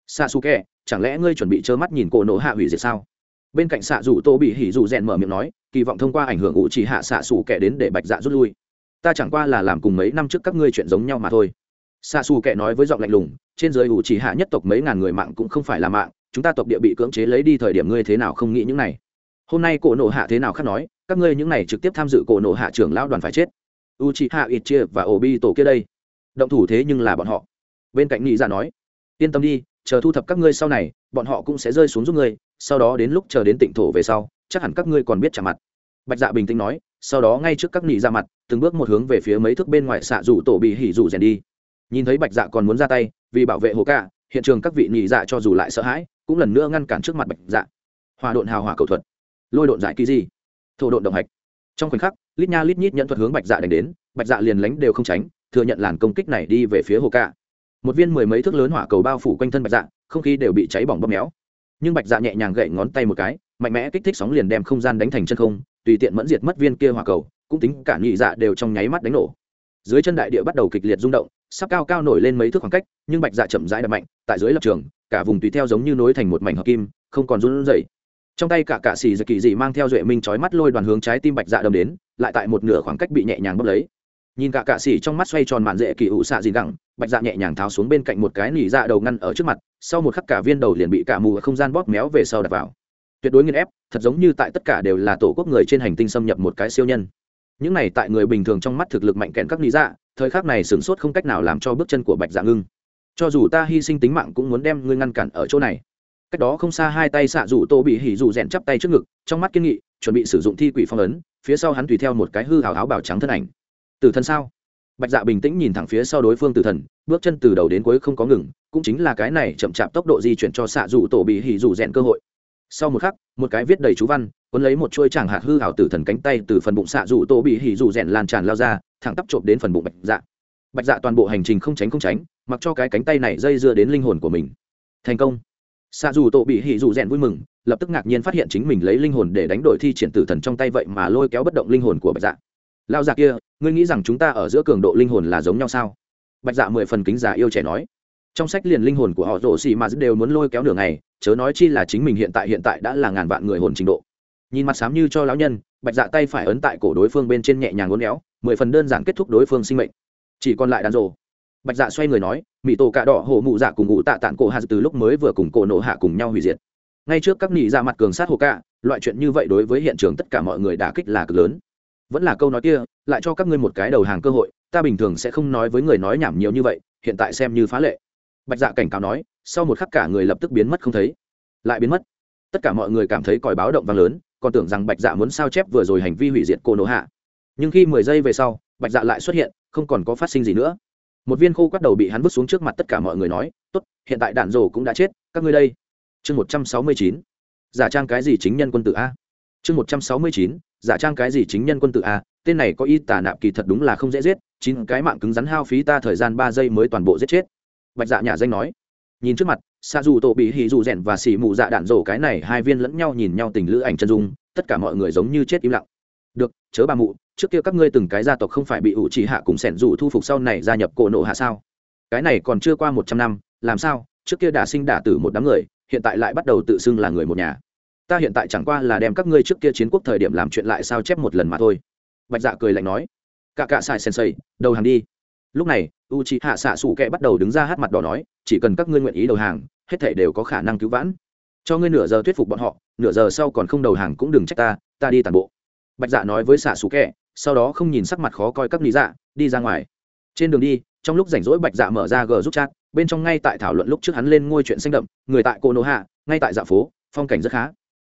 Xa su kẹ chẳng lẽ ngươi chuẩn bị trơ mắt nhìn cổ nổ hạ hủy diệt sao? Bên cạnh xạ dù tô bị hỉ dù rèn mở miệng nói, kỳ vọng thông qua ảnh hưởng ủ chỉ hạ xạ xù kẻ đến để bạch dạ rút lui. Ta chẳng qua là làm cùng mấy năm trước các ngươi chuyện giống nhau mà thôi. Xạ xù kẻ nói với giọng lạnh lùng, trên giới ủ chỉ hạ nhất tộc mấy ngàn người mạng cũng không phải là mạng, chúng ta tộc địa bị cưỡng chế lấy đi thời điểm ngươi thế nào không nghĩ những này. Hôm nay cổ nổ hạ thế nào khác nói, các ngươi những này trực tiếp tham dự cổ nổ hạ trưởng lão đoàn phải chết. U c hạ ít chia và ổ bi tổ kia đây. Động thủ thế nhưng là bọn họ. Bên cạnh nghĩ ra dạ nói, yên tâm đi chờ thu thập các ngươi sau này, bọn họ cũng sẽ rơi xuống giúp ngươi, sau đó đến lúc chờ đến tịnh thổ về sau, chắc hẳn các ngươi còn biết trả mặt. Bạch dạ bình tĩnh nói, sau đó ngay trước các nị ra mặt, từng bước một hướng về phía mấy thước bên ngoài xạ rủ tổ bị hỉ rủ rèn đi. Nhìn thấy bạch dạ còn muốn ra tay, vì bảo vệ hồ ca hiện trường các vị nị dạ cho dù lại sợ hãi, cũng lần nữa ngăn cản trước mặt bạch dạ. Hòa độn hào hỏa cầu thuật. Lôi độn giải kỳ gì thổ độn động hạch. Trong khoảnh khắc, lít nha lít nhít nhận thuật hướng bạch dạ đánh đến, bạch dạ liền lánh đều không tránh, thừa nhận làn công kích này đi về phía hồ ca một viên mười mấy thước lớn hỏa cầu bao phủ quanh thân bạch dạ không khí đều bị cháy bỏng bóp méo. Nhưng bạch dạ nhẹ nhàng gậy ngón tay một cái, mạnh mẽ kích thích sóng liền đem không gian đánh thành chân không, tùy tiện mẫn diệt mất viên kia hỏa cầu, cũng tính cả nhị dạ đều trong nháy mắt đánh nổ. Dưới chân đại địa bắt đầu kịch liệt rung động, sắp cao cao nổi lên mấy thước khoảng cách, nhưng bạch dạ chậm rãi đập mạnh, tại dưới lập trường, cả vùng tùy theo giống như nối thành một mảnh hợp kim, không còn run rẩy. Trong tay cả cạ xì dạ kỳ dị mang theo duệ minh chói mắt lôi đoàn hướng trái tim bạch dạ đâm đến, lại tại một nửa khoảng cách bị nhẹ nhàng bốc lấy nhìn cả cạ xì trong mắt xoay tròn mạn dễ kỳ ủ xạ gì gẳng, bạch dạ nhẹ nhàng tháo xuống bên cạnh một cái nỉ dạ đầu ngăn ở trước mặt, sau một khắc cả viên đầu liền bị cả mù ở không gian bóp méo về sau đặt vào. Tuyệt đối nghiên ép, thật giống như tại tất cả đều là tổ quốc người trên hành tinh xâm nhập một cái siêu nhân. Những này tại người bình thường trong mắt thực lực mạnh kẹn các nỉ dạ thời khắc này sửng sốt không cách nào làm cho bước chân của bạch dạ ngưng. Cho dù ta hy sinh tính mạng cũng muốn đem ngươi ngăn cản ở chỗ này. Cách đó không xa hai tay xạ rủ tô bị hỉ rủ rèn chắp tay trước ngực, trong mắt kiên nghị, chuẩn bị sử dụng thi quỷ phong ấn, phía sau hắn tùy theo một cái hư hào áo bào trắng thân ảnh tử thần sao? Bạch dạ bình tĩnh nhìn thẳng phía sau đối phương tử thần, bước chân từ đầu đến cuối không có ngừng, cũng chính là cái này chậm chạp tốc độ di chuyển cho xạ dù tổ bị hỉ dù rèn cơ hội. Sau một khắc, một cái viết đầy chú văn, cuốn lấy một chuôi chẳng hạt hư hảo tử thần cánh tay từ phần bụng xạ dù tổ bị hỉ dù rèn lan tràn lao ra, thẳng tắp trộm đến phần bụng bạch dạ. Bạch dạ toàn bộ hành trình không tránh không tránh, mặc cho cái cánh tay này dây dưa đến linh hồn của mình. Thành công. Xạ dù tổ bị hỉ dù rèn vui mừng, lập tức ngạc nhiên phát hiện chính mình lấy linh hồn để đánh đổi thi triển tử thần trong tay vậy mà lôi kéo bất động linh hồn của bạch dạ lao già kia, ngươi nghĩ rằng chúng ta ở giữa cường độ linh hồn là giống nhau sao? Bạch dạ mười phần kính già yêu trẻ nói. Trong sách liền linh hồn của họ rổ xì mà đều muốn lôi kéo nửa ngày, chớ nói chi là chính mình hiện tại hiện tại đã là ngàn vạn người hồn trình độ. Nhìn mặt xám như cho lão nhân, bạch dạ tay phải ấn tại cổ đối phương bên trên nhẹ nhàng uốn éo, mười phần đơn giản kết thúc đối phương sinh mệnh. Chỉ còn lại đàn rồ. Bạch dạ xoay người nói mỹ tổ cạ đỏ hổ mụ dạ cùng ngụ tạ tạng cổ hạt từ lúc mới vừa cùng cổ nổ hạ cùng nhau hủy diệt. Ngay trước các nị ra mặt cường sát hồ cạ, loại chuyện như vậy đối với hiện trường tất cả mọi người đả kích là cực lớn vẫn là câu nói kia, lại cho các ngươi một cái đầu hàng cơ hội, ta bình thường sẽ không nói với người nói nhảm nhiều như vậy, hiện tại xem như phá lệ. Bạch dạ cảnh cáo nói, sau một khắc cả người lập tức biến mất không thấy. Lại biến mất. Tất cả mọi người cảm thấy còi báo động vang lớn, còn tưởng rằng bạch dạ muốn sao chép vừa rồi hành vi hủy diệt cô nổ hạ. Nhưng khi mười giây về sau, bạch dạ lại xuất hiện, không còn có phát sinh gì nữa. Một viên khô quắt đầu bị hắn vứt xuống trước mặt tất cả mọi người nói, tốt, hiện tại đạn rồ cũng đã chết, các ngươi đây. Chương một trăm sáu mươi chín. Giả trang cái gì chính nhân quân tử a? Chương một trăm sáu mươi chín giả trang cái gì chính nhân quân tử a tên này có y tả nạp kỳ thật đúng là không dễ giết, chín cái mạng cứng rắn hao phí ta thời gian ba giây mới toàn bộ giết chết. Bạch dạ nhà danh nói. Nhìn trước mặt xa dù tổ bị hì dù rèn và xỉ mù dạ đạn rổ cái này hai viên lẫn nhau nhìn nhau tình lữ ảnh chân dung, tất cả mọi người giống như chết im lặng. Được, chớ bà mụ, trước kia các ngươi từng cái gia tộc không phải bị ủ trì hạ cùng sẻn dù thu phục sau này gia nhập cổ nộ hạ sao? Cái này còn chưa qua một trăm năm, làm sao? Trước kia đả sinh đả tử một đám người, hiện tại lại bắt đầu tự xưng là người một nhà ta hiện tại chẳng qua là đem các ngươi trước kia chiến quốc thời điểm làm chuyện lại sao chép một lần mà thôi. Bạch dạ cười lạnh nói, cả cả sai sensei, đầu hàng đi. Lúc này u c h i hạ xạ xủ kẹ bắt đầu đứng ra hát mặt đỏ nói, chỉ cần các ngươi nguyện ý đầu hàng, hết thể đều có khả năng cứu vãn. Cho ngươi nửa giờ thuyết phục bọn họ, nửa giờ sau còn không đầu hàng cũng đừng trách ta ta đi tàn bộ. Bạch dạ nói với xạ xù kẹ sau đó không nhìn sắc mặt khó coi các lý dạ đi ra ngoài. Trên đường đi, trong lúc rảnh rỗi bạch dạ mở ra g giúp chat, bên trong ngay tại thảo luận lúc trước hắn lên ngôi chuyện xanh đậm, người tại cô nô hạ ngay tại dạ phố, phong cảnh rất khá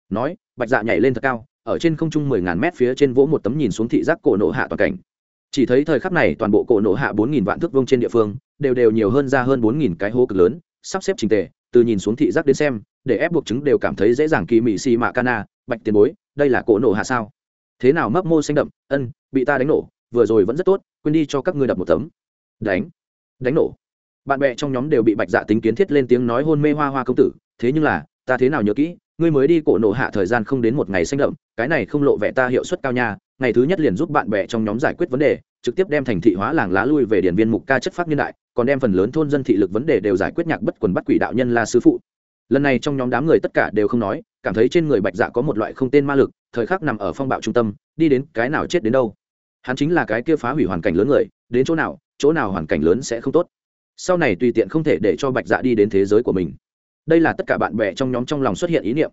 nói, bạch dạ nhảy lên thật cao, ở trên không trung mười ngàn mét phía trên vỗ một tấm nhìn xuống thị giác cổ nộ hạ toàn cảnh. Chỉ thấy thời khắc này toàn bộ cổ nộ hạ bốn nghìn vạn thước vông trên địa phương, đều đều nhiều hơn ra hơn bốn nghìn cái hố cực lớn, sắp xếp trình tề, từ nhìn xuống thị giác đến xem, để ép buộc chứng đều cảm thấy dễ dàng kỳ mị xì mạ cana bạch tiền bối, đây là cổ nộ hạ sao? Thế nào mấp mô xanh đậm, ân, bị ta đánh nổ, vừa rồi vẫn rất tốt, quên đi cho các ngươi đập một tấm. Đánh đánh nổ. Bạn bè trong nhóm đều bị bạch dạ tính kiến thiết lên tiếng nói hôn mê hoa hoa công tử, thế nhưng là, ta thế nào nhớ kỹ ngươi mới đi cổ nộ hạ thời gian không đến một ngày xanh đậm, cái này không lộ vẻ ta hiệu suất cao nha, ngày thứ nhất liền giúp bạn bè trong nhóm giải quyết vấn đề, trực tiếp đem thành thị hóa làng lá lui về điển viên mục ca chất phát nhân đại, còn đem phần lớn thôn dân thị lực vấn đề đều giải quyết nhạc bất quần bắt quỷ đạo nhân là sư phụ. Lần này trong nhóm đám người tất cả đều không nói, cảm thấy trên người bạch dạ có một loại không tên ma lực, thời khắc nằm ở phong bạo trung tâm, đi đến cái nào chết đến đâu. Hắn chính là cái kia phá hủy hoàn cảnh lớn người, đến chỗ nào chỗ nào hoàn cảnh lớn sẽ không tốt. Sau này tùy tiện không thể để cho bạch dạ đi đến thế giới của mình đây là tất cả bạn bè trong nhóm trong lòng xuất hiện ý niệm.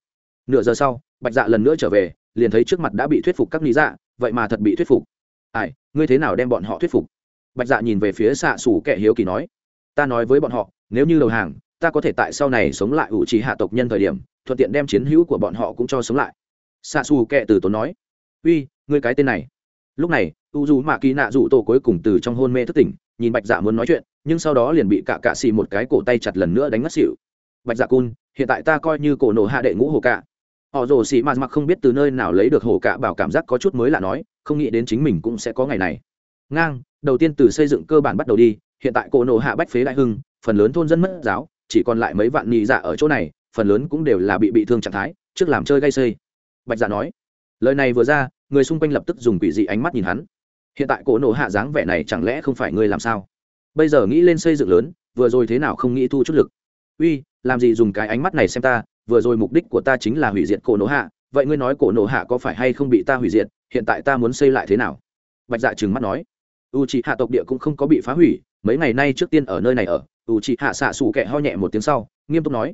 Nửa giờ sau, bạch dạ lần nữa trở về, liền thấy trước mặt đã bị thuyết phục các lý dạ vậy mà thật bị thuyết phục. Ai, ngươi thế nào đem bọn họ thuyết phục? Bạch dạ nhìn về phía xạ xù kẻ hiếu kỳ nói. Ta nói với bọn họ, nếu như đầu hàng, ta có thể tại sau này sống lại ủ trì hạ tộc nhân thời điểm, thuận tiện đem chiến hữu của bọn họ cũng cho sống lại. Xạ xù kệ từ tốn nói. Uy, ngươi cái tên này. Lúc này, u dù mạ kỳ nạ dụ tổ cuối cùng từ trong hôn mê thức tỉnh, nhìn bạch dạ muốn nói chuyện, nhưng sau đó liền bị cả cạ xì một cái cổ tay chặt lần nữa đánh ngất xỉu bạch dạ cun, hiện tại ta coi như cổ nổ hạ đệ ngũ hồ cạ. Họ rồ xì mạt mặc không biết từ nơi nào lấy được hồ cạ bảo cảm giác có chút mới lạ nói, không nghĩ đến chính mình cũng sẽ có ngày này. Ngang, đầu tiên từ xây dựng cơ bản bắt đầu đi, hiện tại cổ nổ hạ bách phế đại hưng, phần lớn thôn dân mất giáo, chỉ còn lại mấy vạn nhị dạ ở chỗ này, phần lớn cũng đều là bị bị thương trạng thái, trước làm chơi gây xây. Bạch dạ nói, lời này vừa ra, người xung quanh lập tức dùng quỷ dị ánh mắt nhìn hắn. Hiện tại cổ nổ hạ dáng vẻ này chẳng lẽ không phải ngươi làm sao? Bây giờ nghĩ lên xây dựng lớn, vừa rồi thế nào không nghĩ thu chút lực? Uy làm gì dùng cái ánh mắt này xem ta, vừa rồi mục đích của ta chính là hủy diệt cổ nổ hạ, vậy ngươi nói cổ nổ hạ có phải hay không bị ta hủy diệt, hiện tại ta muốn xây lại thế nào? Bạch dạ trừng mắt nói. U c h ị hạ tộc địa cũng không có bị phá hủy, mấy ngày nay trước tiên ở nơi này ở u c h ị hạ xạ xù kẹ ho nhẹ một tiếng sau, nghiêm túc nói.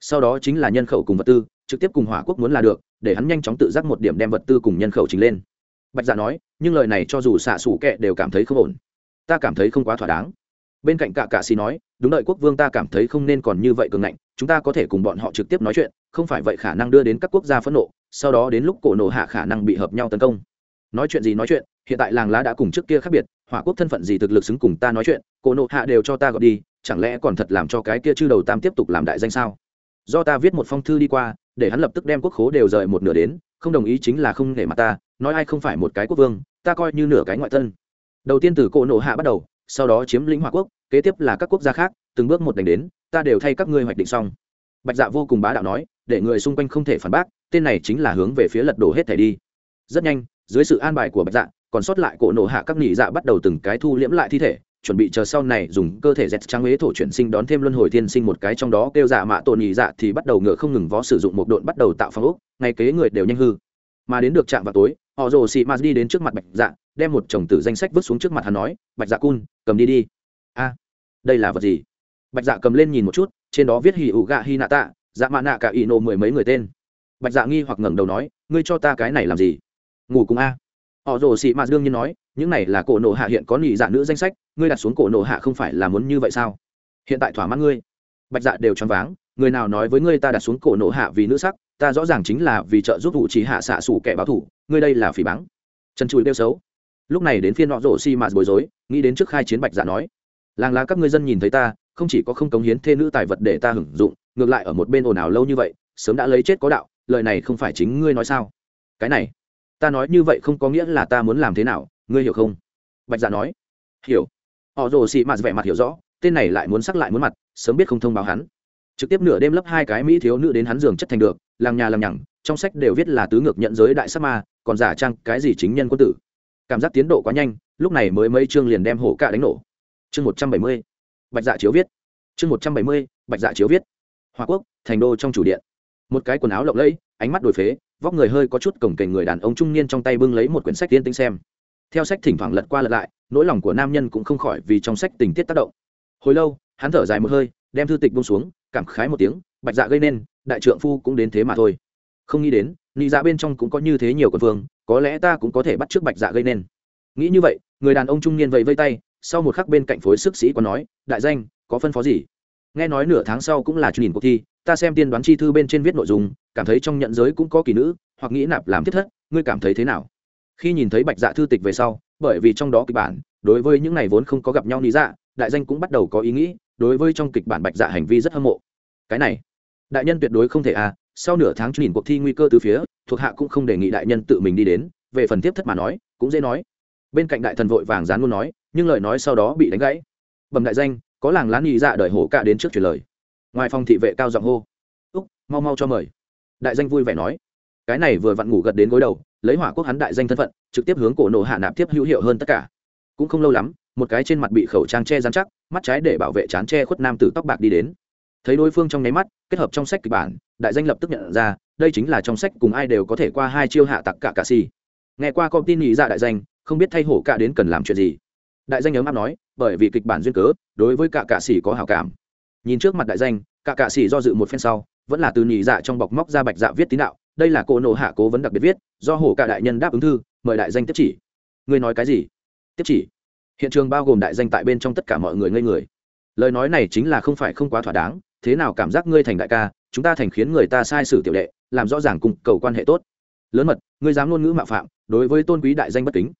Sau đó chính là nhân khẩu cùng vật tư, trực tiếp cùng hỏa quốc muốn là được, để hắn nhanh chóng tự giác một điểm đem vật tư cùng nhân khẩu chính lên. Bạch dạ nói, nhưng lời này cho dù xạ xù kẹ đều cảm thấy không ổn. Ta cảm thấy không quá thỏa đáng bên cạnh cả cạ xì nói, đúng đợi quốc vương ta cảm thấy không nên còn như vậy cường ngạnh, chúng ta có thể cùng bọn họ trực tiếp nói chuyện, không phải vậy khả năng đưa đến các quốc gia phẫn nộ, sau đó đến lúc cổ nổ hạ khả năng bị hợp nhau tấn công. Nói chuyện gì nói chuyện, hiện tại làng lá đã cùng trước kia khác biệt, hỏa quốc thân phận gì thực lực xứng cùng ta nói chuyện, cổ nộ hạ đều cho ta gọi đi, chẳng lẽ còn thật làm cho cái kia chư đầu tam tiếp tục làm đại danh sao? Do ta viết một phong thư đi qua, để hắn lập tức đem quốc khố đều rời một nửa đến, không đồng ý chính là không để mặt ta, nói ai không phải một cái quốc vương, ta coi như nửa cái ngoại tân đầu tiên từ cổ nộ hạ bắt đầu sau đó chiếm lĩnh Hoa quốc, kế tiếp là các quốc gia khác, từng bước một đánh đến, ta đều thay các ngươi hoạch định xong. Bạch dạ vô cùng bá đạo nói, để người xung quanh không thể phản bác, tên này chính là hướng về phía lật đổ hết thể đi. Rất nhanh, dưới sự an bài của bạch dạ còn sót lại cổ nổ hạ các nghỉ dạ bắt đầu từng cái thu liễm lại thi thể, chuẩn bị chờ sau này dùng cơ thể dẹt trang huế thổ chuyển sinh đón thêm luân hồi thiên sinh một cái trong đó kêu dạ mạ tổn nhị dạ thì bắt đầu ngựa không ngừng vó sử dụng một độn bắt đầu tạo phong ốc, ngay kế người đều nhanh hư. Mà đến được chạm vào tối, họ rồ xị ma đi đến trước mặt bạch dạ đem một chồng tử danh sách vứt xuống trước mặt hắn nói, bạch dạ cun, cầm đi đi. A, đây là vật gì? Bạch dạ cầm lên nhìn một chút, trên đó viết hì ủ gạ hi nạ tạ dạ mạ nạ cả ỷ nộ mười mấy người tên. Bạch dạ nghi hoặc ngẩng đầu nói, ngươi cho ta cái này làm gì? Ngủ cùng a. Họ rồ xị mạt đương nhiên nói, những này là cổ nộ hạ hiện có nhị dạ nữ danh sách, ngươi đặt xuống cổ nộ hạ không phải là muốn như vậy sao? Hiện tại thỏa mãn ngươi. Bạch dạ đều choáng váng, người nào nói với ngươi ta đặt xuống cổ nộ hạ vì nữ sắc, ta rõ ràng chính là vì trợ giúp vụ trí hạ xạ xủ kẻ báo thủ, ngươi đây là phỉ báng. Chân chùi đeo xấu lúc này đến phiên họ rổ xi mạ bối rối, nghĩ đến trước khai chiến bạch dạ nói, làng lá các ngươi dân nhìn thấy ta, không chỉ có không cống hiến thê nữ tài vật để ta hưởng dụng, ngược lại ở một bên ồn ào lâu như vậy, sớm đã lấy chết có đạo, lời này không phải chính ngươi nói sao? Cái này, ta nói như vậy không có nghĩa là ta muốn làm thế nào, ngươi hiểu không? Bạch dạ nói. Hiểu. Họ rồ xị mạt vẻ mặt hiểu rõ, tên này lại muốn sắc lại muốn mặt, sớm biết không thông báo hắn. Trực tiếp nửa đêm lấp hai cái mỹ thiếu nữ đến hắn giường chất thành được, làng nhà làm nhằng, trong sách đều viết là tứ ngược nhận giới đại sắc ma, còn giả trang cái gì chính nhân quân tử cảm giác tiến độ quá nhanh, lúc này mới mấy chương liền đem hổ cạ đánh nổ. Chương một trăm bảy mươi, bạch dạ chiếu viết. Chương một trăm bảy mươi, bạch dạ chiếu viết. Hòa quốc, thành đô trong chủ điện. Một cái quần áo lộng lẫy, ánh mắt đổi phế, vóc người hơi có chút cổng kềnh người đàn ông trung niên trong tay bưng lấy một quyển sách tiên tính xem. Theo sách thỉnh thoảng lật qua lật lại, nỗi lòng của nam nhân cũng không khỏi vì trong sách tình tiết tác động. Hồi lâu, hắn thở dài một hơi, đem thư tịch bung xuống, cảm khái một tiếng, bạch dạ gây nên, đại trượng phu cũng đến thế mà thôi. Không nghĩ đến nị dạ bên trong cũng có như thế nhiều quần vương, có lẽ ta cũng có thể bắt trước bạch dạ gây nên. Nghĩ như vậy, người đàn ông trung niên vẫy vây tay, sau một khắc bên cạnh phối sức sĩ còn nói, đại danh, có phân phó gì? Nghe nói nửa tháng sau cũng là truyền nhìn cuộc thi, ta xem tiên đoán chi thư bên trên viết nội dung, cảm thấy trong nhận giới cũng có kỳ nữ, hoặc nghĩ nạp làm thiết thất, ngươi cảm thấy thế nào? Khi nhìn thấy bạch dạ thư tịch về sau, bởi vì trong đó kịch bản, đối với những này vốn không có gặp nhau lý dạ đại danh cũng bắt đầu có ý nghĩ, đối với trong kịch bản bạch dạ hành vi rất hâm mộ. Cái này, đại nhân tuyệt đối không thể à sau nửa tháng nhìn cuộc thi nguy cơ từ phía, thuộc hạ cũng không đề nghị đại nhân tự mình đi đến, về phần tiếp thất mà nói, cũng dễ nói. Bên cạnh đại thần vội vàng dán luôn nói, nhưng lời nói sau đó bị đánh gãy. Bẩm đại danh, có làng lán nhị dạ đợi hổ cả đến trước truyền lời. Ngoài phòng thị vệ cao giọng hô, úc, mau mau cho mời. Đại danh vui vẻ nói, cái này vừa vặn ngủ gật đến gối đầu, lấy hỏa quốc hắn đại danh thân phận, trực tiếp hướng cổ nổ hạ nạp tiếp hữu hiệu hơn tất cả. Cũng không lâu lắm, một cái trên mặt bị khẩu trang che dán chắc, mắt trái để bảo vệ chán che khuất nam tử tóc bạc đi đến thấy đối phương trong nháy mắt, kết hợp trong sách kịch bản, đại danh lập tức nhận ra, đây chính là trong sách cùng ai đều có thể qua hai chiêu hạ tặc cả cà si nghe qua con tin nhị ra dạ đại danh, không biết thay hổ cả đến cần làm chuyện gì. Đại danh ấm áp nói, bởi vì kịch bản duyên cớ, đối với cả cạ sĩ có hào cảm. Nhìn trước mặt đại danh, cả cạ sĩ do dự một phen sau, vẫn là từ nhị dạ trong bọc móc ra bạch dạ viết tín đạo, đây là cô nộ hạ cố vấn đặc biệt viết, do hổ cả đại nhân đáp ứng thư, mời đại danh tiếp chỉ. Ngươi nói cái gì? Tiếp chỉ. Hiện trường bao gồm đại danh tại bên trong tất cả mọi người ngây người. Lời nói này chính là không phải không quá thỏa đáng thế nào cảm giác ngươi thành đại ca, chúng ta thành khiến người ta sai sử tiểu đệ, làm rõ ràng cùng cầu quan hệ tốt. Lớn mật, ngươi dám ngôn ngữ mạo phạm, đối với tôn quý đại danh bất kính.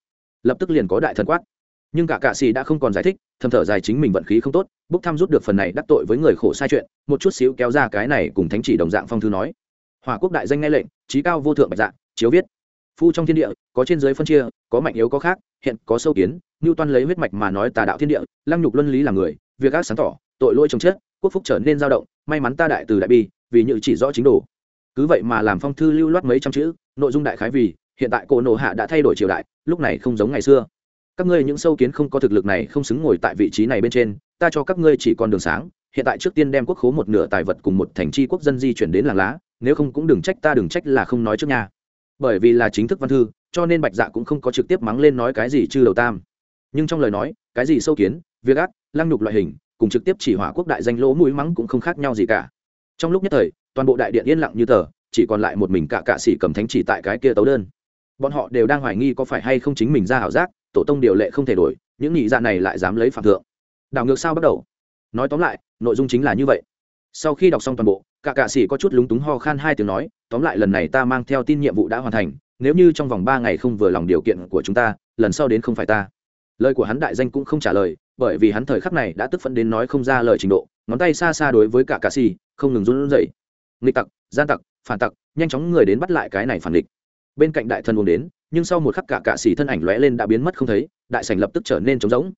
Lập tức liền có đại thần quát. Nhưng cả cạ xì đã không còn giải thích, thầm thở dài chính mình vận khí không tốt, bốc thăm rút được phần này đắc tội với người khổ sai chuyện, một chút xíu kéo ra cái này cùng thánh chỉ đồng dạng phong thư nói. Hòa quốc đại danh nghe lệnh, trí cao vô thượng bạch dạ chiếu viết. Phu trong thiên địa, có trên dưới phân chia, có mạnh yếu có khác, hiện có sâu kiến ngưu toan lấy huyết mạch mà nói tà đạo thiên địa, lăng nhục luân lý là người, việc ác sáng tỏ, tội lỗi chồng chết quốc phúc trở nên dao động, may mắn ta đại từ đại bi, vì như chỉ rõ chính đồ. Cứ vậy mà làm phong thư lưu loát mấy trăm chữ, nội dung đại khái vì, hiện tại cổ nộ hạ đã thay đổi triều đại, lúc này không giống ngày xưa. Các ngươi những sâu kiến không có thực lực này không xứng ngồi tại vị trí này bên trên, ta cho các ngươi chỉ còn đường sáng, hiện tại trước tiên đem quốc khố một nửa tài vật cùng một thành tri quốc dân di chuyển đến làng lá, nếu không cũng đừng trách ta đừng trách là không nói trước nhà. bởi vì là chính thức văn thư, cho nên bạch dạ cũng không có trực tiếp mắng lên nói cái gì chư đầu tam. Nhưng trong lời nói, cái gì sâu kiến, việc ác, lăng nhục loại hình cùng trực tiếp chỉ hỏa quốc đại danh lỗ mũi mắng cũng không khác nhau gì cả. Trong lúc nhất thời, toàn bộ đại điện yên lặng như tờ, chỉ còn lại một mình cả cạ sĩ cầm thánh chỉ tại cái kia tấu đơn. Bọn họ đều đang hoài nghi có phải hay không chính mình ra ảo giác, tổ tông điều lệ không thể đổi, những nhị dạ này lại dám lấy phạm thượng. Đảo ngược sao bắt đầu? Nói tóm lại, nội dung chính là như vậy. Sau khi đọc xong toàn bộ, cả cạ sĩ có chút lúng túng ho khan hai tiếng nói, tóm lại lần này ta mang theo tin nhiệm vụ đã hoàn thành, nếu như trong vòng ba ngày không vừa lòng điều kiện của chúng ta, lần sau đến không phải ta lời của hắn đại danh cũng không trả lời, bởi vì hắn thời khắc này đã tức phẫn đến nói không ra lời trình độ, ngón tay xa xa đối với cả cà xì không ngừng run rẩy. Nghịch tặc, gian tặc, phản tặc, nhanh chóng người đến bắt lại cái này phản địch bên cạnh đại thần uống đến, nhưng sau một khắc cả cạ xì thân ảnh lóe lên đã biến mất không thấy, đại sảnh lập tức trở nên trống rỗng.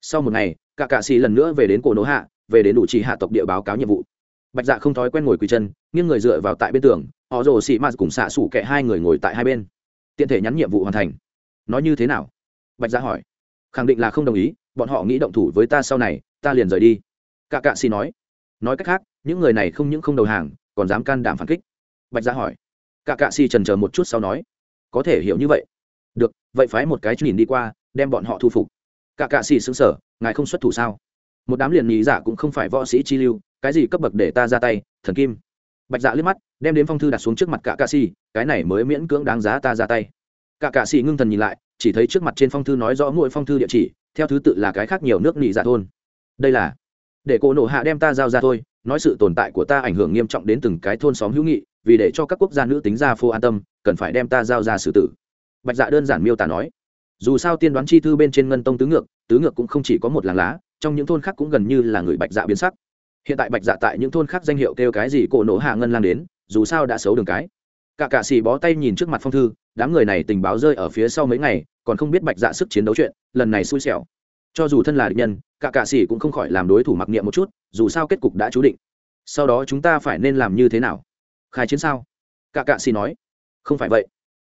Sau một ngày, cả cạ xì lần nữa về đến cổ nỗ hạ, về đến đủ trì hạ tộc địa báo cáo nhiệm vụ. Bạch dạ không thói quen ngồi quỳ chân, nghiêng người dựa vào tại bên tường, họ rồ xị mạt cùng xạ xủ kệ hai người ngồi tại hai bên. Tiện thể nhắn nhiệm vụ hoàn thành. Nói như thế nào? Bạch dạ hỏi khẳng định là không đồng ý, bọn họ nghĩ động thủ với ta sau này, ta liền rời đi. Cả cạ xì nói. Nói cách khác, những người này không những không đầu hàng, còn dám can đảm phản kích. Bạch ra hỏi. Cả cạ xì trần chờ một chút sau nói. Có thể hiểu như vậy. Được, vậy phái một cái nhìn đi qua, đem bọn họ thu phục. Cả cạ xì xứng sở ngài không xuất thủ sao? Một đám liền nhí giả cũng không phải võ sĩ chi lưu, cái gì cấp bậc để ta ra tay, thần kim. Bạch dạ liếc mắt, đem đến phong thư đặt xuống trước mặt cả cạ xỉ cái này mới miễn cưỡng đáng giá ta ra tay. Cả cạ xỉ ngưng thần nhìn lại chỉ thấy trước mặt trên phong thư nói rõ mỗi phong thư địa chỉ, theo thứ tự là cái khác nhiều nước nghỉ giả dạ thôn. Đây là, để cổ nộ hạ đem ta giao ra thôi, nói sự tồn tại của ta ảnh hưởng nghiêm trọng đến từng cái thôn xóm hữu nghị, vì để cho các quốc gia nữ tính ra phô an tâm, cần phải đem ta giao ra xử tử. Bạch dạ đơn giản miêu tả nói, dù sao tiên đoán chi thư bên trên ngân tông tứ ngược tứ ngược cũng không chỉ có một làng lá, trong những thôn khác cũng gần như là người bạch dạ biến sắc. Hiện tại bạch dạ tại những thôn khác danh hiệu kêu cái gì cổ nổ hạ ngân lang đến, dù sao đã xấu đường cái. Cả cạ xì bó tay nhìn trước mặt phong thư đám người này tình báo rơi ở phía sau mấy ngày, còn không biết bạch dạ sức chiến đấu chuyện, lần này xui xẻo. Cho dù thân là địch nhân, cả cạ xì cũng không khỏi làm đối thủ mặc niệm một chút, dù sao kết cục đã chú định. Sau đó chúng ta phải nên làm như thế nào? Khai chiến sao? Cả cạ xì nói. Không phải vậy.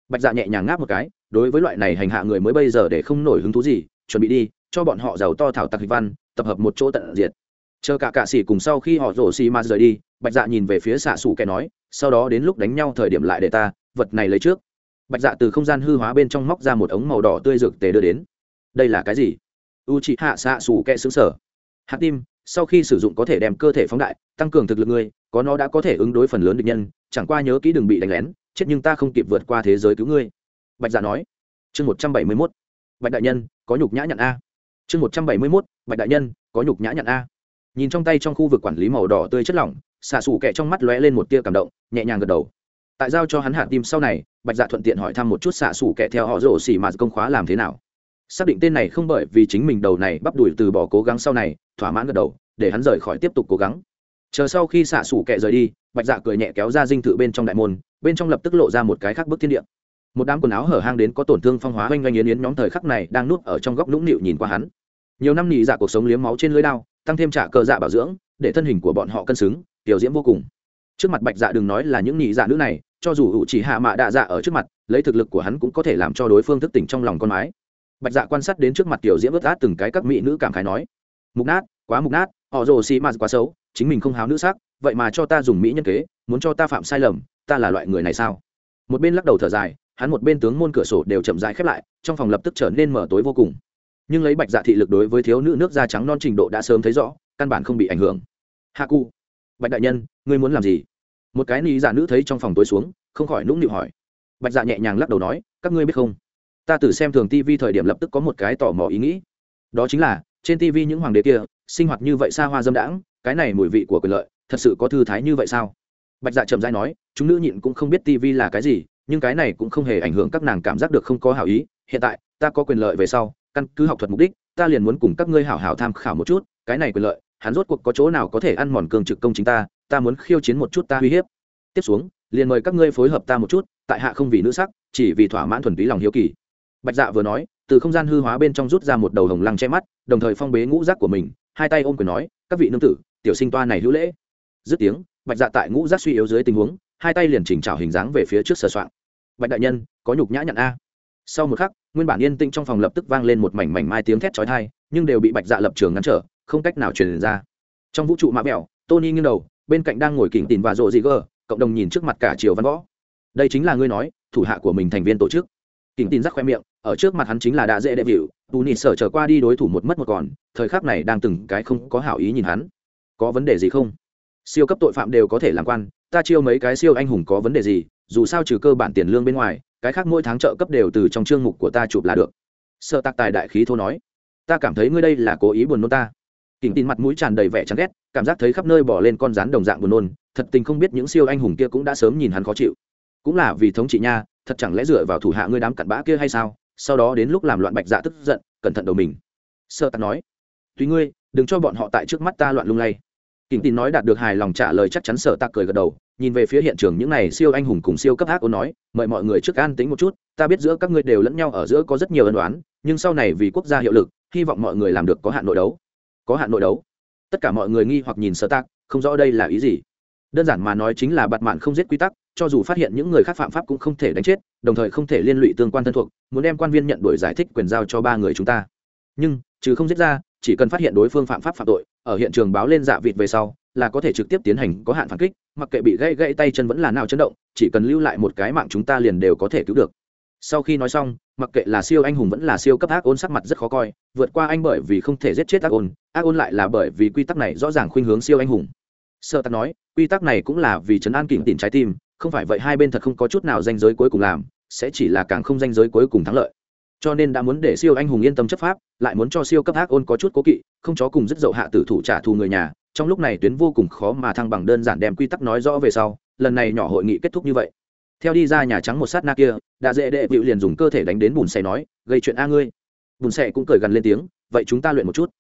Bạch dạ nhẹ nhàng ngáp một cái, đối với loại này hành hạ người mới bây giờ để không nổi hứng thú gì, chuẩn bị đi, cho bọn họ giàu to thảo tặc văn, tập hợp một chỗ tận diệt. Chờ cả cạ xỉ cùng sau khi họ rổ xì ma rời đi, bạch dạ nhìn về phía xạ xù kẻ nói, sau đó đến lúc đánh nhau thời điểm lại để ta, vật này lấy trước bạch dạ từ không gian hư hóa bên trong móc ra một ống màu đỏ tươi dược tề đưa đến. Đây là cái gì? U chị hạ xạ xù kẹ xứng sở. Hạt tim, sau khi sử dụng có thể đem cơ thể phóng đại, tăng cường thực lực ngươi có nó đã có thể ứng đối phần lớn địch nhân, chẳng qua nhớ kỹ đừng bị đánh lén, chết nhưng ta không kịp vượt qua thế giới cứu ngươi. Bạch dạ nói. Chương một trăm bảy mươi mốt. Bạch đại nhân, có nhục nhã nhận a. Chương một trăm bảy mươi mốt. Bạch đại nhân, có nhục nhã nhận a. Nhìn trong tay trong khu vực quản lý màu đỏ tươi chất lỏng xạ xù kẹ trong mắt lóe lên một tia cảm động, nhẹ nhàng gật đầu. Tại giao cho hắn hạt tim sau này bạch dạ thuận tiện hỏi thăm một chút xạ xủ kẻ theo họ rổ xỉ mà công khóa làm thế nào. Xác định tên này không bởi vì chính mình đầu này bắp đuổi từ bỏ cố gắng sau này, thỏa mãn gật đầu, để hắn rời khỏi tiếp tục cố gắng. Chờ sau khi xạ xủ kẻ rời đi, bạch dạ cười nhẹ kéo ra dinh thự bên trong đại môn, bên trong lập tức lộ ra một cái khác bức thiên địa. Một đám quần áo hở hang đến có tổn thương phong hóa oanh oanh yến yến nhóm thời khắc này đang nuốt ở trong góc nũng nịu nhìn qua hắn. Nhiều năm nỉ dạ cuộc sống liếm máu trên lưới đao, tăng thêm trả cờ dạ bảo dưỡng, để thân hình của bọn họ cân xứng, tiểu diễm vô cùng. Trước mặt bạch dạ đừng nói là những nỉ dạ nữ này cho dù ủ chỉ hạ mạ đạ dạ ở trước mặt, lấy thực lực của hắn cũng có thể làm cho đối phương thức tỉnh trong lòng con mái. Bạch dạ quan sát đến trước mặt tiểu diễm ướt át từng cái các mỹ nữ cảm khái nói, mục nát, quá mục nát, họ rồ xì mạt quá xấu, chính mình không háo nữ sắc, vậy mà cho ta dùng mỹ nhân kế, muốn cho ta phạm sai lầm, ta là loại người này sao? Một bên lắc đầu thở dài, hắn một bên tướng môn cửa sổ đều chậm rãi khép lại, trong phòng lập tức trở nên mở tối vô cùng. Nhưng lấy bạch dạ thị lực đối với thiếu nữ nước da trắng non trình độ đã sớm thấy rõ, căn bản không bị ảnh hưởng. Hạ cụ, bạch đại nhân, ngươi muốn làm gì? Một cái ni giả nữ thấy trong phòng tối xuống, không khỏi nũng nịu hỏi. Bạch dạ nhẹ nhàng lắc đầu nói, các ngươi biết không? Ta từ xem thường tv thời điểm lập tức có một cái tò mò ý nghĩ. Đó chính là, trên tv những hoàng đế kia, sinh hoạt như vậy xa hoa dâm đãng, cái này mùi vị của quyền lợi, thật sự có thư thái như vậy sao? Bạch dạ trầm dai nói, chúng nữ nhịn cũng không biết tv là cái gì, nhưng cái này cũng không hề ảnh hưởng các nàng cảm giác được không có hảo ý. Hiện tại, ta có quyền lợi về sau, căn cứ học thuật mục đích, ta liền muốn cùng các ngươi hảo hảo tham khảo một chút, cái này quyền lợi, hắn rốt cuộc có chỗ nào có thể ăn mòn cường trực công chính ta ta muốn khiêu chiến một chút ta uy hiếp. Tiếp xuống, liền mời các ngươi phối hợp ta một chút, tại hạ không vì nữ sắc, chỉ vì thỏa mãn thuần túy lòng hiếu kỳ. Bạch dạ vừa nói, từ không gian hư hóa bên trong rút ra một đầu hồng lăng che mắt, đồng thời phong bế ngũ giác của mình, hai tay ôm quyền nói, các vị nương tử, tiểu sinh toa này hữu lễ. Dứt tiếng, bạch dạ tại ngũ giác suy yếu dưới tình huống, hai tay liền chỉnh trào hình dáng về phía trước sờ soạn bạch đại nhân, có nhục nhã nhận a. Sau một khắc, nguyên bản yên tĩnh trong phòng lập tức vang lên một mảnh mảnh mai tiếng thét chói tai, nhưng đều bị bạch dạ lập trường ngăn trở, không cách nào truyền ra. Trong vũ trụ mã mẹo, tony nghiêng đầu bên cạnh đang ngồi kỉnh tìm và rộ dị gờ, cộng đồng nhìn trước mặt cả triều văn võ. Đây chính là ngươi nói, thủ hạ của mình thành viên tổ chức. Kỉnh tin rắc khoe miệng, ở trước mặt hắn chính là đã dễ đệ vịu tù nịt sở trở qua đi đối thủ một mất một còn, thời khắc này đang từng cái không có hảo ý nhìn hắn. Có vấn đề gì không? Siêu cấp tội phạm đều có thể làm quan, ta chiêu mấy cái siêu anh hùng có vấn đề gì, dù sao trừ cơ bản tiền lương bên ngoài, cái khác mỗi tháng trợ cấp đều từ trong chương mục của ta chụp là được. Sợ tạc tài đại khí thô nói, ta cảm thấy ngươi đây là cố ý buồn nôn ta kỉnh tin mặt mũi tràn đầy vẻ chán ghét, cảm giác thấy khắp nơi bỏ lên con rắn đồng dạng buồn nôn, thật tình không biết những siêu anh hùng kia cũng đã sớm nhìn hắn khó chịu. Cũng là vì thống trị nha, thật chẳng lẽ dựa vào thủ hạ ngươi đám cặn bã kia hay sao? Sau đó đến lúc làm loạn bạch dạ tức giận, cẩn thận đầu mình. Sơ tạc nói, tùy ngươi, đừng cho bọn họ tại trước mắt ta loạn lung lay. Kỉnh tin nói đạt được hài lòng trả lời chắc chắn sợ tạc cười gật đầu, nhìn về phía hiện trường những này siêu anh hùng cùng siêu cấp ác ôn nói, mời mọi người trước an tính một chút, ta biết giữa các ngươi đều lẫn nhau ở giữa có rất nhiều ân đoán nhưng sau này vì quốc gia hiệu lực, hy vọng mọi người làm được có hạn nội đấu có hạn nội đấu. Tất cả mọi người nghi hoặc nhìn sơ tác không rõ đây là ý gì. Đơn giản mà nói chính là bạt mạn không giết quy tắc, cho dù phát hiện những người khác phạm pháp cũng không thể đánh chết, đồng thời không thể liên lụy tương quan thân thuộc, muốn đem quan viên nhận đổi giải thích quyền giao cho ba người chúng ta. Nhưng, trừ không giết ra, chỉ cần phát hiện đối phương phạm pháp phạm tội, ở hiện trường báo lên dạ vịt về sau, là có thể trực tiếp tiến hành có hạn phản kích, mặc kệ bị gãy gãy tay chân vẫn là nào chấn động, chỉ cần lưu lại một cái mạng chúng ta liền đều có thể cứu được sau khi nói xong, mặc kệ là siêu anh hùng vẫn là siêu cấp ác ôn sắc mặt rất khó coi, vượt qua anh bởi vì không thể giết chết ác ôn ác ôn lại là bởi vì quy tắc này rõ ràng khuynh hướng siêu anh hùng. Sợ tắc nói, quy tắc này cũng là vì chấn an kỉnh tìm trái tim, không phải vậy hai bên thật không có chút nào danh giới cuối cùng làm, sẽ chỉ là càng không danh giới cuối cùng thắng lợi. Cho nên đã muốn để siêu anh hùng yên tâm chấp pháp, lại muốn cho siêu cấp ác ôn có chút cố kỵ, không chó cùng rất dậu hạ tử thủ trả thù người nhà, trong lúc này tuyến vô cùng khó mà thăng bằng đơn giản đem quy tắc nói rõ về sau, lần này nhỏ hội nghị kết thúc như vậy theo đi ra nhà trắng một sát na kia, đã dễ đệ vịu liền dùng cơ thể đánh đến bùn xe nói, gây chuyện a ngươi. Bùn xe cũng cười gần lên tiếng, vậy chúng ta luyện một chút.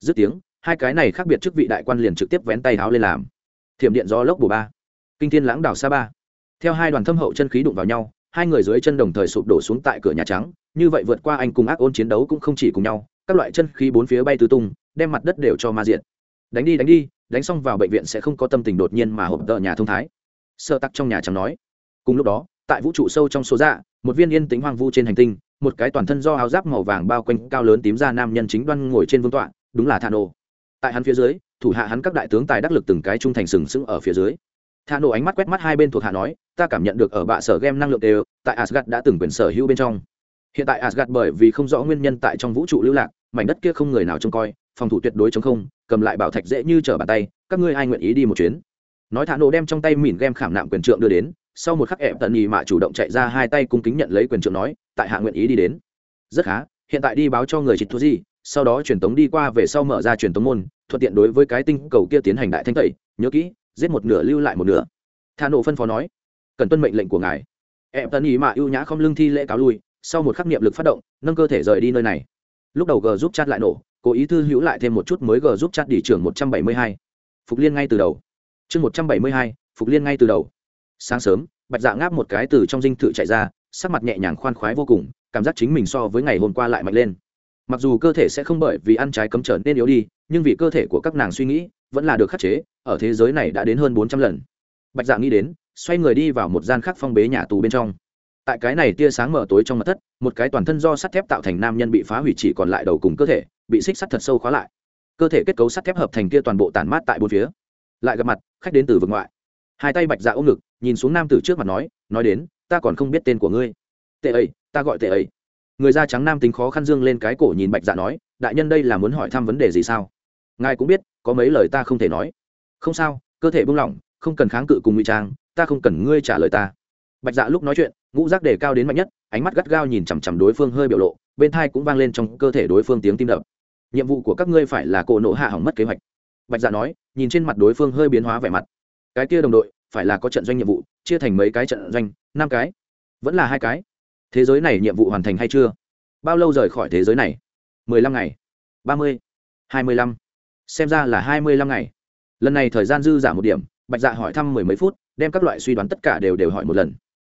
Dứt tiếng, hai cái này khác biệt chức vị đại quan liền trực tiếp vén tay háo lên làm. Thiểm điện gió lốc bù ba, kinh thiên lãng đảo sa ba. Theo hai đoàn thâm hậu chân khí đụng vào nhau, hai người dưới chân đồng thời sụp đổ xuống tại cửa nhà trắng, như vậy vượt qua anh cùng ác ôn chiến đấu cũng không chỉ cùng nhau, các loại chân khí bốn phía bay tứ tung, đem mặt đất đều cho ma diện đánh đi đánh đi, đánh xong vào bệnh viện sẽ không có tâm tình đột nhiên mà hộp tợ nhà thông thái. Sơ tắc trong nhà trắng nói cùng lúc đó, tại vũ trụ sâu trong số dạ một viên yên tính hoang vu trên hành tinh, một cái toàn thân do áo giáp màu vàng bao quanh cao lớn tím ra nam nhân chính đoan ngồi trên vương tọa, đúng là thà nô tại hắn phía dưới, thủ hạ hắn các đại tướng tài đắc lực từng cái trung thành sừng sững ở phía dưới. Thà nô ánh mắt quét mắt hai bên thuộc hạ nói, ta cảm nhận được ở bạ sở game năng lượng đều, tại asgad đã từng quyền sở hữu bên trong. Hiện tại asgad bởi vì không rõ nguyên nhân tại trong vũ trụ lưu lạc, mảnh đất kia không người nào trông coi, phòng thủ tuyệt đối chống không, cầm lại bảo thạch dễ như trở bàn tay, các ngươi ai nguyện ý đi một chuyến? Nói thà nô đem trong tay mìn game khảm nạm quyền trượng đưa đến sau một khắc ẹp tận nhì mạ chủ động chạy ra hai tay cung kính nhận lấy quyền trượng nói, tại hạ nguyện ý đi đến. Rất khá, hiện tại đi báo cho người trịt thu gì sau đó truyền tống đi qua về sau mở ra truyền tống môn, thuận tiện đối với cái tinh cầu kia tiến hành đại thanh tẩy, nhớ kỹ, giết một nửa lưu lại một nửa. Tha nổ phân phó nói, cần tuân mệnh lệnh của ngài. Ẹp tận nhì mạ ưu nhã không lưng thi lễ cáo lui, sau một khắc niệm lực phát động, nâng cơ thể rời đi nơi này. Lúc đầu g giúp chat lại nổ, cố ý thư hữu lại thêm một chút mới g giúp chat đỉ trưởng một trăm bảy mươi hai. Phục liên ngay từ đầu. Chương một trăm bảy mươi hai, phục liên ngay từ đầu sáng sớm, bạch dạ ngáp một cái từ trong dinh thự chạy ra, sắc mặt nhẹ nhàng khoan khoái vô cùng, cảm giác chính mình so với ngày hôm qua lại mạnh lên. Mặc dù cơ thể sẽ không bởi vì ăn trái cấm trở nên yếu đi, nhưng vì cơ thể của các nàng suy nghĩ vẫn là được khắc chế, ở thế giới này đã đến hơn bốn trăm lần. Bạch dạ nghĩ đến, xoay người đi vào một gian khác phong bế nhà tù bên trong. Tại cái này tia sáng mở tối trong mặt thất, một cái toàn thân do sắt thép tạo thành nam nhân bị phá hủy chỉ còn lại đầu cùng cơ thể, bị xích sắt thật sâu khóa lại. Cơ thể kết cấu sắt thép hợp thành kia toàn bộ tản mát tại bốn phía. Lại gặp mặt, khách đến từ vực ngoại hai tay bạch dạ ôm ngực, nhìn xuống nam tử trước mặt nói nói đến, ta còn không biết tên của ngươi. Tệ ấy, ta gọi tệ ấy. Người da trắng nam tính khó khăn dương lên cái cổ nhìn bạch dạ nói, đại nhân đây là muốn hỏi thăm vấn đề gì sao? Ngài cũng biết, có mấy lời ta không thể nói. Không sao, cơ thể buông lỏng, không cần kháng cự cùng ngụy trang, ta không cần ngươi trả lời ta. Bạch dạ lúc nói chuyện, ngũ giác đề cao đến mạnh nhất, ánh mắt gắt gao nhìn chằm chằm đối phương hơi biểu lộ, bên thai cũng vang lên trong cơ thể đối phương tiếng tim đập. Nhiệm vụ của các ngươi phải là cổ nộ hạ hỏng mất kế hoạch. Bạch dạ nói, nhìn trên mặt đối phương hơi biến hóa vẻ mặt cái kia đồng đội phải là có trận doanh nhiệm vụ, chia thành mấy cái trận doanh, năm cái, vẫn là hai cái. Thế giới này nhiệm vụ hoàn thành hay chưa? Bao lâu rời khỏi thế giới này? Mười lăm ngày. Ba mươi, hai mươi lăm. Xem ra là hai mươi lăm ngày. Lần này thời gian dư giả một điểm, bạch dạ hỏi thăm mười mấy phút, đem các loại suy đoán tất cả đều đều hỏi một lần.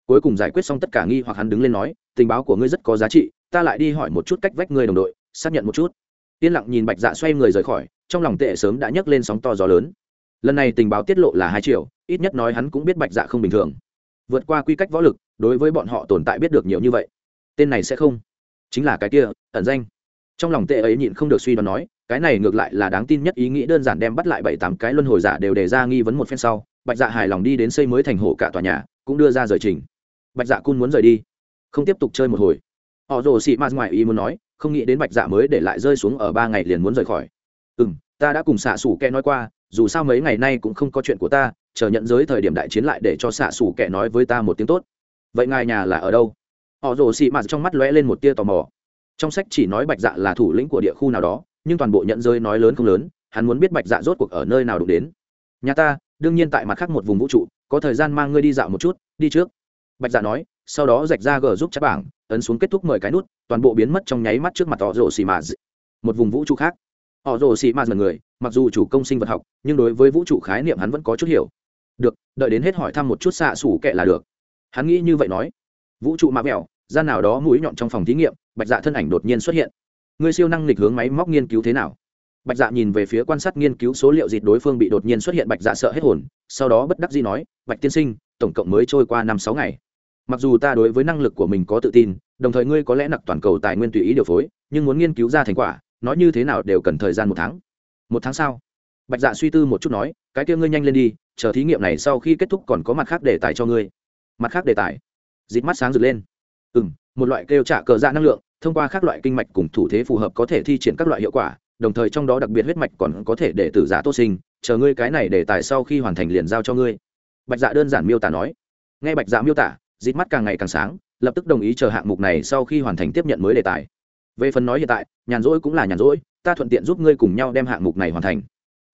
Cuối cùng giải quyết xong tất cả nghi hoặc hắn đứng lên nói, tình báo của ngươi rất có giá trị, ta lại đi hỏi một chút cách vách ngươi đồng đội, xác nhận một chút. Yên lặng nhìn bạch dạ xoay người rời khỏi, trong lòng tệ sớm đã nhấc lên sóng to gió lớn lần này tình báo tiết lộ là hai triệu, ít nhất nói hắn cũng biết bạch dạ không bình thường. Vượt qua quy cách võ lực, đối với bọn họ tồn tại biết được nhiều như vậy. Tên này sẽ không? Chính là cái kia, ẩn danh. Trong lòng tệ ấy nhịn không được suy đoán nói, cái này ngược lại là đáng tin nhất ý nghĩ đơn giản đem bắt lại bảy tám cái luân hồi giả đều đề ra nghi vấn một phen sau, bạch dạ hài lòng đi đến xây mới thành hộ cả tòa nhà, cũng đưa ra rời trình. Bạch dạ cun muốn rời đi. Không tiếp tục chơi một hồi. Họ rồ xị m ngoài ý muốn nói, không nghĩ đến bạch dạ mới để lại rơi xuống ở ba ngày liền muốn rời khỏi. Ừ m ta đã cùng xạ xủ kẻ nói qua, dù sao mấy ngày nay cũng không có chuyện của ta, chờ nhận giới thời điểm đại chiến lại để cho xạ xủ kẻ nói với ta một tiếng tốt. Vậy ngài nhà là ở đâu? Họ rồ xị mạt trong mắt lóe lên một tia tò mò. Trong sách chỉ nói bạch dạ là thủ lĩnh của địa khu nào đó, nhưng toàn bộ nhận giới nói lớn không lớn, hắn muốn biết bạch dạ rốt cuộc ở nơi nào đụng đến. Nhà ta, đương nhiên tại mặt khác một vùng vũ trụ, có thời gian mang ngươi đi dạo một chút, đi trước. Bạch dạ nói, sau đó rạch ra g giúp chắc bảng, ấn xuống kết thúc mời cái nút, toàn bộ biến mất trong nháy mắt trước mặt họ rồ xì mà một vùng vũ trụ khác họ rồ xì mà là người, mặc dù chủ công sinh vật học, nhưng đối với vũ trụ khái niệm hắn vẫn có chút hiểu. Được, đợi đến hết hỏi thăm một chút xạ xủ kệ là được. Hắn nghĩ như vậy nói. Vũ trụ mạ mẹo, gian nào đó mũi nhọn trong phòng thí nghiệm, bạch dạ thân ảnh đột nhiên xuất hiện. Người siêu năng lịch hướng máy móc nghiên cứu thế nào? Bạch dạ nhìn về phía quan sát nghiên cứu số liệu dịt đối phương bị đột nhiên xuất hiện, bạch dạ sợ hết hồn, sau đó bất đắc dĩ nói, bạch tiên sinh, tổng cộng mới trôi qua năm sáu ngày. Mặc dù ta đối với năng lực của mình có tự tin, đồng thời ngươi có lẽ nặc toàn cầu tài nguyên tùy ý điều phối, nhưng muốn nghiên cứu ra thành quả nói như thế nào đều cần thời gian một tháng. Một tháng sau, bạch dạ suy tư một chút nói, cái kia ngươi nhanh lên đi, chờ thí nghiệm này sau khi kết thúc còn có mặt khác đề tài cho ngươi. Mặt khác đề tài? Dịp mắt sáng rực lên. Ừ m một loại kêu trả cờ dạ năng lượng, thông qua các loại kinh mạch cùng thủ thế phù hợp có thể thi triển các loại hiệu quả, đồng thời trong đó đặc biệt huyết mạch còn có thể để tử giả tốt sinh, chờ ngươi cái này để tài sau khi hoàn thành liền giao cho ngươi. Bạch dạ đơn giản miêu tả nói. Nghe bạch dạ miêu tả dít mắt càng ngày càng sáng, lập tức đồng ý chờ hạng mục này sau khi hoàn thành tiếp nhận mới đề tài về phần nói hiện tại, nhàn rỗi cũng là nhàn rỗi, ta thuận tiện giúp ngươi cùng nhau đem hạng mục này hoàn thành.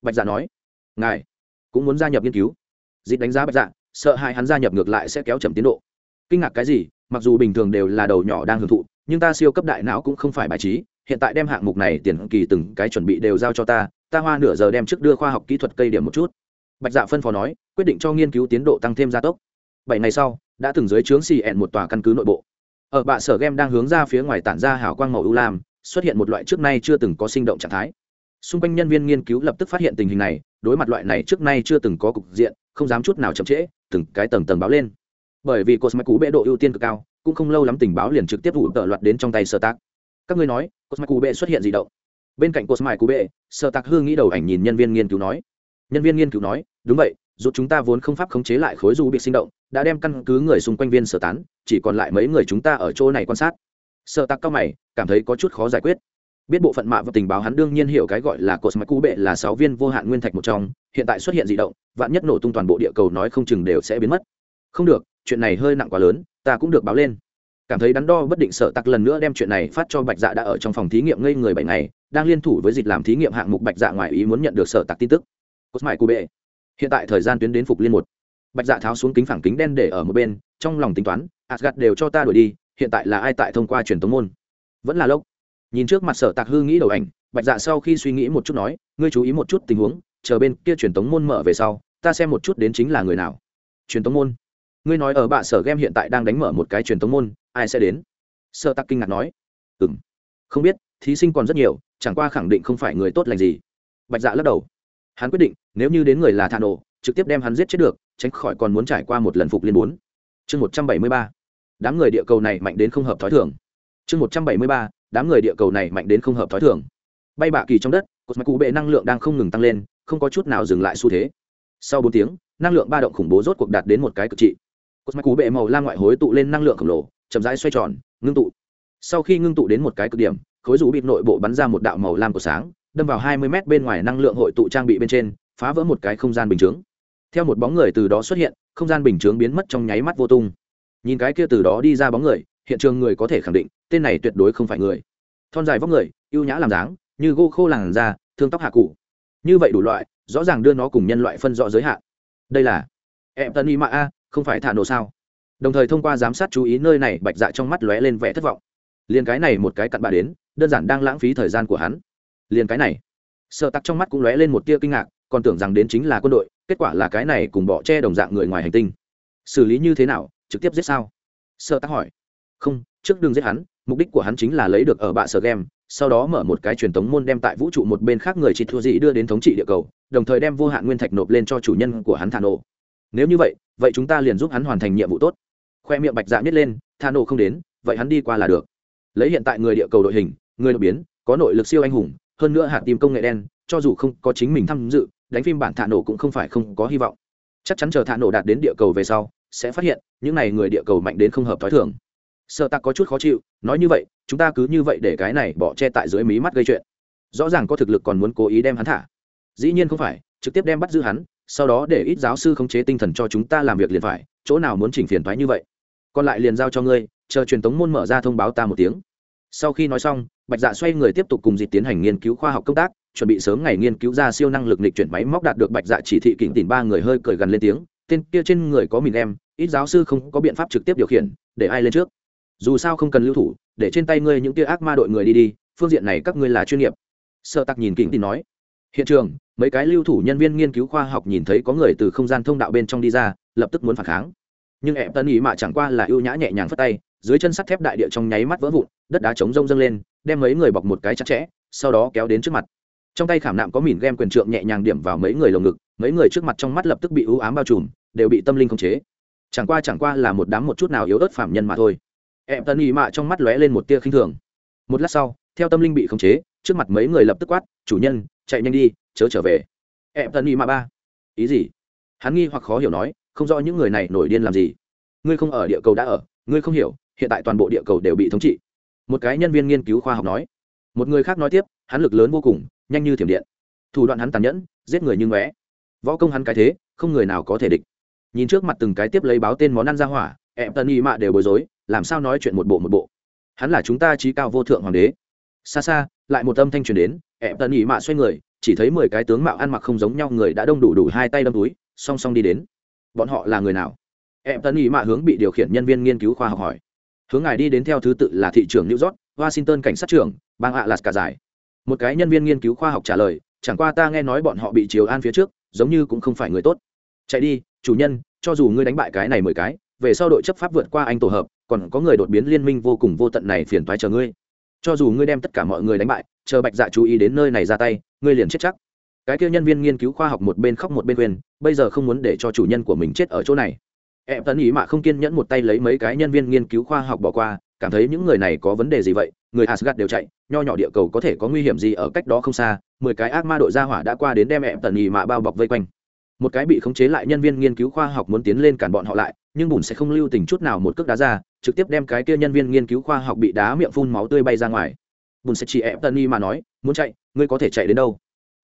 Bạch dạ nói. Ngài cũng muốn gia nhập nghiên cứu. Dịp đánh giá bạch dạ sợ hai hắn gia nhập ngược lại sẽ kéo chậm tiến độ. Kinh ngạc cái gì, mặc dù bình thường đều là đầu nhỏ đang hưởng thụ, nhưng ta siêu cấp đại não cũng không phải bài trí, hiện tại đem hạng mục này tiền kỳ từng cái chuẩn bị đều giao cho ta ta hoa nửa giờ đem trước đưa khoa học kỹ thuật cây điểm một chút. Bạch dạ phân phó nói, quyết định cho nghiên cứu tiến độ tăng thêm gia tốc. Bảy ngày sau, đã từng dưới trướng xì ẹn một tòa căn cứ nội bộ ở bạ sở game đang hướng ra phía ngoài tản ra hào quang màu ưu lam, xuất hiện một loại trước nay chưa từng có sinh động trạng thái. Xung quanh nhân viên nghiên cứu lập tức phát hiện tình hình này, đối mặt loại này trước nay chưa từng có cục diện, không dám chút nào chậm trễ, từng cái tầng tầng báo lên. Bởi vì cosmic cú bệ độ ưu tiên cực cao, cũng không lâu lắm tình báo liền trực tiếp vụ tợ loạt đến trong tay sơ tác các ngươi nói, cosmic cú bệ xuất hiện gì động? Bên cạnh cosmic cú bệ sơ tác hương nghĩ đầu ảnh nhìn nhân viên nghiên cứu nói. Nhân viên nghiên cứu nói, đúng vậy dù chúng ta vốn không pháp khống chế lại khối du bị sinh động, đã đem căn cứ người xung quanh viên sơ tán, chỉ còn lại mấy người chúng ta ở chỗ này quan sát. Sợ tặc cao mày, cảm thấy có chút khó giải quyết. Biết bộ phận mạ và tình báo hắn đương nhiên hiểu cái gọi là cột mạch cú bệ là sáu viên vô hạn nguyên thạch một trong, hiện tại xuất hiện dị động, vạn nhất nổ tung toàn bộ địa cầu nói không chừng đều sẽ biến mất. Không được, chuyện này hơi nặng quá lớn, ta cũng được báo lên. Cảm thấy đắn đo bất định sợ tặc lần nữa đem chuyện này phát cho bạch dạ đã ở trong phòng thí nghiệm ngây người bảy ngày, đang liên thủ với dịch làm thí nghiệm hạng mục bạch dạ ngoài ý muốn nhận được sợ tặc tin tức. Cột mạch cú bệ hiện tại thời gian tuyến đến phục liên một. Bạch dạ tháo xuống kính phẳng kính đen để ở một bên, trong lòng tính toán asgad đều cho ta đuổi đi, hiện tại là ai tại thông qua truyền tống môn? Vẫn là lốc nhìn trước mặt sở tạc hư nghĩ đầu ảnh, bạch dạ sau khi suy nghĩ một chút nói, ngươi chú ý một chút tình huống, chờ bên kia truyền tống môn mở về sau, ta xem một chút đến chính là người nào. Truyền tống môn? Ngươi nói ở bạ sở game hiện tại đang đánh mở một cái truyền tống môn, ai sẽ đến? Sở tạc kinh ngạc nói. Ừ m không biết, thí sinh còn rất nhiều, chẳng qua khẳng định không phải người tốt lành gì. Bạch dạ lắc đầu hắn quyết định, nếu như đến người là thà nổ trực tiếp đem hắn giết chết được, tránh khỏi còn muốn trải qua một lần phục liên bốn. Chương một trăm bảy mươi ba. Đám người địa cầu này mạnh đến không hợp t h ó i thường. Chương một trăm bảy mươi ba. Đám người địa cầu này mạnh đến không hợp t h ó i thường. Bay bạ kỳ trong đất cột mạch cụ bệ năng lượng đang không ngừng tăng lên, không có chút nào dừng lại xu thế. Sau bốn tiếng, năng lượng ba động khủng bố rốt cuộc đạt đến một cái cực trị. Cột mạch cụ bệ màu la ngoại hối tụ lên năng lượng khổng lồ, chậm rãi xoay tròn, ngưng tụ. Sau khi ngưng tụ đến một cái cực điểm khối rủ bịt nội bộ bắn ra một đạo màu lam của sáng, đâm vào hai mươi mét bên ngoài năng lượng hội tụ trang bị bên trên, phá vỡ một cái không gian bình chướng. Theo một bóng người từ đó xuất hiện, không gian bình chướng biến mất trong nháy mắt vô tung. Nhìn cái kia từ đó đi ra bóng người, hiện trường người có thể khẳng định, tên này tuyệt đối không phải người. Thon dài vóc người, ưu nhã làm dáng, như gô khô làn da, thương tóc hạ cụ. Như vậy đủ loại, rõ ràng đưa nó cùng nhân loại phân rõ giới hạn. Đây là em tân y mạ a, không phải thả nổ sao? Đồng thời thông qua giám sát chú ý nơi này, bạch dạ trong mắt lóe lên vẻ thất vọng liền cái này một cái cặn bạ đến, đơn giản đang lãng phí thời gian của hắn. Liền cái này. Sợ tặc trong mắt cũng lóe lên một tia kinh ngạc, còn tưởng rằng đến chính là quân đội, kết quả là cái này cùng bỏ che đồng dạng người ngoài hành tinh. Xử lý như thế nào, trực tiếp giết sao? Sợ tặc hỏi. Không, trước đừng giết hắn, mục đích của hắn chính là lấy được ở bạ sở game, sau đó mở một cái truyền thống môn đem tại vũ trụ một bên khác người chỉ thua dị đưa đến thống trị địa cầu, đồng thời đem vô hạn nguyên thạch nộp lên cho chủ nhân của hắn thả nổ. Nếu như vậy vậy chúng ta liền giúp hắn hoàn thành nhiệm vụ tốt. Khoe miệng bạch dạ nhét lên thả nổ không đến, vậy hắn đi qua là được lấy hiện tại người địa cầu đội hình, người đột biến, có nội lực siêu anh hùng, hơn nữa hạt tìm công nghệ đen, cho dù không có chính mình tham dự, đánh phim bản thả nổ cũng không phải không có hy vọng. Chắc chắn chờ thả nổ đạt đến địa cầu về sau, sẽ phát hiện, những n à y người địa cầu mạnh đến không hợp t h ó i thường. Sợ tặc có chút khó chịu, nói như vậy, chúng ta cứ như vậy để cái này bỏ che tại dưới mí mắt gây chuyện. Rõ ràng có thực lực còn muốn cố ý đem hắn thả. Dĩ nhiên không phải, trực tiếp đem bắt giữ hắn, sau đó để ít giáo sư khống chế tinh thần cho chúng ta làm việc liền phải, chỗ nào muốn chỉnh phiền thoái như vậy. Còn lại liền giao cho ngươi, chờ truyền tống môn mở ra thông báo ta một tiếng sau khi nói xong, bạch dạ xoay người tiếp tục cùng dịp tiến hành nghiên cứu khoa học công tác, chuẩn bị sớm ngày nghiên cứu ra siêu năng lực lịch chuyển máy móc đạt được bạch dạ chỉ thị kỉnh tìm ba người hơi cởi gần lên tiếng, tên kia trên người có mình em, ít giáo sư không có biện pháp trực tiếp điều khiển, để ai lên trước. Dù sao không cần lưu thủ, để trên tay ngươi những tia ác ma đội người đi đi, phương diện này các ngươi là chuyên nghiệp. Sợ tặc nhìn kỉnh tìm nói, hiện trường, mấy cái lưu thủ nhân viên nghiên cứu khoa học nhìn thấy có người từ không gian thông đạo bên trong đi ra, lập tức muốn phản kháng. Nhưng em tân ý mạ chẳng qua là ưu nhã nhẹ nhàng phất tay dưới chân sắt thép đại địa trong nháy mắt vỡ vụn, đất đá chống rông dâng lên, đem mấy người bọc một cái chặt chẽ, sau đó kéo đến trước mặt. Trong tay khảm nạm có mìn gem quyền trượng nhẹ nhàng điểm vào mấy người lồng ngực, mấy người trước mặt trong mắt lập tức bị ưu ám bao trùm, đều bị tâm linh khống chế. Chẳng qua chẳng qua là một đám một chút nào yếu ớt phạm nhân mà thôi. Em tân ý mạ trong mắt lóe lên một tia khinh thường. Một lát sau, theo tâm linh bị khống chế, trước mặt mấy người lập tức quát, chủ nhân, chạy nhanh đi, chớ trở về. Em tân ý mạ ba, ý gì? Hắn nghi hoặc khó hiểu nói, không rõ những người này nổi điên làm gì. Ngươi không ở, địa cầu đã ở, ngươi không hiểu hiện tại toàn bộ địa cầu đều bị thống trị. Một cái nhân viên nghiên cứu khoa học nói. Một người khác nói tiếp, hắn lực lớn vô cùng, nhanh như thiểm điện. Thủ đoạn hắn tàn nhẫn, giết người như ngóe. Võ công hắn cái thế, không người nào có thể địch. Nhìn trước mặt từng cái tiếp lấy báo tên món ăn ra hỏa em tân y mạ đều bối rối, làm sao nói chuyện một bộ một bộ. Hắn là chúng ta trí cao vô thượng hoàng đế. Xa xa, lại một âm thanh truyền đến em tân y mạ xoay người, chỉ thấy mười cái tướng mạo ăn mặc không giống nhau người đã đông đủ đủ hai tay đâm túi, song song đi đến. Bọn họ là người nào? Em tân y mạ hướng bị điều khiển nhân viên nghiên cứu khoa học hỏi hướng ngài đi đến theo thứ tự là thị trưởng new york, washington cảnh sát trưởng, bang alaska giải. Một cái nhân viên nghiên cứu khoa học trả lời, chẳng qua ta nghe nói bọn họ bị chiều an phía trước, giống như cũng không phải người tốt. Chạy đi, chủ nhân, cho dù ngươi đánh bại cái này mười cái, về sau đội chấp pháp vượt qua anh tổ hợp, còn có người đột biến liên minh vô cùng vô tận này phiền toái chờ ngươi. Cho dù ngươi đem tất cả mọi người đánh bại, chờ bạch dạ chú ý đến nơi này ra tay, ngươi liền chết chắc. Cái kia nhân viên nghiên cứu khoa học một bên khóc một bên khuyên, bây giờ không muốn để cho chủ nhân của mình chết ở chỗ này em tấn ý mạ không kiên nhẫn một tay lấy mấy cái nhân viên nghiên cứu khoa học bỏ qua, cảm thấy những người này có vấn đề gì vậy? Người asgad đều chạy, nho nhỏ địa cầu có thể có nguy hiểm gì ở cách đó không xa? Mười cái ác ma đội ra hỏa đã qua đến đem em tần ý mạ bao bọc vây quanh. Một cái bị khống chế lại nhân viên nghiên cứu khoa học muốn tiến lên cản bọn họ lại, nhưng bùn sẽ không lưu tình chút nào một cước đá ra, trực tiếp đem cái kia nhân viên nghiên cứu khoa học bị đá miệng phun máu tươi bay ra ngoài. Bùn sẽ chỉ em tần ý mà nói, muốn chạy, ngươi có thể chạy đến đâu?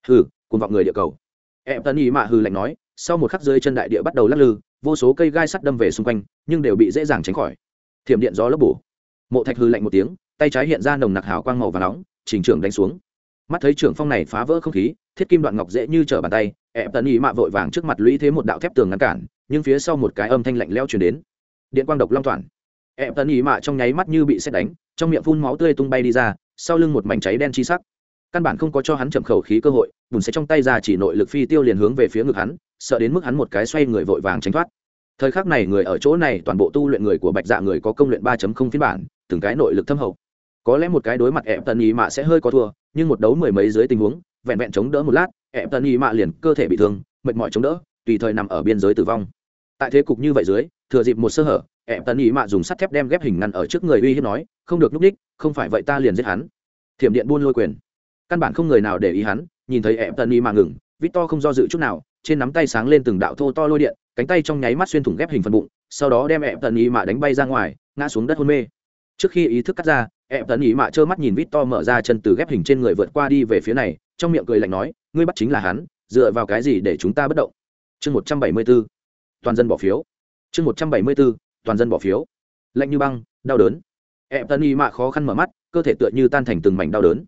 Hừ cùng vọng người địa cầu. Em tần ý mà hừ lạnh nói, sau một khắc rơi chân đại địa bắt đầu lắc lư vô số cây gai sắt đâm về xung quanh, nhưng đều bị dễ dàng tránh khỏi. Thiểm điện gió lấp bổ. Mộ thạch hư lạnh một tiếng, tay trái hiện ra nồng nặc hào quang màu và nóng, chỉnh trưởng đánh xuống. Mắt thấy trưởng phong này phá vỡ không khí, thiết kim đoạn ngọc dễ như trở bàn tay ẹp tần ý mạ vội vàng trước mặt lũy thế một đạo thép tường ngăn cản, nhưng phía sau một cái âm thanh lạnh leo chuyển đến. Điện quang độc long toàn. Ẹp tần ý mạ trong nháy mắt như bị xét đánh, trong miệng phun máu tươi tung bay đi ra, sau lưng một mảnh cháy đen chi sắc căn bản không có cho hắn chậm khẩu khí cơ hội, bùn sẽ trong tay ra chỉ nội lực phi tiêu liền hướng về phía ngực hắn, sợ đến mức hắn một cái xoay người vội vàng tránh thoát. Thời khắc này người ở chỗ này toàn bộ tu luyện người của bạch dạ người có công luyện ba phiên bản, từng cái nội lực thâm hậu. Có lẽ một cái đối mặt ẹp tần ý mạ sẽ hơi có thua, nhưng một đấu mười mấy dưới tình huống, vẹn vẹn chống đỡ một lát, ẹp tần ý mạ liền cơ thể bị thương, mệt mỏi chống đỡ, tùy thời nằm ở biên giới tử vong. Tại thế cục như vậy dưới, thừa dịp một sơ hở, ẹp tần ý mạ dùng sắt thép đem ghép hình ngăn ở trước người uy hiếp nói, không được núp đích, không phải vậy ta liền giết hắn. Thiểm điện buôn lôi quyền căn bản không người nào để ý hắn, nhìn thấy ẹp tần y mà ngừng vít to không do dự chút nào, trên nắm tay sáng lên từng đạo thô to lôi điện, cánh tay trong nháy mắt xuyên thủng ghép hình phần bụng, sau đó đem ẹp tần y mạ đánh bay ra ngoài, ngã xuống đất hôn mê. Trước khi ý thức cắt ra, ẹp tần y mạ trơ mắt nhìn vít to mở ra chân từ ghép hình trên người vượt qua đi về phía này, trong miệng cười lạnh nói, ngươi bắt chính là hắn, dựa vào cái gì để chúng ta bất động? Chương một trăm bảy mươi b ố toàn dân bỏ phiếu. Chương một trăm bảy mươi b ố toàn dân bỏ phiếu. Lạnh như băng, đau đớn. Ẹp tần y mạ khó khăn mở mắt, cơ thể tựa như tan thành từng mảnh đau đớn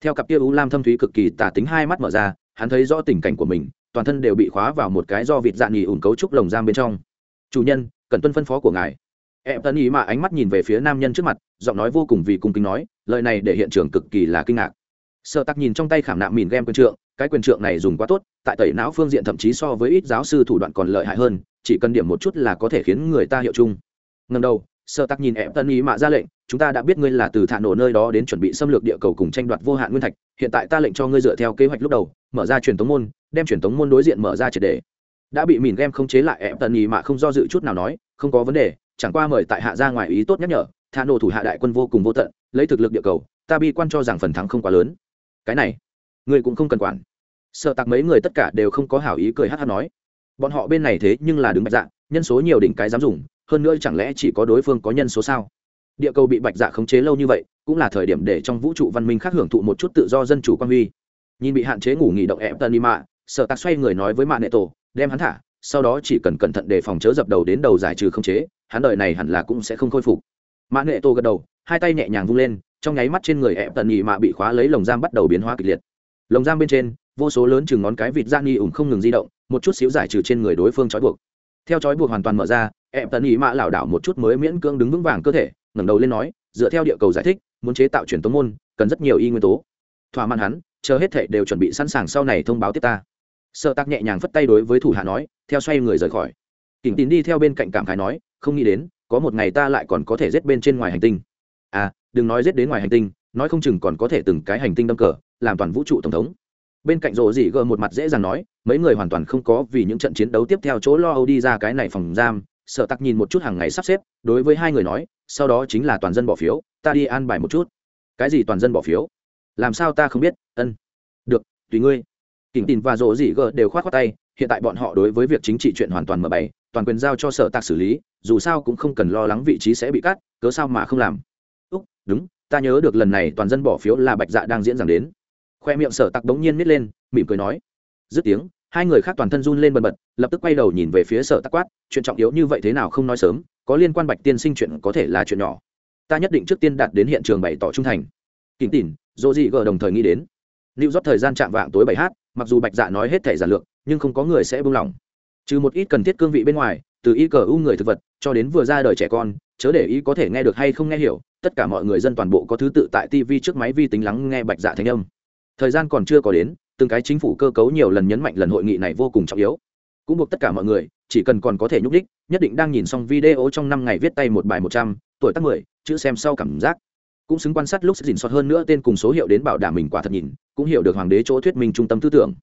theo cặp tia u lam thâm thúy cực kỳ tả tính hai mắt mở ra, hắn thấy rõ tình cảnh của mình, toàn thân đều bị khóa vào một cái do vịt dạn nghỉ ủn cấu trúc lồng giam bên trong. Chủ nhân cần tuân phân phó của ngài. Em tân ý mà ánh mắt nhìn về phía nam nhân trước mặt, giọng nói vô cùng vì cung kính nói, lời này để hiện trường cực kỳ là kinh ngạc. Sợ tắc nhìn trong tay khảm nạm mìn game quyền trượng, cái quyền trượng này dùng quá tốt, tại tẩy não phương diện thậm chí so với ít giáo sư thủ đoạn còn lợi hại hơn, chỉ cần điểm một chút là có thể khiến người ta hiệu chung. Ngần đầu sợ tắc nhìn ép tân ý mạ ra lệnh, chúng ta đã biết ngươi là từ thả nổ nơi đó đến chuẩn bị xâm lược địa cầu cùng tranh đoạt vô hạn nguyên thạch, hiện tại ta lệnh cho ngươi dựa theo kế hoạch lúc đầu, mở ra truyền tống môn, đem truyền tống môn đối diện mở ra triệt đề đã bị mìn game không chế lại, ép tân ý mạ không do dự chút nào nói, không có vấn đề, chẳng qua mời tại hạ ra ngoài ý tốt nhắc nhở, thả nổ thủ hạ đại quân vô cùng vô tận, lấy thực lực địa cầu, ta bi quan cho rằng phần thắng không quá lớn. Cái này, ngươi cũng không cần quản. Sợ tặc mấy người tất cả đều không có hảo ý cười hát hát nói. Bọn họ bên này thế nhưng là đứng bạch dạ nhân số nhiều đỉnh cái dám dùng hơn nữa chẳng lẽ chỉ có đối phương có nhân số sao? Địa cầu bị bạch dạ khống chế lâu như vậy, cũng là thời điểm để trong vũ trụ văn minh khác hưởng thụ một chút tự do dân chủ quan huy. Nhìn bị hạn chế ngủ nghỉ động ép tân đi mạ sợ tạc xoay người nói với mạ nệ tổ, đem hắn thả, sau đó chỉ cần cẩn thận để phòng chớ dập đầu đến đầu giải trừ khống chế, hắn đời này hẳn là cũng sẽ không khôi phục. Mạ nệ tổ gật đầu, hai tay nhẹ nhàng vung lên, trong nháy mắt trên người ép tần nhị mạ bị khóa lấy lồng giam bắt đầu biến hóa kịch liệt. Lồng giam bên trên, vô số lớn chừng ngón cái vịt da nghi ủng không ngừng di động, một chút xíu giải trừ trên người đối phương trói buộc. Theo trói buộc hoàn toàn mở ra em tần ý mạ lảo đảo một chút mới miễn cưỡng đứng vững vàng cơ thể, ngẩng đầu lên nói, dựa theo địa cầu giải thích, muốn chế tạo truyền tống môn, cần rất nhiều y nguyên tố. Thỏa mãn hắn, chờ hết thệ đều chuẩn bị sẵn sàng sau này thông báo tiếp ta. Sợ tắc nhẹ nhàng phất tay đối với thủ hạ nói, theo xoay người rời khỏi. Kỉnh tín đi theo bên cạnh cảm khái nói, không nghĩ đến, có một ngày ta lại còn có thể giết bên trên ngoài hành tinh. À đừng nói giết đến ngoài hành tinh, nói không chừng còn có thể từng cái hành tinh đâm cờ, làm toàn vũ trụ tổng thống. Bên cạnh rộ dị gờ một mặt dễ dàng nói, mấy người hoàn toàn không có vì những trận chiến đấu tiếp theo chỗ lo âu đi ra cái này phòng giam sở tặc nhìn một chút hàng ngày sắp xếp, đối với hai người nói, sau đó chính là toàn dân bỏ phiếu, ta đi an bài một chút. Cái gì toàn dân bỏ phiếu? Làm sao ta không biết? Ân. Được, tùy ngươi. Kỉnh tin và rộ dị gờ đều k h o á t khoác tay, hiện tại bọn họ đối với việc chính trị chuyện hoàn toàn mở bày, toàn quyền giao cho sở tạc xử lý, dù sao cũng không cần lo lắng vị trí sẽ bị cắt, cớ sao mà không làm. Úc, đúng, ta nhớ được lần này toàn dân bỏ phiếu là bạch dạ đang diễn giảng đến. Khoe miệng sở tặc bỗng nhiên nít lên, mỉm cười nói. Dứt tiếng hai người khác toàn thân run lên bần bật, lập tức quay đầu nhìn về phía sở tắc quát, chuyện trọng yếu như vậy thế nào không nói sớm, có liên quan bạch tiên sinh chuyện có thể là chuyện nhỏ. Ta nhất định trước tiên đạt đến hiện trường bày tỏ trung thành. Kính tỉn, dỗ dị gờ đồng thời nghĩ đến. Lưu rót thời gian chạm vạng tối bảy h mặc dù bạch dạ nói hết thể giản lược, nhưng không có người sẽ buông lỏng. Trừ một ít cần thiết cương vị bên ngoài, từ y cờ u người thực vật, cho đến vừa ra đời trẻ con, chớ để ý có thể nghe được hay không nghe hiểu, tất cả mọi người dân toàn bộ có thứ tự tại tv trước máy vi tính lắng nghe bạch dạ thanh âm. Thời gian còn chưa có đến từng cái chính phủ cơ cấu nhiều lần nhấn mạnh lần hội nghị này vô cùng trọng yếu. Cũng buộc tất cả mọi người, chỉ cần còn có thể nhúc đích nhất định đang nhìn xong video trong năm ngày viết tay một bài một trăm, tuổi tác mười, chữ xem sau cảm giác. Cũng xứng quan sát lúc sẽ dình xót hơn nữa tên cùng số hiệu đến bảo đảm mình quả thật nhìn, cũng hiểu được hoàng đế chỗ thuyết minh trung tâm tư tưởng.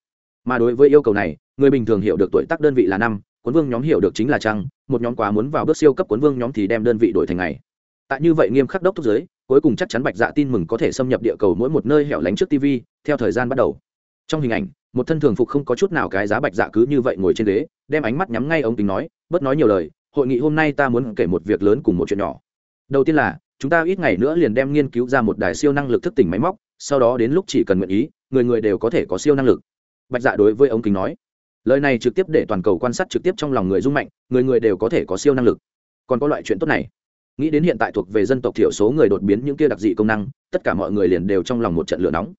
Mà đối với yêu cầu này, người bình thường hiểu được tuổi tác đơn vị là năm, cuốn vương nhóm hiểu được chính là trăng, một nhóm quá muốn vào bước siêu cấp cuốn vương nhóm thì đem đơn vị đổi thành ngày. Tại như vậy nghiêm khắc đốc thúc giới, cuối cùng chắc chắn bạch dạ tin mừng có thể xâm nhập địa cầu mỗi một nơi hẻo lánh trước tv theo thời gian bắt đầu trong hình ảnh, một thân thường phục không có chút nào cái giá bạch dạ cứ như vậy ngồi trên ghế, đem ánh mắt nhắm ngay ông kính nói, bớt nói nhiều lời, hội nghị hôm nay ta muốn kể một việc lớn cùng một chuyện nhỏ. Đầu tiên là, chúng ta ít ngày nữa liền đem nghiên cứu ra một đài siêu năng lực thức tỉnh máy móc, sau đó đến lúc chỉ cần nguyện ý, người người đều có thể có siêu năng lực. Bạch dạ đối với ông kính nói. Lời này trực tiếp để toàn cầu quan sát trực tiếp trong lòng người rung mạnh, người người đều có thể có siêu năng lực. Còn có loại chuyện tốt này. Nghĩ đến hiện tại thuộc về dân tộc thiểu số người đột biến những kia đặc dị công năng, tất cả mọi người liền đều trong lòng một trận lửa nóng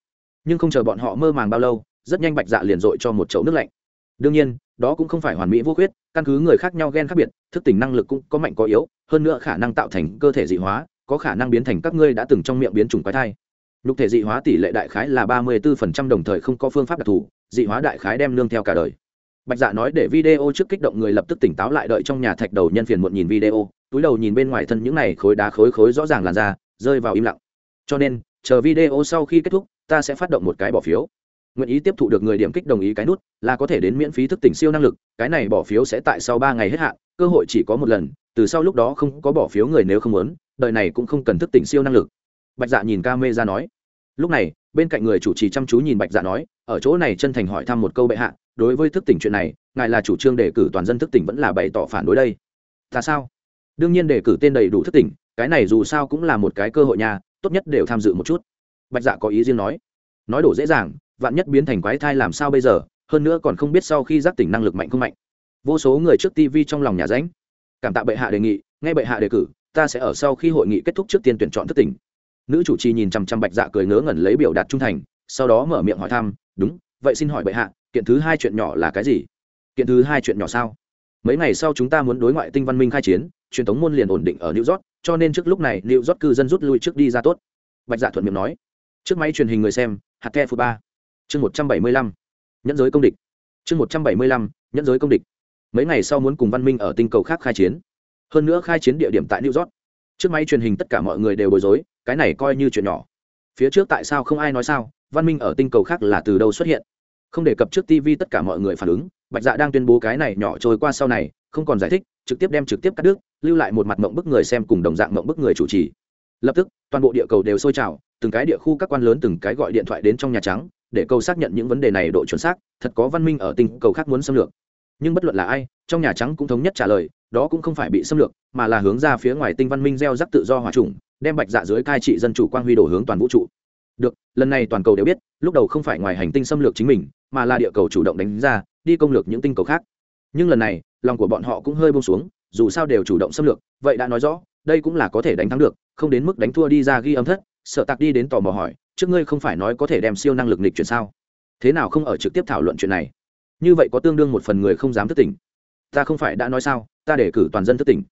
nhưng không chờ bọn họ mơ màng bao lâu, rất nhanh bạch dạ liền dội cho một chậu nước lạnh. Đương nhiên, đó cũng không phải hoàn mỹ vô khuyết, căn cứ người khác nhau ghen khác biệt, thức tỉnh năng lực cũng có mạnh có yếu, hơn nữa khả năng tạo thành cơ thể dị hóa, có khả năng biến thành các ngươi đã từng trong miệng biến chủng quái thai. Nhục thể dị hóa tỷ lệ đại khái là ba mươi 34% đồng thời không có phương pháp đặc thù, dị hóa đại khái đem nương theo cả đời. Bạch dạ nói để video trước kích động người lập tức tỉnh táo lại đợi trong nhà thạch đầu nhân phiền muộn nhìn video, túi đầu nhìn bên ngoài thân những này khối đá khối khối rõ ràng làn ra rơi vào im lặng. Cho nên, chờ video sau khi kết thúc ta sẽ phát động một cái bỏ phiếu. Nguyện ý tiếp thụ được người điểm kích đồng ý cái nút, là có thể đến miễn phí thức tỉnh siêu năng lực, cái này bỏ phiếu sẽ tại sau ba ngày hết hạn, cơ hội chỉ có một lần, từ sau lúc đó không có bỏ phiếu người nếu không muốn, đời này cũng không cần thức tỉnh siêu năng lực. Bạch dạ nhìn ca mê ra nói. Lúc này, bên cạnh người chủ trì chăm chú nhìn bạch dạ nói, ở chỗ này chân thành hỏi thăm một câu bệ hạ, đối với thức tỉnh chuyện này, ngài là chủ trương đề cử toàn dân thức tỉnh vẫn là bày tỏ phản đối đây. Ta sao? Đương nhiên đề cử tên đầy đủ thức tỉnh, cái này dù sao cũng là một cái cơ hội nhà tốt nhất đều tham dự một chút bạch dạ có ý riêng nói. Nói đổ dễ dàng, vạn nhất biến thành quái thai làm sao bây giờ, hơn nữa còn không biết sau khi giác tỉnh năng lực mạnh không mạnh. Vô số người trước tv trong lòng nhà ránh. Cảm tạ bệ hạ đề nghị, nghe bệ hạ đề cử, ta sẽ ở sau khi hội nghị kết thúc trước tiên tuyển chọn thức tỉnh. Nữ chủ trì nhìn chằm chằm bạch dạ cười ngớ ngẩn lấy biểu đạt trung thành, sau đó mở miệng hỏi thăm, đúng, vậy xin hỏi bệ hạ, kiện thứ hai chuyện nhỏ là cái gì? Kiện thứ hai chuyện nhỏ sao? Mấy ngày sau chúng ta muốn đối ngoại tinh văn minh khai chiến, truyền thống môn liền ổn định ở new york, cho nên trước lúc này new york cư dân rút lui trước đi ra tốt. Bạch dạ thuận miệng nói trước máy truyền hình người xem, hạt the phụ ba. Chương một trăm bảy mươi lăm, nhẫn giới công địch. Chương một trăm bảy mươi lăm, nhẫn giới công địch. Mấy ngày sau muốn cùng văn minh ở tinh cầu khác khai chiến. Hơn nữa khai chiến địa điểm tại new york. Trước máy truyền hình tất cả mọi người đều bối rối, cái này coi như chuyện nhỏ. Phía trước tại sao không ai nói sao, văn minh ở tinh cầu khác là từ đâu xuất hiện? Không đề cập trước tv tất cả mọi người phản ứng, bạch dạ đang tuyên bố cái này nhỏ trôi qua sau này, không còn giải thích, trực tiếp đem trực tiếp cắt đứt, lưu lại một mặt mộng bức người xem cùng đồng dạng mộng bức người chủ trì. Lập tức, toàn bộ địa cầu đều sôi trào từng cái địa khu các quan lớn từng cái gọi điện thoại đến trong nhà trắng để câu xác nhận những vấn đề này độ chuẩn xác, thật có văn minh ở tinh cầu khác muốn xâm lược. Nhưng bất luận là ai, trong nhà trắng cũng thống nhất trả lời, đó cũng không phải bị xâm lược, mà là hướng ra phía ngoài tinh văn minh gieo rắc tự do hòa trùng, đem bạch dạ dưới cai trị dân chủ quang huy đổ hướng toàn vũ trụ. Được, lần này toàn cầu đều biết, lúc đầu không phải ngoài hành tinh xâm lược chính mình, mà là địa cầu chủ động đánh ra, đi công lược những tinh cầu khác. Nhưng lần này, lòng của bọn họ cũng hơi bông xuống, dù sao đều chủ động xâm lược, vậy đã nói rõ, đây cũng là có thể đánh thắng được, không đến mức đánh thua đi ra ghi âm thất sợ tạc đi đến tò mò hỏi, trước ngươi không phải nói có thể đem siêu năng lực nịch chuyển sao? Thế nào không ở trực tiếp thảo luận chuyện này? Như vậy có tương đương một phần người không dám thức tỉnh. Ta không phải đã nói sao, ta để cử toàn dân thức tỉnh.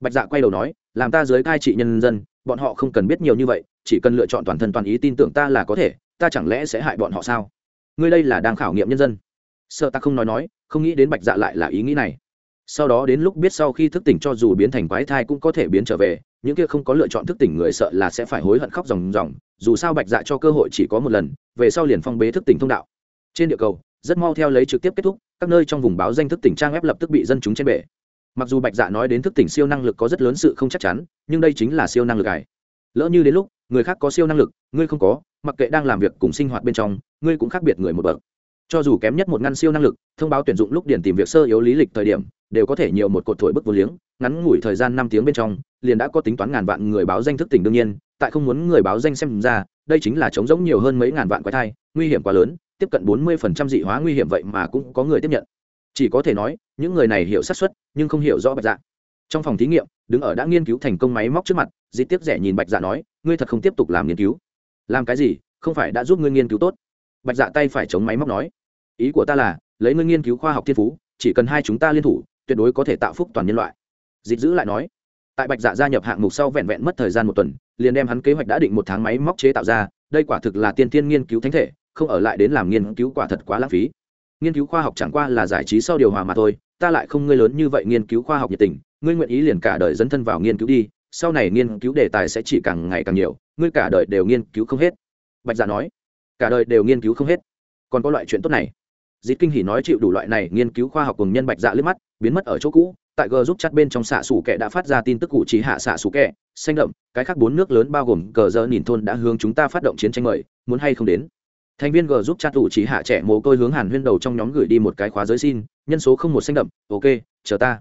Bạch dạ quay đầu nói, làm ta dưới cai trị nhân dân, bọn họ không cần biết nhiều như vậy, chỉ cần lựa chọn toàn thân toàn ý tin tưởng ta là có thể, ta chẳng lẽ sẽ hại bọn họ sao? Ngươi đây là đang khảo nghiệm nhân dân. Sợ ta không nói nói, không nghĩ đến bạch dạ lại là ý nghĩ này sau đó đến lúc biết sau khi thức tỉnh cho dù biến thành quái thai cũng có thể biến trở về, những kia không có lựa chọn thức tỉnh người sợ là sẽ phải hối hận khóc ròng ròng, dù sao bạch dạ cho cơ hội chỉ có một lần, về sau liền phong bế thức tỉnh thông đạo. Trên địa cầu, rất mau theo lấy trực tiếp kết thúc, các nơi trong vùng báo danh thức tỉnh trang web lập tức bị dân chúng trên bể. Mặc dù bạch dạ nói đến thức tỉnh siêu năng lực có rất lớn sự không chắc chắn, nhưng đây chính là siêu năng lực ải lỡ như đến lúc, người khác có siêu năng lực, ngươi không có, mặc kệ đang làm việc cùng sinh hoạt bên trong, ngươi cũng khác biệt người một bậc cho dù kém nhất một ngăn siêu năng lực, thông báo tuyển dụng lúc điển tìm việc sơ yếu lý lịch thời điểm, đều có thể nhiều một cột thổi bức vô liếng, ngắn ngủi thời gian năm tiếng bên trong, liền đã có tính toán ngàn vạn người báo danh thức tỉnh đương nhiên, tại không muốn người báo danh xem ra, đây chính là chống giống nhiều hơn mấy ngàn vạn quái thai, nguy hiểm quá lớn, tiếp cận bốn mươi phần trăm dị hóa nguy hiểm vậy mà cũng có người tiếp nhận. Chỉ có thể nói, những người này hiểu xác suất, nhưng không hiểu rõ bạch dạ. Trong phòng thí nghiệm, đứng ở đã nghiên cứu thành công máy móc trước mặt di tiếp rẻ nhìn bạch dạ nói, ngươi thật không tiếp tục làm nghiên cứu. Làm cái gì? Không phải đã giúp ngươi nghiên cứu tốt. Bạch dạ tay phải chống máy móc nói ý của ta là, lấy ngươi nghiên cứu khoa học thiên phú, chỉ cần hai chúng ta liên thủ, tuyệt đối có thể tạo phúc toàn nhân loại. Dịch giữ lại nói. Tại bạch dạ gia nhập hạng mục sau vẹn vẹn mất thời gian một tuần, liền đem hắn kế hoạch đã định một tháng máy móc chế tạo ra, đây quả thực là tiên tiên nghiên cứu thánh thể, không ở lại đến làm nghiên cứu quả thật quá lãng phí. Nghiên cứu khoa học chẳng qua là giải trí sau điều hòa mà thôi, ta lại không ngươi lớn như vậy nghiên cứu khoa học nhiệt tình, ngươi nguyện ý liền cả đời dấn thân vào nghiên cứu đi, sau này nghiên cứu đề tài sẽ chỉ càng ngày càng nhiều, ngươi cả đời đều nghiên cứu không hết. Bạch dạ nói. Cả đời đều nghiên cứu không hết. Còn có loại chuyện tốt này dịp kinh hỉ nói chịu đủ loại này nghiên cứu khoa học cùng nhân bạch dạ liếc mắt, biến mất ở chỗ cũ. Tại g giúp chặt bên trong xạ xủ kẻ đã phát ra tin tức cụ chỉ hạ xạ xủ kẻ. Xanh đậm, cái khác bốn nước lớn bao gồm cờ giờ nhìn thôn đã hướng chúng ta phát động chiến tranh mời, muốn hay không đến? Thành viên g giúp chặt cụ chỉ hạ trẻ mồ côi hướng hàn huyên đầu trong nhóm gửi đi một cái khóa giới xin, nhân số không một xanh đậm, ok, chờ ta.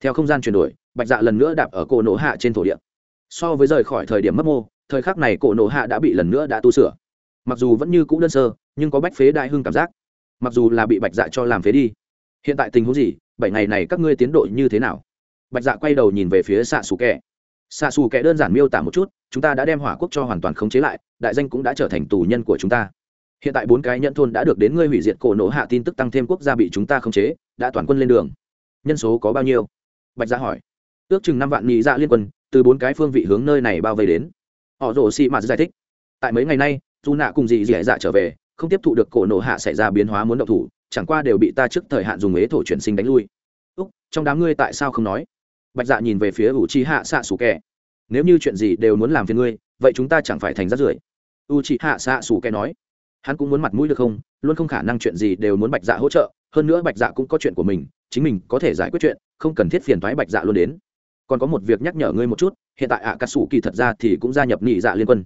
Theo không gian chuyển đổi, bạch dạ lần nữa đạp ở cổ nổ hạ trên thổ địa. So với rời khỏi thời điểm mất mô, thời khắc này cổ nổ hạ đã bị lần nữa đã tu sửa. Mặc dù vẫn như cũ đơn sơ, nhưng có bách phế đại hưng cảm giác mặc dù là bị bạch dạ cho làm phế đi. Hiện tại tình huống gì? Bảy ngày này các ngươi tiến độ như thế nào? Bạch dạ quay đầu nhìn về phía xạ xù kẹ xạ xù kẹ đơn giản miêu tả một chút, chúng ta đã đem hỏa quốc cho hoàn toàn khống chế lại, đại danh cũng đã trở thành tù nhân của chúng ta. Hiện tại bốn cái nhận thôn đã được đến ngươi hủy diệt cổ nổ hạ tin tức tăng thêm quốc gia bị chúng ta khống chế, đã toàn quân lên đường. Nhân số có bao nhiêu? Bạch dạ hỏi. Ước chừng năm vạn nhị dạ liên quân, từ bốn cái phương vị hướng nơi này bao vây đến. Họ rồ xị mạt giải thích. Tại mấy ngày nay, dù nạ cùng dị dị dạ trở về không tiếp thụ được cổ nổ hạ xảy ra biến hóa muốn động thủ, chẳng qua đều bị ta trước thời hạn dùng ế thổ chuyển sinh đánh lui. Úc, trong đám ngươi tại sao không nói? Bạch dạ nhìn về phía ủ chi hạ xạ xù kẻ nếu như chuyện gì đều muốn làm phiền ngươi, vậy chúng ta chẳng phải thành rát rưởi. U chi hạ xạ xù kẻ nói. Hắn cũng muốn mặt mũi được không? Luôn không khả năng chuyện gì đều muốn bạch dạ hỗ trợ. Hơn nữa bạch dạ cũng có chuyện của mình, chính mình có thể giải quyết chuyện, không cần thiết phiền thoái bạch dạ luôn đến. Còn có một việc nhắc nhở ngươi một chút, hiện tại ạ cà sủ kỳ thật ra thì cũng gia nhập nhị dạ liên quân.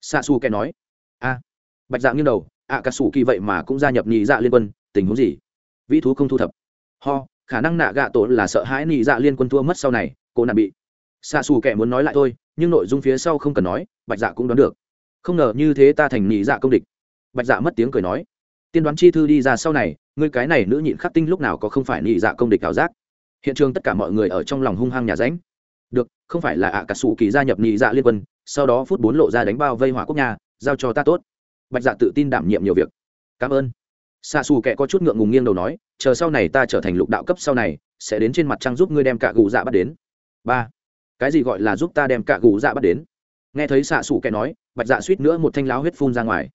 Xa xù kẻ nói. A bạch dạ nghiêng đầu ạ cà sủ kỳ vậy mà cũng gia nhập nhị dạ liên quân, tình huống gì? Vĩ thú không thu thập. Ho, khả năng nạ gạ tổ là sợ hãi nhị dạ liên quân thua mất sau này, cô nạn bị. Xa xù kẻ muốn nói lại thôi, nhưng nội dung phía sau không cần nói, bạch dạ cũng đoán được. Không ngờ như thế ta thành nhị dạ công địch. Bạch dạ mất tiếng cười nói. Tiên đoán chi thư đi ra sau này, ngươi cái này nữ nhịn khắc tinh lúc nào có không phải nhị dạ công địch ảo giác? Hiện trường tất cả mọi người ở trong lòng hung hăng nhà ránh. Được, không phải là ạ cà sủ kỳ gia nhập nhị dạ liên quân, sau đó phút bốn lộ ra đánh bao vây hỏa quốc nhà, giao cho ta tốt bạch dạ tự tin đảm nhiệm nhiều việc. Cảm ơn. Xa xù kệ có chút ngượng ngùng nghiêng đầu nói, chờ sau này ta trở thành lục đạo cấp sau này, sẽ đến trên mặt trăng giúp ngươi đem cả gù dạ bắt đến. Ba. Cái gì gọi là giúp ta đem cả gù dạ bắt đến? Nghe thấy xạ xù kệ nói, bạch dạ suýt nữa một thanh láo huyết phun ra ngoài.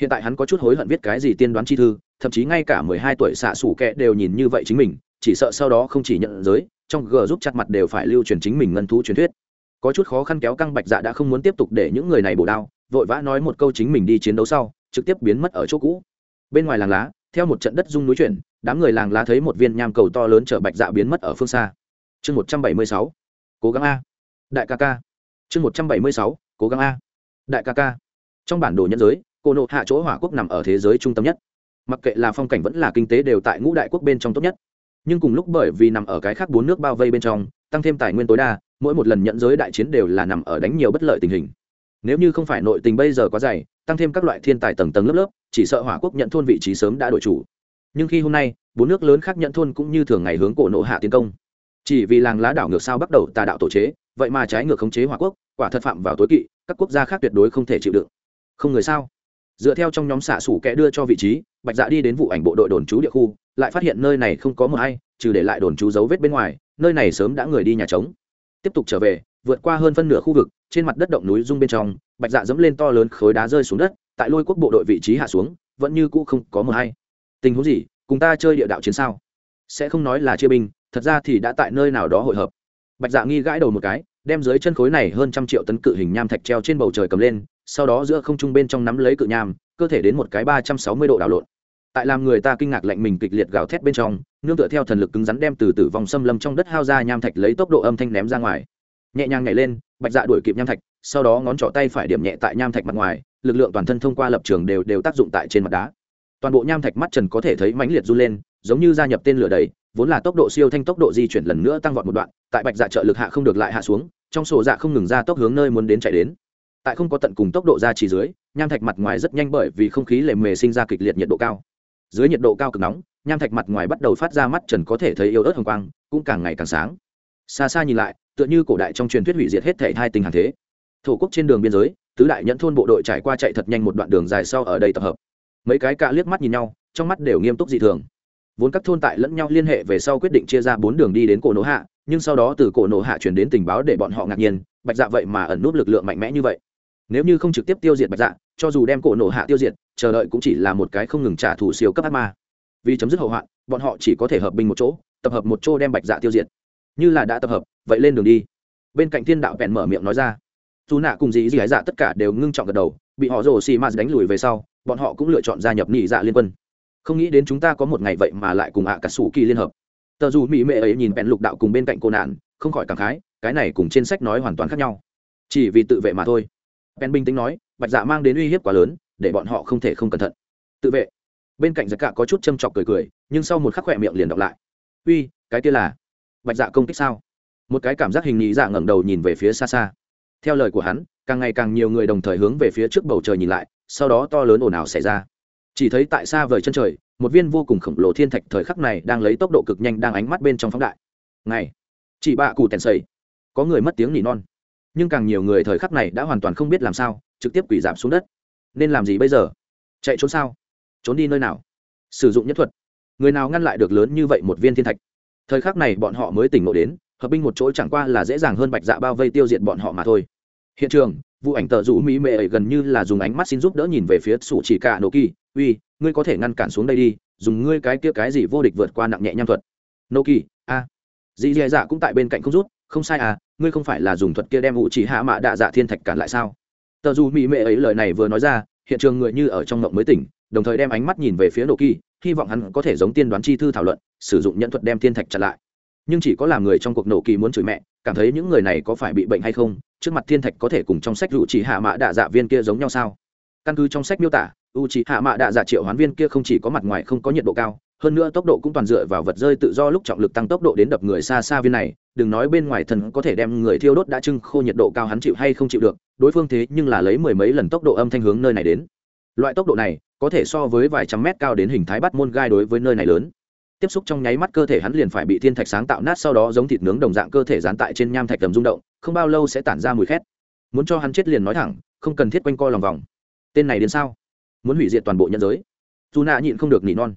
Hiện tại hắn có chút hối hận viết cái gì tiên đoán chi thư, thậm chí ngay cả mười hai tuổi xạ xù kệ đều nhìn như vậy chính mình, chỉ sợ sau đó không chỉ nhận giới, trong g giúp chặt mặt đều phải lưu truyền chính mình ngân thú truyền thuyết. Có chút khó khăn kéo căng bạch dạ đã không muốn tiếp tục để những người này bổ đao vội vã nói một câu chính mình đi chiến đấu sau, trực tiếp biến mất ở chỗ cũ. Bên ngoài làng lá, theo một trận đất rung núi chuyển, đám người làng lá thấy một viên nham cầu to lớn chở bạch dạ biến mất ở phương xa. Chương một trăm bảy mươi sáu, cố gắng a. Đại ca ca. Chương một trăm bảy mươi sáu, cố gắng a. Đại ca ca. Trong bản đồ nhân giới, cô nộ hạ chỗ hỏa quốc nằm ở thế giới trung tâm nhất. Mặc kệ là phong cảnh vẫn là kinh tế đều tại ngũ đại quốc bên trong tốt nhất. Nhưng cùng lúc bởi vì nằm ở cái khác bốn nước bao vây bên trong, tăng thêm tài nguyên tối đa, mỗi một lần nhận giới đại chiến đều là nằm ở đánh nhiều bất lợi tình hình nếu như không phải nội tình bây giờ quá dày, tăng thêm các loại thiên tài tầng tầng lớp lớp, chỉ sợ hỏa quốc nhận thôn vị trí sớm đã đổi chủ. Nhưng khi hôm nay, bốn nước lớn khác nhận thôn cũng như thường ngày hướng cổ nộ hạ tiến công. Chỉ vì làng lá đảo ngược sao bắt đầu tà đạo tổ chế, vậy mà trái ngược khống chế hỏa quốc, quả thật phạm vào tối kỵ, các quốc gia khác tuyệt đối không thể chịu đựng. Không người sao? Dựa theo trong nhóm xạ sủ kẻ đưa cho vị trí, bạch dạ đi đến vụ ảnh bộ đội đồn trú địa khu, lại phát hiện nơi này không có mờ hay trừ để lại đồn trú dấu vết bên ngoài, nơi này sớm đã người đi nhà trống. Tiếp tục trở về, vượt qua hơn phân nửa khu vực trên mặt đất động núi rung bên trong, bạch dạ dẫm lên to lớn khối đá rơi xuống đất, tại lôi quốc bộ đội vị trí hạ xuống, vẫn như cũ không có mờ hay. Tình huống gì? Cùng ta chơi địa đạo chiến sao? Sẽ không nói là chia binh, thật ra thì đã tại nơi nào đó hội hợp. Bạch dạ nghi gãi đầu một cái, đem dưới chân khối này hơn trăm triệu tấn cự hình nham thạch treo trên bầu trời cầm lên, sau đó giữa không trung bên trong nắm lấy cự nham, cơ thể đến một cái ba trăm sáu mươi độ đảo lộn. Tại làm người ta kinh ngạc lạnh mình kịch liệt gào thét bên trong, nương tựa theo thần lực cứng rắn đem từ tử vòng xâm lâm trong đất hao ra nham thạch lấy tốc độ âm thanh ném ra ngoài nhẹ nhàng nhảy lên, bạch dạ đuổi kịp nham thạch, sau đó ngón trỏ tay phải điểm nhẹ tại nham thạch mặt ngoài, lực lượng toàn thân thông qua lập trường đều đều tác dụng tại trên mặt đá. Toàn bộ nham thạch mắt trần có thể thấy mãnh liệt run lên, giống như gia nhập tên lửa đầy, vốn là tốc độ siêu thanh tốc độ di chuyển lần nữa tăng vọt một đoạn, tại bạch dạ trợ lực hạ không được lại hạ xuống, trong sổ dạ không ngừng ra tốc hướng nơi muốn đến chạy đến. Tại không có tận cùng tốc độ ra chỉ dưới, nham thạch mặt ngoài rất nhanh bởi vì không khí lề mề sinh ra kịch liệt nhiệt độ cao. Dưới nhiệt độ cao cực nóng, nham thạch mặt ngoài bắt đầu phát ra mắt trần có thể thấy yếu ớt hồng quang, cũng càng ngày càng sáng. Xa xa nhìn lại tựa như cổ đại trong truyền thuyết hủy diệt hết thể hai tình hàng thế. Thổ quốc trên đường biên giới, tứ đại nhẫn thôn bộ đội trải qua chạy thật nhanh một đoạn đường dài sau ở đây tập hợp. Mấy cái cạ liếc mắt nhìn nhau, trong mắt đều nghiêm túc dị thường. Vốn các thôn tại lẫn nhau liên hệ về sau quyết định chia ra bốn đường đi đến cổ nổ hạ, nhưng sau đó từ cổ nổ hạ chuyển đến tình báo để bọn họ ngạc nhiên, bạch dạ vậy mà ẩn nút lực lượng mạnh mẽ như vậy. Nếu như không trực tiếp tiêu diệt bạch dạ cho dù đem cổ nổ hạ tiêu diệt, chờ đợi cũng chỉ là một cái không ngừng trả thù siêu cấp ác ma. Vì chấm dứt hậu hoạn, bọn họ chỉ có thể hợp binh một chỗ, tập hợp một chỗ đem bạch dạ tiêu diệt như là đã tập hợp, vậy lên đường đi. Bên cạnh thiên đạo bèn mở miệng nói ra. Dù nạ cùng dì dì gái dạ tất cả đều ngưng trọng gật đầu, bị họ rồ xì m đánh lùi về sau, bọn họ cũng lựa chọn gia nhập nhị dạ liên quân. Không nghĩ đến chúng ta có một ngày vậy mà lại cùng ạ cả sủ kỳ liên hợp. Tờ dù mỹ mệ ấy nhìn bèn lục đạo cùng bên cạnh cô nạn, không khỏi cảm khái, cái này cùng trên sách nói hoàn toàn khác nhau. Chỉ vì tự vệ mà thôi. Bèn bình tĩnh nói, bạch dạ mang đến uy hiếp quá lớn, để bọn họ không thể không cẩn thận. Tự vệ. Bên cạnh dạ giặc cả có chút châm chọc cười cười, nhưng sau một khắc khỏe miệng liền đọc lại. Uy, cái kia là bạch dạ công kích sao? Một cái cảm giác hình nhị dạ ngẩng đầu nhìn về phía xa xa. Theo lời của hắn, càng ngày càng nhiều người đồng thời hướng về phía trước bầu trời nhìn lại, sau đó to lớn ồn ào xảy ra. Chỉ thấy tại xa vời chân trời, một viên vô cùng khổng lồ thiên thạch thời khắc này đang lấy tốc độ cực nhanh đang ánh mắt bên trong phóng đại. Ngày, chỉ bạ cụ tèn sầy. Có người mất tiếng nỉ non. Nhưng càng nhiều người thời khắc này đã hoàn toàn không biết làm sao, trực tiếp quỷ giảm xuống đất. Nên làm gì bây giờ? Chạy trốn sao? Trốn đi nơi nào? Sử dụng nhất thuật. Người nào ngăn lại được lớn như vậy một viên thiên thạch? Thời khắc này bọn họ mới tỉnh ngộ đến, hợp binh một chỗ chẳng qua là dễ dàng hơn bạch dạ bao vây tiêu diệt bọn họ mà thôi. Hiện trường, vụ ảnh tờ rũ mỹ mệ ấy gần như là dùng ánh mắt xin giúp đỡ nhìn về phía sủ chỉ cả nổ kỳ, uy, ngươi có thể ngăn cản xuống đây đi, dùng ngươi cái kia cái gì vô địch vượt qua nặng nhẹ nham thuật. Nô kỳ, a. Dì dì dạ, dạ cũng tại bên cạnh không rút, không sai à ngươi không phải là dùng thuật kia đem ủ chỉ hạ mạ đạ dạ thiên thạch cản lại sao? Tờ dù mỹ mệ ấy lời này vừa nói ra, hiện trường người như ở trong ngộng mới tỉnh, đồng thời đem ánh mắt nhìn về phía nô kỳ, hy vọng hắn có thể giống tiên đoán chi thư thảo luận sử dụng nhận thuật đem thiên thạch chặn lại. Nhưng chỉ có làm người trong cuộc nổ kỳ muốn chửi mẹ, cảm thấy những người này có phải bị bệnh hay không, trước mặt thiên thạch có thể cùng trong sách rủ chỉ hạ mạ đạ dạ viên kia giống nhau sao? Căn cứ trong sách miêu tả u Chỉ hạ mạ đạ dạ triệu hoán viên kia không chỉ có mặt ngoài không có nhiệt độ cao, hơn nữa tốc độ cũng toàn dựa vào vật rơi tự do lúc trọng lực tăng tốc độ đến đập người xa xa viên này, đừng nói bên ngoài thần có thể đem người thiêu đốt đã trưng khô nhiệt độ cao hắn chịu hay không chịu được, đối phương thế nhưng là lấy mười mấy lần tốc độ âm thanh hướng nơi này đến. Loại tốc độ này có thể so với vài trăm mét cao đến hình thái bắt môn gai đối với nơi này lớn tiếp xúc trong nháy mắt cơ thể hắn liền phải bị thiên thạch sáng tạo nát, sau đó giống thịt nướng đồng dạng cơ thể dán tại trên nham thạch tầm rung động, không bao lâu sẽ tản ra mùi khét. Muốn cho hắn chết liền nói thẳng, không cần thiết quanh co lòng vòng. Tên này đến sao? Muốn hủy diệt toàn bộ nhân giới. Dù nạ nhịn không được nỉ non.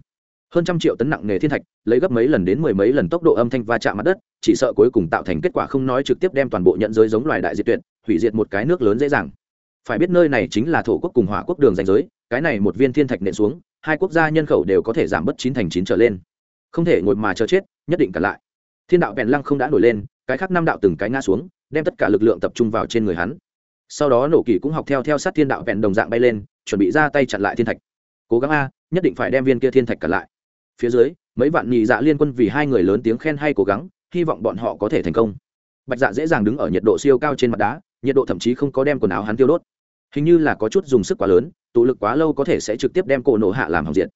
Hơn trăm triệu tấn nặng nghề thiên thạch, lấy gấp mấy lần đến mười mấy lần tốc độ âm thanh va chạm mặt đất, chỉ sợ cuối cùng tạo thành kết quả không nói trực tiếp đem toàn bộ nhận giới giống loài đại diệt tuyệt, hủy diệt một cái nước lớn dễ dàng. Phải biết nơi này chính là thổ quốc cùng hỏa quốc đường danh giới, cái này một viên thiên thạch nện xuống, hai quốc gia nhân khẩu đều có thể giảm bớt chín thành chín trở lên không thể ngồi mà chờ chết, nhất định cả lại. Thiên đạo bèn lăng không đã nổi lên, cái khác năm đạo từng cái ngã xuống, đem tất cả lực lượng tập trung vào trên người hắn. Sau đó nổ kỳ cũng học theo theo sát thiên đạo bèn đồng dạng bay lên, chuẩn bị ra tay chặn lại thiên thạch. Cố gắng a, nhất định phải đem viên kia thiên thạch cả lại. Phía dưới, mấy vạn nhị dạ liên quân vì hai người lớn tiếng khen hay cố gắng, hy vọng bọn họ có thể thành công. Bạch dạ dễ dàng đứng ở nhiệt độ siêu cao trên mặt đá, nhiệt độ thậm chí không có đem quần áo hắn tiêu đốt. Hình như là có chút dùng sức quá lớn, tụ lực quá lâu có thể sẽ trực tiếp đem cổ nổ hạ làm hỏng diện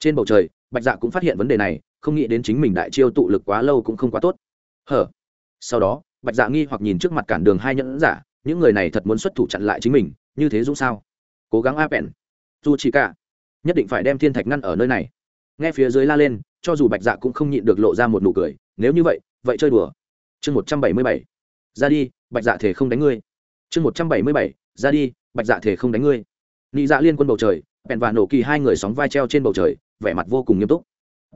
trên bầu trời, bạch dạ cũng phát hiện vấn đề này không nghĩ đến chính mình đại chiêu tụ lực quá lâu cũng không quá tốt. Hở? Sau đó, bạch dạ nghi hoặc nhìn trước mặt cản đường hai nhẫn giả, những người này thật muốn xuất thủ chặn lại chính mình, như thế dũng sao? Cố gắng áp bèn. Dù chỉ cả, nhất định phải đem thiên thạch ngăn ở nơi này. Nghe phía dưới la lên, cho dù bạch dạ cũng không nhịn được lộ ra một nụ cười, nếu như vậy vậy chơi đùa. Chương một trăm bảy mươi bảy. Ra đi, bạch dạ thể không đánh ngươi. Chương một trăm bảy mươi bảy. Ra đi, bạch dạ thể không đánh ngươi. Nị dạ liên quân bầu trời bèn và nổ kỳ hai người sóng vai treo trên bầu trời, vẻ mặt vô cùng nghiêm túc.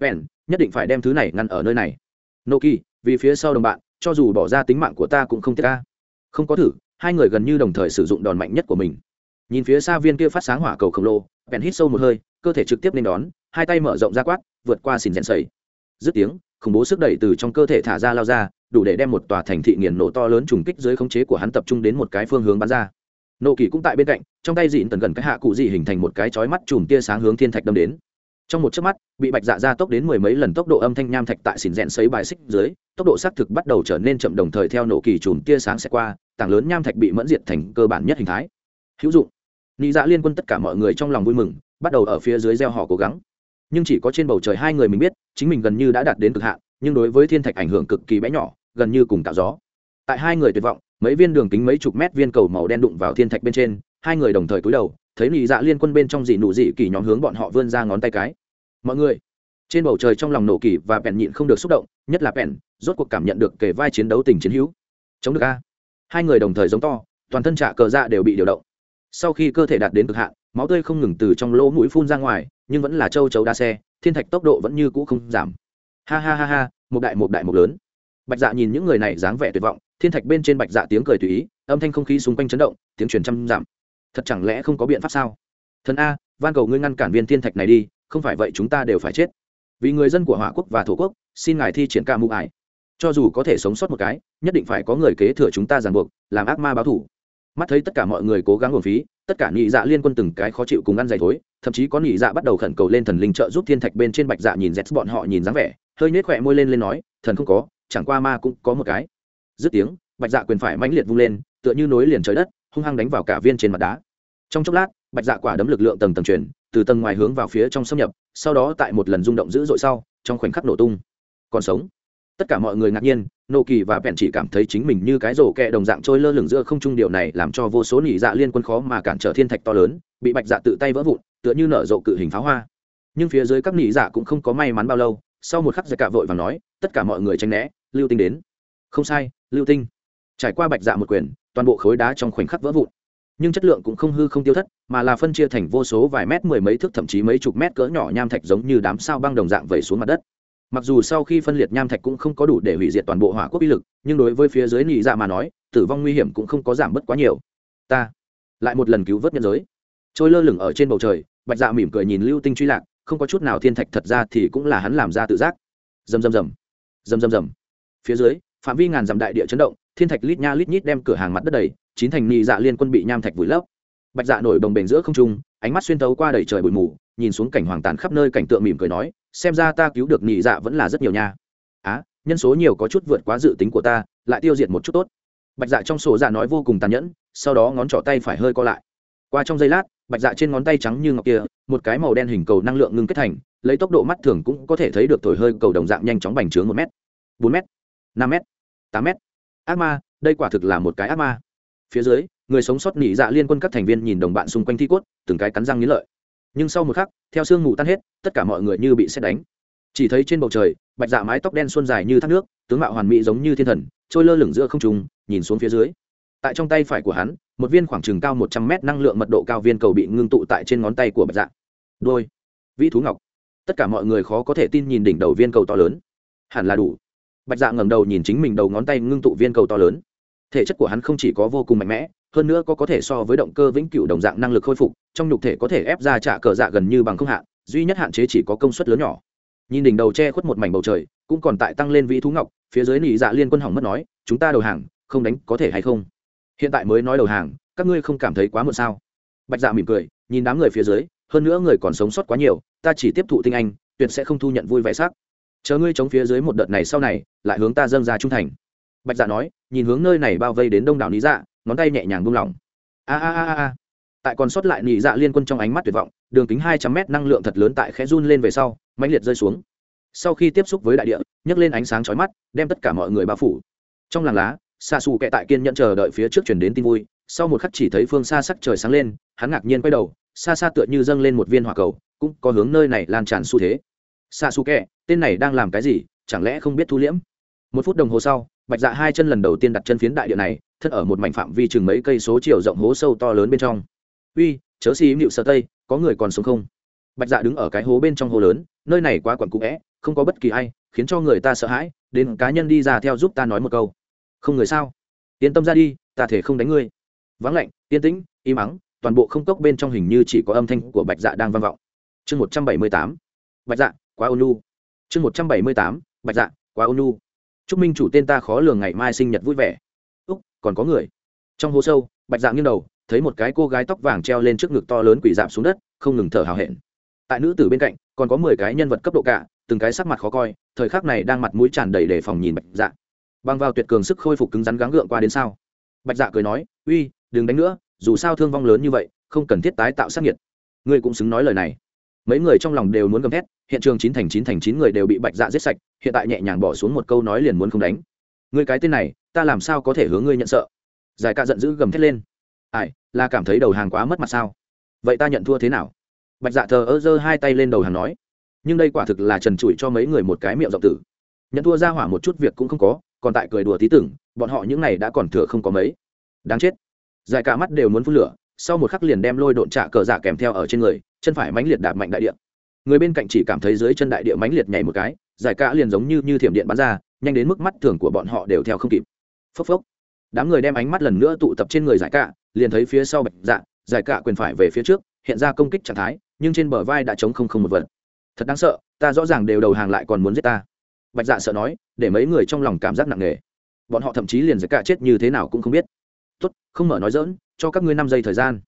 Bèn nhất định phải đem thứ này ngăn ở nơi này. Nô kỳ vì phía sau đồng bạn, cho dù bỏ ra tính mạng của ta cũng không tiếc ca không có thử, hai người gần như đồng thời sử dụng đòn mạnh nhất của mình. Nhìn phía xa viên kia phát sáng hỏa cầu khổng lồ, bèn hít sâu một hơi, cơ thể trực tiếp nên đón, hai tay mở rộng ra quát, vượt qua xìn rèn sầy. Dứt tiếng, khủng bố sức đẩy từ trong cơ thể thả ra lao ra, đủ để đem một tòa thành thị nghiền nổ to lớn trùng kích dưới khống chế của hắn tập trung đến một cái phương hướng bắn ra. Nộ kỳ cũng tại bên cạnh, trong tay dịn tần gần cái hạ cụ dị hình thành một cái chói mắt chùm tia sáng hướng thiên thạch đâm đến trong một chớp mắt, bị bạch dạ ra tốc đến mười mấy lần tốc độ âm thanh nham thạch tại xỉn rẽn xấy bài xích dưới, tốc độ xác thực bắt đầu trở nên chậm đồng thời theo nổ kỳ chùm tia sáng sẽ qua, tảng lớn nham thạch bị mẫn diệt thành cơ bản nhất hình thái. Hữu dụng. Nị dạ liên quân tất cả mọi người trong lòng vui mừng, bắt đầu ở phía dưới gieo họ cố gắng. Nhưng chỉ có trên bầu trời hai người mình biết, chính mình gần như đã đạt đến cực hạn, nhưng đối với thiên thạch ảnh hưởng cực kỳ bé nhỏ, gần như cùng tạo gió. Tại hai người tuyệt vọng, mấy viên đường kính mấy chục mét viên cầu màu đen đụng vào thiên thạch bên trên, hai người đồng thời cúi đầu, thấy nị dạ liên quân bên trong dị nụ dị kỳ nhóm hướng bọn họ vươn ra ngón tay cái mọi người, trên bầu trời trong lòng nổ kỳ và bèn nhịn không được xúc động, nhất là bèn, rốt cuộc cảm nhận được kể vai chiến đấu tình chiến hữu. Chống được a. Hai người đồng thời giống to, toàn thân trả cờ dạ đều bị điều động. Sau khi cơ thể đạt đến cực hạn, máu tươi không ngừng từ trong lỗ mũi phun ra ngoài, nhưng vẫn là châu chấu đa xe, thiên thạch tốc độ vẫn như cũ không giảm. Ha ha ha ha, một đại một đại một lớn. Bạch dạ nhìn những người này dáng vẻ tuyệt vọng, thiên thạch bên trên bạch dạ tiếng cười tùy ý, âm thanh không khí xung quanh chấn động, tiếng truyền trăm giảm. Thật chẳng lẽ không có biện pháp sao? Thần a, van cầu ngươi ngăn cản viên thiên thạch này đi không phải vậy chúng ta đều phải chết. Vì người dân của hỏa quốc và thổ quốc, xin ngài thi triển ca mưu ải. Cho dù có thể sống sót một cái, nhất định phải có người kế thừa chúng ta ràng buộc, làm ác ma báo thủ. Mắt thấy tất cả mọi người cố gắng hồn phí, tất cả nhị dạ liên quân từng cái khó chịu cùng ăn dày thối, thậm chí có nhị dạ bắt đầu khẩn cầu lên thần linh trợ giúp thiên thạch bên trên bạch dạ nhìn dẹt bọn họ nhìn dáng vẻ, hơi nhếch khỏe môi lên lên nói, thần không có, chẳng qua ma cũng có một cái. Dứt tiếng, bạch dạ quyền phải mãnh liệt vung lên, tựa như nối liền trời đất, hung hăng đánh vào cả viên trên mặt đá. Trong chốc lát, bạch dạ quả đấm lực lượng tầng tầng truyền từ tầng ngoài hướng vào phía trong xâm nhập, sau đó tại một lần rung động dữ dội sau, trong khoảnh khắc nổ tung. Còn sống. Tất cả mọi người ngạc nhiên, nô kỳ và bèn chỉ cảm thấy chính mình như cái rổ kẹ đồng dạng trôi lơ lửng giữa không trung, điều này làm cho vô số nỉ dạ liên quân khó mà cản trở thiên thạch to lớn, bị bạch dạ tự tay vỡ vụn, tựa như nở rộ cự hình pháo hoa. Nhưng phía dưới các nỉ dạ cũng không có may mắn bao lâu, sau một khắc dạ cả vội và nói, tất cả mọi người tranh né, lưu tinh đến. Không sai, lưu tinh. Trải qua bạch dạ một quyền, toàn bộ khối đá trong khoảnh khắc vỡ vụn nhưng chất lượng cũng không hư không tiêu thất mà là phân chia thành vô số vài mét mười mấy thước thậm chí mấy chục mét cỡ nhỏ nham thạch giống như đám sao băng đồng dạng vẩy xuống mặt đất. Mặc dù sau khi phân liệt nham thạch cũng không có đủ để hủy diệt toàn bộ hỏa quốc uy lực nhưng đối với phía dưới nị dạ mà nói tử vong nguy hiểm cũng không có giảm bớt quá nhiều. Ta lại một lần cứu vớt nhân giới. Trôi lơ lửng ở trên bầu trời bạch dạ mỉm cười nhìn lưu tinh truy lạc không có chút nào thiên thạch thật ra thì cũng là hắn làm ra tự giác. Dầm dầm dầm, dầm dầm dầm, phía dưới phạm vi ngàn dặm đại địa chấn động thiên thạch lít nha lít nhít đem cửa hàng mặt đất đầy chín thành nị dạ liên quân bị nham thạch vùi lấp. Bạch dạ nổi đồng bền giữa không trung, ánh mắt xuyên tấu qua đầy trời bụi mù, nhìn xuống cảnh hoàng tàn khắp nơi cảnh tượng mỉm cười nói, xem ra ta cứu được nị dạ vẫn là rất nhiều nha. Á, nhân số nhiều có chút vượt quá dự tính của ta, lại tiêu diệt một chút tốt. Bạch dạ trong sổ dạ nói vô cùng tàn nhẫn, sau đó ngón trỏ tay phải hơi co lại. Qua trong giây lát, bạch dạ trên ngón tay trắng như ngọc kia, một cái màu đen hình cầu năng lượng ngưng kết thành, lấy tốc độ mắt thường cũng có thể thấy được thổi hơi cầu đồng dạng nhanh chóng bành trướng một m bốn m năm m tám m ác ma, đây quả thực là một cái ác ma. Phía dưới, người sống sót nỉ dạ liên quân các thành viên nhìn đồng bạn xung quanh thi cốt, từng cái cắn răng nghĩ lợi. Nhưng sau một khắc, theo sương mù tan hết, tất cả mọi người như bị xét đánh. Chỉ thấy trên bầu trời, bạch dạ mái tóc đen xuân dài như thác nước, tướng mạo hoàn mỹ giống như thiên thần, trôi lơ lửng giữa không trùng nhìn xuống phía dưới. Tại trong tay phải của hắn, một viên khoảng chừng cao một trăm mét năng lượng mật độ cao viên cầu bị ngưng tụ tại trên ngón tay của bạch dạ. Đôi, vĩ thú ngọc. Tất cả mọi người khó có thể tin nhìn đỉnh đầu viên cầu to lớn. Hẳn là đủ bạch dạ ngẩng đầu nhìn chính mình đầu ngón tay ngưng tụ viên cầu to lớn. Thể chất của hắn không chỉ có vô cùng mạnh mẽ, hơn nữa có có thể so với động cơ vĩnh cửu đồng dạng năng lực khôi phục, trong nhục thể có thể ép ra trả cờ dạ gần như bằng không hạn, duy nhất hạn chế chỉ có công suất lớn nhỏ. Nhìn đỉnh đầu che khuất một mảnh bầu trời, cũng còn tại tăng lên vĩ thú ngọc, phía dưới nị dạ liên quân hỏng mất nói, chúng ta đầu hàng, không đánh có thể hay không? Hiện tại mới nói đầu hàng, các ngươi không cảm thấy quá muộn sao? Bạch dạ mỉm cười, nhìn đám người phía dưới, hơn nữa người còn sống sót quá nhiều, ta chỉ tiếp thụ tinh anh, tuyệt sẽ không thu nhận vui vẻ sắc chờ ngươi chống phía dưới một đợt này sau này, lại hướng ta dâng ra trung thành. Bạch dạ nói, nhìn hướng nơi này bao vây đến đông đảo lý dạ ngón tay nhẹ nhàng buông lỏng. A a a a tại còn sót lại nị dạ liên quân trong ánh mắt tuyệt vọng, đường kính hai trăm mét năng lượng thật lớn tại khẽ run lên về sau, mãnh liệt rơi xuống. Sau khi tiếp xúc với đại địa, nhấc lên ánh sáng chói mắt, đem tất cả mọi người bao phủ. Trong làng lá xa xù kẹ tại kiên nhận chờ đợi phía trước chuyển đến tin vui. Sau một khắc chỉ thấy phương xa sắc trời sáng lên, hắn ngạc nhiên quay đầu, xa xa tựa như dâng lên một viên hỏa cầu, cũng có hướng nơi này lan tràn xu thế xa xù kẹ tên này đang làm cái gì? Chẳng lẽ không biết thu liễm? Một phút đồng hồ sau, bạch dạ hai chân lần đầu tiên đặt chân phiến đại địa này, thân ở một mảnh phạm vi chừng mấy cây số chiều rộng hố sâu to lớn bên trong. Uy, chớ xì nịu sợ tây, có người còn sống không? Bạch dạ đứng ở cái hố bên trong hố lớn, nơi này quá quặn cũ vẽ không có bất kỳ ai, khiến cho người ta sợ hãi, đến cá nhân đi ra theo giúp ta nói một câu. Không người sao? Yên tâm ra đi, ta thể không đánh ngươi. Vắng lạnh, yên tĩnh, im ắng, toàn bộ không cốc bên trong hình như chỉ có âm thanh của bạch dạ đang vang vọng. Chương một trăm bảy mươi tám. Bạch dạ quá ônu chương một trăm bảy mươi tám, bạch dạ quá ônu chúc minh chủ tên ta khó lường ngày mai sinh nhật vui vẻ. Úc, còn có người. Trong hố sâu, bạch dạ nghiêng đầu, thấy một cái cô gái tóc vàng treo lên trước ngực to lớn quỷ giảm xuống đất, không ngừng thở hào hẹn. Tại nữ tử bên cạnh, còn có mười cái nhân vật cấp độ cả, từng cái sắc mặt khó coi, thời khắc này đang mặt mũi tràn đầy để phòng nhìn bạch dạ. Băng vào tuyệt cường sức khôi phục cứng rắn gắng gượng qua đến sao bạch dạ cười nói, uy, đừng đánh nữa, dù sao thương vong lớn như vậy, không cần thiết tái tạo sát nhiệt ngươi cũng xứng nói lời này mấy người trong lòng đều muốn gầm thét, hiện trường chín thành chín thành chín người đều bị bạch dạ giết sạch, hiện tại nhẹ nhàng bỏ xuống một câu nói liền muốn không đánh. Ngươi cái tên này, ta làm sao có thể hướng ngươi nhận sợ? Giải ca giận dữ gầm thét lên. Ai, là cảm thấy đầu hàng quá mất mặt sao? Vậy ta nhận thua thế nào? Bạch dạ thờ ơ giơ hai tay lên đầu hàng nói. Nhưng đây quả thực là trần trụi cho mấy người một cái miệng rộng tử. Nhận thua ra hỏa một chút việc cũng không có, còn tại cười đùa tí tưởng, bọn họ những này đã còn thừa không có mấy. Đáng chết. Dài cả mắt đều muốn phun lửa sau một khắc liền đem lôi độn trạ cờ giả kèm theo ở trên người, chân phải mãnh liệt đạp mạnh đại địa. Người bên cạnh chỉ cảm thấy dưới chân đại địa mãnh liệt nhảy một cái, giải cả liền giống như như thiểm điện bắn ra, nhanh đến mức mắt thường của bọn họ đều theo không kịp. Phốc phốc. Đám người đem ánh mắt lần nữa tụ tập trên người giải cả, liền thấy phía sau bạch dạ giải cả quyền phải về phía trước, hiện ra công kích trạng thái, nhưng trên bờ vai đã chống không không một vật. Thật đáng sợ, ta rõ ràng đều đầu hàng lại còn muốn giết ta. Bạch dạ sợ nói, để mấy người trong lòng cảm giác nặng nề. Bọn họ thậm chí liền giải cả chết như thế nào cũng không biết. Tốt, không mở nói dỡn cho các ngươi năm giây thời gian.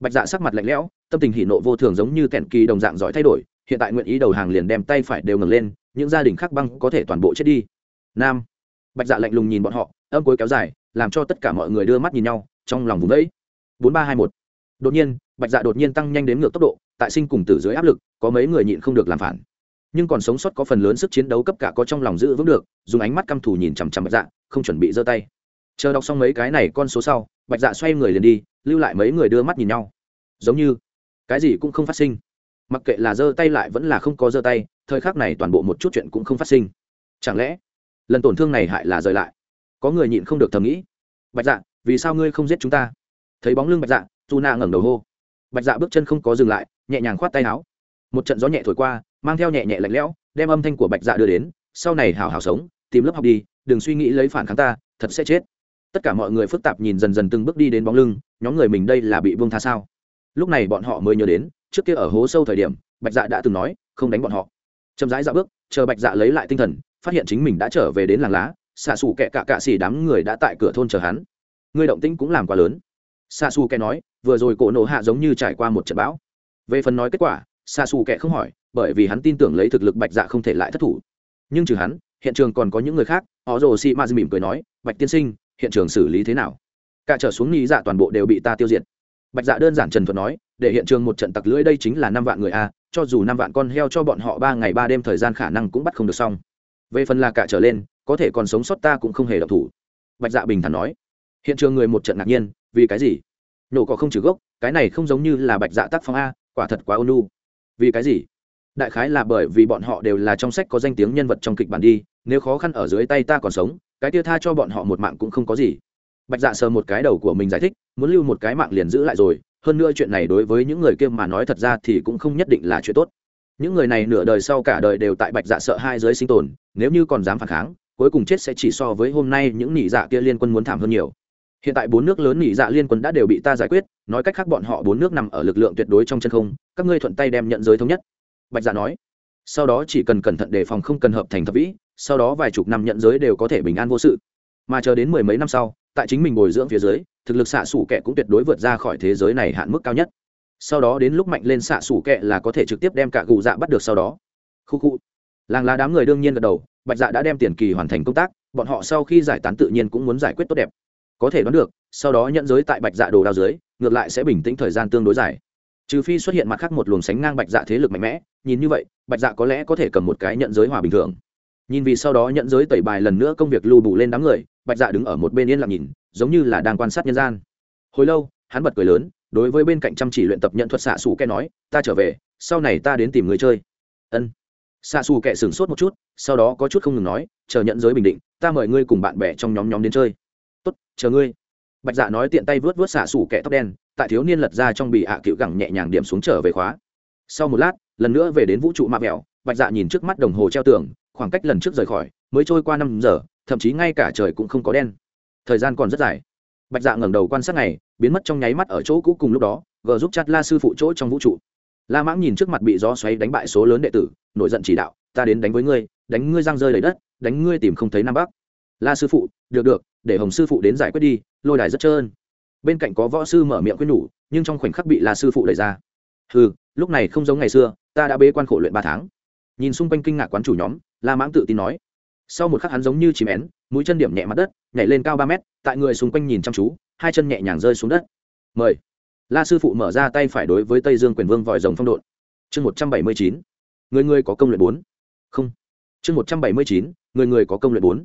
Bạch dạ sắc mặt lạnh lẽo, tâm tình hỉ nộ vô thường giống như kẹn kỳ đồng dạng giỏi thay đổi, hiện tại nguyện ý đầu hàng liền đem tay phải đều ngừng lên, những gia đình khác băng có thể toàn bộ chết đi. Nam. Bạch dạ lạnh lùng nhìn bọn họ, âm cuối kéo dài, làm cho tất cả mọi người đưa mắt nhìn nhau, trong lòng vùng vẫy. Bốn ba hai một. Đột nhiên, bạch dạ đột nhiên tăng nhanh đến ngược tốc độ, tại sinh cùng tử dưới áp lực, có mấy người nhịn không được làm phản. Nhưng còn sống sót có phần lớn sức chiến đấu cấp cả có trong lòng giữ vững được, dùng ánh mắt căm thù nhìn chằm chằm bạch dạ không chuẩn bị giơ tay chờ đọc xong mấy cái này con số sau, bạch dạ xoay người liền đi, lưu lại mấy người đưa mắt nhìn nhau. Giống như, cái gì cũng không phát sinh. Mặc kệ là giơ tay lại vẫn là không có giơ tay, thời khắc này toàn bộ một chút chuyện cũng không phát sinh. Chẳng lẽ, lần tổn thương này hại là rời lại? Có người nhịn không được thầm nghĩ. Bạch dạ vì sao ngươi không giết chúng ta? Thấy bóng lưng bạch dạ dù nạ ngẩng đầu hô. Bạch dạ bước chân không có dừng lại, nhẹ nhàng khoát tay áo. Một trận gió nhẹ thổi qua, mang theo nhẹ nhẹ lạnh lẽo, đem âm thanh của bạch dạ đưa đến. Sau này hào hào sống, tìm lớp học đi, đừng suy nghĩ lấy phản kháng ta, thật sẽ chết tất cả mọi người phức tạp nhìn dần dần từng bước đi đến bóng lưng, nhóm người mình đây là bị vương tha sao? Lúc này bọn họ mới nhớ đến, trước kia ở hố sâu thời điểm, bạch dạ đã từng nói, không đánh bọn họ. Chậm rãi dạo bước, chờ bạch dạ lấy lại tinh thần, phát hiện chính mình đã trở về đến làng lá, xạ xù kẹ cạ cạ xỉ đám người đã tại cửa thôn chờ hắn. Người động tĩnh cũng làm quá lớn. Xạ xù kẹ nói, vừa rồi cổ nổ hạ giống như trải qua một trận bão. Về phần nói kết quả, xạ xù kẹ không hỏi, bởi vì hắn tin tưởng lấy thực lực bạch dạ không thể lại thất thủ. Nhưng trừ hắn, hiện trường còn có những người khác, họ rồ xị ma mỉm cười nói, bạch tiên sinh hiện trường xử lý thế nào? Cả trở xuống nghi dạ toàn bộ đều bị ta tiêu diệt. Bạch dạ đơn giản trần thuật nói, để hiện trường một trận tặc lưỡi đây chính là năm vạn người a, cho dù năm vạn con heo cho bọn họ ba ngày ba đêm thời gian khả năng cũng bắt không được xong. Về phần là cả trở lên, có thể còn sống sót ta cũng không hề độc thủ. Bạch dạ bình thản nói. Hiện trường người một trận ngạc nhiên, vì cái gì? Nổ có không trừ gốc, cái này không giống như là bạch dạ tác phong a, quả thật quá ônu vì cái gì? Đại khái là bởi vì bọn họ đều là trong sách có danh tiếng nhân vật trong kịch bản đi, nếu khó khăn ở dưới tay ta còn sống cái tia tha cho bọn họ một mạng cũng không có gì. Bạch dạ sờ một cái đầu của mình giải thích, muốn lưu một cái mạng liền giữ lại rồi, hơn nữa chuyện này đối với những người kia mà nói thật ra thì cũng không nhất định là chuyện tốt. Những người này nửa đời sau cả đời đều tại bạch dạ sợ hai giới sinh tồn, nếu như còn dám phản kháng, cuối cùng chết sẽ chỉ so với hôm nay những nỉ dạ kia liên quân muốn thảm hơn nhiều. Hiện tại bốn nước lớn nỉ dạ liên quân đã đều bị ta giải quyết, nói cách khác bọn họ bốn nước nằm ở lực lượng tuyệt đối trong chân không, các ngươi thuận tay đem nhận giới thống nhất. Bạch dạ nói. Sau đó chỉ cần cẩn thận đề phòng không cần hợp thành thập vĩ sau đó vài chục năm nhận giới đều có thể bình an vô sự. Mà chờ đến mười mấy năm sau, tại chính mình bồi dưỡng phía dưới, thực lực xạ xủ kẻ cũng tuyệt đối vượt ra khỏi thế giới này hạn mức cao nhất. Sau đó đến lúc mạnh lên xạ xủ kẹ là có thể trực tiếp đem cả gù dạ bắt được sau đó. Khu khu. Làng lá đám người đương nhiên gật đầu, bạch dạ đã đem tiền kỳ hoàn thành công tác, bọn họ sau khi giải tán tự nhiên cũng muốn giải quyết tốt đẹp. Có thể đoán được, sau đó nhận giới tại bạch dạ đồ đao dưới, ngược lại sẽ bình tĩnh thời gian tương đối dài. Trừ phi xuất hiện mặt khác một luồng sánh ngang bạch dạ thế lực mạnh mẽ, nhìn như vậy, bạch dạ có lẽ có thể cầm một cái nhận giới hòa bình thường nhìn vì sau đó nhận giới tẩy bài lần nữa công việc lưu bù lên đám người, bạch dạ đứng ở một bên yên lặng nhìn, giống như là đang quan sát nhân gian. Hồi lâu, hắn bật cười lớn, đối với bên cạnh chăm chỉ luyện tập nhận thuật xạ xù kẻ nói, ta trở về, sau này ta đến tìm người chơi. Ân. Xạ xù kẻ sửng sốt một chút, sau đó có chút không ngừng nói, chờ nhận giới bình định, ta mời ngươi cùng bạn bè trong nhóm nhóm đến chơi. Tốt, chờ ngươi. Bạch dạ nói tiện tay vớt vớt xạ xù kẻ tóc đen, tại thiếu niên lật ra trong bị ạ cựu gẳng nhẹ nhàng điểm xuống trở về khóa. Sau một lát, lần nữa về đến vũ trụ mạ mẹo bạch dạ nhìn trước mắt đồng hồ treo tường khoảng cách lần trước rời khỏi, mới trôi qua năm giờ, thậm chí ngay cả trời cũng không có đen. Thời gian còn rất dài. Bạch dạ ngẩng đầu quan sát này biến mất trong nháy mắt ở chỗ cũ cùng lúc đó, gờ giúp chặt la sư phụ chỗ trong vũ trụ. La mãng nhìn trước mặt bị gió xoáy đánh bại số lớn đệ tử, nổi giận chỉ đạo, ta đến đánh với ngươi, đánh ngươi răng rơi đầy đất, đánh ngươi tìm không thấy nam bắc. La sư phụ, được được, để hồng sư phụ đến giải quyết đi, lôi đài rất trơn. Bên cạnh có võ sư mở miệng quyết nhủ, nhưng trong khoảnh khắc bị la sư phụ đẩy ra. Ừ lúc này không giống ngày xưa, ta đã bế quan khổ luyện ba tháng nhìn xung quanh kinh ngạc quán chủ nhóm, la mãng tự tin nói. Sau một khắc hắn giống như chìm én, mũi chân điểm nhẹ mặt đất, nhảy lên cao ba mét, tại người xung quanh nhìn chăm chú, hai chân nhẹ nhàng rơi xuống đất. Mời. La sư phụ mở ra tay phải đối với tây dương quyền vương vòi rồng phong độn. Chương một trăm bảy mươi chín. Người người có công luyện bốn. Không. Chương một trăm bảy mươi chín. Người người có công luyện bốn.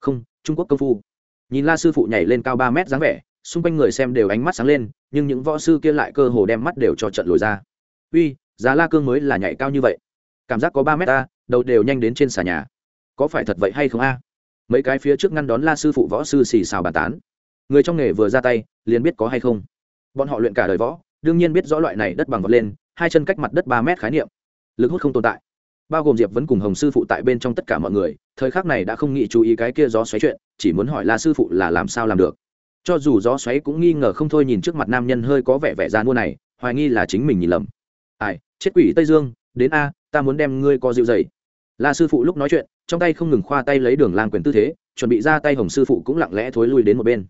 Không, trung quốc công phu. Nhìn la sư phụ nhảy lên cao ba mét dáng vẻ, xung quanh người xem đều ánh mắt sáng lên, nhưng những võ sư kia lại cơ hồ đem mắt đều cho trận lồi ra. Uy, giá la cương mới là nhảy cao như vậy cảm giác có ba mét ta đầu đều nhanh đến trên xà nhà. Có phải thật vậy hay không a? Mấy cái phía trước ngăn đón la sư phụ võ sư xì xào bàn tán. Người trong nghề vừa ra tay, liền biết có hay không. Bọn họ luyện cả đời võ, đương nhiên biết rõ loại này đất bằng vọt lên, hai chân cách mặt đất ba mét khái niệm. Lực hút không tồn tại. Bao gồm diệp vẫn cùng hồng sư phụ tại bên trong tất cả mọi người, thời khắc này đã không nghĩ chú ý cái kia gió xoáy chuyện, chỉ muốn hỏi la sư phụ là làm sao làm được. Cho dù gió xoáy cũng nghi ngờ không thôi nhìn trước mặt nam nhân hơi có vẻ vẻ ra mua này, hoài nghi là chính mình nhìn lầm. Ai, chết quỷ tây dương, đến a ta muốn đem ngươi co dịu dày la sư phụ lúc nói chuyện, trong tay không ngừng khoa tay lấy đường lang quyền tư thế, chuẩn bị ra tay hồng sư phụ cũng lặng lẽ thối lui đến một bên.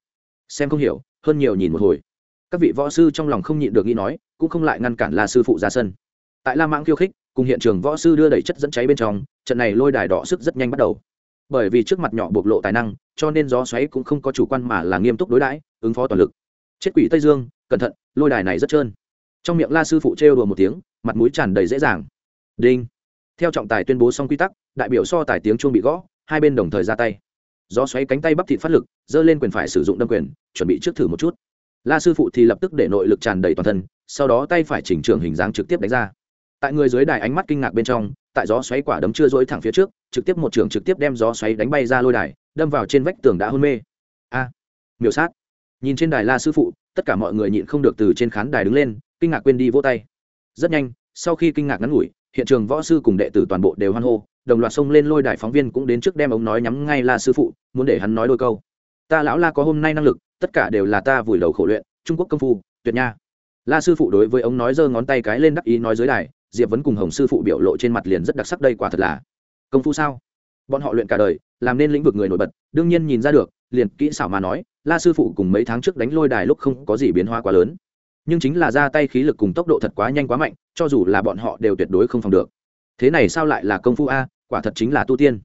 Xem không hiểu, hơn nhiều nhìn một hồi. Các vị võ sư trong lòng không nhịn được nghĩ nói, cũng không lại ngăn cản la sư phụ ra sân. Tại la mãng khiêu khích, cùng hiện trường võ sư đưa đẩy chất dẫn cháy bên trong, trận này lôi đài đỏ sức rất nhanh bắt đầu. Bởi vì trước mặt nhỏ bộc lộ tài năng, cho nên gió xoáy cũng không có chủ quan mà là nghiêm túc đối đãi, ứng phó toàn lực. Chết quỷ tây dương, cẩn thận, lôi đài này rất trơn. Trong miệng la sư phụ trêu đùa một tiếng, mặt mũi tràn đầy dễ dàng đinh. Theo trọng tài tuyên bố xong quy tắc, đại biểu so tài tiếng chuông bị gõ, hai bên đồng thời ra tay. Gió xoáy cánh tay bắp thịt phát lực, giơ lên quyền phải sử dụng đâm quyền, chuẩn bị trước thử một chút. La sư phụ thì lập tức để nội lực tràn đầy toàn thân, sau đó tay phải chỉnh trường hình dáng trực tiếp đánh ra. Tại người dưới đài ánh mắt kinh ngạc bên trong, tại gió xoáy quả đấm chưa dối thẳng phía trước, trực tiếp một trường trực tiếp đem gió xoáy đánh bay ra lôi đài, đâm vào trên vách tường đã hôn mê. A. Miểu sát. Nhìn trên đài la sư phụ, tất cả mọi người nhịn không được từ trên khán đài đứng lên, kinh ngạc quên đi vỗ tay. Rất nhanh, sau khi kinh ngạc ngắn ngủi hiện trường võ sư cùng đệ tử toàn bộ đều hoan hô, đồng loạt xông lên lôi đài phóng viên cũng đến trước đem ống nói nhắm ngay la sư phụ, muốn để hắn nói đôi câu. Ta lão la có hôm nay năng lực, tất cả đều là ta vùi đầu khổ luyện, trung quốc công phu, tuyệt nha. La sư phụ đối với ống nói giơ ngón tay cái lên đắc ý nói dưới đài, diệp vẫn cùng hồng sư phụ biểu lộ trên mặt liền rất đặc sắc đây quả thật là công phu sao? Bọn họ luyện cả đời, làm nên lĩnh vực người nổi bật, đương nhiên nhìn ra được, liền kỹ xảo mà nói, la sư phụ cùng mấy tháng trước đánh lôi đài lúc không có gì biến hóa quá lớn nhưng chính là ra tay khí lực cùng tốc độ thật quá nhanh quá mạnh, cho dù là bọn họ đều tuyệt đối không phòng được. Thế này sao lại là công phu a? Quả thật chính là tu tiên.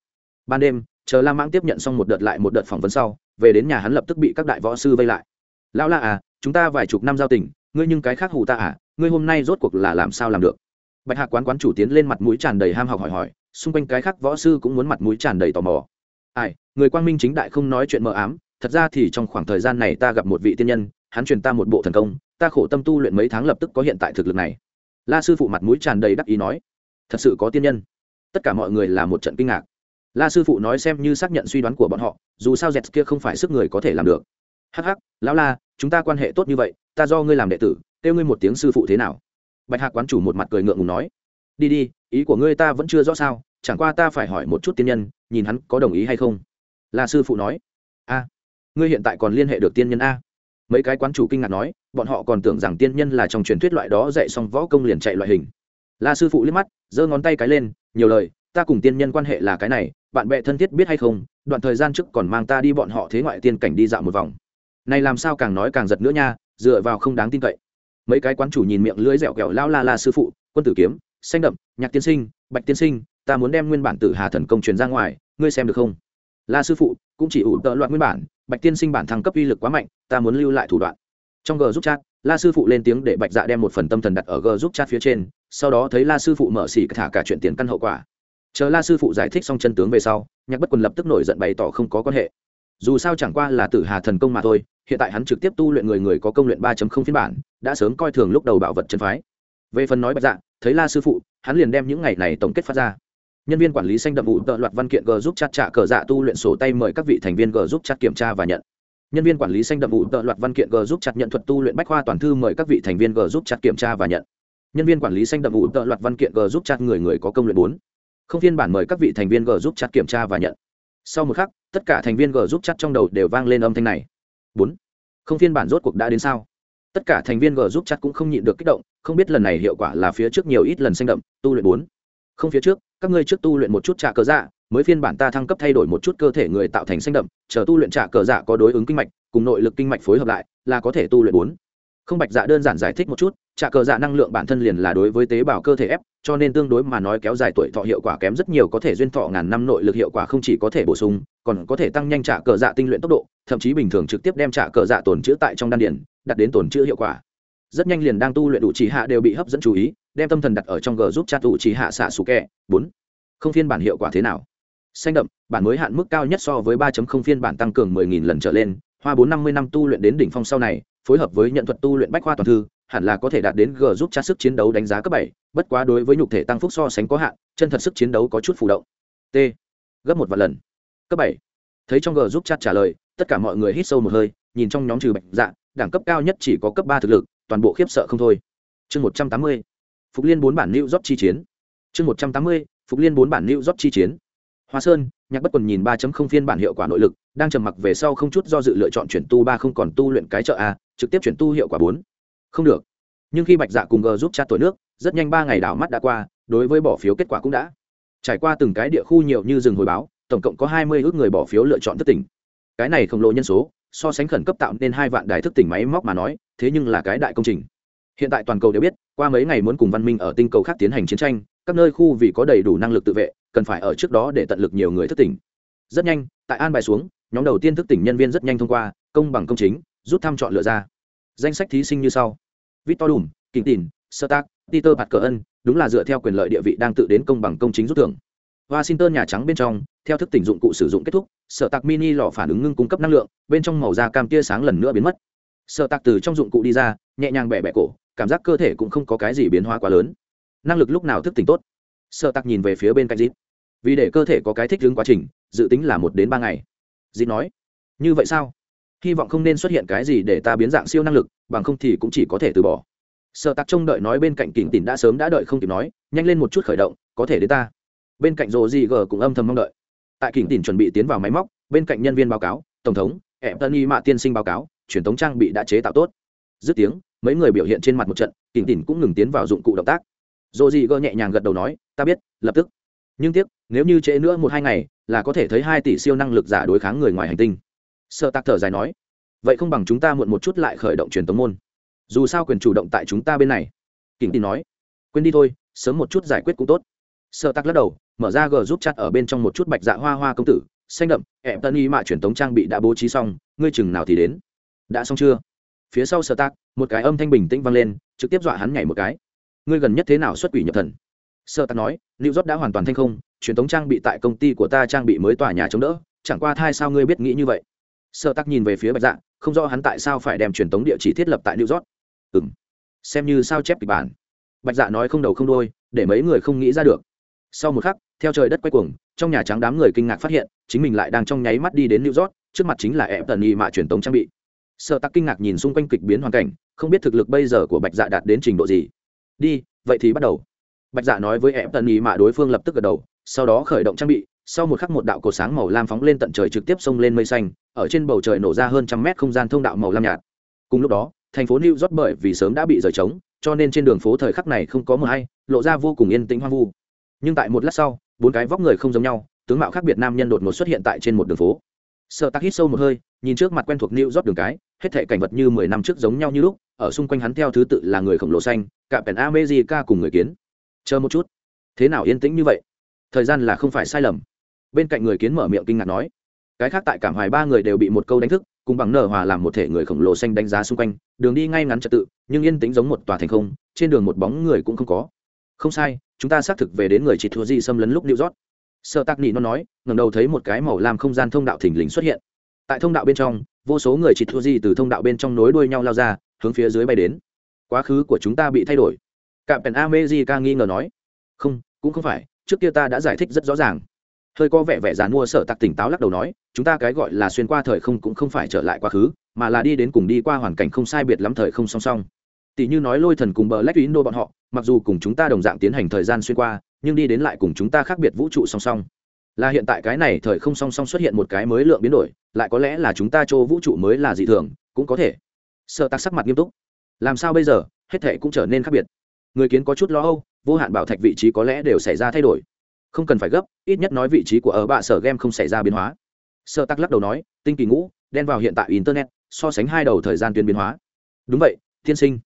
Ban đêm, chờ la mãng tiếp nhận xong một đợt lại một đợt phỏng vấn sau, về đến nhà hắn lập tức bị các đại võ sư vây lại. Lão la à chúng ta vài chục năm giao tình, ngươi nhưng cái khác hù ta à ngươi hôm nay rốt cuộc là làm sao làm được? Bạch hạc quán quán chủ tiến lên mặt mũi tràn đầy ham học hỏi hỏi, xung quanh cái khác võ sư cũng muốn mặt mũi tràn đầy tò mò. Ai, người quang minh chính đại không nói chuyện mờ ám, thật ra thì trong khoảng thời gian này ta gặp một vị tiên nhân hắn truyền ta một bộ thần công, ta khổ tâm tu luyện mấy tháng lập tức có hiện tại thực lực này. La sư phụ mặt mũi tràn đầy đắc ý nói, thật sự có tiên nhân. Tất cả mọi người là một trận kinh ngạc. La sư phụ nói xem như xác nhận suy đoán của bọn họ, dù sao dẹt kia không phải sức người có thể làm được. Hắc hắc, lão la, chúng ta quan hệ tốt như vậy, ta do ngươi làm đệ tử, kêu ngươi một tiếng sư phụ thế nào? Bạch hạc quán chủ một mặt cười ngượng ngùng nói, đi đi, ý của ngươi ta vẫn chưa rõ sao, chẳng qua ta phải hỏi một chút tiên nhân, nhìn hắn có đồng ý hay không. Là sư phụ nói, a, ngươi hiện tại còn liên hệ được tiên nhân a? Mấy cái quán chủ kinh ngạc nói, bọn họ còn tưởng rằng tiên nhân là trong truyền thuyết loại đó dạy xong võ công liền chạy loại hình. La sư phụ liếc mắt, giơ ngón tay cái lên, nhiều lời, ta cùng tiên nhân quan hệ là cái này, bạn bè thân thiết biết hay không, đoạn thời gian trước còn mang ta đi bọn họ thế ngoại tiên cảnh đi dạo một vòng. Này làm sao càng nói càng giật nữa nha, dựa vào không đáng tin cậy. Mấy cái quán chủ nhìn miệng lưỡi dẻo kẹo lao la la sư phụ, quân tử kiếm, xanh đậm, nhạc tiên sinh, bạch tiên sinh, ta muốn đem nguyên bản tử hà thần công truyền ra ngoài, ngươi xem được không? La sư phụ, cũng chỉ ủ tợ loạn nguyên bản bạch tiên sinh bản thăng cấp uy lực quá mạnh, ta muốn lưu lại thủ đoạn. Trong g giúp chat, la sư phụ lên tiếng để bạch dạ đem một phần tâm thần đặt ở g giúp chat phía trên, sau đó thấy la sư phụ mở xỉ thả cả chuyện tiền căn hậu quả. Chờ la sư phụ giải thích xong chân tướng về sau, nhạc bất quần lập tức nổi giận bày tỏ không có quan hệ. Dù sao chẳng qua là tử hà thần công mà thôi, hiện tại hắn trực tiếp tu luyện người người có công luyện ba phiên bản, đã sớm coi thường lúc đầu bảo vật chân phái. Về phần nói bạch dạ thấy la sư phụ, hắn liền đem những ngày này tổng kết phát ra nhân viên quản lý xanh đậm vụ tợ loạt văn kiện g giúp chặt trả cờ dạ tu luyện sổ tay mời các vị thành viên g giúp chặt kiểm tra và nhận. Nhân viên quản lý xanh đậm vụ tợ loạt văn kiện g giúp chặt nhận thuật tu luyện bách khoa toàn thư mời các vị thành viên g giúp chặt kiểm tra và nhận. Nhân viên quản lý xanh đậm vụ tợ loạt văn kiện g giúp chặt người người có công luyện bốn. Không phiên bản mời các vị thành viên g giúp chặt kiểm tra và nhận. Sau một khắc, tất cả thành viên g giúp chặt trong đầu đều vang lên âm thanh này. Bốn. Không phiên bản rốt cuộc đã đến sao? Tất cả thành viên g giúp chặt cũng không nhịn được kích động, không biết lần này hiệu quả là phía trước nhiều ít lần xanh đậm, tu luyện bốn. Không phía trước các ngươi trước tu luyện một chút trả cờ dạ mới phiên bản ta thăng cấp thay đổi một chút cơ thể người tạo thành xanh đậm, chờ tu luyện trả cờ dạ có đối ứng kinh mạch, cùng nội lực kinh mạch phối hợp lại, là có thể tu luyện bốn. Không bạch dạ đơn giản giải thích một chút, trả cờ dạ năng lượng bản thân liền là đối với tế bào cơ thể ép, cho nên tương đối mà nói kéo dài tuổi thọ hiệu quả kém rất nhiều, có thể duyên thọ ngàn năm nội lực hiệu quả không chỉ có thể bổ sung, còn có thể tăng nhanh trả cờ dạ tinh luyện tốc độ, thậm chí bình thường trực tiếp đem trả cờ dạ tồn chữ tại trong đan điển đặt đến tồn chữ hiệu quả. Rất nhanh liền đang tu luyện đủ chỉ hạ đều bị hấp dẫn chú ý đem tâm thần đặt ở trong g giúp chat ủ chỉ hạ xạ sủ kẹ. Bốn, không phiên bản hiệu quả thế nào? Xanh đậm, bản mới hạn mức cao nhất so với 3 không phiên bản tăng cường 10.000 lần trở lên, hoa bốn năm mươi năm tu luyện đến đỉnh phong sau này, phối hợp với nhận thuật tu luyện bách khoa toàn thư, hẳn là có thể đạt đến g giúp chat sức chiến đấu đánh giá cấp bảy, bất quá đối với nhục thể tăng phúc so sánh có hạn, chân thật sức chiến đấu có chút phụ động. T, gấp một vài lần. Cấp bảy, thấy trong g giúp chat trả lời, tất cả mọi người hít sâu một hơi, nhìn trong nhóm trừ bạch dạ đẳng cấp cao nhất chỉ có cấp ba thực lực, toàn bộ khiếp sợ không thôi. Chương một trăm tám mươi phục liên bốn bản lưu dóp chi chiến. Chương một trăm tám mươi, phục liên bốn bản lưu dóp chi chiến. Hoa sơn, nhạc bất quần nhìn ba không phiên bản hiệu quả nội lực, đang trầm mặc về sau không chút do dự lựa chọn chuyển tu ba không còn tu luyện cái chợ a, trực tiếp chuyển tu hiệu quả bốn. Không được. Nhưng khi bạch dạ cùng g giúp cha tuổi nước, rất nhanh ba ngày đảo mắt đã qua, đối với bỏ phiếu kết quả cũng đã. Trải qua từng cái địa khu nhiều như rừng hồi báo, tổng cộng có hai mươi ước người bỏ phiếu lựa chọn thất tỉnh. Cái này khổng lồ nhân số, so sánh khẩn cấp tạo nên hai vạn đài thức tỉnh máy móc mà nói, thế nhưng là cái đại công trình hiện tại toàn cầu đều biết, qua mấy ngày muốn cùng văn minh ở tinh cầu khác tiến hành chiến tranh, các nơi khu vì có đầy đủ năng lực tự vệ, cần phải ở trước đó để tận lực nhiều người thức tỉnh. Rất nhanh, tại an bài xuống, nhóm đầu tiên thức tỉnh nhân viên rất nhanh thông qua, công bằng công chính, rút thăm chọn lựa ra. Danh sách thí sinh như sau. Victor đùm kinh tìn sơ tác, peter bạt cờ ân đúng là dựa theo quyền lợi địa vị đang tự đến công bằng công chính rút thưởng. Washington nhà trắng bên trong, theo thức tỉnh dụng cụ sử dụng kết thúc sở tạc mini lò phản ứng ngưng cung cấp năng lượng, bên trong màu da cam tia sáng lần nữa biến mất sở tạc từ trong dụng cụ đi ra, nhẹ nhàng bẻ bẻ cổ, cảm giác cơ thể cũng không có cái gì biến hóa quá lớn. Năng lực lúc nào thức tỉnh tốt? Sở tạc nhìn về phía bên cạnh dịp vì để cơ thể có cái thích ứng quá trình, dự tính là một đến ba ngày. Dịp nói, như vậy sao? Hy vọng không nên xuất hiện cái gì để ta biến dạng siêu năng lực, bằng không thì cũng chỉ có thể từ bỏ. Sợ Tạc trông đợi nói bên cạnh kỉnh tỉn đã sớm đã đợi không kịp nói, nhanh lên một chút khởi động, có thể đến ta. Bên cạnh rồ gì Gờ cũng âm thầm mong đợi. Tại kỉnh tỉn chuẩn bị tiến vào máy móc, bên cạnh nhân viên báo cáo, tổng thống em tân y mạ tiên sinh báo cáo truyền thống trang bị đã chế tạo tốt. Dứt tiếng, mấy người biểu hiện trên mặt một trận kỉnh tỉn cũng ngừng tiến vào dụng cụ động tác. Dồ dị gơ nhẹ nhàng gật đầu nói, ta biết, lập tức. Nhưng tiếc, nếu như trễ nữa một hai ngày, là có thể thấy hai tỷ siêu năng lực giả đối kháng người ngoài hành tinh. Sợ tạc thở dài nói, vậy không bằng chúng ta muộn một chút lại khởi động truyền tống môn. Dù sao quyền chủ động tại chúng ta bên này. Kỉnh tin nói, quên đi thôi, sớm một chút giải quyết cũng tốt. Sợ tắc lắc đầu, mở ra g giúp chặt ở bên trong một chút bạch dạ hoa hoa công tử, xanh đậm em tân y mạ truyền tống trang bị đã bố trí xong, ngươi chừng nào thì đến? Đã xong chưa? Phía sau sơ tắc một cái âm thanh bình tĩnh vang lên, trực tiếp dọa hắn nhảy một cái. Ngươi gần nhất thế nào xuất quỷ nhập thần? Sơ tắc nói lưu rót đã hoàn toàn thanh không, truyền tống trang bị tại công ty của ta trang bị mới tòa nhà chống đỡ, chẳng qua thai sao ngươi biết nghĩ như vậy? Sơ tắc nhìn về phía bạch dạ không rõ hắn tại sao phải đem truyền tống địa chỉ thiết lập tại new york. Ừng xem như sao chép kịch bản. Bạch dạ nói không đầu không đôi để mấy người không nghĩ ra được. Sau một khắc, theo trời đất quay cuồng, trong nhà trắng đám người kinh ngạc phát hiện, chính mình lại đang trong nháy mắt đi đến new york, trước mặt chính là em tần y mạ truyền tống trang bị sợ tắc kinh ngạc nhìn xung quanh kịch biến hoàn cảnh, không biết thực lực bây giờ của bạch dạ đạt đến trình độ gì. Đi, vậy thì bắt đầu. Bạch dạ nói với em tần ý mạ đối phương lập tức gật đầu, sau đó khởi động trang bị, sau một khắc một đạo cổ sáng màu lam phóng lên tận trời trực tiếp xông lên mây xanh, ở trên bầu trời nổ ra hơn trăm mét không gian thông đạo màu lam nhạt. Cùng lúc đó, thành phố new york bởi vì sớm đã bị rời trống, cho nên trên đường phố thời khắc này không có mờ hay, lộ ra vô cùng yên tĩnh hoang vu. Nhưng tại một lát sau, bốn cái vóc người không giống nhau, tướng mạo khác biệt nam nhân đột ngột xuất hiện tại trên một đường phố. Sợ tắc hít sâu một hơi, nhìn trước mặt quen thuộc new york đường cái hết thể cảnh vật như mười năm trước giống nhau như lúc, ở xung quanh hắn theo thứ tự là người khổng lồ xanh, cả pèn amejica cùng người kiến. Chờ một chút. Thế nào yên tĩnh như vậy? Thời gian là không phải sai lầm. Bên cạnh người kiến mở miệng kinh ngạc nói. Cái khác tại cảm hoài ba người đều bị một câu đánh thức, cùng bằng nở hòa làm một thể người khổng lồ xanh đánh giá xung quanh, đường đi ngay ngắn trật tự, nhưng yên tĩnh giống một tòa thành không, trên đường một bóng người cũng không có. Không sai, chúng ta xác thực về đến người chỉ thua di xâm lấn lúc new rót sợ tạc nị nó nói ngầm đầu thấy một cái màu làm không gian thông đạo thình lình xuất hiện tại thông đạo bên trong, vô số người chỉ thua di từ thông đạo bên trong nối đuôi nhau lao ra, hướng phía dưới bay đến. Quá khứ của chúng ta bị thay đổi. Cạm pèn amejica nghi ngờ nói. Không, cũng không phải, trước kia ta đã giải thích rất rõ ràng. Hơi có vẻ vẻ dàn mua sở tặc tỉnh táo lắc đầu nói, chúng ta cái gọi là xuyên qua thời không cũng không phải trở lại quá khứ, mà là đi đến cùng đi qua hoàn cảnh không sai biệt lắm thời không song song. Tỷ như nói lôi thần cùng bờ lách indo bọn họ, mặc dù cùng chúng ta đồng dạng tiến hành thời gian xuyên qua, nhưng đi đến lại cùng chúng ta khác biệt vũ trụ song song là hiện tại cái này thời không song song xuất hiện một cái mới lượng biến đổi, lại có lẽ là chúng ta chỗ vũ trụ mới là dị thường, cũng có thể. Sợ tắc sắc mặt nghiêm túc. Làm sao bây giờ, hết thệ cũng trở nên khác biệt. Người kiến có chút lo âu, vô hạn bảo thạch vị trí có lẽ đều xảy ra thay đổi. Không cần phải gấp, ít nhất nói vị trí của ở bạ sở game không xảy ra biến hóa. Sơ tắc lắc đầu nói, tinh kỳ ngũ, đen vào hiện tại internet, so sánh hai đầu thời gian tuyến biến hóa. Đúng vậy, tiên sinh.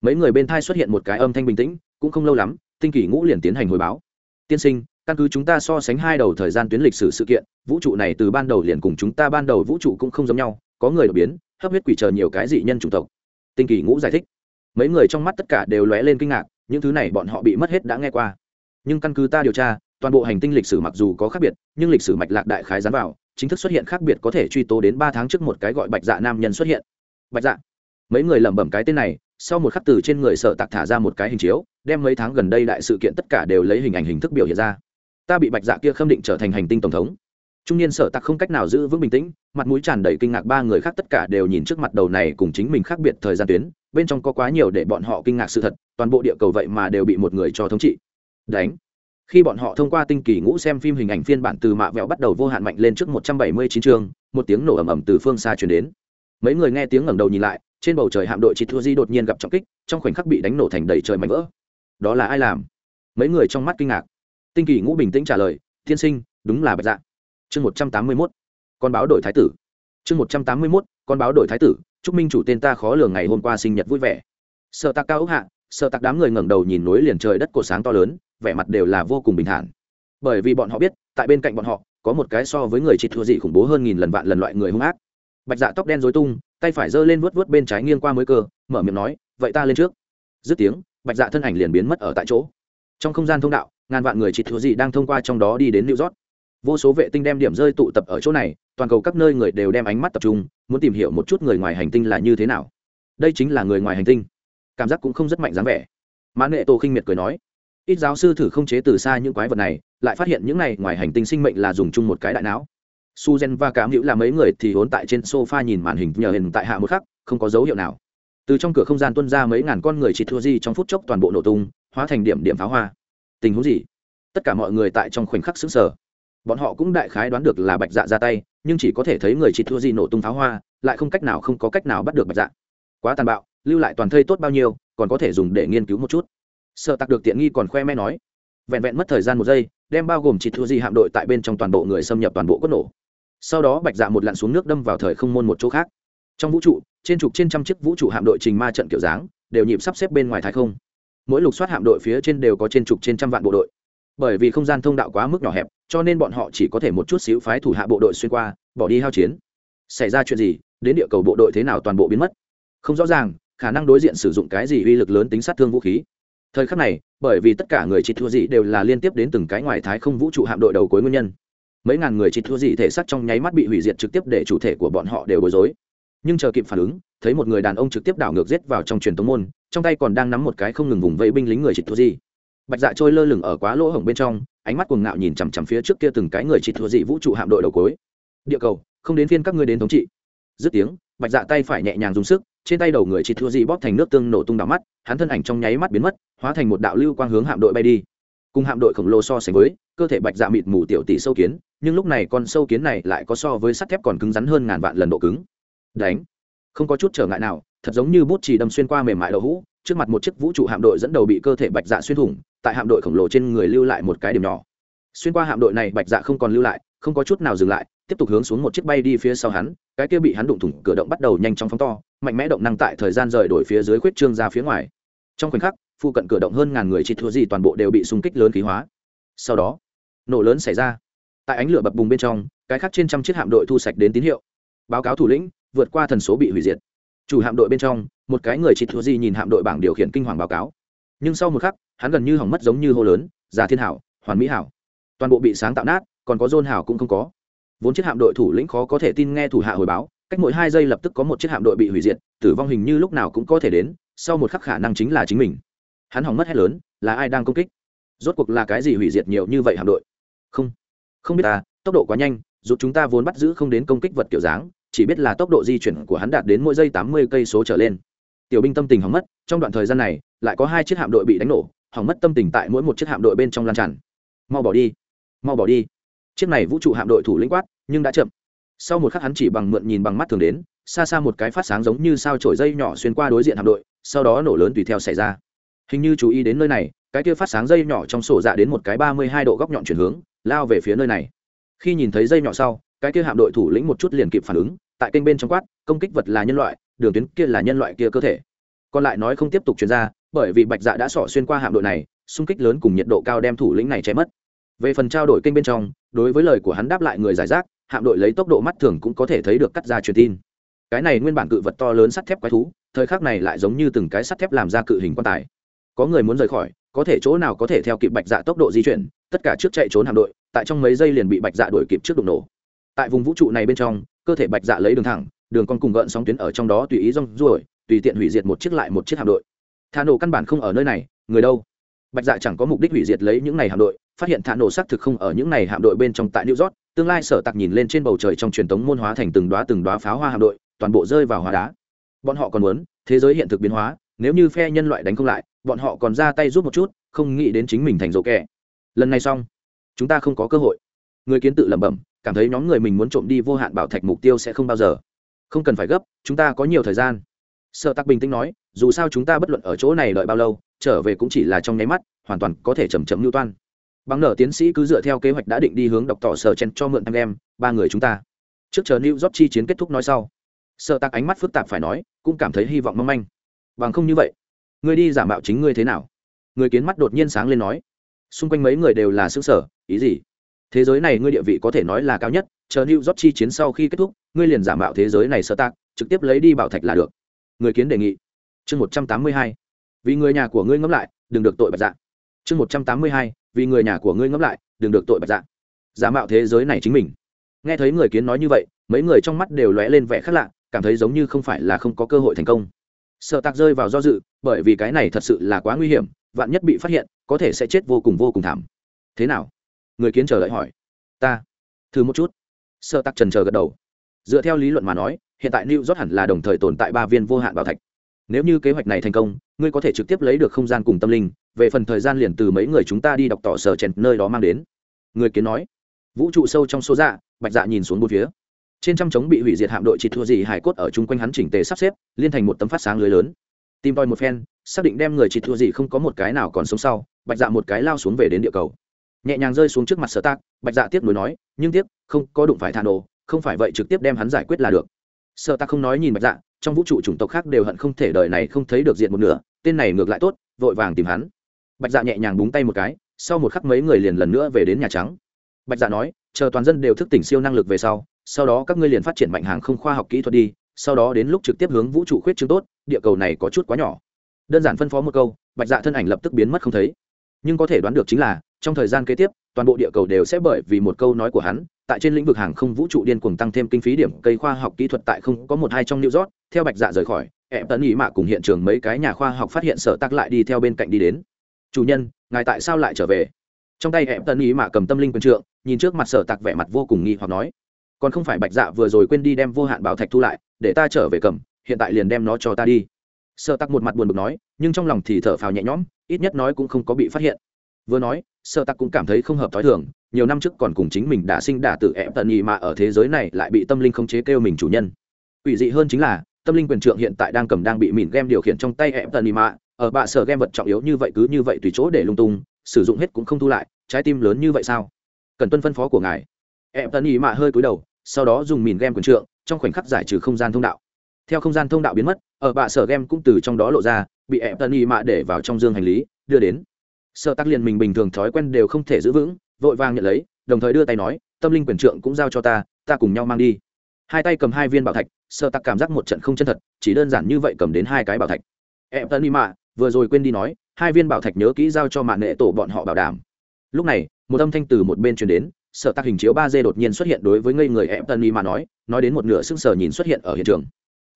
Mấy người bên thai xuất hiện một cái âm thanh bình tĩnh, cũng không lâu lắm, tinh kỳ ngũ liền tiến hành hồi báo. Tiên sinh căn cứ chúng ta so sánh hai đầu thời gian tuyến lịch sử sự kiện, vũ trụ này từ ban đầu liền cùng chúng ta ban đầu vũ trụ cũng không giống nhau, có người đột biến, hấp huyết quỷ chờ nhiều cái dị nhân chủng tộc. Tinh kỳ ngũ giải thích. Mấy người trong mắt tất cả đều lóe lên kinh ngạc, những thứ này bọn họ bị mất hết đã nghe qua. Nhưng căn cứ ta điều tra, toàn bộ hành tinh lịch sử mặc dù có khác biệt, nhưng lịch sử mạch lạc đại khái dán vào, chính thức xuất hiện khác biệt có thể truy tố đến ba tháng trước một cái gọi bạch dạ nam nhân xuất hiện. Bạch dạ. Mấy người lẩm bẩm cái tên này, sau một khắc từ trên người sợ tặc thả ra một cái hình chiếu, đem mấy tháng gần đây đại sự kiện tất cả đều lấy hình ảnh hình thức biểu hiện ra ta bị bạch dạ kia khâm định trở thành hành tinh tổng thống. Trung niên sở tặc không cách nào giữ vững bình tĩnh, mặt mũi tràn đầy kinh ngạc ba người khác tất cả đều nhìn trước mặt đầu này cùng chính mình khác biệt thời gian tuyến, bên trong có quá nhiều để bọn họ kinh ngạc sự thật, toàn bộ địa cầu vậy mà đều bị một người cho thống trị. Đánh. Khi bọn họ thông qua tinh kỳ ngũ xem phim hình ảnh phiên bản từ mạ vẹo bắt đầu vô hạn mạnh lên trước một trăm bảy mươi chín chương, một tiếng nổ ầm ầm từ phương xa chuyển đến. Mấy người nghe tiếng ngẩng đầu nhìn lại, trên bầu trời hạm đội chị thua di đột nhiên gặp trọng kích, trong khoảnh khắc bị đánh nổ thành đầy trời mạnh vỡ. Đó là ai làm? Mấy người trong mắt kinh ngạc tinh kỳ ngũ bình tĩnh trả lời thiên sinh, đúng là bạch dạ. Chương một trăm tám mươi mốt, con báo đổi thái tử. Chương một trăm tám mươi mốt, con báo đổi thái tử, chúc minh chủ tên ta khó lường ngày hôm qua sinh nhật vui vẻ. Sợ tạc cao ốc hạ sợ tạc đám người ngẩng đầu nhìn núi liền trời đất cổ sáng to lớn, vẻ mặt đều là vô cùng bình thản. Bởi vì bọn họ biết, tại bên cạnh bọn họ, có một cái so với người chỉ thua dị khủng bố hơn nghìn lần vạn lần loại người hung ác. Bạch dạ tóc đen dối tung, tay phải giơ lên vuốt vuốt bên trái nghiêng qua mới cơ, mở miệng nói, vậy ta lên trước. Dứt tiếng, bạch dạ thân ảnh liền biến mất ở tại chỗ. Trong không gian thông đạo ngàn vạn người chỉ thua gì đang thông qua trong đó đi đến new york. Vô số vệ tinh đem điểm rơi tụ tập ở chỗ này, toàn cầu các nơi người đều đem ánh mắt tập trung, muốn tìm hiểu một chút người ngoài hành tinh là như thế nào. Đây chính là người ngoài hành tinh. Cảm giác cũng không rất mạnh dáng vẻ. Mã nệ Tô khinh miệt cười nói, ít giáo sư thử không chế từ xa những quái vật này, lại phát hiện những này ngoài hành tinh sinh mệnh là dùng chung một cái đại não. Suzen và cảm hữu là mấy người thì hốn tại trên sofa nhìn màn hình nhờ hình tại hạ một khắc, không có dấu hiệu nào. Từ trong cửa không gian tuân ra mấy ngàn con người chỉ thua di trong phút chốc toàn bộ nổ tung, hóa thành điểm điểm pháo hoa tình huống gì? Tất cả mọi người tại trong khoảnh khắc xứng sở bọn họ cũng đại khái đoán được là bạch dạ ra tay, nhưng chỉ có thể thấy người chỉ thua di nổ tung pháo hoa, lại không cách nào không có cách nào bắt được bạch dạ. Quá tàn bạo, lưu lại toàn thây tốt bao nhiêu, còn có thể dùng để nghiên cứu một chút. Sợ tặc được tiện nghi còn khoe me nói, vẹn vẹn mất thời gian một giây, đem bao gồm chỉ thua di hạm đội tại bên trong toàn bộ người xâm nhập toàn bộ cốt nổ. Sau đó bạch dạ một lặn xuống nước đâm vào thời không môn một chỗ khác. Trong vũ trụ, trên trục trên trăm chiếc vũ trụ hạm đội trình ma trận kiểu dáng, đều nhịp sắp xếp bên ngoài thái không mỗi lục soát hạm đội phía trên đều có trên chục, trên trăm vạn bộ đội. Bởi vì không gian thông đạo quá mức nhỏ hẹp cho nên bọn họ chỉ có thể một chút xíu phái thủ hạ bộ đội xuyên qua bỏ đi hao chiến. Xảy ra chuyện gì đến địa cầu bộ đội thế nào toàn bộ biến mất? Không rõ ràng khả năng đối diện sử dụng cái gì uy lực lớn tính sát thương vũ khí. Thời khắc này bởi vì tất cả người chỉ thua dị đều là liên tiếp đến từng cái ngoài thái không vũ trụ hạm đội đầu cuối nguyên nhân. Mấy ngàn người chỉ thua dị thể xác trong nháy mắt bị hủy diệt trực tiếp để chủ thể của bọn họ đều bối rối nhưng chờ kịp phản ứng, thấy một người đàn ông trực tiếp đảo ngược giết vào trong truyền tống môn, trong tay còn đang nắm một cái không ngừng vùng vẫy binh lính người chị thua dị bạch dạ trôi lơ lửng ở quá lỗ hổng bên trong, ánh mắt cuồng ngạo nhìn chằm chằm phía trước kia từng cái người chị thua dị vũ trụ hạm đội đầu cuối. Địa cầu, không đến phiên các ngươi đến thống trị. Dứt tiếng, bạch dạ tay phải nhẹ nhàng dùng sức, trên tay đầu người chị thua dị bóp thành nước tương nổ tung đỏ mắt, hắn thân ảnh trong nháy mắt biến mất, hóa thành một đạo lưu quang hướng hạm đội bay đi. Cùng hạm đội khổng lồ so sánh với, cơ thể bạch dạ mịt mù tiểu tỷ sâu kiến, nhưng lúc này con sâu kiến này lại có so với sắt thép còn cứng rắn hơn ngàn vạn lần độ cứng đánh. Không có chút trở ngại nào, thật giống như bút chỉ đâm xuyên qua mềm mại đậu hũ, trước mặt một chiếc vũ trụ hạm đội dẫn đầu bị cơ thể bạch dạ xuyên thủng, tại hạm đội khổng lồ trên người lưu lại một cái điểm nhỏ. Xuyên qua hạm đội này, bạch dạ không còn lưu lại, không có chút nào dừng lại, tiếp tục hướng xuống một chiếc bay đi phía sau hắn, cái kia bị hắn đụng thủng cửa động bắt đầu nhanh chóng phóng to, mạnh mẽ động năng tại thời gian rời đổi phía dưới khuyết trương ra phía ngoài. Trong khoảnh khắc phụ cận cửa động hơn ngàn người chỉ thua gì toàn bộ đều bị xung kích lớn khí hóa. Sau đó, nổ lớn xảy ra. Tại ánh lửa bập bùng bên trong, cái khác trên trăm chiếc hạm đội thu sạch đến tín hiệu. Báo cáo thủ lĩnh vượt qua thần số bị hủy diệt. Chủ hạm đội bên trong, một cái người chỉ thua gì nhìn hạm đội bảng điều khiển kinh hoàng báo cáo. Nhưng sau một khắc, hắn gần như hỏng mất giống như hô lớn già thiên hảo, hoàn mỹ hảo. Toàn bộ bị sáng tạo nát, còn có dôn hảo cũng không có. Vốn chiếc hạm đội thủ lĩnh khó có thể tin nghe thủ hạ hồi báo, cách mỗi hai giây lập tức có một chiếc hạm đội bị hủy diệt, tử vong hình như lúc nào cũng có thể đến, sau một khắc khả năng chính là chính mình. Hắn hỏng mất hết lớn, là ai đang công kích? Rốt cuộc là cái gì hủy diệt nhiều như vậy hạm đội? Không không biết ta, tốc độ quá nhanh dù chúng ta vốn bắt giữ không đến công kích vật kiểu dáng chỉ biết là tốc độ di chuyển của hắn đạt đến mỗi giây tám mươi cây số trở lên. Tiểu binh tâm tình hỏng mất, trong đoạn thời gian này, lại có hai chiếc hạm đội bị đánh nổ, hỏng mất tâm tình tại mỗi một chiếc hạm đội bên trong lan tràn. Mau bỏ đi, mau bỏ đi. Chiếc này vũ trụ hạm đội thủ lĩnh quát, nhưng đã chậm. Sau một khắc hắn chỉ bằng mượn nhìn bằng mắt thường đến, xa xa một cái phát sáng giống như sao trổi dây nhỏ xuyên qua đối diện hạm đội, sau đó nổ lớn tùy theo xảy ra. Hình như chú ý đến nơi này, cái kia phát sáng dây nhỏ trong sổ dạ đến một cái ba mươi hai độ góc nhọn chuyển hướng, lao về phía nơi này. Khi nhìn thấy dây nhỏ sau cái kia hạm đội thủ lĩnh một chút liền kịp phản ứng, tại kênh bên trong quát, công kích vật là nhân loại, đường tuyến kia là nhân loại kia cơ thể. Còn lại nói không tiếp tục chuyển ra, bởi vì bạch dạ đã sỏ xuyên qua hạm đội này, xung kích lớn cùng nhiệt độ cao đem thủ lĩnh này cháy mất. Về phần trao đổi kênh bên trong, đối với lời của hắn đáp lại người giải rác, hạm đội lấy tốc độ mắt thường cũng có thể thấy được cắt ra truyền tin. Cái này nguyên bản cự vật to lớn sắt thép quái thú, thời khắc này lại giống như từng cái sắt thép làm ra cự hình quan tài. Có người muốn rời khỏi, có thể chỗ nào có thể theo kịp bạch dạ tốc độ di chuyển, tất cả trước chạy trốn hạm đội, tại trong mấy giây liền bị bạch dạ đuổi kịp trước đụng nổ tại vùng vũ trụ này bên trong, cơ thể bạch dạ lấy đường thẳng, đường con cùng gợn sóng tuyến ở trong đó tùy ý rong ruổi, tùy tiện hủy diệt một chiếc lại một chiếc hạm đội. Thả nổ căn bản không ở nơi này, người đâu? Bạch dạ chẳng có mục đích hủy diệt lấy những này hạm đội, phát hiện thả nổ xác thực không ở những này hạm đội bên trong tại new york, tương lai sở tặc nhìn lên trên bầu trời trong truyền thống môn hóa thành từng đoá từng đoá pháo hoa hạm đội, toàn bộ rơi vào hóa đá. Bọn họ còn muốn, thế giới hiện thực biến hóa, nếu như phe nhân loại đánh không lại, bọn họ còn ra tay giúp một chút, không nghĩ đến chính mình thành dỗ kẻ. Lần này xong, chúng ta không có cơ hội. Người kiến tự lẩm bẩm cảm thấy nhóm người mình muốn trộm đi vô hạn bảo thạch mục tiêu sẽ không bao giờ. Không cần phải gấp, chúng ta có nhiều thời gian. Sợ tắc bình tĩnh nói, dù sao chúng ta bất luận ở chỗ này đợi bao lâu, trở về cũng chỉ là trong nháy mắt, hoàn toàn có thể chầm chậm lưu toan. Bằng nở tiến sĩ cứ dựa theo kế hoạch đã định đi hướng đọc tỏ sở chen cho mượn anh em, ba người chúng ta. Trước chờ new job chi chiến kết thúc nói sau. Sợ tắc ánh mắt phức tạp phải nói, cũng cảm thấy hy vọng mong manh. Bằng không như vậy, người đi giả mạo chính ngươi thế nào? Người kiến mắt đột nhiên sáng lên nói. Xung quanh mấy người đều là xứ sở ý gì? Thế giới này ngươi địa vị có thể nói là cao nhất, chờ new job chi chiến sau khi kết thúc, ngươi liền giả mạo thế giới này sơ tác trực tiếp lấy đi bảo thạch là được. Người kiến đề nghị. Chương một trăm tám mươi hai. Vì người nhà của ngươi ngẫm lại, đừng được tội bạch dạ. Chương một trăm tám mươi hai. Vì người nhà của ngươi ngẫm lại, đừng được tội bạch dạ. Giả mạo thế giới này chính mình. Nghe thấy người kiến nói như vậy, mấy người trong mắt đều lóe lên vẻ khác lạ, cảm thấy giống như không phải là không có cơ hội thành công. Sợ tạc rơi vào do dự, bởi vì cái này thật sự là quá nguy hiểm, vạn nhất bị phát hiện, có thể sẽ chết vô cùng vô cùng thảm. Thế nào? Người kiến chờ đợi hỏi. Ta. Thử một chút. Sợ tặc trần chờ gật đầu. Dựa theo lý luận mà nói, hiện tại new york hẳn là đồng thời tồn tại ba viên vô hạn bảo thạch. Nếu như kế hoạch này thành công, ngươi có thể trực tiếp lấy được không gian cùng tâm linh, về phần thời gian liền từ mấy người chúng ta đi đọc tỏ sở chèn nơi đó mang đến. Người kiến nói. Vũ trụ sâu trong số dạ bạch dạ nhìn xuống bốn phía. Trên trăm trống bị hủy diệt hạm đội chỉ thua gì hải cốt ở chung quanh hắn chỉnh tề sắp xếp, liên thành một tấm phát sáng lưới lớn. Tìm tòi một phen, xác định đem người chỉ thua gì không có một cái nào còn sống sau, bạch dạ một cái lao xuống về đến địa cầu nhẹ nhàng rơi xuống trước mặt sở tác bạch dạ tiếp nối nói, nhưng tiếc, không, có đụng phải thả nổ, không phải vậy trực tiếp đem hắn giải quyết là được. Sở tác không nói nhìn bạch dạ trong vũ trụ chủng tộc khác đều hận không thể đời này không thấy được diện một nửa, tên này ngược lại tốt, vội vàng tìm hắn. Bạch dạ nhẹ nhàng búng tay một cái, sau một khắc mấy người liền lần nữa về đến nhà trắng. Bạch dạ nói, chờ toàn dân đều thức tỉnh siêu năng lực về sau sau đó các ngươi liền phát triển mạnh hàng không khoa học kỹ thuật đi, sau đó đến lúc trực tiếp hướng vũ trụ khuyết trương tốt, địa cầu này có chút quá nhỏ. Đơn giản phân phó một câu, bạch dạ thân ảnh lập tức biến mất không thấy. Nhưng có thể đoán được chính là trong thời gian kế tiếp, toàn bộ địa cầu đều sẽ bởi vì một câu nói của hắn, tại trên lĩnh vực hàng không vũ trụ điên cuồng tăng thêm kinh phí điểm cây khoa học kỹ thuật tại không có một hai trong new york, theo bạch dạ rời khỏi em tấn ý mạ cùng hiện trường mấy cái nhà khoa học phát hiện sở tắc lại đi theo bên cạnh đi đến. Chủ nhân, ngài tại sao lại trở về? Trong tay em tấn ý mạ cầm tâm linh quân trượng, nhìn trước mặt sở tặc vẻ mặt vô cùng nghi hoặc nói, còn không phải bạch dạ vừa rồi quên đi đem vô hạn bảo thạch thu lại, để ta trở về cầm, hiện tại liền đem nó cho ta đi. Sợ tặc một mặt buồn bực nói, nhưng trong lòng thì thở phào nhẹ nhõm, ít nhất nói cũng không có bị phát hiện vừa nói sợ tặc cũng cảm thấy không hợp t h ó i thường, nhiều năm trước còn cùng chính mình đã sinh đả tự ép tận nhị mà ở thế giới này lại bị tâm linh không chế kêu mình chủ nhân. Ủy dị hơn chính là, tâm linh quyền trượng hiện tại đang cầm đang bị mìn game điều khiển trong tay ép tận nhị mà, ở bạ sở game vật trọng yếu như vậy cứ như vậy tùy chỗ để lung tung, sử dụng hết cũng không thu lại, trái tim lớn như vậy sao? Cần tuân phân phó của ngài. Ép tận nhị mà hơi cúi đầu, sau đó dùng mìn game quyền trượng, trong khoảnh khắc giải trừ không gian thông đạo. Theo không gian thông đạo biến mất, ở bạ sở game cũng từ trong đó lộ ra, bị ép tận nhị mà để vào trong dương hành lý, đưa đến sợ tắc liền mình bình thường thói quen đều không thể giữ vững, vội vàng nhận lấy, đồng thời đưa tay nói, tâm linh quyền trượng cũng giao cho ta ta cùng nhau mang đi. Hai tay cầm hai viên bảo thạch sợ tắc cảm giác một trận không chân thật, chỉ đơn giản như vậy cầm đến hai cái bảo thạch. Em tân y mạ, vừa rồi quên đi nói, hai viên bảo thạch nhớ kỹ giao cho mạng nghệ tổ bọn họ bảo đảm. Lúc này, một âm thanh từ một bên truyền đến sợ tắc hình chiếu ba d đột nhiên xuất hiện đối với ngây người em tân y mạ nói nói đến một nửa sưng sờ nhìn xuất hiện ở hiện trường.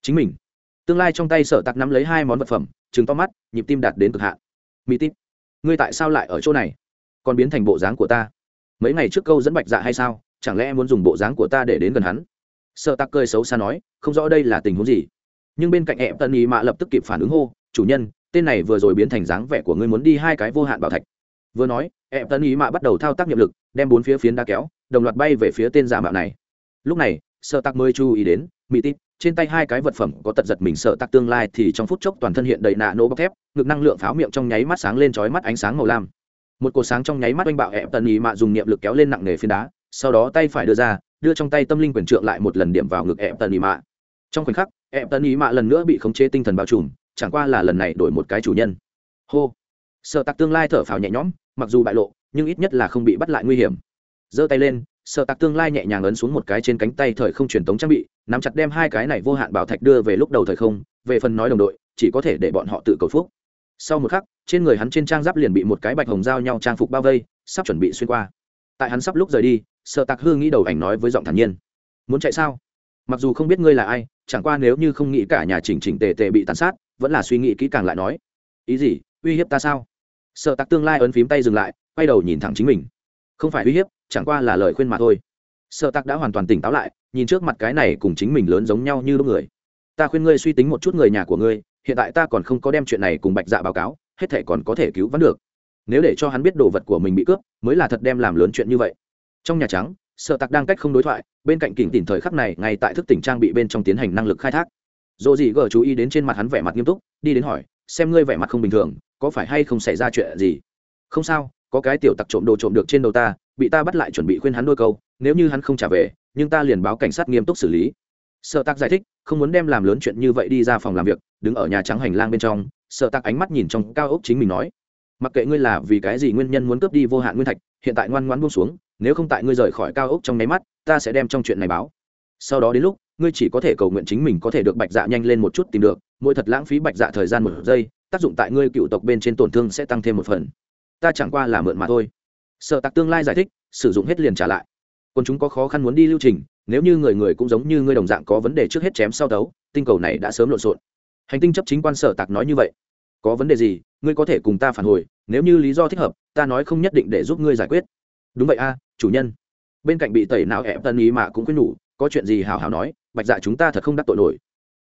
Chính mình. Tương lai trong tay sở tặc nắm lấy hai món vật phẩm chứng to mắt, nhịp tim đạt đến cực hạn. Mỹ tít ngươi tại sao lại ở chỗ này? Còn biến thành bộ dáng của ta. Mấy ngày trước câu dẫn bạch dạ hay sao? Chẳng lẽ muốn dùng bộ dáng của ta để đến gần hắn? Sợ tặc cười xấu xa nói, không rõ đây là tình huống gì. Nhưng bên cạnh em tân ý mạ lập tức kịp phản ứng hô, chủ nhân, tên này vừa rồi biến thành dáng vẻ của ngươi muốn đi hai cái vô hạn bảo thạch. Vừa nói em tân ý mạ bắt đầu thao tác nhiệm lực, đem bốn phía phiến đá kéo, đồng loạt bay về phía tên giả mạo này. Lúc này, sợ tặc mới chú ý đến mỹ tít trên tay hai cái vật phẩm có tật giật mình sợ tắc tương lai thì trong phút chốc toàn thân hiện đầy nạ nổ bọc thép, ngực năng lượng pháo miệng trong nháy mắt sáng lên chói mắt ánh sáng màu lam. Một cột sáng trong nháy mắt oanh bạo hẹp tần ý mạ dùng niệm lực kéo lên nặng nề phiến đá, sau đó tay phải đưa ra, đưa trong tay tâm linh quyền trượng lại một lần điểm vào ngực hẹp tần ý mạ. Trong khoảnh khắc hẹp tần ý mạ lần nữa bị khống chế tinh thần bao trùm, chẳng qua là lần này đổi một cái chủ nhân. Hô! Sợ tặc tương lai thở phào nhẹ nhõm, mặc dù bại lộ, nhưng ít nhất là không bị bắt lại nguy hiểm. Giơ tay lên sợ tặc tương lai nhẹ nhàng ấn xuống một cái trên cánh tay thời không truyền tống trang bị, nắm chặt đem hai cái này vô hạn bảo thạch đưa về lúc đầu thời không, về phần nói đồng đội, chỉ có thể để bọn họ tự cầu phúc. Sau một khắc, trên người hắn trên trang giáp liền bị một cái bạch hồng giao nhau trang phục bao vây, sắp chuẩn bị xuyên qua. Tại hắn sắp lúc rời đi sợ tặc hương nghĩ đầu ảnh nói với giọng thản nhiên. Muốn chạy sao? Mặc dù không biết ngươi là ai, chẳng qua nếu như không nghĩ cả nhà chỉnh chỉnh tề tề bị tàn sát, vẫn là suy nghĩ kỹ càng lại nói. Ý gì? Uy hiếp ta sao? Sợ tặc tương lai ấn phím tay dừng lại, quay đầu nhìn thẳng chính mình không phải uy hiếp, chẳng qua là lời khuyên mà thôi. Sợ tặc đã hoàn toàn tỉnh táo lại, nhìn trước mặt cái này cùng chính mình lớn giống nhau như lúc người. Ta khuyên ngươi suy tính một chút người nhà của ngươi, hiện tại ta còn không có đem chuyện này cùng bạch dạ báo cáo, hết thể còn có thể cứu vắn được. Nếu để cho hắn biết đồ vật của mình bị cướp, mới là thật đem làm lớn chuyện như vậy. Trong nhà trắng sợ tặc đang cách không đối thoại, bên cạnh kỉnh tỉnh thời khắc này, ngay tại thức tỉnh trang bị bên trong tiến hành năng lực khai thác. Dồ Dị gờ chú ý đến trên mặt hắn vẻ mặt nghiêm túc, đi đến hỏi, xem ngươi vẻ mặt không bình thường, có phải hay không xảy ra chuyện gì? Không sao có cái tiểu tặc trộm đồ trộm được trên đầu ta, bị ta bắt lại chuẩn bị khuyên hắn đôi câu, nếu như hắn không trả về, nhưng ta liền báo cảnh sát nghiêm túc xử lý. Sợ tặc giải thích, không muốn đem làm lớn chuyện như vậy đi ra phòng làm việc, đứng ở nhà trắng hành lang bên trong sợ tặc ánh mắt nhìn trong cao ốc chính mình nói, mặc kệ ngươi là vì cái gì nguyên nhân muốn cướp đi vô hạn nguyên thạch, hiện tại ngoan ngoãn buông xuống, nếu không tại ngươi rời khỏi cao ốc trong nháy mắt, ta sẽ đem trong chuyện này báo. Sau đó đến lúc, ngươi chỉ có thể cầu nguyện chính mình có thể được bạch dạ nhanh lên một chút tìm được, mỗi thật lãng phí bạch dạ thời gian một giây, tác dụng tại ngươi cựu tộc bên trên tổn thương sẽ tăng thêm một phần ta chẳng qua là mượn mà thôi. Sợ tặc tương lai giải thích, sử dụng hết liền trả lại. Còn chúng có khó khăn muốn đi lưu trình, nếu như người người cũng giống như ngươi đồng dạng có vấn đề trước hết chém sau đấu tinh cầu này đã sớm lộn xộn. Hành tinh chấp chính quan sở tạc nói như vậy. Có vấn đề gì, ngươi có thể cùng ta phản hồi, nếu như lý do thích hợp, ta nói không nhất định để giúp ngươi giải quyết. Đúng vậy a, chủ nhân. Bên cạnh bị tẩy não ẹp tân ý mà cũng quyết nhủ, có chuyện gì hào hào nói, bạch dạ chúng ta thật không đắc tội nổi.